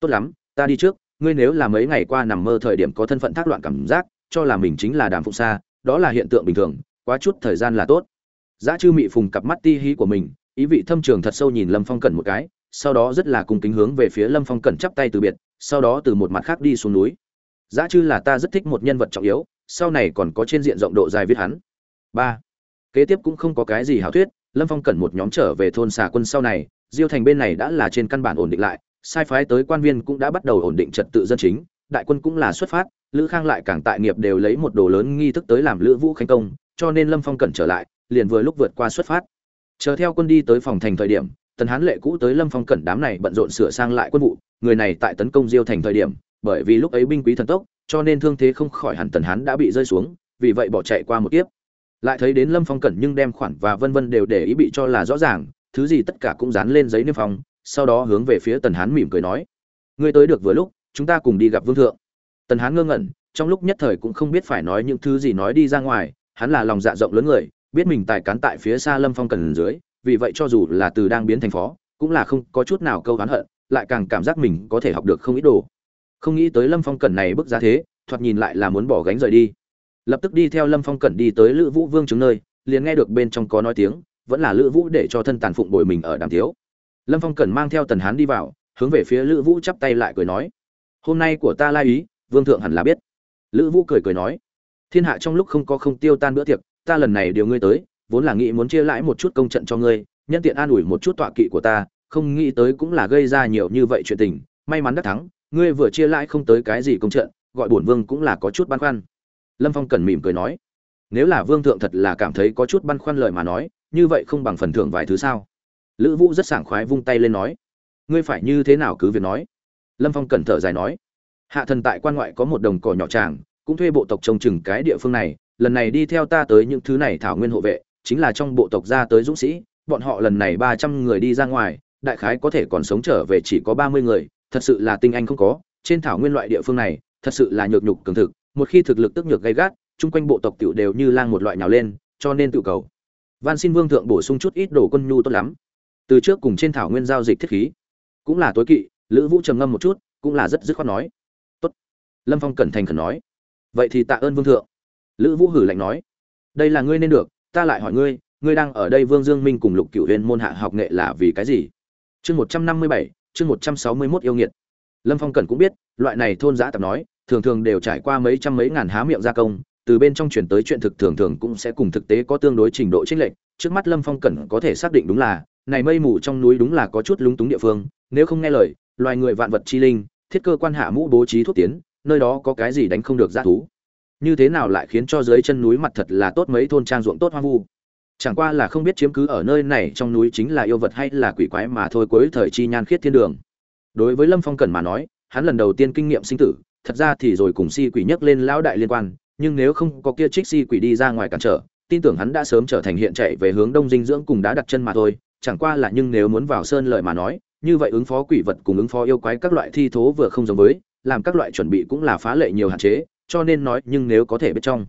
tốt lắm, ta đi trước, ngươi nếu là mấy ngày qua nằm mơ thời điểm có thân phận thác loạn cảm giác, cho là mình chính là đàm phụng xa đó là hiện tượng bình thường, quá chút thời gian là tốt. Dạ Giá chư mị phùng cặp mắt ti hí của mình, ý vị thâm trường thật sâu nhìn lâm phong cẩn một cái sau đó rất là cùng kính hướng về phía lâm phong cẩn chắp tay từ biệt, sau đó từ một mặt khác đi xuống núi. Giá chư là ta rất thích một nhân vật trọng yếu, sau này còn có trên diện rộng độ dài viết hắn. Ba. Kế tiếp cũng không có cái gì hảo thuyết, lâm phong cẩn một nhóm trở về thôn xà quân sau này, diêu thành bên này đã là trên căn bản ổn định lại, sai phái tới quan viên cũng đã bắt đầu ổn định trật tự dân chính, đại quân cũng là xuất phát, lữ khang lại càng tại nghiệp đều lấy một đồ lớn nghi thức tới làm lữ vũ khánh công, cho nên lâm phong cẩn trở lại, liền vừa lúc vượt qua xuất phát. Chờ theo quân đi tới phòng thành thời điểm tần hán lệ cũ tới lâm phong cẩn đám này bận rộn sửa sang lại quân vụ, người này tại tấn công diêu thành thời điểm, bởi vì lúc ấy binh quý thần tốc, cho nên thương thế không khỏi hẳn tần hán đã bị rơi xuống, vì vậy bỏ chạy qua một tiếp lại thấy đến lâm phong cẩn nhưng đem khoản và vân vân đều để ý bị cho là rõ ràng, thứ gì tất cả cũng dán lên giấy niêm phong, sau đó hướng về phía tần hán mỉm cười nói, ngươi tới được vừa lúc, chúng ta cùng đi gặp vương thượng. Tần hán ngơ ngẩn, trong lúc nhất thời cũng không biết phải nói những thứ gì nói đi ra ngoài, hắn là lòng dạ rộng lớn người, biết mình tài cán tại phía xa lâm phong cần dưới vì vậy cho dù là từ đang biến thành phó, cũng là không có chút nào câu oán hận, lại càng cảm giác mình có thể học được không ít đồ. Không nghĩ tới lâm phong cẩn này bước ra thế, thoạt nhìn lại là muốn bỏ gánh rời đi. Lập tức đi theo lâm phong cẩn đi tới lữ vũ vương chứng nơi, liền nghe được bên trong có nói tiếng, vẫn là lữ vũ để cho thân tàn phụng bồi mình ở đàm thiếu lâm phong cẩn mang theo tần hán đi vào, hướng về phía lữ vũ chắp tay lại cười nói, hôm nay của ta lai ý, vương thượng hẳn là biết. Lữ vũ cười cười nói, thiên hạ trong lúc không có không tiêu tan bữa tiệc, ta lần này điều ngươi tới vốn là nghĩ muốn chia lãi một chút công trận cho ngươi, nhân tiện an ủi một chút tọa kỵ của ta, không nghĩ tới cũng là gây ra nhiều như vậy chuyện tình. May mắn đắc thắng, ngươi vừa chia lãi không tới cái gì công trận, gọi bổn vương cũng là có chút băn khoăn. Lâm phong cần mỉm cười nói, nếu là vương thượng thật là cảm thấy có chút băn khoăn lời mà nói, như vậy không bằng phần thưởng vài thứ sao? Lữ vũ rất sảng khoái vung tay lên nói, ngươi phải như thế nào cứ việc nói? Lâm phong cẩn thở dài nói, hạ thần tại quan ngoại có một đồng cỏ nhỏ tràng, cũng thuê bộ tộc trông chừng cái địa phương này, lần này đi theo ta tới những thứ này thảo nguyên hộ vệ chính là trong bộ tộc ra tới dũng sĩ, bọn họ lần này ba trăm người đi ra ngoài, đại khái có thể còn sống trở về chỉ có ba mươi người, thật sự là tinh anh không có, trên thảo nguyên loại địa phương này, thật sự là nhược nhục cường thực, một khi thực lực tức nhược gay gắt, chung quanh bộ tộc tiểu đều như lang một loại nhào lên, cho nên tự cầu. Van xin vương thượng bổ sung chút ít đồ quân nhu tốt lắm. Từ trước cùng trên thảo nguyên giao dịch thiết khí, cũng là tối kỵ, lữ vũ trầm ngâm một chút, cũng là rất dứt khoát nói. Tốt. Lâm phong cẩn thành khẩn nói. Vậy thì tạ ơn vương thượng. Lữ vũ hử lạnh nói. Đây là ngươi nên được ta lại hỏi ngươi ngươi đang ở đây vương dương minh cùng lục cựu huyền môn hạ học nghệ là vì cái gì? Chương một trăm năm mươi bảy, chương một trăm sáu mươi mốt yêu nghiệt. Lâm phong cẩn cũng biết, loại này thôn giã tập nói, thường thường đều trải qua mấy trăm mấy ngàn há miệng gia công, từ bên trong chuyển tới chuyện thực thường thường cũng sẽ cùng thực tế có tương đối trình độ chênh lệch, trước mắt lâm phong cẩn có thể xác định đúng là, này mây mù trong núi đúng là có chút lúng túng địa phương, nếu không nghe lời, loài người vạn vật chi linh, thiết cơ quan hạ mũ bố trí thuốc tiến, nơi đó có cái gì đánh không được g thú như thế nào lại khiến cho dưới chân núi mặt thật là tốt mấy thôn trang ruộng tốt hoang vu? Chẳng qua là không biết chiếm cứ ở nơi này trong núi chính là yêu vật hay là quỷ quái mà thôi, cuối thời chi nhan khiết thiên đường. Đối với lâm phong cần mà nói, hắn lần đầu tiên kinh nghiệm sinh tử, thật ra thì rồi cùng si quỷ nhấc lên lão đại liên quan, nhưng nếu không có kia trích si quỷ đi ra ngoài cản trở, tin tưởng hắn đã sớm trở thành hiện chạy về hướng đông dinh dưỡng cùng đã đặt chân mà thôi, chẳng qua là nhưng nếu muốn vào sơn lợi mà nói, như vậy ứng phó quỷ vật cùng ứng phó yêu quái các loại thi thố vừa không giống với, làm các loại chuẩn bị cũng là phá lệ nhiều hạn chế cho nên nói nhưng nếu có thể biết trong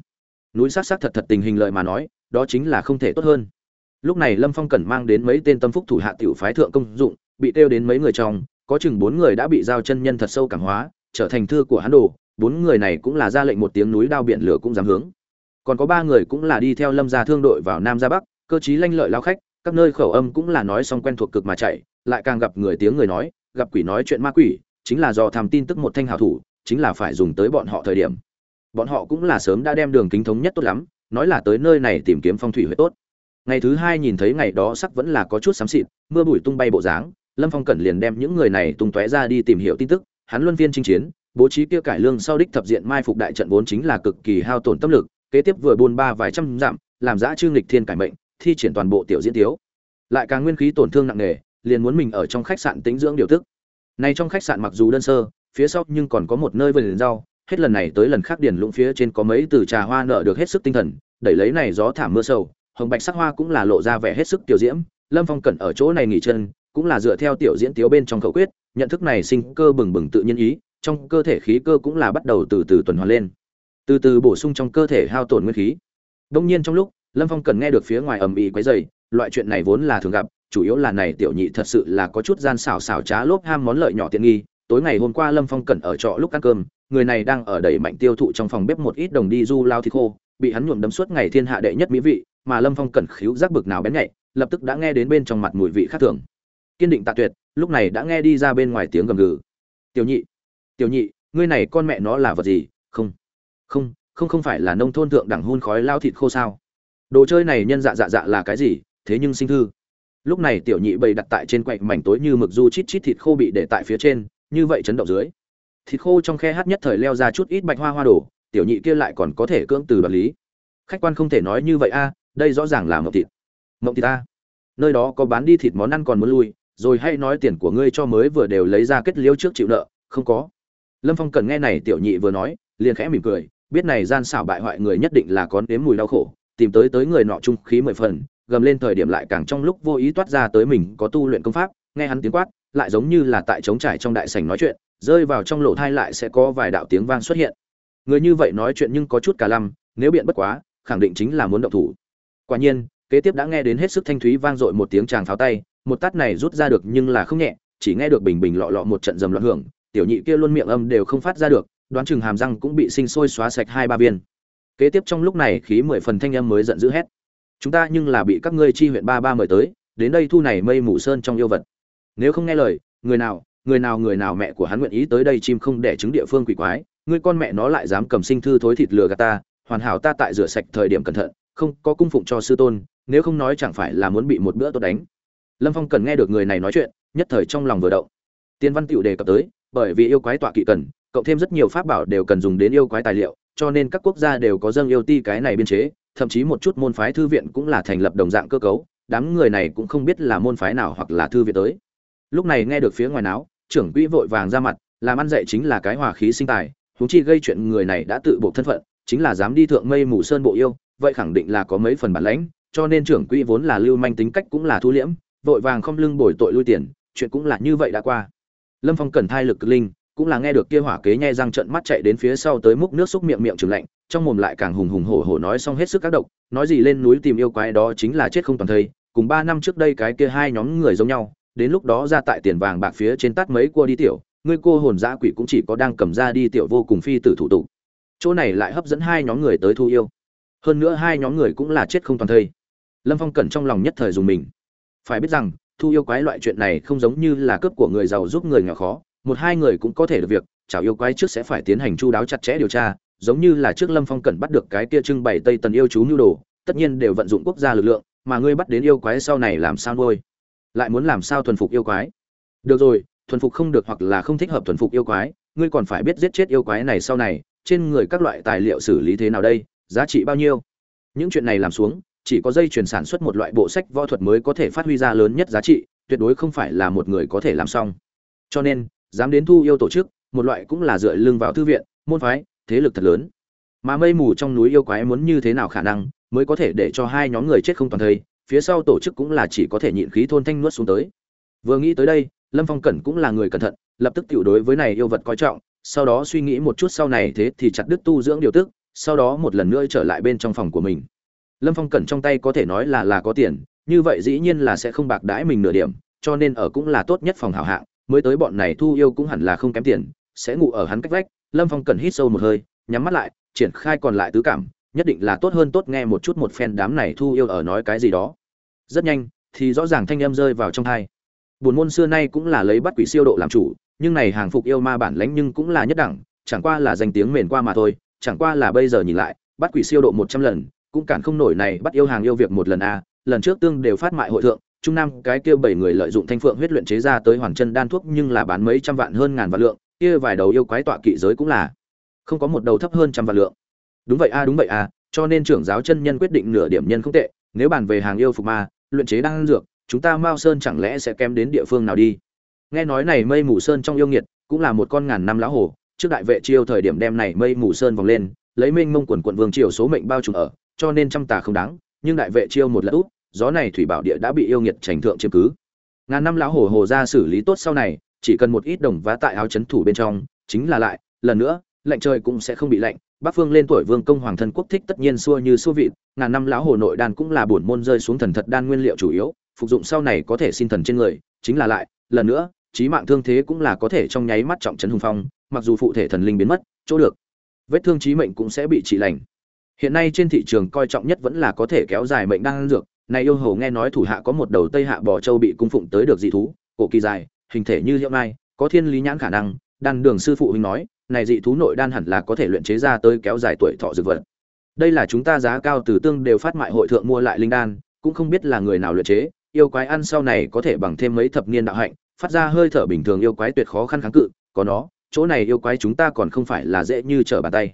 núi sát sát thật thật tình hình lợi mà nói, đó chính là không thể tốt hơn. Lúc này lâm phong cần mang đến mấy tên tâm phúc thủ hạ tiểu phái thượng công dụng, bị tiêu đến mấy người trong, có chừng bốn người đã bị giao chân nhân thật sâu cảm hóa, trở thành thư của hắn đồ, bốn người này cũng là ra lệnh một tiếng núi đao biển lửa cũng dám hướng. Còn có ba người cũng là đi theo lâm gia thương đội vào nam ra bắc, cơ chí lanh lợi lao khách, các nơi khẩu âm cũng là nói xong quen thuộc cực mà chạy, lại càng gặp người tiếng người nói, gặp quỷ nói chuyện ma quỷ, chính là do tham tin tức một thanh hào thủ chính là phải dùng tới bọn họ thời điểm. Bọn họ cũng là sớm đã đem đường kính thống nhất tốt lắm, nói là tới nơi này tìm kiếm phong thủy huệ tốt. Ngày thứ hai nhìn thấy ngày đó sắc vẫn là có chút xám xịt, mưa bụi tung bay bộ dáng, lâm phong cẩn liền đem những người này tung tóe ra đi tìm hiểu tin tức, hắn luân viên chinh chiến, bố trí kia cải lương sau đích thập diện mai phục đại trận vốn chính là cực kỳ hao tổn tâm lực, kế tiếp vừa buôn ba vài trăm dặm, làm giã trương lịch thiên cải mệnh, thi triển toàn bộ tiểu diễn tiếu. Lại càng nguyên khí tổn thương nặng nề, liền muốn mình ở trong khách sạn tĩnh dưỡng điều tức. Này trong khách sạn mặc dù đơn sơ phía sau nhưng còn có một nơi vườn rau, hết lần này tới lần khác điền lũng phía trên có mấy từ trà hoa nợ được hết sức tinh thần, đẩy lấy này gió thảm mưa sâu hồng bạch sắc hoa cũng là lộ ra vẻ hết sức tiểu diễm, lâm phong cẩn ở chỗ này nghỉ chân, cũng là dựa theo tiểu diễn tiếu bên trong khẩu quyết, nhận thức này sinh cơ bừng bừng tự nhiên ý, trong cơ thể khí cơ cũng là bắt đầu từ từ tuần hoàn lên. Từ từ bổ sung trong cơ thể hao tổn nguyên khí. Đông nhiên trong lúc, lâm phong cần nghe được phía ngoài ầm ĩ quấy dày loại chuyện này vốn là thường gặp, chủ yếu là này tiểu nhị thật sự là có chút gian xảo xảo trá lốp ham món lợi nhỏ tiện nghi tối ngày hôm qua lâm phong cẩn ở trọ lúc ăn cơm, người này đang ở đẩy mạnh tiêu thụ trong phòng bếp một ít đồng đi du lao thịt khô, bị hắn nhuộm đấm suốt ngày thiên hạ đệ nhất mỹ vị, mà lâm phong cẩn khíu giác bực nào bén nhạy, lập tức đã nghe đến bên trong mặt mùi vị khác thường. Kiên định tạ tuyệt, lúc này đã nghe đi ra bên ngoài tiếng gầm gừ. Tiểu nhị tiểu nhị, ngươi này con mẹ nó là vật gì? Không không không không phải là nông thôn thượng đẳng hun khói lao thịt khô sao? Đồ chơi này nhân dạ dạ dạ là cái gì? Thế nhưng sinh thư. Lúc này tiểu nhị bày đặt tại trên quạnh mảnh tối như mực du chít chít thịt khô bị để tại phía trên như vậy chấn động dưới. Thịt khô trong khe hát nhất thời leo ra chút ít bạch hoa hoa đổ, tiểu nhị kia lại còn có thể cưỡng từ đoạt lý. Khách quan không thể nói như vậy a, đây rõ ràng là mộng thịt. Mộng thịt a. Nơi đó có bán đi thịt món ăn còn muốn lui, rồi hay nói tiền của ngươi cho mới vừa đều lấy ra kết liêu trước chịu nợ, không có. Lâm phong cần nghe này tiểu nhị vừa nói, liền khẽ mỉm cười, biết này gian xảo bại hoại người nhất định là có nếm mùi đau khổ, tìm tới tới người nọ trung khí mười phần, gầm lên thời điểm lại càng trong lúc vô ý toát ra tới mình có tu luyện công pháp, nghe hắn tiếng quát lại giống như là tại trống trải trong đại sảnh nói chuyện, rơi vào trong lỗ thai lại sẽ có vài đạo tiếng vang xuất hiện. Người như vậy nói chuyện nhưng có chút cả lăm, nếu biện bất quá, khẳng định chính là muốn động thủ. Quả nhiên, kế tiếp đã nghe đến hết sức thanh thúy vang dội một tiếng chàng pháo tay, một tát này rút ra được nhưng là không nhẹ, chỉ nghe được bình bình lọ lọ một trận dầm loạn hưởng, tiểu nhị kia luôn miệng âm đều không phát ra được, đoán chừng hàm răng cũng bị sinh sôi xóa sạch hai ba viên. Kế tiếp trong lúc này khí mười phần thanh âm mới giận dữ hét. Chúng ta nhưng là bị các ngươi chi huyện ba ba mời tới, đến đây thu này mây mù sơn trong yêu vật nếu không nghe lời, người nào người nào người nào mẹ của hắn nguyện ý tới đây chim không để trứng địa phương quỷ quái, ngươi con mẹ nó lại dám cầm sinh thư thối thịt lừa gạt ta, hoàn hảo ta tại rửa sạch thời điểm cẩn thận, không có cung phụng cho sư tôn, nếu không nói chẳng phải là muốn bị một bữa tốt đánh. Lâm phong cần nghe được người này nói chuyện, nhất thời trong lòng vừa động. Tiên văn tựu đề cập tới, bởi vì yêu quái tọa kỵ cần, cộng thêm rất nhiều pháp bảo đều cần dùng đến yêu quái tài liệu, cho nên các quốc gia đều có dâng yêu ti cái này biên chế, thậm chí một chút môn phái thư viện cũng là thành lập đồng dạng cơ cấu, đám người này cũng không biết là môn phái nào hoặc là thư viện tới lúc này nghe được phía ngoài náo, trưởng quỹ vội vàng ra mặt, làm ăn dạy chính là cái hòa khí sinh tài, huống chi gây chuyện người này đã tự buộc thân phận, chính là dám đi thượng mây mù sơn bộ yêu, vậy khẳng định là có mấy phần bản lãnh, cho nên trưởng quỹ vốn là lưu manh tính cách cũng là thu liễm, vội vàng không lưng bồi tội lui tiền, chuyện cũng là như vậy đã qua. Lâm phong cần thai lực cực linh, cũng là nghe được kia hỏa kế nhai răng trận mắt chạy đến phía sau tới múc nước xúc miệng miệng trường lạnh, trong mồm lại càng hùng hùng hổ hổ nói xong hết sức các độc, nói gì lên núi tìm yêu quái đó chính là chết không toàn thây, cùng ba năm trước đây cái kia hai nhóm người giống nhau đến lúc đó ra tại tiền vàng bạc phía trên tắt mấy cua đi tiểu, ngươi cô hồn dã quỷ cũng chỉ có đang cầm ra đi tiểu vô cùng phi tử thủ tục. Chỗ này lại hấp dẫn hai nhóm người tới thu yêu. Hơn nữa hai nhóm người cũng là chết không toàn thây. Lâm phong cẩn trong lòng nhất thời dùng mình. Phải biết rằng, thu yêu quái loại chuyện này không giống như là cướp của người giàu giúp người nghèo khó, một hai người cũng có thể được việc, chảo yêu quái trước sẽ phải tiến hành chu đáo chặt chẽ điều tra, giống như là trước lâm phong cẩn bắt được cái kia trưng bày tây tần yêu chú nhu đồ, tất nhiên đều vận dụng quốc gia lực lượng, mà ngươi bắt đến yêu quái sau này làm sao nuôi? Lại muốn làm sao thuần phục yêu quái? Được rồi, thuần phục không được hoặc là không thích hợp thuần phục yêu quái, ngươi còn phải biết giết chết yêu quái này sau này, trên người các loại tài liệu xử lý thế nào đây, giá trị bao nhiêu? Những chuyện này làm xuống, chỉ có dây chuyển sản xuất một loại bộ sách võ thuật mới có thể phát huy ra lớn nhất giá trị, tuyệt đối không phải là một người có thể làm xong. Cho nên, dám đến thu yêu tổ chức, một loại cũng là dựa lưng vào thư viện, môn phái, thế lực thật lớn. Mà mây mù trong núi yêu quái muốn như thế nào khả năng, mới có thể để cho hai nhóm người chết không toàn thây phía sau tổ chức cũng là chỉ có thể nhịn khí thôn thanh nuốt xuống tới. Vừa nghĩ tới đây, lâm phong cẩn cũng là người cẩn thận, lập tức tiểu đối với này yêu vật coi trọng, sau đó suy nghĩ một chút sau này thế thì chặt đứt tu dưỡng điều tức, sau đó một lần nữa trở lại bên trong phòng của mình. Lâm phong cẩn trong tay có thể nói là là có tiền, như vậy dĩ nhiên là sẽ không bạc đãi mình nửa điểm, cho nên ở cũng là tốt nhất phòng hảo hạng, mới tới bọn này thu yêu cũng hẳn là không kém tiền, sẽ ngủ ở hắn cách vách. Lâm phong cẩn hít sâu một hơi, nhắm mắt lại, triển khai còn lại tứ cảm nhất định là tốt hơn tốt nghe một chút một phen đám này thu yêu ở nói cái gì đó. Rất nhanh, thì rõ ràng thanh âm rơi vào trong thai. Buồn môn xưa nay cũng là lấy bắt quỷ siêu độ làm chủ, nhưng này hàng phục yêu ma bản lãnh nhưng cũng là nhất đẳng, chẳng qua là danh tiếng mền qua mà thôi, chẳng qua là bây giờ nhìn lại, bắt quỷ siêu độ một trăm lần, cũng cản không nổi này bắt yêu hàng yêu việc một lần a, lần trước tương đều phát mại hội thượng, trung nam cái kia bảy người lợi dụng thanh phượng huyết luyện chế ra tới hoàn chân đan thuốc nhưng là bán mấy trăm vạn hơn ngàn vạn lượng, kia vài đầu yêu quái tọa kỵ giới cũng là không có một đầu thấp hơn trăm vạn lượng đúng vậy a, đúng vậy a, cho nên trưởng giáo chân nhân quyết định nửa điểm nhân không tệ, nếu bàn về hàng yêu phục ma, luyện chế đan dược, chúng ta mao sơn chẳng lẽ sẽ kém đến địa phương nào đi? Nghe nói này mây mù sơn trong yêu nghiệt cũng là một con ngàn năm lão hồ, trước đại vệ chiêu thời điểm đem này mây mù sơn vòng lên, lấy minh mông quần quận vương triều số mệnh bao trùm ở, cho nên trăm tà không đáng, nhưng đại vệ chiêu một lát út, gió này thủy bảo địa đã bị yêu nghiệt trành thượng chiếm cứ. Ngàn năm lão hồ hồ ra xử lý tốt sau này, chỉ cần một ít đồng vá tại áo chấn thủ bên trong, chính là lại, lần nữa, lạnh trời cũng sẽ không bị lạnh bắc phương lên tuổi vương công hoàng thân quốc thích tất nhiên xua như xua vịt, ngàn năm lão hồ nội đan cũng là bổn môn rơi xuống thần thật đan nguyên liệu chủ yếu, phục dụng sau này có thể xin thần trên người, chính là lại, lần nữa trí mạng thương thế cũng là có thể trong nháy mắt trọng trấn hùng phong, mặc dù phụ thể thần linh biến mất, chỗ được. Vết thương trí mệnh cũng sẽ bị trị lành. Hiện nay trên thị trường coi trọng nhất vẫn là có thể kéo dài mệnh đang dược, này yêu hầu nghe nói thủ hạ có một đầu tây hạ bò châu bị cung phụng tới được dị thú, cổ kỳ dài, hình thể như hiệu mai có thiên lý nhãn khả năng, đan đường sư phụ huynh nói này dị thú nội đan hẳn là có thể luyện chế ra tới kéo dài tuổi thọ dược vật. Đây là chúng ta giá cao từ tương đều phát mại hội thượng mua lại linh đan, cũng không biết là người nào luyện chế, yêu quái ăn sau này có thể bằng thêm mấy thập niên đạo hạnh, phát ra hơi thở bình thường yêu quái tuyệt khó khăn kháng cự, có nó, chỗ này yêu quái chúng ta còn không phải là dễ như trở bàn tay.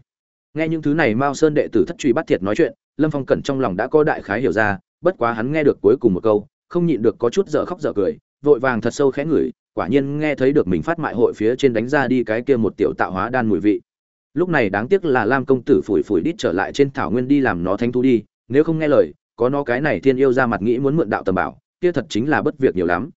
Nghe những thứ này mao sơn đệ tử thất truy bắt thiệt nói chuyện, lâm phong cẩn trong lòng đã có đại khái hiểu ra, bất quá hắn nghe được cuối cùng một câu, không nhịn được có chút dở khóc dở cười, vội vàng thật sâu khẽ ngửi quả nhiên nghe thấy được mình phát mại hội phía trên đánh ra đi cái kia một tiểu tạo hóa đan mùi vị. Lúc này đáng tiếc là lam công tử phủi phủi đít trở lại trên thảo nguyên đi làm nó thánh thú đi, nếu không nghe lời, có nó cái này thiên yêu ra mặt nghĩ muốn mượn đạo tầm bảo, kia thật chính là bất việc nhiều lắm.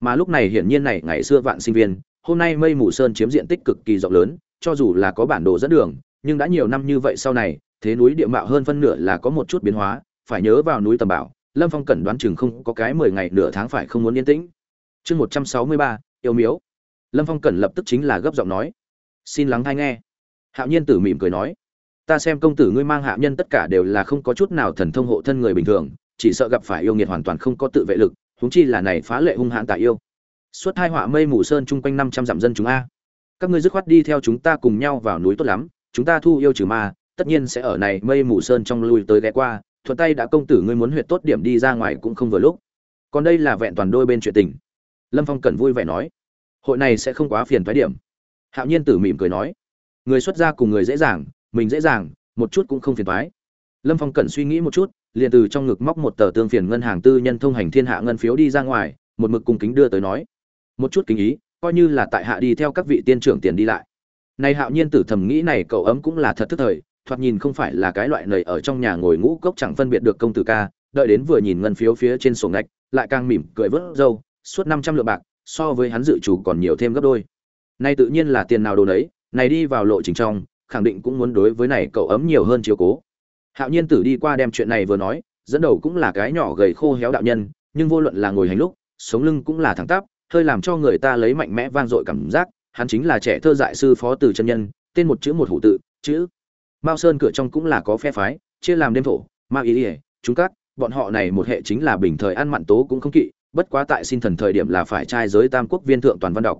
Mà lúc này hiển nhiên này, ngày xưa vạn sinh viên, hôm nay mây mù sơn chiếm diện tích cực kỳ rộng lớn, cho dù là có bản đồ dẫn đường, nhưng đã nhiều năm như vậy sau này, thế núi địa mạo hơn phân nửa là có một chút biến hóa, phải nhớ vào núi tầm bảo, lâm phong cẩn đoán chừng không có cái mười ngày nửa tháng phải không muốn yên tĩnh chương một trăm sáu mươi ba, yêu miếu. Lâm phong cẩn lập tức chính là gấp giọng nói. Xin lắng hay nghe. Hạo nhiên tử mỉm cười nói. Ta xem công tử ngươi mang hạ nhân tất cả đều là không có chút nào thần thông hộ thân người bình thường, chỉ sợ gặp phải yêu nghiệt hoàn toàn không có tự vệ lực, huống chi là này phá lệ hung hãn tại yêu. Suốt hai họa mây mù sơn chung quanh năm trăm dặm dân chúng a. Các ngươi dứt khoát đi theo chúng ta cùng nhau vào núi tốt lắm, chúng ta thu yêu trừ ma, tất nhiên sẽ ở này mây mù sơn trong lui tới ghé qua, thuận tay đã công tử ngươi muốn huyệt tốt điểm đi ra ngoài cũng không vừa lúc. Còn đây là vẹn toàn đôi bên chuyện tình lâm phong cần vui vẻ nói, hội này sẽ không quá phiền thoái điểm. Hạo nhiên tử mỉm cười nói, người xuất gia cùng người dễ dàng, mình dễ dàng, một chút cũng không phiền thoái lâm phong cần suy nghĩ một chút, liền từ trong ngực móc một tờ tương phiền ngân hàng tư nhân thông hành thiên hạ ngân phiếu đi ra ngoài, một mực cung kính đưa tới nói, một chút kính ý, coi như là tại hạ đi theo các vị tiên trưởng tiền đi lại. Này hạo nhiên tử thầm nghĩ này cậu ấm cũng là thật thức thời, thoạt nhìn không phải là cái loại nầy ở trong nhà ngồi ngũ cốc chẳng phân biệt được công tử ca, đợi đến vừa nhìn ngân phiếu phía trên sổ ngạch, lại càng mỉm cười vớt râu suốt năm trăm lượng bạc, so với hắn dự chủ còn nhiều thêm gấp đôi. Này tự nhiên là tiền nào đồ nấy, này đi vào lộ trình trong, khẳng định cũng muốn đối với này cậu ấm nhiều hơn chiếu cố. Hạo nhiên tử đi qua đem chuyện này vừa nói, dẫn đầu cũng là cái nhỏ gầy khô héo đạo nhân, nhưng vô luận là ngồi hành lúc, sống lưng cũng là thẳng tắp, hơi làm cho người ta lấy mạnh mẽ vang dội cảm giác, hắn chính là trẻ thơ dại sư phó từ chân nhân, tên một chữ một hủ tự, chữ. Mao sơn cửa trong cũng là có phe phái, chia làm đêm thổ, ma ý ỉa chúng các, bọn họ này một hệ chính là bình thời ăn mặn tố cũng không kỵ bất quá tại xin thần thời điểm là phải trai giới tam quốc viên thượng toàn văn đọc.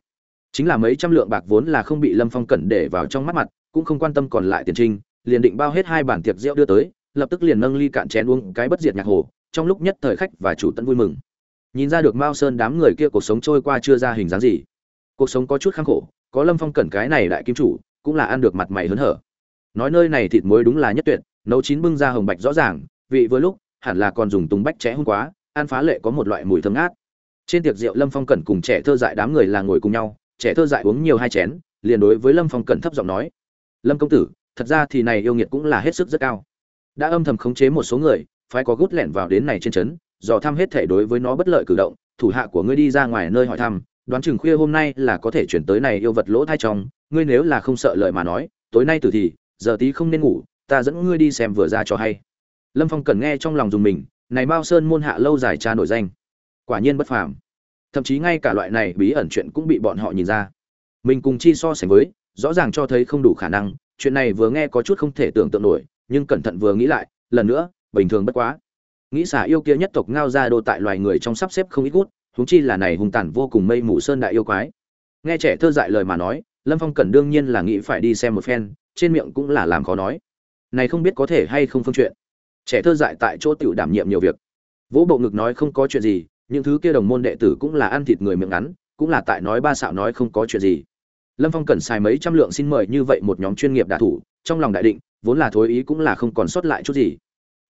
Chính là mấy trăm lượng bạc vốn là không bị lâm phong cẩn để vào trong mắt mặt, cũng không quan tâm còn lại tiền trinh, liền định bao hết hai bản tiệc rượu đưa tới, lập tức liền nâng ly cạn chén uống cái bất diệt nhạc hồ, trong lúc nhất thời khách và chủ tận vui mừng. Nhìn ra được mao sơn đám người kia cuộc sống trôi qua chưa ra hình dáng gì. Cuộc sống có chút khăng khổ, có lâm phong cẩn cái này đại kim chủ, cũng là ăn được mặt mày hớn hở. Nói nơi này thịt muối đúng là nhất tuyệt, nấu chín bưng ra hồng bạch rõ ràng, vị vừa lúc, hẳn là còn dùng tùng bách chẽ hôn quá ăn phá lệ có một loại mùi thơm ngát. Trên tiệc rượu lâm phong cẩn cùng trẻ thơ dại đám người là ngồi cùng nhau, trẻ thơ dại uống nhiều hai chén, liền đối với lâm phong cẩn thấp giọng nói, lâm công tử, thật ra thì này yêu nghiệt cũng là hết sức rất cao. Đã âm thầm khống chế một số người phải có gút lẻn vào đến này trên trấn, dò thăm hết thể đối với nó bất lợi cử động, thủ hạ của ngươi đi ra ngoài nơi hỏi thăm, đoán chừng khuya hôm nay là có thể chuyển tới này yêu vật lỗ thai trong, ngươi nếu là không sợ lợi mà nói, tối nay tử thì, giờ tí không nên ngủ, ta dẫn ngươi đi xem vừa ra cho hay. Lâm phong cần nghe trong lòng dùng mình này mao sơn môn hạ lâu dài tra nổi danh. Quả nhiên bất phàm. Thậm chí ngay cả loại này bí ẩn chuyện cũng bị bọn họ nhìn ra. Mình cùng chi so sánh với, rõ ràng cho thấy không đủ khả năng, chuyện này vừa nghe có chút không thể tưởng tượng nổi, nhưng cẩn thận vừa nghĩ lại, lần nữa, bình thường bất quá. Nghĩ xả yêu kia nhất tộc ngao ra đô tại loài người trong sắp xếp không ít gút, huống chi là này hùng tàn vô cùng mây mù sơn đại yêu quái. Nghe trẻ thơ dại lời mà nói, lâm phong cẩn đương nhiên là nghĩ phải đi xem một phen, trên miệng cũng là làm khó nói. Này không biết có thể hay không phương chuyện trẻ thơ dại tại chỗ tiểu đảm nhiệm nhiều việc. Vỗ bộ ngực nói không có chuyện gì, những thứ kia đồng môn đệ tử cũng là ăn thịt người miệng ngắn, cũng là tại nói ba xạo nói không có chuyện gì. Lâm phong cần xài mấy trăm lượng xin mời như vậy một nhóm chuyên nghiệp đạ thủ, trong lòng đại định, vốn là thối ý cũng là không còn sót lại chút gì.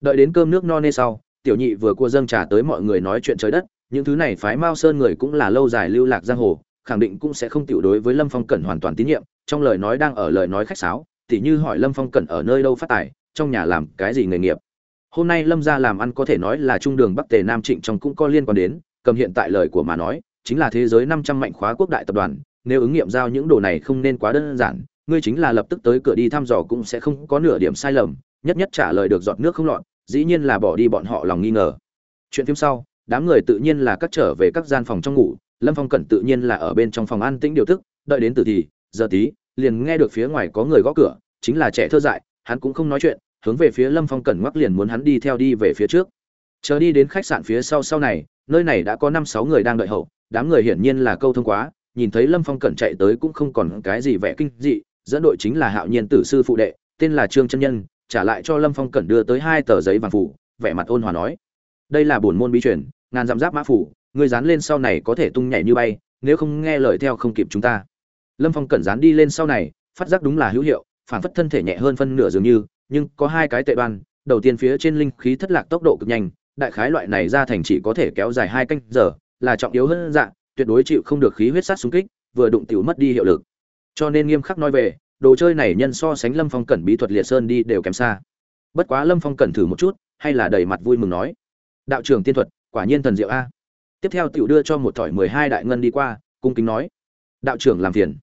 Đợi đến cơm nước no nê sau, tiểu nhị vừa cua dâng trà tới mọi người nói chuyện trời đất, những thứ này phái mao sơn người cũng là lâu dài lưu lạc giang hồ, khẳng định cũng sẽ không tiểu đối với lâm phong cẩn hoàn toàn tín nhiệm, trong lời nói đang ở lời nói khách sáo, tỉ như hỏi lâm phong cẩn ở nơi đâu phát tài, trong nhà làm cái gì nghề nghiệp hôm nay lâm gia làm ăn có thể nói là trung đường bắc tề nam trịnh trong cũng có liên quan đến, cầm hiện tại lời của mà nói, chính là thế giới năm trăm mạnh khóa quốc đại tập đoàn, nếu ứng nghiệm giao những đồ này không nên quá đơn giản, ngươi chính là lập tức tới cửa đi thăm dò cũng sẽ không có nửa điểm sai lầm, nhất nhất trả lời được giọt nước không lọt, dĩ nhiên là bỏ đi bọn họ lòng nghi ngờ. Chuyện phim sau, đám người tự nhiên là cắt trở về các gian phòng trong ngủ, lâm phong cẩn tự nhiên là ở bên trong phòng an tĩnh điều thức, đợi đến từ thì, giờ tí, liền nghe được phía ngoài có người gõ cửa, chính là trẻ thơ dại, hắn cũng không nói chuyện hướng về phía lâm phong cẩn ngoắc liền muốn hắn đi theo đi về phía trước. Chờ đi đến khách sạn phía sau sau này, nơi này đã có năm sáu người đang đợi hậu, đám người hiển nhiên là câu thông quá, nhìn thấy lâm phong cẩn chạy tới cũng không còn cái gì vẻ kinh dị, dẫn đội chính là hạo nhiên tử sư phụ đệ, tên là trương chân nhân, trả lại cho lâm phong cẩn đưa tới hai tờ giấy vàng phủ, vẻ mặt ôn hòa nói, đây là bổn môn bí truyền, ngàn dặm giáp mã phủ người dán lên sau này có thể tung nhảy như bay, nếu không nghe lời theo không kịp chúng ta. Lâm phong cẩn dán đi lên sau này, phát giác đúng là hữu hiệu, phản phất thân thể nhẹ hơn phân nửa dường như nhưng có hai cái tệ đoan, đầu tiên phía trên linh khí thất lạc tốc độ cực nhanh, đại khái loại này ra thành chỉ có thể kéo dài hai canh giờ, là trọng yếu hơn dạng tuyệt đối chịu không được khí huyết sát xung kích, vừa đụng tiểu mất đi hiệu lực. Cho nên nghiêm khắc nói về, đồ chơi này nhân so sánh lâm phong cẩn bí thuật liệt sơn đi đều kém xa. Bất quá lâm phong cẩn thử một chút, hay là đầy mặt vui mừng nói, đạo trưởng tiên thuật, quả nhiên thần diệu a. Tiếp theo tiểu đưa cho một thỏi mười hai đại ngân đi qua, cung kính nói, đạo trưởng làm phiền.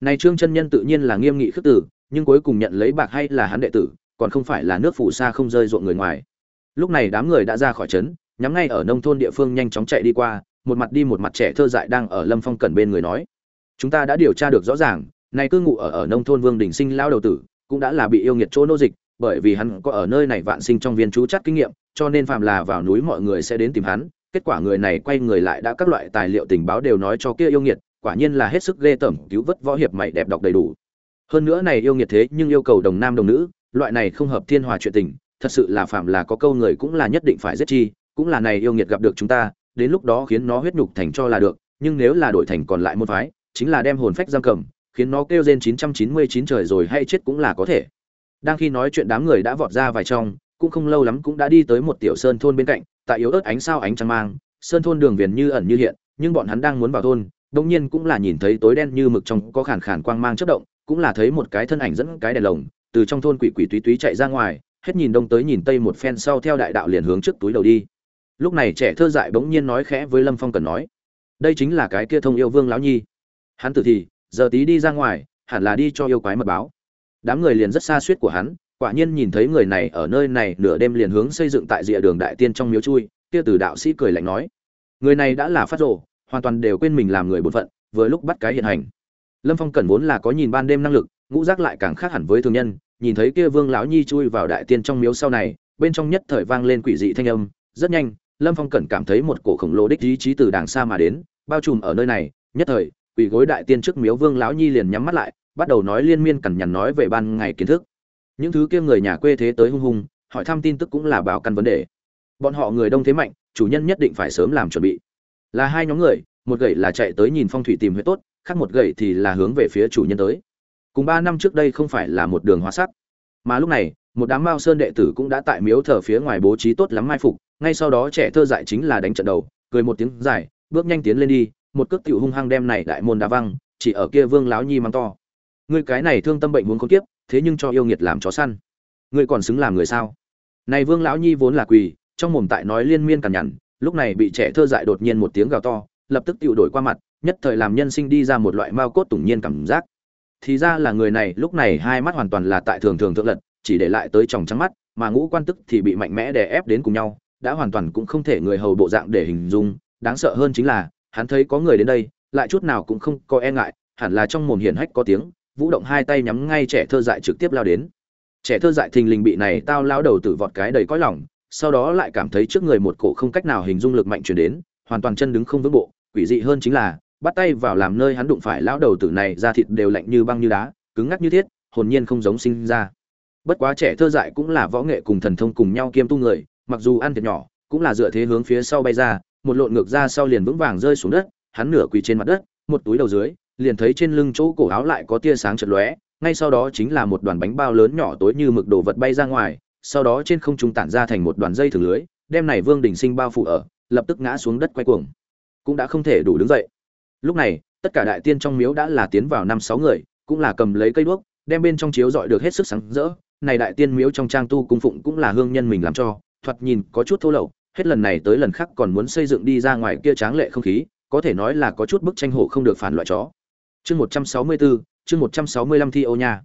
Này trương chân nhân tự nhiên là nghiêm nghị khước tử nhưng cuối cùng nhận lấy bạc hay là hắn đệ tử còn không phải là nước phù xa không rơi ruộng người ngoài. Lúc này đám người đã ra khỏi trấn, nhắm ngay ở nông thôn địa phương nhanh chóng chạy đi qua, một mặt đi một mặt trẻ thơ dại đang ở lâm phong cẩn bên người nói, chúng ta đã điều tra được rõ ràng này cư ngụ ở ở nông thôn vương đình sinh lao đầu tử, cũng đã là bị yêu nghiệt chỗ nô dịch, bởi vì hắn có ở nơi này vạn sinh trong viên chú chắc kinh nghiệm, cho nên phạm là vào núi mọi người sẽ đến tìm hắn. Kết quả người này quay người lại đã các loại tài liệu tình báo đều nói cho kia yêu nghiệt, quả nhiên là hết sức ghê tởm, cứu vớt võ hiệp mày đẹp đọc đầy đủ. Hơn nữa này yêu nghiệt thế nhưng yêu cầu đồng nam đồng nữ loại này không hợp thiên hòa chuyện tình, thật sự là phạm là có câu người cũng là nhất định phải giết chi, cũng là này yêu nghiệt gặp được chúng ta, đến lúc đó khiến nó huyết nhục thành cho là được, nhưng nếu là đổi thành còn lại một phái, chính là đem hồn phách giam cầm, khiến nó kêu trên 999 trời rồi hay chết cũng là có thể. Đang khi nói chuyện đám người đã vọt ra vài trong, cũng không lâu lắm cũng đã đi tới một tiểu sơn thôn bên cạnh, tại yếu ớt ánh sao ánh trăng mang, sơn thôn đường viền như ẩn như hiện, nhưng bọn hắn đang muốn vào thôn đông nhiên cũng là nhìn thấy tối đen như mực trong có khàn khàn quang mang chớp động, cũng là thấy một cái thân ảnh dẫn cái đèn lồng từ trong thôn quỷ quỷ túy túy chạy ra ngoài, hết nhìn đông tới nhìn tây một phen sau theo đại đạo liền hướng trước túi đầu đi. Lúc này trẻ thơ dại bỗng nhiên nói khẽ với lâm phong cần nói, đây chính là cái kia thông yêu vương lão nhi. Hắn tử thì, giờ tí đi ra ngoài, hẳn là đi cho yêu quái mật báo. Đám người liền rất xa suýt của hắn, quả nhiên nhìn thấy người này ở nơi này nửa đêm liền hướng xây dựng tại rìa đường đại tiên trong miếu chui, kia từ đạo sĩ cười lạnh nói, người này đã là phát rộ hoàn toàn đều quên mình làm người bổn phận, vừa lúc bắt cái hiện hành. Lâm phong cẩn vốn là có nhìn ban đêm năng lực ngũ giác lại càng khác hẳn với thường nhân, nhìn thấy kia vương lão nhi chui vào đại tiên trong miếu sau này, bên trong nhất thời vang lên quỷ dị thanh âm, rất nhanh, lâm phong cẩn cảm thấy một cổ khổng lồ đích ý chí từ đàng xa mà đến, bao trùm ở nơi này, nhất thời, quỷ gối đại tiên trước miếu vương lão nhi liền nhắm mắt lại, bắt đầu nói liên miên cằn nhằn nói về ban ngày kiến thức. Những thứ kia người nhà quê thế tới hung hung, hỏi thăm tin tức cũng là báo căn vấn đề. Bọn họ người đông thế mạnh, chủ nhân nhất định phải sớm làm chuẩn bị. Là hai nhóm người, một gậy là chạy tới nhìn phong thủy tìm huyết tốt, khác một gậy thì là hướng về phía chủ nhân tới cùng ba năm trước đây không phải là một đường hóa sắc. Mà lúc này, một đám mao sơn đệ tử cũng đã tại miếu thờ phía ngoài bố trí tốt lắm mai phục, ngay sau đó trẻ thơ dại chính là đánh trận đầu, cười một tiếng dài, bước nhanh tiến lên đi, một cước tiểu hung hăng đem này đại môn đá văng, chỉ ở kia vương láo nhi mang to. Ngươi cái này thương tâm bệnh muốn không tiếp thế nhưng cho yêu nghiệt làm chó săn. Ngươi còn xứng làm người sao? Này vương lão nhi vốn là quỳ, trong mồm tại nói liên miên cằn nhằn, lúc này bị trẻ thơ dại đột nhiên một tiếng gào to, lập tức tiểu đổi qua mặt, nhất thời làm nhân sinh đi ra một loại mao cốt tủng nhiên cảm giác thì ra là người này lúc này hai mắt hoàn toàn là tại thường thường thượng lật, chỉ để lại tới tròng trắng mắt, mà ngũ quan tức thì bị mạnh mẽ đè ép đến cùng nhau, đã hoàn toàn cũng không thể người hầu bộ dạng để hình dung. Đáng sợ hơn chính là, hắn thấy có người đến đây, lại chút nào cũng không có e ngại, hẳn là trong mồm hiển hách có tiếng, vũ động hai tay nhắm ngay trẻ thơ dại trực tiếp lao đến. Trẻ thơ dại thình lình bị này tao lao đầu tử vọt cái đầy cõi lòng, sau đó lại cảm thấy trước người một cổ không cách nào hình dung lực mạnh chuyển đến, hoàn toàn chân đứng không vững bộ, quỷ dị hơn chính là bắt tay vào làm nơi hắn đụng phải lão đầu tử này, da thịt đều lạnh như băng như đá, cứng ngắc như thiết, hồn nhiên không giống sinh ra. Bất quá trẻ thơ dại cũng là võ nghệ cùng thần thông cùng nhau kiêm tu người, mặc dù ăn thiệt nhỏ, cũng là dựa thế hướng phía sau bay ra, một lộn ngược ra sau liền vững vàng rơi xuống đất, hắn nửa quỳ trên mặt đất, một túi đầu dưới, liền thấy trên lưng chỗ cổ áo lại có tia sáng chật lóe, ngay sau đó chính là một đoàn bánh bao lớn nhỏ tối như mực đồ vật bay ra ngoài, sau đó trên không trung tản ra thành một đoàn dây thừng lưới, đem này vương đình sinh bao phủ ở, lập tức ngã xuống đất quay cuồng. Cũng đã không thể đủ đứng dậy lúc này, tất cả đại tiên trong miếu đã là tiến vào năm sáu người, cũng là cầm lấy cây đuốc, đem bên trong chiếu dọi được hết sức sáng rỡ. Này đại tiên miếu trong trang tu cung phụng cũng là hương nhân mình làm cho, thoạt nhìn có chút thô lậu, hết lần này tới lần khác còn muốn xây dựng đi ra ngoài kia tráng lệ không khí, có thể nói là có chút bức tranh hộ không được phản loại chó. Chương một trăm sáu mươi bốn chương một trăm sáu mươi lăm thi ô nha.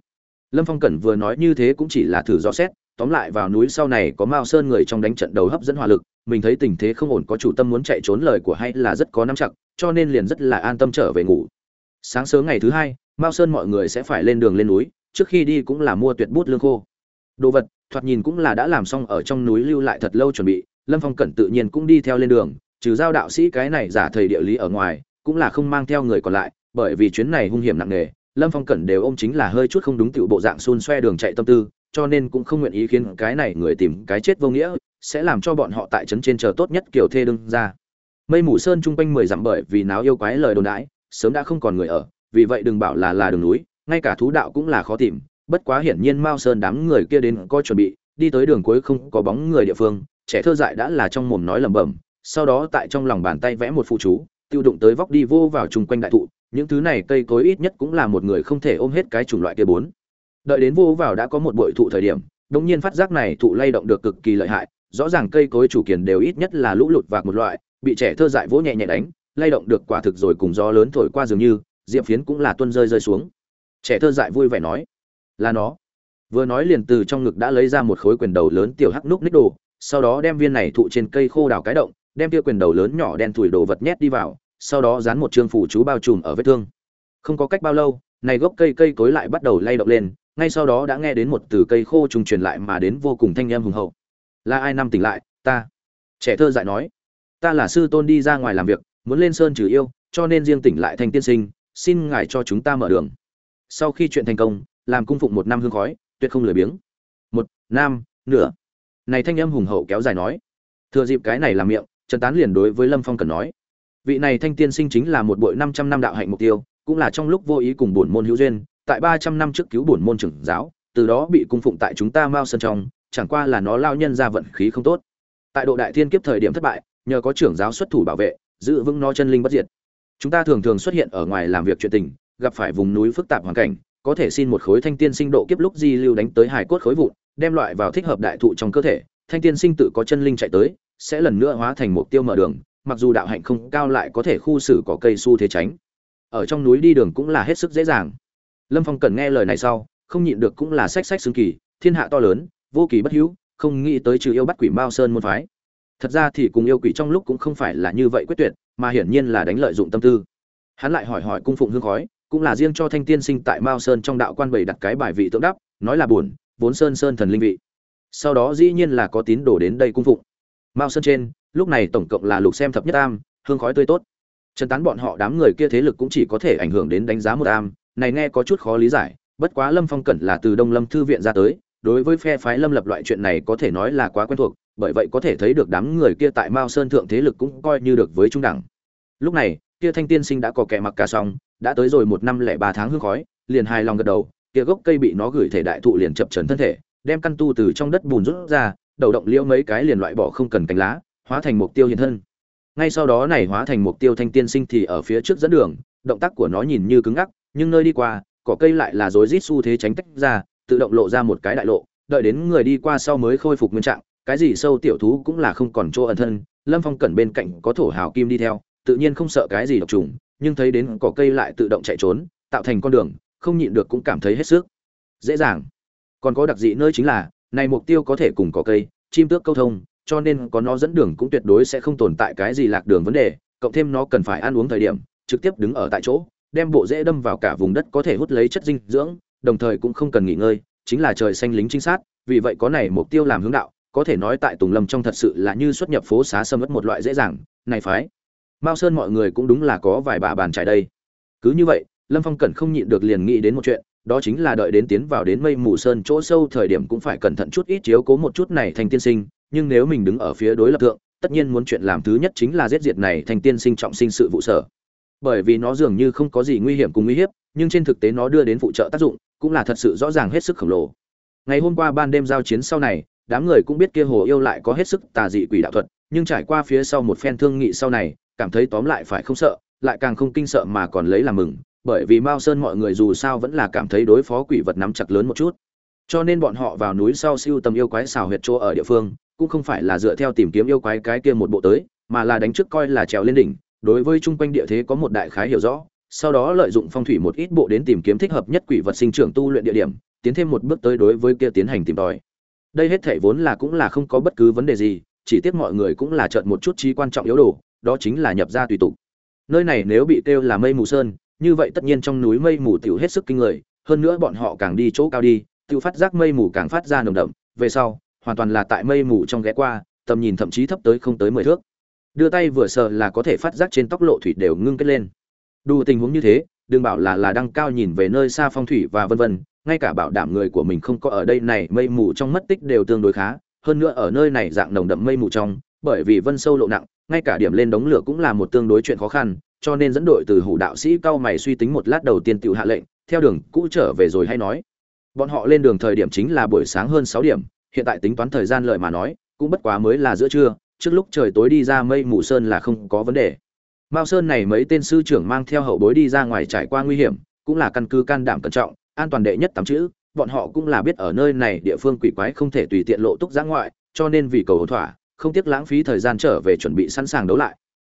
Lâm phong cẩn vừa nói như thế cũng chỉ là thử rõ xét, tóm lại vào núi sau này có mao sơn người trong đánh trận đầu hấp dẫn hỏa lực mình thấy tình thế không ổn có chủ tâm muốn chạy trốn lời của hay là rất có nắm chặt, cho nên liền rất là an tâm trở về ngủ. Sáng sớm ngày thứ hai, mao sơn mọi người sẽ phải lên đường lên núi, trước khi đi cũng là mua tuyệt bút lương khô. Đồ vật, thoạt nhìn cũng là đã làm xong ở trong núi lưu lại thật lâu chuẩn bị, lâm phong cẩn tự nhiên cũng đi theo lên đường, trừ giao đạo sĩ cái này giả thầy địa lý ở ngoài, cũng là không mang theo người còn lại, bởi vì chuyến này hung hiểm nặng nề, lâm phong cẩn đều ôm chính là hơi chút không đúng tiểu bộ dạng xun xoe đường chạy tâm tư, cho nên cũng không nguyện ý khiến cái này người tìm cái chết vô nghĩa sẽ làm cho bọn họ tại trấn trên chờ tốt nhất kiểu thê đương ra. Mây mù sơn chung quanh mười dặm bởi vì náo yêu quái lời đồn đãi, sớm đã không còn người ở, vì vậy đừng bảo là là đường núi, ngay cả thú đạo cũng là khó tìm. Bất quá hiển nhiên mao sơn đám người kia đến có chuẩn bị, đi tới đường cuối không có bóng người địa phương, trẻ thơ dại đã là trong mồm nói lẩm bẩm, sau đó tại trong lòng bàn tay vẽ một phụ chú, tiêu đụng tới vóc đi vô vào chung quanh đại thụ, những thứ này cây cối ít nhất cũng là một người không thể ôm hết cái chủng loại kia bốn. Đợi đến vô vào đã có một bội thụ thời điểm đống nhiên phát giác này thụ lay động được cực kỳ lợi hại rõ ràng cây cối chủ kiền đều ít nhất là lũ lụt vạc một loại, bị trẻ thơ dại vỗ nhẹ nhẹ đánh, lay động được quả thực rồi cùng gió lớn thổi qua dường như, Diệp phiến cũng là tuân rơi rơi xuống. Trẻ thơ dại vui vẻ nói, là nó. Vừa nói liền từ trong ngực đã lấy ra một khối quyền đầu lớn tiểu hắc núc ních đồ, sau đó đem viên này thụ trên cây khô đào cái động, đem kia quyền đầu lớn nhỏ đen thủi đồ vật nhét đi vào, sau đó dán một trương phủ chú bao trùm ở vết thương. Không có cách bao lâu, này gốc cây cây cối lại bắt đầu lay động lên, ngay sau đó đã nghe đến một từ cây khô trùng truyền lại mà đến vô cùng thanh em hùng hậu là ai năm tỉnh lại, ta. Trẻ thơ dại nói, ta là sư tôn đi ra ngoài làm việc, muốn lên sơn trừ yêu, cho nên riêng tỉnh lại thanh tiên sinh, xin ngài cho chúng ta mở đường. Sau khi chuyện thành công, làm cung phụng một năm hương khói, tuyệt không lười biếng. Một nam nửa. Này thanh âm hùng hậu kéo dài nói, thừa dịp cái này làm miệng, trần tán liền đối với lâm phong cần nói, vị này thanh tiên sinh chính là một bội năm trăm năm đạo hạnh mục tiêu, cũng là trong lúc vô ý cùng bổn môn hữu duyên, tại ba trăm năm trước cứu bổn môn trưởng giáo, từ đó bị cung phụng tại chúng ta mao sơn trong chẳng qua là nó lao nhân ra vận khí không tốt. Tại độ đại thiên kiếp thời điểm thất bại, nhờ có trưởng giáo xuất thủ bảo vệ, giữ vững nó chân linh bất diệt. Chúng ta thường thường xuất hiện ở ngoài làm việc chuyện tình, gặp phải vùng núi phức tạp hoàn cảnh, có thể xin một khối thanh tiên sinh độ kiếp lúc di lưu đánh tới hài cốt khối vụn, đem loại vào thích hợp đại thụ trong cơ thể, thanh tiên sinh tự có chân linh chạy tới, sẽ lần nữa hóa thành mục tiêu mở đường, mặc dù đạo hạnh không cao lại có thể khu xử có cây su thế tránh. Ở trong núi đi đường cũng là hết sức dễ dàng. Lâm phong cần nghe lời này sau, không nhịn được cũng là sách sách xương kỳ, thiên hạ to lớn vô kỳ bất hữu, không nghĩ tới trừ yêu bắt quỷ mao sơn môn phái. Thật ra thì cùng yêu quỷ trong lúc cũng không phải là như vậy quyết tuyệt, mà hiển nhiên là đánh lợi dụng tâm tư. Hắn lại hỏi hỏi cung phụng hương khói, cũng là riêng cho thanh tiên sinh tại mao sơn trong đạo quan bảy đặt cái bài vị tượng đắp, nói là buồn, vốn sơn sơn thần linh vị. Sau đó dĩ nhiên là có tín đồ đến đây cung phụng. Mao sơn trên, lúc này tổng cộng là lục xem thập nhất am hương khói tươi tốt. Trần tán bọn họ đám người kia thế lực cũng chỉ có thể ảnh hưởng đến đánh giá một am này nghe có chút khó lý giải, bất quá lâm phong cẩn là từ đông lâm thư viện ra tới đối với phe phái lâm lập loại chuyện này có thể nói là quá quen thuộc, bởi vậy có thể thấy được đám người kia tại mao sơn thượng thế lực cũng coi như được với trung đẳng. Lúc này, kia thanh tiên sinh đã có kẻ mặc cả xong, đã tới rồi một năm lẻ ba tháng hương khói, liền hài lòng gật đầu, kia gốc cây bị nó gửi thể đại thụ liền chập trần thân thể, đem căn tu từ trong đất bùn rút ra, đầu động liễu mấy cái liền loại bỏ không cần cánh lá, hóa thành mục tiêu hiện thân. Ngay sau đó này hóa thành mục tiêu thanh tiên sinh thì ở phía trước dẫn đường, động tác của nó nhìn như cứng ngắc, nhưng nơi đi qua, cỏ cây lại là rối rít xu thế tránh tách ra tự động lộ ra một cái đại lộ, đợi đến người đi qua sau mới khôi phục nguyên trạng, cái gì sâu tiểu thú cũng là không còn chỗ ẩn thân, lâm phong cẩn bên cạnh có thổ hào kim đi theo, tự nhiên không sợ cái gì độc trùng, nhưng thấy đến cỏ cây lại tự động chạy trốn, tạo thành con đường, không nhịn được cũng cảm thấy hết sức. Dễ dàng. Còn có đặc dị nơi chính là, này mục tiêu có thể cùng cỏ cây, chim tước câu thông, cho nên có nó dẫn đường cũng tuyệt đối sẽ không tồn tại cái gì lạc đường vấn đề, cộng thêm nó cần phải ăn uống thời điểm, trực tiếp đứng ở tại chỗ, đem bộ rễ đâm vào cả vùng đất có thể hút lấy chất dinh dưỡng đồng thời cũng không cần nghỉ ngơi, chính là trời xanh lính trinh sát, vì vậy có này mục tiêu làm hướng đạo, có thể nói tại tùng lâm trong thật sự là như xuất nhập phố xá sâm ất một loại dễ dàng, này phái. Mao sơn mọi người cũng đúng là có vài bà bàn trải đây. Cứ như vậy, lâm phong cẩn không nhịn được liền nghĩ đến một chuyện, đó chính là đợi đến tiến vào đến mây mù sơn chỗ sâu thời điểm cũng phải cẩn thận chút ít chiếu cố một chút này thành tiên sinh, nhưng nếu mình đứng ở phía đối lập thượng, tất nhiên muốn chuyện làm thứ nhất chính là giết diệt này thành tiên sinh trọng sinh sự vụ sở. Bởi vì nó dường như không có gì nguy hiểm cùng nguy hiểm nhưng trên thực tế nó đưa đến phụ trợ tác dụng cũng là thật sự rõ ràng hết sức khổng lồ. Ngày hôm qua ban đêm giao chiến sau này, đám người cũng biết kia hồ yêu lại có hết sức tà dị quỷ đạo thuật, nhưng trải qua phía sau một phen thương nghị sau này, cảm thấy tóm lại phải không sợ, lại càng không kinh sợ mà còn lấy làm mừng, bởi vì mao sơn mọi người dù sao vẫn là cảm thấy đối phó quỷ vật nắm chặt lớn một chút. Cho nên bọn họ vào núi sau siêu tầm yêu quái xào huyệt chỗ ở địa phương, cũng không phải là dựa theo tìm kiếm yêu quái cái kia một bộ tới, mà là đánh trước coi là trèo lên đỉnh, đối với chung quanh địa thế có một đại khái hiểu rõ sau đó lợi dụng phong thủy một ít bộ đến tìm kiếm thích hợp nhất quỷ vật sinh trưởng tu luyện địa điểm, tiến thêm một bước tới đối với kia tiến hành tìm tòi. Đây hết thảy vốn là cũng là không có bất cứ vấn đề gì, chỉ tiếc mọi người cũng là chợt một chút trí quan trọng yếu đồ, đó chính là nhập ra tùy tục. Nơi này nếu bị kêu là mây mù sơn, như vậy tất nhiên trong núi mây mù tiểu hết sức kinh người, hơn nữa bọn họ càng đi chỗ cao đi, tiểu phát giác mây mù càng phát ra nồng đậm, về sau, hoàn toàn là tại mây mù trong ghé qua, tầm nhìn thậm chí thấp tới không tới mười thước. Đưa tay vừa sờ là có thể phát giác trên tóc lộ thủy đều ngưng kết lên đủ tình huống như thế, đừng bảo là là đăng cao nhìn về nơi xa phong thủy và vân vân, ngay cả bảo đảm người của mình không có ở đây này, mây mù trong mất tích đều tương đối khá, hơn nữa ở nơi này dạng nồng đậm mây mù trong, bởi vì vân sâu lộ nặng, ngay cả điểm lên đống lửa cũng là một tương đối chuyện khó khăn, cho nên dẫn đội từ hủ đạo sĩ cao mày suy tính một lát đầu tiên tự hạ lệnh, theo đường cũ trở về rồi hay nói. Bọn họ lên đường thời điểm chính là buổi sáng hơn sáu điểm, hiện tại tính toán thời gian lợi mà nói, cũng bất quá mới là giữa trưa, trước lúc trời tối đi ra mây mù sơn là không có vấn đề mao sơn này mấy tên sư trưởng mang theo hậu bối đi ra ngoài trải qua nguy hiểm, cũng là căn cứ can đảm cẩn trọng, an toàn đệ nhất tám chữ, bọn họ cũng là biết ở nơi này địa phương quỷ quái không thể tùy tiện lộ túc giã ngoại, cho nên vì cầu hỗ thỏa, không tiếc lãng phí thời gian trở về chuẩn bị sẵn sàng đấu lại.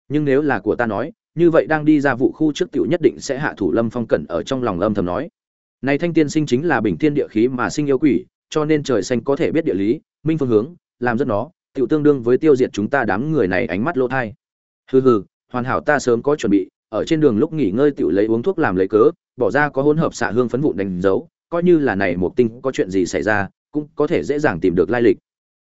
Nhưng nếu là của ta nói, như vậy đang đi ra vụ khu trước tiểu nhất định sẽ hạ thủ lâm phong cẩn ở trong lòng âm thầm nói. Này thanh tiên sinh chính là bình thiên địa khí mà sinh yêu quỷ, cho nên trời xanh có thể biết địa lý, minh phương hướng, làm rất nó, tiểu tương đương với tiêu diệt chúng ta đám người này ánh mắt lỗ thai. Hừ hừ hoàn hảo ta sớm có chuẩn bị, ở trên đường lúc nghỉ ngơi tiểu lấy uống thuốc làm lấy cớ, bỏ ra có hỗn hợp xạ hương phấn vụn đánh dấu, coi như là này một tinh có chuyện gì xảy ra, cũng có thể dễ dàng tìm được lai lịch.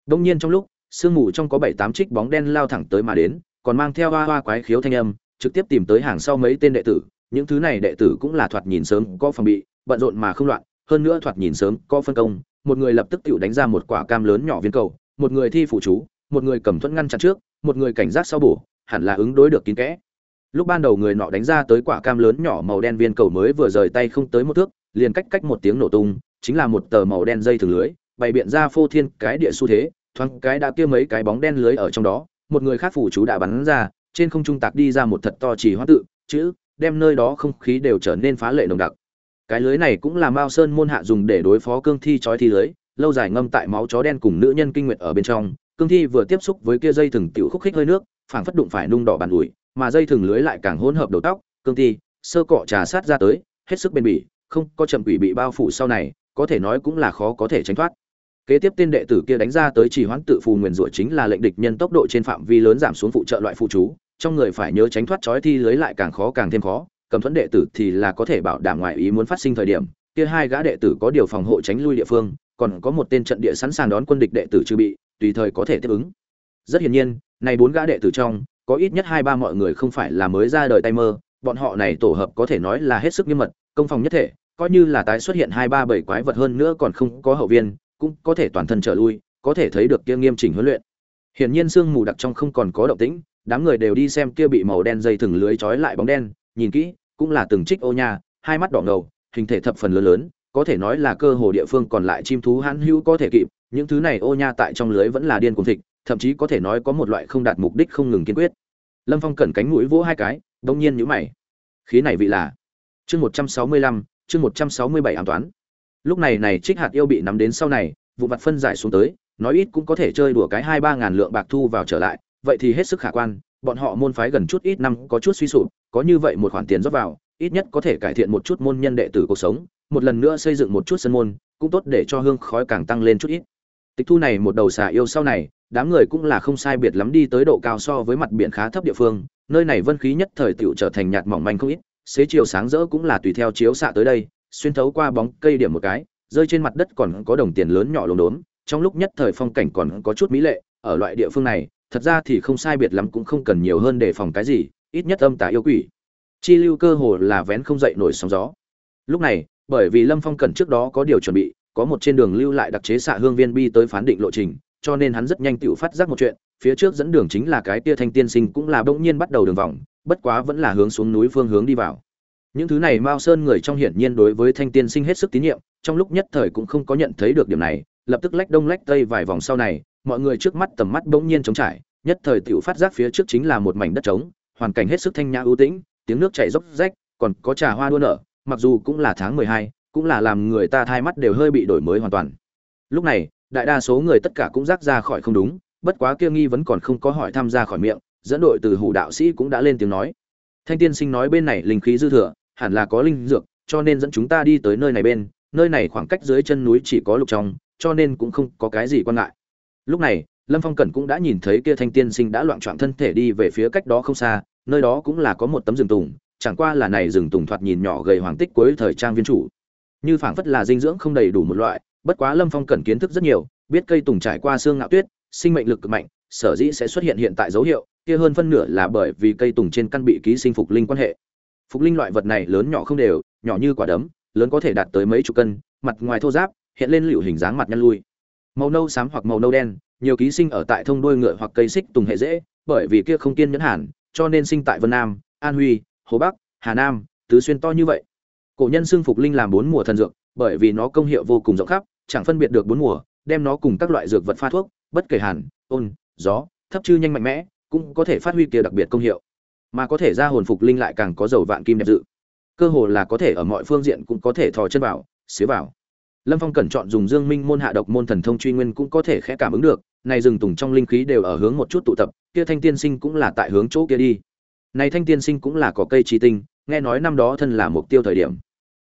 Đông nhiên trong lúc, sương mù trong có bảy tám trích bóng đen lao thẳng tới mà đến, còn mang theo hoa hoa quái khiếu thanh âm, trực tiếp tìm tới hàng sau mấy tên đệ tử, những thứ này đệ tử cũng là thoạt nhìn sớm có phòng bị, bận rộn mà không loạn, hơn nữa thoạt nhìn sớm có phân công, một người lập tức tự đánh ra một quả cam lớn nhỏ viên cầu, một người thi phụ chú, một người cầm thuẫn ngăn chặn trước, một người cảnh giác sau bổ hẳn là ứng đối được kín kẽ. Lúc ban đầu người nọ đánh ra tới quả cam lớn nhỏ màu đen viên cầu mới vừa rời tay không tới một thước, liền cách cách một tiếng nổ tung, chính là một tờ màu đen dây thường lưới, bày biện ra phô thiên cái địa xu thế, thoáng cái đã kia mấy cái bóng đen lưới ở trong đó, một người khác phủ chú đã bắn ra, trên không trung tạc đi ra một thật to chỉ hoa tự, chữ, đem nơi đó không khí đều trở nên phá lệ nồng đặc. Cái lưới này cũng là mao sơn môn hạ dùng để đối phó cương thi chói thi lưới, lâu dài ngâm tại máu chó đen cùng nữ nhân kinh nguyệt ở bên trong cương thi vừa tiếp xúc với kia dây thừng tiểu khúc khích hơi nước, phảng phất đụng phải nung đỏ bàn ủi, mà dây thừng lưới lại càng hỗn hợp đầu tóc, cương thi, sơ cọ trà sát ra tới, hết sức bền bỉ, không có chậm quỷ bị bao phủ sau này, có thể nói cũng là khó có thể tránh thoát. Kế tiếp tên đệ tử kia đánh ra tới chỉ hoãn tự phù nguyền rủa chính là lệnh địch nhân tốc độ trên phạm vi lớn giảm xuống phụ trợ loại phụ chú, trong người phải nhớ tránh thoát chói thi lưới lại càng khó càng thêm khó, cầm thuẫn đệ tử thì là có thể bảo đảm ngoại ý muốn phát sinh thời điểm, kia hai gã đệ tử có điều phòng hộ tránh lui địa phương, còn có một tên trận địa sẵn sàng đón quân địch đệ tử trừ bị tùy thời có thể tiếp ứng. Rất hiển nhiên, này bốn gã đệ tử trong, có ít nhất hai ba mọi người không phải là mới ra đời tay mơ, bọn họ này tổ hợp có thể nói là hết sức nghiêm mật, công phòng nhất thể, coi như là tái xuất hiện hai ba bảy quái vật hơn nữa còn không có hậu viên, cũng có thể toàn thân trở lui, có thể thấy được kia nghiêm chỉnh huấn luyện. Hiển nhiên sương mù đặc trong không còn có động tĩnh, đám người đều đi xem kia bị màu đen dây thừng lưới trói lại bóng đen, nhìn kỹ, cũng là từng trích ô nha, hai mắt đỏ ngầu, hình thể thập phần lớn lớn, có thể nói là cơ hồ địa phương còn lại chim thú hãn hữu có thể kịp những thứ này ô nha tại trong lưới vẫn là điên cuồng thịt thậm chí có thể nói có một loại không đạt mục đích không ngừng kiên quyết. Lâm phong cẩn cánh mũi vỗ hai cái đông nhiên nhíu mày. Khí này vị là? Chương một trăm sáu mươi lăm, chương một trăm sáu mươi bảy an toán. Lúc này này trích hạt yêu bị nắm đến sau này, vụ vật phân giải xuống tới, nói ít cũng có thể chơi đùa cái hai ba ngàn lượng bạc thu vào trở lại, vậy thì hết sức khả quan, bọn họ môn phái gần chút ít năm có chút suy sụp, có như vậy một khoản tiền rót vào, ít nhất có thể cải thiện một chút môn nhân đệ tử cuộc sống, một lần nữa xây dựng một chút sân môn, cũng tốt để cho hương khói càng tăng lên chút ít tịch thu này một đầu xà yêu sau này, đám người cũng là không sai biệt lắm đi tới độ cao so với mặt biển khá thấp địa phương, nơi này vân khí nhất thời tựu trở thành nhạt mỏng manh không ít, xế chiều sáng rỡ cũng là tùy theo chiếu xạ tới đây, xuyên thấu qua bóng cây điểm một cái, rơi trên mặt đất còn có đồng tiền lớn nhỏ lốm đốm, trong lúc nhất thời phong cảnh còn có chút mỹ lệ, ở loại địa phương này, thật ra thì không sai biệt lắm cũng không cần nhiều hơn đề phòng cái gì, ít nhất âm tà yêu quỷ. Chi lưu cơ hồ là vén không dậy nổi sóng gió. Lúc này, bởi vì lâm phong cẩn trước đó có điều chuẩn bị có một trên đường lưu lại đặc chế xạ hương viên bi tới phán định lộ trình, cho nên hắn rất nhanh tựu phát giác một chuyện, phía trước dẫn đường chính là cái tia thanh tiên sinh cũng là bỗng nhiên bắt đầu đường vòng, bất quá vẫn là hướng xuống núi phương hướng đi vào. Những thứ này mao sơn người trong hiển nhiên đối với thanh tiên sinh hết sức tín nhiệm, trong lúc nhất thời cũng không có nhận thấy được điểm này, lập tức lách đông lách tây vài vòng sau này, mọi người trước mắt tầm mắt bỗng nhiên trống trải, nhất thời tiểu phát giác phía trước chính là một mảnh đất trống, hoàn cảnh hết sức thanh nhã ưu tĩnh, tiếng nước chảy róc rách, còn có trà hoa đua nở, mặc dù cũng là tháng mười hai cũng là làm người ta thay mắt đều hơi bị đổi mới hoàn toàn. Lúc này, đại đa số người tất cả cũng rác ra khỏi không đúng, bất quá kia nghi vẫn còn không có hỏi tham gia khỏi miệng, dẫn đội từ hủ đạo sĩ cũng đã lên tiếng nói. Thanh tiên sinh nói bên này linh khí dư thừa, hẳn là có linh dược, cho nên dẫn chúng ta đi tới nơi này bên, nơi này khoảng cách dưới chân núi chỉ có lục trong, cho nên cũng không có cái gì quan ngại. Lúc này, lâm phong cẩn cũng đã nhìn thấy kia thanh tiên sinh đã loạn choạng thân thể đi về phía cách đó không xa, nơi đó cũng là có một tấm rừng tùng, chẳng qua là này rừng tùng thoạt nhìn nhỏ gầy hoàng tích cuối thời trang viên chủ như phảng phất là dinh dưỡng không đầy đủ một loại, bất quá lâm phong cần kiến thức rất nhiều, biết cây tùng trải qua xương ngạo tuyết, sinh mệnh lực cực mạnh, sở dĩ sẽ xuất hiện hiện tại dấu hiệu, kia hơn phân nửa là bởi vì cây tùng trên căn bị ký sinh phục linh quan hệ. Phục linh loại vật này lớn nhỏ không đều, nhỏ như quả đấm, lớn có thể đạt tới mấy chục cân, mặt ngoài thô giáp, hiện lên liệu hình dáng mặt nhăn lui. Màu nâu xám hoặc màu nâu đen, nhiều ký sinh ở tại thông đuôi ngựa hoặc cây xích tùng hệ dễ, bởi vì kia không kiên nhẫn hẳn, cho nên sinh tại vân nam, an huy, hồ bắc, hà nam, tứ xuyên to như vậy cổ nhân xưng phục linh làm bốn mùa thần dược, bởi vì nó công hiệu vô cùng rộng khắp, chẳng phân biệt được bốn mùa, đem nó cùng các loại dược vật pha thuốc, bất kể hàn, ôn, gió, thấp chư nhanh mạnh mẽ, cũng có thể phát huy kia đặc biệt công hiệu. Mà có thể ra hồn phục linh lại càng có dầu vạn kim đẹp dự. Cơ hồ là có thể ở mọi phương diện cũng có thể thò chân vào xế vào. Lâm phong cẩn chọn dùng dương minh môn hạ độc môn thần thông truy nguyên cũng có thể khẽ cảm ứng được, này rừng tùng trong linh khí đều ở hướng một chút tụ tập, kia thanh tiên sinh cũng là tại hướng chỗ kia đi. Này thanh tiên sinh cũng là có cây chi tinh, nghe nói năm đó thân là mục tiêu thời điểm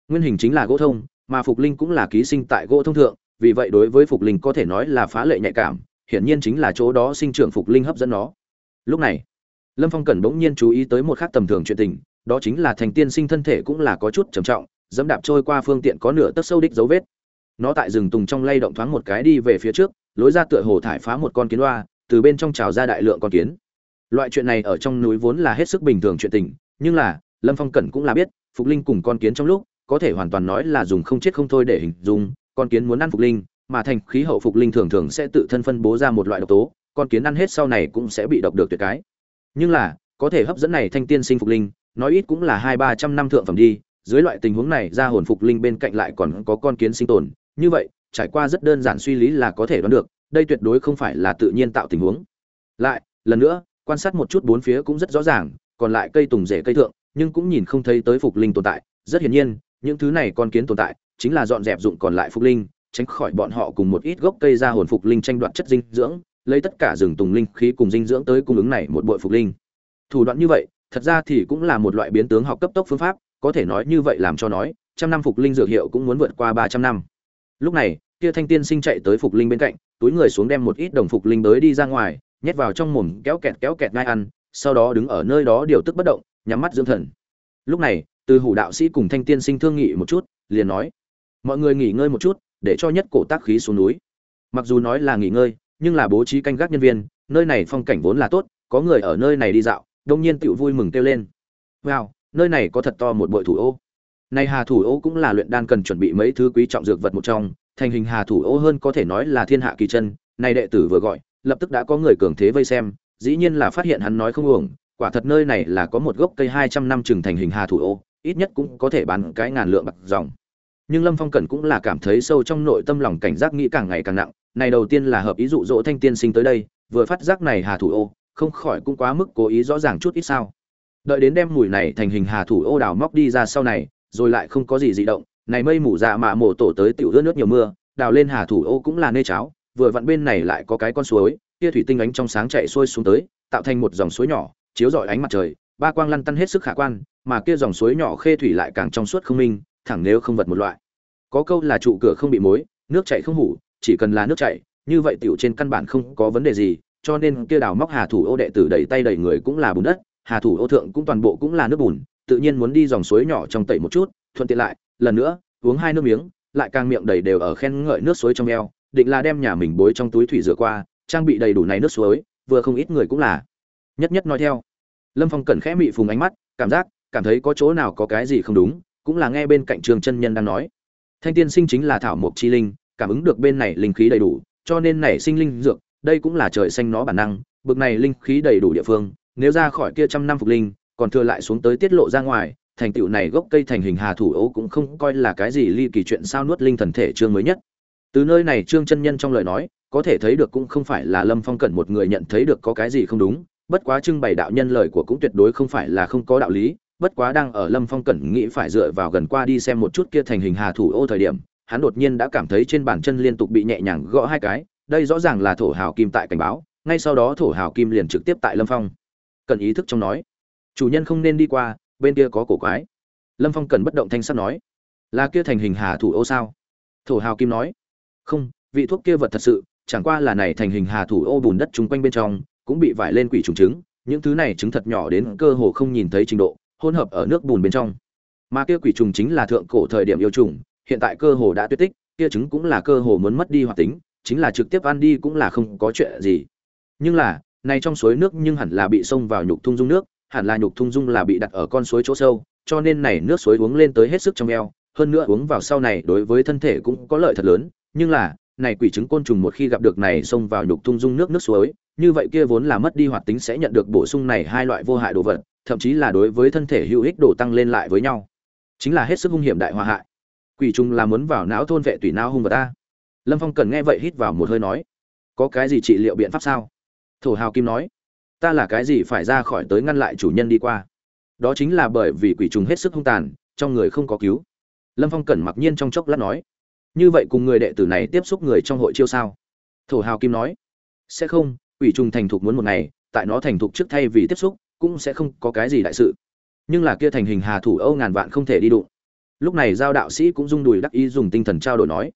nguyên hình chính là gỗ thông, mà phục linh cũng là ký sinh tại gỗ thông thượng, vì vậy đối với phục linh có thể nói là phá lệ nhạy cảm, hiển nhiên chính là chỗ đó sinh trưởng phục linh hấp dẫn nó. Lúc này, lâm phong cẩn bỗng nhiên chú ý tới một khác tầm thường chuyện tình, đó chính là thành tiên sinh thân thể cũng là có chút trầm trọng, dẫm đạp trôi qua phương tiện có nửa tấc sâu đích dấu vết. Nó tại rừng tùng trong lay động thoáng một cái đi về phía trước, lối ra tựa hồ thải phá một con kiến loa từ bên trong trào ra đại lượng con kiến. Loại chuyện này ở trong núi vốn là hết sức bình thường chuyện tình, nhưng là, lâm phong cẩn cũng là biết, phục linh cùng con kiến trong lúc có thể hoàn toàn nói là dùng không chết không thôi để hình dung, con kiến muốn ăn phục linh, mà thành khí hậu phục linh thường thường sẽ tự thân phân bố ra một loại độc tố, con kiến ăn hết sau này cũng sẽ bị độc được tuyệt cái. Nhưng là, có thể hấp dẫn này thanh tiên sinh phục linh, nói ít cũng là hai ba trăm năm thượng phẩm đi, dưới loại tình huống này, ra hồn phục linh bên cạnh lại còn có con kiến sinh tồn. Như vậy, trải qua rất đơn giản suy lý là có thể đoán được, đây tuyệt đối không phải là tự nhiên tạo tình huống. Lại, lần nữa, quan sát một chút bốn phía cũng rất rõ ràng, còn lại cây tùng rễ cây thượng, nhưng cũng nhìn không thấy tới phục linh tồn tại. Rất hiển nhiên những thứ này con kiến tồn tại, chính là dọn dẹp dụng còn lại phục linh, tránh khỏi bọn họ cùng một ít gốc cây ra hồn phục linh tranh đoạt chất dinh dưỡng, lấy tất cả rừng tùng linh khí cùng dinh dưỡng tới cung ứng này một bội phục linh. Thủ đoạn như vậy, thật ra thì cũng là một loại biến tướng học cấp tốc phương pháp, có thể nói như vậy làm cho nói, trăm năm phục linh dược hiệu cũng muốn vượt qua ba trăm năm. Lúc này, kia thanh tiên sinh chạy tới phục linh bên cạnh, túi người xuống đem một ít đồng phục linh tới đi ra ngoài, nhét vào trong mồm, kéo kẹt kéo kẹt ngai ăn, sau đó đứng ở nơi đó điều tức bất động, nhắm mắt dưỡng thần. Lúc này từ hủ đạo sĩ cùng thanh tiên sinh thương nghị một chút, liền nói, mọi người nghỉ ngơi một chút, để cho nhất cổ tác khí xuống núi. Mặc dù nói là nghỉ ngơi, nhưng là bố trí canh gác nhân viên, nơi này phong cảnh vốn là tốt, có người ở nơi này đi dạo, đông nhiên tựu vui mừng kêu lên, wow, nơi này có thật to một bội thủ ô. Này hà thủ ô cũng là luyện đan cần chuẩn bị mấy thứ quý trọng dược vật một trong, thành hình hà thủ ô hơn có thể nói là thiên hạ kỳ chân, này đệ tử vừa gọi, lập tức đã có người cường thế vây xem, dĩ nhiên là phát hiện hắn nói không uổng, quả thật nơi này là có một gốc cây hai trăm năm chừng thành hình hà thủ ô ít nhất cũng có thể bán cái ngàn lượng bạc dòng. Nhưng lâm phong cẩn cũng là cảm thấy sâu trong nội tâm lòng cảnh giác nghĩ càng ngày càng nặng. Này đầu tiên là hợp ý dụ dỗ thanh tiên sinh tới đây, vừa phát giác này hà thủ ô, không khỏi cũng quá mức cố ý rõ ràng chút ít sao. Đợi đến đem mùi này thành hình hà thủ ô đào móc đi ra sau này, rồi lại không có gì dị động. Này mây mù dạ mạ mổ tổ tới tiểu ướt nước nhiều mưa, đào lên hà thủ ô cũng là nê cháo, vừa vặn bên này lại có cái con suối kia thủy tinh ánh trong sáng chạy xuôi xuống tới, tạo thành một dòng suối nhỏ, chiếu rọi ánh mặt trời, ba quang lăn tăn hết sức khả quan mà kia dòng suối nhỏ khê thủy lại càng trong suốt không minh, thẳng nếu không vật một loại. Có câu là trụ cửa không bị mối, nước chảy không hủ, chỉ cần là nước chảy, như vậy tiểu trên căn bản không có vấn đề gì, cho nên kia đào móc hà thủ ô đệ tử đẩy tay đẩy người cũng là bùn đất, hà thủ ô thượng cũng toàn bộ cũng là nước bùn, tự nhiên muốn đi dòng suối nhỏ trong tẩy một chút, thuận tiện lại, lần nữa, uống hai nước miếng, lại càng miệng đầy đều ở khen ngợi nước suối trong eo, định là đem nhà mình bối trong túi thủy rửa qua, trang bị đầy đủ này nước suối, vừa không ít người cũng là. Nhất nhất nói theo. Lâm phong cẩn khẽ mị phùng ánh mắt, cảm giác cảm thấy có chỗ nào có cái gì không đúng, cũng là nghe bên cạnh trường chân nhân đang nói. Thanh tiên sinh chính là thảo mộc chi linh, cảm ứng được bên này linh khí đầy đủ, cho nên nảy sinh linh dược, đây cũng là trời xanh nó bản năng, bực này linh khí đầy đủ địa phương, nếu ra khỏi kia trăm năm phục linh, còn thừa lại xuống tới tiết lộ ra ngoài, thành tựu này gốc cây thành hình hà thủ ấu cũng không coi là cái gì ly kỳ chuyện sao nuốt linh thần thể chương mới nhất. Từ nơi này trương chân nhân trong lời nói, có thể thấy được cũng không phải là lâm phong cẩn một người nhận thấy được có cái gì không đúng, bất quá trưng bày đạo nhân lời của cũng tuyệt đối không phải là không có đạo lý bất quá đang ở lâm phong cẩn nghĩ phải dựa vào gần qua đi xem một chút kia thành hình hà thủ ô thời điểm, hắn đột nhiên đã cảm thấy trên bàn chân liên tục bị nhẹ nhàng gõ hai cái, đây rõ ràng là thổ hào kim tại cảnh báo, ngay sau đó thổ hào kim liền trực tiếp tại lâm phong. Cần ý thức trong nói, chủ nhân không nên đi qua, bên kia có cổ quái. Lâm phong cần bất động thanh sắt nói, là kia thành hình hà thủ ô sao? Thổ hào kim nói, không, vị thuốc kia vật thật sự, chẳng qua là này thành hình hà thủ ô bùn đất chung quanh bên trong, cũng bị vải lên quỷ trùng trứng, những thứ này trứng thật nhỏ đến cơ hồ không nhìn thấy trình độ hỗn hợp ở nước bùn bên trong. Mà kia quỷ trùng chính là thượng cổ thời điểm yêu trùng, hiện tại cơ hồ đã tuyệt tích, kia trứng cũng là cơ hồ muốn mất đi hoạt tính, chính là trực tiếp ăn đi cũng là không có chuyện gì. Nhưng là, này trong suối nước nhưng hẳn là bị xông vào nhục thung dung nước, hẳn là nhục thung dung là bị đặt ở con suối chỗ sâu, cho nên này nước suối uống lên tới hết sức trong eo, hơn nữa uống vào sau này đối với thân thể cũng có lợi thật lớn. Nhưng là, này quỷ trứng côn trùng một khi gặp được này xông vào nhục thung dung nước nước suối, như vậy kia vốn là mất đi hoạt tính sẽ nhận được bổ sung này hai loại vô hại đồ vật thậm chí là đối với thân thể hữu ích đổ tăng lên lại với nhau. Chính là hết sức hung hiểm đại hòa hại. Quỷ trùng là muốn vào não thôn vệ tùy não hung vật ta. Lâm phong cần nghe vậy hít vào một hơi nói, có cái gì trị liệu biện pháp sao? Thổ hào kim nói, ta là cái gì phải ra khỏi tới ngăn lại chủ nhân đi qua? Đó chính là bởi vì quỷ trùng hết sức hung tàn, trong người không có cứu. Lâm phong cẩn mặc nhiên trong chốc lát nói, như vậy cùng người đệ tử này tiếp xúc người trong hội chiêu sao? Thổ hào kim nói, sẽ không, quỷ trùng thành thục muốn một ngày, tại nó thành thục trước thay vì tiếp xúc cũng sẽ không có cái gì đại sự. Nhưng là kia thành hình hà thủ âu ngàn vạn không thể đi đụng. Lúc này giao đạo sĩ cũng rung đùi đắc ý dùng tinh thần trao đổi nói,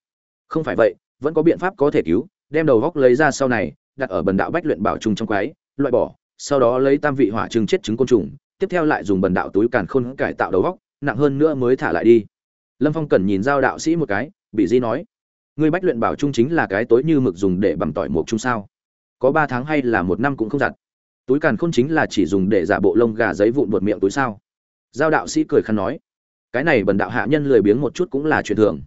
không phải vậy, vẫn có biện pháp có thể cứu, đem đầu góc lấy ra sau này, đặt ở bần đạo bách luyện bảo trùng trong quái, loại bỏ, sau đó lấy tam vị hỏa trưng chết trứng côn trùng, tiếp theo lại dùng bần đạo túi càn khôn cải tạo đầu góc, nặng hơn nữa mới thả lại đi. Lâm phong cần nhìn giao đạo sĩ một cái, bị di nói người bách luyện bảo trung chính là cái tối như mực dùng để bằng tỏi mộc chung sao? Có ba tháng hay là một năm cũng không giặt túi càn khôn chính là chỉ dùng để giả bộ lông gà giấy vụn bột miệng túi sao? Giao đạo sĩ cười khăn nói, cái này bần đạo hạ nhân lười biếng một chút cũng là chuyện thường.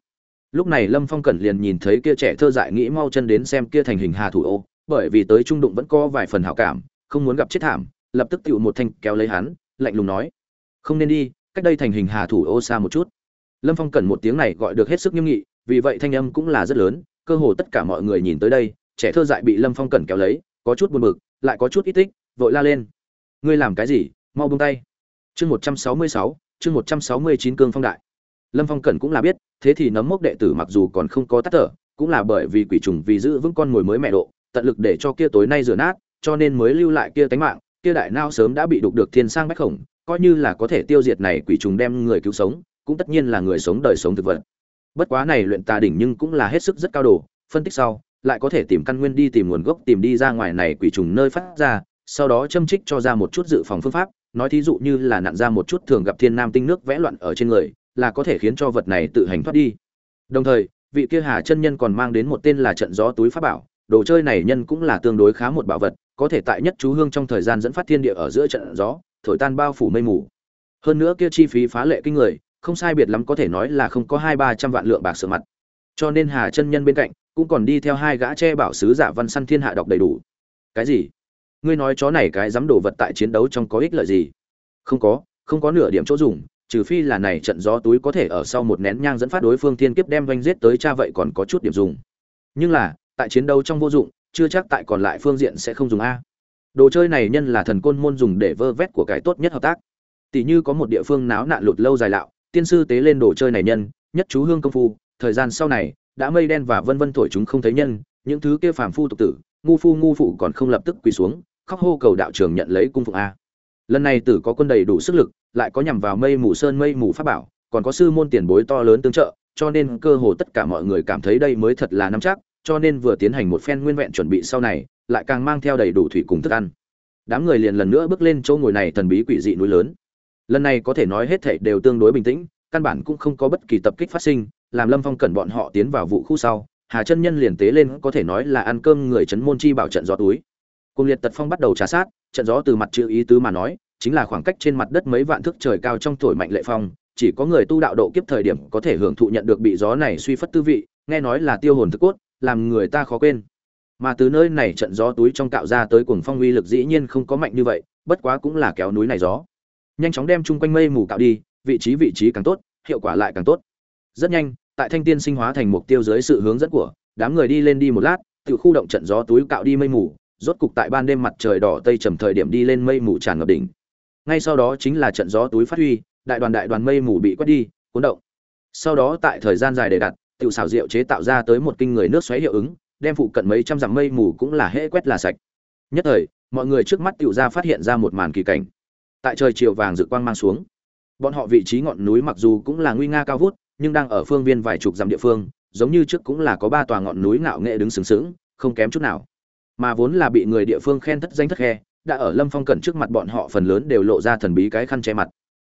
Lúc này lâm phong cẩn liền nhìn thấy kia trẻ thơ dại nghĩ mau chân đến xem kia thành hình hà thủ ô, bởi vì tới trung đụng vẫn có vài phần hảo cảm, không muốn gặp chết thảm, lập tức tựu một thanh kéo lấy hắn, lạnh lùng nói, không nên đi, cách đây thành hình hà thủ ô xa một chút. Lâm phong cẩn một tiếng này gọi được hết sức nghiêm nghị, vì vậy thanh âm cũng là rất lớn, cơ hồ tất cả mọi người nhìn tới đây, trẻ thơ dại bị lâm phong cẩn kéo lấy, có chút buồn bực, lại có chút ít tích vội la lên. Ngươi làm cái gì? Mau buông tay. Chương một trăm sáu mươi sáu, chương một trăm sáu mươi chín cương phong đại. Lâm phong cẩn cũng là biết, thế thì nấm mốc đệ tử mặc dù còn không có tắt thở, cũng là bởi vì quỷ trùng vì giữ vững con mồi mới mẹ độ, tận lực để cho kia tối nay rửa nát, cho nên mới lưu lại kia tánh mạng, kia đại nao sớm đã bị đục được thiên sang bách khổng coi như là có thể tiêu diệt này quỷ trùng đem người cứu sống, cũng tất nhiên là người sống đời sống thực vật. Bất quá này luyện tà đỉnh nhưng cũng là hết sức rất cao độ, phân tích sau, lại có thể tìm căn nguyên đi tìm nguồn gốc tìm đi ra ngoài này quỷ trùng nơi phát ra sau đó châm trích cho ra một chút dự phòng phương pháp, nói thí dụ như là nặn ra một chút thường gặp thiên nam tinh nước vẽ loạn ở trên người, là có thể khiến cho vật này tự hành thoát đi. Đồng thời, vị kia hà chân nhân còn mang đến một tên là trận gió túi pháp bảo, đồ chơi này nhân cũng là tương đối khá một bảo vật, có thể tại nhất chú hương trong thời gian dẫn phát thiên địa ở giữa trận gió, thổi tan bao phủ mây mù. Hơn nữa kia chi phí phá lệ kinh người, không sai biệt lắm có thể nói là không có hai ba trăm vạn lượng bạc sửa mặt. Cho nên hà chân nhân bên cạnh cũng còn đi theo hai gã che bảo sứ giả văn săn thiên hạ đọc đầy đủ. Cái gì? Ngươi nói chó này cái dám đồ vật tại chiến đấu trong có ích lợi gì? Không có không có nửa điểm chỗ dùng, trừ phi là này trận gió túi có thể ở sau một nén nhang dẫn phát đối phương thiên kiếp đem doanh giết tới cha vậy còn có chút điểm dùng. Nhưng là, tại chiến đấu trong vô dụng, chưa chắc tại còn lại phương diện sẽ không dùng a. Đồ chơi này nhân là thần côn môn dùng để vơ vét của cái tốt nhất hợp tác. Tỷ như có một địa phương náo nạn lụt lâu dài lạo, tiên sư tế lên đồ chơi này nhân, nhất chú hương công phu, thời gian sau này, đã mây đen và vân vân thổi chúng không thấy nhân, những thứ kia phàm phu tục tử ngu phu ngu phụ còn không lập tức quỳ xuống, khóc hô cầu đạo trường nhận lấy cung phụng a. Lần này tử có quân đầy đủ sức lực, lại có nhằm vào mây mù sơn mây mù pháp bảo, còn có sư môn tiền bối to lớn tương trợ, cho nên cơ hồ tất cả mọi người cảm thấy đây mới thật là nắm chắc, cho nên vừa tiến hành một phen nguyên vẹn chuẩn bị sau này, lại càng mang theo đầy đủ thủy cùng thức ăn. Đám người liền lần nữa bước lên chỗ ngồi này thần bí quỷ dị núi lớn. Lần này có thể nói hết thảy đều tương đối bình tĩnh, căn bản cũng không có bất kỳ tập kích phát sinh, làm lâm phong cẩn bọn họ tiến vào vụ khu sau hà chân nhân liền tế lên có thể nói là ăn cơm người chấn môn chi bảo trận gió túi. Cùng liệt tật phong bắt đầu trà sát, trận gió từ mặt chữ ý tứ mà nói, chính là khoảng cách trên mặt đất mấy vạn thước trời cao trong thổi mạnh lệ phong, chỉ có người tu đạo độ kiếp thời điểm có thể hưởng thụ nhận được bị gió này suy phất tư vị, nghe nói là tiêu hồn thức cốt, làm người ta khó quên. Mà từ nơi này trận gió túi trong cạo ra tới cuồng phong uy lực dĩ nhiên không có mạnh như vậy, bất quá cũng là kéo núi này gió. Nhanh chóng đem chung quanh mây mù cạo đi, vị trí vị trí càng tốt, hiệu quả lại càng tốt. Rất nhanh tại thanh tiên sinh hóa thành mục tiêu dưới sự hướng dẫn của đám người đi lên đi một lát tự khu động trận gió túi cạo đi mây mù, rốt cục tại ban đêm mặt trời đỏ tây trầm thời điểm đi lên mây mù tràn ngập đỉnh. Ngay sau đó chính là trận gió túi phát huy, đại đoàn đại đoàn mây mù bị quét đi, cuốn động. Sau đó tại thời gian dài để đặt tự xảo diệu chế tạo ra tới một kinh người nước xoáy hiệu ứng, đem phụ cận mấy trăm dặm mây mù cũng là hễ quét là sạch. Nhất thời, mọi người trước mắt tự ra phát hiện ra một màn kỳ cảnh. Tại trời chiều vàng dự quang mang xuống, bọn họ vị trí ngọn núi mặc dù cũng là nguy nga cao vút nhưng đang ở phương viên vài chục dặm địa phương, giống như trước cũng là có ba tòa ngọn núi ngạo nghệ đứng sừng sững, không kém chút nào. Mà vốn là bị người địa phương khen thất danh thất khe, đã ở lâm phong cẩn trước mặt bọn họ phần lớn đều lộ ra thần bí cái khăn che mặt.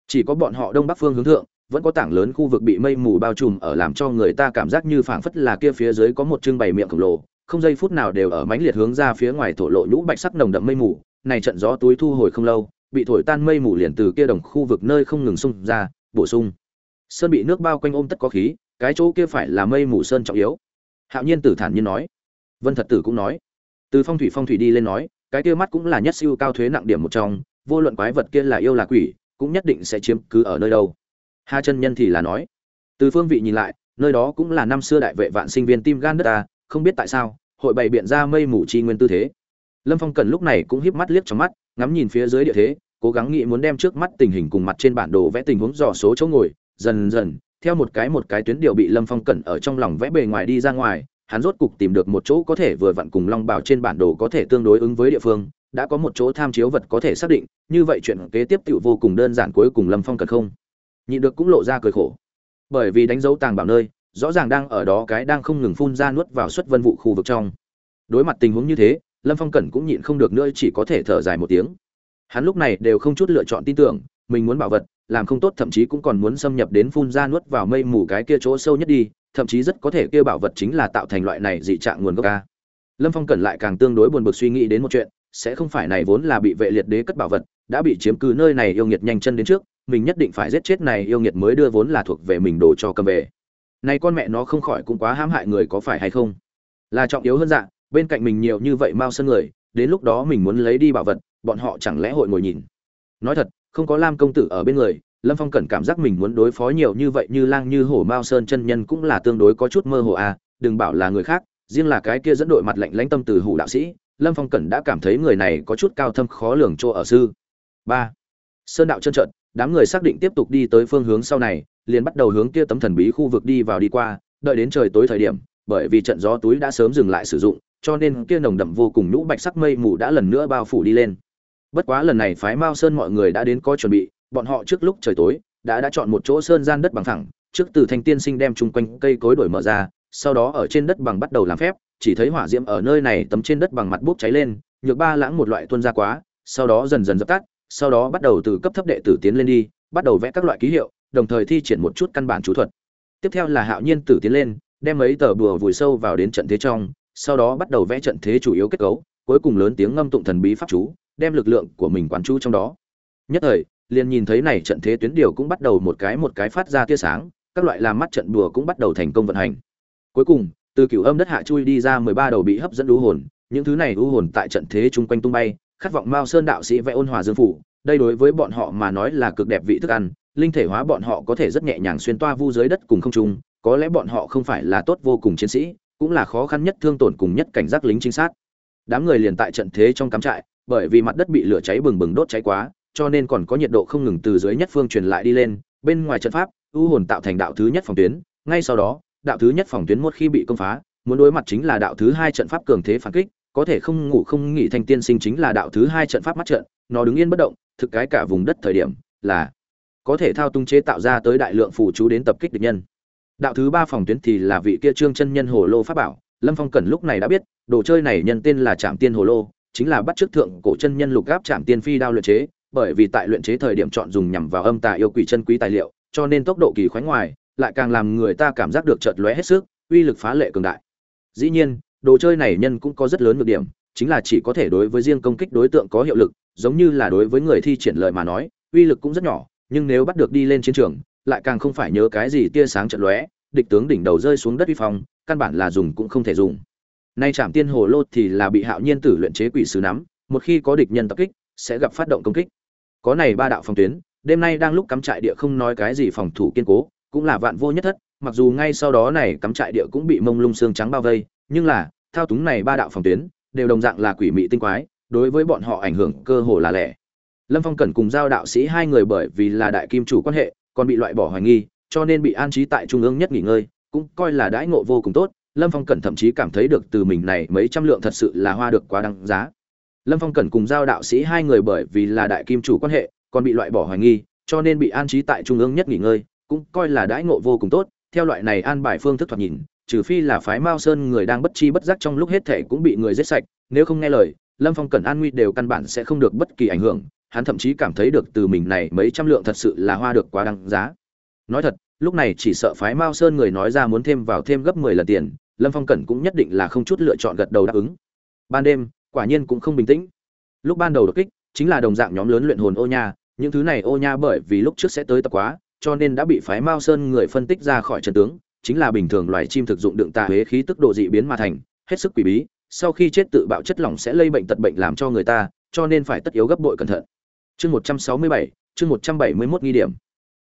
Chỉ có bọn họ đông bắc phương hướng thượng, vẫn có tảng lớn khu vực bị mây mù bao trùm ở làm cho người ta cảm giác như phảng phất là kia phía dưới có một trưng bày miệng khổng lồ, không giây phút nào đều ở mãnh liệt hướng ra phía ngoài thổ lộ nhũ bạch sắc nồng đậm mây mù. Này trận gió túi thu hồi không lâu, bị thổi tan mây mù liền từ kia đồng khu vực nơi không ngừng xung ra, bổ sung sơn bị nước bao quanh ôm tất có khí, cái chỗ kia phải là mây mù sơn trọng yếu. Hạo nhiên tử thản nhiên nói. Vân thật tử cũng nói. Từ phong thủy phong thủy đi lên nói, cái kia mắt cũng là nhất siêu cao thuế nặng điểm một trong, vô luận quái vật kia là yêu là quỷ, cũng nhất định sẽ chiếm cứ ở nơi đâu. Hà chân nhân thì là nói. Từ phương vị nhìn lại, nơi đó cũng là năm xưa đại vệ vạn sinh viên tim gan đất ta, không biết tại sao, hội bày biện ra mây mù chi nguyên tư thế. Lâm phong cần lúc này cũng híp mắt liếc trong mắt, ngắm nhìn phía dưới địa thế, cố gắng nghĩ muốn đem trước mắt tình hình cùng mặt trên bản đồ vẽ tình huống dò số chỗ ngồi dần dần, theo một cái một cái tuyến điều bị lâm phong cẩn ở trong lòng vẽ bề ngoài đi ra ngoài, hắn rốt cục tìm được một chỗ có thể vừa vặn cùng long bảo trên bản đồ có thể tương đối ứng với địa phương, đã có một chỗ tham chiếu vật có thể xác định, như vậy chuyện kế tiếp tựu vô cùng đơn giản cuối cùng lâm phong cẩn không? Nhị được cũng lộ ra cười khổ. Bởi vì đánh dấu tàng bảo nơi, rõ ràng đang ở đó cái đang không ngừng phun ra nuốt vào xuất vân vụ khu vực trong. Đối mặt tình huống như thế, lâm phong cẩn cũng nhịn không được nữa chỉ có thể thở dài một tiếng. Hắn lúc này đều không chút lựa chọn tin tưởng mình muốn bảo vật, làm không tốt thậm chí cũng còn muốn xâm nhập đến phun ra nuốt vào mây mù cái kia chỗ sâu nhất đi, thậm chí rất có thể kia bảo vật chính là tạo thành loại này dị trạng nguồn gốc ca lâm phong cẩn lại càng tương đối buồn bực suy nghĩ đến một chuyện, sẽ không phải này vốn là bị vệ liệt đế cất bảo vật, đã bị chiếm cứ nơi này yêu nghiệt nhanh chân đến trước, mình nhất định phải giết chết này yêu nghiệt mới đưa vốn là thuộc về mình đồ cho cầm về. Này con mẹ nó không khỏi cũng quá hãm hại người có phải hay không? Là trọng yếu hơn dạng bên cạnh mình nhiều như vậy mau sân người, đến lúc đó mình muốn lấy đi bảo vật, bọn họ chẳng lẽ hội ngồi nhìn. Nói thật không có lam công tử ở bên người, lâm phong cẩn cảm giác mình muốn đối phó nhiều như vậy như lang như hổ, mao sơn chân nhân cũng là tương đối có chút mơ hồ à đừng bảo là người khác, riêng là cái kia dẫn đội mặt lạnh lãnh tâm từ hủ đạo sĩ, lâm phong cẩn đã cảm thấy người này có chút cao thâm khó lường chỗ ở sư. Ba. Sơn đạo chân trận, đám người xác định tiếp tục đi tới phương hướng sau này, liền bắt đầu hướng kia tấm thần bí khu vực đi vào đi qua, đợi đến trời tối thời điểm, bởi vì trận gió túi đã sớm dừng lại sử dụng, cho nên kia nồng đậm vô cùng nhũ bạch sắc mây mù đã lần nữa bao phủ đi lên bất quá lần này phái mao sơn mọi người đã đến có chuẩn bị, bọn họ trước lúc trời tối, đã đã chọn một chỗ sơn gian đất bằng thẳng trước từ thanh tiên sinh đem chung quanh cây cối đổi mở ra, sau đó ở trên đất bằng bắt đầu làm phép, chỉ thấy hỏa diễm ở nơi này tấm trên đất bằng mặt bốc cháy lên, nhược ba lãng một loại tuôn ra quá, sau đó dần dần dập tắt, sau đó bắt đầu từ cấp thấp đệ tử tiến lên đi, bắt đầu vẽ các loại ký hiệu, đồng thời thi triển một chút căn bản chú thuật. Tiếp theo là hạo nhiên tử tiến lên, đem mấy tờ bùa vùi sâu vào đến trận thế trong, sau đó bắt đầu vẽ trận thế chủ yếu kết cấu, cuối cùng lớn tiếng ngâm tụng thần bí pháp chú đem lực lượng của mình quán chú trong đó. Nhất thời, liền nhìn thấy này trận thế tuyến điều cũng bắt đầu một cái một cái phát ra tia sáng, các loại làm mắt trận đùa cũng bắt đầu thành công vận hành. Cuối cùng, từ cửu âm đất hạ chui đi ra mười ba đầu bị hấp dẫn u hồn, những thứ này u hồn tại trận thế chung quanh tung bay, khát vọng mao sơn đạo sĩ vẽ ôn hòa dương phủ, đây đối với bọn họ mà nói là cực đẹp vị thức ăn, linh thể hóa bọn họ có thể rất nhẹ nhàng xuyên toa vu dưới đất cùng không trung, có lẽ bọn họ không phải là tốt vô cùng chiến sĩ, cũng là khó khăn nhất thương tổn cùng nhất cảnh giác lính trinh sát. Đám người liền tại trận thế trong cắm trại bởi vì mặt đất bị lửa cháy bừng bừng đốt cháy quá, cho nên còn có nhiệt độ không ngừng từ dưới nhất phương truyền lại đi lên, bên ngoài trận pháp u hồn tạo thành đạo thứ nhất phòng tuyến, ngay sau đó, đạo thứ nhất phòng tuyến một khi bị công phá, muốn đối mặt chính là đạo thứ hai trận pháp cường thế phản kích, có thể không ngủ không nghỉ thành tiên sinh chính là đạo thứ hai trận pháp mắt trận, nó đứng yên bất động, thực cái cả vùng đất thời điểm là có thể thao tung chế tạo ra tới đại lượng phù chú đến tập kích địch nhân. Đạo thứ ba phòng tuyến thì là vị kia trương chân nhân hồ lô pháp bảo, lâm phong cẩn lúc này đã biết, đồ chơi này nhân tên là trạm tiên hồ lô chính là bắt chước thượng cổ chân nhân lục gáp trạm tiên phi đao luyện chế, bởi vì tại luyện chế thời điểm chọn dùng nhằm vào âm tà yêu quỷ chân quý tài liệu, cho nên tốc độ kỳ khoái ngoài, lại càng làm người ta cảm giác được chợt lóe hết sức, uy lực phá lệ cường đại. Dĩ nhiên, đồ chơi này nhân cũng có rất lớn nhược điểm, chính là chỉ có thể đối với riêng công kích đối tượng có hiệu lực, giống như là đối với người thi triển lời mà nói, uy lực cũng rất nhỏ, nhưng nếu bắt được đi lên chiến trường, lại càng không phải nhớ cái gì tia sáng chợt lóe, địch tướng đỉnh đầu rơi xuống đất uy phong, căn bản là dùng cũng không thể dùng nay trạm tiên hồ lô thì là bị hạo nhiên tử luyện chế quỷ sứ nắm, một khi có địch nhân tập kích, sẽ gặp phát động công kích. Có này ba đạo phòng tuyến, đêm nay đang lúc cắm trại địa không nói cái gì phòng thủ kiên cố, cũng là vạn vô nhất thất, mặc dù ngay sau đó này cắm trại địa cũng bị mông lung xương trắng bao vây, nhưng là, thao túng này ba đạo phòng tuyến, đều đồng dạng là quỷ mị tinh quái, đối với bọn họ ảnh hưởng cơ hồ là lẻ. Lâm phong cẩn cùng giao đạo sĩ hai người bởi vì là đại kim chủ quan hệ, còn bị loại bỏ hoài nghi, cho nên bị an trí tại trung ương nhất nghỉ ngơi, cũng coi là đãi ngộ vô cùng tốt lâm phong cẩn thậm chí cảm thấy được từ mình này mấy trăm lượng thật sự là hoa được quá đáng giá. Lâm phong cẩn cùng giao đạo sĩ hai người bởi vì là đại kim chủ quan hệ, còn bị loại bỏ hoài nghi, cho nên bị an trí tại trung ương nhất nghỉ ngơi, cũng coi là đãi ngộ vô cùng tốt. Theo loại này an bài phương thức thoạt nhìn, trừ phi là phái mao sơn người đang bất chi bất giác trong lúc hết thể cũng bị người giết sạch, nếu không nghe lời, lâm phong cẩn an nguy đều căn bản sẽ không được bất kỳ ảnh hưởng. Hắn thậm chí cảm thấy được từ mình này mấy trăm lượng thật sự là hoa được quá đáng giá. Nói thật, lúc này chỉ sợ phái mao sơn người nói ra muốn thêm vào thêm gấp mười lần tiền lâm phong cẩn cũng nhất định là không chút lựa chọn gật đầu đáp ứng. Ban đêm, quả nhiên cũng không bình tĩnh. Lúc ban đầu đột kích, chính là đồng dạng nhóm lớn luyện hồn ô nha, những thứ này ô nha bởi vì lúc trước sẽ tới tập quá, cho nên đã bị phái mao sơn người phân tích ra khỏi trận tướng, chính là bình thường loài chim thực dụng đựng tà huế khí tức độ dị biến mà thành, hết sức quỷ bí, sau khi chết tự bạo chất lỏng sẽ lây bệnh tật bệnh làm cho người ta, cho nên phải tất yếu gấp bội cẩn thận. Chương một trăm sáu mươi bảy, chương một trăm bảy mươi mốt nghi điểm.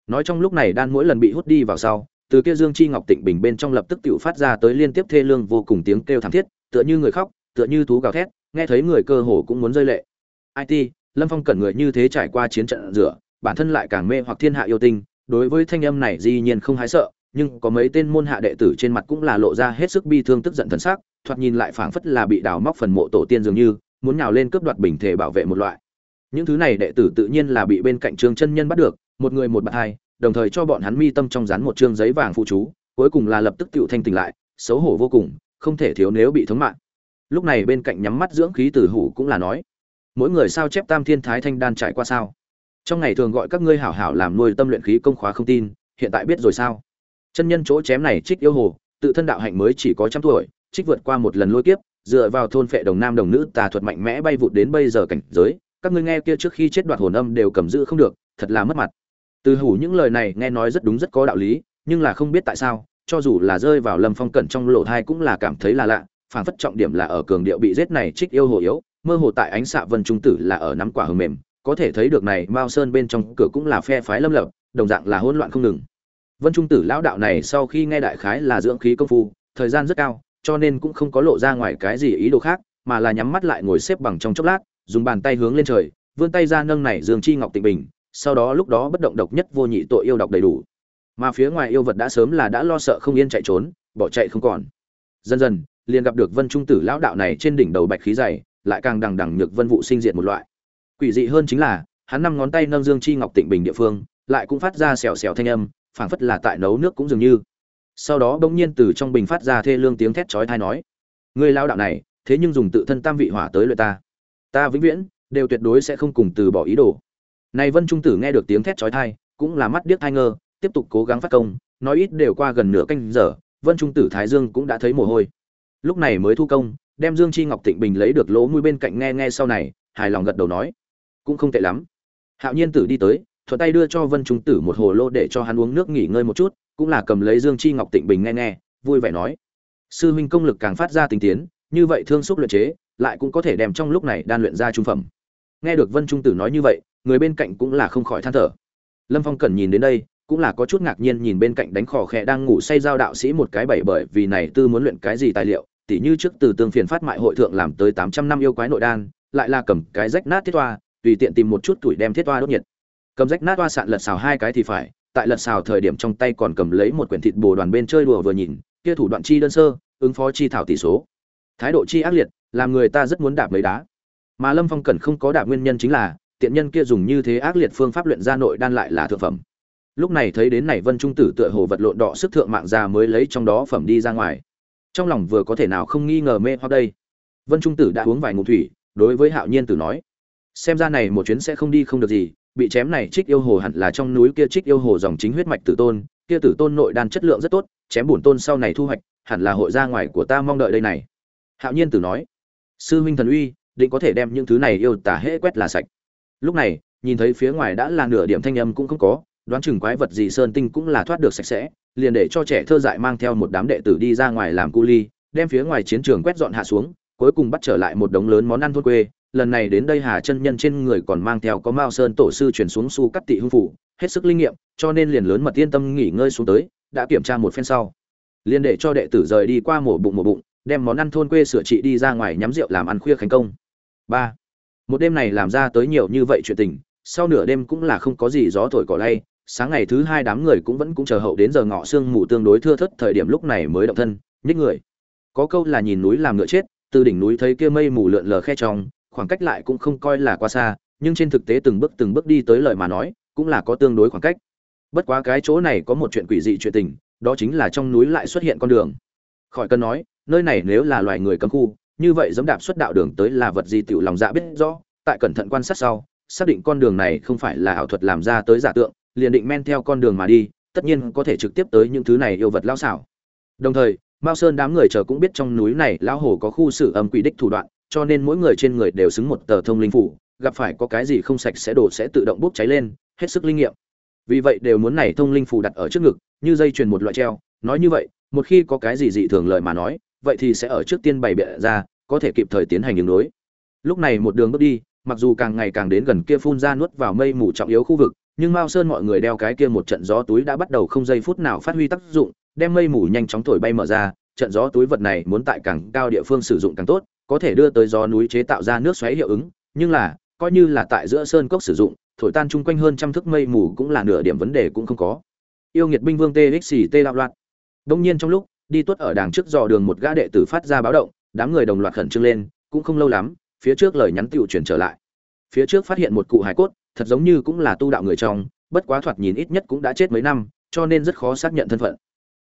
Nói trong lúc này đan mỗi lần bị hút đi vào sau từ kia dương chi ngọc tịnh bình bên trong lập tức tự phát ra tới liên tiếp thê lương vô cùng tiếng kêu thảm thiết, tựa như người khóc, tựa như thú gào thét, nghe thấy người cơ hồ cũng muốn rơi lệ. It lâm phong cẩn người như thế trải qua chiến trận rửa, bản thân lại càng mê hoặc thiên hạ yêu tinh, đối với thanh âm này dĩ nhiên không hái sợ, nhưng có mấy tên môn hạ đệ tử trên mặt cũng là lộ ra hết sức bi thương tức giận thần sắc, thoạt nhìn lại phảng phất là bị đào móc phần mộ tổ tiên dường như, muốn nhào lên cướp đoạt bình thể bảo vệ một loại. Những thứ này đệ tử tự nhiên là bị bên cạnh trương chân nhân bắt được, một người một bạn hai đồng thời cho bọn hắn mi tâm trong dán một chương giấy vàng phụ chú, cuối cùng là lập tức tựu thanh tỉnh lại, xấu hổ vô cùng, không thể thiếu nếu bị thống mạng. Lúc này bên cạnh nhắm mắt dưỡng khí tử hủ cũng là nói, mỗi người sao chép tam thiên thái thanh đan trải qua sao? Trong ngày thường gọi các ngươi hảo hảo làm nuôi tâm luyện khí công khóa không tin, hiện tại biết rồi sao? Chân nhân chỗ chém này trích yêu hồ, tự thân đạo hạnh mới chỉ có trăm tuổi, trích vượt qua một lần lôi kiếp, dựa vào thôn phệ đồng nam đồng nữ tà thuật mạnh mẽ bay vụt đến bây giờ cảnh giới, các ngươi nghe kia trước khi chết đoạt hồn âm đều cầm giữ không được, thật là mất mặt từ hủ những lời này nghe nói rất đúng rất có đạo lý, nhưng là không biết tại sao, cho dù là rơi vào lâm phong cẩn trong lỗ thai cũng là cảm thấy là lạ phản phất trọng điểm là ở cường điệu bị giết này trích yêu hồ yếu, mơ hồ tại ánh xạ vân trung tử là ở nắm quả hầm mềm, có thể thấy được này mao sơn bên trong cửa cũng là phe phái lâm lập, đồng dạng là hỗn loạn không ngừng. Vân trung tử lão đạo này sau khi nghe đại khái là dưỡng khí công phu, thời gian rất cao, cho nên cũng không có lộ ra ngoài cái gì ý đồ khác, mà là nhắm mắt lại ngồi xếp bằng trong chốc lát, dùng bàn tay hướng lên trời, vươn tay ra nâng này dương chi ngọc tịnh bình sau đó lúc đó bất động độc nhất vô nhị tội yêu độc đầy đủ. Mà phía ngoài yêu vật đã sớm là đã lo sợ không yên chạy trốn, bỏ chạy không còn. Dần dần, liền gặp được vân trung tử lão đạo này trên đỉnh đầu bạch khí dày, lại càng đằng đằng nhược vân vụ sinh diệt một loại. Quỷ dị hơn chính là, hắn năm ngón tay nâng dương chi ngọc tịnh bình địa phương, lại cũng phát ra xèo xèo thanh âm, phảng phất là tại nấu nước cũng dường như. Sau đó bỗng nhiên từ trong bình phát ra thê lương tiếng thét chói tai nói người lao đạo này, thế nhưng dùng tự thân tam vị hỏa tới luyện ta. Ta vĩnh viễn, đều tuyệt đối sẽ không cùng từ bỏ ý đồ này vân trung tử nghe được tiếng thét chói tai, cũng là mắt điếc thai ngơ, tiếp tục cố gắng phát công, nói ít đều qua gần nửa canh giờ, vân trung tử thái dương cũng đã thấy mồ hôi. Lúc này mới thu công, đem dương chi ngọc tịnh bình lấy được lỗ mũi bên cạnh nghe nghe sau này, hài lòng gật đầu nói, cũng không tệ lắm. Hạo nhiên tử đi tới, thuận tay đưa cho vân trung tử một hồ lô để cho hắn uống nước nghỉ ngơi một chút, cũng là cầm lấy dương chi ngọc tịnh bình nghe nghe, vui vẻ nói, sư huynh công lực càng phát ra tinh tiến, như vậy thương xúc luyện chế, lại cũng có thể đem trong lúc này đan luyện ra trung phẩm. Nghe được vân trung tử nói như vậy người bên cạnh cũng là không khỏi than thở. Lâm phong cần nhìn đến đây, cũng là có chút ngạc nhiên nhìn bên cạnh đánh khò khẽ đang ngủ say giao đạo sĩ một cái bảy bởi vì này tư muốn luyện cái gì tài liệu, tỉ như trước từ tương phiền phát mại hội thượng làm tới tám trăm năm yêu quái nội đan, lại là cầm cái rách nát thiết toa, tùy tiện tìm một chút tuổi đem thiết toa đốt nhiệt. Cầm rách nát toa sạn lật xào hai cái thì phải, tại lật xào thời điểm trong tay còn cầm lấy một quyển thịt bồ đoàn bên chơi đùa vừa nhìn, kia thủ đoạn chi đơn sơ, ứng phó chi thảo tỷ số. Thái độ chi ác liệt, làm người ta rất muốn đạp mấy đá. Mà lâm phong cần không có đạp nguyên nhân chính là tiện nhân kia dùng như thế ác liệt phương pháp luyện ra nội đan lại là thượng phẩm. Lúc này thấy đến này vân trung tử tựa hồ vật lộn đỏ sức thượng mạng ra mới lấy trong đó phẩm đi ra ngoài. Trong lòng vừa có thể nào không nghi ngờ mê hoặc đây. Vân trung tử đã uống vài ngụm thủy, đối với hạo nhiên tử nói, xem ra này một chuyến sẽ không đi không được gì, bị chém này trích yêu hồ hẳn là trong núi kia trích yêu hồ dòng chính huyết mạch tử tôn, kia tử tôn nội đan chất lượng rất tốt, chém bổn tôn sau này thu hoạch, hẳn là hội ra ngoài của ta mong đợi đây này. Hạo nhiên tử nói, sư huynh thần uy, định có thể đem những thứ này yêu tả hễ quét là sạch lúc này, nhìn thấy phía ngoài đã là nửa điểm thanh âm cũng không có, đoán chừng quái vật gì sơn tinh cũng là thoát được sạch sẽ, liền để cho trẻ thơ dại mang theo một đám đệ tử đi ra ngoài làm cu ly, đem phía ngoài chiến trường quét dọn hạ xuống, cuối cùng bắt trở lại một đống lớn món ăn thôn quê. Lần này đến đây hà chân nhân trên người còn mang theo có mao sơn tổ sư chuyển xuống su cắt tị hưng phủ hết sức linh nghiệm, cho nên liền lớn mật yên tâm nghỉ ngơi xuống tới, đã kiểm tra một phen sau. Liền để cho đệ tử rời đi qua mổ bụng mổ bụng, đem món ăn thôn quê sửa trị đi ra ngoài nhắm rượu làm ăn khuya thành công. Ba một đêm này làm ra tới nhiều như vậy chuyện tình, sau nửa đêm cũng là không có gì gió thổi cỏ lay. Sáng ngày thứ hai đám người cũng vẫn cũng chờ hậu đến giờ ngọ sương mù tương đối thưa thất thời điểm lúc này mới động thân, nhích người. Có câu là nhìn núi làm ngựa chết, từ đỉnh núi thấy kia mây mù lượn lờ khe trong khoảng cách lại cũng không coi là quá xa, nhưng trên thực tế từng bước từng bước đi tới lời mà nói, cũng là có tương đối khoảng cách. Bất quá cái chỗ này có một chuyện quỷ dị chuyện tình, đó chính là trong núi lại xuất hiện con đường. Khỏi cần nói, nơi này nếu là loài người cấm khu như vậy giống đạp xuất đạo đường tới là vật gì tiểu lòng dạ biết rõ, tại cẩn thận quan sát sau, xác định con đường này không phải là ảo thuật làm ra tới giả tượng, liền định men theo con đường mà đi, tất nhiên có thể trực tiếp tới những thứ này yêu vật lao xảo. Đồng thời, mao sơn đám người chờ cũng biết trong núi này lão hồ có khu xử âm quỷ đích thủ đoạn, cho nên mỗi người trên người đều xứng một tờ thông linh phủ, gặp phải có cái gì không sạch sẽ đổ sẽ tự động bốc cháy lên, hết sức linh nghiệm. Vì vậy đều muốn này thông linh phủ đặt ở trước ngực, như dây chuyền một loại treo, nói như vậy, một khi có cái gì dị thường lời mà nói vậy thì sẽ ở trước tiên bày biện ra, có thể kịp thời tiến hành ứng đối lúc này một đường bước đi, mặc dù càng ngày càng đến gần kia phun ra nuốt vào mây mù trọng yếu khu vực, nhưng mao sơn mọi người đeo cái kia một trận gió túi đã bắt đầu không giây phút nào phát huy tác dụng, đem mây mù nhanh chóng thổi bay mở ra, trận gió túi vật này muốn tại càng cao địa phương sử dụng càng tốt, có thể đưa tới gió núi chế tạo ra nước xoáy hiệu ứng, nhưng là, coi như là tại giữa sơn cốc sử dụng, thổi tan chung quanh hơn trăm thước mây mù cũng là nửa điểm vấn đề cũng không có. Yêu nghiệt binh vương txt đạo loạn. Đông nhiên trong lúc đi tuất ở đàng trước dò đường một gã đệ tử phát ra báo động, đám người đồng loạt khẩn trương lên, cũng không lâu lắm, phía trước lời nhắn tựu chuyển trở lại. Phía trước phát hiện một cụ hải cốt, thật giống như cũng là tu đạo người trong, bất quá thoạt nhìn ít nhất cũng đã chết mấy năm, cho nên rất khó xác nhận thân phận.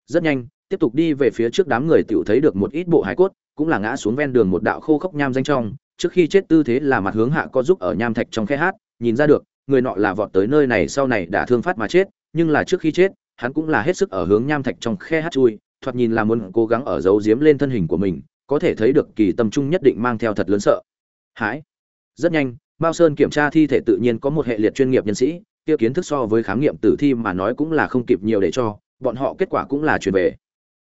Rất nhanh, tiếp tục đi về phía trước đám người tựu thấy được một ít bộ hải cốt, cũng là ngã xuống ven đường một đạo khô khốc nham danh trong, trước khi chết tư thế là mặt hướng hạ có giúp ở nham thạch trong khe hát, nhìn ra được, người nọ là vọt tới nơi này sau này đã thương phát mà chết, nhưng là trước khi chết, hắn cũng là hết sức ở hướng nham thạch trong khe hát chui thoạt nhìn là muốn cố gắng ở giấu giếm lên thân hình của mình, có thể thấy được kỳ tâm trung nhất định mang theo thật lớn sợ. Hãi. Rất nhanh, mao sơn kiểm tra thi thể tự nhiên có một hệ liệt chuyên nghiệp nhân sĩ, kia kiến thức so với khám nghiệm tử thi mà nói cũng là không kịp nhiều để cho, bọn họ kết quả cũng là truyền về.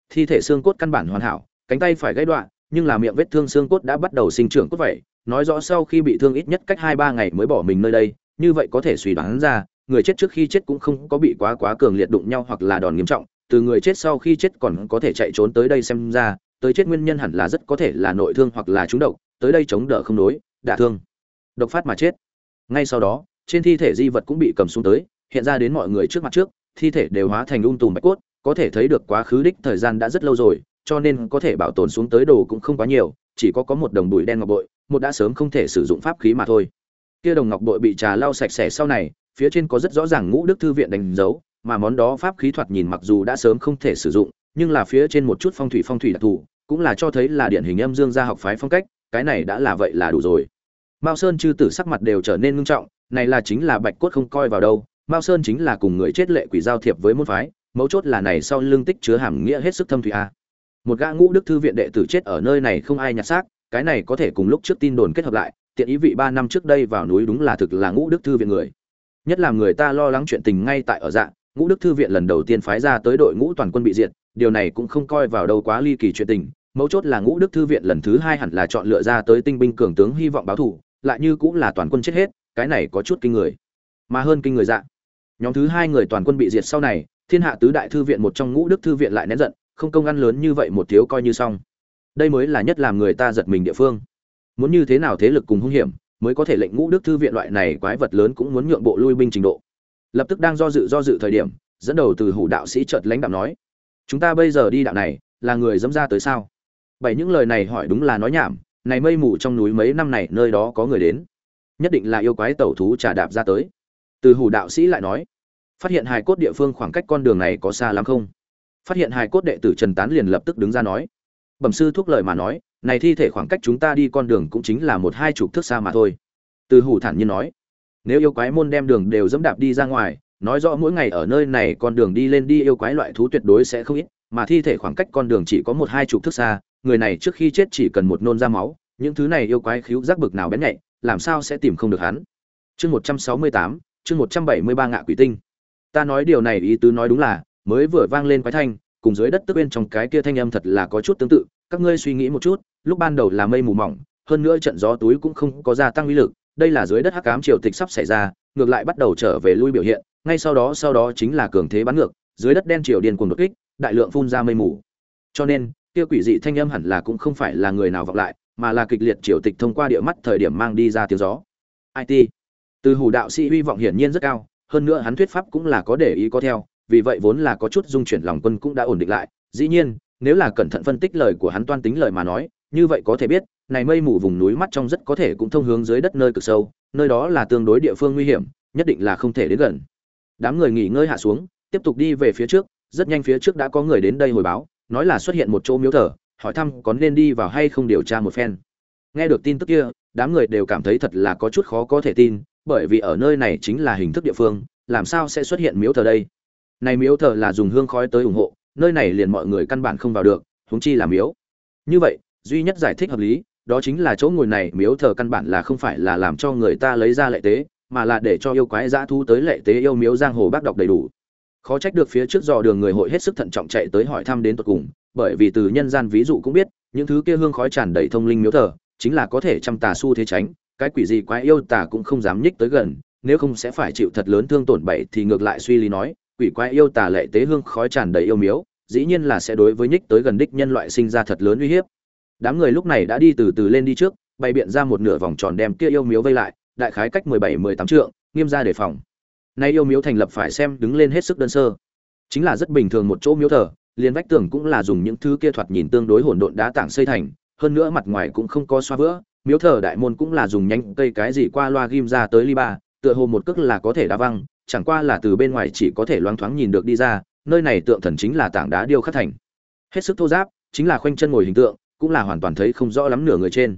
Thi thể xương cốt căn bản hoàn hảo, cánh tay phải gãy đoạn, nhưng là miệng vết thương xương cốt đã bắt đầu sinh trưởng cốt vậy nói rõ sau khi bị thương ít nhất cách hai ba ngày mới bỏ mình nơi đây, như vậy có thể suy đoán ra, người chết trước khi chết cũng không có bị quá quá cường liệt đụng nhau hoặc là đòn nghiêm trọng từ người chết sau khi chết còn có thể chạy trốn tới đây xem ra, tới chết nguyên nhân hẳn là rất có thể là nội thương hoặc là trúng độc, tới đây chống đỡ không đối, đả thương, độc phát mà chết. Ngay sau đó, trên thi thể di vật cũng bị cầm xuống tới, hiện ra đến mọi người trước mặt trước, thi thể đều hóa thành ung tùm bạch cốt, có thể thấy được quá khứ đích thời gian đã rất lâu rồi, cho nên có thể bảo tồn xuống tới đồ cũng không quá nhiều, chỉ có có một đồng bụi đen ngọc bội, một đã sớm không thể sử dụng pháp khí mà thôi. Kia đồng ngọc bội bị trà lau sạch sẽ sau này, phía trên có rất rõ ràng ngũ đức thư viện đánh dấu mà món đó pháp khí thoạt nhìn mặc dù đã sớm không thể sử dụng, nhưng là phía trên một chút phong thủy phong thủy đặc thù, cũng là cho thấy là điển hình âm dương gia học phái phong cách, cái này đã là vậy là đủ rồi. Mao sơn chư tử sắc mặt đều trở nên nghiêm trọng, này là chính là bạch cốt không coi vào đâu, mao sơn chính là cùng người chết lệ quỷ giao thiệp với môn phái, mấu chốt là này sau lưng tích chứa hàm nghĩa hết sức thâm thủy a. Một gã ngũ đức thư viện đệ tử chết ở nơi này không ai nhặt xác, cái này có thể cùng lúc trước tin đồn kết hợp lại, tiện ý vị ba năm trước đây vào núi đúng là thực là ngũ đức thư viện người. Nhất là người ta lo lắng chuyện tình ngay tại ở dạng ngũ đức thư viện lần đầu tiên phái ra tới đội ngũ toàn quân bị diệt điều này cũng không coi vào đâu quá ly kỳ chuyện tình. Mấu chốt là ngũ đức thư viện lần thứ hai hẳn là chọn lựa ra tới tinh binh cường tướng hy vọng báo thù, lại như cũng là toàn quân chết hết cái này có chút kinh người. Mà hơn kinh người dạ nhóm thứ hai người toàn quân bị diệt sau này thiên hạ tứ đại thư viện một trong ngũ đức thư viện lại nén giận không công ăn lớn như vậy một thiếu coi như xong. Đây mới là nhất làm người ta giật mình địa phương. Muốn như thế nào thế lực cùng hung hiểm mới có thể lệnh ngũ đức thư viện loại này quái vật lớn cũng muốn nhượng bộ lui binh trình độ lập tức đang do dự do dự thời điểm, dẫn đầu từ hủ đạo sĩ chợt lãnh đạo nói, chúng ta bây giờ đi đạo này, là người dẫm ra tới sao? Bảy những lời này hỏi đúng là nói nhảm, này mây mù trong núi mấy năm này nơi đó có người đến. Nhất định là yêu quái tẩu thú trà đạp ra tới. Từ hủ đạo sĩ lại nói, phát hiện hài cốt địa phương khoảng cách con đường này có xa lắm không? Phát hiện hài cốt đệ tử trần tán liền lập tức đứng ra nói, bẩm sư thúc lời mà nói, này thi thể khoảng cách chúng ta đi con đường cũng chính là một hai chục thước xa mà thôi. Từ hủ thản nhiên nói nếu yêu quái môn đem đường đều dẫm đạp đi ra ngoài, nói rõ mỗi ngày ở nơi này con đường đi lên đi yêu quái loại thú tuyệt đối sẽ không ít, mà thi thể khoảng cách con đường chỉ có một hai chục thước xa, người này trước khi chết chỉ cần một nôn ra máu, những thứ này yêu quái khíu giác bực nào bén nhạy, làm sao sẽ tìm không được hắn? Chương một trăm sáu mươi tám, chương một trăm bảy mươi ba ngạ quỷ tinh. Ta nói điều này ý tứ nói đúng là, mới vừa vang lên quái thanh, cùng dưới đất tức bên trong cái kia thanh âm thật là có chút tương tự, các ngươi suy nghĩ một chút, lúc ban đầu là mây mù mỏng, hơn nữa trận gió túi cũng không có gia tăng uy lực đây là dưới đất hắc ám triều tịch sắp xảy ra, ngược lại bắt đầu trở về lui biểu hiện, ngay sau đó sau đó chính là cường thế bắn ngược, dưới đất đen triều điên cuồng đột kích, đại lượng phun ra mây mù. Cho nên, kia quỷ dị thanh âm hẳn là cũng không phải là người nào vọng lại, mà là kịch liệt triều tịch thông qua địa mắt thời điểm mang đi ra tiếng gió. It từ hủ đạo sĩ hy vọng hiển nhiên rất cao, hơn nữa hắn thuyết pháp cũng là có để ý có theo, vì vậy vốn là có chút dung chuyển lòng quân cũng đã ổn định lại. Dĩ nhiên, nếu là cẩn thận phân tích lời của hắn toan tính lời mà nói, như vậy có thể biết này mây mù vùng núi mắt trong rất có thể cũng thông hướng dưới đất nơi cực sâu, nơi đó là tương đối địa phương nguy hiểm, nhất định là không thể đến gần. Đám người nghỉ ngơi hạ xuống, tiếp tục đi về phía trước, rất nhanh phía trước đã có người đến đây hồi báo, nói là xuất hiện một chỗ miếu thờ, hỏi thăm có nên đi vào hay không điều tra một phen. Nghe được tin tức kia, đám người đều cảm thấy thật là có chút khó có thể tin, bởi vì ở nơi này chính là hình thức địa phương, làm sao sẽ xuất hiện miếu thờ đây? Này miếu thờ là dùng hương khói tới ủng hộ, nơi này liền mọi người căn bản không vào được, huống chi là miếu. Như vậy, duy nhất giải thích hợp lý đó chính là chỗ ngồi này, miếu thờ căn bản là không phải là làm cho người ta lấy ra lệ tế, mà là để cho yêu quái dã thu tới lệ tế yêu miếu giang hồ bác đọc đầy đủ. Khó trách được phía trước dò đường người hội hết sức thận trọng chạy tới hỏi thăm đến tận cùng, bởi vì từ nhân gian ví dụ cũng biết, những thứ kia hương khói tràn đầy thông linh miếu thờ, chính là có thể chăm tà su thế tránh, cái quỷ gì quái yêu tà cũng không dám nhích tới gần, nếu không sẽ phải chịu thật lớn thương tổn bậy thì ngược lại suy lý nói, quỷ quái yêu tà lệ tế hương khói tràn đầy yêu miếu, dĩ nhiên là sẽ đối với nhích tới gần đích nhân loại sinh ra thật lớn uy hiếp đám người lúc này đã đi từ từ lên đi trước, bày biện ra một nửa vòng tròn đem kia yêu miếu vây lại, đại khái cách mười bảy, mười tám trượng, nghiêm ra đề phòng. Nay yêu miếu thành lập phải xem đứng lên hết sức đơn sơ. Chính là rất bình thường một chỗ miếu thờ, liền vách tường cũng là dùng những thứ kia thoạt nhìn tương đối hỗn độn đá tảng xây thành, hơn nữa mặt ngoài cũng không có xoa vữa miếu thờ đại môn cũng là dùng nhánh cây cái gì qua loa ghim ra tới ly ba, tựa hồ một cước là có thể đá văng, chẳng qua là từ bên ngoài chỉ có thể loáng thoáng nhìn được đi ra, nơi này tượng thần chính là tảng đá điêu khắc thành. Hết sức thô giáp, chính là khoanh chân ngồi hình tượng cũng là hoàn toàn thấy không rõ lắm nửa người trên.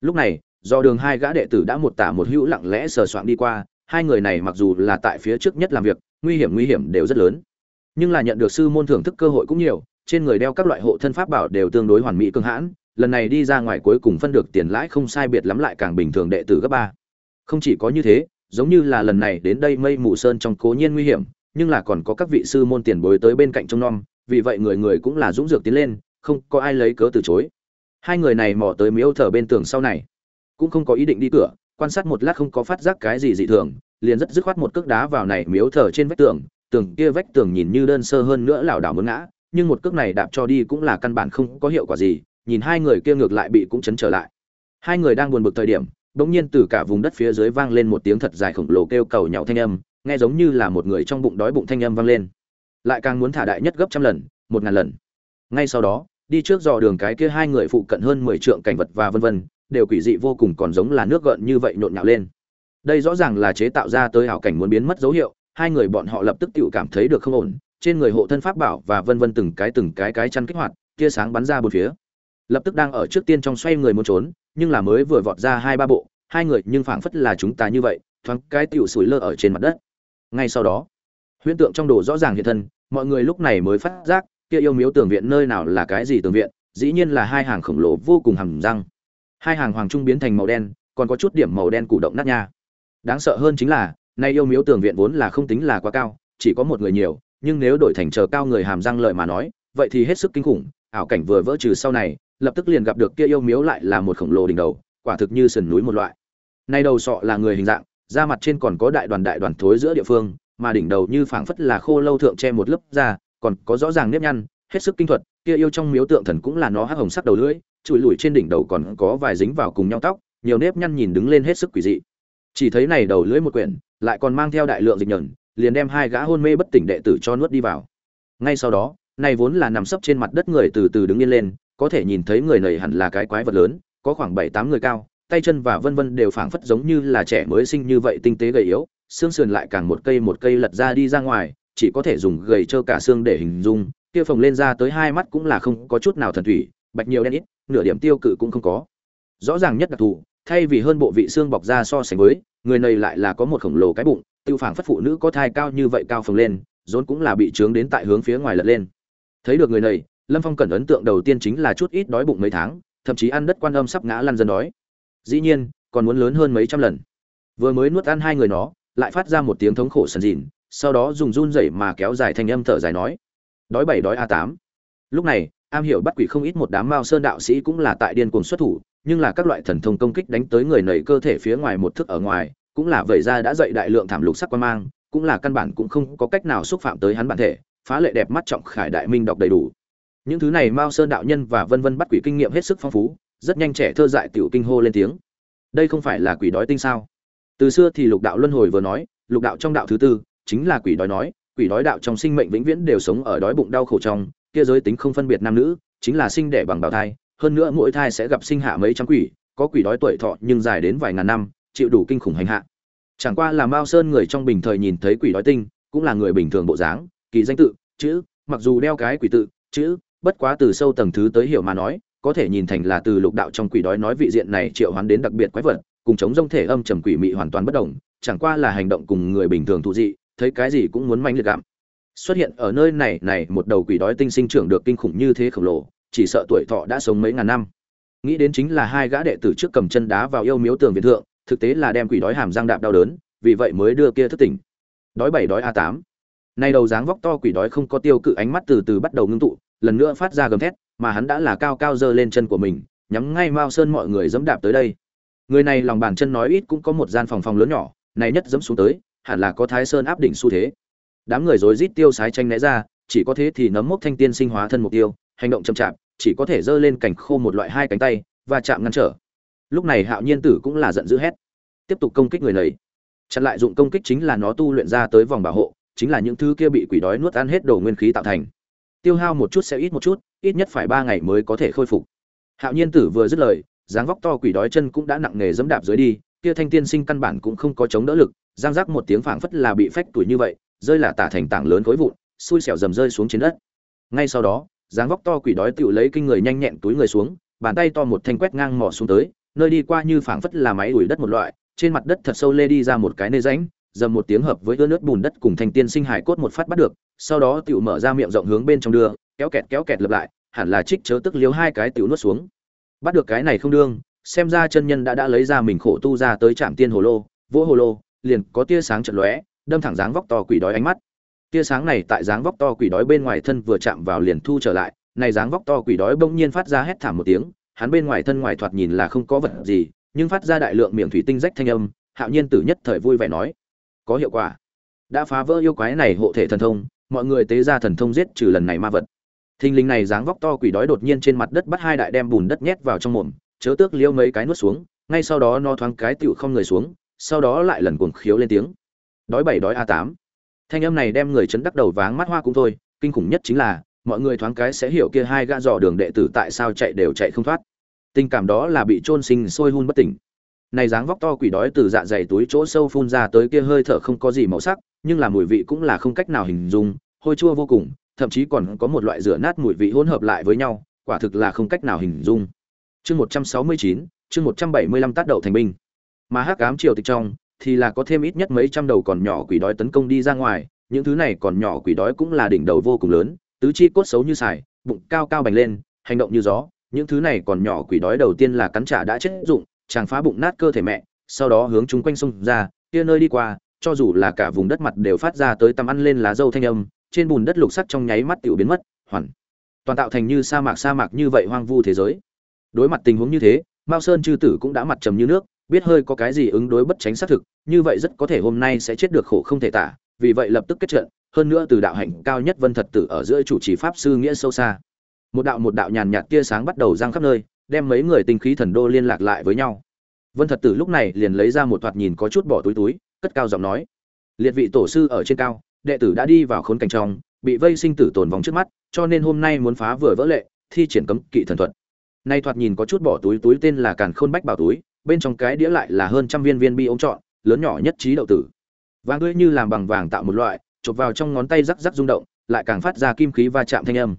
Lúc này, do đường hai gã đệ tử đã một tả một hữu lặng lẽ sờ soạn đi qua, hai người này mặc dù là tại phía trước nhất làm việc, nguy hiểm nguy hiểm đều rất lớn. Nhưng là nhận được sư môn thưởng thức cơ hội cũng nhiều, trên người đeo các loại hộ thân pháp bảo đều tương đối hoàn mỹ cường hãn, lần này đi ra ngoài cuối cùng phân được tiền lãi không sai biệt lắm lại càng bình thường đệ tử gấp ba. Không chỉ có như thế, giống như là lần này đến đây mây mù sơn trong cố nhiên nguy hiểm, nhưng là còn có các vị sư môn tiền bối tới bên cạnh trông nom, vì vậy người người cũng là dũng dược tiến lên, không có ai lấy cớ từ chối hai người này mò tới miếu thờ bên tường sau này. Cũng không có ý định đi cửa, quan sát một lát không có phát giác cái gì dị thường, liền rất dứt khoát một cước đá vào này miếu thờ trên vách tường tường kia vách tường nhìn như đơn sơ hơn nữa lảo đảo muốn ngã, nhưng một cước này đạp cho đi cũng là căn bản không có hiệu quả gì, nhìn hai người kia ngược lại bị cũng chấn trở lại. Hai người đang buồn bực thời điểm, bỗng nhiên từ cả vùng đất phía dưới vang lên một tiếng thật dài khổng lồ kêu cầu nhạo thanh âm, nghe giống như là một người trong bụng đói bụng thanh âm vang lên. Lại càng muốn thả đại nhất gấp trăm lần, một ngàn lần. Ngay sau đó đi trước dò đường cái kia hai người phụ cận hơn mười trượng cảnh vật và vân vân, đều quỷ dị vô cùng còn giống là nước gợn như vậy nhộn nhạo lên. Đây rõ ràng là chế tạo ra tới hảo cảnh muốn biến mất dấu hiệu, hai người bọn họ lập tức tự cảm thấy được không ổn, trên người hộ thân pháp bảo và vân vân từng cái từng cái cái chăn kích hoạt, tia sáng bắn ra bốn phía. Lập tức đang ở trước tiên trong xoay người muốn trốn, nhưng là mới vừa vọt ra hai ba bộ, hai người nhưng phảng phất là chúng ta như vậy, thoáng cái tiểu sủi lơ ở trên mặt đất. Ngay sau đó, huyễn tượng trong đồ rõ ràng hiện thân, mọi người lúc này mới phát giác kia yêu miếu tường viện nơi nào là cái gì tường viện, dĩ nhiên là hai hàng khổng lồ vô cùng hầm răng. Hai hàng hoàng trung biến thành màu đen, còn có chút điểm màu đen cụ động nát nha. Đáng sợ hơn chính là, nay yêu miếu tường viện vốn là không tính là quá cao, chỉ có một người nhiều, nhưng nếu đổi thành chờ cao người hàm răng lợi mà nói, vậy thì hết sức kinh khủng, ảo cảnh vừa vỡ trừ sau này, lập tức liền gặp được kia yêu miếu lại là một khổng lồ đỉnh đầu, quả thực như sườn núi một loại. Nay đầu sọ là người hình dạng, da mặt trên còn có đại đoàn đại đoàn thối giữa địa phương, mà đỉnh đầu như phảng phất là khô lâu thượng che một lớp da còn có rõ ràng nếp nhăn hết sức kinh thuật kia yêu trong miếu tượng thần cũng là nó hắc hồng sắc đầu lưỡi chùi lùi trên đỉnh đầu còn có vài dính vào cùng nhau tóc nhiều nếp nhăn nhìn đứng lên hết sức quỷ dị. Chỉ thấy này đầu lưỡi một quyển lại còn mang theo đại lượng dịch nhẩn, liền đem hai gã hôn mê bất tỉnh đệ tử cho nuốt đi vào. Ngay sau đó này vốn là nằm sấp trên mặt đất người từ từ đứng yên lên có thể nhìn thấy người này hẳn là cái quái vật lớn có khoảng bảy tám người cao tay chân và vân vân đều phảng phất giống như là trẻ mới sinh như vậy tinh tế gầy yếu xương sườn lại càng một cây một cây lật ra đi ra ngoài chỉ có thể dùng gầy trơ cả xương để hình dung, kia phồng lên ra tới hai mắt cũng là không có chút nào thần thủy, bạch nhiều đen ít, nửa điểm tiêu cự cũng không có. Rõ ràng nhất đặc thù, thay vì hơn bộ vị xương bọc ra so sánh với, người này lại là có một khổng lồ cái bụng, tiêu phảng phất phụ nữ có thai cao như vậy cao phồng lên, rốn cũng là bị trướng đến tại hướng phía ngoài lật lên. Thấy được người này, lâm phong cần ấn tượng đầu tiên chính là chút ít đói bụng mấy tháng, thậm chí ăn đất quan âm sắp ngã lăn dân đói. Dĩ nhiên, còn muốn lớn hơn mấy trăm lần. Vừa mới nuốt ăn hai người nó, lại phát ra một tiếng thống khổ sần dìn sau đó dùng run rẩy mà kéo dài thành âm thở dài nói, đói bảy đói a tám. Lúc này, am hiểu bắt quỷ không ít một đám mao sơn đạo sĩ cũng là tại điên cuồng xuất thủ, nhưng là các loại thần thông công kích đánh tới người nảy cơ thể phía ngoài một thức ở ngoài, cũng là vậy ra đã dậy đại lượng thảm lục sắc quan mang, cũng là căn bản cũng không có cách nào xúc phạm tới hắn bản thể, phá lệ đẹp mắt trọng khải đại minh đọc đầy đủ. Những thứ này mao sơn đạo nhân và vân vân bắt quỷ kinh nghiệm hết sức phong phú, rất nhanh trẻ thơ dại tiểu kinh hô lên tiếng. Đây không phải là quỷ đói tinh sao? Từ xưa thì lục đạo luân hồi vừa nói, lục đạo trong đạo thứ tư chính là quỷ đói nói, quỷ đói đạo trong sinh mệnh vĩnh viễn đều sống ở đói bụng đau khổ trong, kia giới tính không phân biệt nam nữ, chính là sinh đẻ bằng bào thai, hơn nữa mỗi thai sẽ gặp sinh hạ mấy trăm quỷ, có quỷ đói tuổi thọ nhưng dài đến vài ngàn năm, chịu đủ kinh khủng hành hạ. Chẳng qua là mao sơn người trong bình thời nhìn thấy quỷ đói tinh, cũng là người bình thường bộ dáng, kỳ danh tự, chữ, mặc dù đeo cái quỷ tự, chữ, bất quá từ sâu tầng thứ tới hiểu mà nói, có thể nhìn thành là từ lục đạo trong quỷ đói nói vị diện này triệu hoán đến đặc biệt quái vật, cùng chống rông thể âm trầm quỷ mị hoàn toàn bất đồng, chẳng qua là hành động cùng người bình thường thụ dị thấy cái gì cũng muốn manh liệt gặm. Xuất hiện ở nơi này này, một đầu quỷ đói tinh sinh trưởng được kinh khủng như thế khổng lồ, chỉ sợ tuổi thọ đã sống mấy ngàn năm. Nghĩ đến chính là hai gã đệ tử trước cầm chân đá vào yêu miếu tường viện thượng, thực tế là đem quỷ đói hàm răng đạp đau đớn, vì vậy mới đưa kia thức tỉnh. Đói bảy, đói a tám. Nay đầu dáng vóc to quỷ đói không có tiêu cự ánh mắt từ từ bắt đầu ngưng tụ, lần nữa phát ra gầm thét, mà hắn đã là cao cao dơ lên chân của mình, nhắm ngay mao sơn mọi người dẫm đạp tới đây. Người này lòng bàn chân nói ít cũng có một gian phòng phòng lớn nhỏ, này nhất dẫm xuống tới hẳn là có thái sơn áp đỉnh xu thế. Đám người rối rít tiêu sái tranh né ra, chỉ có thế thì nấm mốc thanh tiên sinh hóa thân mục tiêu, hành động chậm chạp, chỉ có thể giơ lên cảnh khô một loại hai cánh tay và chạm ngăn trở. Lúc này hạo nhiên tử cũng là giận dữ hét, tiếp tục công kích người này. Chặn lại dụng công kích chính là nó tu luyện ra tới vòng bảo hộ, chính là những thứ kia bị quỷ đói nuốt ăn hết đồ nguyên khí tạo thành. Tiêu hao một chút sẽ ít một chút, ít nhất phải ba ngày mới có thể khôi phục. Hạo nhiên tử vừa dứt lời, dáng vóc to quỷ đói chân cũng đã nặng nề dẫm đạp dưới đi kia thanh tiên sinh căn bản cũng không có chống đỡ lực, giang giác một tiếng phảng phất là bị phách tuổi như vậy, rơi là tả thành tảng lớn khối vụn, xui xẻo dầm rơi xuống trên đất. Ngay sau đó, dáng vóc to quỷ đói tựu lấy kinh người nhanh nhẹn túi người xuống, bàn tay to một thanh quét ngang mỏ xuống tới, nơi đi qua như phảng phất là máy đuổi đất một loại, trên mặt đất thật sâu lê đi ra một cái nơi rãnh, dầm một tiếng hợp với ướt nước bùn đất cùng thanh tiên sinh hải cốt một phát bắt được, sau đó tựu mở ra miệng rộng hướng bên trong đưa, kéo kẹt kéo kẹt lập lại, hẳn là trích chớ tức liếu hai cái tựu nuốt xuống. Bắt được cái này không đương xem ra chân nhân đã đã lấy ra mình khổ tu ra tới trạm tiên hồ lô, vỗ hồ lô, liền có tia sáng chật lóe, đâm thẳng dáng vóc to quỷ đói ánh mắt. Tia sáng này tại dáng vóc to quỷ đói bên ngoài thân vừa chạm vào liền thu trở lại, này dáng vóc to quỷ đói bỗng nhiên phát ra hét thảm một tiếng, hắn bên ngoài thân ngoài thoạt nhìn là không có vật gì, nhưng phát ra đại lượng miệng thủy tinh rách thanh âm, hạo nhiên tử nhất thời vui vẻ nói, có hiệu quả. Đã phá vỡ yêu quái này hộ thể thần thông, mọi người tế ra thần thông giết trừ lần này ma vật. Thình linh này dáng vóc to quỷ đói đột nhiên trên mặt đất bắt hai đại đem bùn đất nhét vào trong mồm chớ tước liêu mấy cái nuốt xuống, ngay sau đó nó thoáng cái tựu không người xuống, sau đó lại lần cuồng khiếu lên tiếng. Đói bảy đói a tám. Thanh âm này đem người chấn đắc đầu váng mắt hoa cũng thôi, kinh khủng nhất chính là, mọi người thoáng cái sẽ hiểu kia hai gã dò đường đệ tử tại sao chạy đều chạy không thoát. Tình cảm đó là bị trôn sinh sôi hun bất tỉnh. Này dáng vóc to quỷ đói từ dạ dày túi chỗ sâu phun ra tới kia hơi thở không có gì màu sắc, nhưng là mùi vị cũng là không cách nào hình dung, hôi chua vô cùng, thậm chí còn có một loại rửa nát mùi vị hỗn hợp lại với nhau, quả thực là không cách nào hình dung chương một trăm sáu mươi chín, chương một trăm bảy mươi lăm tát đậu thành binh. Mà hắc ám triều tịch trong, thì là có thêm ít nhất mấy trăm đầu còn nhỏ quỷ đói tấn công đi ra ngoài, những thứ này còn nhỏ quỷ đói cũng là đỉnh đầu vô cùng lớn, tứ chi cốt xấu như sải, bụng cao cao bành lên, hành động như gió, những thứ này còn nhỏ quỷ đói đầu tiên là cắn trả đã chết dụng, chàng phá bụng nát cơ thể mẹ, sau đó hướng chúng quanh sông ra, kia nơi đi qua, cho dù là cả vùng đất mặt đều phát ra tới tầm ăn lên lá dâu thanh âm, trên bùn đất lục sắc trong nháy mắt tiểu biến mất, hoàn toàn tạo thành như sa mạc sa mạc như vậy hoang vu thế giới đối mặt tình huống như thế, mao sơn chư tử cũng đã mặt trầm như nước, biết hơi có cái gì ứng đối bất tránh xác thực, như vậy rất có thể hôm nay sẽ chết được khổ không thể tả, vì vậy lập tức kết trận, hơn nữa từ đạo hạnh cao nhất vân thật tử ở giữa chủ trì pháp sư nghĩa sâu xa. Một đạo một đạo nhàn nhạt tia sáng bắt đầu giang khắp nơi, đem mấy người tinh khí thần đô liên lạc lại với nhau. Vân thật tử lúc này liền lấy ra một thoạt nhìn có chút bỏ túi túi, cất cao giọng nói, liệt vị tổ sư ở trên cao, đệ tử đã đi vào khốn cảnh trong, bị vây sinh tử tồn vòng trước mắt, cho nên hôm nay muốn phá vừa vỡ lệ, thi triển cấm kỵ thần thuật nay thoạt nhìn có chút bỏ túi túi tên là càn khôn bách bảo túi, bên trong cái đĩa lại là hơn trăm viên viên bi ống trọn lớn nhỏ nhất trí đậu tử. Và ngươi như làm bằng vàng tạo một loại chộp vào trong ngón tay rắc rắc rung động, lại càng phát ra kim khí va chạm thanh âm.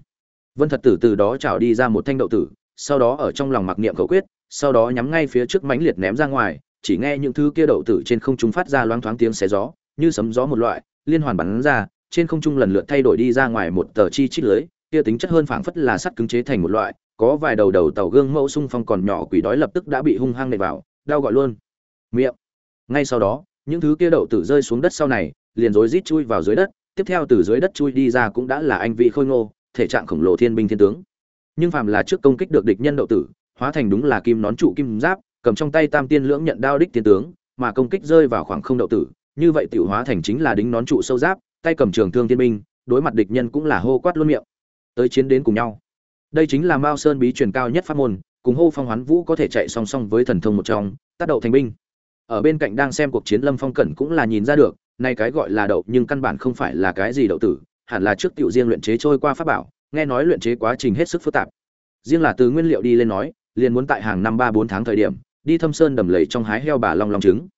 Vân thật tử từ đó trào đi ra một thanh đậu tử, sau đó ở trong lòng mặc niệm khẩu quyết, sau đó nhắm ngay phía trước mãnh liệt ném ra ngoài, chỉ nghe những thứ kia đậu tử trên không trung phát ra loáng thoáng tiếng xé gió, như sấm gió một loại, liên hoàn bắn ra, trên không trung lần lượt thay đổi đi ra ngoài một tờ chi chít lưới, kia tính chất hơn phảng phất là sắt cứng chế thành một loại có vài đầu đầu tàu gương mẫu sung phong còn nhỏ quỷ đói lập tức đã bị hung hăng nệ vào, đau gọi luôn. Miệng. Ngay sau đó, những thứ kia đậu tử rơi xuống đất sau này, liền rối rít chui vào dưới đất, tiếp theo từ dưới đất chui đi ra cũng đã là anh vị khôi ngô, thể trạng khổng lồ thiên binh thiên tướng. Nhưng phàm là trước công kích được địch nhân đậu tử, hóa thành đúng là kim nón trụ kim giáp, cầm trong tay tam tiên lưỡng nhận đao đích thiên tướng, mà công kích rơi vào khoảng không đậu tử, như vậy tiểu hóa thành chính là đính nón trụ sâu giáp, tay cầm trường thương thiên binh, đối mặt địch nhân cũng là hô quát luôn miệng. Tới chiến đến cùng nhau đây chính là mao sơn bí truyền cao nhất pháp môn, cùng hô phong hoán vũ có thể chạy song song với thần thông một trong, tác đậu thành binh. Ở bên cạnh đang xem cuộc chiến lâm phong cẩn cũng là nhìn ra được, nay cái gọi là đậu nhưng căn bản không phải là cái gì đậu tử, hẳn là trước tiểu riêng luyện chế trôi qua pháp bảo, nghe nói luyện chế quá trình hết sức phức tạp. Riêng là từ nguyên liệu đi lên nói, liền muốn tại hàng năm ba bốn tháng thời điểm, đi thâm sơn đầm lầy trong hái heo bà long long trứng.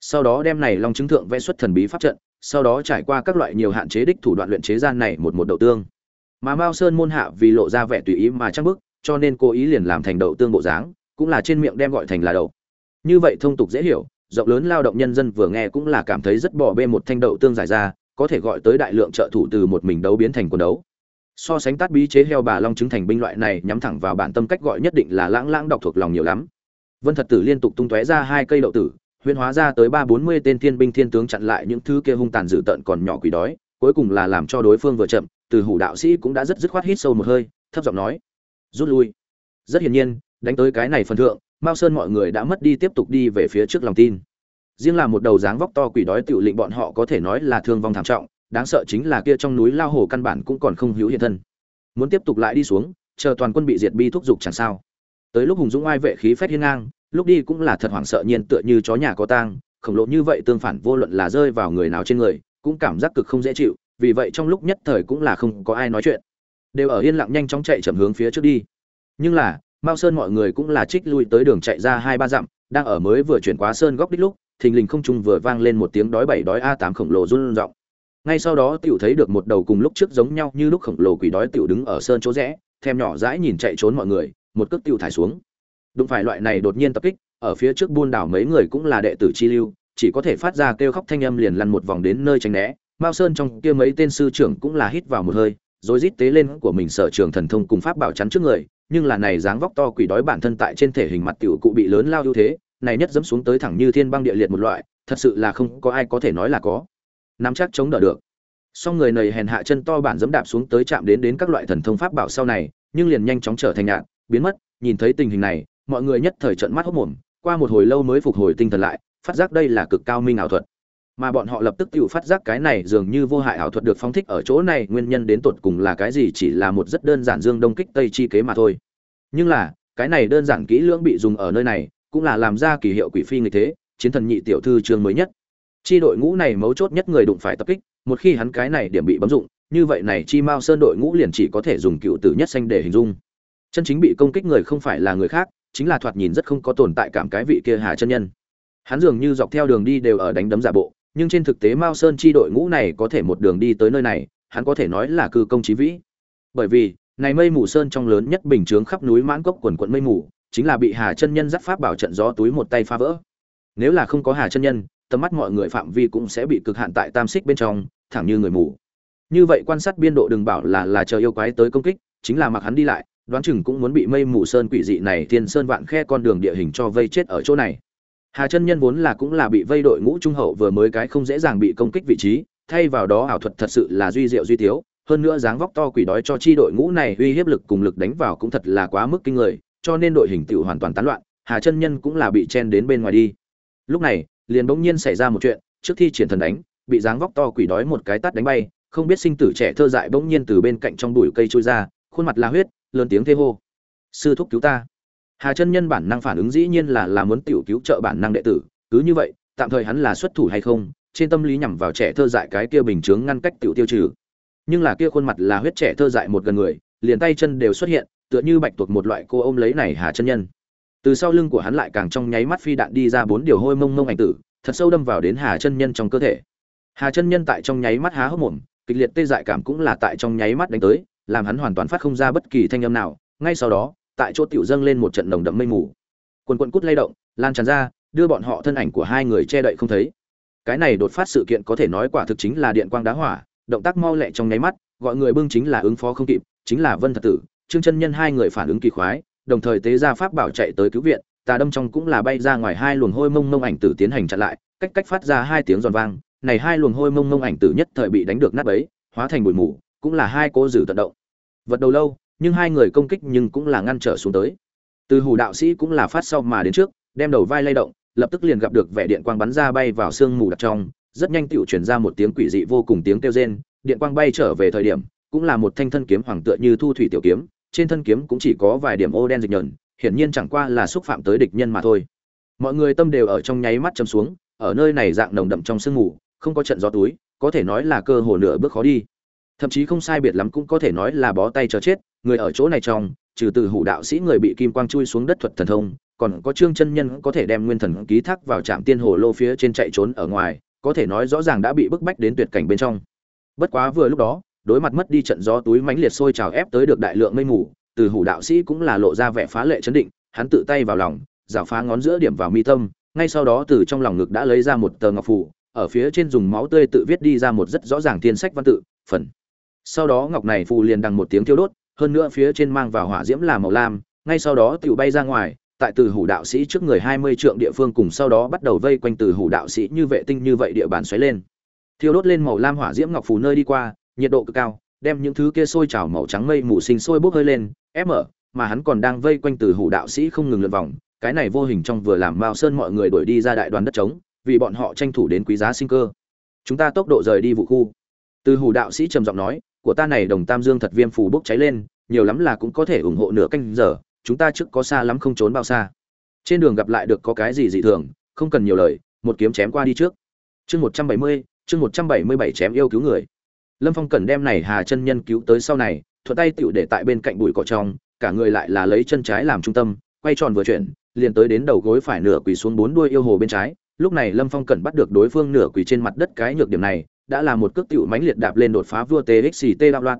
Sau đó đem này long trứng thượng vẽ xuất thần bí pháp trận, sau đó trải qua các loại nhiều hạn chế đích thủ đoạn luyện chế gian này một một đậu tương mà mao sơn môn hạ vì lộ ra vẻ tùy ý mà trang bức, cho nên cố ý liền làm thành đậu tương bộ dáng, cũng là trên miệng đem gọi thành là đậu. Như vậy thông tục dễ hiểu, rộng lớn lao động nhân dân vừa nghe cũng là cảm thấy rất bỏ bê một thanh đậu tương giải ra, có thể gọi tới đại lượng trợ thủ từ một mình đấu biến thành quần đấu. So sánh tát bí chế heo bà long trứng thành binh loại này, nhắm thẳng vào bản tâm cách gọi nhất định là lãng lãng đọc thuộc lòng nhiều lắm. Vân thật tử liên tục tung tóe ra hai cây đậu tử, huyễn hóa ra tới ba bốn mươi tên thiên binh thiên tướng chặn lại những thứ kia hung tàn dữ tợn còn nhỏ quỷ đói cuối cùng là làm cho đối phương vừa chậm, từ hủ đạo sĩ cũng đã rất dứt khoát hít sâu một hơi, thấp giọng nói, rút lui. Rất hiển nhiên, đánh tới cái này phần thượng, mao sơn mọi người đã mất đi tiếp tục đi về phía trước lòng tin. Riêng là một đầu dáng vóc to quỷ đói tiểu lệnh bọn họ có thể nói là thương vong thảm trọng, đáng sợ chính là kia trong núi lao hồ căn bản cũng còn không hữu hiện thân. Muốn tiếp tục lại đi xuống, chờ toàn quân bị diệt bi thúc giục chẳng sao. Tới lúc hùng dũng ai vệ khí phách hiên ngang, lúc đi cũng là thật hoảng sợ nhiên tựa như chó nhà có tang, khổng lồ như vậy tương phản vô luận là rơi vào người nào trên người cũng cảm giác cực không dễ chịu, vì vậy trong lúc nhất thời cũng là không có ai nói chuyện. Đều ở yên lặng nhanh chóng chạy chậm hướng phía trước đi. Nhưng là, mao sơn mọi người cũng là trích lui tới đường chạy ra hai ba dặm, đang ở mới vừa chuyển qua sơn góc đích lúc, thình lình không trung vừa vang lên một tiếng đói bảy đói a tám khổng lồ run rộng ngay sau đó tiểu thấy được một đầu cùng lúc trước giống nhau như lúc khổng lồ quỷ đói tiểu đứng ở sơn chỗ rẽ, thèm nhỏ dãi nhìn chạy trốn mọi người, một cước tiểu thải xuống. Đụng phải loại này đột nhiên tập kích, ở phía trước buôn đảo mấy người cũng là đệ tử chi lưu chỉ có thể phát ra kêu khóc thanh âm liền lăn một vòng đến nơi tránh né. Mao sơn trong kia mấy tên sư trưởng cũng là hít vào một hơi, rồi rít tế lên của mình sở trường thần thông cùng pháp bảo chắn trước người, nhưng là này dáng vóc to quỷ đói bản thân tại trên thể hình mặt tiểu cụ bị lớn lao ưu thế, này nhất dẫm xuống tới thẳng như thiên băng địa liệt một loại, thật sự là không có ai có thể nói là có. Nắm chắc chống đỡ được. Song người này hèn hạ chân to bản dẫm đạp xuống tới chạm đến đến các loại thần thông pháp bảo sau này, nhưng liền nhanh chóng trở thành nhạn, biến mất, nhìn thấy tình hình này, mọi người nhất thời trận mắt hốt mồm, qua một hồi lâu mới phục hồi tinh thần lại phát giác đây là cực cao minh ảo thuật. Mà bọn họ lập tức tự phát giác cái này dường như vô hại ảo thuật được phóng thích ở chỗ này, nguyên nhân đến tột cùng là cái gì chỉ là một rất đơn giản dương đông kích tây chi kế mà thôi. Nhưng là, cái này đơn giản kỹ lưỡng bị dùng ở nơi này, cũng là làm ra kỳ hiệu quỷ phi người thế, chiến thần nhị tiểu thư chương mới nhất. Chi đội ngũ này mấu chốt nhất người đụng phải tập kích, một khi hắn cái này điểm bị bấm dụng, như vậy này chi mao sơn đội ngũ liền chỉ có thể dùng cựu tử nhất xanh để hình dung. Chân chính bị công kích người không phải là người khác, chính là thoạt nhìn rất không có tồn tại cảm cái vị kia hà chân nhân hắn dường như dọc theo đường đi đều ở đánh đấm giả bộ, nhưng trên thực tế mao sơn chi đội ngũ này có thể một đường đi tới nơi này, hắn có thể nói là cư công chí vĩ. Bởi vì, này mây mù sơn trong lớn nhất bình chướng khắp núi mãn cốc quần quận mây mù, chính là bị hà chân nhân dắt pháp bảo trận gió túi một tay phá vỡ. Nếu là không có hà chân nhân, tầm mắt mọi người phạm vi cũng sẽ bị cực hạn tại tam xích bên trong, thẳng như người mù. Như vậy quan sát biên độ đừng bảo là là chờ yêu quái tới công kích, chính là mặc hắn đi lại, đoán chừng cũng muốn bị mây mù sơn quỷ dị này thiên sơn vạn khe con đường địa hình cho vây chết ở chỗ này hà chân nhân vốn là cũng là bị vây đội ngũ trung hậu vừa mới cái không dễ dàng bị công kích vị trí, thay vào đó ảo thuật thật sự là duy diệu duy thiếu. hơn nữa dáng vóc to quỷ đói cho chi đội ngũ này uy hiếp lực cùng lực đánh vào cũng thật là quá mức kinh người, cho nên đội hình tựu hoàn toàn tán loạn, hà chân nhân cũng là bị chen đến bên ngoài đi lúc này, liền bỗng nhiên xảy ra một chuyện, trước khi triển thần đánh, bị dáng vóc to quỷ đói một cái tát đánh bay, không biết sinh tử trẻ thơ dại bỗng nhiên từ bên cạnh trong bụi cây trôi ra, khuôn mặt là huyết, lớn tiếng thê hô sư thúc cứu ta hà chân nhân bản năng phản ứng dĩ nhiên là là muốn tiểu cứu trợ bản năng đệ tử, cứ như vậy, tạm thời hắn là xuất thủ hay không, trên tâm lý nhằm vào trẻ thơ dại cái kia bình chướng ngăn cách tiểu tiêu trừ. Nhưng là kia khuôn mặt là huyết trẻ thơ dại một gần người, liền tay chân đều xuất hiện, tựa như bạch tuộc một loại cô ôm lấy này hà chân nhân. Từ sau lưng của hắn lại càng trong nháy mắt phi đạn đi ra bốn điều hôi mông mông ảnh tử, thật sâu đâm vào đến hà chân nhân trong cơ thể. Hà chân nhân tại trong nháy mắt há hốc mồm, kịch liệt tê dại cảm cũng là tại trong nháy mắt đánh tới, làm hắn hoàn toàn phát không ra bất kỳ thanh âm nào, ngay sau đó tại chỗ tiểu dâng lên một trận nồng đậm mây mù. Quần quần cút lay động, lan tràn ra, đưa bọn họ thân ảnh của hai người che đậy không thấy. Cái này đột phát sự kiện có thể nói quả thực chính là điện quang đá hỏa, động tác mau lẹ trong nháy mắt, gọi người bưng chính là ứng phó không kịp, chính là vân thật tử. Trương chân nhân hai người phản ứng kỳ khoái, đồng thời tế ra pháp bảo chạy tới cứu viện, tà đâm trong cũng là bay ra ngoài hai luồng hôi mông mông ảnh tử tiến hành chặn lại, cách cách phát ra hai tiếng giòn vang, này hai luồng hôi mông mông ảnh tử nhất thời bị đánh được nát bấy, hóa thành bụi mù, cũng là hai cô dử tận động. Vật đầu lâu nhưng hai người công kích nhưng cũng là ngăn trở xuống tới. Từ hủ đạo sĩ cũng là phát sau mà đến trước, đem đầu vai lay động, lập tức liền gặp được vẻ điện quang bắn ra bay vào sương mù đặc trong, rất nhanh tựu chuyển ra một tiếng quỷ dị vô cùng tiếng kêu rên, điện quang bay trở về thời điểm, cũng là một thanh thân kiếm hoàng tựa như thu thủy tiểu kiếm, trên thân kiếm cũng chỉ có vài điểm ô đen dịch nhờn, hiển nhiên chẳng qua là xúc phạm tới địch nhân mà thôi. Mọi người tâm đều ở trong nháy mắt chấm xuống, ở nơi này dạng nồng đậm trong sương mù, không có trận gió túi, có thể nói là cơ hồ nửa bước khó đi thậm chí không sai biệt lắm cũng có thể nói là bó tay chờ chết, người ở chỗ này trong, trừ từ hủ đạo sĩ người bị kim quang chui xuống đất thuật thần thông, còn có trương chân nhân có thể đem nguyên thần ký thác vào trạm tiên hồ lô phía trên chạy trốn ở ngoài, có thể nói rõ ràng đã bị bức bách đến tuyệt cảnh bên trong. Bất quá vừa lúc đó, đối mặt mất đi trận gió túi mãnh liệt sôi trào ép tới được đại lượng mây mù, từ hủ đạo sĩ cũng là lộ ra vẻ phá lệ chấn định, hắn tự tay vào lòng, rào phá ngón giữa điểm vào mi tâm, ngay sau đó từ trong lòng ngực đã lấy ra một tờ ngọc phủ ở phía trên dùng máu tươi tự viết đi ra một rất rõ ràng thiên sách văn tự, phần sau đó ngọc này phù liền đằng một tiếng thiêu đốt, hơn nữa phía trên mang vào hỏa diễm là màu lam, ngay sau đó tự bay ra ngoài, tại từ hủ đạo sĩ trước người hai mươi trượng địa phương cùng sau đó bắt đầu vây quanh từ hủ đạo sĩ như vệ tinh như vậy địa bàn xoáy lên. Thiêu đốt lên màu lam hỏa diễm ngọc phù nơi đi qua, nhiệt độ cực cao, đem những thứ kia sôi trào màu trắng mây mù sinh sôi bốc hơi lên, ép mở, mà hắn còn đang vây quanh từ hủ đạo sĩ không ngừng lượn vòng, cái này vô hình trong vừa làm mao sơn mọi người đuổi đi ra đại đoàn đất trống, vì bọn họ tranh thủ đến quý giá sinh cơ. Chúng ta tốc độ rời đi vụ khu. Từ hủ đạo sĩ trầm giọng nói của ta này đồng tam dương thật viêm phù bốc cháy lên, nhiều lắm là cũng có thể ủng hộ nửa canh giờ, chúng ta trước có xa lắm không trốn bao xa. Trên đường gặp lại được có cái gì dị thường, không cần nhiều lời, một kiếm chém qua đi trước. Chương một trăm bảy mươi, chương một trăm bảy mươi bảy chém yêu cứu người. Lâm phong cần đem này hà chân nhân cứu tới sau này, thuận tay tựu để tại bên cạnh bụi cỏ trong, cả người lại là lấy chân trái làm trung tâm, quay tròn vừa chuyển, liền tới đến đầu gối phải nửa quỳ xuống bốn đuôi yêu hồ bên trái. Lúc này lâm phong cần bắt được đối phương nửa quỳ trên mặt đất cái nhược điểm này đã là một cước tiểu mãnh liệt đạp lên đột phá vua txt đạo loạn.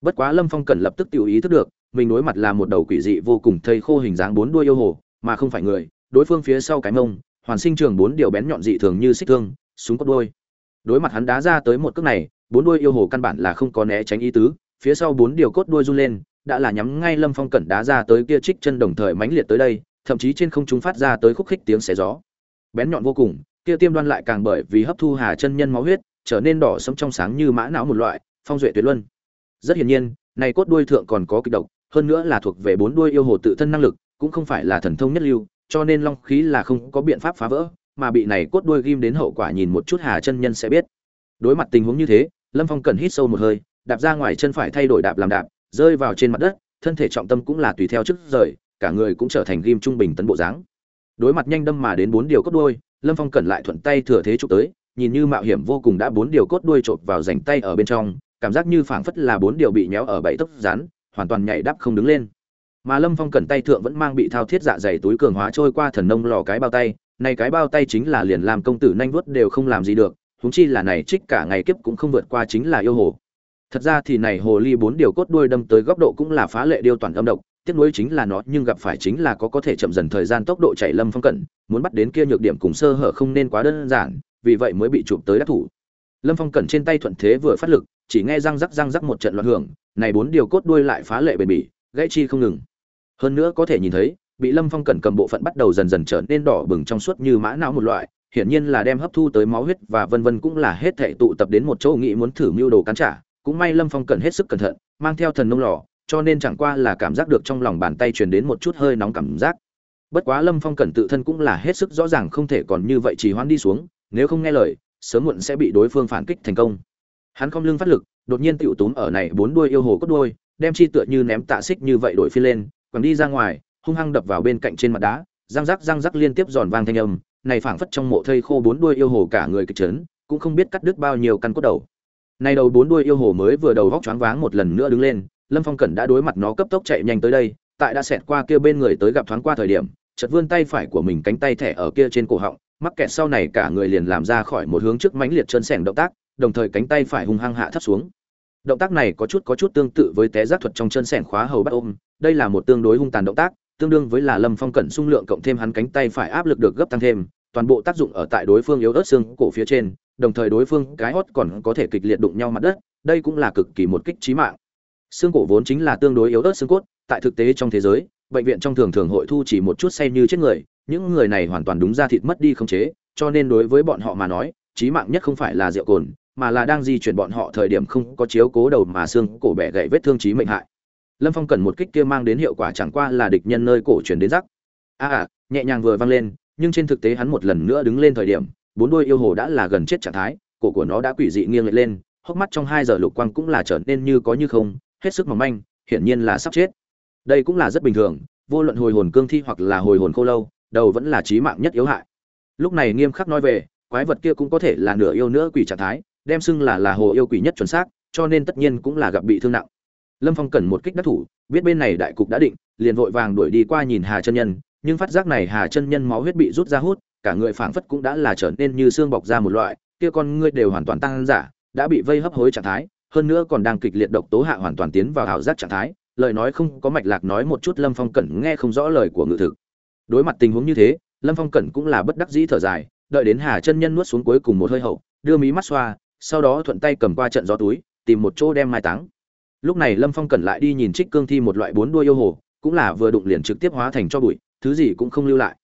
Bất quá lâm phong cần lập tức tiểu ý thức được, mình đối mặt là một đầu quỷ dị vô cùng thây khô hình dáng bốn đuôi yêu hồ, mà không phải người, đối phương phía sau cái mông, hoàn sinh trường bốn điều bén nhọn dị thường như xích thương, súng cốt đuôi. Đối mặt hắn đá ra tới một cước này, bốn đuôi yêu hồ căn bản là không có né tránh ý tứ, phía sau bốn điều cốt đuôi run lên, đã là nhắm ngay lâm phong cẩn đá ra tới kia trích chân đồng thời mãnh liệt tới đây, thậm chí trên không trung phát ra tới khúc khích tiếng xé gió. Bén nhọn vô cùng, kia tiêm đoan lại càng bởi vì hấp thu hà chân nhân máu huyết trở nên đỏ sẫm trong sáng như mã não một loại, phong duệ tuyệt luân. Rất hiển nhiên, này cốt đuôi thượng còn có kịch độc, hơn nữa là thuộc về bốn đuôi yêu hồ tự thân năng lực, cũng không phải là thần thông nhất lưu, cho nên long khí là không có biện pháp phá vỡ, mà bị này cốt đuôi ghim đến hậu quả nhìn một chút hà chân nhân sẽ biết. Đối mặt tình huống như thế, lâm phong cần hít sâu một hơi, đạp ra ngoài chân phải thay đổi đạp làm đạp, rơi vào trên mặt đất, thân thể trọng tâm cũng là tùy theo trước rời, cả người cũng trở thành ghim trung bình tấn bộ dáng. Đối mặt nhanh đâm mà đến bốn điều cốt đuôi, lâm phong cẩn lại thuận tay thừa thế chụp tới nhìn như mạo hiểm vô cùng đã bốn điều cốt đuôi chộp vào rảnh tay ở bên trong cảm giác như phảng phất là bốn điều bị nhéo ở bảy tấc rắn, hoàn toàn nhảy đắp không đứng lên. Mà lâm phong cẩn tay thượng vẫn mang bị thao thiết dạ dày túi cường hóa trôi qua thần nông lò cái bao tay này cái bao tay chính là liền làm công tử nhanh vuốt đều không làm gì được huống chi là này trích cả ngày kiếp cũng không vượt qua chính là yêu hồ. Thật ra thì này hồ ly bốn điều cốt đuôi đâm tới góc độ cũng là phá lệ điêu toàn âm độc tiếc nuối chính là nó nhưng gặp phải chính là có có thể chậm dần thời gian tốc độ chạy lâm phong cẩn muốn bắt đến kia nhược điểm cùng sơ hở không nên quá đơn giản vì vậy mới bị chụp tới đắc thủ. Lâm phong cẩn trên tay thuận thế vừa phát lực, chỉ nghe răng rắc răng rắc một trận loạn hưởng, này bốn điều cốt đuôi lại phá lệ bền bỉ, gãy chi không ngừng. Hơn nữa có thể nhìn thấy, bị lâm phong cẩn cầm bộ phận bắt đầu dần dần trở nên đỏ bừng trong suốt như mã não một loại, hiển nhiên là đem hấp thu tới máu huyết và vân vân cũng là hết thảy tụ tập đến một chỗ nghĩ muốn thử mưu đồ cắn trả, cũng may lâm phong cẩn hết sức cẩn thận, mang theo thần nông lò, cho nên chẳng qua là cảm giác được trong lòng bàn tay truyền đến một chút hơi nóng cảm giác. Bất quá lâm phong cẩn tự thân cũng là hết sức rõ ràng không thể còn như vậy chỉ hoãn đi xuống nếu không nghe lời, sớm muộn sẽ bị đối phương phản kích thành công. Hắn không lưng phát lực, đột nhiên tiểu túm ở này bốn đuôi yêu hồ cốt đuôi, đem chi tựa như ném tạ xích như vậy đổi phi lên, quẳng đi ra ngoài, hung hăng đập vào bên cạnh trên mặt đá, răng rắc răng rắc liên tiếp giòn vang thanh âm, này phảng phất trong mộ thây khô bốn đuôi yêu hồ cả người kịch trấn cũng không biết cắt đứt bao nhiêu căn cốt đầu. Này đầu bốn đuôi yêu hồ mới vừa đầu vóc choáng váng một lần nữa đứng lên, lâm phong cẩn đã đối mặt nó cấp tốc chạy nhanh tới đây, tại đã xẹt qua kia bên người tới gặp thoáng qua thời điểm, chợt vươn tay phải của mình cánh tay thẻ ở kia trên cổ họng mắc kẹt sau này cả người liền làm ra khỏi một hướng trước mãnh liệt chân sẻng động tác, đồng thời cánh tay phải hung hăng hạ thấp xuống. Động tác này có chút có chút tương tự với té giác thuật trong chân sẻng khóa hầu bắt ôm, đây là một tương đối hung tàn động tác, tương đương với là lâm phong cẩn xung lượng cộng thêm hắn cánh tay phải áp lực được gấp tăng thêm, toàn bộ tác dụng ở tại đối phương yếu ớt xương cổ phía trên, đồng thời đối phương cái hót còn có thể kịch liệt đụng nhau mặt đất, đây cũng là cực kỳ một kích trí mạng. Xương cổ vốn chính là tương đối yếu ớt xương cốt, tại thực tế trong thế giới, bệnh viện trong thường thường hội thu chỉ một chút say như chết người những người này hoàn toàn đúng ra thịt mất đi không chế cho nên đối với bọn họ mà nói chí mạng nhất không phải là rượu cồn mà là đang di chuyển bọn họ thời điểm không có chiếu cố đầu mà xương cổ bẻ gãy vết thương chí mệnh hại. Lâm phong cần một kích kia mang đến hiệu quả chẳng qua là địch nhân nơi cổ chuyển đến rắc. A à, nhẹ nhàng vừa vang lên nhưng trên thực tế hắn một lần nữa đứng lên thời điểm bốn đuôi yêu hồ đã là gần chết trạng thái cổ của nó đã quỷ dị nghiêng lệch lên hốc mắt trong hai giờ lục quang cũng là trở nên như có như không hết sức mỏng manh hiển nhiên là sắp chết. Đây cũng là rất bình thường vô luận hồi hồn cương thi hoặc là hồi hồn khô lâu đầu vẫn là chí mạng nhất yếu hại. Lúc này nghiêm khắc nói về, quái vật kia cũng có thể là nửa yêu nữa quỷ trạng thái, đem xưng là là hồ yêu quỷ nhất chuẩn xác, cho nên tất nhiên cũng là gặp bị thương nặng. Lâm phong cần một kích đắc thủ, biết bên này đại cục đã định, liền vội vàng đuổi đi qua nhìn hà chân nhân, nhưng phát giác này hà chân nhân máu huyết bị rút ra hút, cả người phảng phất cũng đã là trở nên như xương bọc ra một loại, kia con ngươi đều hoàn toàn tăng giả, đã bị vây hấp hối trạng thái, hơn nữa còn đang kịch liệt độc tố hạ hoàn toàn tiến vào ảo giác trạng thái, lời nói không có mạch lạc nói một chút lâm phong cẩn nghe không rõ lời của ngự thực đối mặt tình huống như thế, lâm phong cẩn cũng là bất đắc dĩ thở dài, đợi đến hà chân nhân nuốt xuống cuối cùng một hơi hậu, đưa mí mắt xoa, sau đó thuận tay cầm qua trận gió túi, tìm một chỗ đem mai táng. Lúc này lâm phong cẩn lại đi nhìn trích cương thi một loại bốn đuôi yêu hồ, cũng là vừa đụng liền trực tiếp hóa thành cho bụi, thứ gì cũng không lưu lại.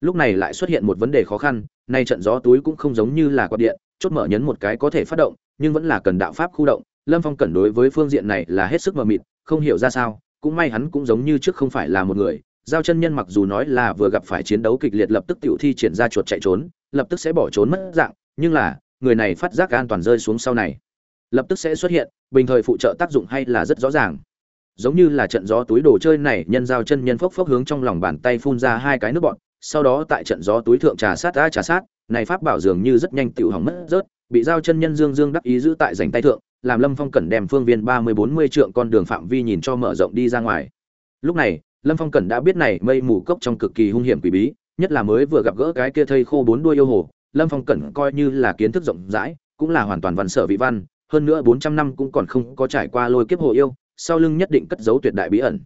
Lúc này lại xuất hiện một vấn đề khó khăn, nay trận gió túi cũng không giống như là quạt điện, chốt mở nhấn một cái có thể phát động, nhưng vẫn là cần đạo pháp khu động. Lâm phong cẩn đối với phương diện này là hết sức mờ mịt, không hiểu ra sao, cũng may hắn cũng giống như trước không phải là một người giao chân nhân mặc dù nói là vừa gặp phải chiến đấu kịch liệt lập tức tiểu thi triển ra chuột chạy trốn, lập tức sẽ bỏ trốn mất dạng, nhưng là, người này phát giác an toàn rơi xuống sau này. Lập tức sẽ xuất hiện, bình thời phụ trợ tác dụng hay là rất rõ ràng. Giống như là trận gió túi đồ chơi này, nhân giao chân nhân phốc phốc hướng trong lòng bàn tay phun ra hai cái nước bọn, sau đó tại trận gió túi thượng trà sát ra trà sát, này pháp bảo dường như rất nhanh tiểu hỏng mất rớt, bị giao chân nhân dương dương đắc ý giữ tại rảnh tay thượng, làm lâm phong cẩn đem phương viên ba mươi bốn mươi trượng con đường phạm vi nhìn cho mở rộng đi ra ngoài. Lúc này lâm phong cẩn đã biết này mây mù cốc trong cực kỳ hung hiểm quỷ bí, nhất là mới vừa gặp gỡ cái kia thây khô bốn đuôi yêu hồ, lâm phong cẩn coi như là kiến thức rộng rãi, cũng là hoàn toàn văn sở vị văn, hơn nữa bốn trăm năm cũng còn không có trải qua lôi kiếp hồ yêu, sau lưng nhất định cất giấu tuyệt đại bí ẩn.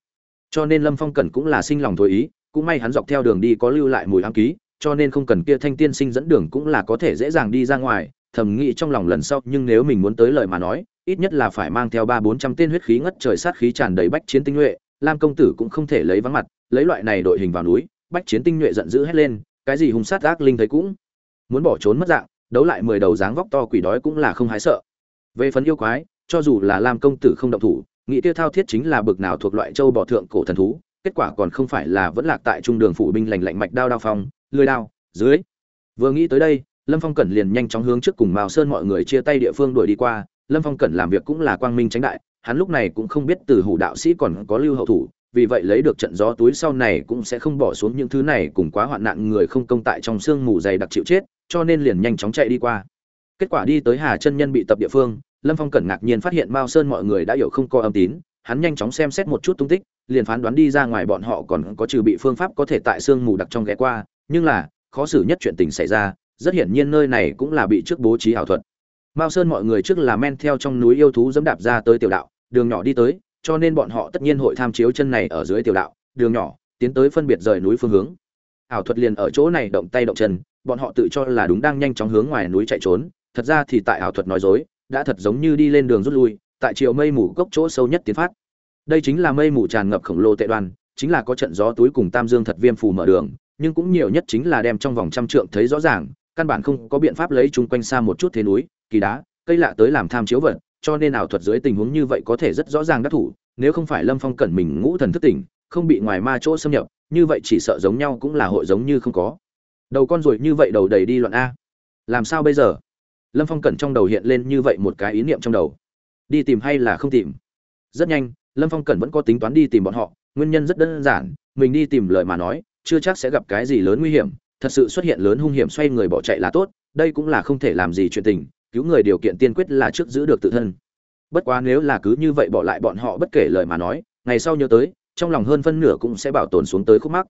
Cho nên lâm phong cẩn cũng là sinh lòng thối ý, cũng may hắn dọc theo đường đi có lưu lại mùi ám ký, cho nên không cần kia thanh tiên sinh dẫn đường cũng là có thể dễ dàng đi ra ngoài, thầm nghĩ trong lòng lần sau, nhưng nếu mình muốn tới lời mà nói, ít nhất là phải mang theo ba bốn trăm tên huyết khí ngất trời sát khí tràn đầy bách chiến tinh nhuệ lam công tử cũng không thể lấy vắng mặt, lấy loại này đội hình vào núi, bách chiến tinh nhuệ giận dữ hét lên, cái gì hung sát ác linh thấy cũng muốn bỏ trốn mất dạng, đấu lại mười đầu dáng vóc to quỷ đói cũng là không hái sợ. Về phần yêu quái, cho dù là lam công tử không động thủ nghĩ tiêu thao thiết chính là bực nào thuộc loại châu bò thượng cổ thần thú, kết quả còn không phải là vẫn lạc tại trung đường phủ binh lành lạnh mạch đao đao phong, lưới đao, dưới. Vừa nghĩ tới đây, lâm phong cẩn liền nhanh chóng hướng trước cùng mao sơn mọi người chia tay địa phương đuổi đi qua, lâm phong cẩn làm việc cũng là quang minh tránh đại hắn lúc này cũng không biết từ hủ đạo sĩ còn có lưu hậu thủ, vì vậy lấy được trận gió túi sau này cũng sẽ không bỏ xuống những thứ này cùng quá hoạn nạn người không công tại trong sương mù dày đặc chịu chết, cho nên liền nhanh chóng chạy đi qua. Kết quả đi tới hà chân nhân bị tập địa phương, lâm phong cẩn ngạc nhiên phát hiện mao sơn mọi người đã hiểu không có âm tín, hắn nhanh chóng xem xét một chút tung tích, liền phán đoán đi ra ngoài bọn họ còn có trừ bị phương pháp có thể tại sương mù đặc trong ghé qua, nhưng là, khó xử nhất chuyện tình xảy ra, rất hiển nhiên nơi này cũng là bị trước bố trí ảo thuật. Mao sơn mọi người trước là men theo trong núi yêu thú dẫm đạp ra tới tiểu đạo đường nhỏ đi tới, cho nên bọn họ tất nhiên hội tham chiếu chân này ở dưới tiểu đạo, đường nhỏ, tiến tới phân biệt rời núi phương hướng. Ảo thuật liền ở chỗ này động tay động chân, bọn họ tự cho là đúng đang nhanh chóng hướng ngoài núi chạy trốn, thật ra thì tại ảo thuật nói dối, đã thật giống như đi lên đường rút lui, tại chiều mây mù gốc chỗ sâu nhất tiến phát. Đây chính là mây mù tràn ngập khổng lồ tệ đoan chính là có trận gió túi cùng tam dương thật viêm phù mở đường, nhưng cũng nhiều nhất chính là đem trong vòng trăm trượng thấy rõ ràng, căn bản không có biện pháp lấy chung quanh xa một chút thế núi, kỳ đá, cây lạ tới làm tham chiếu vật cho nên ảo thuật dưới tình huống như vậy có thể rất rõ ràng đắc thủ, nếu không phải lâm phong cẩn mình ngũ thần thức tỉnh, không bị ngoài ma chỗ xâm nhập, như vậy chỉ sợ giống nhau cũng là hội giống như không có. Đầu con ruồi như vậy đầu đầy đi loạn a. Làm sao bây giờ? Lâm phong cẩn trong đầu hiện lên như vậy một cái ý niệm trong đầu. Đi tìm hay là không tìm? Rất nhanh, lâm phong cẩn vẫn có tính toán đi tìm bọn họ, nguyên nhân rất đơn giản, mình đi tìm lời mà nói, chưa chắc sẽ gặp cái gì lớn nguy hiểm, thật sự xuất hiện lớn hung hiểm xoay người bỏ chạy là tốt, đây cũng là không thể làm gì chuyện tình cứu người điều kiện tiên quyết là trước giữ được tự thân. Bất quá nếu là cứ như vậy bỏ lại bọn họ bất kể lời mà nói, ngày sau nhớ tới, trong lòng hơn phân nửa cũng sẽ bảo tồn xuống tới khúc mắc.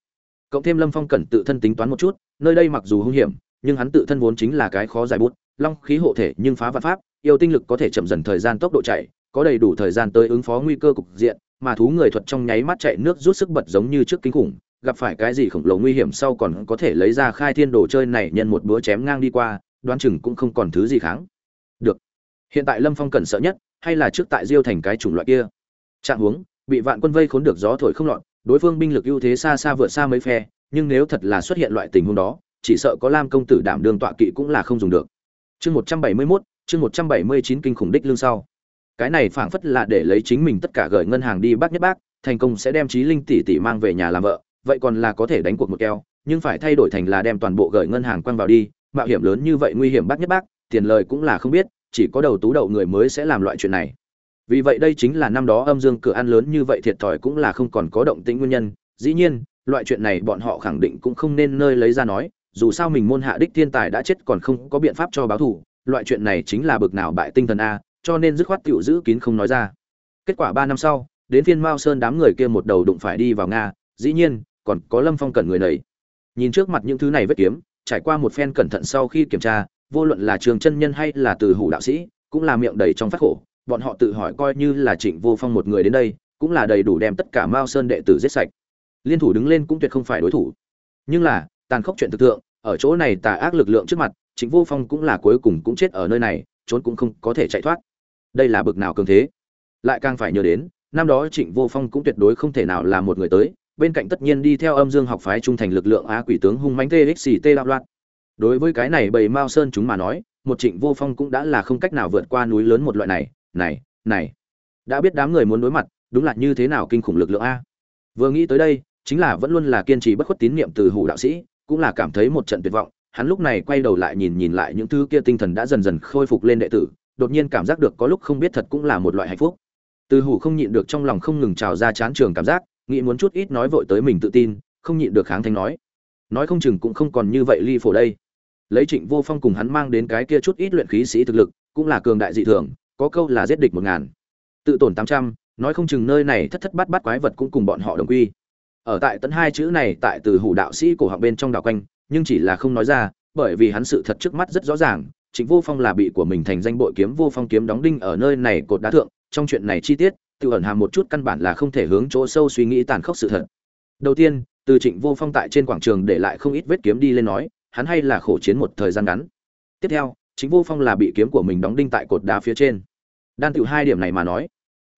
Cộng thêm lâm phong cẩn tự thân tính toán một chút, nơi đây mặc dù hung hiểm, nhưng hắn tự thân vốn chính là cái khó giải bút, long khí hộ thể nhưng phá vạn pháp, yêu tinh lực có thể chậm dần thời gian tốc độ chạy, có đầy đủ thời gian tới ứng phó nguy cơ cục diện, mà thú người thuật trong nháy mắt chạy nước rút sức bật giống như trước kinh khủng, gặp phải cái gì khổng lồ nguy hiểm sau còn có thể lấy ra khai thiên đồ chơi này nhân một búa chém ngang đi qua, đoán chừng cũng không còn thứ gì kháng hiện tại lâm phong cần sợ nhất hay là trước tại diêu thành cái chủng loại kia? Trạng huống, bị vạn quân vây khốn được gió thổi không lọt, đối phương binh lực ưu thế xa xa vượt xa mấy phe, nhưng nếu thật là xuất hiện loại tình huống đó, chỉ sợ có lam công tử đảm đường tọa kỵ cũng là không dùng được. Chương một trăm bảy mươi mốt, chương một trăm bảy mươi chín kinh khủng đích lương sau. Cái này phảng phất là để lấy chính mình tất cả gửi ngân hàng đi bác nhất bác, thành công sẽ đem trí linh tỷ tỷ mang về nhà làm vợ, vậy còn là có thể đánh cuộc một keo, nhưng phải thay đổi thành là đem toàn bộ gửi ngân hàng quăng vào đi, mạo hiểm lớn như vậy nguy hiểm bác nhất bác, tiền lời cũng là không biết chỉ có đầu tú đậu người mới sẽ làm loại chuyện này. Vì vậy đây chính là năm đó âm dương cửa ăn lớn như vậy thiệt thòi cũng là không còn có động tĩnh nguyên nhân. Dĩ nhiên, loại chuyện này bọn họ khẳng định cũng không nên nơi lấy ra nói, dù sao mình môn hạ đích thiên tài đã chết còn không có biện pháp cho báo thù, loại chuyện này chính là bực nào bại tinh thần a, cho nên dứt khoát tiểu giữ kín không nói ra. Kết quả ba năm sau, đến phiên mao sơn đám người kia một đầu đụng phải đi vào nga, dĩ nhiên, còn có lâm phong cẩn người nầy. Nhìn trước mặt những thứ này vết kiếm, trải qua một phen cẩn thận sau khi kiểm tra vô luận là trường chân nhân hay là từ hủ đạo sĩ, cũng là miệng đầy trong phát khổ. Bọn họ tự hỏi coi như là trịnh vô phong một người đến đây, cũng là đầy đủ đem tất cả mao sơn đệ tử giết sạch. Liên thủ đứng lên cũng tuyệt không phải đối thủ. Nhưng là, tàn khốc chuyện thực tượng ở chỗ này tà ác lực lượng trước mặt, trịnh vô phong cũng là cuối cùng cũng chết ở nơi này, trốn cũng không có thể chạy thoát. Đây là bực nào cường thế? Lại càng phải nhớ đến, năm đó trịnh vô phong cũng tuyệt đối không thể nào là một người tới, bên cạnh tất nhiên đi theo âm dương học phái trung thành lực lượng á quỷ tướng hung mãnh tê đạo loạn đối với cái này bầy mao sơn chúng mà nói, một trịnh vô phong cũng đã là không cách nào vượt qua núi lớn một loại này. Này này. Đã biết đám người muốn đối mặt, đúng là như thế nào kinh khủng lực lượng a. Vừa nghĩ tới đây, chính là vẫn luôn là kiên trì bất khuất tín niệm từ hủ đạo sĩ, cũng là cảm thấy một trận tuyệt vọng. Hắn lúc này quay đầu lại nhìn nhìn lại những thứ kia tinh thần đã dần dần khôi phục lên đệ tử, đột nhiên cảm giác được có lúc không biết thật cũng là một loại hạnh phúc. Từ hủ không nhịn được trong lòng không ngừng trào ra chán trường cảm giác, nghĩ muốn chút ít nói vội tới mình tự tin, không nhịn được kháng thanh nói. Nói không chừng cũng không còn như vậy ly phổ đây lấy trịnh vô phong cùng hắn mang đến cái kia chút ít luyện khí sĩ thực lực, cũng là cường đại dị thường, có câu là giết địch một ngàn. Tự tổn tám trăm, nói không chừng nơi này thất thất bát bát quái vật cũng cùng bọn họ đồng quy. Ở tại tận hai chữ này tại từ hủ đạo sĩ cổ họng bên trong đạo quanh, nhưng chỉ là không nói ra, bởi vì hắn sự thật trước mắt rất rõ ràng, trịnh vô phong là bị của mình thành danh bội kiếm vô phong kiếm đóng đinh ở nơi này cột đá thượng, trong chuyện này chi tiết, tự ẩn hàm một chút căn bản là không thể hướng chỗ sâu suy nghĩ tàn khốc sự thật. Đầu tiên, từ trịnh vô phong tại trên quảng trường để lại không ít vết kiếm đi lên nói hắn hay là khổ chiến một thời gian ngắn. Tiếp theo chính vô phong là bị kiếm của mình đóng đinh tại cột đá phía trên. Đan tiểu hai điểm này mà nói,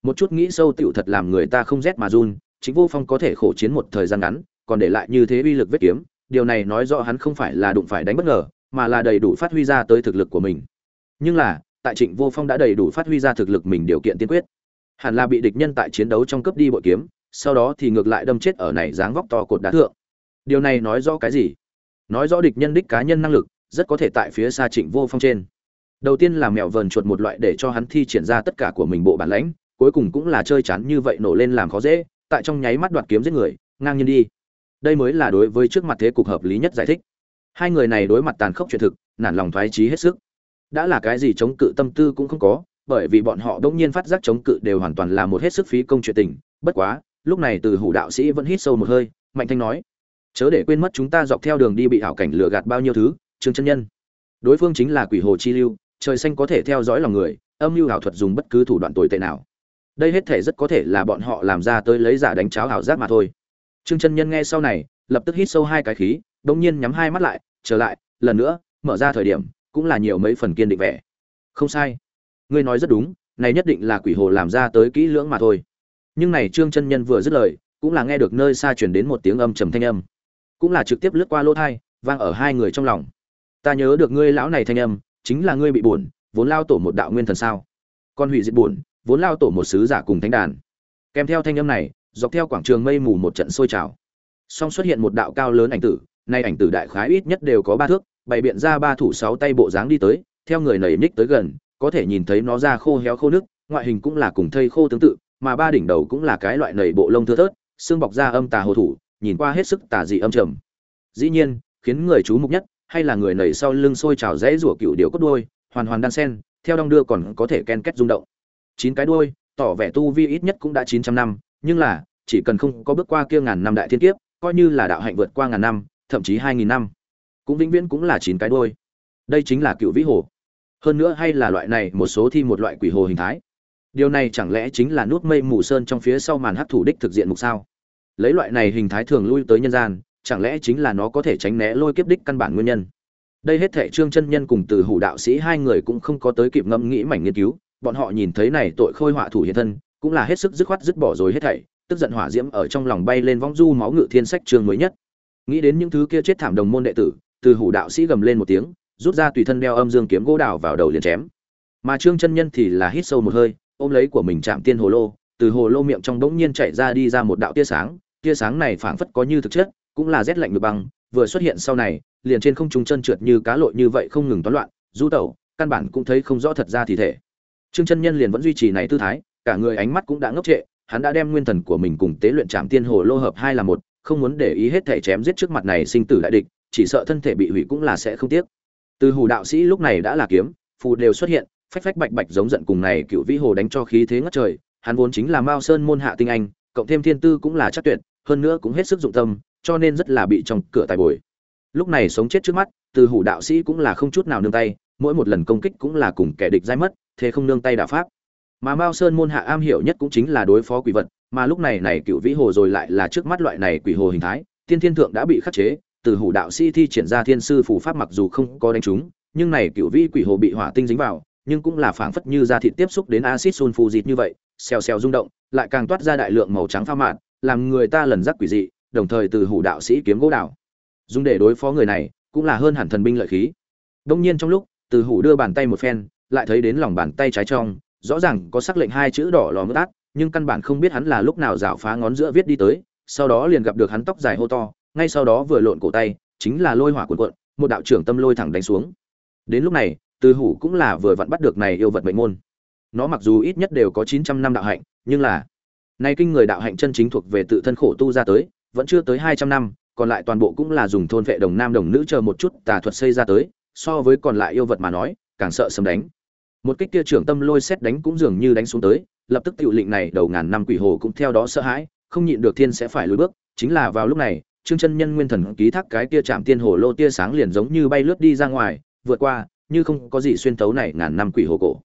một chút nghĩ sâu tiểu thật làm người ta không rét mà run chính vô phong có thể khổ chiến một thời gian ngắn, còn để lại như thế uy lực vết kiếm, điều này nói rõ hắn không phải là đụng phải đánh bất ngờ, mà là đầy đủ phát huy ra tới thực lực của mình. Nhưng là, tại trịnh vô phong đã đầy đủ phát huy ra thực lực mình điều kiện tiên quyết. Hẳn là bị địch nhân tại chiến đấu trong cấp đi bội kiếm, sau đó thì ngược lại đâm chết ở này dáng vóc to cột đá thượng. Điều này nói rõ cái gì? Nói rõ địch nhân đích cá nhân năng lực, rất có thể tại phía xa trịnh vô phong trên. Đầu tiên là mèo vờn chuột một loại để cho hắn thi triển ra tất cả của mình bộ bản lãnh, cuối cùng cũng là chơi chán như vậy nổ lên làm khó dễ, tại trong nháy mắt đoạt kiếm giết người, ngang nhiên đi. Đây mới là đối với trước mặt thế cục hợp lý nhất giải thích. Hai người này đối mặt tàn khốc chuyện thực, nản lòng thoái trí hết sức. Đã là cái gì chống cự tâm tư cũng không có, bởi vì bọn họ đông nhiên phát giác chống cự đều hoàn toàn là một hết sức phí công chuyện tình. Bất quá, lúc này từ hủ đạo sĩ vẫn hít sâu một hơi, mạnh thanh nói chớ để quên mất chúng ta dọc theo đường đi bị ảo cảnh lừa gạt bao nhiêu thứ, trương chân nhân. Đối phương chính là quỷ hồ chi lưu, trời xanh có thể theo dõi lòng người, âm mưu ảo thuật dùng bất cứ thủ đoạn tồi tệ nào. Đây hết thể rất có thể là bọn họ làm ra tới lấy giả đánh cháo ảo giác mà thôi. Trương chân nhân nghe sau này, lập tức hít sâu hai cái khí, đống nhiên nhắm hai mắt lại, trở lại, lần nữa, mở ra thời điểm, cũng là nhiều mấy phần kiên định vẻ. Không sai. Ngươi nói rất đúng, này nhất định là quỷ hồ làm ra tới kỹ lưỡng mà thôi. Nhưng này trương chân nhân vừa dứt lời, cũng là nghe được nơi xa truyền đến một tiếng âm trầm thanh âm cũng là trực tiếp lướt qua lỗ thai, vang ở hai người trong lòng. Ta nhớ được ngươi lão này thanh âm, chính là ngươi bị buồn, vốn lao tổ một đạo nguyên thần sao? Con hủy diệt buồn, vốn lao tổ một sứ giả cùng thánh đàn. Kèm theo thanh âm này, dọc theo quảng trường mây mù một trận sôi trào. Song xuất hiện một đạo cao lớn ảnh tử, nay ảnh tử đại khái ít nhất đều có ba thước, bày biện ra ba thủ sáu tay bộ dáng đi tới, theo người nầy ních tới gần, có thể nhìn thấy nó ra khô héo khô nước ngoại hình cũng là cùng thây khô tương tự, mà ba đỉnh đầu cũng là cái loại nầy bộ lông thưa thớt, xương bọc da âm tà hồ thủ nhìn qua hết sức tà dị âm trầm. Dĩ nhiên, khiến người chú mục nhất, hay là người nảy sau lưng sôi trào rẽ rủa cựu điệu cốt đuôi, hoàn hoàn đan sen, theo đong đưa còn có thể ken kết rung động. Chín cái đuôi, tỏ vẻ tu vi ít nhất cũng đã chín trăm năm, nhưng là, chỉ cần không có bước qua kia ngàn năm đại thiên kiếp, coi như là đạo hạnh vượt qua ngàn năm, thậm chí hai nghìn năm, cũng vĩnh viễn cũng là chín cái đuôi. Đây chính là cựu vĩ hồ. Hơn nữa hay là loại này, một số thi một loại quỷ hồ hình thái. Điều này chẳng lẽ chính là nút mây mù sơn trong phía sau màn hấp thủ đích thực diện mục sao? Lấy loại này hình thái thường lui tới nhân gian, chẳng lẽ chính là nó có thể tránh né lôi kiếp đích căn bản nguyên nhân? Đây hết thệ trương chân nhân cùng từ hủ đạo sĩ hai người cũng không có tới kịp ngẫm nghĩ mảnh nghiên cứu, bọn họ nhìn thấy này tội khôi họa thủ hiện thân, cũng là hết sức dứt khoát dứt bỏ rồi hết thảy, tức giận hỏa diễm ở trong lòng bay lên vong du máu ngự thiên sách chương mới nhất. Nghĩ đến những thứ kia chết thảm đồng môn đệ tử, từ hủ đạo sĩ gầm lên một tiếng, rút ra tùy thân đeo âm dương kiếm gỗ đào vào đầu liền chém. Mà trương chân nhân thì là hít sâu một hơi, ôm lấy của mình chạm tiên hồ lô, từ hồ lô miệng trong bỗng nhiên chạy ra đi ra một đạo tia sáng tia sáng này phảng phất có như thực chất, cũng là rét lạnh như băng, vừa xuất hiện sau này, liền trên không trung chân trượt như cá lội như vậy không ngừng toán loạn, du tẩu, căn bản cũng thấy không rõ thật ra thì thể. Trương chân nhân liền vẫn duy trì này tư thái, cả người ánh mắt cũng đã ngốc trệ, hắn đã đem nguyên thần của mình cùng tế luyện trảm tiên hồ lô hợp hai là một, không muốn để ý hết thể chém giết trước mặt này sinh tử đại địch, chỉ sợ thân thể bị hủy cũng là sẽ không tiếc. Từ hủ đạo sĩ lúc này đã là kiếm, phù đều xuất hiện, phách phách bạch bạch giống giận cùng này cựu vĩ hồ đánh cho khí thế ngất trời, hắn vốn chính là mao sơn môn hạ tinh anh, cộng thêm thiên tư cũng là chắc tuyệt hơn nữa cũng hết sức dụng tâm, cho nên rất là bị trong cửa tài bồi. Lúc này sống chết trước mắt, từ hủ đạo sĩ cũng là không chút nào nương tay, mỗi một lần công kích cũng là cùng kẻ địch dai mất, thế không nương tay đả pháp. Mà mao sơn môn hạ am hiểu nhất cũng chính là đối phó quỷ vật, mà lúc này này cựu vĩ hồ rồi lại là trước mắt loại này quỷ hồ hình thái, tiên thiên thượng đã bị khắc chế, từ hủ đạo sĩ thi triển ra thiên sư phù pháp mặc dù không có đánh trúng, nhưng này cựu vĩ quỷ hồ bị hỏa tinh dính vào, nhưng cũng là phảng phất như da thịt tiếp xúc đến axit sulfuric như vậy, xèo xèo rung động, lại càng toát ra đại lượng màu trắng pha mạn làm người ta lần giác quỷ dị, đồng thời từ hủ đạo sĩ kiếm gỗ đào dùng để đối phó người này, cũng là hơn hẳn thần binh lợi khí. Đông nhiên trong lúc, từ hủ đưa bàn tay một phen, lại thấy đến lòng bàn tay trái trong, rõ ràng có sắc lệnh hai chữ đỏ lò mướt át nhưng căn bản không biết hắn là lúc nào rảo phá ngón giữa viết đi tới, sau đó liền gặp được hắn tóc dài hô to, ngay sau đó vừa lộn cổ tay, chính là lôi hỏa cuộn cuộn, một đạo trưởng tâm lôi thẳng đánh xuống. Đến lúc này, từ hủ cũng là vừa vặn bắt được này yêu vật mệnh môn. Nó mặc dù ít nhất đều có chín trăm năm đạo hạnh, nhưng là nay kinh người đạo hạnh chân chính thuộc về tự thân khổ tu ra tới, vẫn chưa tới hai trăm năm, còn lại toàn bộ cũng là dùng thôn vệ đồng nam đồng nữ chờ một chút tà thuật xây ra tới, so với còn lại yêu vật mà nói, càng sợ sấm đánh. Một kích kia trưởng tâm lôi xét đánh cũng dường như đánh xuống tới, lập tức tiểu lệnh này đầu ngàn năm quỷ hồ cũng theo đó sợ hãi, không nhịn được thiên sẽ phải lùi bước, chính là vào lúc này, trương chân nhân nguyên thần ký thác cái kia chạm tiên hồ lô tia sáng liền giống như bay lướt đi ra ngoài, vượt qua, như không có gì xuyên tấu này ngàn năm quỷ hồ cổ.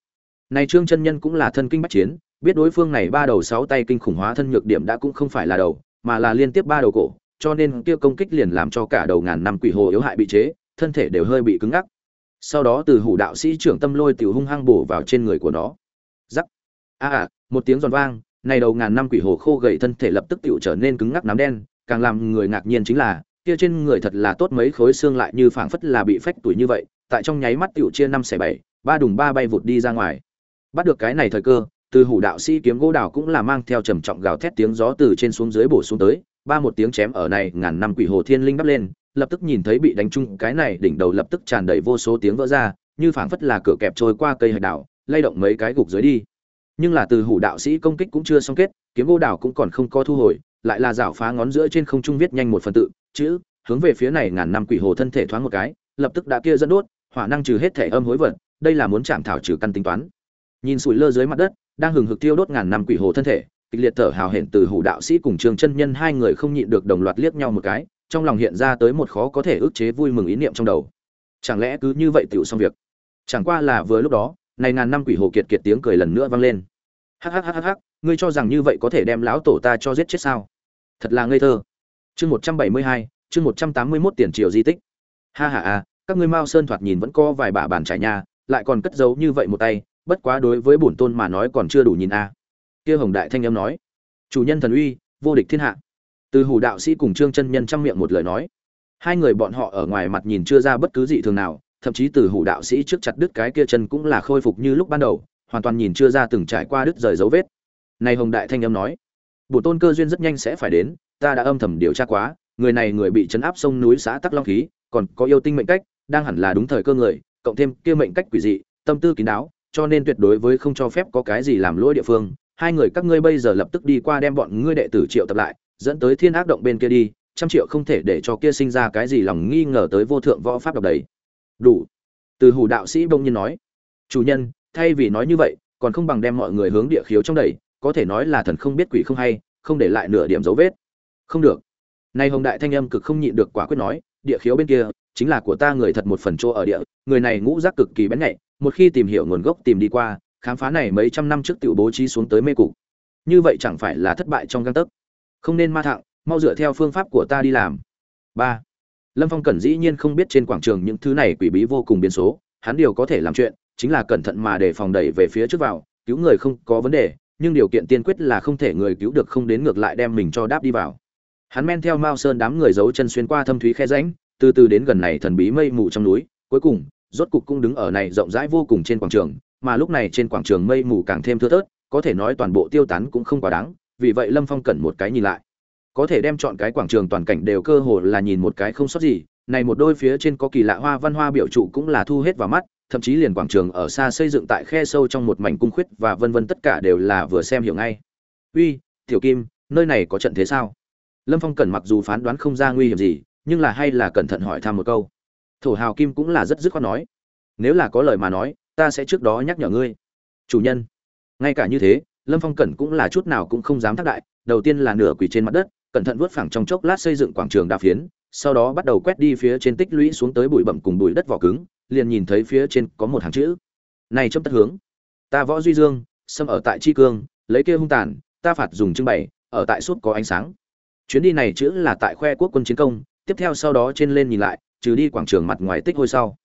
Này trương chân nhân cũng là thân kinh bách chiến biết đối phương này ba đầu sáu tay kinh khủng hóa thân nhược điểm đã cũng không phải là đầu mà là liên tiếp ba đầu cổ cho nên kia công kích liền làm cho cả đầu ngàn năm quỷ hồ yếu hại bị chế thân thể đều hơi bị cứng ngắc. Sau đó từ hủ đạo sĩ trưởng tâm lôi tiểu hung hăng bổ vào trên người của nó. Giắc a à, một tiếng giòn vang này đầu ngàn năm quỷ hồ khô gầy thân thể lập tức tiểu trở nên cứng ngắc nám đen càng làm người ngạc nhiên chính là kia trên người thật là tốt mấy khối xương lại như phảng phất là bị phách tuổi như vậy tại trong nháy mắt tiểu chia năm xẻ bảy ba đùng ba bay vụt đi ra ngoài. Bắt được cái này thời cơ từ hủ đạo sĩ kiếm gỗ đào cũng là mang theo trầm trọng gào thét tiếng gió từ trên xuống dưới bổ xuống tới, ba một tiếng chém ở này ngàn năm quỷ hồ thiên linh đắp lên, lập tức nhìn thấy bị đánh trúng, cái này đỉnh đầu lập tức tràn đầy vô số tiếng vỡ ra, như phảng phất là cửa kẹp trôi qua cây hạch đảo lay động mấy cái gục dưới đi. Nhưng là từ hủ đạo sĩ công kích cũng chưa xong kết, kiếm gỗ đào cũng còn không có thu hồi, lại là rảo phá ngón giữa trên không trung viết nhanh một phần tự, chữ, hướng về phía này ngàn năm quỷ hồ thân thể thoáng một cái, lập tức đã kia dẫn đốt, hỏa năng trừ hết thể âm hối vật, đây là muốn chạm thảo trừ căn tính toán. Nhìn sủi lơ dưới mặt đất đang hừng hực tiêu đốt ngàn năm quỷ hồ thân thể, kịch liệt thở hào hển từ hủ đạo sĩ cùng trường chân nhân hai người không nhịn được đồng loạt liếc nhau một cái, trong lòng hiện ra tới một khó có thể ức chế vui mừng ý niệm trong đầu. Chẳng lẽ cứ như vậy tựu xong việc? Chẳng qua là vừa lúc đó, này ngàn năm quỷ hồ kiệt kiệt tiếng cười lần nữa vang lên. Hắc hắc hắc hắc ngươi cho rằng như vậy có thể đem lão tổ ta cho giết chết sao? Thật là ngây thơ. Chương một trăm bảy mươi hai, chương một trăm tám mươi mốt tiền triệu di tích. Ha ha à các ngươi mao sơn thoạt nhìn vẫn có vài bả bàn trải nhà lại còn cất giấu như vậy một tay bất quá đối với bổn tôn mà nói còn chưa đủ nhìn a. Kia hồng đại thanh âm nói, chủ nhân thần uy, vô địch thiên hạ. Từ hủ đạo sĩ cùng trương chân nhân trong miệng một lời nói. Hai người bọn họ ở ngoài mặt nhìn chưa ra bất cứ gì thường nào, thậm chí từ hủ đạo sĩ trước chặt đứt cái kia chân cũng là khôi phục như lúc ban đầu, hoàn toàn nhìn chưa ra từng trải qua đứt rời dấu vết. Này hồng đại thanh âm nói, bổn tôn cơ duyên rất nhanh sẽ phải đến, ta đã âm thầm điều tra quá, người này người bị chấn áp sông núi xã tắc long khí, còn có yêu tinh mệnh cách, đang hẳn là đúng thời cơ người, cộng thêm kia mệnh cách quỷ dị, tâm tư kín đáo cho nên tuyệt đối với không cho phép có cái gì làm lỗi địa phương. Hai người các ngươi bây giờ lập tức đi qua đem bọn ngươi đệ tử triệu tập lại, dẫn tới thiên ác động bên kia đi, trăm triệu không thể để cho kia sinh ra cái gì lòng nghi ngờ tới vô thượng võ pháp độc đấy. Đủ. Từ hủ đạo sĩ bông nhiên nói. Chủ nhân, thay vì nói như vậy, còn không bằng đem mọi người hướng địa khiếu trong đầy, có thể nói là thần không biết quỷ không hay, không để lại nửa điểm dấu vết. Không được. Nay hồng đại thanh âm cực không nhịn được quả quyết nói, địa khiếu bên kia, chính là của ta người thật một phần chỗ ở địa, người này ngũ giác cực kỳ bén nhạy một khi tìm hiểu nguồn gốc tìm đi qua, khám phá này mấy trăm năm trước tiểu bố trí xuống tới mê cục. Như vậy chẳng phải là thất bại trong găng tấc. Không nên ma thẳng, mau dựa theo phương pháp của ta đi làm. Ba. Lâm phong cẩn dĩ nhiên không biết trên quảng trường những thứ này quỷ bí vô cùng biến số. Hắn điều có thể làm chuyện chính là cẩn thận mà để phòng đẩy về phía trước vào, cứu người không có vấn đề, nhưng điều kiện tiên quyết là không thể người cứu được không đến ngược lại đem mình cho đáp đi vào. Hắn men theo mao sơn đám người giấu chân xuyên qua thâm thúy khe rãnh, từ từ đến gần này thần bí mây mù trong núi, cuối cùng rốt cục cũng đứng ở này rộng rãi vô cùng trên quảng trường, mà lúc này trên quảng trường mây mù càng thêm thưa thớt, có thể nói toàn bộ tiêu tán cũng không quá đáng, vì vậy lâm phong cần một cái nhìn lại. Có thể đem chọn cái quảng trường toàn cảnh đều cơ hồ là nhìn một cái không sót gì, này một đôi phía trên có kỳ lạ hoa văn hoa biểu trụ cũng là thu hết vào mắt, thậm chí liền quảng trường ở xa xây dựng tại khe sâu trong một mảnh cung khuyết và vân vân tất cả đều là vừa xem hiểu ngay. Uy, tiểu kim, nơi này có trận thế sao? Lâm phong cẩn mặc dù phán đoán không ra nguy hiểm gì, nhưng là hay là cẩn thận hỏi thăm một câu thổ hào kim cũng là rất dứt khoát nói, nếu là có lời mà nói, ta sẽ trước đó nhắc nhở ngươi. Chủ nhân. Ngay cả như thế, lâm phong cẩn cũng là chút nào cũng không dám thác đại, đầu tiên là nửa quỳ trên mặt đất, cẩn thận vớt phẳng trong chốc lát xây dựng quảng trường đa phiến, sau đó bắt đầu quét đi phía trên tích lũy xuống tới bụi bậm cùng bụi đất vỏ cứng, liền nhìn thấy phía trên có một hàng chữ. Này trong tất hướng. Ta võ duy dương, xâm ở tại tri cương, lấy kia hung tàn, ta phạt dùng trưng bày, ở tại suốt có ánh sáng. Chuyến đi này chữ là tại khoe quốc quân chiến công, tiếp theo sau đó trên lên nhìn lại trừ đi quảng trường mặt ngoài tích hôi sau.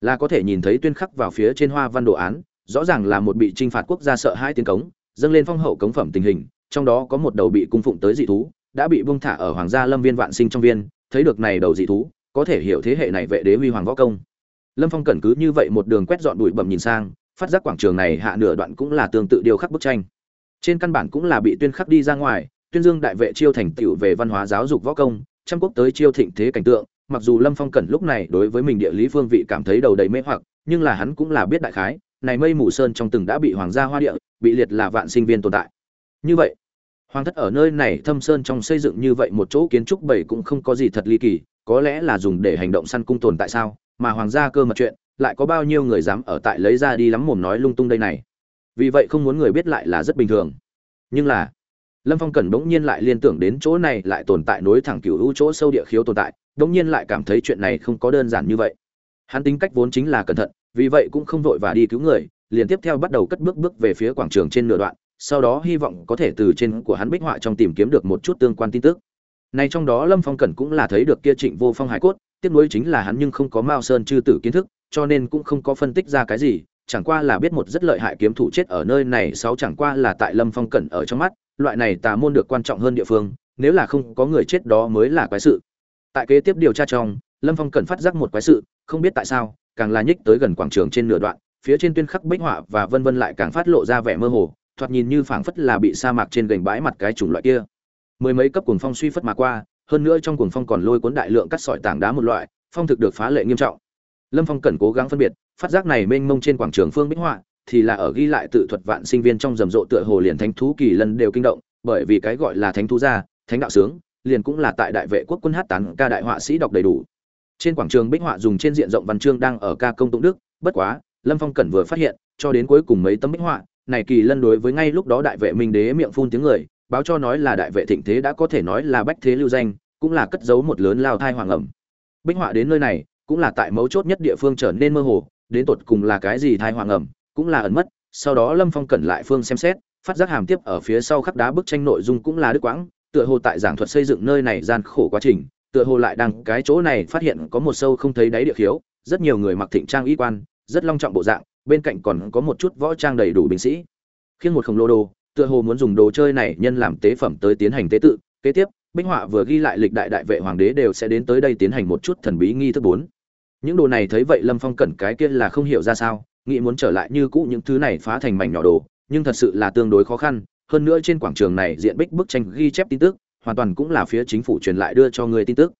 Là có thể nhìn thấy tuyên khắc vào phía trên hoa văn đồ án, rõ ràng là một bị trinh phạt quốc gia sợ hai tiếng cống, dâng lên phong hậu cống phẩm tình hình, trong đó có một đầu bị cung phụng tới dị thú, đã bị bung thả ở hoàng gia lâm viên vạn sinh trong viên, thấy được này đầu dị thú, có thể hiểu thế hệ này vệ đế huy hoàng võ công. Lâm phong cẩn cứ như vậy một đường quét dọn bụi bẩm nhìn sang, phát giác quảng trường này hạ nửa đoạn cũng là tương tự điều khắc bức tranh. Trên căn bản cũng là bị tuyên khắc đi ra ngoài, tuyên dương đại vệ chiêu thành tựu về văn hóa giáo dục võ công, trăm quốc tới chiêu thịnh thế cảnh tượng mặc dù lâm phong cẩn lúc này đối với mình địa lý phương vị cảm thấy đầu đầy mê hoặc, nhưng là hắn cũng là biết đại khái, này mây mù sơn trong từng đã bị hoàng gia hoa địa, bị liệt là vạn sinh viên tồn tại. Như vậy, hoàng thất ở nơi này thâm sơn trong xây dựng như vậy một chỗ kiến trúc bảy cũng không có gì thật ly kỳ, có lẽ là dùng để hành động săn cung tồn tại sao? Mà hoàng gia cơ mật chuyện, lại có bao nhiêu người dám ở tại lấy ra đi lắm mồm nói lung tung đây này? Vì vậy không muốn người biết lại là rất bình thường. Nhưng là lâm phong cẩn bỗng nhiên lại liên tưởng đến chỗ này lại tồn tại nối thẳng cựu hữu chỗ sâu địa khiếu tồn tại, bỗng nhiên lại cảm thấy chuyện này không có đơn giản như vậy. Hắn tính cách vốn chính là cẩn thận, vì vậy cũng không vội và đi cứu người, liền tiếp theo bắt đầu cất bước bước về phía quảng trường trên nửa đoạn, sau đó hy vọng có thể từ trên của hắn bích họa trong tìm kiếm được một chút tương quan tin tức. Này trong đó lâm phong cẩn cũng là thấy được kia trịnh vô phong hải cốt, tiếc nuối chính là hắn nhưng không có mao sơn chư tử kiến thức, cho nên cũng không có phân tích ra cái gì, chẳng qua là biết một rất lợi hại kiếm thủ chết ở nơi này, sáu chẳng qua là tại lâm phong cẩn ở trong mắt loại này tà môn được quan trọng hơn địa phương, nếu là không có người chết đó mới là quái sự. Tại kế tiếp điều tra trong, lâm phong cần phát giác một quái sự, không biết tại sao, càng là nhích tới gần quảng trường trên nửa đoạn, phía trên tuyên khắc bích họa và vân vân lại càng phát lộ ra vẻ mơ hồ, thoạt nhìn như phảng phất là bị sa mạc trên gành bãi mặt cái chủng loại kia. Mười mấy cấp cuồng phong suy phất mà qua, hơn nữa trong cuồng phong còn lôi cuốn đại lượng cắt sỏi tảng đá một loại, phong thực được phá lệ nghiêm trọng. Lâm phong cần cố gắng phân biệt, phát giác này mênh mông trên quảng trường phương bích họa thì là ở ghi lại tự thuật vạn sinh viên trong rầm rộ tựa hồ liền thánh thú kỳ lân đều kinh động, bởi vì cái gọi là thánh thú gia, thánh đạo sướng, liền cũng là tại đại vệ quốc quân hát tán ca đại họa sĩ đọc đầy đủ. Trên quảng trường bích họa dùng trên diện rộng văn chương đang ở ca công tụng đức, bất quá, lâm phong cẩn vừa phát hiện, cho đến cuối cùng mấy tấm bích họa, này kỳ lân đối với ngay lúc đó đại vệ minh đế miệng phun tiếng người, báo cho nói là đại vệ thịnh thế đã có thể nói là bách thế lưu danh, cũng là cất giấu một lớn lao thai hoàng ẩm. Bích họa đến nơi này, cũng là tại mấu chốt nhất địa phương trở nên mơ hồ, đến tột cùng là cái gì thai hoàng ẩm? Cũng là ẩn mất, sau đó lâm phong cẩn lại phương xem xét, phát giác hàm tiếp ở phía sau khắc đá bức tranh nội dung cũng là đức quãng, tựa hồ tại giảng thuật xây dựng nơi này gian khổ quá trình, tựa hồ lại đang cái chỗ này phát hiện có một sâu không thấy đáy địa khiếu, rất nhiều người mặc thịnh trang y quan, rất long trọng bộ dạng, bên cạnh còn có một chút võ trang đầy đủ binh sĩ. Khiến một khổng lồ đồ, tựa hồ muốn dùng đồ chơi này nhân làm tế phẩm tới tiến hành tế tự, kế tiếp binh họa vừa ghi lại lịch đại đại vệ hoàng đế đều sẽ đến tới đây tiến hành một chút thần bí nghi thức bốn. Những đồ này thấy vậy lâm phong cẩn cái kia là không hiểu ra sao nghĩ muốn trở lại như cũ những thứ này phá thành mảnh nhỏ đồ, nhưng thật sự là tương đối khó khăn, hơn nữa trên quảng trường này diện bích bức tranh ghi chép tin tức, hoàn toàn cũng là phía chính phủ truyền lại đưa cho người tin tức.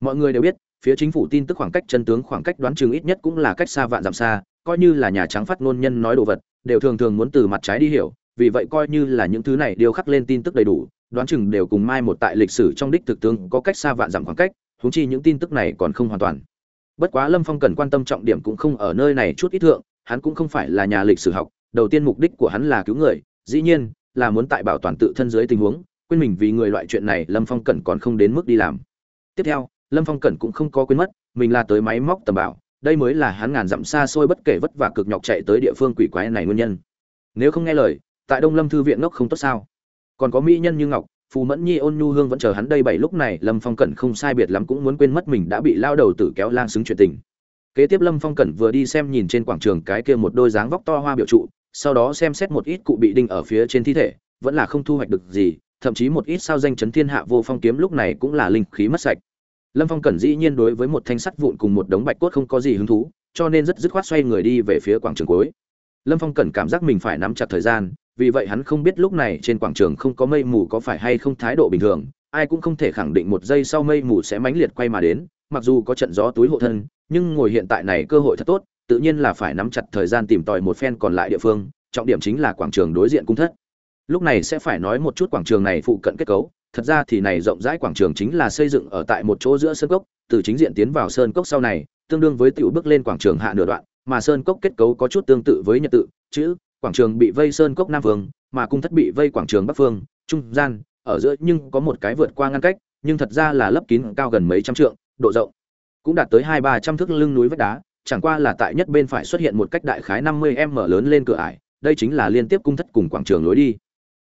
Mọi người đều biết, phía chính phủ tin tức khoảng cách chân tướng khoảng cách đoán chừng ít nhất cũng là cách xa vạn dặm xa, coi như là nhà trắng phát ngôn nhân nói đồ vật, đều thường thường muốn từ mặt trái đi hiểu, vì vậy coi như là những thứ này đều khắc lên tin tức đầy đủ, đoán chừng đều cùng mai một tại lịch sử trong đích thực tướng có cách xa vạn dặm khoảng cách, huống chi những tin tức này còn không hoàn toàn. Bất quá lâm phong cần quan tâm trọng điểm cũng không ở nơi này chút ít thượng hắn cũng không phải là nhà lịch sử học, đầu tiên mục đích của hắn là cứu người, dĩ nhiên là muốn tại bảo toàn tự thân dưới tình huống, quên mình vì người loại chuyện này lâm phong cẩn còn không đến mức đi làm. Tiếp theo, lâm phong cẩn cũng không có quên mất, mình là tới máy móc tầm bảo, đây mới là hắn ngàn dặm xa xôi bất kể vất vả cực nhọc chạy tới địa phương quỷ quái này nguyên nhân. Nếu không nghe lời, tại đông lâm thư viện ngốc không tốt sao? Còn có mỹ nhân như ngọc, phù mẫn nhi ôn nhu hương vẫn chờ hắn đây bảy lúc này, lâm phong cẩn không sai biệt lắm cũng muốn quên mất mình đã bị lao đầu tử kéo lang xứng chuyện tình kế tiếp lâm phong cẩn vừa đi xem nhìn trên quảng trường cái kia một đôi dáng vóc to hoa biểu trụ, sau đó xem xét một ít cụ bị đinh ở phía trên thi thể, vẫn là không thu hoạch được gì, thậm chí một ít sao danh chấn thiên hạ vô phong kiếm lúc này cũng là linh khí mất sạch. Lâm phong cẩn dĩ nhiên đối với một thanh sắt vụn cùng một đống bạch cốt không có gì hứng thú, cho nên rất dứt khoát xoay người đi về phía quảng trường cuối. Lâm phong Cẩn cảm giác mình phải nắm chặt thời gian, vì vậy hắn không biết lúc này trên quảng trường không có mây mù có phải hay không thái độ bình thường, ai cũng không thể khẳng định một giây sau mây mù sẽ mãnh liệt quay mà đến, mặc dù có trận gió túi hộ thân nhưng ngồi hiện tại này cơ hội thật tốt, tự nhiên là phải nắm chặt thời gian tìm tòi một phen còn lại địa phương, trọng điểm chính là quảng trường đối diện cung thất. Lúc này sẽ phải nói một chút quảng trường này phụ cận kết cấu, thật ra thì này rộng rãi quảng trường chính là xây dựng ở tại một chỗ giữa sơn cốc, từ chính diện tiến vào sơn cốc sau này, tương đương với tiểu bước lên quảng trường hạ nửa đoạn, mà sơn cốc kết cấu có chút tương tự với nhật tự, chữ, quảng trường bị vây sơn cốc nam phương, mà cung thất bị vây quảng trường bắc phương, trung gian, ở giữa nhưng có một cái vượt qua ngăn cách, nhưng thật ra là lấp kín cao gần mấy trăm trượng, độ rộng cũng đạt tới hai ba trăm thước lưng núi vách đá, chẳng qua là tại nhất bên phải xuất hiện một cách đại khái năm mươi m lớn lên cửa ải, đây chính là liên tiếp cung thất cùng quảng trường lối đi.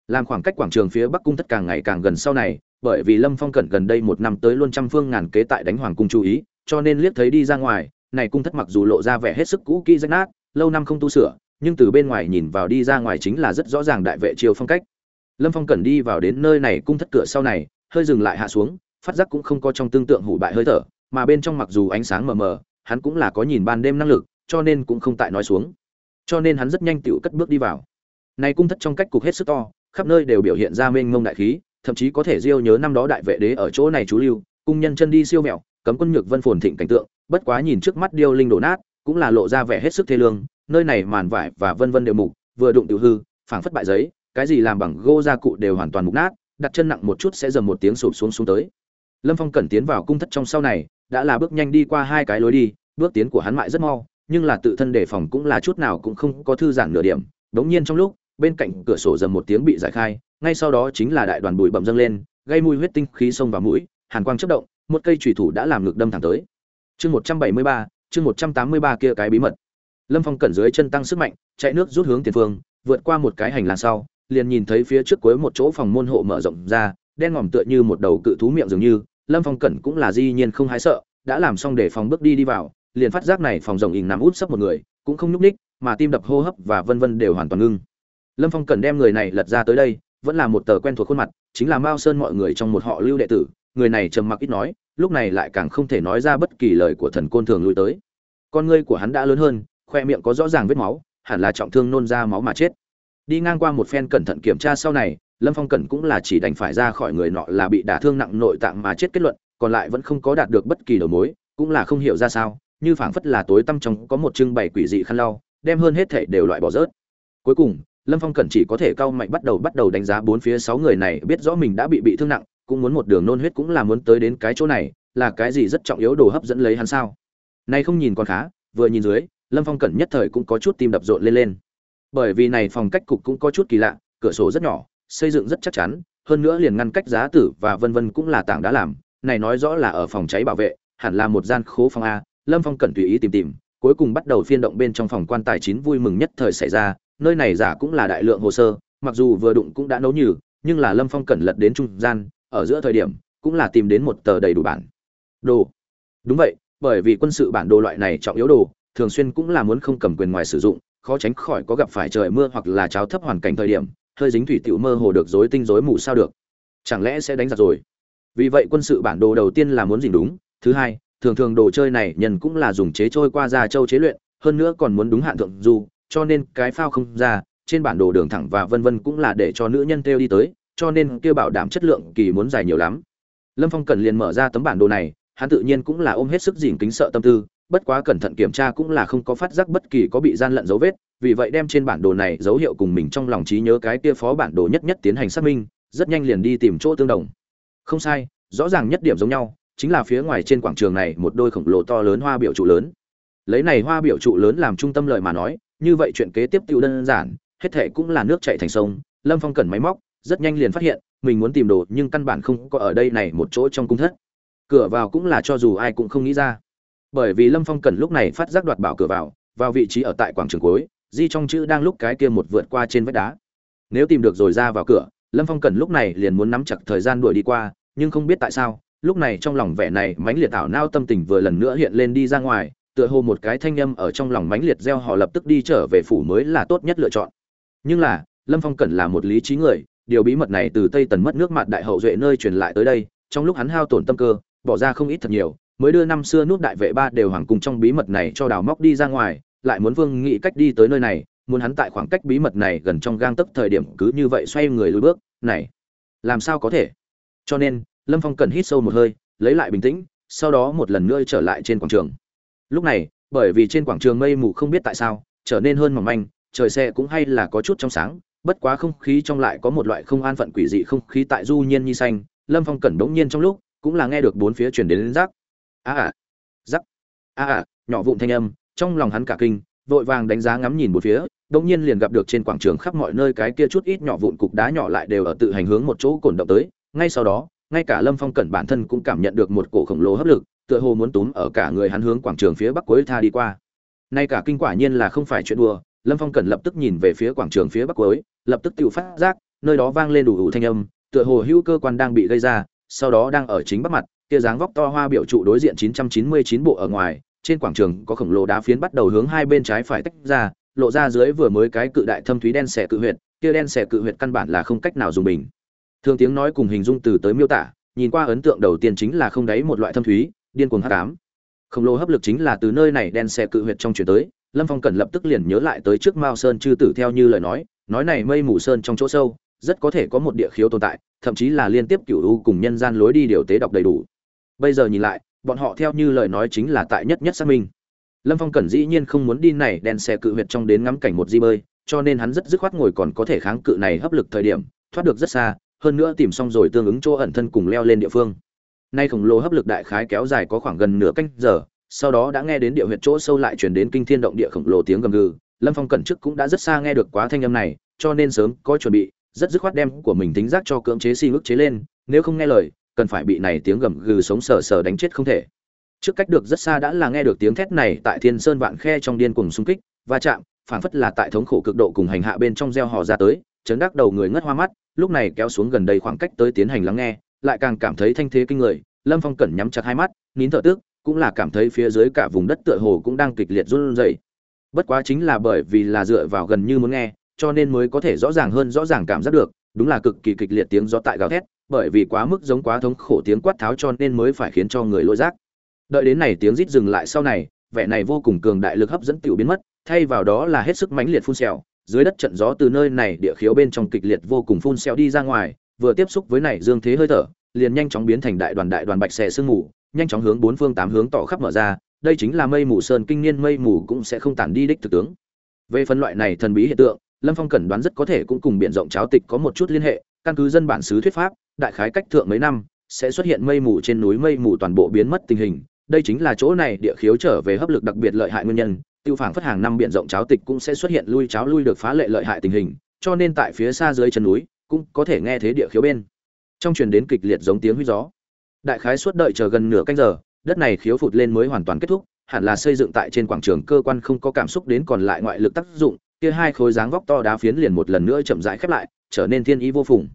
Làm khoảng cách quảng trường phía bắc cung thất càng ngày càng gần sau này, bởi vì lâm phong cẩn gần đây một năm tới luôn trăm phương ngàn kế tại đánh hoàng cung chú ý, cho nên liếc thấy đi ra ngoài, này cung thất mặc dù lộ ra vẻ hết sức cũ kỹ rách nát, lâu năm không tu sửa, nhưng từ bên ngoài nhìn vào đi ra ngoài chính là rất rõ ràng đại vệ chiều phong cách. Lâm phong cẩn đi vào đến nơi này cung thất cửa sau này, hơi dừng lại hạ xuống, phát giác cũng không có trong tương tượng hủ bại hơi thở mà bên trong mặc dù ánh sáng mờ mờ, hắn cũng là có nhìn ban đêm năng lực, cho nên cũng không tại nói xuống. Cho nên hắn rất nhanh tựu cất bước đi vào. Này cung thất trong cách cục hết sức to, khắp nơi đều biểu hiện ra mênh mông đại khí, thậm chí có thể diêu nhớ năm đó đại vệ đế ở chỗ này chú lưu, cung nhân chân đi siêu mẹo, cấm quân nhược vân phồn thịnh cảnh tượng, bất quá nhìn trước mắt điêu linh đổ nát, cũng là lộ ra vẻ hết sức thê lương, nơi này màn vải và vân vân đều mục, vừa đụng tiểu hư, phảng phất bại giấy, cái gì làm bằng gỗ gia cụ đều hoàn toàn mục nát, đặt chân nặng một chút sẽ dầm một tiếng sụp xuống xuống tới. Lâm phong cẩn tiến vào cung thất trong sau này đã là bước nhanh đi qua hai cái lối đi, bước tiến của hắn mại rất mau, nhưng là tự thân đề phòng cũng là chút nào cũng không có thư giãn nửa điểm. Đống nhiên trong lúc, bên cạnh cửa sổ dầm một tiếng bị giải khai, ngay sau đó chính là đại đoàn bụi bậm dâng lên, gây mùi huyết tinh khí xông vào mũi, hàn quang chất động, một cây chủy thủ đã làm ngực đâm thẳng tới. Chương một trăm bảy mươi ba, chương một trăm tám mươi ba kia cái bí mật. Lâm phong cẩn dưới chân tăng sức mạnh, chạy nước rút hướng tiền phương, vượt qua một cái hành lang sau, liền nhìn thấy phía trước cuối một chỗ phòng môn hộ mở rộng ra, đen ngòm tựa như một đầu cự thú miệng dường như lâm phong cẩn cũng là di nhiên không hái sợ, đã làm xong để phòng bước đi đi vào, liền phát giác này phòng rộng ình nằm út sấp một người, cũng không nhúc ních mà tim đập hô hấp và vân vân đều hoàn toàn ngưng. Lâm phong cẩn đem người này lật ra tới đây, vẫn là một tờ quen thuộc khuôn mặt, chính là mao sơn mọi người trong một họ lưu đệ tử, người này trầm mặc ít nói, lúc này lại càng không thể nói ra bất kỳ lời của thần côn thường lui tới. Con ngươi của hắn đã lớn hơn, khoe miệng có rõ ràng vết máu, hẳn là trọng thương nôn ra máu mà chết. Đi ngang qua một phen cẩn thận kiểm tra sau này lâm phong cẩn cũng là chỉ đành phải ra khỏi người nọ là bị đả thương nặng nội tạng mà chết kết luận, còn lại vẫn không có đạt được bất kỳ đầu mối, cũng là không hiểu ra sao, như phảng phất là tối tăm trong có một trưng bày quỷ dị khăn lau, đem hơn hết thể đều loại bỏ rớt. Cuối cùng, lâm phong cẩn chỉ có thể cau mạnh bắt đầu bắt đầu đánh giá bốn phía sáu người này, biết rõ mình đã bị bị thương nặng, cũng muốn một đường nôn huyết cũng là muốn tới đến cái chỗ này, là cái gì rất trọng yếu đồ hấp dẫn lấy hắn sao? Này không nhìn còn khá, vừa nhìn dưới, lâm phong cẩn nhất thời cũng có chút tim đập rộn lên lên. Bởi vì này phòng cách cục cũng có chút kỳ lạ, cửa sổ rất nhỏ xây dựng rất chắc chắn, hơn nữa liền ngăn cách giá tử và vân vân cũng là tảng đã làm. Này nói rõ là ở phòng cháy bảo vệ, hẳn là một gian khố phòng a, lâm phong cần tùy ý tìm tìm, cuối cùng bắt đầu phiên động bên trong phòng quan tài chín vui mừng nhất thời xảy ra, nơi này giả cũng là đại lượng hồ sơ, mặc dù vừa đụng cũng đã nấu nhừ, nhưng là lâm phong cần lật đến trung gian, ở giữa thời điểm, cũng là tìm đến một tờ đầy đủ bản. Đồ. Đúng vậy, bởi vì quân sự bản đồ loại này trọng yếu đồ, thường xuyên cũng là muốn không cầm quyền ngoài sử dụng, khó tránh khỏi có gặp phải trời mưa hoặc là cháo thấp hoàn cảnh thời điểm hơi dính thủy tiểu mơ hồ được rối tinh rối mù sao được. Chẳng lẽ sẽ đánh giặc rồi? Vì vậy quân sự bản đồ đầu tiên là muốn dình đúng, thứ hai, thường thường đồ chơi này nhân cũng là dùng chế trôi qua ra châu chế luyện, hơn nữa còn muốn đúng hạn thượng du, cho nên cái phao không ra, trên bản đồ đường thẳng và vân vân cũng là để cho nữ nhân theo đi tới, cho nên kêu bảo đảm chất lượng kỳ muốn dài nhiều lắm. Lâm phong cần liền mở ra tấm bản đồ này, hắn tự nhiên cũng là ôm hết sức dình kính sợ tâm tư, bất quá cẩn thận kiểm tra cũng là không có phát giác bất kỳ có bị gian lận dấu vết vì vậy đem trên bản đồ này dấu hiệu cùng mình trong lòng trí nhớ cái kia phó bản đồ nhất nhất tiến hành xác minh, rất nhanh liền đi tìm chỗ tương đồng. Không sai, rõ ràng nhất điểm giống nhau, chính là phía ngoài trên quảng trường này một đôi khổng lồ to lớn hoa biểu trụ lớn. Lấy này hoa biểu trụ lớn làm trung tâm lợi mà nói, như vậy chuyện kế tiếp tiêu đơn giản, hết thệ cũng là nước chảy thành sông, lâm phong cần máy móc, rất nhanh liền phát hiện, mình muốn tìm đồ nhưng căn bản không có ở đây này một chỗ trong cung thất. Cửa vào cũng là cho dù ai cũng không nghĩ ra. Bởi vì lâm phong cần lúc này phát giác đoạt bảo cửa vào vào vị trí ở tại quảng trường cuối di trong chữ đang lúc cái kia một vượt qua trên vách đá. Nếu tìm được rồi ra vào cửa, lâm phong cần lúc này liền muốn nắm chặt thời gian đuổi đi qua, nhưng không biết tại sao, lúc này trong lòng vẻ này mãnh liệt ảo nao tâm tình vừa lần nữa hiện lên đi ra ngoài, tựa hồ một cái thanh âm ở trong lòng mãnh liệt gieo họ lập tức đi trở về phủ mới là tốt nhất lựa chọn. Nhưng là, lâm phong cần là một lý trí người, điều bí mật này từ tây tần mất nước mặt đại hậu duệ nơi truyền lại tới đây, trong lúc hắn hao tổn tâm cơ, bỏ ra không ít thật nhiều, mới đưa năm xưa nút đại vệ ba đều hoàng cung trong bí mật này cho đào móc đi ra ngoài lại muốn vương nghị cách đi tới nơi này muốn hắn tại khoảng cách bí mật này gần trong gang tấc thời điểm cứ như vậy xoay người lùi bước này làm sao có thể? Cho nên lâm phong cần hít sâu một hơi lấy lại bình tĩnh sau đó một lần nữa trở lại trên quảng trường. Lúc này bởi vì trên quảng trường mây mù không biết tại sao trở nên hơn mỏng manh trời xe cũng hay là có chút trong sáng bất quá không khí trong lại có một loại không an phận quỷ dị không khí tại du nhiên như xanh lâm phong cẩn đống nhiên trong lúc cũng là nghe được bốn phía truyền đến, rắc. A a à rắc. A à nhỏ vụn thanh âm trong lòng hắn cả kinh, vội vàng đánh giá ngắm nhìn một phía đống nhiên liền gặp được trên quảng trường khắp mọi nơi cái kia chút ít nhỏ vụn cục đá nhỏ lại đều ở tự hành hướng một chỗ cổn động tới. Ngay sau đó, ngay cả lâm phong cẩn bản thân cũng cảm nhận được một cổ khổng lồ hấp lực, tựa hồ muốn túm ở cả người hắn hướng quảng trường phía bắc cuối tha đi qua. Nay cả kinh quả nhiên là không phải chuyện đùa, lâm phong cẩn lập tức nhìn về phía quảng trường phía bắc cuối, lập tức tự phát giác, nơi đó vang lên đủ đủ thanh âm, tựa hồ hữu cơ quan đang bị gây ra, sau đó đang ở chính bắc mặt, kia dáng vóc to hoa biểu trụ đối diện 999 bộ ở ngoài trên quảng trường có khổng lồ đá phiến bắt đầu hướng hai bên trái phải tách ra, lộ ra dưới vừa mới cái cự đại thâm thúy đen xẻ cự huyệt, kia đen xẻ cự huyệt căn bản là không cách nào dùng bình thường tiếng nói cùng hình dung từ tới miêu tả, nhìn qua ấn tượng đầu tiên chính là không đáy một loại thâm thúy, điên cuồng hắc ám. Khổng lồ hấp lực chính là từ nơi này đen xẻ cự huyệt trong chuyển tới, lâm phong cần lập tức liền nhớ lại tới trước mao sơn chư tử theo như lời nói nói này mây mù sơn trong chỗ sâu, rất có thể có một địa khiếu tồn tại, thậm chí là liên tiếp cửu u cùng nhân gian lối đi điều tế đọc đầy đủ. Bây giờ nhìn lại bọn họ theo như lời nói chính là tại nhất nhất xác minh. Lâm phong cẩn dĩ nhiên không muốn đi này đèn xe cự huyệt trong đến ngắm cảnh một di bơi, cho nên hắn rất dứt khoát ngồi còn có thể kháng cự này hấp lực thời điểm, thoát được rất xa, hơn nữa tìm xong rồi tương ứng chỗ ẩn thân cùng leo lên địa phương. Nay khổng lồ hấp lực đại khái kéo dài có khoảng gần nửa canh giờ, sau đó đã nghe đến địa huyệt chỗ sâu lại chuyển đến kinh thiên động địa khổng lồ tiếng gầm gừ. Lâm phong cẩn trước cũng đã rất xa nghe được quá thanh âm này, cho nên sớm có chuẩn bị, rất dứt khoát đem của mình tính giác cho cưỡng chế si ức chế lên, nếu không nghe lời cần phải bị này tiếng gầm gừ sống sờ sờ đánh chết không thể. Trước cách được rất xa đã là nghe được tiếng thét này tại thiên sơn vạn khe trong điên cuồng xung kích, va chạm phản phất là tại thống khổ cực độ cùng hành hạ bên trong gieo họ ra tới, chấn đắc đầu người ngất hoa mắt, lúc này kéo xuống gần đây khoảng cách tới tiến hành lắng nghe, lại càng cảm thấy thanh thế kinh người, lâm phong cẩn nhắm chặt hai mắt, nín thở tức, cũng là cảm thấy phía dưới cả vùng đất tựa hồ cũng đang kịch liệt run rẩy. Bất quá chính là bởi vì là dựa vào gần như muốn nghe, cho nên mới có thể rõ ràng hơn rõ ràng cảm giác được, đúng là cực kỳ kịch liệt tiếng gió tại gào thét bởi vì quá mức giống quá thống khổ tiếng quát tháo cho nên mới phải khiến cho người lỗi giác đợi đến này tiếng rít dừng lại sau này, vẻ này vô cùng cường đại lực hấp dẫn tiểu biến mất, thay vào đó là hết sức mãnh liệt phun xèo, dưới đất trận gió từ nơi này địa khiếu bên trong kịch liệt vô cùng phun xèo đi ra ngoài, vừa tiếp xúc với này dương thế hơi thở, liền nhanh chóng biến thành đại đoàn đại đoàn bạch xè sương mù, nhanh chóng hướng bốn phương tám hướng tỏ khắp mở ra, đây chính là mây mù sơn kinh niên, mây mù cũng sẽ không tản đi đích thực tướng. Về phân loại này thần bí hiện tượng, lâm phong cẩn đoán rất có thể cũng cùng biện rộng cháo tịch có một chút liên hệ, căn cứ dân bản xứ thuyết pháp đại khái cách thượng mấy năm, sẽ xuất hiện mây mù trên núi mây mù toàn bộ biến mất tình hình. Đây chính là chỗ này địa khiếu trở về hấp lực đặc biệt lợi hại nguyên nhân. Tiêu phản phất hàng năm biện rộng cháo tịch cũng sẽ xuất hiện lui cháo lui được phá lệ lợi hại tình hình, cho nên tại phía xa dưới chân núi, cũng có thể nghe thấy địa khiếu bên. Trong truyền đến kịch liệt giống tiếng huy gió. Đại khái suốt đợi chờ gần nửa canh giờ, đất này khiếu phụt lên mới hoàn toàn kết thúc, hẳn là xây dựng tại trên quảng trường cơ quan không có cảm xúc đến còn lại ngoại lực tác dụng, kia hai khối dáng vóc to đá phiến liền một lần nữa chậm rãi khép lại, trở nên thiên ý vô phùng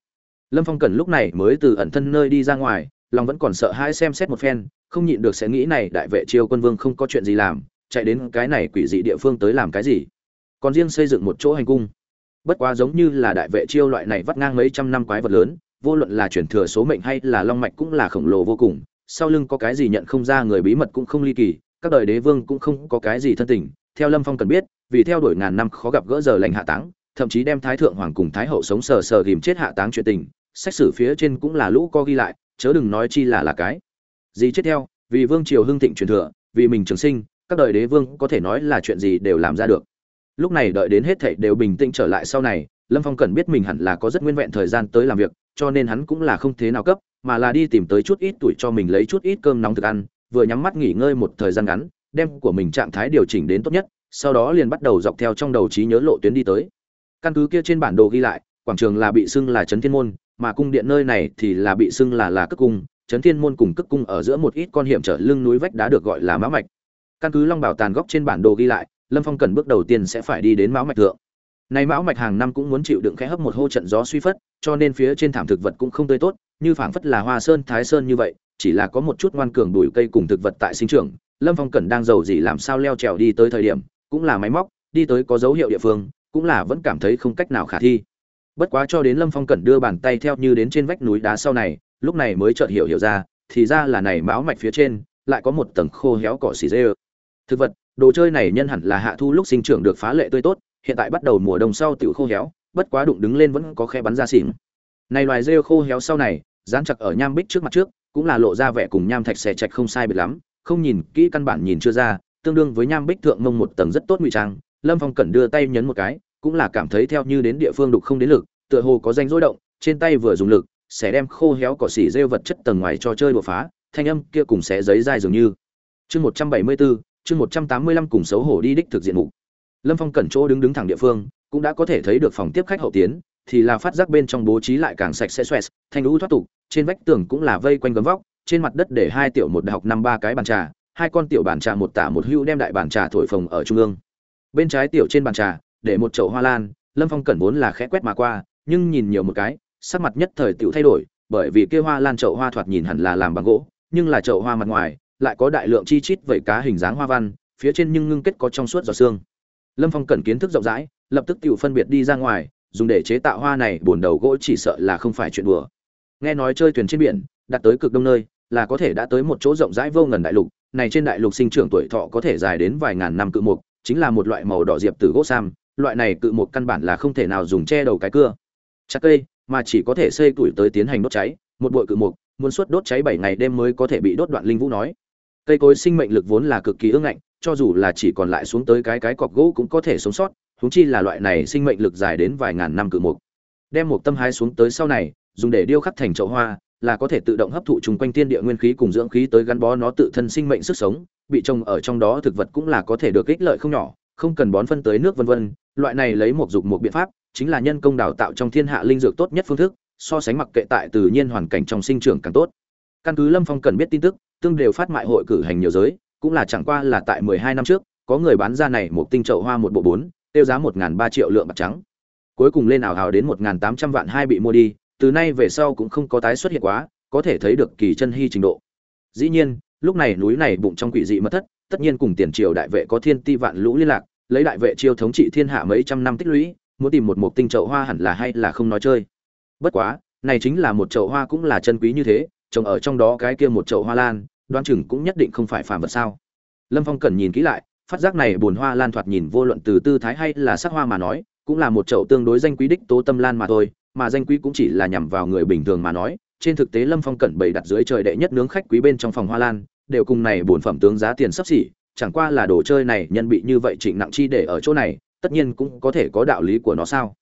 lâm phong cần lúc này mới từ ẩn thân nơi đi ra ngoài, lòng vẫn còn sợ hãi xem xét một phen, không nhịn được sẽ nghĩ này đại vệ chiêu quân vương không có chuyện gì làm, chạy đến cái này quỷ dị địa phương tới làm cái gì. Còn riêng xây dựng một chỗ hành cung. Bất quá giống như là đại vệ chiêu loại này vắt ngang mấy trăm năm quái vật lớn, vô luận là chuyển thừa số mệnh hay là long mạch cũng là khổng lồ vô cùng, sau lưng có cái gì nhận không ra người bí mật cũng không ly kỳ, các đời đế vương cũng không có cái gì thân tình, theo lâm phong cần biết, vì theo đuổi ngàn năm khó gặp gỡ giờ lành hạ táng, thậm chí đem thái thượng hoàng cùng thái hậu sống sờ sờ ghìm chết hạ táng chuyện tình sách sử phía trên cũng là lũ co ghi lại, chớ đừng nói chi là là cái. Gì chết theo, vì vương triều hưng thịnh truyền thừa, vì mình trường sinh, các đời đế vương có thể nói là chuyện gì đều làm ra được. Lúc này đợi đến hết thảy đều bình tĩnh trở lại sau này, lâm phong cần biết mình hẳn là có rất nguyên vẹn thời gian tới làm việc, cho nên hắn cũng là không thế nào cấp, mà là đi tìm tới chút ít tuổi cho mình lấy chút ít cơm nóng thực ăn, vừa nhắm mắt nghỉ ngơi một thời gian ngắn, đem của mình trạng thái điều chỉnh đến tốt nhất, sau đó liền bắt đầu dọc theo trong đầu trí nhớ lộ tuyến đi tới. Căn cứ kia trên bản đồ ghi lại, quảng trường là bị xưng là trấn thiên môn mà cung điện nơi này thì là bị xưng là là cất cung trấn thiên môn cùng cất cung ở giữa một ít con hiểm trở lưng núi vách đá được gọi là mã mạch. Căn cứ long bảo tàn góc trên bản đồ ghi lại, lâm phong cần bước đầu tiên sẽ phải đi đến mão mạch thượng. Nay mão mạch hàng năm cũng muốn chịu đựng khẽ hấp một hô trận gió suy phất, cho nên phía trên thảm thực vật cũng không tươi tốt, như phảng phất là hoa sơn, thái sơn như vậy, chỉ là có một chút ngoan cường đùi cây cùng thực vật tại sinh trưởng. Lâm phong cần đang giàu gì làm sao leo trèo đi tới thời điểm, cũng là máy móc, đi tới có dấu hiệu địa phương, cũng là vẫn cảm thấy không cách nào khả thi bất quá cho đến lâm phong cẩn đưa bàn tay theo như đến trên vách núi đá sau này, lúc này mới chợt hiểu hiểu ra, thì ra là này mão mạch phía trên, lại có một tầng khô héo cỏ xỉ dê. Thực vật, đồ chơi này nhân hẳn là hạ thu lúc sinh trưởng được phá lệ tươi tốt, hiện tại bắt đầu mùa đông sau tiểu khô héo, bất quá đụng đứng lên vẫn có khe bắn ra xỉn. Này loài rêu khô héo sau này, dán chặt ở nham bích trước mặt trước, cũng là lộ ra vẻ cùng nham thạch xẻ chạch không sai biệt lắm, không nhìn kỹ căn bản nhìn chưa ra, tương đương với nham bích thượng mông một tầng rất tốt ngụy trang. Lâm phong cẩn đưa tay nhấn một cái cũng là cảm thấy theo như đến địa phương đục không đến lực, tựa hồ có danh rối động, trên tay vừa dùng lực, sẽ đem khô héo cỏ xỉ rêu vật chất tầng ngoài cho chơi đột phá, thanh âm kia cùng xé giấy dai dường như. Chương một trăm bảy mươi bốn chương một trăm tám mươi lăm cùng xấu hổ đi đích thực diện mục. Lâm phong cẩn chỗ đứng đứng thẳng địa phương, cũng đã có thể thấy được phòng tiếp khách hậu tiến, thì là phát giác bên trong bố trí lại càng sạch sẽ xoẹt, thanh lũ thoát tục, trên vách tường cũng là vây quanh gấm vóc, trên mặt đất để hai tiểu một đại học năm ba cái bàn trà, hai con tiểu bàn trà một tả một hữu đem đại bàn trà thổi phồng ở trung ương. Bên trái tiểu trên bàn trà để một chậu hoa lan, lâm phong cẩn vốn là khẽ quét mà qua, nhưng nhìn nhiều một cái, sắc mặt nhất thời tiểu thay đổi, bởi vì kia hoa lan chậu hoa thoạt nhìn hẳn là làm bằng gỗ, nhưng là chậu hoa mặt ngoài, lại có đại lượng chi chít vẩy cá hình dáng hoa văn, phía trên nhưng ngưng kết có trong suốt giọt xương lâm phong cẩn kiến thức rộng rãi, lập tức tự phân biệt đi ra ngoài, dùng để chế tạo hoa này bồn đầu gỗ chỉ sợ là không phải chuyện đùa. Nghe nói chơi thuyền trên biển, đặt tới cực đông nơi, là có thể đã tới một chỗ rộng rãi vô ngần đại lục, này trên đại lục sinh trưởng tuổi thọ có thể dài đến vài ngàn năm cự mục, chính là một loại màu đỏ diệp từ gỗ sam loại này cự một căn bản là không thể nào dùng che đầu cái cưa. Chặt cây, mà chỉ có thể xây tuổi tới tiến hành đốt cháy, một bội cự mục, muốn suốt đốt cháy bảy ngày đêm mới có thể bị đốt đoạn linh vũ nói. Cây cối sinh mệnh lực vốn là cực kỳ ương ngạnh, cho dù là chỉ còn lại xuống tới cái cái cọc gỗ cũng có thể sống sót húng chi là loại này sinh mệnh lực dài đến vài ngàn năm cự mục. Đem một tâm hái xuống tới sau này, dùng để điêu khắc thành chậu hoa, là có thể tự động hấp thụ chung quanh thiên địa nguyên khí cùng dưỡng khí tới gắn bó nó tự thân sinh mệnh sức sống, bị trồng ở trong đó thực vật cũng là có thể được ích lợi không nhỏ, không cần bón phân tới nước vân vân loại này lấy một dục một biện pháp, chính là nhân công đào tạo trong thiên hạ linh dược tốt nhất phương thức, so sánh mặc kệ tại tự nhiên hoàn cảnh trong sinh trưởng càng tốt. Căn cứ lâm phong cần biết tin tức, tương đều phát mại hội cử hành nhiều giới, cũng là chẳng qua là tại mười hai năm trước, có người bán ra này một tinh chậu hoa một bộ bốn, tiêu giá một ba triệu lượng bạc trắng. Cuối cùng lên ảo hào đến một tám trăm vạn hai bị mua đi, từ nay về sau cũng không có tái xuất hiện quá, có thể thấy được kỳ chân hy trình độ. Dĩ nhiên, lúc này núi này bụng trong quỷ dị mất thất, tất nhiên cùng tiền triều đại vệ có thiên ti vạn lũ liên lạc lấy đại vệ chiêu thống trị thiên hạ mấy trăm năm tích lũy, muốn tìm một mục tinh chậu hoa hẳn là hay là không nói chơi. Bất quá, này chính là một chậu hoa cũng là chân quý như thế, trồng ở trong đó cái kia một chậu hoa lan đoan chừng cũng nhất định không phải phàm vật sao. Lâm phong cần nhìn kỹ lại, phát giác này bồn hoa lan thoạt nhìn vô luận từ tư thái hay là sắc hoa mà nói, cũng là một chậu tương đối danh quý đích tố tâm lan mà thôi, mà danh quý cũng chỉ là nhằm vào người bình thường mà nói. Trên thực tế lâm phong cẩn bày đặt dưới trời đệ nhất nướng khách quý bên trong phòng hoa lan, đều cùng này bổn phẩm tướng giá tiền sắp xỉ chẳng qua là đồ chơi này nhân bị như vậy trịnh nặng chi để ở chỗ này, tất nhiên cũng có thể có đạo lý của nó sao?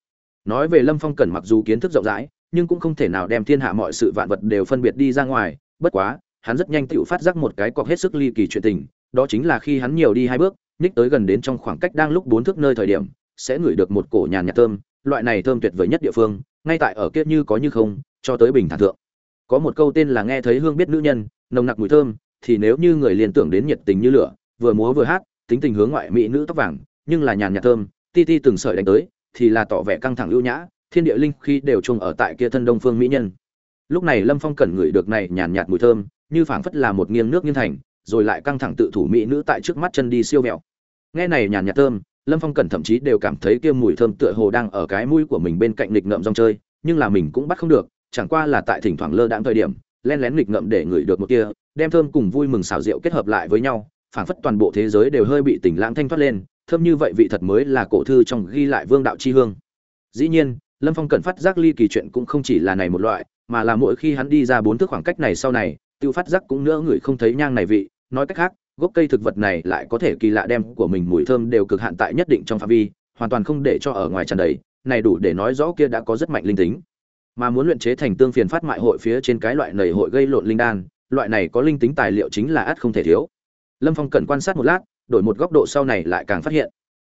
Nói về lâm phong cần mặc dù kiến thức rộng rãi, nhưng cũng không thể nào đem thiên hạ mọi sự vạn vật đều phân biệt đi ra ngoài, bất quá, hắn rất nhanh tự phát giác một cái cọc hết sức ly kỳ chuyện tình, đó chính là khi hắn nhiều đi hai bước, nhích tới gần đến trong khoảng cách đang lúc bốn thước nơi thời điểm, sẽ ngửi được một cổ nhàn nhạt thơm, loại này thơm tuyệt vời nhất địa phương, ngay tại ở kia như có như không, cho tới bình thản thượng. Có một câu tên là nghe thấy hương biết nữ nhân, nồng nặc mùi thơm, thì nếu như người liền tưởng đến nhiệt tình như lửa vừa múa vừa hát, tính tình hướng ngoại mỹ nữ tóc vàng, nhưng là nhàn nhạt thơm, ti ti từng sợi đánh tới, thì là tỏ vẻ căng thẳng ưu nhã, thiên địa linh khi đều chung ở tại kia thân đông phương mỹ nhân. Lúc này lâm phong cần ngửi được này nhàn nhạt mùi thơm, như phảng phất là một nghiêng nước nghiêng thành, rồi lại căng thẳng tự thủ mỹ nữ tại trước mắt chân đi siêu vẹo. Nghe này nhàn nhạt thơm, lâm phong cần thậm chí đều cảm thấy kia mùi thơm tựa hồ đang ở cái mũi của mình bên cạnh nghịch ngợm rong chơi, nhưng là mình cũng bắt không được, chẳng qua là tại thỉnh thoảng lơ đãng thời điểm, len lén nghịch ngợm để ngửi được một kia, đem thơm cùng vui mừng xào rượu kết hợp lại với nhau phảng phất toàn bộ thế giới đều hơi bị tỉnh lãng thanh thoát lên, thơm như vậy vị thật mới là cổ thư trong ghi lại vương đạo chi hương. Dĩ nhiên, lâm phong cần phát giác ly kỳ chuyện cũng không chỉ là này một loại, mà là mỗi khi hắn đi ra bốn thước khoảng cách này sau này, tiêu phát giác cũng nữa người không thấy nhang này vị. Nói cách khác, gốc cây thực vật này lại có thể kỳ lạ đem của mình mùi thơm đều cực hạn tại nhất định trong phạm vi, hoàn toàn không để cho ở ngoài tràn đầy, này đủ để nói rõ kia đã có rất mạnh linh tính. Mà muốn luyện chế thành tương phiền phát mại hội phía trên cái loại nầy hội gây lộn linh đan, loại này có linh tính tài liệu chính là ắt không thể thiếu lâm phong cẩn quan sát một lát, đổi một góc độ sau này lại càng phát hiện.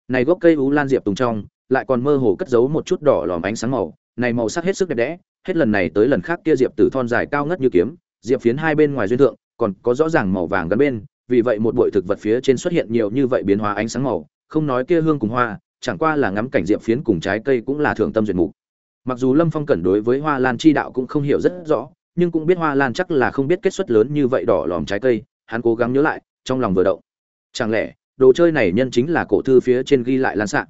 Này gốc cây ú lan diệp tùng trong, lại còn mơ hồ cất giấu một chút đỏ lòm ánh sáng màu. Này màu sắc hết sức đẹp đẽ, hết lần này tới lần khác kia diệp tử thon dài cao ngất như kiếm, diệp phiến hai bên ngoài duyên thượng, còn có rõ ràng màu vàng gắn bên, vì vậy một bụi thực vật phía trên xuất hiện nhiều như vậy biến hóa ánh sáng màu, không nói kia hương cùng hoa, chẳng qua là ngắm cảnh diệp phiến cùng trái cây cũng là thượng tâm duyệt mục. Mặc dù lâm phong cẩn đối với hoa lan chi đạo cũng không hiểu rất rõ, nhưng cũng biết hoa lan chắc là không biết kết xuất lớn như vậy đỏ lòm trái cây, hắn cố gắng nhớ lại trong lòng vừa động. Chẳng lẽ, đồ chơi này nhân chính là cổ thư phía trên ghi lại lan xạ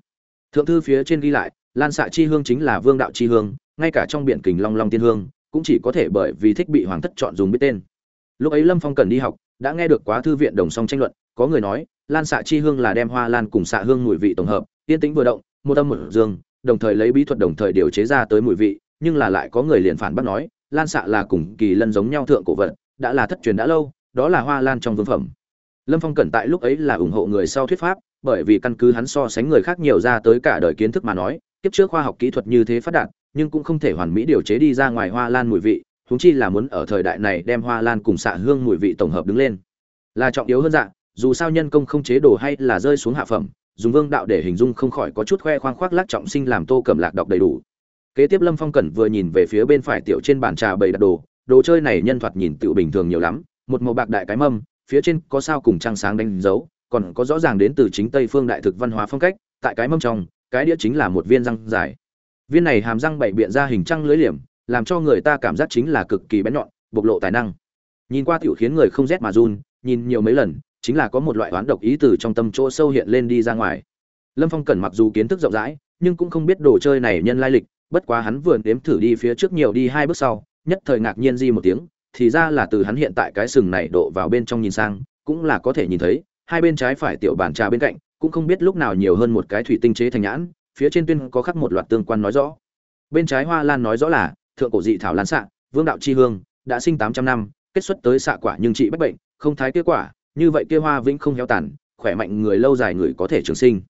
thượng thư phía trên ghi lại, lan xạ chi hương chính là vương đạo chi hương, ngay cả trong biển kình long long tiên hương, cũng chỉ có thể bởi vì thích bị hoàng thất chọn dùng biết tên. Lúc ấy lâm phong cần đi học, đã nghe được quá thư viện đồng song tranh luận, có người nói, lan xạ chi hương là đem hoa lan cùng xạ hương mùi vị tổng hợp, yên tĩnh vừa động, một âm một dương, đồng thời lấy bí thuật đồng thời điều chế ra tới mùi vị, nhưng là lại có người liền phản bác nói, lan xạ là cùng kỳ lân giống nhau thượng cổ vật, đã là thất truyền đã lâu, đó là hoa lan trong vương phẩm lâm phong cẩn tại lúc ấy là ủng hộ người sau thuyết pháp, bởi vì căn cứ hắn so sánh người khác nhiều ra tới cả đời kiến thức mà nói, kiếp trước khoa học kỹ thuật như thế phát đạt, nhưng cũng không thể hoàn mỹ điều chế đi ra ngoài hoa lan mùi vị, huống chi là muốn ở thời đại này đem hoa lan cùng xạ hương mùi vị tổng hợp đứng lên. Là trọng yếu hơn dạng dù sao nhân công không chế đồ hay là rơi xuống hạ phẩm, dùng vương đạo để hình dung không khỏi có chút khoe khoang khoác lác trọng sinh làm tô cầm lạc đọc đầy đủ. Kế tiếp lâm phong cẩn vừa nhìn về phía bên phải tiểu trên bàn trà bày đặt đồ đồ chơi này nhân thoạt nhìn tự bình thường nhiều lắm, một màu bạc đại cái mâm phía trên có sao cùng trăng sáng đánh dấu, còn có rõ ràng đến từ chính tây phương đại thực văn hóa phong cách, tại cái mâm trong, cái đĩa chính là một viên răng dài. Viên này hàm răng bảy biện ra hình trăng lưới liềm, làm cho người ta cảm giác chính là cực kỳ bén nhọn, bộc lộ tài năng. Nhìn qua tiểu khiến người không rét mà run, nhìn nhiều mấy lần, chính là có một loại oán độc ý từ trong tâm chỗ sâu hiện lên đi ra ngoài. Lâm phong cẩn mặc dù kiến thức rộng rãi, nhưng cũng không biết đồ chơi này nhân lai lịch, bất quá hắn vừa nếm thử đi phía trước nhiều đi hai bước sau, nhất thời ngạc nhiên di một tiếng thì ra là từ hắn hiện tại cái sừng này độ vào bên trong nhìn sang, cũng là có thể nhìn thấy, hai bên trái phải tiểu bàn trà bên cạnh, cũng không biết lúc nào nhiều hơn một cái thủy tinh chế thành nhãn, phía trên tuyên có khắc một loạt tương quan nói rõ. Bên trái hoa lan nói rõ là, thượng cổ dị thảo lan xạ, vương đạo chi hương, đã sinh tám trăm năm, kết xuất tới xạ quả nhưng trị bách bệnh, không thái kết quả, như vậy kia hoa vĩnh không héo tàn, khỏe mạnh người lâu dài người có thể trường sinh.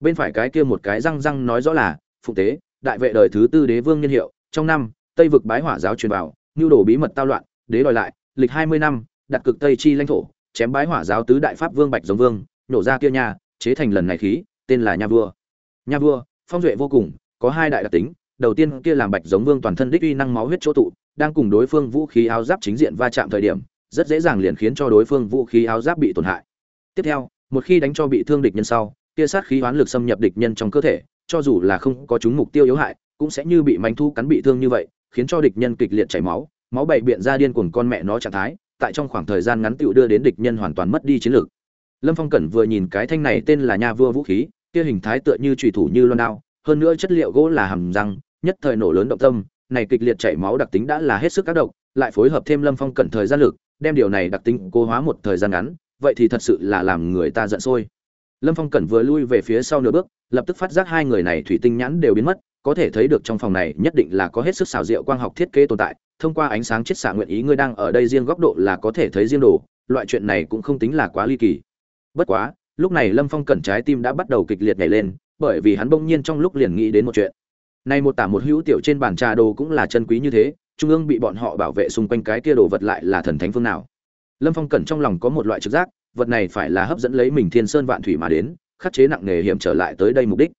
Bên phải cái kia một cái răng răng nói rõ là, phụng tế, đại vệ đời thứ tư đế vương nhân hiệu, trong năm, tây vực bái hỏa giáo truyền vào, nhu đồ bí mật tao loạn đế đòi lại, lịch hai mươi năm, đặt cực tây chi lãnh thổ, chém bái hỏa giáo tứ đại pháp vương bạch giống vương, nổ ra kia nhà, chế thành lần này khí, tên là nha vua. Nha vua, phong duệ vô cùng, có hai đại đặc tính, đầu tiên kia làm bạch giống vương toàn thân đích uy năng máu huyết chỗ tụ, đang cùng đối phương vũ khí áo giáp chính diện va chạm thời điểm, rất dễ dàng liền khiến cho đối phương vũ khí áo giáp bị tổn hại. Tiếp theo, một khi đánh cho bị thương địch nhân sau, kia sát khí hoán lực xâm nhập địch nhân trong cơ thể, cho dù là không có chúng mục tiêu yếu hại, cũng sẽ như bị manh thu cắn bị thương như vậy, khiến cho địch nhân kịch liệt chảy máu máu bảy biện ra điên cuồng con mẹ nó trạng thái tại trong khoảng thời gian ngắn tựu đưa đến địch nhân hoàn toàn mất đi chiến lược. Lâm phong cẩn vừa nhìn cái thanh này tên là nha vua vũ khí kia hình thái tựa như trùy thủ như loan đao hơn nữa chất liệu gỗ là hầm răng nhất thời nổ lớn động tâm này kịch liệt chảy máu đặc tính đã là hết sức các động, lại phối hợp thêm lâm phong cẩn thời gian lực đem điều này đặc tính cố hóa một thời gian ngắn vậy thì thật sự là làm người ta giận sôi. Lâm phong cẩn vừa lui về phía sau nửa bước lập tức phát giác hai người này thủy tinh nhãn đều biến mất có thể thấy được trong phòng này nhất định là có hết sức xảo diệu quang học thiết kế tồn tại thông qua ánh sáng chiết xạ nguyện ý ngươi đang ở đây riêng góc độ là có thể thấy riêng đồ, loại chuyện này cũng không tính là quá ly kỳ. Bất quá, lúc này lâm phong cẩn trái tim đã bắt đầu kịch liệt nhảy lên, bởi vì hắn bỗng nhiên trong lúc liền nghĩ đến một chuyện. Nay một tả một hữu tiểu trên bàn trà đồ cũng là chân quý như thế, trung ương bị bọn họ bảo vệ xung quanh cái kia đồ vật lại là thần thánh phương nào. Lâm phong cẩn trong lòng có một loại trực giác, vật này phải là hấp dẫn lấy mình thiên sơn vạn thủy mà đến, khắc chế nặng nề hiểm trở lại tới đây mục đích.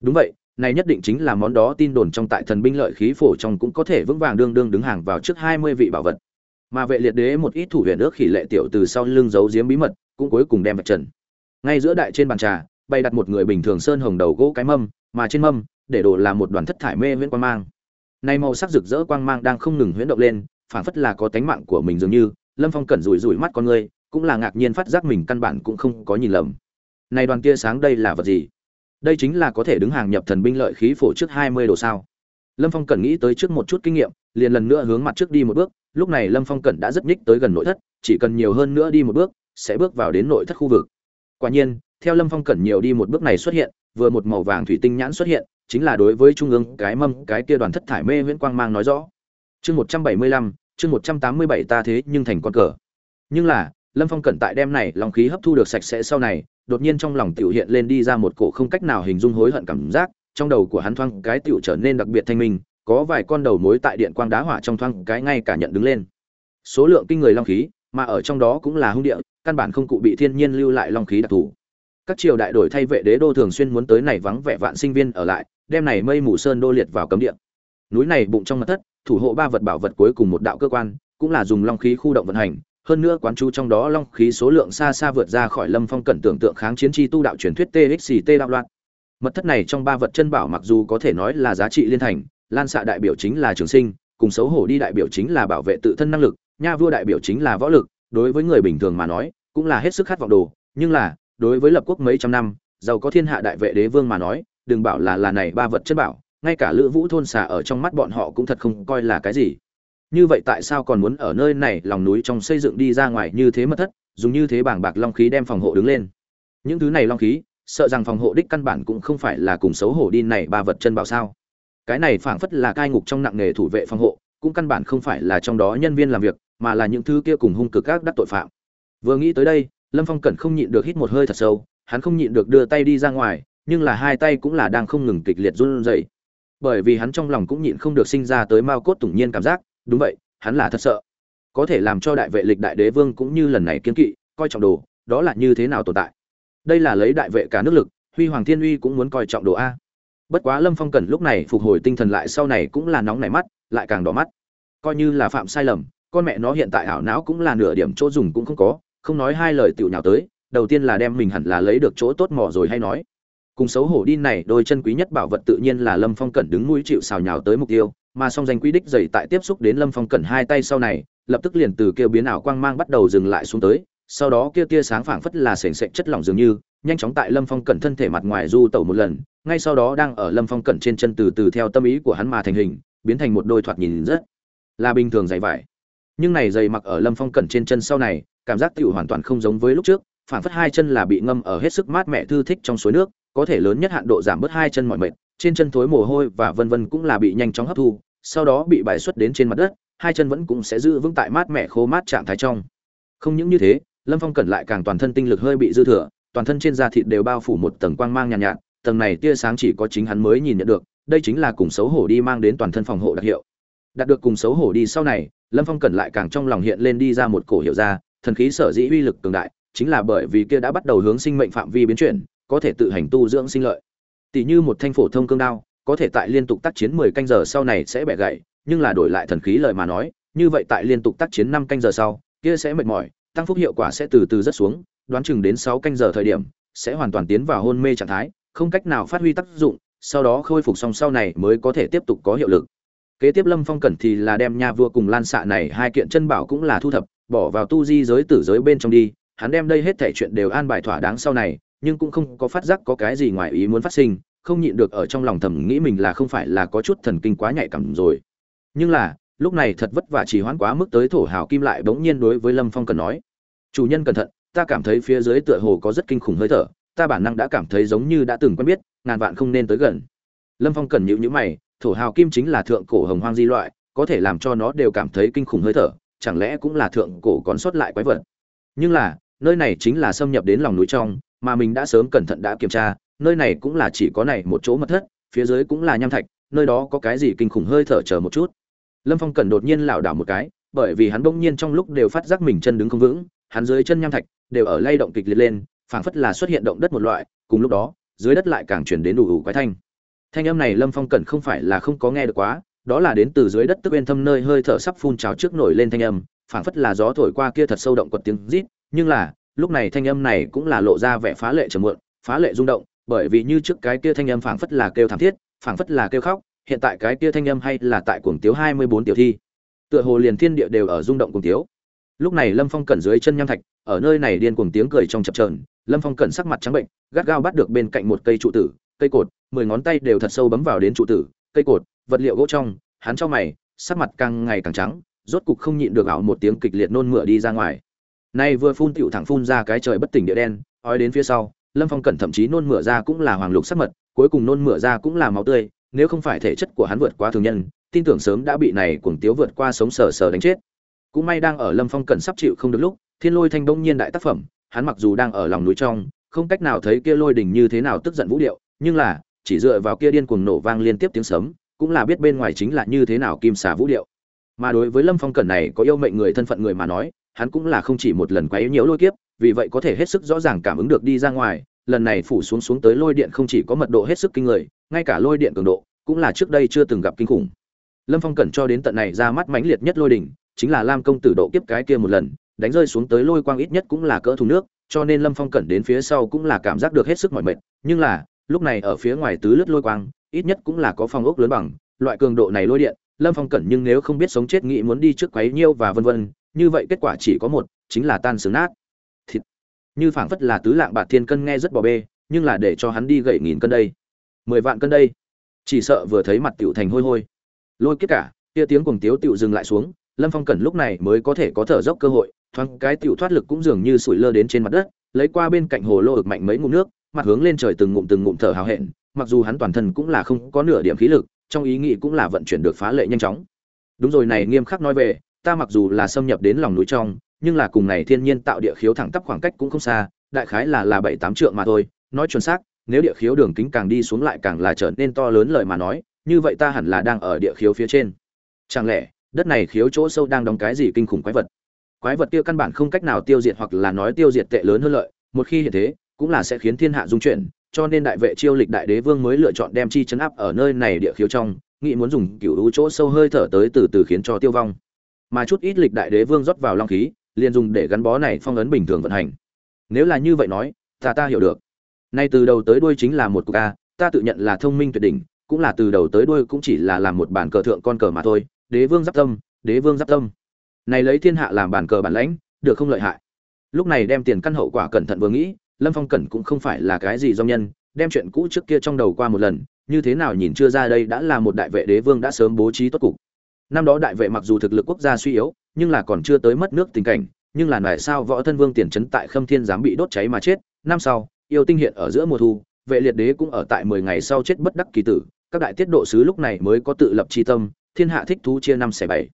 Đúng vậy này nhất định chính là món đó tin đồn trong tại thần binh lợi khí phổ trong cũng có thể vững vàng đương đương đứng hàng vào trước hai mươi vị bảo vật. Mà vệ liệt đế một ít thủ huyền ước khỉ lệ tiểu từ sau lưng giấu giếm bí mật, cũng cuối cùng đem vật trần. Ngay giữa đại trên bàn trà, bày đặt một người bình thường sơn hồng đầu gỗ cái mâm, mà trên mâm, để đồ là một đoàn thất thải mê huyễn quang mang. Nay màu sắc rực rỡ quang mang đang không ngừng huyễn động lên phản phất là có tánh mạng của mình dường như, lâm phong cẩn rủi rủi mắt con người, cũng là ngạc nhiên phát giác mình căn bản cũng không có nhìn lầm. Này đoàn tia sáng đây là vật gì? Đây chính là có thể đứng hàng nhập thần binh lợi khí phổ trước hai mươi độ sao. Lâm phong cần nghĩ tới trước một chút kinh nghiệm, liền lần nữa hướng mặt trước đi một bước, lúc này lâm phong cần đã rất nhích tới gần nội thất, chỉ cần nhiều hơn nữa đi một bước, sẽ bước vào đến nội thất khu vực. Quả nhiên, theo lâm phong cần nhiều đi một bước này xuất hiện, vừa một màu vàng thủy tinh nhãn xuất hiện, chính là đối với trung ương cái mâm, cái kia đoàn thất thải mê huyễn quang mang nói rõ. Chương một trăm bảy mươi lăm, chương một trăm tám mươi bảy ta thế nhưng thành con cờ. Nhưng là lâm phong cẩn tại đem này lòng khí hấp thu được sạch sẽ sau này, đột nhiên trong lòng tiểu hiện lên đi ra một cổ không cách nào hình dung hối hận cảm giác, trong đầu của hắn thoang cái tiểu trở nên đặc biệt thanh minh, có vài con đầu mối tại điện quang đá hỏa trong thoang cái ngay cả nhận đứng lên. Số lượng kinh người long khí, mà ở trong đó cũng là hung địa, căn bản không cụ bị thiên nhiên lưu lại long khí đặc thù. Các triều đại đổi thay vệ đế đô thường xuyên muốn tới này vắng vẻ vạn sinh viên ở lại, đem này mây mù sơn đô liệt vào cấm địa. Núi này bụng trong mặt thất, thủ hộ ba vật bảo vật cuối cùng một đạo cơ quan, cũng là dùng long khí khu động vận hành hơn nữa quán chú trong đó long khí số lượng xa xa vượt ra khỏi lâm phong cẩn tưởng tượng kháng chiến chi tu đạo truyền thuyết txt đạo loạn. Mật thất này trong ba vật chân bảo mặc dù có thể nói là giá trị liên thành, lan xạ đại biểu chính là trường sinh, cùng xấu hổ đi đại biểu chính là bảo vệ tự thân năng lực, nha vua đại biểu chính là võ lực, đối với người bình thường mà nói, cũng là hết sức khát vọng đồ. Nhưng là, đối với lập quốc mấy trăm năm, giàu có thiên hạ đại vệ đế vương mà nói, đừng bảo là là này ba vật chân bảo, ngay cả lữ vũ thôn xà ở trong mắt bọn họ cũng thật không coi là cái gì như vậy tại sao còn muốn ở nơi này, lòng núi trong xây dựng đi ra ngoài như thế mất thất, dùng như thế bảng bạc long khí đem phòng hộ đứng lên? Những thứ này long khí, sợ rằng phòng hộ đích căn bản cũng không phải là cùng xấu hổ đi này ba vật chân bảo sao? Cái này phảng phất là cai ngục trong nặng nghề thủ vệ phòng hộ, cũng căn bản không phải là trong đó nhân viên làm việc, mà là những thứ kia cùng hung cực các đắc tội phạm. Vừa nghĩ tới đây, lâm phong cẩn không nhịn được hít một hơi thật sâu, hắn không nhịn được đưa tay đi ra ngoài, nhưng là hai tay cũng là đang không ngừng kịch liệt run rẩy. Bởi vì hắn trong lòng cũng nhịn không được sinh ra tới mao cốt tủng nhiên cảm giác đúng vậy, hắn là thật sợ. Có thể làm cho đại vệ lịch đại đế vương cũng như lần này kiên kỵ, coi trọng đồ, đó là như thế nào tồn tại? Đây là lấy đại vệ cả nước lực, huy hoàng thiên uy cũng muốn coi trọng đồ a. Bất quá lâm phong cần lúc này phục hồi tinh thần lại sau này cũng là nóng nảy mắt, lại càng đỏ mắt. Coi như là phạm sai lầm, con mẹ nó hiện tại ảo não cũng là nửa điểm chỗ dùng cũng không có, không nói hai lời tiểu nhào tới, đầu tiên là đem mình hẳn là lấy được chỗ tốt mò rồi hay nói. Cùng xấu hổ đi này, đôi chân quý nhất bảo vật tự nhiên là lâm phong cẩn đứng mũi chịu xào nhào tới mục tiêu mà song danh quý đích dày tại tiếp xúc đến lâm phong cẩn hai tay sau này, lập tức liền từ kia biến ảo quang mang bắt đầu dừng lại xuống tới, sau đó kia tia sáng phảng phất là sền sệt chất lỏng dường như, nhanh chóng tại lâm phong cẩn thân thể mặt ngoài du tẩu một lần, ngay sau đó đang ở lâm phong cẩn trên chân từ từ theo tâm ý của hắn mà thành hình, biến thành một đôi thoạt nhìn rất là bình thường dày vải. Nhưng này dày mặc ở lâm phong cẩn trên chân sau này, cảm giác tựu hoàn toàn không giống với lúc trước, phảng phất hai chân là bị ngâm ở hết sức mát mẻ thư thích trong suối nước, có thể lớn nhất hạn độ giảm bớt hai chân mọi mệt, trên chân thối mồ hôi và vân vân cũng là bị nhanh chóng hấp thu sau đó bị bài xuất đến trên mặt đất hai chân vẫn cũng sẽ giữ vững tại mát mẻ khô mát trạng thái trong. Không những như thế lâm phong cẩn lại càng toàn thân tinh lực hơi bị dư thừa toàn thân trên da thịt đều bao phủ một tầng quang mang nhàn nhạt, nhạt tầng này tia sáng chỉ có chính hắn mới nhìn nhận được đây chính là cùng xấu hổ đi mang đến toàn thân phòng hộ đặc hiệu. Đạt được cùng xấu hổ đi sau này lâm phong cẩn lại càng trong lòng hiện lên đi ra một cổ hiệu ra thần khí sở dĩ uy lực cường đại chính là bởi vì kia đã bắt đầu hướng sinh mệnh phạm vi biến chuyển có thể tự hành tu dưỡng sinh lợi. Tỷ như một thanh phổ thông cương đao có thể tại liên tục tác chiến mười canh giờ sau này sẽ bẻ gãy, nhưng là đổi lại thần khí lợi mà nói, như vậy tại liên tục tác chiến năm canh giờ sau, kia sẽ mệt mỏi, tăng phúc hiệu quả sẽ từ từ rất xuống, đoán chừng đến sáu canh giờ thời điểm, sẽ hoàn toàn tiến vào hôn mê trạng thái, không cách nào phát huy tác dụng, sau đó khôi phục xong sau này mới có thể tiếp tục có hiệu lực. Kế tiếp lâm phong cẩn thì là đem nha vua cùng lan xạ này hai kiện chân bảo cũng là thu thập, bỏ vào tu di giới tử giới bên trong đi, hắn đem đây hết thể chuyện đều an bài thỏa đáng sau này, nhưng cũng không có phát giác có cái gì ngoài ý muốn phát sinh không nhịn được ở trong lòng thầm nghĩ mình là không phải là có chút thần kinh quá nhạy cảm rồi. Nhưng là, lúc này thật vất vả chỉ hoãn quá mức tới thổ hào kim lại bỗng nhiên đối với lâm phong cần nói, chủ nhân cẩn thận, ta cảm thấy phía dưới tựa hồ có rất kinh khủng hơi thở, ta bản năng đã cảm thấy giống như đã từng quen biết, ngàn vạn không nên tới gần. Lâm phong cần nhịu nhữ mày, thổ hào kim chính là thượng cổ hồng hoang di loại, có thể làm cho nó đều cảm thấy kinh khủng hơi thở, chẳng lẽ cũng là thượng cổ còn sót lại quái vật? Nhưng là, nơi này chính là xâm nhập đến lòng núi trong, mà mình đã sớm cẩn thận đã kiểm tra nơi này cũng là chỉ có này một chỗ mật thất, phía dưới cũng là nham thạch, nơi đó có cái gì kinh khủng hơi thở chờ một chút. Lâm phong cần đột nhiên lảo đảo một cái, bởi vì hắn bỗng nhiên trong lúc đều phát giác mình chân đứng không vững, hắn dưới chân nham thạch đều ở lay động kịch liệt lên, phảng phất là xuất hiện động đất một loại, cùng lúc đó, dưới đất lại càng chuyển đến đủ ủ quái thanh. Thanh âm này lâm phong cẩn không phải là không có nghe được quá, đó là đến từ dưới đất tức bên thâm nơi hơi thở sắp phun trào trước nổi lên thanh âm, phảng phất là gió thổi qua kia thật sâu động quật tiếng rít, nhưng là, lúc này thanh âm này cũng là lộ ra vẻ phá lệ trầm muộn, phá lệ rung động bởi vì như trước cái kia thanh âm phảng phất là kêu thảm thiết phảng phất là kêu khóc hiện tại cái kia thanh âm hay là tại cuồng tiếu hai mươi bốn tiểu thi. Tựa hồ liền thiên địa đều ở rung động cuồng tiếu. Lúc này lâm phong cẩn dưới chân nham thạch ở nơi này điên cuồng tiếng cười trong chập chờn, lâm phong cẩn sắc mặt trắng bệnh gắt gao bắt được bên cạnh một cây trụ tử cây cột mười ngón tay đều thật sâu bấm vào đến trụ tử cây cột vật liệu gỗ trong hắn chau mày sắc mặt càng ngày càng trắng rốt cục không nhịn được ảo một tiếng kịch liệt nôn mửa đi ra ngoài. Nay vừa phun tiểu thẳng phun ra cái trời bất tỉnh địa đen ói đến phía sau lâm phong cẩn thậm chí nôn mửa ra cũng là hoàng lục sắc mật, cuối cùng nôn mửa ra cũng là máu tươi, nếu không phải thể chất của hắn vượt qua thường nhân, tin tưởng sớm đã bị này cuồng tiếu vượt qua sống sờ sờ đánh chết. Cũng may đang ở lâm phong cẩn sắp chịu không được lúc, thiên lôi thanh đông nhiên đại tác phẩm, hắn mặc dù đang ở lòng núi trong, không cách nào thấy kia lôi đỉnh như thế nào tức giận vũ điệu, nhưng là, chỉ dựa vào kia điên cuồng nổ vang liên tiếp tiếng sấm, cũng là biết bên ngoài chính là như thế nào kim xà vũ điệu. Mà đối với lâm phong cẩn này có yêu mệnh người thân phận người mà nói, hắn cũng là không chỉ một lần quấy nhiễu lôi kiếp vì vậy có thể hết sức rõ ràng cảm ứng được đi ra ngoài, lần này phủ xuống xuống tới lôi điện không chỉ có mật độ hết sức kinh người, ngay cả lôi điện cường độ cũng là trước đây chưa từng gặp kinh khủng. Lâm phong cẩn cho đến tận này ra mắt mãnh liệt nhất lôi đỉnh, chính là lam công tử độ kiếp cái kia một lần, đánh rơi xuống tới lôi quang ít nhất cũng là cỡ thùng nước, cho nên lâm phong cẩn đến phía sau cũng là cảm giác được hết sức mỏi mệt, nhưng là, lúc này ở phía ngoài tứ lướt lôi quang, ít nhất cũng là có phong ốc lớn bằng, loại cường độ này lôi điện, lâm phong cẩn nhưng nếu không biết sống chết nghĩ muốn đi trước quấy nhiêu và vân vân, như vậy kết quả chỉ có một, chính là tan xứng nát như phảng phất là tứ lạng bạc thiên cân nghe rất bỏ bê, nhưng là để cho hắn đi gậy nghìn cân đây. Mười vạn cân đây. Chỉ sợ vừa thấy mặt tiểu thành hôi hôi. Lôi kết cả, kia tiếng cuồng tiếu tiểu dừng lại xuống, lâm phong cẩn lúc này mới có thể có thở dốc cơ hội, thoáng cái tiểu thoát lực cũng dường như sủi lơ đến trên mặt đất, lấy qua bên cạnh hồ lô ực mạnh mấy ngụm nước, mặt hướng lên trời từng ngụm từng ngụm thở hào hẹn, mặc dù hắn toàn thân cũng là không có nửa điểm khí lực, trong ý nghĩ cũng là vận chuyển được phá lệ nhanh chóng. Đúng rồi này, nghiêm khắc nói về, ta mặc dù là xâm nhập đến lòng núi trong nhưng là cùng này thiên nhiên tạo địa khiếu thẳng tắp khoảng cách cũng không xa, đại khái là là bảy tám trượng mà thôi. Nói chuẩn xác, nếu địa khiếu đường kính càng đi xuống lại càng là trở nên to lớn lời mà nói, như vậy ta hẳn là đang ở địa khiếu phía trên. Chẳng lẽ, đất này khiếu chỗ sâu đang đóng cái gì kinh khủng quái vật? Quái vật kia căn bản không cách nào tiêu diệt hoặc là nói tiêu diệt tệ lớn hơn lợi, một khi hiện thế, cũng là sẽ khiến thiên hạ dung chuyển, cho nên đại vệ chiêu lịch đại đế vương mới lựa chọn đem chi chấn áp ở nơi này địa khiếu trong, nghĩ muốn dùng cửu u chỗ sâu hơi thở tới từ từ khiến cho tiêu vong. Mà chút ít lịch đại đế vương rót vào long khí liền dùng để gắn bó này phong ấn bình thường vận hành. Nếu là như vậy nói, ta ta hiểu được. Nay từ đầu tới đuôi chính là một cục a, ta tự nhận là thông minh tuyệt đỉnh, cũng là từ đầu tới đuôi cũng chỉ là làm một bản cờ thượng con cờ mà thôi, đế vương giáp tâm, đế vương giáp tâm. Này lấy thiên hạ làm bản cờ bản lãnh, được không lợi hại. Lúc này đem tiền căn hậu quả cẩn thận vừa nghĩ, lâm phong cẩn cũng không phải là cái gì do nhân, đem chuyện cũ trước kia trong đầu qua một lần, như thế nào nhìn chưa ra đây đã là một đại vệ đế vương đã sớm bố trí tốt cục. Năm đó đại vệ mặc dù thực lực quốc gia suy yếu nhưng là còn chưa tới mất nước tình cảnh, nhưng là tại sao võ thân vương tiền trấn tại khâm thiên giám bị đốt cháy mà chết, năm sau, yêu tinh hiện ở giữa mùa thu, vệ liệt đế cũng ở tại mười ngày sau chết bất đắc kỳ tử, các đại tiết độ sứ lúc này mới có tự lập tri tâm, thiên hạ thích thú chia năm xẻ bảy.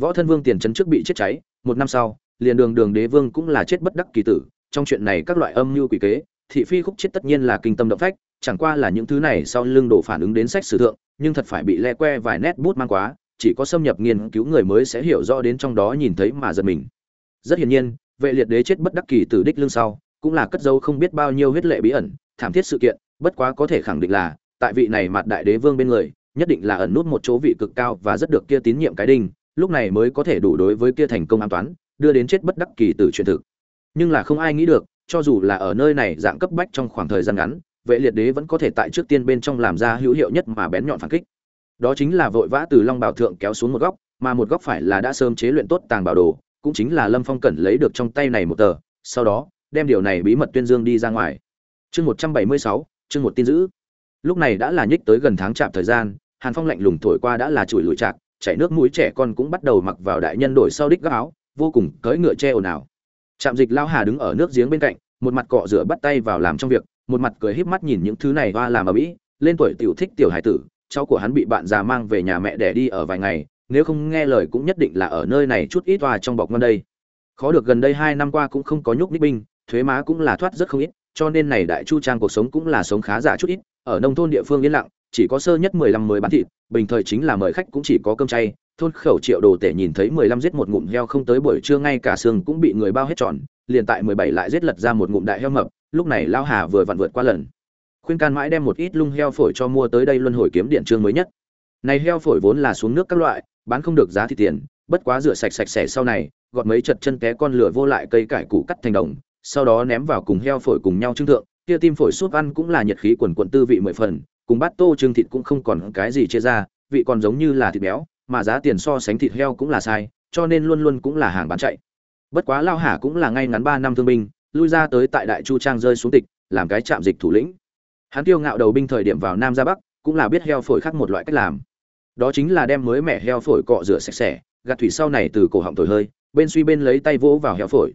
Võ thân vương tiền trấn trước bị chết cháy, một năm sau, liền đường đường đế vương cũng là chết bất đắc kỳ tử, trong chuyện này các loại âm mưu quỷ kế, thị phi khúc chết tất nhiên là kinh tâm động phách, chẳng qua là những thứ này sau lưng đổ phản ứng đến sách sử thượng, nhưng thật phải bị le que vài nét bút mang quá chỉ có xâm nhập nghiên cứu người mới sẽ hiểu rõ đến trong đó nhìn thấy mà giật mình. Rất hiển nhiên, vệ liệt đế chết bất đắc kỳ tử đích lưng sau, cũng là cất dấu không biết bao nhiêu huyết lệ bí ẩn, thảm thiết sự kiện, bất quá có thể khẳng định là, tại vị này mặt đại đế vương bên người, nhất định là ẩn nút một chỗ vị cực cao và rất được kia tín nhiệm cái đinh, lúc này mới có thể đủ đối với kia thành công an toán, đưa đến chết bất đắc kỳ tử truyền thực. Nhưng là không ai nghĩ được, cho dù là ở nơi này dạng cấp bách trong khoảng thời gian ngắn, vệ liệt đế vẫn có thể tại trước tiên bên trong làm ra hữu hiệu nhất mà bén nhọn phản kích đó chính là vội vã từ long bảo thượng kéo xuống một góc, mà một góc phải là đã sớm chế luyện tốt tàng bảo đồ, cũng chính là lâm phong cẩn lấy được trong tay này một tờ, sau đó, đem điều này bí mật tuyên dương đi ra ngoài. Chương một trăm bảy mươi sáu, chương một tin giữ lúc này đã là nhích tới gần tháng chạm thời gian, hàn phong lạnh lùng thổi qua đã là chùi lùi chạc, chảy nước mũi trẻ con cũng bắt đầu mặc vào đại nhân đổi sau đích gác áo, vô cùng cưỡi ngựa che ồn ào. Trạm dịch lao hà đứng ở nước giếng bên cạnh, một mặt cọ rửa bắt tay vào làm trong việc, một mặt cười híp mắt nhìn những thứ này hoa làm ở mỹ, lên tuổi tiểu thích tiểu hải tử cháu của hắn bị bạn già mang về nhà mẹ để đi ở vài ngày, nếu không nghe lời cũng nhất định là ở nơi này chút ít tòa trong bọc ngon đây. Khó được gần đây hai năm qua cũng không có nhúc ních binh, thuế má cũng là thoát rất không ít, cho nên này đại chu trang cuộc sống cũng là sống khá giả chút ít, ở nông thôn địa phương yên lặng, chỉ có sơ nhất mười lăm mới bán thịt, bình thời chính là mời khách cũng chỉ có cơm chay, thôn khẩu triệu đồ tể nhìn thấy mười lăm giết một ngụm heo không tới buổi trưa ngay cả xương cũng bị người bao hết tròn liền tại mười bảy lại giết lật ra một ngụm đại heo mập, lúc này lao hà vừa vặn vượt qua lần khuyên can mãi đem một ít lung heo phổi cho mua tới đây luân hồi kiếm điện trương mới nhất. Này heo phổi vốn là xuống nước các loại, bán không được giá thì tiền, bất quá rửa sạch sạch sẽ sau này, gọt mấy chật chân té con lửa vô lại cây cải củ cắt thành đồng, sau đó ném vào cùng heo phổi cùng nhau trưng thượng, kia tim phổi súp ăn cũng là nhiệt khí quần quận tư vị mười phần, cùng bát tô trưng thịt cũng không còn cái gì chia ra, vị còn giống như là thịt béo, mà giá tiền so sánh thịt heo cũng là sai, cho nên luôn luôn cũng là hàng bán chạy. Bất quá lao hà cũng là ngay ngắn ba năm thương binh, lui ra tới tại đại chu trang rơi xuống tịch, làm cái trạm dịch thủ lĩnh hắn tiêu ngạo đầu binh thời điểm vào nam ra bắc, cũng là biết heo phổi khác một loại cách làm. Đó chính là đem mới mẻ heo phổi cọ rửa sạch sẽ, gạt thủy sau này từ cổ họng thổi hơi, bên suy bên lấy tay vỗ vào heo phổi.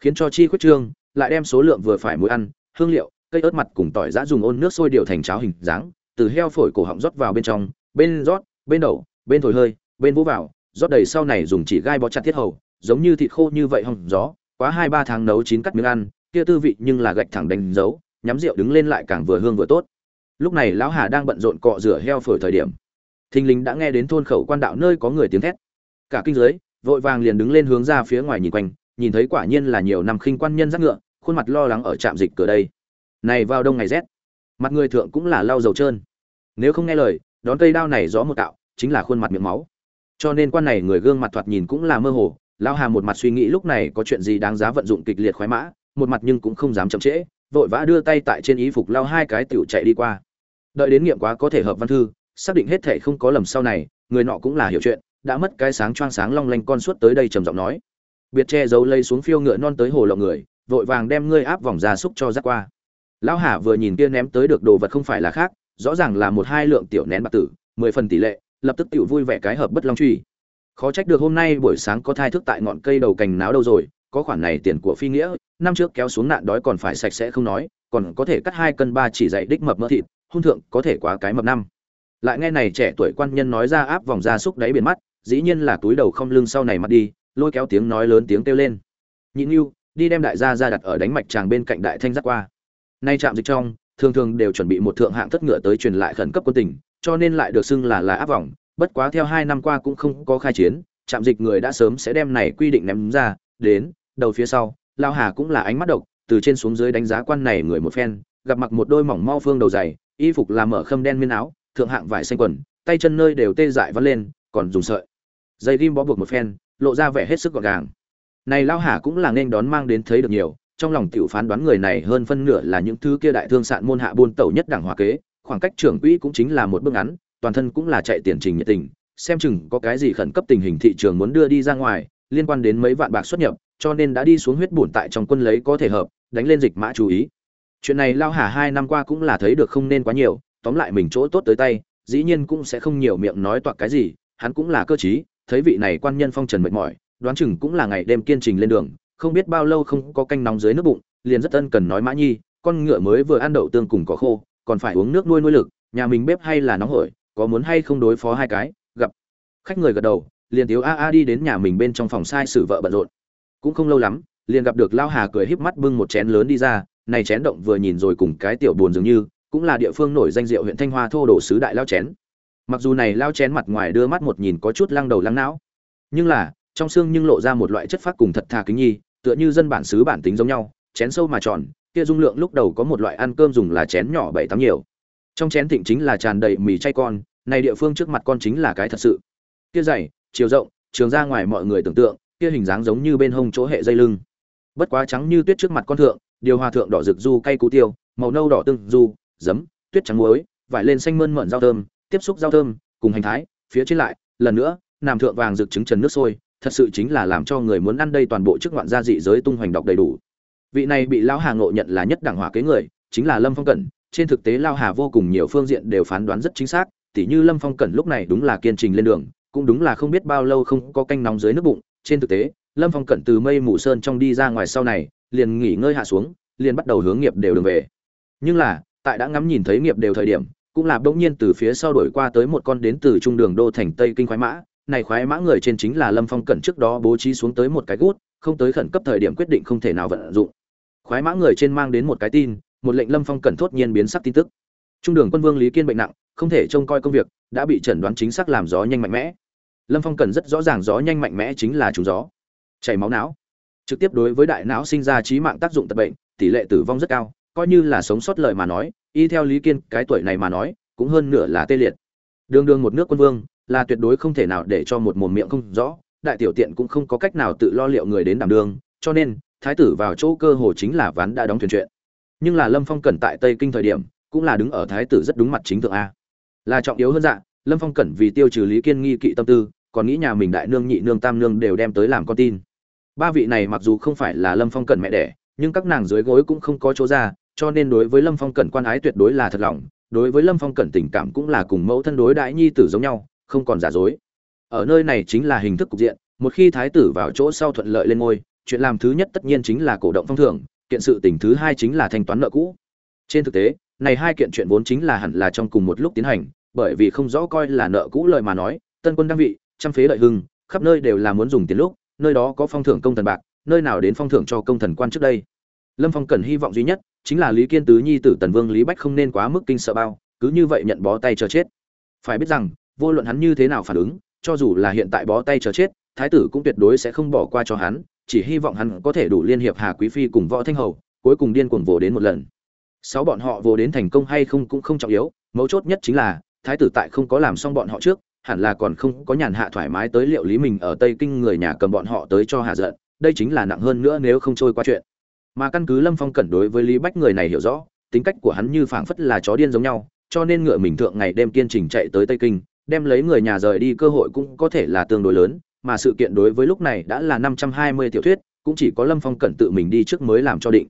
Khiến cho chi khuyết trương, lại đem số lượng vừa phải muối ăn, hương liệu, cây ớt mặt cùng tỏi giã dùng ôn nước sôi điều thành cháo hình dáng, từ heo phổi cổ họng rót vào bên trong, bên rót, bên đậu, bên thổi hơi, bên vỗ vào, rót đầy sau này dùng chỉ gai bó chặt thiết hầu, giống như thịt khô như vậy hồng gió, quá hai ba tháng nấu chín cắt miếng ăn, kia tư vị nhưng là gạch thẳng đánh dấu nhắm rượu đứng lên lại càng vừa hương vừa tốt. Lúc này lão hà đang bận rộn cọ rửa heo phổi thời điểm, thình lình đã nghe đến thôn khẩu quan đạo nơi có người tiếng thét. Cả kinh giới, vội vàng liền đứng lên hướng ra phía ngoài nhìn quanh, nhìn thấy quả nhiên là nhiều năm khinh quan nhân dắt ngựa, khuôn mặt lo lắng ở trạm dịch cửa đây. Này vào đông ngày rét, mặt người thượng cũng là lau dầu trơn. Nếu không nghe lời, đón cây đao này gió một tạo, chính là khuôn mặt miệng máu. Cho nên quan này người gương mặt thoạt nhìn cũng là mơ hồ lao hà một mặt suy nghĩ lúc này có chuyện gì đáng giá vận dụng kịch liệt khoái mã, một mặt nhưng cũng không dám chậm trễ vội vã đưa tay tại trên ý phục lao hai cái tiểu chạy đi qua. Đợi đến nghiệm quá có thể hợp văn thư, xác định hết thể không có lầm sau này, người nọ cũng là hiểu chuyện, đã mất cái sáng choang sáng long lanh con suốt tới đây trầm giọng nói. Biệt che giấu lây xuống phiêu ngựa non tới hồ lộng người, vội vàng đem ngươi áp vòng ra xúc cho rắc qua. Lão hà vừa nhìn kia ném tới được đồ vật không phải là khác, rõ ràng là một hai lượng tiểu nén bạc tử, mười phần tỷ lệ, lập tức tiểu vui vẻ cái hợp bất long truy. Khó trách được hôm nay buổi sáng có thai thức tại ngọn cây đầu cành náo đâu rồi có khoản này tiền của phi nghĩa, năm trước kéo xuống nạn đói còn phải sạch sẽ không nói, còn có thể cắt hai cân ba chỉ dạy đích mập mỡ thịt, hung thượng có thể quá cái mập năm. Lại nghe này trẻ tuổi quan nhân nói ra áp vòng ra xúc đáy biển mắt, dĩ nhiên là túi đầu không lưng sau này mặt đi, lôi kéo tiếng nói lớn tiếng kêu lên. Nhịn yêu đi đem đại gia ra đặt ở đánh mạch tràng bên cạnh đại thanh giác qua. Nay trạm dịch trong, thường thường đều chuẩn bị một thượng hạng thất ngựa tới truyền lại khẩn cấp quân tình, cho nên lại được xưng là là áp vòng. Bất quá theo hai năm qua cũng không có khai chiến, trạm dịch người đã sớm sẽ đem này quy định ném ra, đến đầu phía sau lao hà cũng là ánh mắt độc, từ trên xuống dưới đánh giá quan này người một phen, gặp mặc một đôi mỏng mau phương đầu dày, y phục làm mở khâm đen miên áo, thượng hạng vải xanh quần, tay chân nơi đều tê dại vắt lên, còn dùng sợi. Dây ghim bó buộc một phen, lộ ra vẻ hết sức gọn gàng. Này lao hà cũng là nên đón mang đến thấy được nhiều, trong lòng tiểu phán đoán người này hơn phân nửa là những thứ kia đại thương sạn môn hạ buôn tẩu nhất đẳng hòa kế, khoảng cách trưởng quỹ cũng chính là một bước ngắn, toàn thân cũng là chạy tiền trình nhiệt tình, xem chừng có cái gì khẩn cấp tình hình thị trường muốn đưa đi ra ngoài, liên quan đến mấy vạn bạc xuất nhập cho nên đã đi xuống huyết bổn tại trong quân lấy có thể hợp, đánh lên dịch mã chú ý. Chuyện này lao hà hai năm qua cũng là thấy được không nên quá nhiều, tóm lại mình chỗ tốt tới tay, dĩ nhiên cũng sẽ không nhiều miệng nói toạc cái gì, hắn cũng là cơ trí, thấy vị này quan nhân phong trần mệt mỏi, đoán chừng cũng là ngày đêm kiên trình lên đường, không biết bao lâu không có canh nóng dưới nước bụng, liền rất ân cần nói mã nhi, con ngựa mới vừa ăn đậu tương cùng có khô, còn phải uống nước nuôi nuôi lực, nhà mình bếp hay là nóng hổi, có muốn hay không đối phó hai cái, gặp. Khách người gật đầu, liền tiếu a a đi đến nhà mình bên trong phòng sai xử vợ bận rộn cũng không lâu lắm, liền gặp được lao hà cười híp mắt bưng một chén lớn đi ra, này chén động vừa nhìn rồi cùng cái tiểu buồn dường như, cũng là địa phương nổi danh rượu huyện thanh hoa thô đổ sứ đại lao chén. Mặc dù này lao chén mặt ngoài đưa mắt một nhìn có chút lăng đầu lăng não, nhưng là, trong xương nhưng lộ ra một loại chất phát cùng thật thà kính nhi, tựa như dân bản xứ bản tính giống nhau, chén sâu mà tròn, kia dung lượng lúc đầu có một loại ăn cơm dùng là chén nhỏ bảy tám nhiều. Trong chén thịnh chính là tràn đầy mì chay con, này địa phương trước mặt con chính là cái thật sự. Kia dày, chiều rộng, trường ra ngoài mọi người tưởng tượng kia hình dáng giống như bên hông chỗ hệ dây lưng. Bất quá trắng như tuyết trước mặt con thượng, điều hòa thượng đỏ rực du cay cú tiêu, màu nâu đỏ tương du, giấm, tuyết trắng muối, vải lên xanh mơn mởn rau thơm, tiếp xúc rau thơm, cùng hành thái, phía trên lại, lần nữa nằm thượng vàng rực trứng trần nước sôi, thật sự chính là làm cho người muốn ăn đây toàn bộ chức ngoạn gia dị giới tung hoành đọc đầy đủ. Vị này bị lão hà ngộ nhận là nhất đẳng hỏa kế người, chính là lâm phong cẩn, trên thực tế lao hà vô cùng nhiều phương diện đều phán đoán rất chính xác, tỉ như lâm phong cẩn lúc này đúng là kiên trình lên đường, cũng đúng là không biết bao lâu không có canh nóng dưới nước bụng trên thực tế, lâm phong cận từ mây mù sơn trong đi ra ngoài sau này, liền nghỉ ngơi hạ xuống, liền bắt đầu hướng nghiệp đều đường về. Nhưng là, tại đã ngắm nhìn thấy nghiệp đều thời điểm, cũng là bỗng nhiên từ phía sau đổi qua tới một con đến từ trung đường đô thành tây kinh khoái mã. Này khoái mã người trên chính là lâm phong cẩn trước đó bố trí xuống tới một cái gút, không tới khẩn cấp thời điểm quyết định không thể nào vận dụng. Khoái mã người trên mang đến một cái tin, một lệnh lâm phong cẩn thốt nhiên biến sắc tin tức. Trung đường quân vương lý kiên bệnh nặng, không thể trông coi công việc, đã bị chẩn đoán chính xác làm gió nhanh mạnh mẽ lâm phong cần rất rõ ràng gió nhanh mạnh mẽ chính là trúng gió. Chảy máu não. Trực tiếp đối với đại não sinh ra trí mạng tác dụng tật bệnh, tỷ lệ tử vong rất cao, coi như là sống sót lời mà nói, y theo lý kiên, cái tuổi này mà nói, cũng hơn nửa là tê liệt. Đường đường một nước quân vương, là tuyệt đối không thể nào để cho một mồm miệng không rõ, đại tiểu tiện cũng không có cách nào tự lo liệu người đến đảm đường cho nên, thái tử vào chỗ cơ hồ chính là ván đã đóng thuyền chuyện. Nhưng là lâm phong cần tại tây kinh thời điểm, cũng là đứng ở thái tử rất đúng mặt chính thượng a. Là trọng yếu hơn dạ lâm phong cẩn vì tiêu trừ lý kiên nghi kỵ tâm tư, còn nghĩ nhà mình đại nương, nhị nương, tam nương đều đem tới làm con tin. Ba vị này mặc dù không phải là lâm phong cẩn mẹ đẻ, nhưng các nàng dưới gối cũng không có chỗ ra, cho nên đối với lâm phong cẩn quan ái tuyệt đối là thật lòng, đối với lâm phong cẩn tình cảm cũng là cùng mẫu thân đối đãi nhi tử giống nhau, không còn giả dối. Ở nơi này chính là hình thức cục diện, một khi thái tử vào chỗ sau thuận lợi lên ngôi, chuyện làm thứ nhất tất nhiên chính là cổ động phong thưởng, kiện sự tình thứ hai chính là thanh toán nợ cũ. Trên thực tế, này hai kiện chuyện vốn chính là hẳn là trong cùng một lúc tiến hành bởi vì không rõ coi là nợ cũ lời mà nói, tân quân đăng vị, trăm phế lợi hưng, khắp nơi đều là muốn dùng tiền lúc, nơi đó có phong thưởng công thần bạc, nơi nào đến phong thưởng cho công thần quan trước đây. Lâm phong cần hy vọng duy nhất chính là lý kiên tứ nhi tử tần vương lý bách không nên quá mức kinh sợ bao, cứ như vậy nhận bó tay chờ chết. Phải biết rằng, vô luận hắn như thế nào phản ứng, cho dù là hiện tại bó tay chờ chết, thái tử cũng tuyệt đối sẽ không bỏ qua cho hắn, chỉ hy vọng hắn có thể đủ liên hiệp hà quý phi cùng võ thanh hầu, cuối cùng điên cuồng vồ đến một lần. Sáu bọn họ vồ đến thành công hay không cũng không trọng yếu, mấu chốt nhất chính là thái tử tại không có làm xong bọn họ trước, hẳn là còn không có nhàn hạ thoải mái tới liệu lý mình ở tây kinh người nhà cầm bọn họ tới cho hạ giận, đây chính là nặng hơn nữa nếu không trôi qua chuyện. Mà căn cứ lâm phong cẩn đối với lý bách người này hiểu rõ, tính cách của hắn như phảng phất là chó điên giống nhau, cho nên ngựa mình thượng ngày đêm kiên trình chạy tới tây kinh, đem lấy người nhà rời đi cơ hội cũng có thể là tương đối lớn, mà sự kiện đối với lúc này đã là năm trăm hai mươi tiểu thuyết, cũng chỉ có lâm phong cẩn tự mình đi trước mới làm cho định.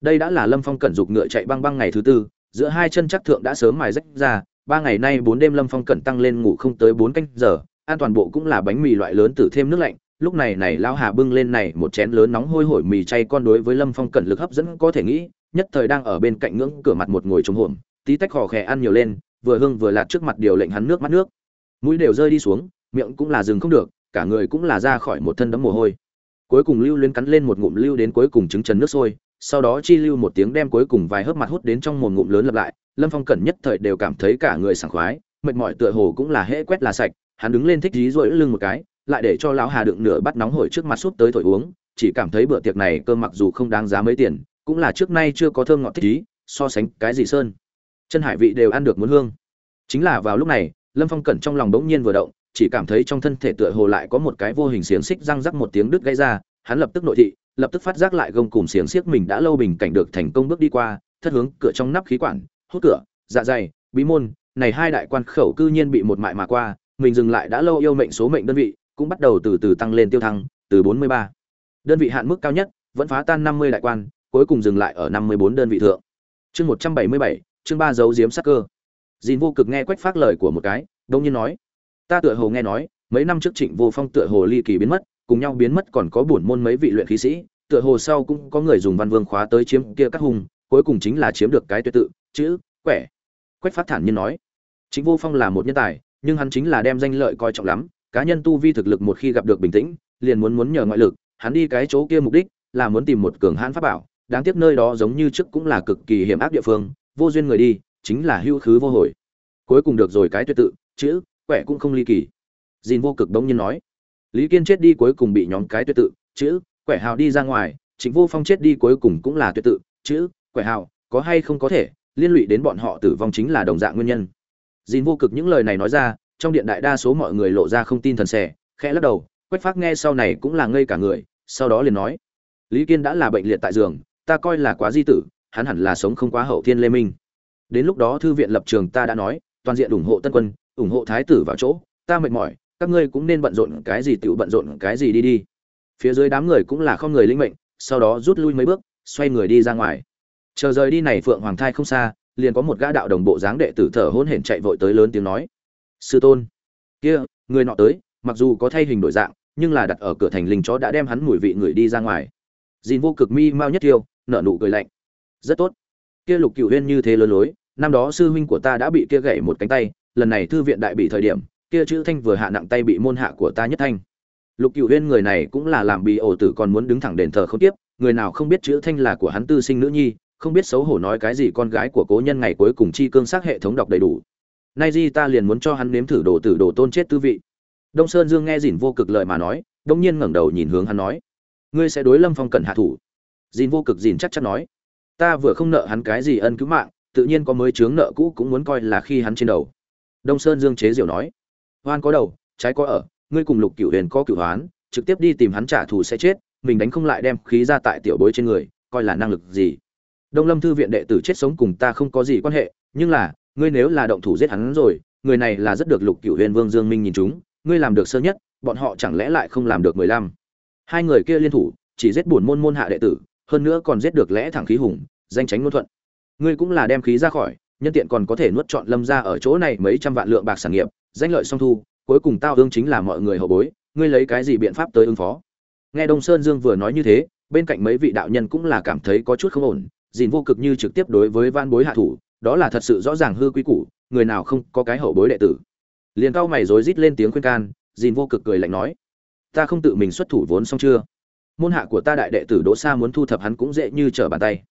Đây đã là lâm phong cẩn dục ngựa chạy băng băng ngày thứ tư, giữa hai chân chắc thượng đã sớm mài rách ra ba ngày nay bốn đêm lâm phong cẩn tăng lên ngủ không tới bốn canh giờ, an toàn bộ cũng là bánh mì loại lớn tử thêm nước lạnh. Lúc này này lão hà bưng lên này một chén lớn nóng hôi hổi mì chay con đối với lâm phong cẩn lực hấp dẫn có thể nghĩ, nhất thời đang ở bên cạnh ngưỡng cửa mặt một ngồi trống hổm, tí tách khò khè ăn nhiều lên, vừa hương vừa lạt trước mặt điều lệnh hắn nước mắt nước. Mũi đều rơi đi xuống, miệng cũng là dừng không được, cả người cũng là ra khỏi một thân đấm mồ hôi. Cuối cùng lưu luyến cắn lên một ngụm lưu đến cuối cùng trứng trần nước sôi, sau đó chi lưu một tiếng đem cuối cùng vài hớp mặt hút đến trong một ngụm lớn lặp lại lâm phong cẩn nhất thời đều cảm thấy cả người sảng khoái, mệt mỏi tựa hồ cũng là hễ quét là sạch, hắn đứng lên thích dí rỗi lưng một cái, lại để cho lão hà đựng nửa bắt nóng hổi trước mặt súp tới thổi uống, chỉ cảm thấy bữa tiệc này cơm mặc dù không đáng giá mấy tiền, cũng là trước nay chưa có thơm ngọt thích dí, so sánh cái gì sơn. Chân hải vị đều ăn được muốn hương. Chính là vào lúc này, lâm phong cẩn trong lòng bỗng nhiên vừa động, chỉ cảm thấy trong thân thể tựa hồ lại có một cái vô hình xiềng xích răng rắc một tiếng đứt gãy ra, hắn lập tức nội thị, lập tức phát giác lại gông cùng xiềng xiếc mình đã lâu bình cảnh được thành công bước đi qua, thất hướng cửa trong nắp khí quản hút cửa dạ dày bí môn này hai đại quan khẩu cư nhiên bị một mại mà qua mình dừng lại đã lâu yêu mệnh số mệnh đơn vị cũng bắt đầu từ từ tăng lên tiêu thăng từ 43. đơn vị hạn mức cao nhất vẫn phá tan 50 đại quan cuối cùng dừng lại ở 54 đơn vị thượng chương 177, chương ba dấu diếm sắc cơ dìn vô cực nghe quách phát lời của một cái đông nhiên nói ta tựa hồ nghe nói mấy năm trước trịnh vô phong tựa hồ ly kỳ biến mất cùng nhau biến mất còn có buồn môn mấy vị luyện khí sĩ tựa hồ sau cũng có người dùng văn vương khóa tới chiếm kia các hùng cuối cùng chính là chiếm được cái tuyệt tự chữ, quẻ. Quách phát thản nhiên nói chính vô phong là một nhân tài, nhưng hắn chính là đem danh lợi coi trọng lắm. Cá nhân tu vi thực lực một khi gặp được bình tĩnh, liền muốn muốn nhờ ngoại lực, hắn đi cái chỗ kia mục đích là muốn tìm một cường hãn pháp bảo. Đáng tiếc nơi đó giống như trước cũng là cực kỳ hiểm ác địa phương, vô duyên người đi, chính là hưu khứ vô hồi. Cuối cùng được rồi cái tuyệt tự, chữ, quẻ cũng không ly kỳ. Dìn vô cực đống nhiên nói, lý kiên chết đi cuối cùng bị nhóm cái tuyệt tự, chữ, quẻ hào đi ra ngoài chính vô phong chết đi cuối cùng cũng là tuyệt tự, chữ, quẻ hào, có hay không có thể liên lụy đến bọn họ tử vong chính là đồng dạng nguyên nhân. Dìn vô cực những lời này nói ra, trong điện đại đa số mọi người lộ ra không tin thần sẻ, khẽ lắc đầu, quách phát nghe sau này cũng là ngây cả người, sau đó liền nói, lý kiên đã là bệnh liệt tại giường, ta coi là quá di tử, hắn hẳn là sống không quá hậu thiên lê minh. Đến lúc đó thư viện lập trường ta đã nói, toàn diện ủng hộ tân quân, ủng hộ thái tử vào chỗ, ta mệt mỏi, các ngươi cũng nên bận rộn cái gì tự bận rộn cái gì đi đi. Phía dưới đám người cũng là không người linh mệnh, sau đó rút lui mấy bước, xoay người đi ra ngoài chờ rời đi này phượng hoàng thai không xa, liền có một gã đạo đồng bộ dáng đệ tử thở hôn hển chạy vội tới lớn tiếng nói. Sư tôn. Kia, người nọ tới, mặc dù có thay hình đổi dạng, nhưng là đặt ở cửa thành linh chó đã đem hắn mùi vị người đi ra ngoài. Dìn vô cực mi mau nhất tiêu nở nụ cười lạnh. Rất tốt. Kia lục cựu huyên như thế lớn lối, năm đó sư huynh của ta đã bị kia gãy một cánh tay, lần này thư viện đại bị thời điểm, kia chữ thanh vừa hạ nặng tay bị môn hạ của ta nhất thanh. Lục cựu huyên người này cũng là làm bị ổ tử còn muốn đứng thẳng đền thờ không tiếp, người nào không biết chữ thanh là của hắn tư sinh nữ nhi không biết xấu hổ nói cái gì con gái của cố nhân ngày cuối cùng chi cương xác hệ thống đọc đầy đủ. Nay di ta liền muốn cho hắn nếm thử đồ tử đồ tôn chết tư vị. Đông sơn dương nghe dìn vô cực lời mà nói, đông nhiên ngẩng đầu nhìn hướng hắn nói, ngươi sẽ đối lâm phong cần hạ thủ? Dìn vô cực dìn chắc chắn nói, ta vừa không nợ hắn cái gì ân cứu mạng, tự nhiên có mới chướng nợ cũ cũng muốn coi là khi hắn trên đầu. Đông sơn dương chế diệu nói, hoan có đầu, trái có ở, ngươi cùng lục cửu huyền có cửu hoán, trực tiếp đi tìm hắn trả thù sẽ chết, mình đánh không lại đem khí ra tại tiểu bối trên người, coi là năng lực gì? Đông lâm thư viện đệ tử chết sống cùng ta không có gì quan hệ, nhưng là, ngươi nếu là động thủ giết hắn rồi, người này là rất được lục cửu huyền vương dương minh nhìn chúng, ngươi làm được sơ nhất, bọn họ chẳng lẽ lại không làm được mười lăm? Hai người kia liên thủ, chỉ giết buồn môn môn hạ đệ tử, hơn nữa còn giết được lẽ thẳng khí hùng, danh tránh ngôn thuận. Ngươi cũng là đem khí ra khỏi, nhân tiện còn có thể nuốt trọn lâm ra ở chỗ này mấy trăm vạn lượng bạc sản nghiệp, danh lợi song thu, cuối cùng tao ương chính là mọi người hậu bối, ngươi lấy cái gì biện pháp tới ứng phó? Nghe đông sơn dương vừa nói như thế, bên cạnh mấy vị đạo nhân cũng là cảm thấy có chút không ổn dìn vô cực như trực tiếp đối với van bối hạ thủ, đó là thật sự rõ ràng hư quý củ, người nào không có cái hậu bối đệ tử. Liền cao mày rối rít lên tiếng khuyên can, dìn vô cực cười lạnh nói, ta không tự mình xuất thủ vốn xong chưa? Môn hạ của ta đại đệ tử đỗ sa muốn thu thập hắn cũng dễ như trở bàn tay.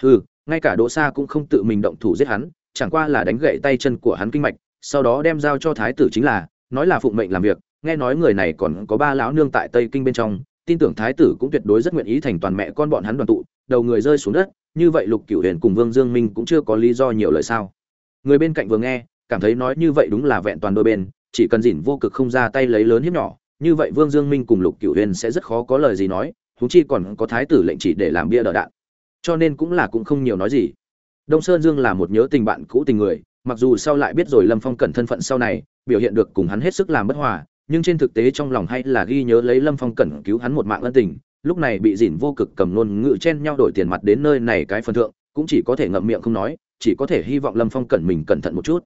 Hừ, ngay cả đỗ sa cũng không tự mình động thủ giết hắn, chẳng qua là đánh gậy tay chân của hắn kinh mạch, sau đó đem giao cho thái tử chính là, nói là phụng mệnh làm việc, nghe nói người này còn có ba lão nương tại tây kinh bên trong, tin tưởng thái tử cũng tuyệt đối rất nguyện ý thành toàn mẹ con bọn hắn đoàn tụ, đầu người rơi xuống đất như vậy lục cửu huyền cùng vương dương minh cũng chưa có lý do nhiều lời sao? Người bên cạnh vừa nghe, cảm thấy nói như vậy đúng là vẹn toàn đôi bên, chỉ cần dỉn vô cực không ra tay lấy lớn hiếp nhỏ, như vậy vương dương minh cùng lục cửu huyền sẽ rất khó có lời gì nói thú chi còn có thái tử lệnh chỉ để làm bia đỡ đạn. Cho nên cũng là cũng không nhiều nói gì. Đông sơn dương là một nhớ tình bạn cũ tình người, mặc dù sau lại biết rồi lâm phong cẩn thân phận sau này, biểu hiện được cùng hắn hết sức làm bất hòa, nhưng trên thực tế trong lòng hay là ghi nhớ lấy lâm phong cẩn cứu hắn một mạng ân tình lúc này bị dỉn vô cực cầm ngôn ngữ chen nhau đổi tiền mặt đến nơi này cái phần thượng, cũng chỉ có thể ngậm miệng không nói, chỉ có thể hy vọng lâm phong cẩn mình cẩn thận một chút.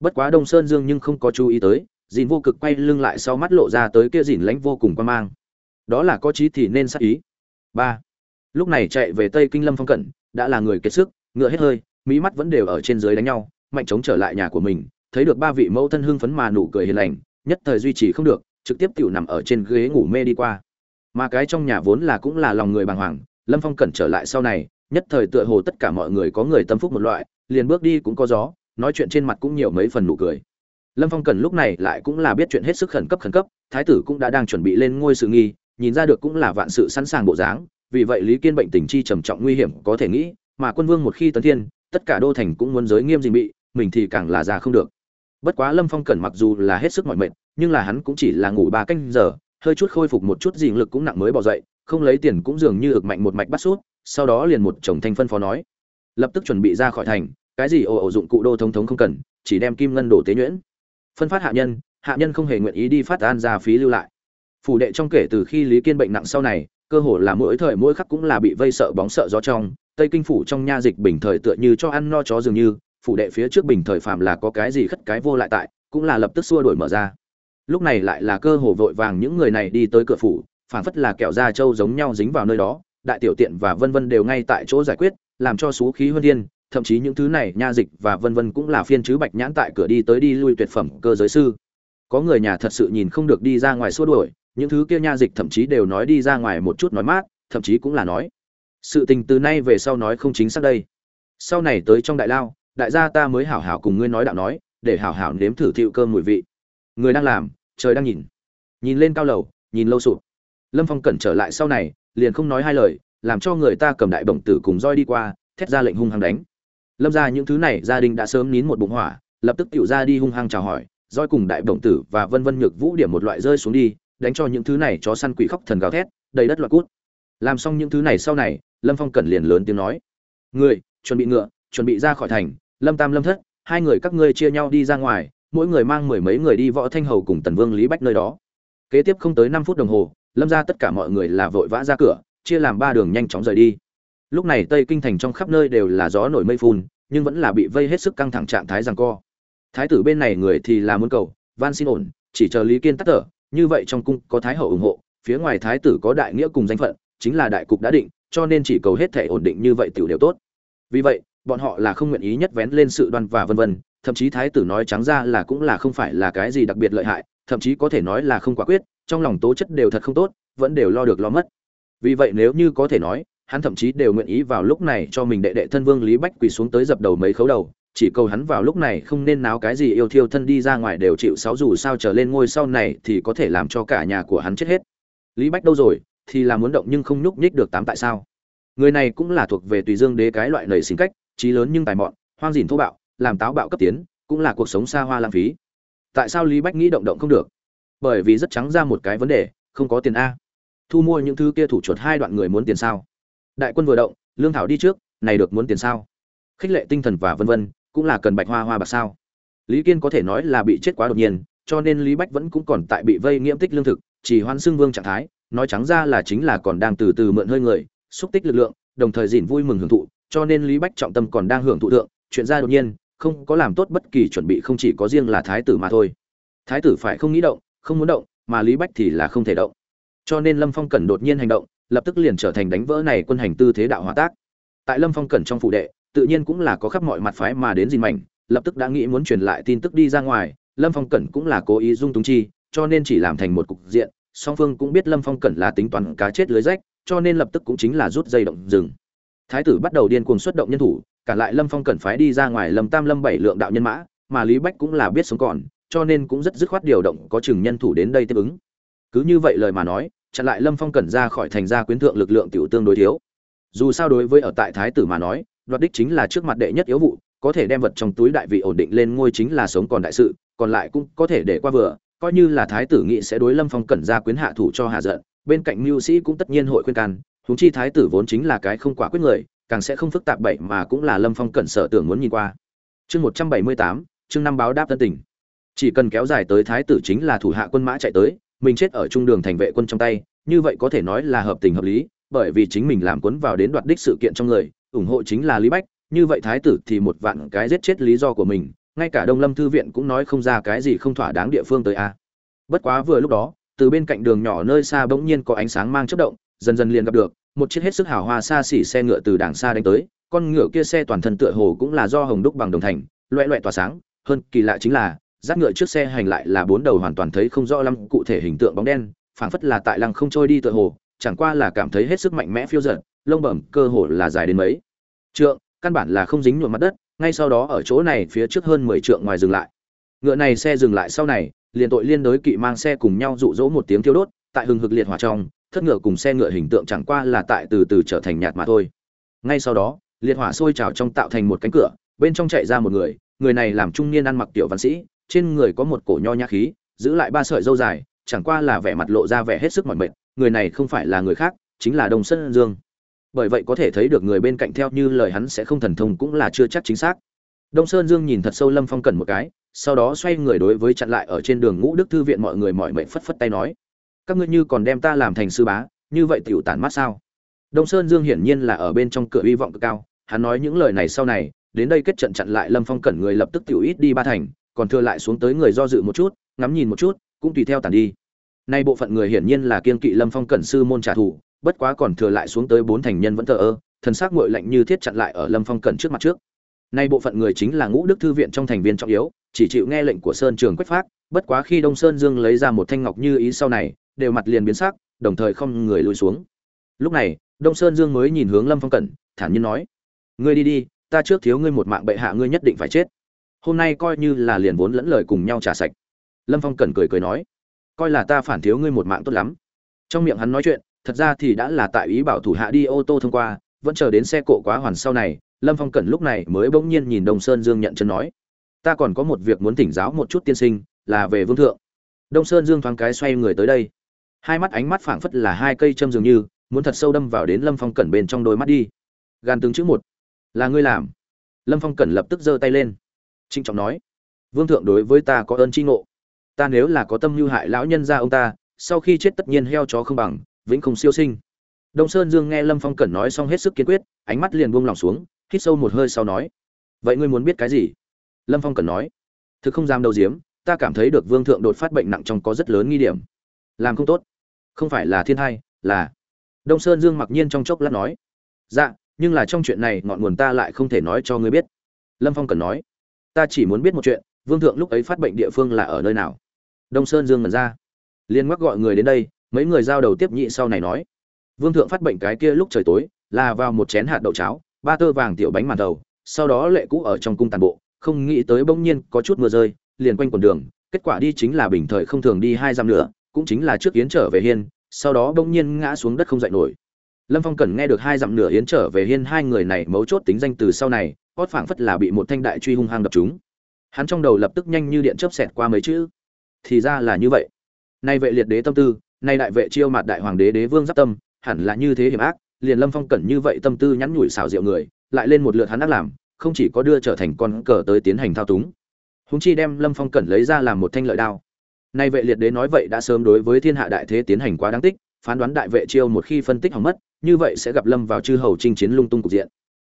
Bất quá đông sơn dương nhưng không có chú ý tới, dìn vô cực quay lưng lại sau mắt lộ ra tới kia dìn lãnh vô cùng quan mang. Đó là có chí thì nên sát ý. Ba. Lúc này chạy về tây kinh lâm phong cẩn, đã là người kiệt sức, ngựa hết hơi mỹ mắt vẫn đều ở trên dưới đánh nhau, mạnh chống trở lại nhà của mình, thấy được ba vị mẫu thân hưng phấn mà nụ cười hiền lành, nhất thời duy trì không được, trực tiếp tiểu nằm ở trên ghế ngủ mê đi qua mà cái trong nhà vốn là cũng là lòng người bàng hoàng, lâm phong cẩn trở lại sau này, nhất thời tựa hồ tất cả mọi người có người tâm phúc một loại, liền bước đi cũng có gió, nói chuyện trên mặt cũng nhiều mấy phần nụ cười. Lâm phong cẩn lúc này lại cũng là biết chuyện hết sức khẩn cấp khẩn cấp, thái tử cũng đã đang chuẩn bị lên ngôi sự nghi, nhìn ra được cũng là vạn sự sẵn sàng bộ dáng, vì vậy lý kiên bệnh tình chi trầm trọng nguy hiểm có thể nghĩ, mà quân vương một khi tấn thiên, tất cả đô thành cũng muốn giới nghiêm dình bị, mình thì càng là ra không được. Bất quá lâm phong cẩn mặc dù là hết sức mọi mệnh nhưng là hắn cũng chỉ là ngủ ba canh giờ hơi chút khôi phục một chút dình lực cũng nặng mới bỏ dậy, không lấy tiền cũng dường như ực mạnh một mạch bắt sút, sau đó liền một chồng thanh phân phó nói. Lập tức chuẩn bị ra khỏi thành, cái gì ồ ồ dụng cụ đô thống thống không cần, chỉ đem kim ngân đổ tế nhuyễn. Phân phát hạ nhân hạ nhân không hề nguyện ý đi phát an ra phí lưu lại. Phủ đệ trong kể từ khi lý kiên bệnh nặng sau này, cơ hồ là mỗi thời mỗi khắc cũng là bị vây sợ bóng sợ gió trong, tây kinh phủ trong nha dịch bình thời tựa như cho ăn no chó dường như, phủ đệ phía trước bình thời phàm là có cái gì khất cái vô lại tại, cũng là lập tức xua đuổi mở ra lúc này lại là cơ hồ vội vàng những người này đi tới cửa phủ phản phất là kẹo da trâu giống nhau dính vào nơi đó, đại tiểu tiện và vân vân đều ngay tại chỗ giải quyết, làm cho số khí huân thiên thậm chí những thứ này, nha dịch và vân vân cũng là phiên chứ bạch nhãn tại cửa đi tới đi lui tuyệt phẩm cơ giới sư. Có người nhà thật sự nhìn không được đi ra ngoài xua đuổi, những thứ kia nha dịch thậm chí đều nói đi ra ngoài một chút nói mát, thậm chí cũng là nói. Sự tình từ nay về sau nói không chính xác đây. Sau này tới trong đại lao, đại gia ta mới hảo hảo cùng ngươi nói đạo nói, để hảo hảo nếm thử thiệu cơm mùi vị. Người đang làm trời đang nhìn. Nhìn lên cao lầu, nhìn lâu sụp. Lâm phong cẩn trở lại sau này, liền không nói hai lời, làm cho người ta cầm đại bổng tử cùng roi đi qua, thét ra lệnh hung hăng đánh. Lâm ra những thứ này, gia đình đã sớm nín một bụng hỏa, lập tức tựu ra đi hung hăng chào hỏi, roi cùng đại bổng tử và vân vân nhược vũ điểm một loại rơi xuống đi, đánh cho những thứ này chó săn quỷ khóc thần gào thét, đầy đất loạt cút. Làm xong những thứ này sau này, lâm phong cẩn liền lớn tiếng nói người chuẩn bị ngựa, chuẩn bị ra khỏi thành, lâm tam lâm thất, hai người các ngươi chia nhau đi ra ngoài mỗi người mang mười mấy người đi võ thanh hầu cùng tần vương lý bách nơi đó. Kế tiếp không tới năm phút đồng hồ, lâm ra tất cả mọi người là vội vã ra cửa, chia làm ba đường nhanh chóng rời đi. Lúc này tây kinh thành trong khắp nơi đều là gió nổi mây phun nhưng vẫn là bị vây hết sức căng thẳng trạng thái rằng co. Thái tử bên này người thì là muốn cầu, van xin ổn, chỉ chờ lý kiên tắt thở, như vậy trong cung có thái hậu ủng hộ, phía ngoài thái tử có đại nghĩa cùng danh phận, chính là đại cục đã định, cho nên chỉ cầu hết thể ổn định như vậy tiểu đều tốt. Vì vậy, bọn họ là không nguyện ý nhất vén lên sự đoan và vân vân thậm chí thái tử nói trắng ra là cũng là không phải là cái gì đặc biệt lợi hại, thậm chí có thể nói là không quả quyết, trong lòng tố chất đều thật không tốt, vẫn đều lo được lo mất. Vì vậy nếu như có thể nói, hắn thậm chí đều nguyện ý vào lúc này cho mình đệ đệ thân vương lý bách quỳ xuống tới dập đầu mấy khấu đầu, chỉ cầu hắn vào lúc này không nên náo cái gì yêu thiêu thân đi ra ngoài đều chịu sáu dù sao trở lên ngôi sau này thì có thể làm cho cả nhà của hắn chết hết. Lý bách đâu rồi, thì là muốn động nhưng không nhúc nhích được tám tại sao? Người này cũng là thuộc về tùy dương đế cái loại nầy sinh cách, trí lớn nhưng tài mọn, hoang dìn thô bạo làm táo bạo cấp tiến, cũng là cuộc sống xa hoa lãng phí. Tại sao lý bách nghĩ động động không được? Bởi vì rất trắng ra một cái vấn đề, không có tiền a. Thu mua những thứ kia thủ chuột hai đoạn người muốn tiền sao? Đại quân vừa động, lương thảo đi trước, này được muốn tiền sao? Khích lệ tinh thần và vân vân, cũng là cần bạch hoa hoa bạc sao? Lý kiên có thể nói là bị chết quá đột nhiên, cho nên lý bách vẫn cũng còn tại bị vây nghiễm tích lương thực, chỉ hoan xưng vương trạng thái, nói trắng ra là chính là còn đang từ từ mượn hơi người, xúc tích lực lượng, đồng thời dỉn vui mừng hưởng thụ, cho nên lý bách trọng tâm còn đang hưởng thụ thượng, chuyện ra đột nhiên không có làm tốt bất kỳ chuẩn bị, không chỉ có riêng là thái tử mà thôi. Thái tử phải không nghĩ động, không muốn động, mà lý bách thì là không thể động. Cho nên lâm phong cần đột nhiên hành động, lập tức liền trở thành đánh vỡ này quân hành tư thế đạo hòa tác. Tại lâm phong cẩn trong phụ đệ, tự nhiên cũng là có khắp mọi mặt phái mà đến dìn mảnh lập tức đã nghĩ muốn truyền lại tin tức đi ra ngoài, lâm phong cẩn cũng là cố ý dung túng chi, cho nên chỉ làm thành một cục diện, song phương cũng biết lâm phong cẩn là tính toán cá chết lưới rách, cho nên lập tức cũng chính là rút dây động rừng. Thái tử bắt đầu điên cuồng xuất động nhân thủ cả lại lâm phong Cần phái đi ra ngoài lâm tam lâm bảy lượng đạo nhân mã, mà lý bách cũng là biết sống còn, cho nên cũng rất dứt khoát điều động có chừng nhân thủ đến đây tiếp ứng. Cứ như vậy lời mà nói, chặn lại lâm phong Cần ra khỏi thành gia quyến thượng lực lượng tiểu tương đối thiếu. Dù sao đối với ở tại thái tử mà nói, đoạt đích chính là trước mặt đệ nhất yếu vụ, có thể đem vật trong túi đại vị ổn định lên ngôi chính là sống còn đại sự, còn lại cũng có thể để qua vừa, coi như là thái tử nghị sẽ đối lâm phong cẩn ra quyến hạ thủ cho hạ giận, bên cạnh mưu sĩ cũng tất nhiên hội khuyên can, huống chi thái tử vốn chính là cái không quả quyết người càng sẽ không phức tạp bậy mà cũng là lâm phong cẩn sở tưởng muốn nhìn qua. Chương một trăm bảy mươi tám, chương năm báo đáp tân tình. Chỉ cần kéo dài tới thái tử chính là thủ hạ quân mã chạy tới, mình chết ở trung đường thành vệ quân trong tay, như vậy có thể nói là hợp tình hợp lý, bởi vì chính mình làm cuốn vào đến đoạt đích sự kiện trong người, ủng hộ chính là lý bách, như vậy thái tử thì một vạn cái giết chết lý do của mình, ngay cả đông lâm thư viện cũng nói không ra cái gì không thỏa đáng địa phương tới a. Bất quá vừa lúc đó, từ bên cạnh đường nhỏ nơi xa bỗng nhiên có ánh sáng mang chớp động, dần dần liền gặp được một chiếc hết sức hào hoa xa xỉ xe ngựa từ đàng xa đánh tới, con ngựa kia xe toàn thân tựa hồ cũng là do hồng đúc bằng đồng thành, loẹ loẹ tỏa sáng, hơn kỳ lạ chính là, rác ngựa trước xe hành lại là bốn đầu hoàn toàn thấy không rõ lắm, cụ thể hình tượng bóng đen, phảng phất là tại lăng không trôi đi tựa hồ, chẳng qua là cảm thấy hết sức mạnh mẽ phiêu dật, lông bẩm cơ hồ là dài đến mấy trượng, căn bản là không dính nhuộm mặt đất, ngay sau đó ở chỗ này phía trước hơn mười trượng ngoài dừng lại. Ngựa này xe dừng lại sau này, liền tội liên đối kỵ mang xe cùng nhau dụ dỗ một tiếng thiêu đốt, tại hừng hực liệt hỏa trong thất ngựa cùng xe ngựa hình tượng chẳng qua là tại từ từ trở thành nhạt mà thôi. Ngay sau đó, liệt hỏa sôi trào trong tạo thành một cánh cửa, bên trong chạy ra một người người này làm trung niên ăn mặc tiểu văn sĩ, trên người có một cổ nho nhã khí, giữ lại ba sợi dâu dài, chẳng qua là vẻ mặt lộ ra vẻ hết sức mỏi mệt, người này không phải là người khác, chính là đông sơn dương. Bởi vậy có thể thấy được người bên cạnh theo như lời hắn sẽ không thần thông cũng là chưa chắc chính xác. Đông sơn dương nhìn thật sâu lâm phong cần một cái, sau đó xoay người đối với chặn lại ở trên đường ngũ đức thư viện mọi người mọi mệnh phất phất tay nói các ngươi như còn đem ta làm thành sư bá, như vậy tiểu tản mát sao? Đông sơn dương hiển nhiên là ở bên trong cửa hy vọng cực cao, hắn nói những lời này sau này, đến đây kết trận chặn lại lâm phong cẩn người lập tức tiểu ít đi ba thành, còn thừa lại xuống tới người do dự một chút, ngắm nhìn một chút, cũng tùy theo tàn đi. Nay bộ phận người hiển nhiên là kiên kỵ lâm phong cẩn sư môn trả thù, bất quá còn thừa lại xuống tới bốn thành nhân vẫn thờ ơ, thần s ắ c ngội lạnh như thiết chặn lại ở lâm phong cẩn trước mặt trước. Nay bộ phận người chính là ngũ đức thư viện trong thành viên trọng yếu, chỉ chịu nghe lệnh của sơn trường quách phát bất quá khi đông sơn dương lấy ra một thanh ngọc như ý sau này đều mặt liền biến sắc, đồng thời không người lùi xuống. Lúc này, đông sơn dương mới nhìn hướng lâm phong cẩn, thản nhiên nói, ngươi đi đi, ta trước thiếu ngươi một mạng bệ hạ ngươi nhất định phải chết. Hôm nay coi như là liền vốn lẫn lời cùng nhau trả sạch. Lâm phong cẩn cười cười nói, coi là ta phản thiếu ngươi một mạng tốt lắm. Trong miệng hắn nói chuyện, thật ra thì đã là tại ý bảo thủ hạ đi ô tô thông qua, vẫn chờ đến xe cộ quá hoàn sau này, lâm phong cẩn lúc này mới bỗng nhiên nhìn đông sơn dương nhận chân nói, ta còn có một việc muốn thỉnh giáo một chút tiên sinh, là về vương thượng. Đông sơn dương thoáng cái xoay người tới đây hai mắt ánh mắt phảng phất là hai cây châm dường như, muốn thật sâu đâm vào đến lâm phong cẩn bên trong đôi mắt đi. Gan tướng chữ một. Là ngươi làm. Lâm phong cẩn lập tức giơ tay lên. Trinh trọng nói. Vương thượng đối với ta có ơn tri ngộ. Ta nếu là có tâm mưu hại lão nhân gia ông ta, sau khi chết tất nhiên heo chó không bằng, vĩnh không siêu sinh. Đông sơn dương nghe lâm phong cẩn nói xong hết sức kiên quyết, ánh mắt liền buông lỏng xuống, hít sâu một hơi sau nói. Vậy ngươi muốn biết cái gì? Lâm phong cẩn nói. Thực không dám đầu diếm, ta cảm thấy được vương thượng đột phát bệnh nặng trong có rất lớn nghi điểm. Làm không tốt không phải là thiên hai, là đông sơn dương mặc nhiên trong chốc lát nói dạ nhưng là trong chuyện này ngọn nguồn ta lại không thể nói cho ngươi biết. Lâm phong cần nói, ta chỉ muốn biết một chuyện, vương thượng lúc ấy phát bệnh địa phương là ở nơi nào? Đông sơn dương mật ra liên mắc gọi người đến đây, mấy người giao đầu tiếp nhị sau này nói, vương thượng phát bệnh cái kia lúc trời tối, là vào một chén hạt đậu cháo, ba tơ vàng tiểu bánh màn đầu, sau đó lệ cũ ở trong cung tàn bộ, không nghĩ tới bỗng nhiên có chút mưa rơi, liền quanh quần đường, kết quả đi chính là bình thời không thường đi hai dặm nữa cũng chính là trước yến trở về hiên, sau đó bỗng nhiên ngã xuống đất không dậy nổi. Lâm phong cần nghe được hai dặm nửa yến trở về hiên hai người này mấu chốt tính danh từ sau này hót phảng phất là bị một thanh đại truy hung hăng đập chúng hắn trong đầu lập tức nhanh như điện chớp xẹt qua mấy chữ. Thì ra là như vậy. Nay vệ liệt đế tâm tư, nay đại vệ chiêu mặt đại hoàng đế đế vương giáp tâm, hẳn là như thế hiểm ác, liền lâm phong cẩn như vậy tâm tư nhắn nhủi xảo diệu người, lại lên một lượt hắn ác làm, không chỉ có đưa trở thành con cờ tới tiến hành thao túng. Húng chi đem lâm phong cẩn lấy ra làm một thanh lợi đao nay vệ liệt đế nói vậy đã sớm đối với thiên hạ đại thế tiến hành quá đáng tích, phán đoán đại vệ chiêu một khi phân tích hỏng mất, như vậy sẽ gặp lâm vào chư hầu chinh chiến lung tung cục diện.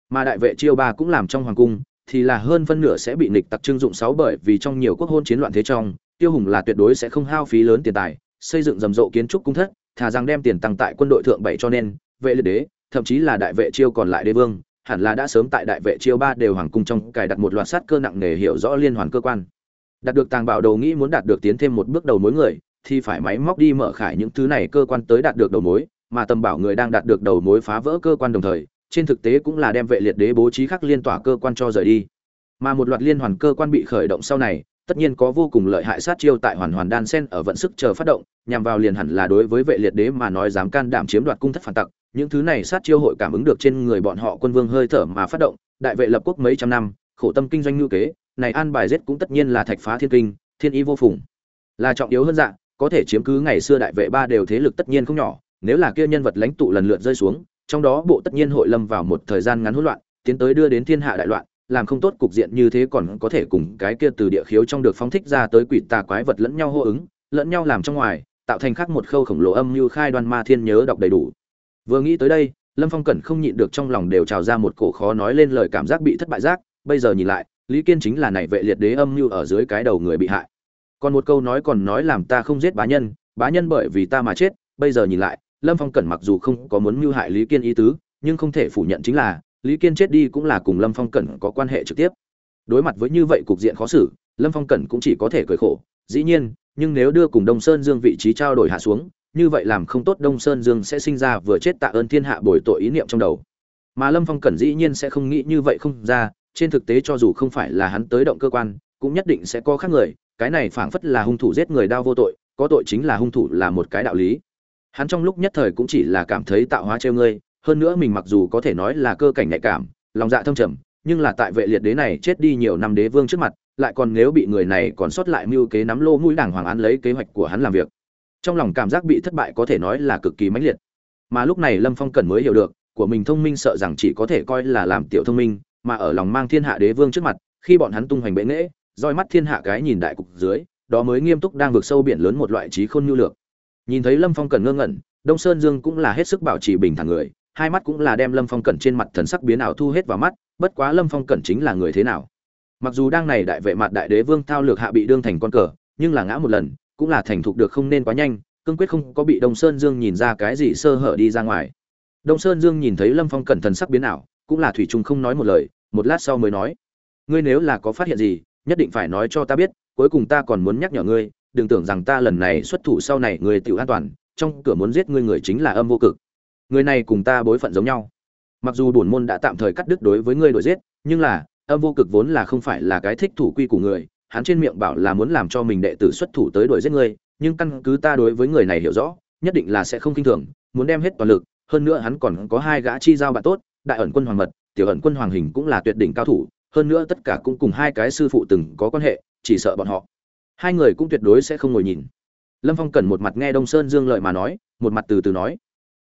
Mà đại vệ chiêu ba cũng làm trong hoàng cung, thì là hơn phân nửa sẽ bị nịch tặc trưng dụng sáu bởi vì trong nhiều quốc hôn chiến loạn thế trong, tiêu hùng là tuyệt đối sẽ không hao phí lớn tiền tài, xây dựng rầm rộ kiến trúc cung thất, thà rằng đem tiền tăng tại quân đội thượng bảy cho nên, vệ liệt đế, thậm chí là đại vệ chiêu còn lại đế vương, hẳn là đã sớm tại đại vệ chiêu ba đều hoàng cung trong cài đặt một loạt sát cơ nặng nề hiểu rõ liên hoàn cơ quan đạt được tàng bảo đầu nghĩ muốn đạt được tiến thêm một bước đầu mối người, thì phải máy móc đi mở khải những thứ này cơ quan tới đạt được đầu mối, mà tầm bảo người đang đạt được đầu mối phá vỡ cơ quan đồng thời, trên thực tế cũng là đem vệ liệt đế bố trí khắc liên tỏa cơ quan cho rời đi. Mà một loạt liên hoàn cơ quan bị khởi động sau này, tất nhiên có vô cùng lợi hại sát chiêu tại hoàn hoàn đan sen ở vận sức chờ phát động, nhằm vào liền hẳn là đối với vệ liệt đế mà nói dám can đảm chiếm đoạt cung thất phản tặc, những thứ này sát chiêu hội cảm ứng được trên người bọn họ quân vương hơi thở mà phát động, đại vệ lập quốc mấy trăm năm, khổ tâm kinh doanh ngữ kế này an bài giết cũng tất nhiên là thạch phá thiên kinh, thiên ý vô phùng. Là trọng yếu hơn dạng có thể chiếm cứ ngày xưa đại vệ ba đều thế lực tất nhiên không nhỏ, nếu là kia nhân vật lãnh tụ lần lượt rơi xuống, trong đó bộ tất nhiên hội lâm vào một thời gian ngắn hỗn loạn, tiến tới đưa đến thiên hạ đại loạn, làm không tốt cục diện như thế còn có thể cùng cái kia từ địa khiếu trong được phóng thích ra tới quỷ tà quái vật lẫn nhau hô ứng, lẫn nhau làm trong ngoài, tạo thành khác một khâu khổng lồ âm như khai đoan ma thiên nhớ đọc đầy đủ. Vừa nghĩ tới đây, lâm phong cẩn không nhịn được trong lòng đều trào ra một cổ khó nói lên lời cảm giác bị thất bại giác, bây giờ nhìn lại lý kiên chính là này vệ liệt đế âm mưu ở dưới cái đầu người bị hại. Còn một câu nói còn nói làm ta không giết bá nhân bá nhân bởi vì ta mà chết, bây giờ nhìn lại, lâm phong cẩn mặc dù không có muốn mưu hại lý kiên ý tứ, nhưng không thể phủ nhận chính là, lý kiên chết đi cũng là cùng lâm phong cẩn có quan hệ trực tiếp. Đối mặt với như vậy cục diện khó xử, lâm phong cẩn cũng chỉ có thể cười khổ, dĩ nhiên, nhưng nếu đưa cùng đông sơn dương vị trí trao đổi hạ xuống, như vậy làm không tốt đông sơn dương sẽ sinh ra vừa chết tạ ơn thiên hạ bồi tội ý niệm trong đầu. Mà lâm phong cẩn dĩ nhiên sẽ không nghĩ như vậy không ra trên thực tế cho dù không phải là hắn tới động cơ quan, cũng nhất định sẽ có khác người, cái này phảng phất là hung thủ giết người đau vô tội, có tội chính là hung thủ là một cái đạo lý. Hắn trong lúc nhất thời cũng chỉ là cảm thấy tạo hóa trêu ngươi, hơn nữa mình mặc dù có thể nói là cơ cảnh nhạy cảm, lòng dạ thâm trầm, nhưng là tại vệ liệt đế này chết đi nhiều năm đế vương trước mặt, lại còn nếu bị người này còn sót lại mưu kế nắm lô mũi đảng hoàng án lấy kế hoạch của hắn làm việc. Trong lòng cảm giác bị thất bại có thể nói là cực kỳ mãnh liệt. Mà lúc này lâm phong cần mới hiểu được, của mình thông minh sợ rằng chỉ có thể coi là làm tiểu thông minh mà ở lòng mang thiên hạ đế vương trước mặt, khi bọn hắn tung hoành bệ nghễ, roi mắt thiên hạ cái nhìn đại cục dưới, đó mới nghiêm túc đang vượt sâu biển lớn một loại trí khôn nhu lược. Nhìn thấy lâm phong cần ngơ ngẩn, đông sơn dương cũng là hết sức bảo trì bình thản người, hai mắt cũng là đem lâm phong cẩn trên mặt thần sắc biến ảo thu hết vào mắt, bất quá lâm phong cẩn chính là người thế nào? Mặc dù đang này đại vệ mặt đại đế vương thao lược hạ bị đương thành con cờ, nhưng là ngã một lần, cũng là thành thục được không nên quá nhanh, cương quyết không có bị đông sơn dương nhìn ra cái gì sơ hở đi ra ngoài. Đông sơn dương nhìn thấy lâm phong cẩn thần sắc biến ảo, cũng là thủy trung không nói một lời một lát sau mới nói, ngươi nếu là có phát hiện gì, nhất định phải nói cho ta biết, cuối cùng ta còn muốn nhắc nhở ngươi, đừng tưởng rằng ta lần này xuất thủ sau này người tự an toàn, trong cửa muốn giết ngươi người chính là âm vô cực. Người này cùng ta bối phận giống nhau. Mặc dù bổn môn đã tạm thời cắt đứt đối với ngươi đổi giết, nhưng là, âm vô cực vốn là không phải là cái thích thủ quy của người, hắn trên miệng bảo là muốn làm cho mình đệ tử xuất thủ tới đuổi giết ngươi, nhưng căn cứ ta đối với người này hiểu rõ, nhất định là sẽ không kinh thường, muốn đem hết toàn lực, hơn nữa hắn còn có hai gã chi giao bạn tốt, đại ẩn quân hoàng mật tiểu ẩn quân hoàng hình cũng là tuyệt đỉnh cao thủ, hơn nữa tất cả cũng cùng hai cái sư phụ từng có quan hệ, chỉ sợ bọn họ. Hai người cũng tuyệt đối sẽ không ngồi nhìn. Lâm phong cần một mặt nghe đông sơn dương lợi mà nói, một mặt từ từ nói,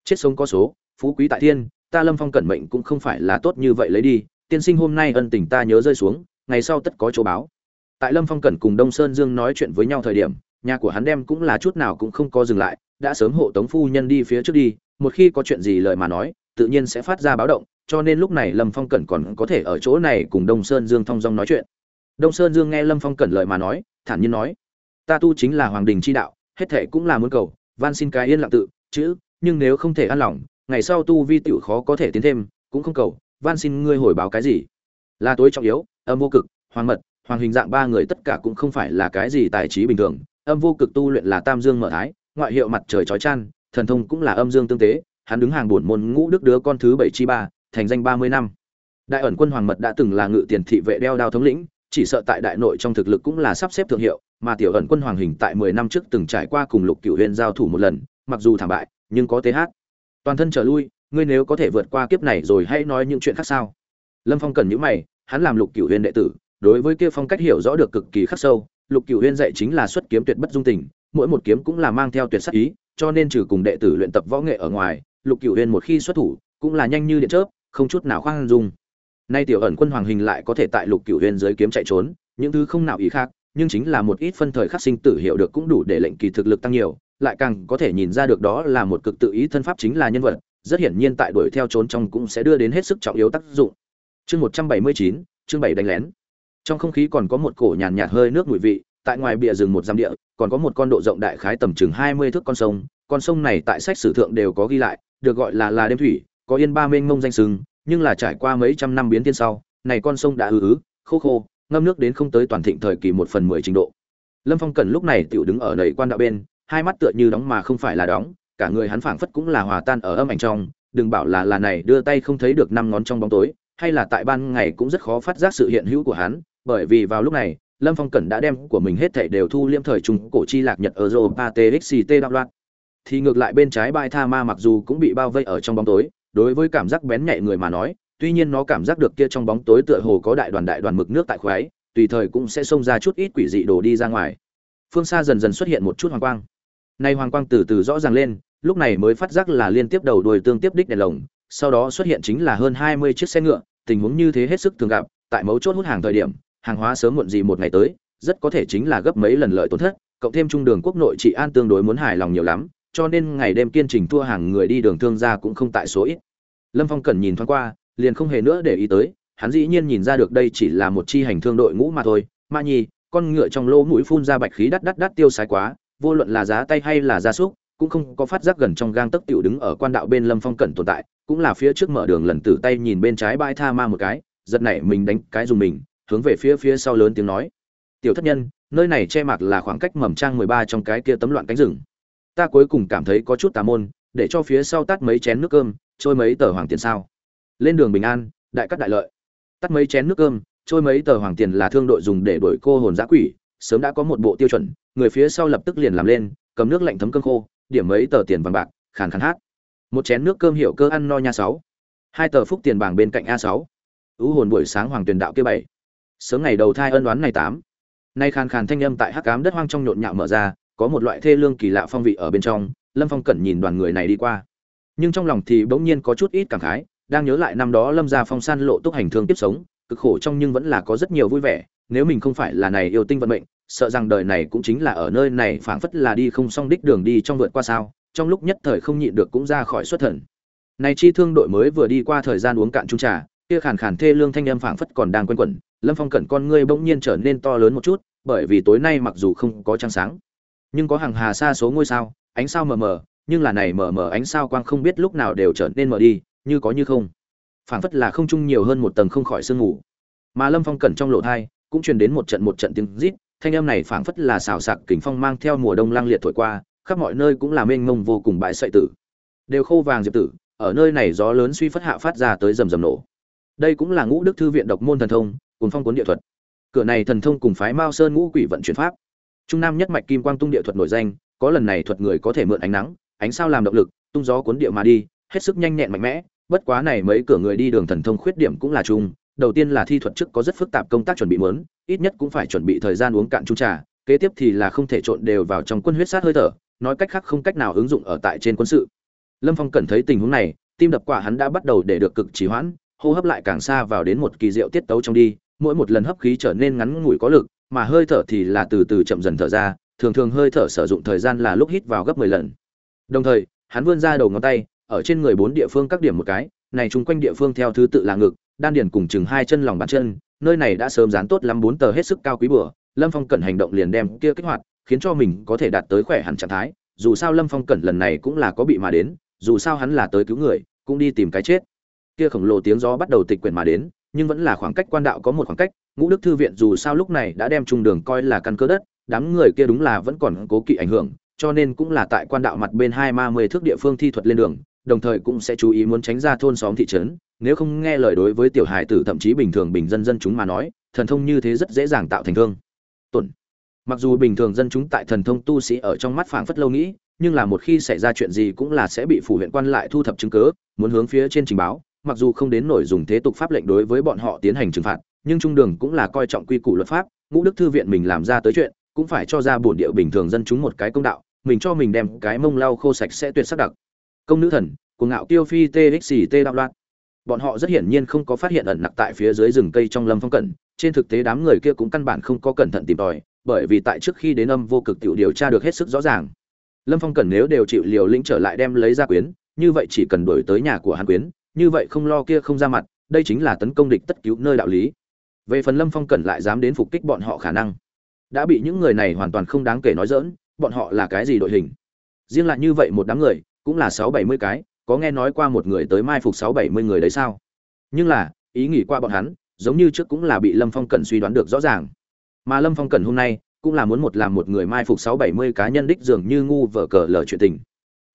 chết sống có số, phú quý tại thiên, ta lâm phong cẩn mệnh cũng không phải là tốt như vậy lấy đi, tiên sinh hôm nay ân tình ta nhớ rơi xuống, ngày sau tất có chỗ báo. Tại lâm phong cẩn cùng đông sơn dương nói chuyện với nhau thời điểm, nhà của hắn đem cũng là chút nào cũng không có dừng lại, đã sớm hộ tống phu nhân đi phía trước đi, một khi có chuyện gì lời mà nói, tự nhiên sẽ phát ra báo động cho nên lúc này lâm phong cẩn còn có thể ở chỗ này cùng đông sơn dương thong dong nói chuyện. Đông sơn dương nghe lâm phong cẩn lời mà nói, thản nhiên nói, ta tu chính là hoàng đình chi đạo, hết thệ cũng là muốn cầu, van xin cái yên lặng tự, chữ, nhưng nếu không thể an lòng, ngày sau tu vi tiểu khó có thể tiến thêm, cũng không cầu, van xin ngươi hồi báo cái gì? Là tối trọng yếu, âm vô cực, hoàng mật, hoàng hình dạng ba người tất cả cũng không phải là cái gì tài trí bình thường. Âm vô cực tu luyện là tam dương mở thái, ngoại hiệu mặt trời chói chăn thần thông cũng là âm dương tương tế, hắn đứng hàng bổn môn ngũ đức đứa con thứ bảy chi ba thành danh ba mươi năm. Đại ẩn quân hoàng mật đã từng là ngự tiền thị vệ đeo đao thống lĩnh, chỉ sợ tại đại nội trong thực lực cũng là sắp xếp thượng hiệu, mà tiểu ẩn quân hoàng hình tại mười năm trước từng trải qua cùng lục cửu huyền giao thủ một lần, mặc dù thảm bại, nhưng có thế hát. Toàn thân trở lui, ngươi nếu có thể vượt qua kiếp này rồi hãy nói những chuyện khác sao? Lâm phong cần những mày, hắn làm lục cửu huyền đệ tử, đối với kia phong cách hiểu rõ được cực kỳ khắc sâu, lục cửu huyền dạy chính là xuất kiếm tuyệt bất dung tình, mỗi một kiếm cũng là mang theo tuyệt sắc ý, cho nên trừ cùng đệ tử luyện tập võ nghệ ở ngoài, lục cửu huyền một khi xuất thủ, cũng là nhanh như điện chớp không chút nào khoan dung. Nay tiểu ẩn quân hoàng hình lại có thể tại lục cửu huyền dưới kiếm chạy trốn, những thứ không nào ý khác, nhưng chính là một ít phân thời khắc sinh tử hiểu được cũng đủ để lệnh kỳ thực lực tăng nhiều, lại càng có thể nhìn ra được đó là một cực tự ý thân pháp chính là nhân vật, rất hiển nhiên tại đuổi theo trốn trong cũng sẽ đưa đến hết sức trọng yếu tác dụng. Chương một trăm bảy mươi chín, chương bảy đánh lén. Trong không khí còn có một cổ nhàn nhạt hơi nước mùi vị, tại ngoài bìa rừng một giam địa, còn có một con độ rộng đại khái tầm chừng hai mươi thước con sông con sông này tại sách sử thượng đều có ghi lại, được gọi là là đêm thủy có yên ba mênh mông danh sừng nhưng là trải qua mấy trăm năm biến thiên sau, này con sông đã ứ ứ, khô khô, ngâm nước đến không tới toàn thịnh thời kỳ một phần mười trình độ. Lâm phong cần lúc này tiểu đứng ở nầy quan đạo bên, hai mắt tựa như đóng mà không phải là đóng, cả người hắn phảng phất cũng là hòa tan ở âm ảnh trong, đừng bảo là là này đưa tay không thấy được năm ngón trong bóng tối, hay là tại ban ngày cũng rất khó phát giác sự hiện hữu của hắn, bởi vì vào lúc này, lâm phong cẩn đã đem của mình hết thảy đều thu liêm thời trung cổ chi lạc nhật ở europa txt đạo loạn. Thì ngược lại bên trái bãi tha ma mặc dù cũng bị bao vây ở trong bóng tối đối với cảm giác bén nhạy người mà nói, tuy nhiên nó cảm giác được kia trong bóng tối tựa hồ có đại đoàn đại đoàn mực nước tại khoái tùy thời cũng sẽ xông ra chút ít quỷ dị đồ đi ra ngoài. Phương xa dần dần xuất hiện một chút hoàng quang. Nay hoàng quang từ từ rõ ràng lên, lúc này mới phát giác là liên tiếp đầu đuôi tương tiếp đích đèn lồng, sau đó xuất hiện chính là hơn hai mươi chiếc xe ngựa, tình huống như thế hết sức thường gặp, tại mấu chốt hút hàng thời điểm, hàng hóa sớm muộn gì một ngày tới, rất có thể chính là gấp mấy lần lợi tổn thất, cộng thêm trung đường quốc nội trị an tương đối muốn hài lòng nhiều lắm cho nên ngày đêm kiên trình thua hàng người đi đường thương gia cũng không tại số ít. Lâm phong Cẩn nhìn thoáng qua, liền không hề nữa để ý tới, hắn dĩ nhiên nhìn ra được đây chỉ là một chi hành thương đội ngũ mà thôi. Ma nhi, con ngựa trong lỗ mũi phun ra bạch khí đắt đắt đắt tiêu sái quá, vô luận là giá tay hay là gia súc, cũng không có phát giác gần trong gang tấc tiểu đứng ở quan đạo bên lâm phong cẩn tồn tại, cũng là phía trước mở đường lần tử tay nhìn bên trái bãi tha ma một cái, giật nảy mình đánh cái dùng mình, hướng về phía phía sau lớn tiếng nói. Tiểu thất nhân, nơi này che mạc là khoảng cách mầm trang mười ba trong cái kia tấm loạn cánh rừng ta cuối cùng cảm thấy có chút tà môn, để cho phía sau tắt mấy chén nước cơm, trôi mấy tờ hoàng tiền sao. Lên đường bình an, đại cắt đại lợi. Tắt mấy chén nước cơm, trôi mấy tờ hoàng tiền là thương đội dùng để đổi cô hồn giã quỷ, sớm đã có một bộ tiêu chuẩn, người phía sau lập tức liền làm lên, cầm nước lạnh thấm cơm khô, điểm mấy tờ tiền vàng bạc, khàn khàn hát. Một chén nước cơm hiệu cơ ăn no nha sáu. Hai tờ phúc tiền bảng bên cạnh a sáu. Ưu hồn buổi sáng hoàng tuyền đạo kia bảy. Sớm ngày đầu thai ân đoán này tám. Nay khàn khàn thanh âm tại hắc cám đất hoang trong nhộn nhạo mở ra có một loại thê lương kỳ lạ phong vị ở bên trong, lâm phong cẩn nhìn đoàn người này đi qua. Nhưng trong lòng thì bỗng nhiên có chút ít cảm khái, đang nhớ lại năm đó lâm gia phong san lộ túc hành thương tiếp sống, cực khổ trong nhưng vẫn là có rất nhiều vui vẻ, nếu mình không phải là này yêu tinh vận mệnh, sợ rằng đời này cũng chính là ở nơi này phảng phất là đi không xong đích đường đi trong vượt qua sao, trong lúc nhất thời không nhịn được cũng ra khỏi xuất thần. Này chi thương đội mới vừa đi qua thời gian uống cạn chung trà, kia khàn khàn thê lương thanh âm phảng phất còn đang quen quẩn, lâm phong cẩn con ngươi bỗng nhiên trở nên to lớn một chút, bởi vì tối nay mặc dù không có trăng sáng nhưng có hàng hà xa số ngôi sao, ánh sao mờ mờ, nhưng là này mờ mờ ánh sao quang không biết lúc nào đều trở nên mờ đi, như có như không. Phảng phất là không chung nhiều hơn một tầng không khỏi sương ngủ mà lâm phong cẩn trong lộ thai, cũng truyền đến một trận một trận tiếng rít, thanh âm này phảng phất là xào sạc kính phong mang theo mùa đông lang liệt thổi qua, khắp mọi nơi cũng là mênh mông vô cùng bãi sậy tử. Đều khô vàng diệp tử, ở nơi này gió lớn suy phất hạ phát ra tới rầm rầm nổ. Đây cũng là ngũ đức thư viện độc môn thần thông cùng phong cuốn địa thuật. Cửa này thần thông cùng phái mao sơn ngũ quỷ vận chuyển pháp trung nam nhất mạch kim quang tung địa thuật nổi danh có lần này thuật người có thể mượn ánh nắng ánh sao làm động lực tung gió cuốn địa mà đi hết sức nhanh nhẹn mạnh mẽ bất quá này mấy cửa người đi đường thần thông khuyết điểm cũng là chung đầu tiên là thi thuật trước có rất phức tạp công tác chuẩn bị muốn, ít nhất cũng phải chuẩn bị thời gian uống cạn chung trà kế tiếp thì là không thể trộn đều vào trong quân huyết sát hơi thở nói cách khác không cách nào ứng dụng ở tại trên quân sự. Lâm phong cẩn thấy tình huống này tim đập quả hắn đã bắt đầu để được cực trì hoãn hô hấp lại càng xa vào đến một kỳ diệu tiết tấu trong đi mỗi một lần hấp khí trở nên ngắn ngủi có lực mà hơi thở thì là từ từ chậm dần thở ra, thường thường hơi thở sử dụng thời gian là lúc hít vào gấp 10 lần. Đồng thời, hắn vươn ra đầu ngón tay, ở trên người bốn địa phương các điểm một cái, này chung quanh địa phương theo thứ tự là ngực, đan điền cùng chừng hai chân lòng bàn chân, nơi này đã sớm dán tốt lắm bốn tờ hết sức cao quý bừa. Lâm phong cẩn hành động liền đem kia kích hoạt, khiến cho mình có thể đạt tới khỏe hẳn trạng thái, dù sao lâm phong cẩn lần này cũng là có bị mà đến, dù sao hắn là tới cứu người, cũng đi tìm cái chết. Kia khổng lồ tiếng gió bắt đầu tịch quyển mà đến, nhưng vẫn là khoảng cách quan đạo có một khoảng cách ngũ đức thư viện dù sao lúc này đã đem trung đường coi là căn cơ đất, đám người kia đúng là vẫn còn cố kỵ ảnh hưởng, cho nên cũng là tại quan đạo mặt bên hai ma mười thước địa phương thi thuật lên đường, đồng thời cũng sẽ chú ý muốn tránh ra thôn xóm thị trấn, nếu không nghe lời đối với tiểu hài tử thậm chí bình thường bình dân dân chúng mà nói, thần thông như thế rất dễ dàng tạo thành thương. Tuần. Mặc dù bình thường dân chúng tại thần thông tu sĩ ở trong mắt phảng phất lâu nghĩ, nhưng là một khi xảy ra chuyện gì cũng là sẽ bị phủ huyện quan lại thu thập chứng cứ, muốn hướng phía trên trình báo, mặc dù không đến nổi dùng thế tục pháp lệnh đối với bọn họ tiến hành trừng phạt nhưng trung đường cũng là coi trọng quy củ luật pháp, ngũ đức thư viện mình làm ra tới chuyện, cũng phải cho ra bổn địa bình thường dân chúng một cái công đạo, mình cho mình đem cái mông lau khô sạch sẽ tuyệt sắc đặc. Công nữ thần của ngạo tiêu phi txt đạo loạn. Bọn họ rất hiển nhiên không có phát hiện ẩn nặc tại phía dưới rừng cây trong lâm phong cẩn, trên thực tế đám người kia cũng căn bản không có cẩn thận tìm tòi, bởi vì tại trước khi đến âm vô cực tiểu điều tra được hết sức rõ ràng. Lâm phong cẩn nếu đều chịu liều lĩnh trở lại đem lấy ra quyến, như vậy chỉ cần đổi tới nhà của hàn quyến, như vậy không lo kia không ra mặt, đây chính là tấn công địch tất cứu nơi đạo lý về phần lâm phong cẩn lại dám đến phục kích bọn họ khả năng. Đã bị những người này hoàn toàn không đáng kể nói dỡn bọn họ là cái gì đội hình? Riêng lại như vậy một đám người, cũng là sáu bảy mươi cái, có nghe nói qua một người tới mai phục sáu bảy mươi người đấy sao? Nhưng là, ý nghĩ qua bọn hắn, giống như trước cũng là bị lâm phong cẩn suy đoán được rõ ràng. Mà lâm phong cẩn hôm nay, cũng là muốn một làm một người mai phục sáu bảy mươi cá nhân đích dường như ngu vở cờ lờ chuyện tình.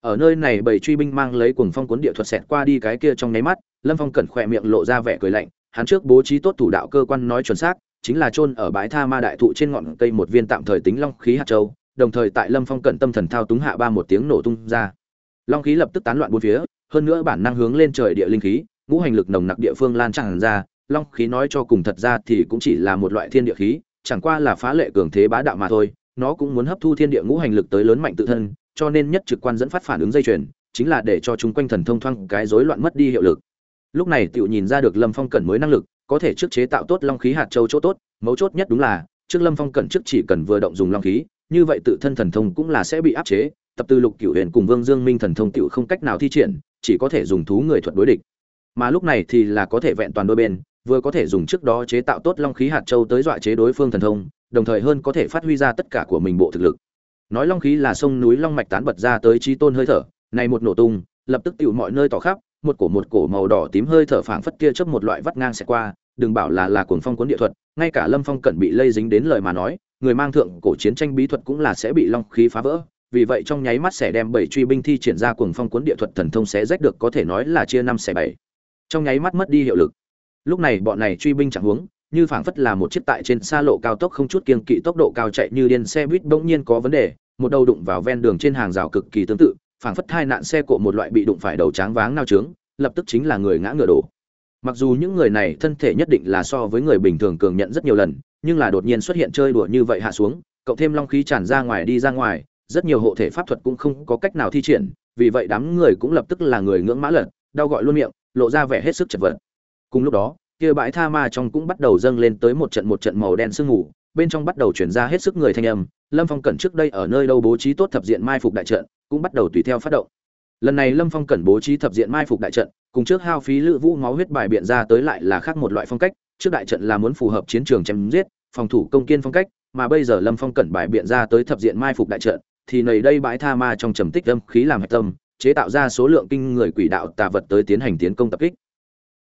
Ở nơi này bảy truy binh mang lấy cuồng phong cuốn địa thuật xẹt qua đi cái kia trong nháy mắt, lâm phong cẩn khỏe miệng lộ ra vẻ cười lạnh hắn trước bố trí tốt thủ đạo cơ quan nói chuẩn xác, chính là chôn ở bãi tha ma đại thụ trên ngọn cây một viên tạm thời tính long khí hạt châu, đồng thời tại lâm phong cận tâm thần thao túng hạ ba một tiếng nổ tung ra. Long khí lập tức tán loạn bốn phía, hơn nữa bản năng hướng lên trời địa linh khí, ngũ hành lực nồng nặc địa phương lan tràn ra, long khí nói cho cùng thật ra thì cũng chỉ là một loại thiên địa khí, chẳng qua là phá lệ cường thế bá đạo mà thôi, nó cũng muốn hấp thu thiên địa ngũ hành lực tới lớn mạnh tự thân, cho nên nhất trực quan dẫn phát phản ứng dây chuyền, chính là để cho chúng quanh thần thông thoang cái rối loạn mất đi hiệu lực lúc này tựu nhìn ra được lâm phong cẩn mới năng lực, có thể trước chế tạo tốt long khí hạt châu chỗ tốt, mấu chốt nhất đúng là, trước lâm phong cẩn trước chỉ cần vừa động dùng long khí, như vậy tự thân thần thông cũng là sẽ bị áp chế, tập từ lục cửu huyền cùng vương dương minh thần thông tựu không cách nào thi triển, chỉ có thể dùng thú người thuật đối địch. Mà lúc này thì là có thể vẹn toàn đôi bên, vừa có thể dùng trước đó chế tạo tốt long khí hạt châu tới dọa chế đối phương thần thông, đồng thời hơn có thể phát huy ra tất cả của mình bộ thực lực. Nói long khí là sông núi long mạch tán bật ra tới trí tôn hơi thở, này một nổ tung, lập tức tựu mọi nơi tỏ khắp một cổ một cổ màu đỏ tím hơi thở phảng phất kia chớp một loại vắt ngang sẽ qua, đừng bảo là là cuồng phong cuốn địa thuật, ngay cả lâm phong cẩn bị lây dính đến lời mà nói, người mang thượng cổ chiến tranh bí thuật cũng là sẽ bị long khí phá vỡ. Vì vậy trong nháy mắt sẽ đem bảy truy binh thi triển ra cuồng phong cuốn địa thuật thần thông sẽ rách được có thể nói là chia năm xẻ bảy. Trong nháy mắt mất đi hiệu lực. Lúc này bọn này truy binh chẳng huống, như phảng phất là một chiếc tại trên xa lộ cao tốc không chút kiên kỵ tốc độ cao chạy như điên xe buýt bỗng nhiên có vấn đề, một đầu đụng vào ven đường trên hàng rào cực kỳ tương tự phảng phất hai nạn xe cộ một loại bị đụng phải đầu tráng váng nao trướng, lập tức chính là người ngã ngựa đổ. Mặc dù những người này thân thể nhất định là so với người bình thường cường nhận rất nhiều lần, nhưng là đột nhiên xuất hiện chơi đùa như vậy hạ xuống, cộng thêm long khí tràn ra ngoài đi ra ngoài, rất nhiều hộ thể pháp thuật cũng không có cách nào thi triển, vì vậy đám người cũng lập tức là người ngưỡng mã lật, đau gọi luôn miệng, lộ ra vẻ hết sức chật vật. Cùng lúc đó, kia bãi tha ma trong cũng bắt đầu dâng lên tới một trận một trận màu đen sương mù, bên trong bắt đầu chuyển ra hết sức người thanh âm lâm phong cẩn trước đây ở nơi đâu bố trí tốt thập diện mai phục đại trận, cũng bắt đầu tùy theo phát động. Lần này lâm phong cẩn bố trí thập diện mai phục đại trận, cùng trước hao phí lữ vũ máu huyết bài biện ra tới lại là khác một loại phong cách. Trước đại trận là muốn phù hợp chiến trường chém giết, phòng thủ công kiên phong cách, mà bây giờ lâm phong cẩn bài biện ra tới thập diện mai phục đại trận, thì nầy đây bãi tha ma trong trầm tích âm khí làm hạch tâm, chế tạo ra số lượng kinh người quỷ đạo tà vật tới tiến hành tiến công tập kích.